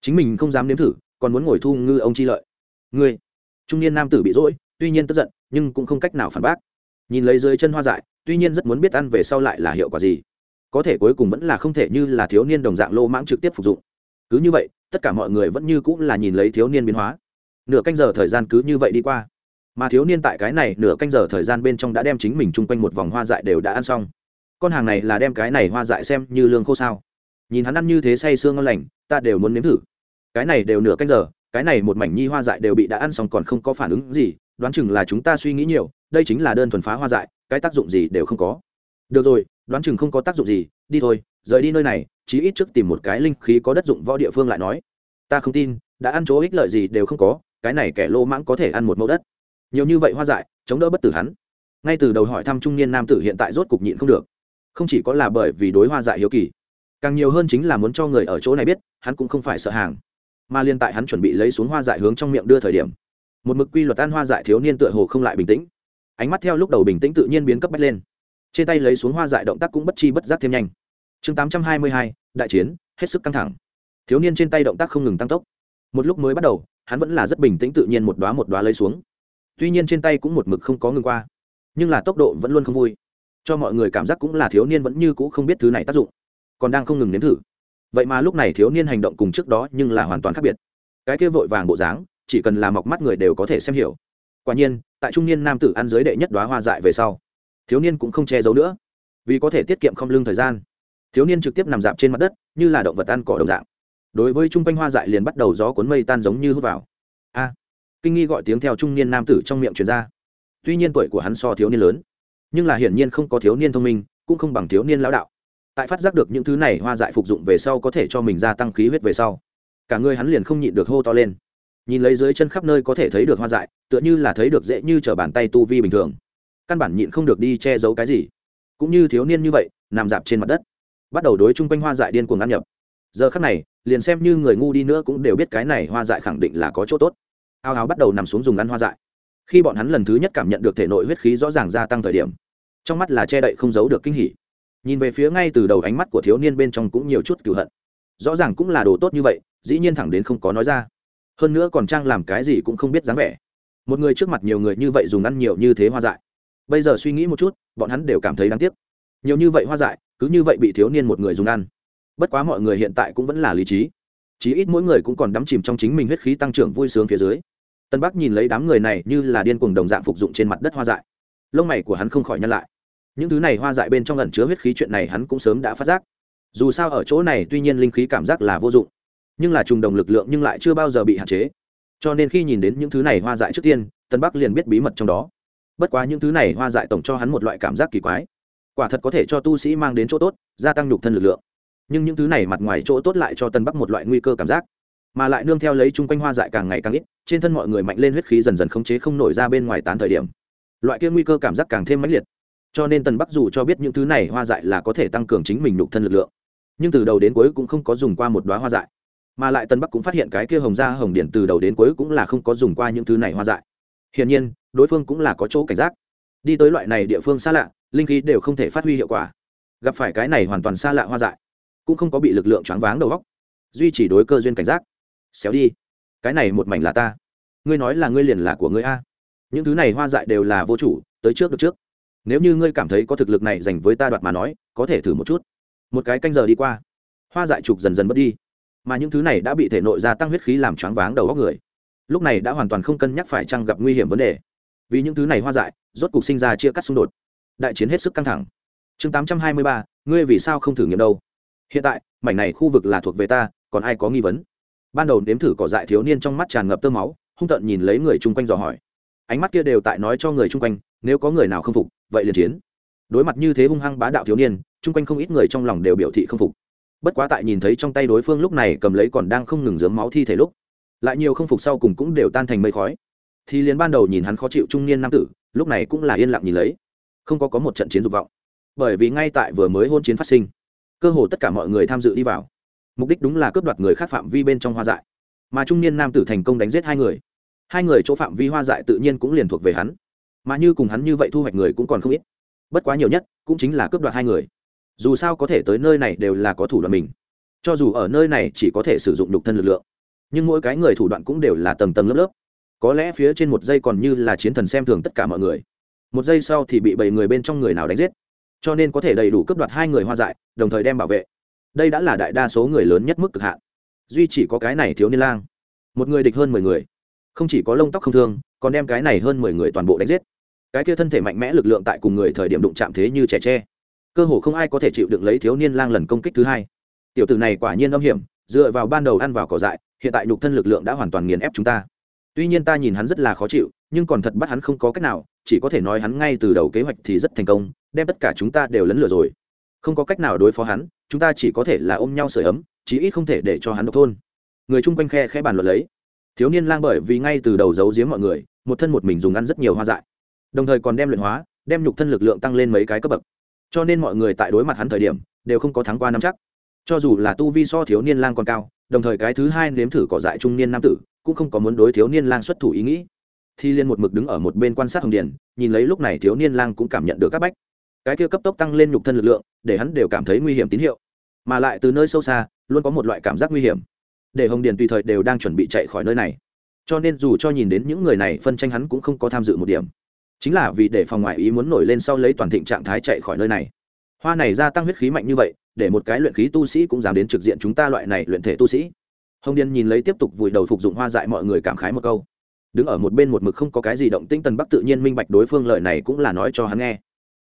Chính mình không dám nếm thử, còn muốn ngồi thu ngư ông chi lợi. Ngươi. Trung niên nam tử bị dỗi, tuy nhiên tức giận, nhưng cũng không cách nào phản bác. Nhìn lấy dưới chân hoa dại, tuy nhiên rất muốn biết ăn về sau lại là hiệu quả gì. Có thể cuối cùng vẫn là không thể như là thiếu niên đồng dạng lô mãng trực tiếp phục dụng. Cứ như vậy, tất cả mọi người vẫn như cũng là nhìn lấy thiếu niên biến hóa. Nửa canh giờ thời gian cứ như vậy đi qua mà thiếu niên tại cái này nửa canh giờ thời gian bên trong đã đem chính mình chung quanh một vòng hoa dại đều đã ăn xong. Con hàng này là đem cái này hoa dại xem như lương khô sao? Nhìn hắn ăn như thế say sương ngon lành, ta đều muốn nếm thử. Cái này đều nửa canh giờ, cái này một mảnh nhi hoa dại đều bị đã ăn xong còn không có phản ứng gì, đoán chừng là chúng ta suy nghĩ nhiều, đây chính là đơn thuần phá hoa dại, cái tác dụng gì đều không có. Được rồi, đoán chừng không có tác dụng gì, đi thôi, rời đi nơi này, chí ít trước tìm một cái linh khí có đất dụng võ địa phương lại nói. Ta không tin, đã ăn chỗ ích lợi gì đều không có, cái này kẻ lô mãng có thể ăn một mẫu đất nhiều như vậy hoa dại, chống đỡ bất tử hắn. Ngay từ đầu hỏi thăm trung niên nam tử hiện tại rốt cục nhịn không được. Không chỉ có là bởi vì đối hoa dại hiếu kỳ, càng nhiều hơn chính là muốn cho người ở chỗ này biết, hắn cũng không phải sợ hàng. Mà liên tại hắn chuẩn bị lấy xuống hoa dại hướng trong miệng đưa thời điểm, một mực quy luật ăn hoa dại thiếu niên tựa hồ không lại bình tĩnh. Ánh mắt theo lúc đầu bình tĩnh tự nhiên biến cấp bách lên. Trên tay lấy xuống hoa dại động tác cũng bất chi bất giác thêm nhanh. Chương tám trăm hai mươi hai, đại chiến, hết sức căng thẳng. Thiếu niên trên tay động tác không ngừng tăng tốc. Một lúc mới bắt đầu, hắn vẫn là rất bình tĩnh tự nhiên một đoá một đoá lấy xuống tuy nhiên trên tay cũng một mực không có ngừng qua, nhưng là tốc độ vẫn luôn không vui. Cho mọi người cảm giác cũng là thiếu niên vẫn như cũ không biết thứ này tác dụng, còn đang không ngừng nếm thử. Vậy mà lúc này thiếu niên hành động cùng trước đó nhưng là hoàn toàn khác biệt. Cái kia vội vàng bộ dáng, chỉ cần là mọc mắt người đều có thể xem hiểu. Quả nhiên, tại trung niên nam tử ăn dưới đệ nhất đoá hoa dại về sau, thiếu niên cũng không che giấu nữa, vì có thể tiết kiệm không lương thời gian. Thiếu niên trực tiếp nằm dạp trên mặt đất, như là động vật ăn cỏ đồng dạng. Đối với chung quanh hoa dại liền bắt đầu gió cuốn mây tan giống như hút vào. A kinh nghi gọi tiếng theo trung niên nam tử trong miệng truyền ra. Tuy nhiên tuổi của hắn so thiếu niên lớn, nhưng là hiển nhiên không có thiếu niên thông minh, cũng không bằng thiếu niên lão đạo. Tại phát giác được những thứ này, hoa dại phục dụng về sau có thể cho mình gia tăng khí huyết về sau. Cả người hắn liền không nhịn được hô to lên. Nhìn lấy dưới chân khắp nơi có thể thấy được hoa dại, tựa như là thấy được dễ như t r ở bàn tay tu vi bình thường. Căn bản nhịn không được đi che giấu cái gì. Cũng như thiếu niên như vậy, nằm dạp trên mặt đất. Bắt đầu đối chung quanh hoa dại điên cuồng ăn nhập. Giờ khắc này, liền xem như người ngu đi nữa cũng đều biết cái này hoa dại khẳng định là có chỗ tốt ao áo bắt đầu nằm xuống dùng ăn hoa dại. Khi bọn hắn lần thứ nhất cảm nhận được thể nội huyết khí rõ ràng gia tăng thời điểm, trong mắt là che đậy không giấu được kinh hỉ. Nhìn về phía ngay từ đầu ánh mắt của thiếu niên bên trong cũng nhiều chút cựu hận. Rõ ràng cũng là đồ tốt như vậy, dĩ nhiên thẳng đến không có nói ra. Hơn nữa còn trang làm cái gì cũng không biết dáng vẻ. Một người trước mặt nhiều người như vậy dùng ăn nhiều như thế hoa dại. Bây giờ suy nghĩ một chút, bọn hắn đều cảm thấy đáng tiếc. Nhiều như vậy hoa dại, cứ như vậy bị thiếu niên một người dùng ăn. Bất quá mọi người hiện tại cũng vẫn là lý trí. Chí ít mỗi người cũng còn đắm chìm trong chính mình huyết khí tăng trưởng vui sướng phía dưới tân bắc nhìn lấy đám người này như là điên cuồng đồng dạng phục dụng trên mặt đất hoa dại. Lông mày của hắn không khỏi nhăn lại. Những thứ này hoa dại bên trong ẩn chứa huyết khí chuyện này hắn cũng sớm đã phát giác. Dù sao ở chỗ này tuy nhiên linh khí cảm giác là vô dụng, nhưng là trùng đồng lực lượng nhưng lại chưa bao giờ bị hạn chế. Cho nên khi nhìn đến những thứ này hoa dại trước tiên, tân bắc liền biết bí mật trong đó. Bất quá những thứ này hoa dại tổng cho hắn một loại cảm giác kỳ quái. Quả thật có thể cho tu sĩ mang đến chỗ tốt, gia tăng nhục thân lực lượng. Nhưng những thứ này mặt ngoài chỗ tốt lại cho tân bắc một loại nguy cơ cảm giác mà lại nương theo lấy chung quanh hoa dại càng ngày càng ít, trên thân mọi người mạnh lên huyết khí dần dần khống chế không nổi ra bên ngoài tán thời điểm. Loại kia nguy cơ cảm giác càng thêm mãnh liệt. Cho nên tần bắc dù cho biết những thứ này hoa dại là có thể tăng cường chính mình nhục thân lực lượng, nhưng từ đầu đến cuối cũng không có dùng qua một đoá hoa dại. Mà lại tần bắc cũng phát hiện cái kia hồng da hồng điển từ đầu đến cuối cũng là không có dùng qua những thứ này hoa dại. Hiển nhiên, đối phương cũng là có chỗ cảnh giác. Đi tới loại này địa phương xa lạ, linh khí đều không thể phát huy hiệu quả. Gặp phải cái này hoàn toàn xa lạ hoa dại, cũng không có bị lực lượng choáng váng đầu góc duy chỉ đối cơ duyên cảnh giác xéo đi. Cái này một mảnh là ta. Ngươi nói là ngươi liền là của ngươi a. Những thứ này hoa dại đều là vô chủ, tới trước được trước. Nếu như ngươi cảm thấy có thực lực này dành với ta đoạt mà nói, có thể thử một chút. Một cái canh giờ đi qua, hoa dại trục dần dần mất đi. Mà những thứ này đã bị thể nội gia tăng huyết khí làm choáng váng đầu góc người. Lúc này đã hoàn toàn không cân nhắc phải chăng gặp nguy hiểm vấn đề. Vì những thứ này hoa dại, rốt cuộc sinh ra chia cắt xung đột. Đại chiến hết sức căng thẳng. Chương tám trăm hai mươi ba, ngươi vì sao không thử nghiệm đâu? Hiện tại, mảnh này khu vực là thuộc về ta, còn ai có nghi vấn? Ban đầu nếm thử cỏ dại thiếu niên trong mắt tràn ngập tơ máu, hung tợn nhìn lấy người chung quanh dò hỏi. Ánh mắt kia đều tại nói cho người chung quanh, nếu có người nào không phục, vậy liền chiến. Đối mặt như thế hung hăng bá đạo thiếu niên, chung quanh không ít người trong lòng đều biểu thị không phục. Bất quá tại nhìn thấy trong tay đối phương lúc này cầm lấy còn đang không ngừng dướng máu thi thể lúc, lại nhiều không phục sau cùng cũng đều tan thành mây khói. Thì liền ban đầu nhìn hắn khó chịu trung niên nam tử, lúc này cũng là yên lặng nhìn lấy. Không có có một trận chiến dục vọng. Bởi vì ngay tại vừa mới hôn chiến phát sinh, cơ hồ tất cả mọi người tham dự đi vào mục đích đúng là cướp đoạt người khác phạm vi bên trong hoa dại. Mà trung niên nam tử thành công đánh giết hai người. Hai người chỗ phạm vi hoa dại tự nhiên cũng liền thuộc về hắn. Mà như cùng hắn như vậy thu hoạch người cũng còn không ít. Bất quá nhiều nhất cũng chính là cướp đoạt hai người. Dù sao có thể tới nơi này đều là có thủ đoạn mình. Cho dù ở nơi này chỉ có thể sử dụng nhục thân lực lượng, nhưng mỗi cái người thủ đoạn cũng đều là tầng tầng lớp lớp. Có lẽ phía trên một giây còn như là chiến thần xem thường tất cả mọi người. Một giây sau thì bị bảy người bên trong người nào đánh giết. Cho nên có thể đầy đủ cấp đoạt hai người hoa dại, đồng thời đem bảo vệ đây đã là đại đa số người lớn nhất mức cực hạn. Duy chỉ có cái này thiếu niên lang. Một người địch hơn mười người. Không chỉ có lông tóc không thương, còn đem cái này hơn mười người toàn bộ đánh giết. Cái kia thân thể mạnh mẽ lực lượng tại cùng người thời điểm đụng chạm thế như trẻ tre. Cơ hồ không ai có thể chịu đựng lấy thiếu niên lang lần công kích thứ hai. Tiểu tử này quả nhiên âm hiểm, dựa vào ban đầu ăn vào cỏ dại, hiện tại nhục thân lực lượng đã hoàn toàn nghiền ép chúng ta. Tuy nhiên ta nhìn hắn rất là khó chịu, nhưng còn thật bắt hắn không có cách nào, chỉ có thể nói hắn ngay từ đầu kế hoạch thì rất thành công, đem tất cả chúng ta đều lấn lửa rồi. Không có cách nào đối phó hắn chúng ta chỉ có thể là ôm nhau sưởi ấm, chí ít không thể để cho hắn độc thôn. Người chung quanh khe khẽ bàn luận lấy. Thiếu niên lang bởi vì ngay từ đầu giấu giếm mọi người, một thân một mình dùng ăn rất nhiều hoa dại. Đồng thời còn đem luyện hóa, đem nhục thân lực lượng tăng lên mấy cái cấp bậc. Cho nên mọi người tại đối mặt hắn thời điểm, đều không có thắng qua năm chắc. Cho dù là tu vi so thiếu niên lang còn cao, đồng thời cái thứ hai nếm thử cỏ dại trung niên nam tử, cũng không có muốn đối thiếu niên lang xuất thủ ý nghĩ. Thi liên một mực đứng ở một bên quan sát hồng điền, nhìn lấy lúc này thiếu niên lang cũng cảm nhận được các bách. Cái kia cấp tốc tăng lên nhục thân lực lượng, để hắn đều cảm thấy nguy hiểm tín hiệu mà lại từ nơi sâu xa, luôn có một loại cảm giác nguy hiểm. Để hồng điền tùy thời đều đang chuẩn bị chạy khỏi nơi này. Cho nên dù cho nhìn đến những người này, phân tranh hắn cũng không có tham dự một điểm. Chính là vì để phòng ngoại ý muốn nổi lên sau lấy toàn thịnh trạng thái chạy khỏi nơi này. Hoa này gia tăng huyết khí mạnh như vậy, để một cái luyện khí tu sĩ cũng dám đến trực diện chúng ta loại này luyện thể tu sĩ. Hồng điền nhìn lấy tiếp tục vùi đầu phục dụng hoa dại mọi người cảm khái một câu. Đứng ở một bên một mực không có cái gì động tĩnh tần bắc tự nhiên minh bạch đối phương lời này cũng là nói cho hắn nghe.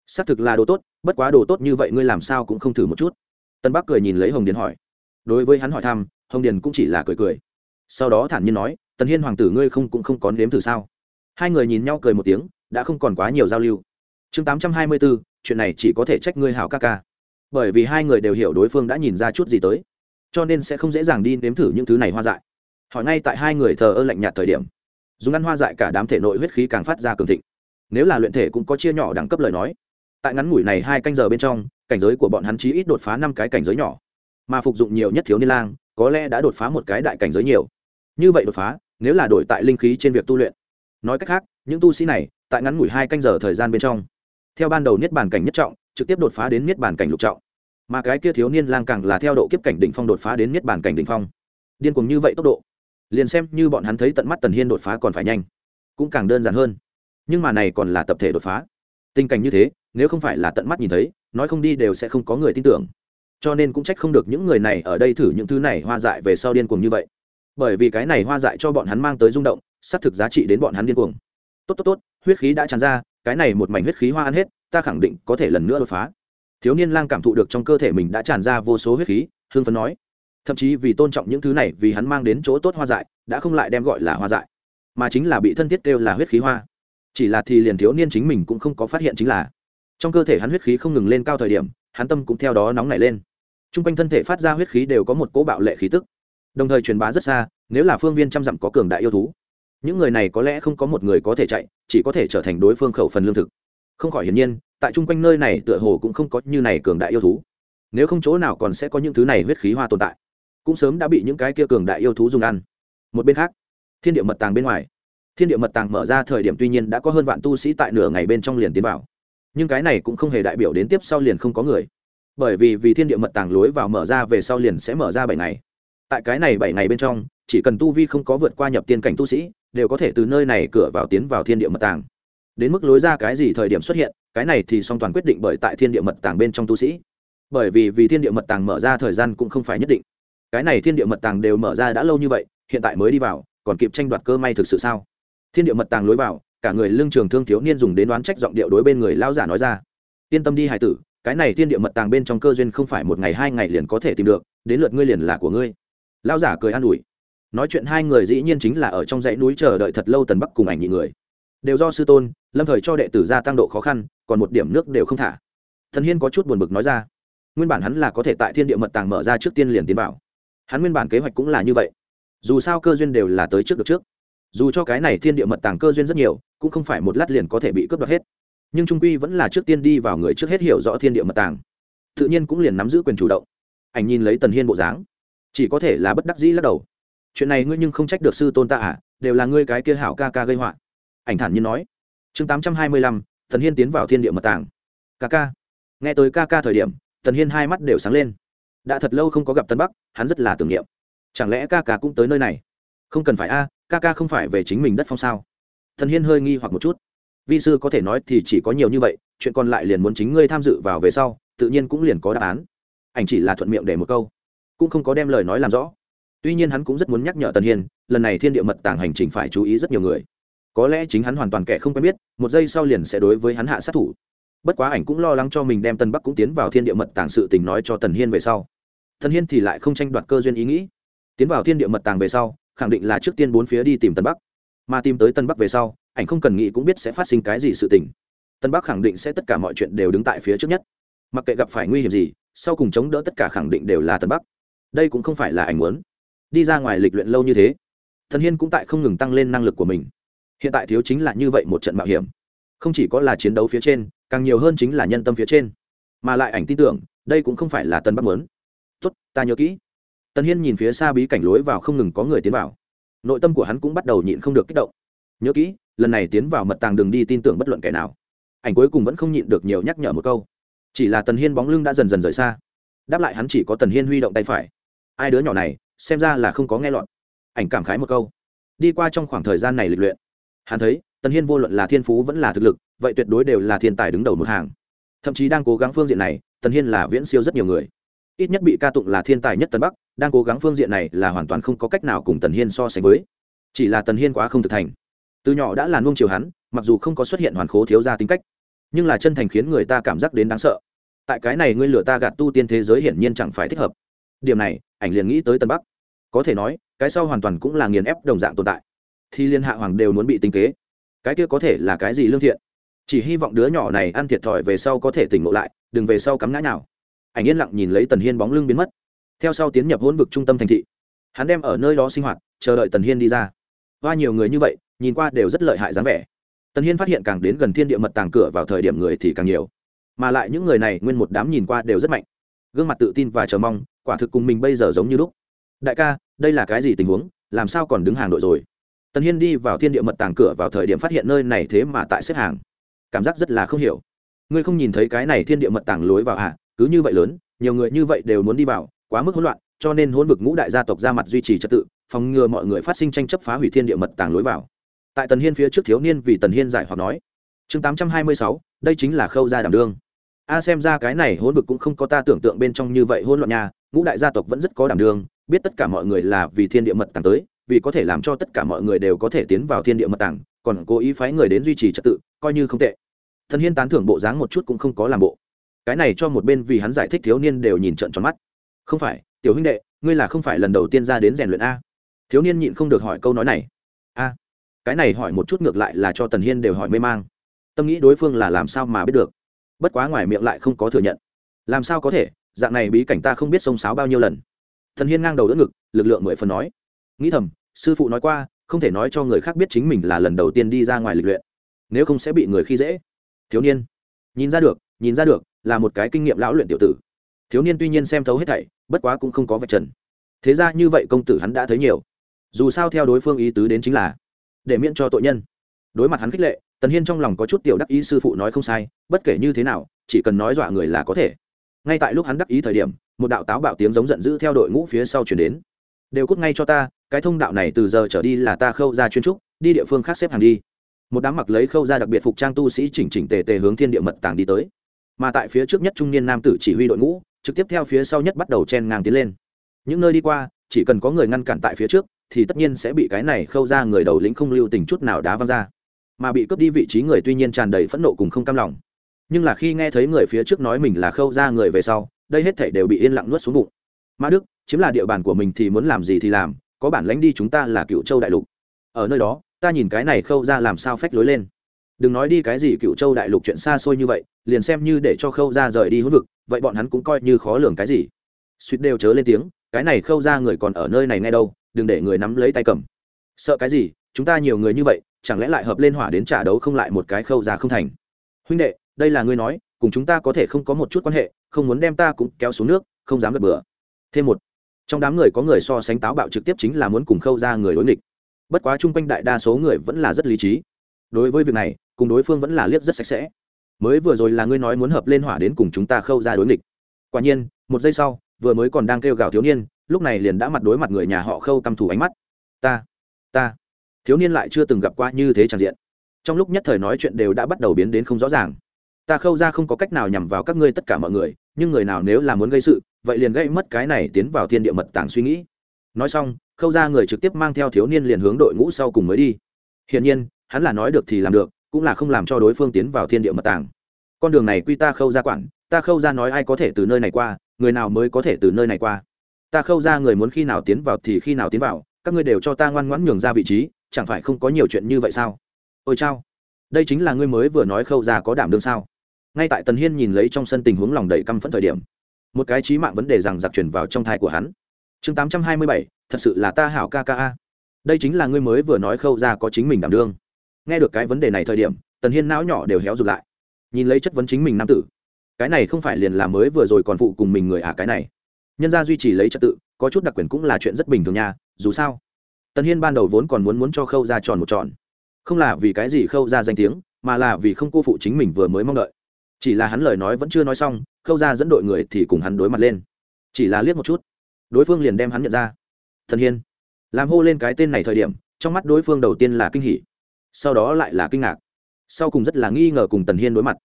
Xác thực là đồ tốt, bất quá đồ tốt như vậy ngươi làm sao cũng không thử một chút tân bắc cười nhìn lấy hồng điền hỏi. Đối với hắn hỏi thăm, hồng điền cũng chỉ là cười cười. Sau đó thản nhiên nói, tần hiên hoàng tử ngươi không cũng không có nếm thử sao? Hai người nhìn nhau cười một tiếng, đã không còn quá nhiều giao lưu. Chương tám trăm hai mươi bốn chuyện này chỉ có thể trách ngươi hảo ca ca. Bởi vì hai người đều hiểu đối phương đã nhìn ra chút gì tới, cho nên sẽ không dễ dàng đi nếm thử những thứ này hoa dại. Hỏi ngay tại hai người thờ ơ lạnh nhạt thời điểm, dùng ăn hoa dại cả đám thể nội huyết khí càng phát ra cường thịnh. Nếu là luyện thể cũng có chia nhỏ đẳng cấp lời nói. Tại ngắn ngủi này hai canh giờ bên trong cảnh giới của bọn hắn chí ít đột phá năm cái cảnh giới nhỏ. Mà phục dụng nhiều nhất thiếu niên lang, có lẽ đã đột phá một cái đại cảnh giới nhiều. Như vậy đột phá, nếu là đổi tại linh khí trên việc tu luyện. Nói cách khác, những tu sĩ này, tại ngắn ngủi hai canh giờ thời gian bên trong, theo ban đầu niết bàn cảnh nhất trọng, trực tiếp đột phá đến niết bàn cảnh lục trọng. Mà cái kia thiếu niên lang càng là theo độ kiếp cảnh đỉnh phong đột phá đến niết bàn cảnh đỉnh phong. Điên cuồng như vậy tốc độ, liền xem như bọn hắn thấy tận mắt tần hiên đột phá còn phải nhanh, cũng càng đơn giản hơn. Nhưng mà này còn là tập thể đột phá. Tình cảnh như thế nếu không phải là tận mắt nhìn thấy, nói không đi đều sẽ không có người tin tưởng. Cho nên cũng trách không được những người này ở đây thử những thứ này hoa dại về sau điên cuồng như vậy. Bởi vì cái này hoa dại cho bọn hắn mang tới rung động, xác thực giá trị đến bọn hắn điên cuồng. Tốt tốt tốt, huyết khí đã tràn ra, cái này một mảnh huyết khí hoa ăn hết, ta khẳng định có thể lần nữa đột phá. Thiếu niên lang cảm thụ được trong cơ thể mình đã tràn ra vô số huyết khí hương phấn nói. Thậm chí vì tôn trọng những thứ này, vì hắn mang đến chỗ tốt hoa dại, đã không lại đem gọi là hoa dại, mà chính là bị thân thiết kêu là huyết khí hoa. Chỉ là thì liền thiếu niên chính mình cũng không có phát hiện chính là trong cơ thể hắn huyết khí không ngừng lên cao thời điểm, hắn tâm cũng theo đó nóng nảy lên. T r u n g quanh thân thể phát ra huyết khí đều có một cỗ bạo lệ khí tức, đồng thời truyền bá rất xa, nếu là phương viên trăm dặm có cường đại yêu thú, những người này có lẽ không có một người có thể chạy, chỉ có thể trở thành đối phương khẩu phần lương thực. Không khỏi hiển nhiên, tại chung quanh nơi này tựa hồ cũng không có như này cường đại yêu thú. Nếu không chỗ nào còn sẽ có những thứ này huyết khí hoa tồn tại. Cũng sớm đã bị những cái kia cường đại yêu thú dùng ăn. Một bên khác, thiên địa mật tàng bên ngoài. Thiên địa mật tàng mở ra thời điểm tuy nhiên đã có hơn vạn tu sĩ tại nửa ngày bên trong liền tiến vào nhưng cái này cũng không hề đại biểu đến tiếp sau liền không có người. Bởi vì vì thiên địa mật tàng lối vào mở ra về sau liền sẽ mở ra bảy ngày. Tại cái này bảy ngày bên trong, chỉ cần tu vi không có vượt qua nhập tiên cảnh tu sĩ, đều có thể từ nơi này cửa vào tiến vào thiên địa mật tàng. Đến mức lối ra cái gì thời điểm xuất hiện, cái này thì song toàn quyết định bởi tại thiên địa mật tàng bên trong tu sĩ. Bởi vì vì thiên địa mật tàng mở ra thời gian cũng không phải nhất định. Cái này thiên địa mật tàng đều mở ra đã lâu như vậy, hiện tại mới đi vào, còn kịp tranh đoạt cơ may thực sự sao? Thiên địa mật tàng lối vào cả người lương trường thương thiếu niên dùng đến đoán trách giọng điệu đối bên người lao giả nói ra. Yên tâm đi, hải tử, cái này thiên địa mật tàng bên trong cơ duyên không phải một ngày hai ngày liền có thể tìm được, đến lượt ngươi liền là của ngươi. Lao giả cười an ủi. Nói chuyện hai người dĩ nhiên chính là ở trong dãy núi chờ đợi thật lâu tần bắc cùng ảnh nhị người. Đều do sư tôn, lâm thời cho đệ tử gia tăng độ khó khăn, còn một điểm nước đều không thả. Thần hiên có chút buồn bực nói ra. Nguyên bản hắn là có thể tại thiên địa mật tàng mở ra trước tiên liền tiến vào. Hắn nguyên bản kế hoạch cũng là như vậy. Dù sao cơ duyên đều là tới trước được trước dù cho cái này thiên địa mật tàng cơ duyên rất nhiều, cũng không phải một lát liền có thể bị cướp đoạt hết. Nhưng trung quy vẫn là trước tiên đi vào người trước hết hiểu rõ thiên địa mật tàng. Tự nhiên cũng liền nắm giữ quyền chủ động. Ảnh nhìn lấy tần hiên bộ dáng, chỉ có thể là bất đắc dĩ lắc đầu. Chuyện này ngươi nhưng không trách được sư tôn ta à đều là ngươi cái kia hảo ca ca gây họa. Ảnh thản nhiên nói. Chương tám trăm hai mươi lăm, tần hiên tiến vào thiên địa mật tàng. Ca ca. Nghe tới ca ca thời điểm, tần hiên hai mắt đều sáng lên. Đã thật lâu không có gặp tân bắc, hắn rất là tưởng niệm. Chẳng lẽ ca ca cũng tới nơi này? Không cần phải a ca ca không phải về chính mình đất phong sao? Thần hiên hơi nghi hoặc một chút. Vi sư có thể nói thì chỉ có nhiều như vậy, chuyện còn lại liền muốn chính ngươi tham dự vào về sau, tự nhiên cũng liền có đáp án. Ảnh chỉ là thuận miệng để một câu, cũng không có đem lời nói làm rõ. Tuy nhiên hắn cũng rất muốn nhắc nhở tần hiên, lần này thiên địa mật tàng hành trình phải chú ý rất nhiều người. Có lẽ chính hắn hoàn toàn kẻ không quen biết, một giây sau liền sẽ đối với hắn hạ sát thủ. Bất quá ảnh cũng lo lắng cho mình đem tân bắc cũng tiến vào thiên địa mật tàng sự tình nói cho tần hiên về sau. Tần hiên thì lại không tranh đoạt cơ duyên ý nghĩ. Tiến vào thiên địa mật tàng về sau khẳng định là trước tiên bốn phía đi tìm tân bắc mà tìm tới tân bắc về sau ảnh không cần nghĩ cũng biết sẽ phát sinh cái gì sự tình tân bắc khẳng định sẽ tất cả mọi chuyện đều đứng tại phía trước nhất mặc kệ gặp phải nguy hiểm gì sau cùng chống đỡ tất cả khẳng định đều là tân bắc đây cũng không phải là ảnh muốn đi ra ngoài lịch luyện lâu như thế thần hiên cũng tại không ngừng tăng lên năng lực của mình hiện tại thiếu chính là như vậy một trận mạo hiểm không chỉ có là chiến đấu phía trên càng nhiều hơn chính là nhân tâm phía trên mà lại ảnh tin tưởng đây cũng không phải là tân bắc muốn tốt ta nhớ kỹ tần hiên nhìn phía xa bí cảnh lối vào không ngừng có người tiến vào. Nội tâm của hắn cũng bắt đầu nhịn không được kích động. Nhớ kỹ, lần này tiến vào mật tàng đừng đi tin tưởng bất luận kẻ nào. Ảnh cuối cùng vẫn không nhịn được nhiều nhắc nhở một câu. Chỉ là tần hiên bóng lưng đã dần dần rời xa. Đáp lại hắn chỉ có tần hiên huy động tay phải. Ai đứa nhỏ này, xem ra là không có nghe lọt. Ảnh cảm khái một câu. Đi qua trong khoảng thời gian này lịch luyện, hắn thấy, tần hiên vô luận là thiên phú vẫn là thực lực, vậy tuyệt đối đều là thiên tài đứng đầu một hàng. Thậm chí đang cố gắng phương diện này, tần hiên là viễn siêu rất nhiều người. Ít nhất bị ca tụng là thiên tài nhất tần bắc đang cố gắng phương diện này là hoàn toàn không có cách nào cùng tần hiên so sánh với. Chỉ là tần hiên quá không thực thành. Từ nhỏ đã là nuông chiều hắn, mặc dù không có xuất hiện hoàn khố thiếu ra tính cách, nhưng là chân thành khiến người ta cảm giác đến đáng sợ. Tại cái này ngươi lừa ta gạt tu tiên thế giới hiển nhiên chẳng phải thích hợp. Điểm này, ảnh liền nghĩ tới tân bắc. Có thể nói, cái sau hoàn toàn cũng là nghiền ép đồng dạng tồn tại. Thì liên hạ hoàng đều muốn bị tính kế. Cái kia có thể là cái gì lương thiện? Chỉ hy vọng đứa nhỏ này ăn thiệt thòi về sau có thể tỉnh ngộ lại, đừng về sau cắm ngã nào ảnh yên lặng nhìn lấy tần hiên bóng lưng biến mất theo sau tiến nhập hỗn vực trung tâm thành thị. Hắn đem ở nơi đó sinh hoạt, chờ đợi tần hiên đi ra. Và nhiều người như vậy, nhìn qua đều rất lợi hại dáng vẻ. Tần hiên phát hiện càng đến gần thiên địa mật tàng cửa vào thời điểm người thì càng nhiều. Mà lại những người này nguyên một đám nhìn qua đều rất mạnh. Gương mặt tự tin và chờ mong, quả thực cùng mình bây giờ giống như lúc. Đại ca, đây là cái gì tình huống? Làm sao còn đứng hàng đội rồi? Tần hiên đi vào thiên địa mật tàng cửa vào thời điểm phát hiện nơi này thế mà tại xếp hàng. Cảm giác rất là không hiểu. Ngươi không nhìn thấy cái này thiên địa mật tàng lối vào à? Cứ như vậy lớn, nhiều người như vậy đều muốn đi vào quá mức hỗn loạn, cho nên hỗn vực ngũ đại gia tộc ra mặt duy trì trật tự, phòng ngừa mọi người phát sinh tranh chấp phá hủy thiên địa mật tàng lối vào. Tại tần hiên phía trước thiếu niên vì tần hiên giải hoặc nói, chương tám trăm hai mươi sáu, đây chính là khâu gia đảm đương. A, xem ra cái này hỗn vực cũng không có ta tưởng tượng bên trong như vậy hỗn loạn nha, ngũ đại gia tộc vẫn rất có đảm đương, biết tất cả mọi người là vì thiên địa mật tàng tới, vì có thể làm cho tất cả mọi người đều có thể tiến vào thiên địa mật tàng, còn cố ý phái người đến duy trì trật tự, coi như không tệ. Thần hiên tán thưởng bộ dáng một chút cũng không có làm bộ. Cái này cho một bên vì hắn giải thích thiếu niên đều nhìn trận tròn mắt không phải, tiểu huynh đệ, ngươi là không phải lần đầu tiên ra đến rèn luyện a. Thiếu niên nhịn không được hỏi câu nói này. A, cái này hỏi một chút ngược lại là cho tần hiên đều hỏi mê mang. Tâm nghĩ đối phương là làm sao mà biết được. Bất quá ngoài miệng lại không có thừa nhận. Làm sao có thể, dạng này bí cảnh ta không biết sông sáo bao nhiêu lần. Thần hiên ngang đầu đỡ ngực, lực lượng mười phần nói. Nghĩ thầm, sư phụ nói qua, không thể nói cho người khác biết chính mình là lần đầu tiên đi ra ngoài lịch luyện. Nếu không sẽ bị người khi dễ. Thiếu niên, nhìn ra được, nhìn ra được, là một cái kinh nghiệm lão luyện tiểu tử. Thiếu niên tuy nhiên xem thấu hết thảy bất quá cũng không có vật trần. Thế ra như vậy công tử hắn đã thấy nhiều. Dù sao theo đối phương ý tứ đến chính là để miễn cho tội nhân. Đối mặt hắn khích lệ, tần hiên trong lòng có chút tiểu đắc ý sư phụ nói không sai, bất kể như thế nào, chỉ cần nói dọa người là có thể. Ngay tại lúc hắn đắc ý thời điểm, một đạo táo bạo tiếng giống giận dữ theo đội ngũ phía sau chuyển đến. Đều cút ngay cho ta, cái thông đạo này từ giờ trở đi là ta khâu ra chuyên trúc, đi địa phương khác xếp hàng đi. Một đám mặc lấy khâu ra đặc biệt phục trang tu sĩ chỉnh chỉnh tề tề hướng thiên địa mật tàng đi tới. Mà tại phía trước nhất trung niên nam tử chỉ huy đội ngũ trực tiếp theo phía sau nhất bắt đầu chen ngang tiến lên. Những nơi đi qua, chỉ cần có người ngăn cản tại phía trước, thì tất nhiên sẽ bị cái này khâu ra người đầu lĩnh không lưu tình chút nào đá văng ra. Mà bị cướp đi vị trí người tuy nhiên tràn đầy phẫn nộ cùng không cam lòng. Nhưng là khi nghe thấy người phía trước nói mình là khâu ra người về sau, đây hết thảy đều bị yên lặng nuốt xuống bụng. Mã đức, chiếm là địa bàn của mình thì muốn làm gì thì làm, có bản lánh đi chúng ta là cựu châu đại lục. Ở nơi đó, ta nhìn cái này khâu ra làm sao phách lối lên. Đừng nói đi cái gì cựu châu đại lục chuyện xa xôi như vậy, liền xem như để cho khâu ra rời đi hút vực vậy bọn hắn cũng coi như khó lường cái gì. Suýt đều chớ lên tiếng, cái này khâu ra người còn ở nơi này ngay đâu, đừng để người nắm lấy tay cầm. Sợ cái gì, chúng ta nhiều người như vậy, chẳng lẽ lại hợp lên hỏa đến trả đấu không lại một cái khâu ra không thành? Huynh đệ, đây là ngươi nói, cùng chúng ta có thể không có một chút quan hệ, không muốn đem ta cũng kéo xuống nước, không dám gật bừa. Thêm một, trong đám người có người so sánh táo bạo trực tiếp chính là muốn cùng khâu ra người đối nghịch. Bất quá chung quanh đại đa số người vẫn là rất lý trí. Đối với việc này, cùng đối phương vẫn là liếc rất sạch sẽ mới vừa rồi là ngươi nói muốn hợp lên hỏa đến cùng chúng ta khâu ra đối nghịch. Quả nhiên, một giây sau, vừa mới còn đang kêu gào thiếu niên, lúc này liền đã mặt đối mặt người nhà họ khâu căm thù ánh mắt. Ta ta. Thiếu niên lại chưa từng gặp qua như thế tràn diện. Trong lúc nhất thời nói chuyện đều đã bắt đầu biến đến không rõ ràng. Ta khâu ra không có cách nào nhằm vào các ngươi tất cả mọi người, nhưng người nào nếu là muốn gây sự, vậy liền gây mất cái này tiến vào thiên địa mật tàng suy nghĩ. Nói xong, khâu ra người trực tiếp mang theo thiếu niên liền hướng đội ngũ sau cùng mới đi. Hiển nhiên, hắn là nói được thì làm được cũng là không làm cho đối phương tiến vào thiên địa mật tàng. Con đường này quy ta khâu ra quản, ta khâu ra nói ai có thể từ nơi này qua, người nào mới có thể từ nơi này qua. Ta khâu ra người muốn khi nào tiến vào thì khi nào tiến vào, các ngươi đều cho ta ngoan ngoãn nhường ra vị trí, chẳng phải không có nhiều chuyện như vậy sao? Ôi chao, đây chính là ngươi mới vừa nói khâu ra có đảm đương sao? Ngay tại tần hiên nhìn lấy trong sân tình huống lòng đầy căm phẫn thời điểm, một cái trí mạng vấn đề rằng giặc chuyển vào trong thai của hắn. Chương tám trăm hai mươi bảy, thật sự là ta hảo ca ca a. Đây chính là ngươi mới vừa nói khâu ra có chính mình đảm đương nghe được cái vấn đề này thời điểm, tần hiên não nhỏ đều héo rụt lại. Nhìn lấy chất vấn chính mình nam tử, cái này không phải liền là mới vừa rồi còn phụ cùng mình người à cái này. Nhân gia duy trì lấy trật tự, có chút đặc quyền cũng là chuyện rất bình thường nha, dù sao. Tần hiên ban đầu vốn còn muốn muốn cho khâu ra tròn một tròn. Không là vì cái gì khâu ra danh tiếng, mà là vì không cô phụ chính mình vừa mới mong đợi. Chỉ là hắn lời nói vẫn chưa nói xong, khâu ra dẫn đội người thì cùng hắn đối mặt lên. Chỉ là liếc một chút, đối phương liền đem hắn nhận ra. Thần hiên, làm hô lên cái tên này thời điểm, trong mắt đối phương đầu tiên là kinh hỉ sau đó lại là kinh ngạc. Sau cùng rất là nghi ngờ cùng tần hiên đối mặt.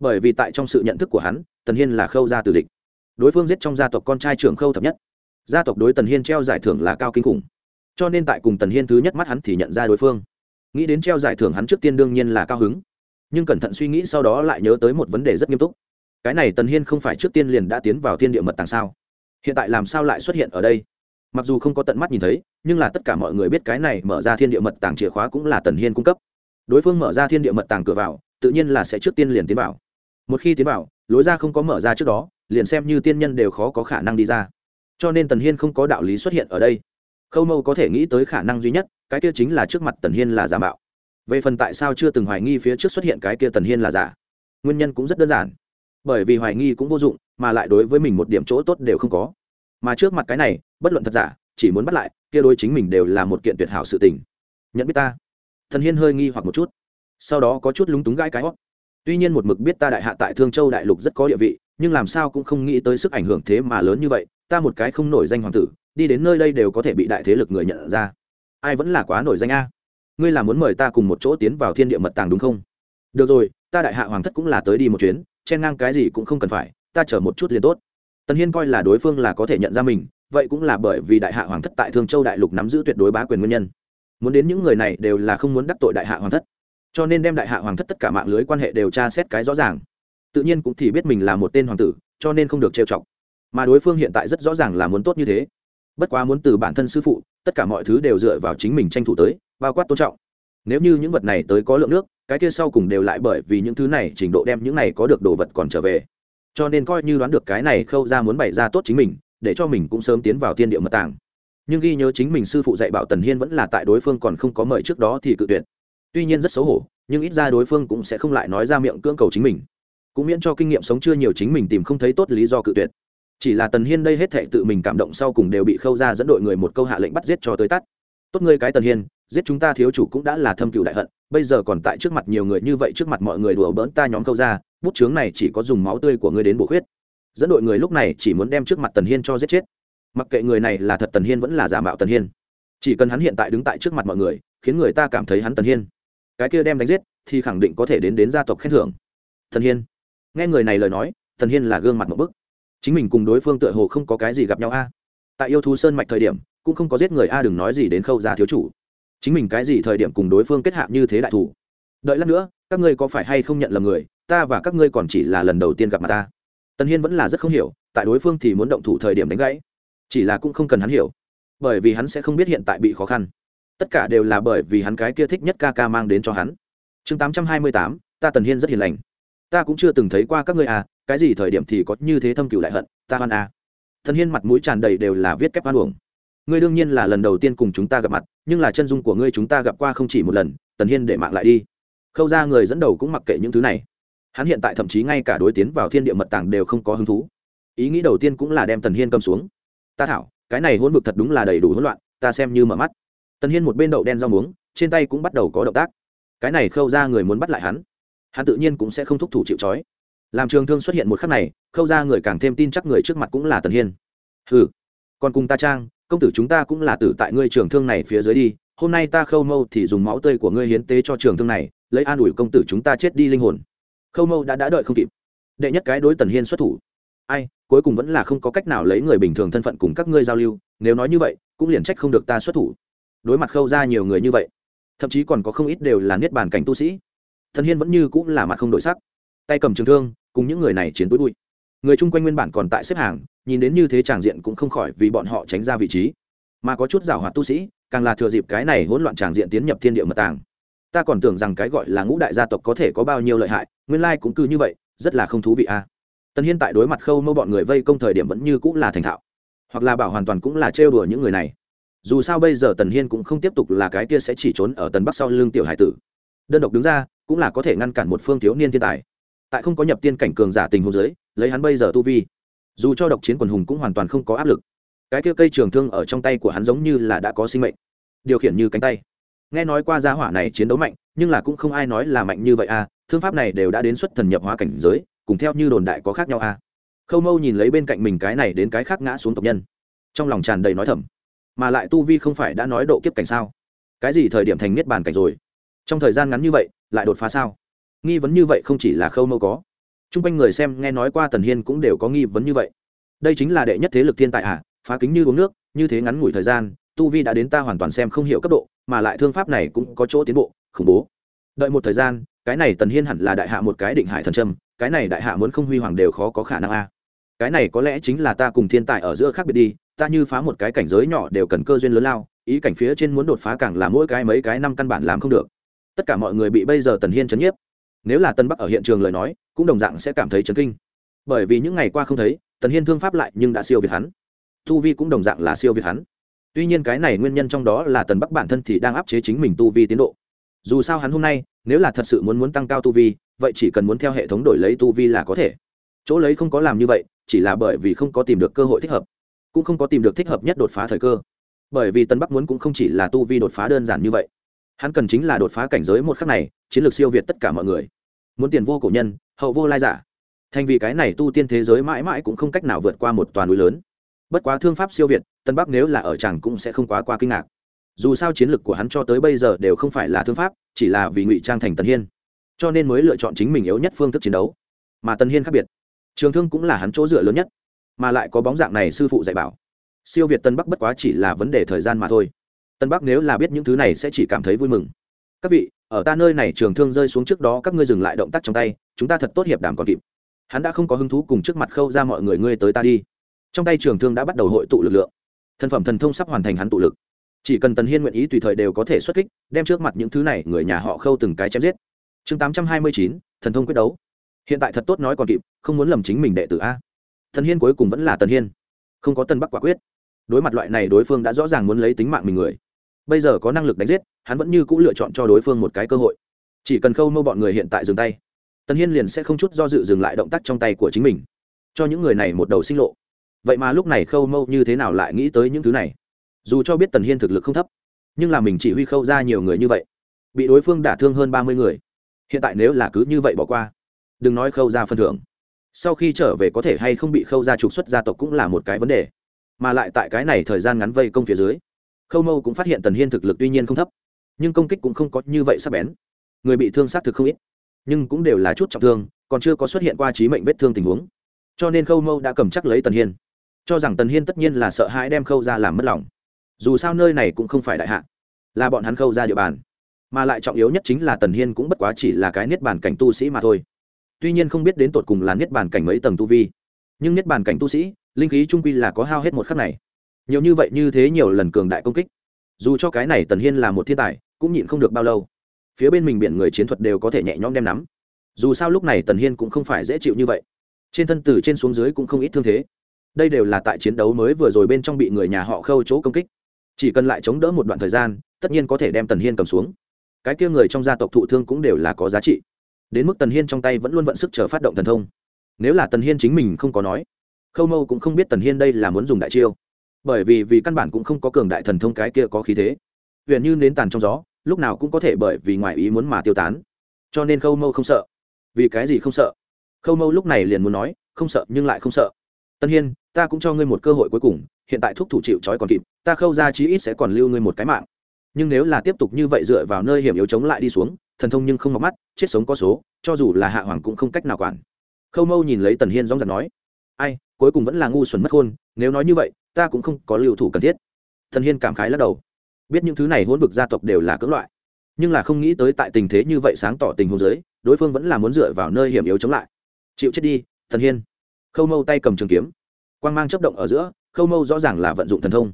Bởi vì tại trong sự nhận thức của hắn, tần hiên là khâu gia tử địch. Đối phương giết trong gia tộc con trai trưởng khâu thập nhất. Gia tộc đối tần hiên treo giải thưởng là cao kinh khủng. Cho nên tại cùng tần hiên thứ nhất mắt hắn thì nhận ra đối phương. Nghĩ đến treo giải thưởng hắn trước tiên đương nhiên là cao hứng. Nhưng cẩn thận suy nghĩ sau đó lại nhớ tới một vấn đề rất nghiêm túc. Cái này tần hiên không phải trước tiên liền đã tiến vào thiên địa mật tàng sao? Hiện tại làm sao lại xuất hiện ở đây? Mặc dù không có tận mắt nhìn thấy, nhưng là tất cả mọi người biết cái này mở ra thiên địa mật tàng chìa khóa cũng là tần hiên cung cấp. Đối phương mở ra thiên địa mật tàng cửa vào, tự nhiên là sẽ trước tiên liền tiến vào. Một khi tiến vào, lối ra không có mở ra trước đó, liền xem như tiên nhân đều khó có khả năng đi ra. Cho nên tần hiên không có đạo lý xuất hiện ở đây. Khâu mâu có thể nghĩ tới khả năng duy nhất, cái kia chính là trước mặt tần hiên là giả mạo. Về phần tại sao chưa từng hoài nghi phía trước xuất hiện cái kia tần hiên là giả, nguyên nhân cũng rất đơn giản. Bởi vì hoài nghi cũng vô dụng, mà lại đối với mình một điểm chỗ tốt đều không có. Mà trước mặt cái này bất luận thật giả, chỉ muốn bắt lại, kia đối chính mình đều là một kiện tuyệt hảo sự tình. Nhận biết ta? Thần hiên hơi nghi hoặc một chút. Sau đó có chút lúng túng gãi cái hót. Tuy nhiên một mực biết ta đại hạ tại thương châu đại lục rất có địa vị, nhưng làm sao cũng không nghĩ tới sức ảnh hưởng thế mà lớn như vậy, ta một cái không nổi danh hoàng tử, đi đến nơi đây đều có thể bị đại thế lực người nhận ra. Ai vẫn là quá nổi danh a? Ngươi là muốn mời ta cùng một chỗ tiến vào thiên địa mật tàng đúng không? Được rồi, ta đại hạ hoàng thất cũng là tới đi một chuyến, chen ngang cái gì cũng không cần phải, ta chở một chút liền tốt. Tần hiên coi là đối phương là có thể nhận ra mình vậy cũng là bởi vì đại hạ hoàng thất tại thương châu đại lục nắm giữ tuyệt đối bá quyền nguyên nhân. Muốn đến những người này đều là không muốn đắc tội đại hạ hoàng thất. Cho nên đem đại hạ hoàng thất tất cả mạng lưới quan hệ đều tra xét cái rõ ràng. Tự nhiên cũng thì biết mình là một tên hoàng tử, cho nên không được trêu chọc. Mà đối phương hiện tại rất rõ ràng là muốn tốt như thế. Bất quá muốn từ bản thân sư phụ, tất cả mọi thứ đều dựa vào chính mình tranh thủ tới, bao quát tôn trọng. Nếu như những vật này tới có lượng nước, cái kia sau cùng đều lại bởi vì những thứ này trình độ đem những này có được đồ vật còn trở về. Cho nên coi như đoán được cái này khâu ra muốn bày ra tốt chính mình để cho mình cũng sớm tiến vào thiên địa mật tàng. Nhưng ghi nhớ chính mình sư phụ dạy bảo tần hiên vẫn là tại đối phương còn không có mời trước đó thì cự tuyệt. Tuy nhiên rất xấu hổ, nhưng ít ra đối phương cũng sẽ không lại nói ra miệng cưỡng cầu chính mình. Cũng miễn cho kinh nghiệm sống chưa nhiều chính mình tìm không thấy tốt lý do cự tuyệt. Chỉ là tần hiên đây hết thệ tự mình cảm động sau cùng đều bị khâu ra dẫn đội người một câu hạ lệnh bắt giết cho tới tắt. Tốt ngươi cái tần hiên, giết chúng ta thiếu chủ cũng đã là thâm cựu đại hận, bây giờ còn tại trước mặt nhiều người như vậy trước mặt mọi người đùa bỡn ta nhóm khâu ra bút chướng này chỉ có dùng máu tươi của ngươi đến bổ khuyết dẫn đội người lúc này chỉ muốn đem trước mặt tần hiên cho giết chết. Mặc kệ người này là thật tần hiên vẫn là giả mạo tần hiên, chỉ cần hắn hiện tại đứng tại trước mặt mọi người, khiến người ta cảm thấy hắn tần hiên. Cái kia đem đánh giết thì khẳng định có thể đến đến gia tộc khen thưởng. Tần hiên, nghe người này lời nói, tần hiên là gương mặt một bức. Chính mình cùng đối phương tựa hồ không có cái gì gặp nhau a. Tại yêu thú sơn mạch thời điểm, cũng không có giết người a, đừng nói gì đến khâu gia thiếu chủ. Chính mình cái gì thời điểm cùng đối phương kết hạ như thế đại thủ? Đợi lát nữa, các ngươi có phải hay không nhận lầm người, ta và các ngươi còn chỉ là lần đầu tiên gặp mặt ta tần hiên vẫn là rất không hiểu, tại đối phương thì muốn động thủ thời điểm đánh gãy, chỉ là cũng không cần hắn hiểu, bởi vì hắn sẽ không biết hiện tại bị khó khăn. Tất cả đều là bởi vì hắn cái kia thích nhất ca ca mang đến cho hắn. Chương tám trăm hai mươi tám, ta tần hiên rất hiền lành. Ta cũng chưa từng thấy qua các ngươi à cái gì thời điểm thì có như thế thâm cựu đại hận, ta hoan à. thần hiên mặt mũi tràn đầy đều là viết kép hoan uổng. Ngươi đương nhiên là lần đầu tiên cùng chúng ta gặp mặt, nhưng là chân dung của ngươi chúng ta gặp qua không chỉ một lần, tần hiên để mạng lại đi. Khâu ra người dẫn đầu cũng mặc kệ những thứ này hắn hiện tại thậm chí ngay cả đối tiến vào thiên địa mật tàng đều không có hứng thú. Ý nghĩ đầu tiên cũng là đem tần hiên cầm xuống. Ta thảo, cái này hôn vực thật đúng là đầy đủ hỗn loạn, ta xem như mở mắt. Tần hiên một bên đậu đen rau muống, trên tay cũng bắt đầu có động tác. Cái này khâu ra người muốn bắt lại hắn hắn tự nhiên cũng sẽ không thúc thủ chịu trói. Làm trường thương xuất hiện một khắc này, khâu ra người càng thêm tin chắc người trước mặt cũng là tần hiên. Ừ còn cùng ta trang, công tử chúng ta cũng là tử tại ngươi trường thương này phía dưới đi, hôm nay ta khâu mâu thì dùng máu tươi của ngươi hiến tế cho trường thương này, lấy an ủi công tử chúng ta chết đi linh hồn khâu mâu đã đã đợi không kịp đệ nhất cái đối tần hiên xuất thủ ai cuối cùng vẫn là không có cách nào lấy người bình thường thân phận cùng các ngươi giao lưu nếu nói như vậy cũng liền trách không được ta xuất thủ đối mặt khâu ra nhiều người như vậy thậm chí còn có không ít đều là niết bàn cảnh tu sĩ thần hiên vẫn như cũng là mặt không đổi sắc tay cầm trường thương cùng những người này chiến túi bụi người chung quanh nguyên bản còn tại xếp hàng nhìn đến như thế tràng diện cũng không khỏi vì bọn họ tránh ra vị trí mà có chút giảo hoạt tu sĩ càng là thừa dịp cái này hỗn loạn tràng diện tiến nhập thiên địa mật tàng ta còn tưởng rằng cái gọi là ngũ đại gia tộc có thể có bao nhiêu lợi hại nguyên lai cũng cứ như vậy, rất là không thú vị a. À. tần hiên tại đối mặt khâu mâu bọn người vây công thời điểm vẫn như cũng là thành thạo, hoặc là bảo hoàn toàn cũng là trêu đùa những người này. Dù sao bây giờ tần hiên cũng không tiếp tục là cái kia sẽ chỉ trốn ở tần bắc sau lưng tiểu hải tử. Đơn độc đứng ra, cũng là có thể ngăn cản một phương thiếu niên thiên tài. Tại không có nhập tiên cảnh cường giả tình hồ dưới, lấy hắn bây giờ tu vi, dù cho độc chiến quần hùng cũng hoàn toàn không có áp lực. Cái kia cây trường thương ở trong tay của hắn giống như là đã có sinh mệnh, điều khiển như cánh tay. Nghe nói qua gia hỏa này chiến đấu mạnh, nhưng là cũng không ai nói là mạnh như vậy à thương pháp này đều đã đến xuất thần nhập hóa cảnh giới, cùng theo như đồn đại có khác nhau à? Khâu mâu nhìn lấy bên cạnh mình cái này đến cái khác ngã xuống tộc nhân. Trong lòng tràn đầy nói thầm. Mà lại tu vi không phải đã nói độ kiếp cảnh sao? Cái gì thời điểm thành niết bàn cảnh rồi? Trong thời gian ngắn như vậy, lại đột phá sao? Nghi vấn như vậy không chỉ là khâu mâu có. T r u n g quanh người xem nghe nói qua tần hiên cũng đều có nghi vấn như vậy. Đây chính là đệ nhất thế lực thiên tài à? Phá kính như uống nước, như thế ngắn ngủi thời gian, tu vi đã đến ta hoàn toàn xem không hiểu cấp độ, mà lại thương pháp này cũng có chỗ tiến bộ, khủng bố đợi một thời gian, cái này tần hiên hẳn là đại hạ một cái định hải thần trâm cái này đại hạ muốn không huy hoàng đều khó có khả năng a. Cái này có lẽ chính là ta cùng thiên tài ở giữa khác biệt đi, ta như phá một cái cảnh giới nhỏ đều cần cơ duyên lớn lao, ý cảnh phía trên muốn đột phá càng là mỗi cái mấy cái năm căn bản làm không được. Tất cả mọi người bị bây giờ tần hiên chấn nhiếp. Nếu là tân bắc ở hiện trường lời nói, cũng đồng dạng sẽ cảm thấy chấn kinh. Bởi vì những ngày qua không thấy, tần hiên thương pháp lại nhưng đã siêu việt hắn. Tu vi cũng đồng dạng là siêu việt hắn. Tuy nhiên cái này nguyên nhân trong đó là tần bắc bản thân thì đang áp chế chính mình tu vi tiến độ dù sao hắn hôm nay, nếu là thật sự muốn muốn tăng cao tu vi, vậy chỉ cần muốn theo hệ thống đổi lấy tu vi là có thể. Chỗ lấy không có làm như vậy, chỉ là bởi vì không có tìm được cơ hội thích hợp, cũng không có tìm được thích hợp nhất đột phá thời cơ. Bởi vì tân bắc muốn cũng không chỉ là tu vi đột phá đơn giản như vậy. Hắn cần chính là đột phá cảnh giới một khắc này, chiến lược siêu việt tất cả mọi người. Muốn tiền vô cổ nhân, hậu vô lai giả. Thành vì cái này tu tiên thế giới mãi mãi cũng không cách nào vượt qua một toàn núi lớn. Bất quá thương pháp siêu việt, tân bắc nếu là ở chẳng cũng sẽ không quá qua kinh ngạc dù sao chiến lược của hắn cho tới bây giờ đều không phải là thương pháp, chỉ là vì ngụy trang thành tần hiên. Cho nên mới lựa chọn chính mình yếu nhất phương thức chiến đấu. Mà tần hiên khác biệt. Trường thương cũng là hắn chỗ dựa lớn nhất, mà lại có bóng dạng này sư phụ dạy bảo. Siêu việt tân bắc bất quá chỉ là vấn đề thời gian mà thôi. Tân bắc nếu là biết những thứ này sẽ chỉ cảm thấy vui mừng. Các vị, ở ta nơi này trường thương rơi xuống trước đó, các ngươi dừng lại động tác trong tay, chúng ta thật tốt hiệp đảm còn kịp. Hắn đã không có hứng thú cùng trước mặt khâu ra mọi người ngươi tới ta đi. Trong tay trường thương đã bắt đầu hội tụ lực lượng. Thân phẩm thần thông sắp hoàn thành hắn tụ lực chỉ cần tần hiên nguyện ý tùy thời đều có thể xuất kích, đem trước mặt những thứ này người nhà họ khâu từng cái chém giết. Chương tám trăm hai mươi chín, thần thông quyết đấu. Hiện tại thật tốt nói còn kịp, không muốn lầm chính mình đệ tử a. Thần hiên cuối cùng vẫn là tần hiên. Không có tân bắc quả quyết. Đối mặt loại này đối phương đã rõ ràng muốn lấy tính mạng mình người. Bây giờ có năng lực đánh giết, hắn vẫn như c ũ lựa chọn cho đối phương một cái cơ hội. Chỉ cần khâu mâu bọn người hiện tại dừng tay, tần hiên liền sẽ không chút do dự dừng lại động tác trong tay của chính mình. Cho những người này một đầu sinh lộ. Vậy mà lúc này khâu mâu như thế nào lại nghĩ tới những thứ này? Dù cho biết tần hiên thực lực không thấp, nhưng là mình chỉ huy khâu ra nhiều người như vậy, bị đối phương đả thương hơn ba mươi người, hiện tại nếu là cứ như vậy bỏ qua, đừng nói khâu ra phân thưởng, sau khi trở về có thể hay không bị khâu ra trục xuất gia tộc cũng là một cái vấn đề, mà lại tại cái này thời gian ngắn vây công phía dưới, khâu mâu cũng phát hiện tần hiên thực lực tuy nhiên không thấp, nhưng công kích cũng không có như vậy sắp bén, người bị thương xác thực không ít, nhưng cũng đều là chút trọng thương, còn chưa có xuất hiện qua trí mệnh vết thương tình huống, cho nên khâu mâu đã cầm chắc lấy tần hiên, cho rằng tần hiên tất nhiên là sợ hãi đem khâu ra làm mất lòng dù sao nơi này cũng không phải đại hạ, là bọn hắn khâu ra địa bàn. Mà lại trọng yếu nhất chính là tần hiên cũng bất quá chỉ là cái niết bàn cảnh tu sĩ mà thôi. Tuy nhiên không biết đến tột cùng là niết bàn cảnh mấy tầng tu vi, nhưng niết bàn cảnh tu sĩ, linh khí trung quy là có hao hết một khắc này. Nhiều như vậy như thế nhiều lần cường đại công kích, dù cho cái này tần hiên là một thiên tài, cũng nhịn không được bao lâu. Phía bên mình biển người chiến thuật đều có thể nhẹ nhõm đem nắm. Dù sao lúc này tần hiên cũng không phải dễ chịu như vậy. Trên thân từ trên xuống dưới cũng không ít thương thế. Đây đều là tại chiến đấu mới vừa rồi bên trong bị người nhà họ khâu chỗ công kích chỉ cần lại chống đỡ một đoạn thời gian, tất nhiên có thể đem tần hiên cầm xuống. Cái kia người trong gia tộc thụ thương cũng đều là có giá trị. Đến mức tần hiên trong tay vẫn luôn vận sức chờ phát động thần thông. Nếu là tần hiên chính mình không có nói, khâu mâu cũng không biết tần hiên đây là muốn dùng đại chiêu. Bởi vì vì căn bản cũng không có cường đại thần thông cái kia có khí thế. Huyện như nến tàn trong gió, lúc nào cũng có thể bởi vì ngoài ý muốn mà tiêu tán. Cho nên khâu mâu không sợ. Vì cái gì không sợ? Khâu mâu lúc này liền muốn nói, không sợ nhưng lại không sợ. Tân hiên, ta cũng cho ngươi một cơ hội cuối cùng hiện tại thuốc thủ chịu trói còn kịp, ta khâu ra chí ít sẽ còn lưu ngươi một cái mạng. Nhưng nếu là tiếp tục như vậy dựa vào nơi hiểm yếu chống lại đi xuống, thần thông nhưng không mọc mắt, chết sống có số, cho dù là hạ hoàng cũng không cách nào quản. Khâu mâu nhìn lấy tần hiên dóng giặc nói, ai, cuối cùng vẫn là ngu xuẩn mất hôn nếu nói như vậy, ta cũng không có lưu thủ cần thiết. Thần hiên cảm khái lắc đầu, biết những thứ này hôn vực gia tộc đều là cưỡng loại, nhưng là không nghĩ tới tại tình thế như vậy sáng tỏ tình hôn giới đối phương vẫn là muốn dựa vào nơi hiểm yếu chống lại. Chịu chết đi thần hiên. Khâu mâu tay cầm trường kiếm, quang mang chấp động ở giữa khâu mâu rõ ràng là vận dụng thần thông.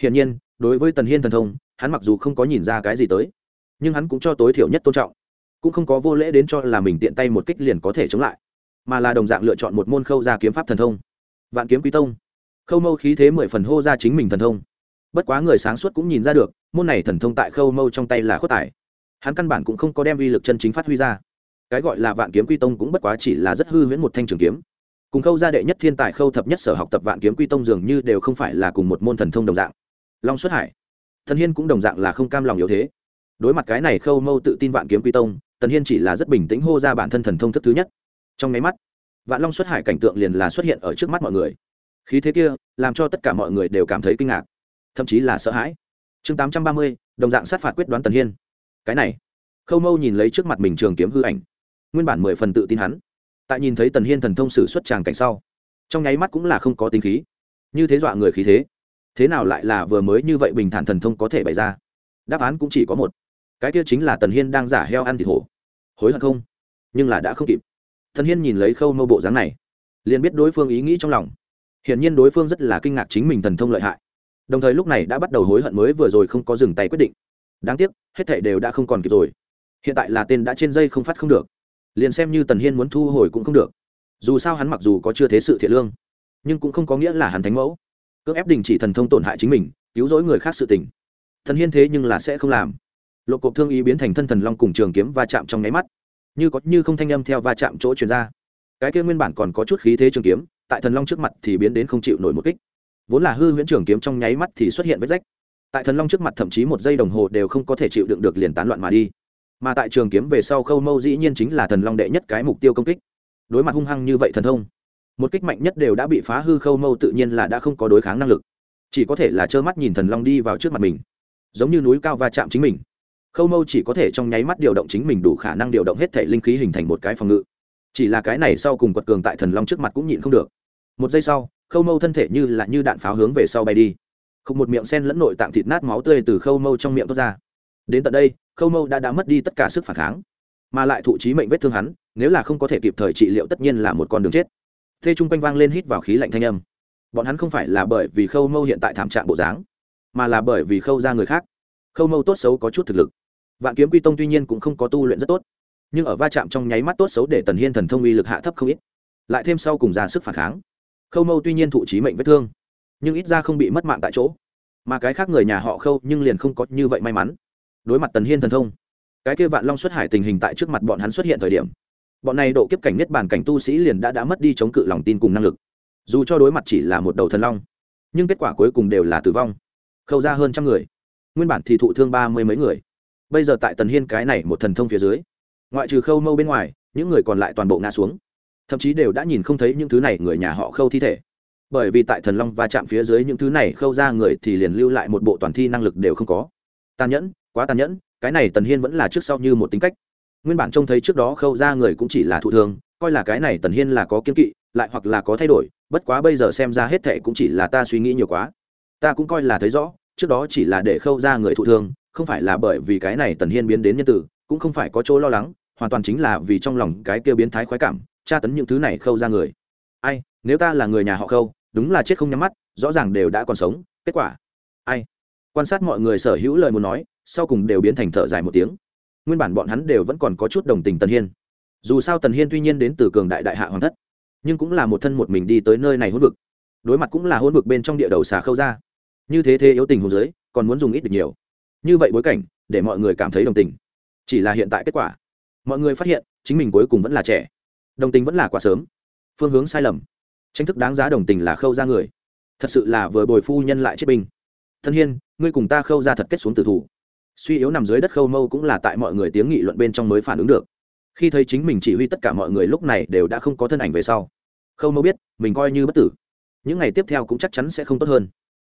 Hiển nhiên, đối với tần hiên thần thông, hắn mặc dù không có nhìn ra cái gì tới, nhưng hắn cũng cho tối thiểu nhất tôn trọng. Cũng không có vô lễ đến cho là mình tiện tay một kích liền có thể chống lại, mà là đồng dạng lựa chọn một môn khâu ra kiếm pháp thần thông. Vạn kiếm quý tông. Khâu mâu khí thế mười phần hô ra chính mình thần thông. Bất quá người sáng suốt cũng nhìn ra được, môn này thần thông tại khâu mâu trong tay là khuất tải hắn căn bản cũng không có đem uy lực chân chính phát huy ra. Cái gọi là vạn kiếm quy tông cũng bất quá chỉ là rất hư huyễn một thanh trường kiếm cùng khâu gia đệ nhất thiên tài khâu thập nhất sở học tập vạn kiếm quy tông dường như đều không phải là cùng một môn thần thông đồng dạng. Long xuất hải thần hiên cũng đồng dạng là không cam lòng yếu thế. Đối mặt cái này khâu mâu tự tin vạn kiếm quy tông, tần hiên chỉ là rất bình tĩnh hô ra bản thân thần thông thức thứ nhất. Trong nháy mắt, vạn long xuất hải cảnh tượng liền là xuất hiện ở trước mắt mọi người. Khí thế kia, làm cho tất cả mọi người đều cảm thấy kinh ngạc, thậm chí là sợ hãi. Chương tám trăm ba mươi, đồng dạng sát phạt quyết đoán tần hiên. Cái này, khâu mâu nhìn lấy trước mặt mình trường kiếm hư ảnh, nguyên bản mười phần tự tin hắn tại nhìn thấy tần hiên thần thông sử xuất tràng cảnh sau, trong nháy mắt cũng là không có tính khí. Như thế dọa người khí thế thế nào lại là vừa mới như vậy bình thản thần thông có thể bày ra? Đáp án cũng chỉ có một. Cái kia chính là tần hiên đang giả heo ăn thịt hổ. Hối hận không? Nhưng là đã không kịp. Tần hiên nhìn lấy khâu mâu bộ dáng này, liền biết đối phương ý nghĩ trong lòng. Hiển nhiên đối phương rất là kinh ngạc chính mình thần thông lợi hại. Đồng thời lúc này đã bắt đầu hối hận mới vừa rồi không có dừng tay quyết định. Đáng tiếc, hết thảy đều đã không còn kịp rồi. Hiện tại là tên đã trên dây không phát không được liền xem như tần hiên muốn thu hồi cũng không được. Dù sao hắn mặc dù có chưa thế sự thiện lương, nhưng cũng không có nghĩa là hắn thánh mẫu. Cưỡng ép đình chỉ thần thông tổn hại chính mình, cứu rỗi người khác sự tình. Thần hiên thế nhưng là sẽ không làm. Lộ cộp thương ý biến thành thân thần long cùng trường kiếm va chạm trong nháy mắt. Như có như không thanh âm theo va chạm chỗ truyền ra. Cái kia nguyên bản còn có chút khí thế trường kiếm, tại thần long trước mặt thì biến đến không chịu nổi một kích. Vốn là hư huyễn trường kiếm trong nháy mắt thì xuất hiện vết rách. Tại thần long trước mặt thậm chí một giây đồng hồ đều không có thể chịu đựng được liền tán loạn mà đi mà tại trường kiếm về sau khâu mâu dĩ nhiên chính là thần long đệ nhất cái mục tiêu công kích. Đối mặt hung hăng như vậy thần thông, một kích mạnh nhất đều đã bị phá hư, khâu mâu tự nhiên là đã không có đối kháng năng lực. Chỉ có thể là trơ mắt nhìn thần long đi vào trước mặt mình, giống như núi cao va chạm chính mình. Khâu mâu chỉ có thể trong nháy mắt điều động chính mình đủ khả năng điều động hết thể linh khí hình thành một cái phòng ngự. Chỉ là cái này sau cùng quật cường tại thần long trước mặt cũng nhịn không được. Một giây sau, khâu mâu thân thể như là như đạn pháo hướng về sau bay đi. Không một miệng sen lẫn nội tạng thịt nát máu tươi từ khâu mâu trong miệng thoát ra đến tận đây, khâu mâu đã đã mất đi tất cả sức phản kháng, mà lại thụ trí mệnh vết thương hắn, nếu là không có thể kịp thời trị liệu tất nhiên là một con đường chết. Thê Chung quanh vang lên hít vào khí lạnh thanh âm. Bọn hắn không phải là bởi vì khâu mâu hiện tại thảm trạng bộ dáng, mà là bởi vì khâu ra người khác. Khâu mâu tốt xấu có chút thực lực. Vạn kiếm quy tông tuy nhiên cũng không có tu luyện rất tốt, nhưng ở va chạm trong nháy mắt tốt xấu để tần hiên thần thông uy lực hạ thấp không ít. Lại thêm sau cùng ra sức phản kháng. Khâu mâu tuy nhiên thụ trí mệnh vết thương, nhưng ít ra không bị mất mạng tại chỗ. Mà cái khác người nhà họ khâu nhưng liền không có như vậy may mắn đối mặt tần hiên thần thông. Cái kia vạn long xuất hải tình hình tại trước mặt bọn hắn xuất hiện thời điểm, bọn này độ kiếp cảnh nhất bản cảnh tu sĩ liền đã đã mất đi chống cự lòng tin cùng năng lực. Dù cho đối mặt chỉ là một đầu thần long, nhưng kết quả cuối cùng đều là tử vong. Khâu ra hơn trăm người. Nguyên bản thì thụ thương ba mươi mấy người. Bây giờ tại tần hiên cái này một thần thông phía dưới, ngoại trừ khâu mâu bên ngoài, những người còn lại toàn bộ ngã xuống. Thậm chí đều đã nhìn không thấy những thứ này người nhà họ khâu thi thể. Bởi vì tại thần long va chạm phía dưới những thứ này khâu ra người thì liền lưu lại một bộ toàn thi năng lực đều không có. Tàn nhẫn quá tàn nhẫn, cái này tần hiên vẫn là trước sau như một tính cách. Nguyên bản trông thấy trước đó khâu ra người cũng chỉ là thụ thương coi là cái này tần hiên là có kiên kỵ, lại hoặc là có thay đổi, bất quá bây giờ xem ra hết thệ cũng chỉ là ta suy nghĩ nhiều quá. Ta cũng coi là thấy rõ, trước đó chỉ là để khâu ra người thụ thương không phải là bởi vì cái này tần hiên biến đến nhân tử, cũng không phải có chỗ lo lắng, hoàn toàn chính là vì trong lòng cái kia biến thái khoái cảm, tra tấn những thứ này khâu ra người. Ai, nếu ta là người nhà họ khâu, đúng là chết không nhắm mắt, rõ ràng đều đã còn sống, kết quả. Ai? Quan sát mọi người sở hữu lời muốn nói sau cùng đều biến thành thở dài một tiếng. Nguyên bản bọn hắn đều vẫn còn có chút đồng tình tần hiên. Dù sao tần hiên tuy nhiên đến từ cường đại đại hạ hoàng thất, nhưng cũng là một thân một mình đi tới nơi này hôn vực. Đối mặt cũng là hôn vực bên trong địa đầu xà khâu ra. Như thế thế yếu tình hồ dưới, còn muốn dùng ít được nhiều. Như vậy bối cảnh, để mọi người cảm thấy đồng tình. Chỉ là hiện tại kết quả. Mọi người phát hiện, chính mình cuối cùng vẫn là trẻ. Đồng tình vẫn là quá sớm. Phương hướng sai lầm. Tranh thức đáng giá đồng tình là khâu ra người. Thật sự là vừa bồi phu nhân lại chết binh. Thân hiên, ngươi cùng ta khâu ra thật kết xuống tử thủ suy yếu nằm dưới đất khâu mâu cũng là tại mọi người tiếng nghị luận bên trong mới phản ứng được. Khi thấy chính mình chỉ huy tất cả mọi người lúc này đều đã không có thân ảnh về sau, khâu mâu biết, mình coi như bất tử. Những ngày tiếp theo cũng chắc chắn sẽ không tốt hơn.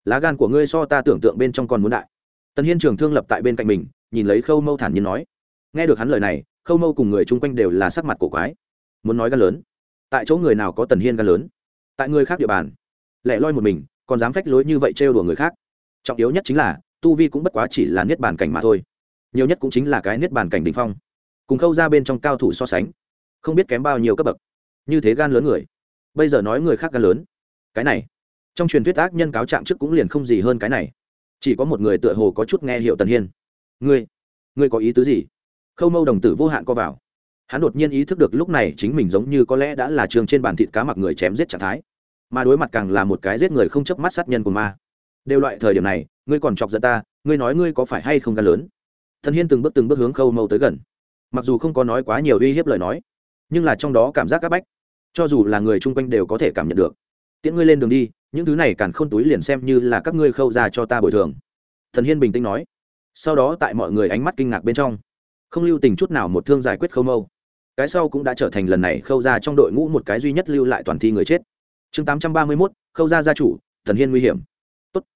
Lá gan của ngươi so ta tưởng tượng bên trong còn muốn đại. Tần hiên trường thương lập tại bên cạnh mình, nhìn lấy khâu mâu thản nhiên nói. Nghe được hắn lời này, khâu mâu cùng người chung quanh đều là sắc mặt cổ quái. Muốn nói gan lớn. Tại chỗ người nào có tần hiên gan lớn? Tại người khác địa bàn. Lẻ loi một mình, còn dám phách lối như vậy trêu đùa người khác. Trọng yếu nhất chính là tu vi cũng bất quá chỉ là niết bàn cảnh mà thôi. Nhiều nhất cũng chính là cái niết bàn cảnh đỉnh phong. Cùng khâu ra bên trong cao thủ so sánh, không biết kém bao nhiêu cấp bậc. Như thế gan lớn người. Bây giờ nói người khác gan lớn. Cái này, trong truyền thuyết ác nhân cáo trạng trước cũng liền không gì hơn cái này. Chỉ có một người tựa hồ có chút nghe hiệu tần hiên. Ngươi ngươi có ý tứ gì? Khâu mâu đồng tử vô hạn co vào. Hắn đột nhiên ý thức được lúc này chính mình giống như có lẽ đã là trường trên bàn thịt cá mặc người chém giết trạng thái. Mà đối mặt càng là một cái giết người không chớp mắt sát nhân của ma đều loại thời điểm này, ngươi còn chọc giận ta, ngươi nói ngươi có phải hay không gan lớn? Thần hiên từng bước từng bước hướng khâu mâu tới gần. Mặc dù không có nói quá nhiều uy hiếp lời nói, nhưng là trong đó cảm giác áp bách, cho dù là người chung quanh đều có thể cảm nhận được. Tiễn ngươi lên đường đi, những thứ này càn khôn túi liền xem như là các ngươi khâu ra cho ta bồi thường. Thần hiên bình tĩnh nói. Sau đó tại mọi người ánh mắt kinh ngạc bên trong, không lưu tình chút nào một thương giải quyết khâu mâu. Cái sau cũng đã trở thành lần này khâu ra trong đội ngũ một cái duy nhất lưu lại toàn thi người chết. Chương tám trăm ba mươi mốt, khâu ra gia chủ, thần hiên nguy hiểm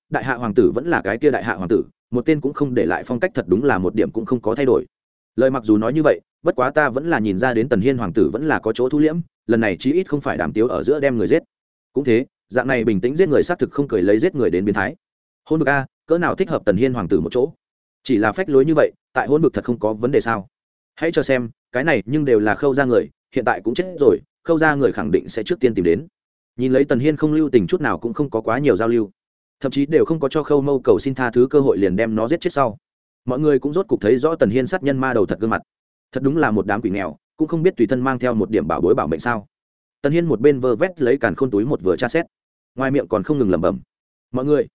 đại hạ hoàng tử vẫn là cái kia đại hạ hoàng tử, một tên cũng không để lại phong cách thật đúng là một điểm cũng không có thay đổi. Lời mặc dù nói như vậy, bất quá ta vẫn là nhìn ra đến tần hiên hoàng tử vẫn là có chỗ thu liễm, lần này chí ít không phải đàm tiếu ở giữa đem người giết. Cũng thế, dạng này bình tĩnh giết người xác thực không cười lấy giết người đến biến thái. Hôn vực a, cỡ nào thích hợp tần hiên hoàng tử một chỗ? Chỉ là phách lối như vậy, tại hôn vực thật không có vấn đề sao? Hãy cho xem, cái này nhưng đều là khâu ra người, hiện tại cũng chết rồi, khâu ra người khẳng định sẽ trước tiên tìm đến. Nhìn lấy tần hiên không lưu tình chút nào cũng không có quá nhiều giao lưu thậm chí đều không có cho khâu mâu cầu xin tha thứ cơ hội liền đem nó giết chết sau. Mọi người cũng rốt cục thấy rõ tần hiên sát nhân ma đầu thật gương mặt. Thật đúng là một đám quỷ nghèo, cũng không biết tùy thân mang theo một điểm bảo bối bảo mệnh sao. Tần hiên một bên vơ vét lấy càn khôn túi một vừa tra xét. Ngoài miệng còn không ngừng lẩm bẩm. Mọi người,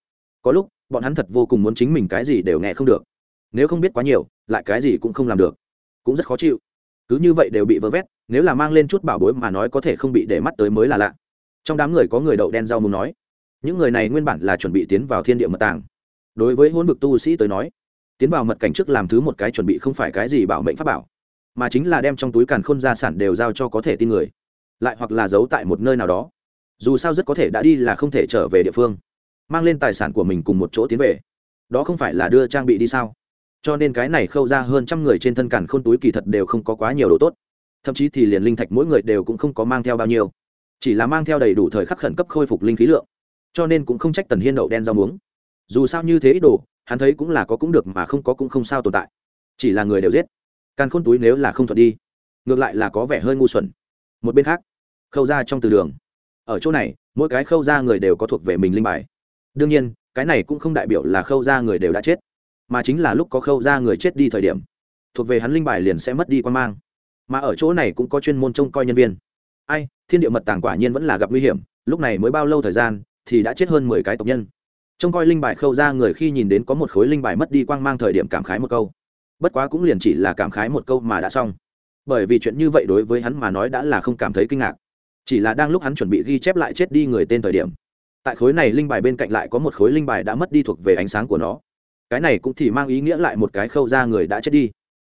có lúc bọn hắn thật vô cùng muốn chính mình cái gì đều nghe không được. Nếu không biết quá nhiều, lại cái gì cũng không làm được. Cũng rất khó chịu. Cứ như vậy đều bị vơ vét, nếu là mang lên chút bảo bối mà nói có thể không bị để mắt tới mới là lạ. Trong đám người có người đậu đen rau muốn nói những người này nguyên bản là chuẩn bị tiến vào thiên địa mật tàng. Đối với hôn vực tu sĩ tới nói, tiến vào mật cảnh trước làm thứ một cái chuẩn bị không phải cái gì bảo mệnh pháp bảo, mà chính là đem trong túi càn khôn gia sản đều giao cho có thể tin người, lại hoặc là giấu tại một nơi nào đó. Dù sao rất có thể đã đi là không thể trở về địa phương, mang lên tài sản của mình cùng một chỗ tiến về. Đó không phải là đưa trang bị đi sao? Cho nên cái này khâu ra hơn trăm người trên thân càn khôn túi kỳ thật đều không có quá nhiều đồ tốt. Thậm chí thì liền linh thạch mỗi người đều cũng không có mang theo bao nhiêu. Chỉ là mang theo đầy đủ thời khắc khẩn cấp khôi phục linh khí lượng cho nên cũng không trách tần hiên đậu đen rau muống. Dù sao như thế ít đồ, hắn thấy cũng là có cũng được mà không có cũng không sao tồn tại. Chỉ là người đều giết. Càn khôn túi nếu là không thuận đi, ngược lại là có vẻ hơi ngu xuẩn. Một bên khác, khâu ra trong từ đường. Ở chỗ này, mỗi cái khâu ra người đều có thuộc về mình linh bài. Đương nhiên, cái này cũng không đại biểu là khâu ra người đều đã chết, mà chính là lúc có khâu ra người chết đi thời điểm, thuộc về hắn linh bài liền sẽ mất đi quan mang. Mà ở chỗ này cũng có chuyên môn trông coi nhân viên. Ai, thiên địa mật tàng quả nhiên vẫn là gặp nguy hiểm, lúc này mới bao lâu thời gian thì đã chết hơn mười cái tộc nhân. Trông coi linh bài khâu ra người khi nhìn đến có một khối linh bài mất đi quang mang thời điểm cảm khái một câu. Bất quá cũng liền chỉ là cảm khái một câu mà đã xong. Bởi vì chuyện như vậy đối với hắn mà nói đã là không cảm thấy kinh ngạc. Chỉ là đang lúc hắn chuẩn bị ghi chép lại chết đi người tên thời điểm. Tại khối này linh bài bên cạnh lại có một khối linh bài đã mất đi thuộc về ánh sáng của nó. Cái này cũng thì mang ý nghĩa lại một cái khâu ra người đã chết đi.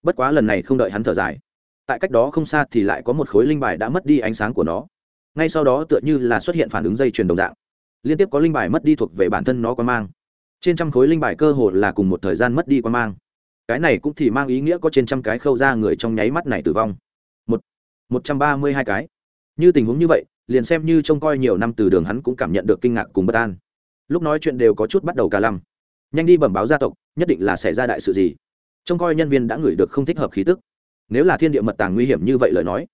Bất quá lần này không đợi hắn thở dài. Tại cách đó không xa thì lại có một khối linh bài đã mất đi ánh sáng của nó. Ngay sau đó tựa như là xuất hiện phản ứng dây chuyền đồng dạng liên tiếp có linh bài mất đi thuộc về bản thân nó quan mang. Trên trăm khối linh bài cơ hồ là cùng một thời gian mất đi quan mang. Cái này cũng thì mang ý nghĩa có trên trăm cái khâu ra người trong nháy mắt này tử vong. Một một trăm ba mươi hai cái. Như tình huống như vậy, liền xem như trông coi nhiều năm từ đường hắn cũng cảm nhận được kinh ngạc cùng bất an. Lúc nói chuyện đều có chút bắt đầu cả lăm. Nhanh đi bẩm báo gia tộc, nhất định là xảy ra đại sự gì. Trông coi nhân viên đã ngửi được không thích hợp khí tức. Nếu là thiên địa mật tàng nguy hiểm như vậy lời nói,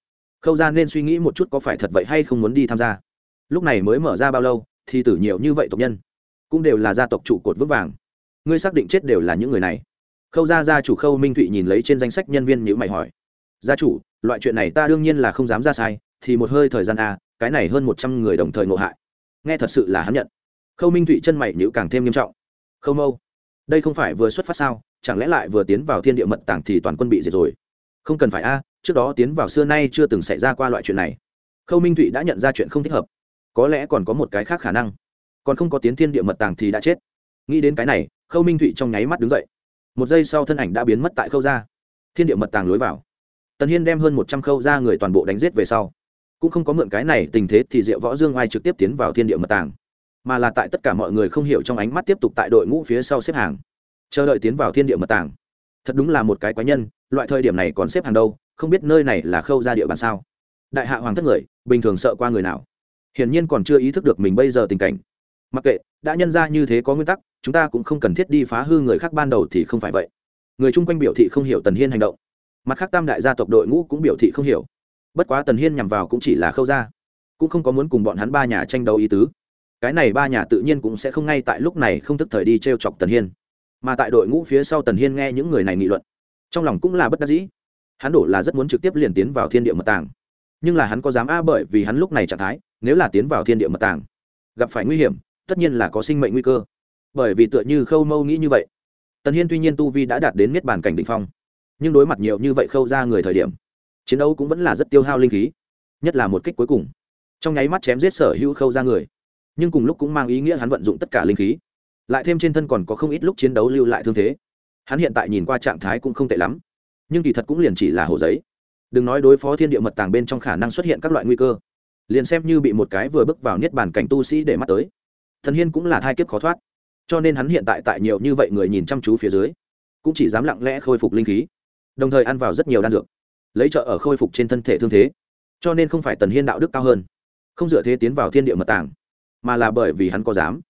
khâu ra nên suy nghĩ một chút có phải thật vậy hay không muốn đi tham gia. Lúc này mới mở ra bao lâu thì tử nhiều như vậy tộc nhân cũng đều là gia tộc trụ cột vững vàng. Ngươi xác định chết đều là những người này. Khâu gia gia chủ khâu minh thụy nhìn lấy trên danh sách nhân viên nhữ mày hỏi. Gia chủ, loại chuyện này ta đương nhiên là không dám ra sai, thì một hơi thời gian a cái này hơn một trăm người đồng thời ngộ hại. Nghe thật sự là hắn nhận. Khâu minh thụy chân mày nhữ càng thêm nghiêm trọng. Khâu mâu, đây không phải vừa xuất phát sao, chẳng lẽ lại vừa tiến vào thiên địa mật tàng thì toàn quân bị diệt rồi? Không cần phải a, trước đó tiến vào xưa nay chưa từng xảy ra qua loại chuyện này. Khâu minh thụy đã nhận ra chuyện không thích hợp có lẽ còn có một cái khác khả năng. Còn không có tiến thiên địa mật tàng thì đã chết. Nghĩ đến cái này, khâu minh thụy trong nháy mắt đứng dậy. Một giây sau thân ảnh đã biến mất tại khâu ra thiên địa mật tàng lối vào. Tần hiên đem hơn một trăm khâu ra người toàn bộ đánh giết về sau, cũng không có mượn cái này tình thế thì diệu võ dương ai trực tiếp tiến vào thiên địa mật tàng, mà là tại tất cả mọi người không hiểu trong ánh mắt tiếp tục tại đội ngũ phía sau xếp hàng, chờ đợi tiến vào thiên địa mật tàng. Thật đúng là một cái quái nhân, loại thời điểm này còn xếp hàng đâu, không biết nơi này là khâu ra địa bàn sao. Đại hạ hoàng thất người, bình thường sợ qua người nào? Hiển nhiên còn chưa ý thức được mình bây giờ tình cảnh. Mặc kệ, đã nhân ra như thế có nguyên tắc, chúng ta cũng không cần thiết đi phá hư người khác ban đầu thì không phải vậy. Người chung quanh biểu thị không hiểu tần hiên hành động. Mặt khác tam đại gia tộc đội ngũ cũng biểu thị không hiểu. Bất quá tần hiên nhằm vào cũng chỉ là khâu ra cũng không có muốn cùng bọn hắn ba nhà tranh đấu ý tứ. Cái này ba nhà tự nhiên cũng sẽ không ngay tại lúc này không thức thời đi t r e o chọc tần hiên. Mà tại đội ngũ phía sau tần hiên nghe những người này nghị luận, trong lòng cũng là bất đắc dĩ. Hắn đổ là rất muốn trực tiếp liền tiến vào thiên địa mật tàng. Nhưng là hắn có dám a bởi vì hắn lúc này trạng thái nếu là tiến vào thiên địa mật tàng, gặp phải nguy hiểm, tất nhiên là có sinh mệnh nguy cơ. Bởi vì tựa như khâu mâu nghĩ như vậy, tần hiên tuy nhiên tu vi đã đạt đến miết bàn cảnh đ ỉ n h phong, nhưng đối mặt nhiều như vậy khâu ra người thời điểm, chiến đấu cũng vẫn là rất tiêu hao linh khí, nhất là một kích cuối cùng. Trong nháy mắt chém giết sở hữu khâu ra người, nhưng cùng lúc cũng mang ý nghĩa hắn vận dụng tất cả linh khí. Lại thêm trên thân còn có không ít lúc chiến đấu lưu lại thương thế. Hắn hiện tại nhìn qua trạng thái cũng không tệ lắm, nhưng kỳ thật cũng liền chỉ là hồ giấy. Đừng nói đối phó thiên địa mật tàng bên trong khả năng xuất hiện các loại nguy cơ liền xem như bị một cái vừa bước vào niết bàn cảnh tu sĩ để mắt tới. Thần hiên cũng là thai kiếp khó thoát. Cho nên hắn hiện tại tại nhiều như vậy người nhìn chăm chú phía dưới, cũng chỉ dám lặng lẽ khôi phục linh khí, đồng thời ăn vào rất nhiều đan dược, lấy trợ ở khôi phục trên thân thể thương thế. Cho nên không phải tần hiên đạo đức cao hơn, không dựa thế tiến vào thiên địa mật tàng, mà là bởi vì hắn có dám.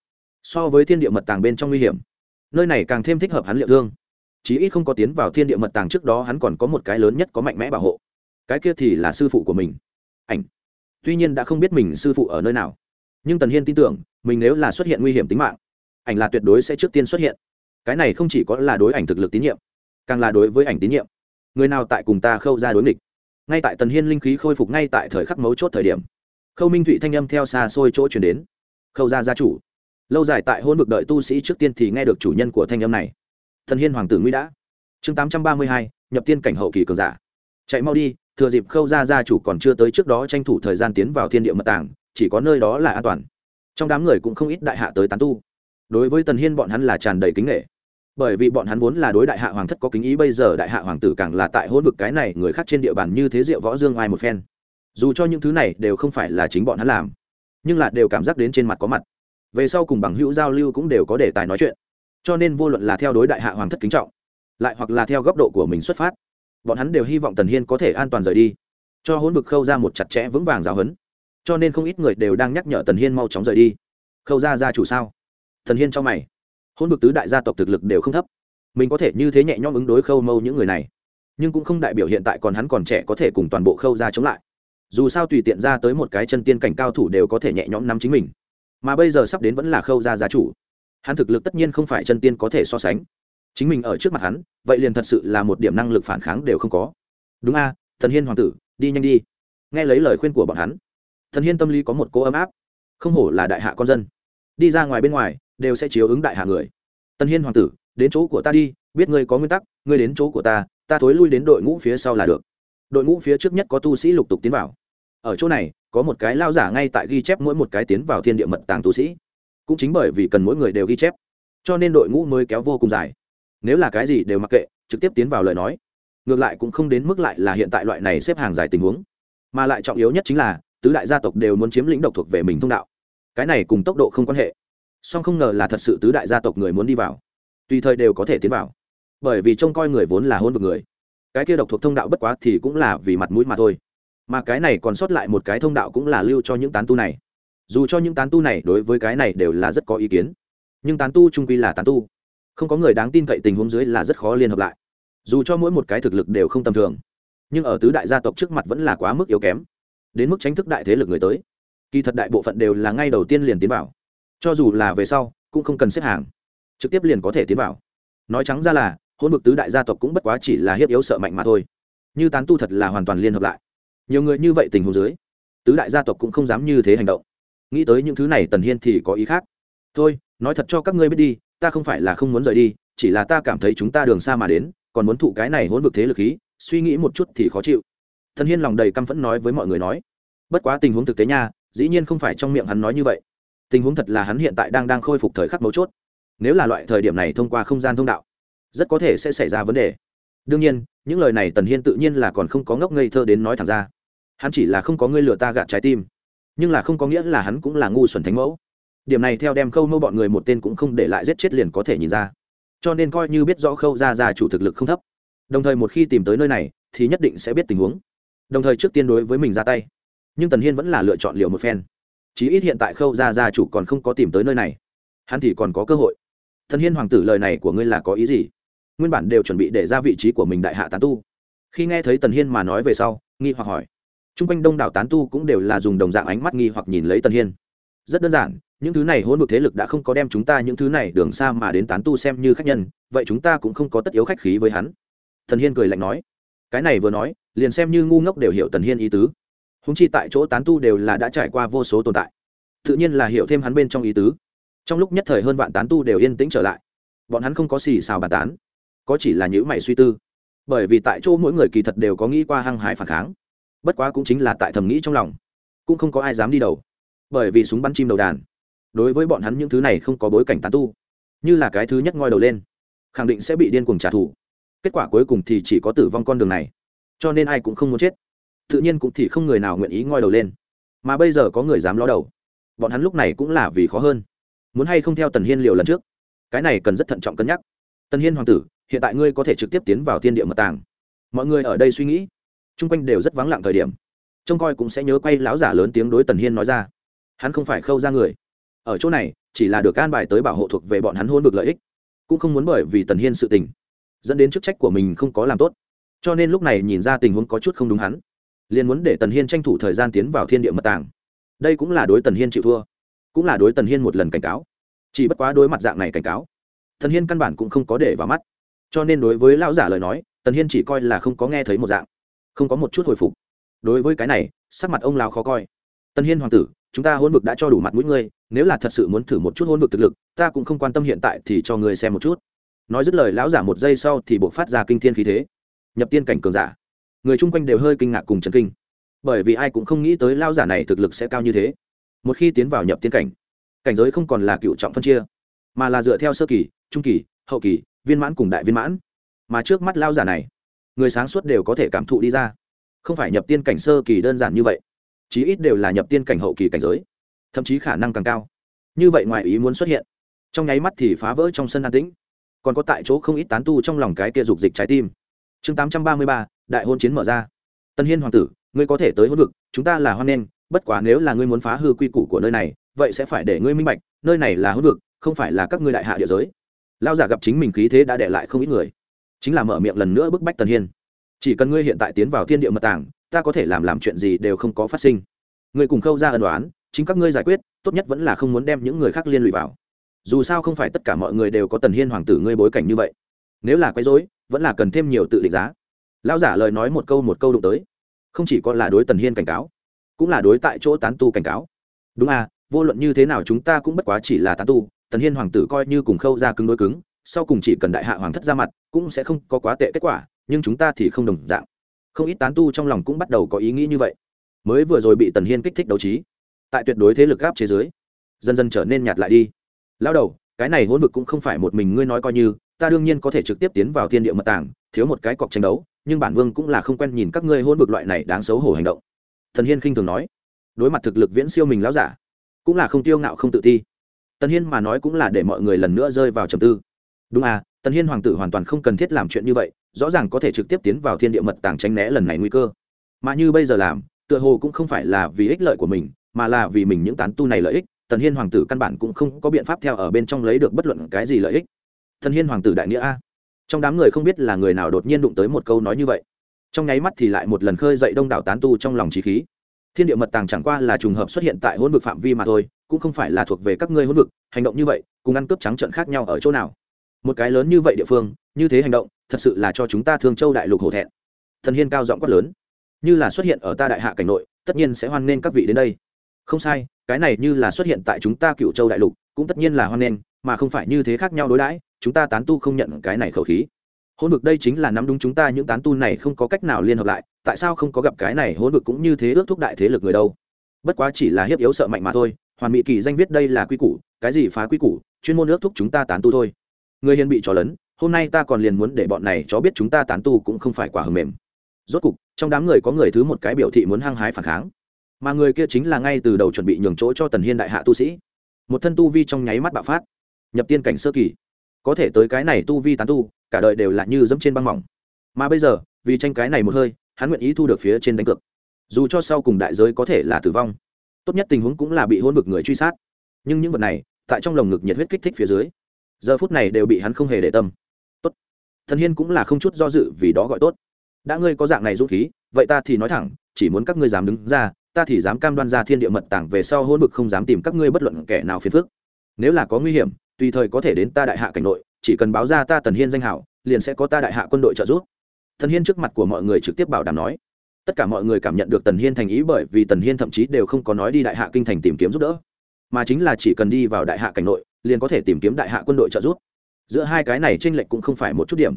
So với thiên địa mật tàng bên trong nguy hiểm, nơi này càng thêm thích hợp hắn liệu thương. Chí ít không có tiến vào thiên địa mật tàng trước đó hắn còn có một cái lớn nhất có mạnh mẽ bảo hộ. Cái kia thì là sư phụ của mình. Ảnh tuy nhiên đã không biết mình sư phụ ở nơi nào. Nhưng tần hiên tin tưởng, mình nếu là xuất hiện nguy hiểm tính mạng, ảnh là tuyệt đối sẽ trước tiên xuất hiện. Cái này không chỉ có là đối ảnh thực lực tín nhiệm, càng là đối với ảnh tín nhiệm. Người nào tại cùng ta khâu ra đối nghịch? Ngay tại tần hiên linh khí khôi phục ngay tại thời khắc mấu chốt thời điểm, khâu minh thụy thanh âm theo xa xôi chỗ chuyển đến. Khâu ra gia chủ, lâu dài tại hôn vực đợi tu sĩ trước tiên thì nghe được chủ nhân của thanh âm này. Thần hiên hoàng tử nguy đã. Chương tám trăm ba mươi hai, nhập tiên cảnh hậu kỳ cường giả. Chạy mau đi thừa dịp khâu ra gia chủ còn chưa tới trước đó tranh thủ thời gian tiến vào thiên địa mật tàng chỉ có nơi đó là an toàn. Trong đám người cũng không ít đại hạ tới tán tu. Đối với tần hiên bọn hắn là tràn đầy kính nghệ. Bởi vì bọn hắn vốn là đối đại hạ hoàng thất có kính ý, bây giờ đại hạ hoàng tử càng là tại hôn vực cái này, người khác trên địa bàn như thế diệu võ dương ai một phen. Dù cho những thứ này đều không phải là chính bọn hắn làm, nhưng là đều cảm giác đến trên mặt có mặt. Về sau cùng bằng hữu giao lưu cũng đều có đề tài nói chuyện. Cho nên vô luận là theo đối đại hạ hoàng thất kính trọng, lại hoặc là theo góc độ của mình xuất phát bọn hắn đều hy vọng tần hiên có thể an toàn rời đi. Cho hôn vực khâu ra một chặt chẽ vững vàng giáo hấn cho nên không ít người đều đang nhắc nhở tần hiên mau chóng rời đi. Khâu ra gia chủ sao? Tần hiên cho mày. Hôn vực tứ đại gia tộc thực lực đều không thấp. Mình có thể như thế nhẹ nhõm ứng đối khâu mâu những người này. Nhưng cũng không đại biểu hiện tại còn hắn còn trẻ có thể cùng toàn bộ khâu ra chống lại. Dù sao tùy tiện ra tới một cái chân tiên cảnh cao thủ đều có thể nhẹ nhõm nắm chính mình. Mà bây giờ sắp đến vẫn là khâu ra gia chủ. Hắn thực lực tất nhiên không phải chân tiên có thể so sánh chính mình ở trước mặt hắn, vậy liền thật sự là một điểm năng lực phản kháng đều không có. Đúng a, thần hiên hoàng tử, đi nhanh đi. Nghe lấy lời khuyên của bọn hắn, thần hiên tâm lý có một cô ấm áp. Không hổ là đại hạ con dân. Đi ra ngoài bên ngoài, đều sẽ chiếu ứng đại hạ người. Tần hiên hoàng tử, đến chỗ của ta đi, biết ngươi có nguyên tắc, ngươi đến chỗ của ta ta thối lui đến đội ngũ phía sau là được. Đội ngũ phía trước nhất có tu sĩ lục tục tiến vào. Ở chỗ này, có một cái lao giả ngay tại ghi chép mỗi một cái tiến vào thiên địa mật tàng tu sĩ. Cũng chính bởi vì cần mỗi người đều ghi chép, cho nên đội ngũ mới kéo vô cùng dài nếu là cái gì đều mặc kệ, trực tiếp tiến vào lời nói. Ngược lại cũng không đến mức lại là hiện tại loại này xếp hàng dài tình huống. Mà lại trọng yếu nhất chính là, tứ đại gia tộc đều muốn chiếm lĩnh độc thuộc về mình thông đạo. Cái này cùng tốc độ không quan hệ. Song không ngờ là thật sự tứ đại gia tộc người muốn đi vào. Tùy thời đều có thể tiến vào. Bởi vì trông coi người vốn là hôn vực người. Cái kia độc thuộc thông đạo bất quá thì cũng là vì mặt mũi mà thôi. Mà cái này còn sót lại một cái thông đạo cũng là lưu cho những tán tu này. Dù cho những tán tu này đối với cái này đều là rất có ý kiến. Nhưng tán tu trung quy là tán tu không có người đáng tin cậy tình huống dưới là rất khó liên hợp lại. Dù cho mỗi một cái thực lực đều không tầm thường, nhưng ở tứ đại gia tộc trước mặt vẫn là quá mức yếu kém. Đến mức tránh thức đại thế lực người tới, kỳ thật đại bộ phận đều là ngay đầu tiên liền tiến vào. Cho dù là về sau, cũng không cần xếp hàng, trực tiếp liền có thể tiến vào. Nói trắng ra là hôn vực tứ đại gia tộc cũng bất quá chỉ là hiếp yếu sợ mạnh mà thôi. Như tán tu thật là hoàn toàn liên hợp lại. Nhiều người như vậy tình huống dưới, tứ đại gia tộc cũng không dám như thế hành động. Nghĩ tới những thứ này tần hiên thì có ý khác. Thôi, nói thật cho các ngươi biết đi ta không phải là không muốn rời đi, chỉ là ta cảm thấy chúng ta đường xa mà đến, còn muốn thụ cái này hỗn vực thế lực khí, suy nghĩ một chút thì khó chịu. Thần hiên lòng đầy căm phẫn nói với mọi người nói. Bất quá tình huống thực tế nha, dĩ nhiên không phải trong miệng hắn nói như vậy. Tình huống thật là hắn hiện tại đang đang khôi phục thời khắc mấu chốt. Nếu là loại thời điểm này thông qua không gian thông đạo, rất có thể sẽ xảy ra vấn đề. Đương nhiên, những lời này tần hiên tự nhiên là còn không có ngốc ngây thơ đến nói thẳng ra. Hắn chỉ là không có ngươi lừa ta gạt trái tim, nhưng là không có nghĩa là hắn cũng là ngu xuẩn thánh mẫu điểm này theo đem khâu mâu bọn người một tên cũng không để lại giết chết liền có thể nhìn ra. Cho nên coi như biết rõ khâu ra ra chủ thực lực không thấp, đồng thời một khi tìm tới nơi này, thì nhất định sẽ biết tình huống. Đồng thời trước tiên đối với mình ra tay. Nhưng tần hiên vẫn là lựa chọn liều một phen. Chí ít hiện tại khâu ra ra chủ còn không có tìm tới nơi này. Hắn thì còn có cơ hội. Thần hiên hoàng tử lời này của ngươi là có ý gì? Nguyên bản đều chuẩn bị để ra vị trí của mình đại hạ tán tu. Khi nghe thấy tần hiên mà nói về sau, nghi hoặc hỏi. T r u n g quanh đông đảo tán tu cũng đều là dùng đồng dạng ánh mắt nghi hoặc nhìn lấy tần hiên. Rất đơn giản những thứ này hỗn vực thế lực đã không có đem chúng ta những thứ này đường xa mà đến tán tu xem như khách nhân, vậy chúng ta cũng không có tất yếu khách khí với hắn. Thần hiên cười lạnh nói. Cái này vừa nói, liền xem như ngu ngốc đều hiểu tần hiên ý tứ. Húng chi tại chỗ tán tu đều là đã trải qua vô số tồn tại. Tự nhiên là hiểu thêm hắn bên trong ý tứ. Trong lúc nhất thời hơn vạn tán tu đều yên tĩnh trở lại. Bọn hắn không có xì xào bàn tán, có chỉ là những mày suy tư. Bởi vì tại chỗ mỗi người kỳ thật đều có nghĩ qua hăng hải phản kháng. Bất quá cũng chính là tại thầm nghĩ trong lòng. Cũng không có ai dám đi đầu. Bởi vì súng bắn chim đầu đàn đối với bọn hắn những thứ này không có bối cảnh tán tu, như là cái thứ nhất ngoi đầu lên, khẳng định sẽ bị điên cuồng trả thù. Kết quả cuối cùng thì chỉ có tử vong con đường này, cho nên ai cũng không muốn chết. Tự nhiên cũng thì không người nào nguyện ý ngoi đầu lên, mà bây giờ có người dám ló đầu, bọn hắn lúc này cũng là vì khó hơn. Muốn hay không theo tần hiên liều lần trước, cái này cần rất thận trọng cân nhắc. Tần hiên hoàng tử, hiện tại ngươi có thể trực tiếp tiến vào thiên địa mật tàng. Mọi người ở đây suy nghĩ, chung quanh đều rất vắng lặng thời điểm, trông coi cũng sẽ nhớ quay lão giả lớn tiếng đối tần hiên nói ra. Hắn không phải khâu ra người ở chỗ này, chỉ là được an bài tới bảo hộ thuộc về bọn hắn hôn vực lợi ích, cũng không muốn bởi vì tần hiên sự tình, dẫn đến chức trách của mình không có làm tốt. Cho nên lúc này nhìn ra tình huống có chút không đúng hắn, liền muốn để tần hiên tranh thủ thời gian tiến vào thiên địa mật tàng. Đây cũng là đối tần hiên chịu thua, cũng là đối tần hiên một lần cảnh cáo. Chỉ bất quá đối mặt dạng này cảnh cáo, tần hiên căn bản cũng không có để vào mắt. Cho nên đối với lão giả lời nói, tần hiên chỉ coi là không có nghe thấy một dạng, không có một chút hồi phục. Đối với cái này, sắc mặt ông lão khó coi. Tần hiên hoàng tử, chúng ta hôn vực đã cho đủ mặt mũi ngươi nếu là thật sự muốn thử một chút hôn vực thực lực, ta cũng không quan tâm hiện tại thì cho ngươi xem một chút. Nói dứt lời, lão giả một giây sau thì buộc phát ra kinh thiên khí thế. Nhập tiên cảnh cường giả. Người chung quanh đều hơi kinh ngạc cùng chấn kinh. Bởi vì ai cũng không nghĩ tới lão giả này thực lực sẽ cao như thế. Một khi tiến vào nhập tiên cảnh cảnh giới không còn là cựu trọng phân chia, mà là dựa theo sơ kỳ, trung kỳ, hậu kỳ, viên mãn cùng đại viên mãn. Mà trước mắt lão giả này, người sáng suốt đều có thể cảm thụ đi ra. Không phải nhập tiên cảnh sơ kỳ đơn giản như vậy, chí ít đều là nhập tiên cảnh hậu kỳ cảnh giới thậm chí khả năng càng cao. Như vậy ngoài ý muốn xuất hiện, trong nháy mắt thì phá vỡ trong sân an tĩnh. Còn có tại chỗ không ít tán tu trong lòng cái kia dục dịch trái tim. Chương tám trăm ba mươi ba, đại hôn chiến mở ra. Tân hiên hoàng tử, ngươi có thể tới hôn vực, chúng ta là hoan nghênh, bất quá nếu là ngươi muốn phá hư quy củ của nơi này, vậy sẽ phải để ngươi minh bạch, nơi này là hôn vực, không phải là các ngươi đại hạ địa giới. Lao giả gặp chính mình khí thế đã để lại không ít người, chính là mở miệng lần nữa bức bách tần hiên. Chỉ cần ngươi hiện tại tiến vào thiên địa mật tàng, ta có thể làm làm chuyện gì đều không có phát sinh. Ngươi cùng khâu ra ân đoán chính các ngươi giải quyết, tốt nhất vẫn là không muốn đem những người khác liên lụy vào. Dù sao không phải tất cả mọi người đều có tần hiên hoàng tử ngươi bối cảnh như vậy. Nếu là quấy dối vẫn là cần thêm nhiều tự định giá. Lão giả lời nói một câu một câu đụng tới. Không chỉ có là đối tần hiên cảnh cáo, cũng là đối tại chỗ tán tu cảnh cáo. Đúng à vô luận như thế nào chúng ta cũng bất quá chỉ là tán tu, tần hiên hoàng tử coi như cùng khâu ra cứng đối cứng, sau cùng chỉ cần đại hạ hoàng thất ra mặt, cũng sẽ không có quá tệ kết quả, nhưng chúng ta thì không đồng dạng. Không ít tán tu trong lòng cũng bắt đầu có ý nghĩ như vậy. Mới vừa rồi bị tần hiên kích thích đấu trí tại tuyệt đối thế lực gáp chế giới dần dần trở nên nhạt lại đi. Lao đầu, cái này hỗn vực cũng không phải một mình ngươi nói coi như, ta đương nhiên có thể trực tiếp tiến vào thiên địa mật tàng, thiếu một cái cọc tranh đấu, nhưng bản vương cũng là không quen nhìn các ngươi hôn vực loại này đáng xấu hổ hành động. Thần hiên khinh thường nói, đối mặt thực lực viễn siêu mình lão giả, cũng là không tiêu ngạo không tự ti. Tần hiên mà nói cũng là để mọi người lần nữa rơi vào trầm tư. Đúng à tần hiên hoàng tử hoàn toàn không cần thiết làm chuyện như vậy, rõ ràng có thể trực tiếp tiến vào thiên địa mật tàng tránh né lần này nguy cơ. Mà như bây giờ làm, tựa hồ cũng không phải là vì ích lợi của mình mà là vì mình những tán tu này lợi ích, tần hiên hoàng tử căn bản cũng không có biện pháp theo ở bên trong lấy được bất luận cái gì lợi ích. Thần hiên hoàng tử đại nghĩa a. Trong đám người không biết là người nào đột nhiên đụng tới một câu nói như vậy. Trong nháy mắt thì lại một lần khơi dậy đông đảo tán tu trong lòng trí khí. Thiên địa mật tàng chẳng qua là trùng hợp xuất hiện tại hôn vực phạm vi mà thôi, cũng không phải là thuộc về các ngươi hôn vực, hành động như vậy, cùng ăn cướp trắng trận khác nhau ở chỗ nào? Một cái lớn như vậy địa phương, như thế hành động, thật sự là cho chúng ta thương châu đại lục hổ thẹn. Thần hiên cao giọng quát lớn. Như là xuất hiện ở ta đại hạ cảnh nội, tất nhiên sẽ hoan nghênh các vị đến đây không sai, cái này như là xuất hiện tại chúng ta cựu châu đại lục, cũng tất nhiên là hoan nghênh, mà không phải như thế khác nhau đối đãi, chúng ta tán tu không nhận cái này khẩu khí. Hôn vực đây chính là nắm đúng chúng ta những tán tu này không có cách nào liên hợp lại, tại sao không có gặp cái này hôn vực cũng như thế ước thúc đại thế lực người đâu? Bất quá chỉ là hiếp yếu sợ mạnh mà thôi, hoàn mỹ kỳ danh viết đây là quy củ, cái gì phá quy củ, chuyên môn ước thúc chúng ta tán tu thôi. Người hiền bị trò lớn hôm nay ta còn liền muốn để bọn này cho biết chúng ta tán tu cũng không phải quả hầm mềm. Rốt cục, trong đám người có người thứ một cái biểu thị muốn hăng hái phản kháng mà người kia chính là ngay từ đầu chuẩn bị nhường chỗ cho tần hiên đại hạ tu sĩ. Một thân tu vi trong nháy mắt bạo phát, nhập tiên cảnh sơ kỳ. Có thể tới cái này tu vi tán tu, cả đời đều là như dẫm trên băng mỏng. Mà bây giờ, vì tranh cái này một hơi, hắn nguyện ý thu được phía trên đánh cược. Dù cho sau cùng đại giới có thể là tử vong, tốt nhất tình huống cũng là bị hôn vực người truy sát. Nhưng những vật này, tại trong lồng ngực nhiệt huyết kích thích phía dưới, giờ phút này đều bị hắn không hề để tâm. Tốt. Thần hiên cũng là không chút do dự vì đó gọi tốt. Đã ngươi có dạng này dũng khí, vậy ta thì nói thẳng, chỉ muốn các ngươi dám đứng ra ta thì dám cam đoan ra thiên địa mật tảng về sau hôn vực không dám tìm các ngươi bất luận kẻ nào phiền phức. Nếu là có nguy hiểm, tùy thời có thể đến ta đại hạ cảnh nội, chỉ cần báo ra ta tần hiên danh hảo, liền sẽ có ta đại hạ quân đội trợ giúp. Tần hiên trước mặt của mọi người trực tiếp bảo đảm nói. Tất cả mọi người cảm nhận được tần hiên thành ý bởi vì tần hiên thậm chí đều không có nói đi đại hạ kinh thành tìm kiếm giúp đỡ, mà chính là chỉ cần đi vào đại hạ cảnh nội, liền có thể tìm kiếm đại hạ quân đội trợ giúp. Giữa hai cái này tranh lệch cũng không phải một chút điểm,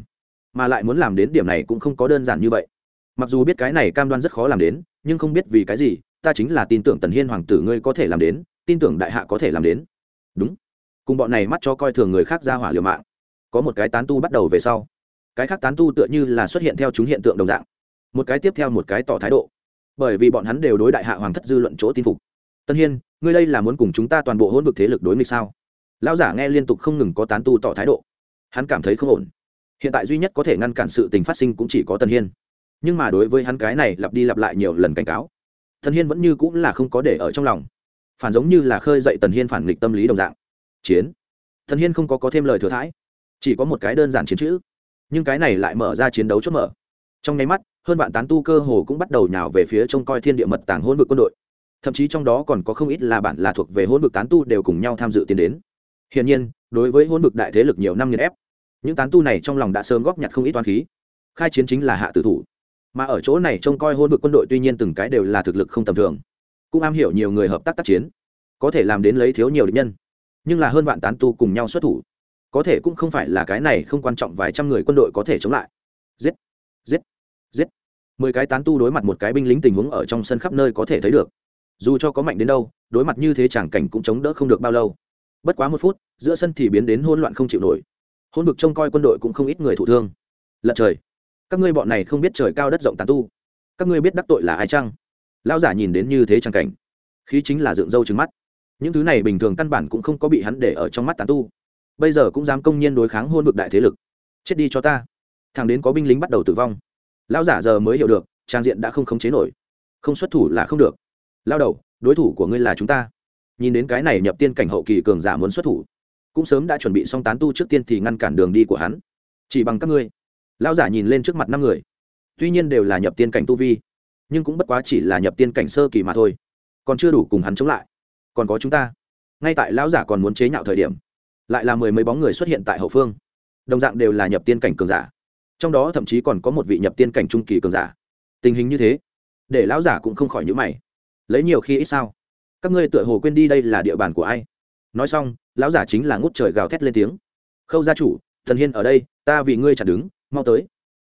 mà lại muốn làm đến điểm này cũng không có đơn giản như vậy. Mặc dù biết cái này cam đoan rất khó làm đến nhưng không biết vì cái gì, ta chính là tin tưởng tần hiên hoàng tử ngươi có thể làm đến, tin tưởng đại hạ có thể làm đến. Đúng. Cùng bọn này mắt cho coi thường người khác ra hỏa liều mạng. Có một cái tán tu bắt đầu về sau. Cái khác tán tu tựa như là xuất hiện theo chúng hiện tượng đồng dạng. Một cái tiếp theo một cái tỏ thái độ. Bởi vì bọn hắn đều đối đại hạ hoàng thất dư luận chỗ tin phục. Tân hiên, ngươi đây là muốn cùng chúng ta toàn bộ hôn vực thế lực đối nghịch sao? Lão giả nghe liên tục không ngừng có tán tu tỏ thái độ. Hắn cảm thấy không ổn. Hiện tại duy nhất có thể ngăn cản sự tình phát sinh cũng chỉ có tân hiên nhưng mà đối với hắn cái này lặp đi lặp lại nhiều lần cảnh cáo thần hiên vẫn như cũng là không có để ở trong lòng. Phản giống như là khơi dậy tần hiên phản nghịch tâm lý đồng dạng. Chiến. Thần hiên không có có thêm lời thừa thãi, chỉ có một cái đơn giản chiến chữ. Nhưng cái này lại mở ra chiến đấu chốt mở. Trong nháy mắt, hơn vạn tán tu cơ hồ cũng bắt đầu nhào về phía trông coi thiên địa mật tàng hôn vực quân đội. Thậm chí trong đó còn có không ít là bản là thuộc về hôn vực tán tu đều cùng nhau tham dự tiến đến. Hiển nhiên, đối với hôn vực đại thế lực nhiều năm nghiền ép, những tán tu này trong lòng đã sớm góp nhặt không ít toán khí. Khai chiến chính là hạ tử thủ mà ở chỗ này trông coi hôn vực quân đội tuy nhiên từng cái đều là thực lực không tầm thường. Cũng am hiểu nhiều người hợp tác tác chiến, có thể làm đến lấy thiếu nhiều địch nhân, nhưng là hơn vạn tán tu cùng nhau xuất thủ, có thể cũng không phải là cái này không quan trọng vài trăm người quân đội có thể chống lại. Giết giết giết. Mười cái tán tu đối mặt một cái binh lính tình huống ở trong sân khắp nơi có thể thấy được. Dù cho có mạnh đến đâu, đối mặt như thế chẳng cảnh cũng chống đỡ không được bao lâu. Bất quá một phút, giữa sân thì biến đến hỗn loạn không chịu nổi. Hôn vực trông coi quân đội cũng không ít người thụ thương. Lật trời các ngươi bọn này không biết trời cao đất rộng tàn tu. Các ngươi biết đắc tội là ai chăng? Lão giả nhìn đến như thế trang cảnh. Khí chính là dựng râu trứng mắt. Những thứ này bình thường căn bản cũng không có bị hắn để ở trong mắt tàn tu. Bây giờ cũng dám công nhiên đối kháng hôn vực đại thế lực. Chết đi cho ta. Thằng đến có binh lính bắt đầu tử vong. Lão giả giờ mới hiểu được, trang diện đã không khống chế nổi. Không xuất thủ là không được. Lao đầu, đối thủ của ngươi là chúng ta. Nhìn đến cái này nhập tiên cảnh hậu kỳ cường giả muốn xuất thủ, cũng sớm đã chuẩn bị xong tán tu trước tiên thì ngăn cản đường đi của hắn. Chỉ bằng các ngươi. Lão giả nhìn lên trước mặt năm người. Tuy nhiên đều là nhập tiên cảnh tu vi, nhưng cũng bất quá chỉ là nhập tiên cảnh sơ kỳ mà thôi. Còn chưa đủ cùng hắn chống lại. Còn có chúng ta. Ngay tại lão giả còn muốn chế nhạo thời điểm, lại là mười mấy bóng người xuất hiện tại hậu phương. Đồng dạng đều là nhập tiên cảnh cường giả. Trong đó thậm chí còn có một vị nhập tiên cảnh trung kỳ cường giả. Tình hình như thế, để lão giả cũng không khỏi nhữ mày. Lấy nhiều khi ít sao? Các ngươi tựa hồ quên đi đây là địa bàn của ai? Nói xong, lão giả chính là ngút trời gào thét lên tiếng. Khâu gia chủ, thần hiên ở đây, ta vì ngươi chặt đứng mau tới.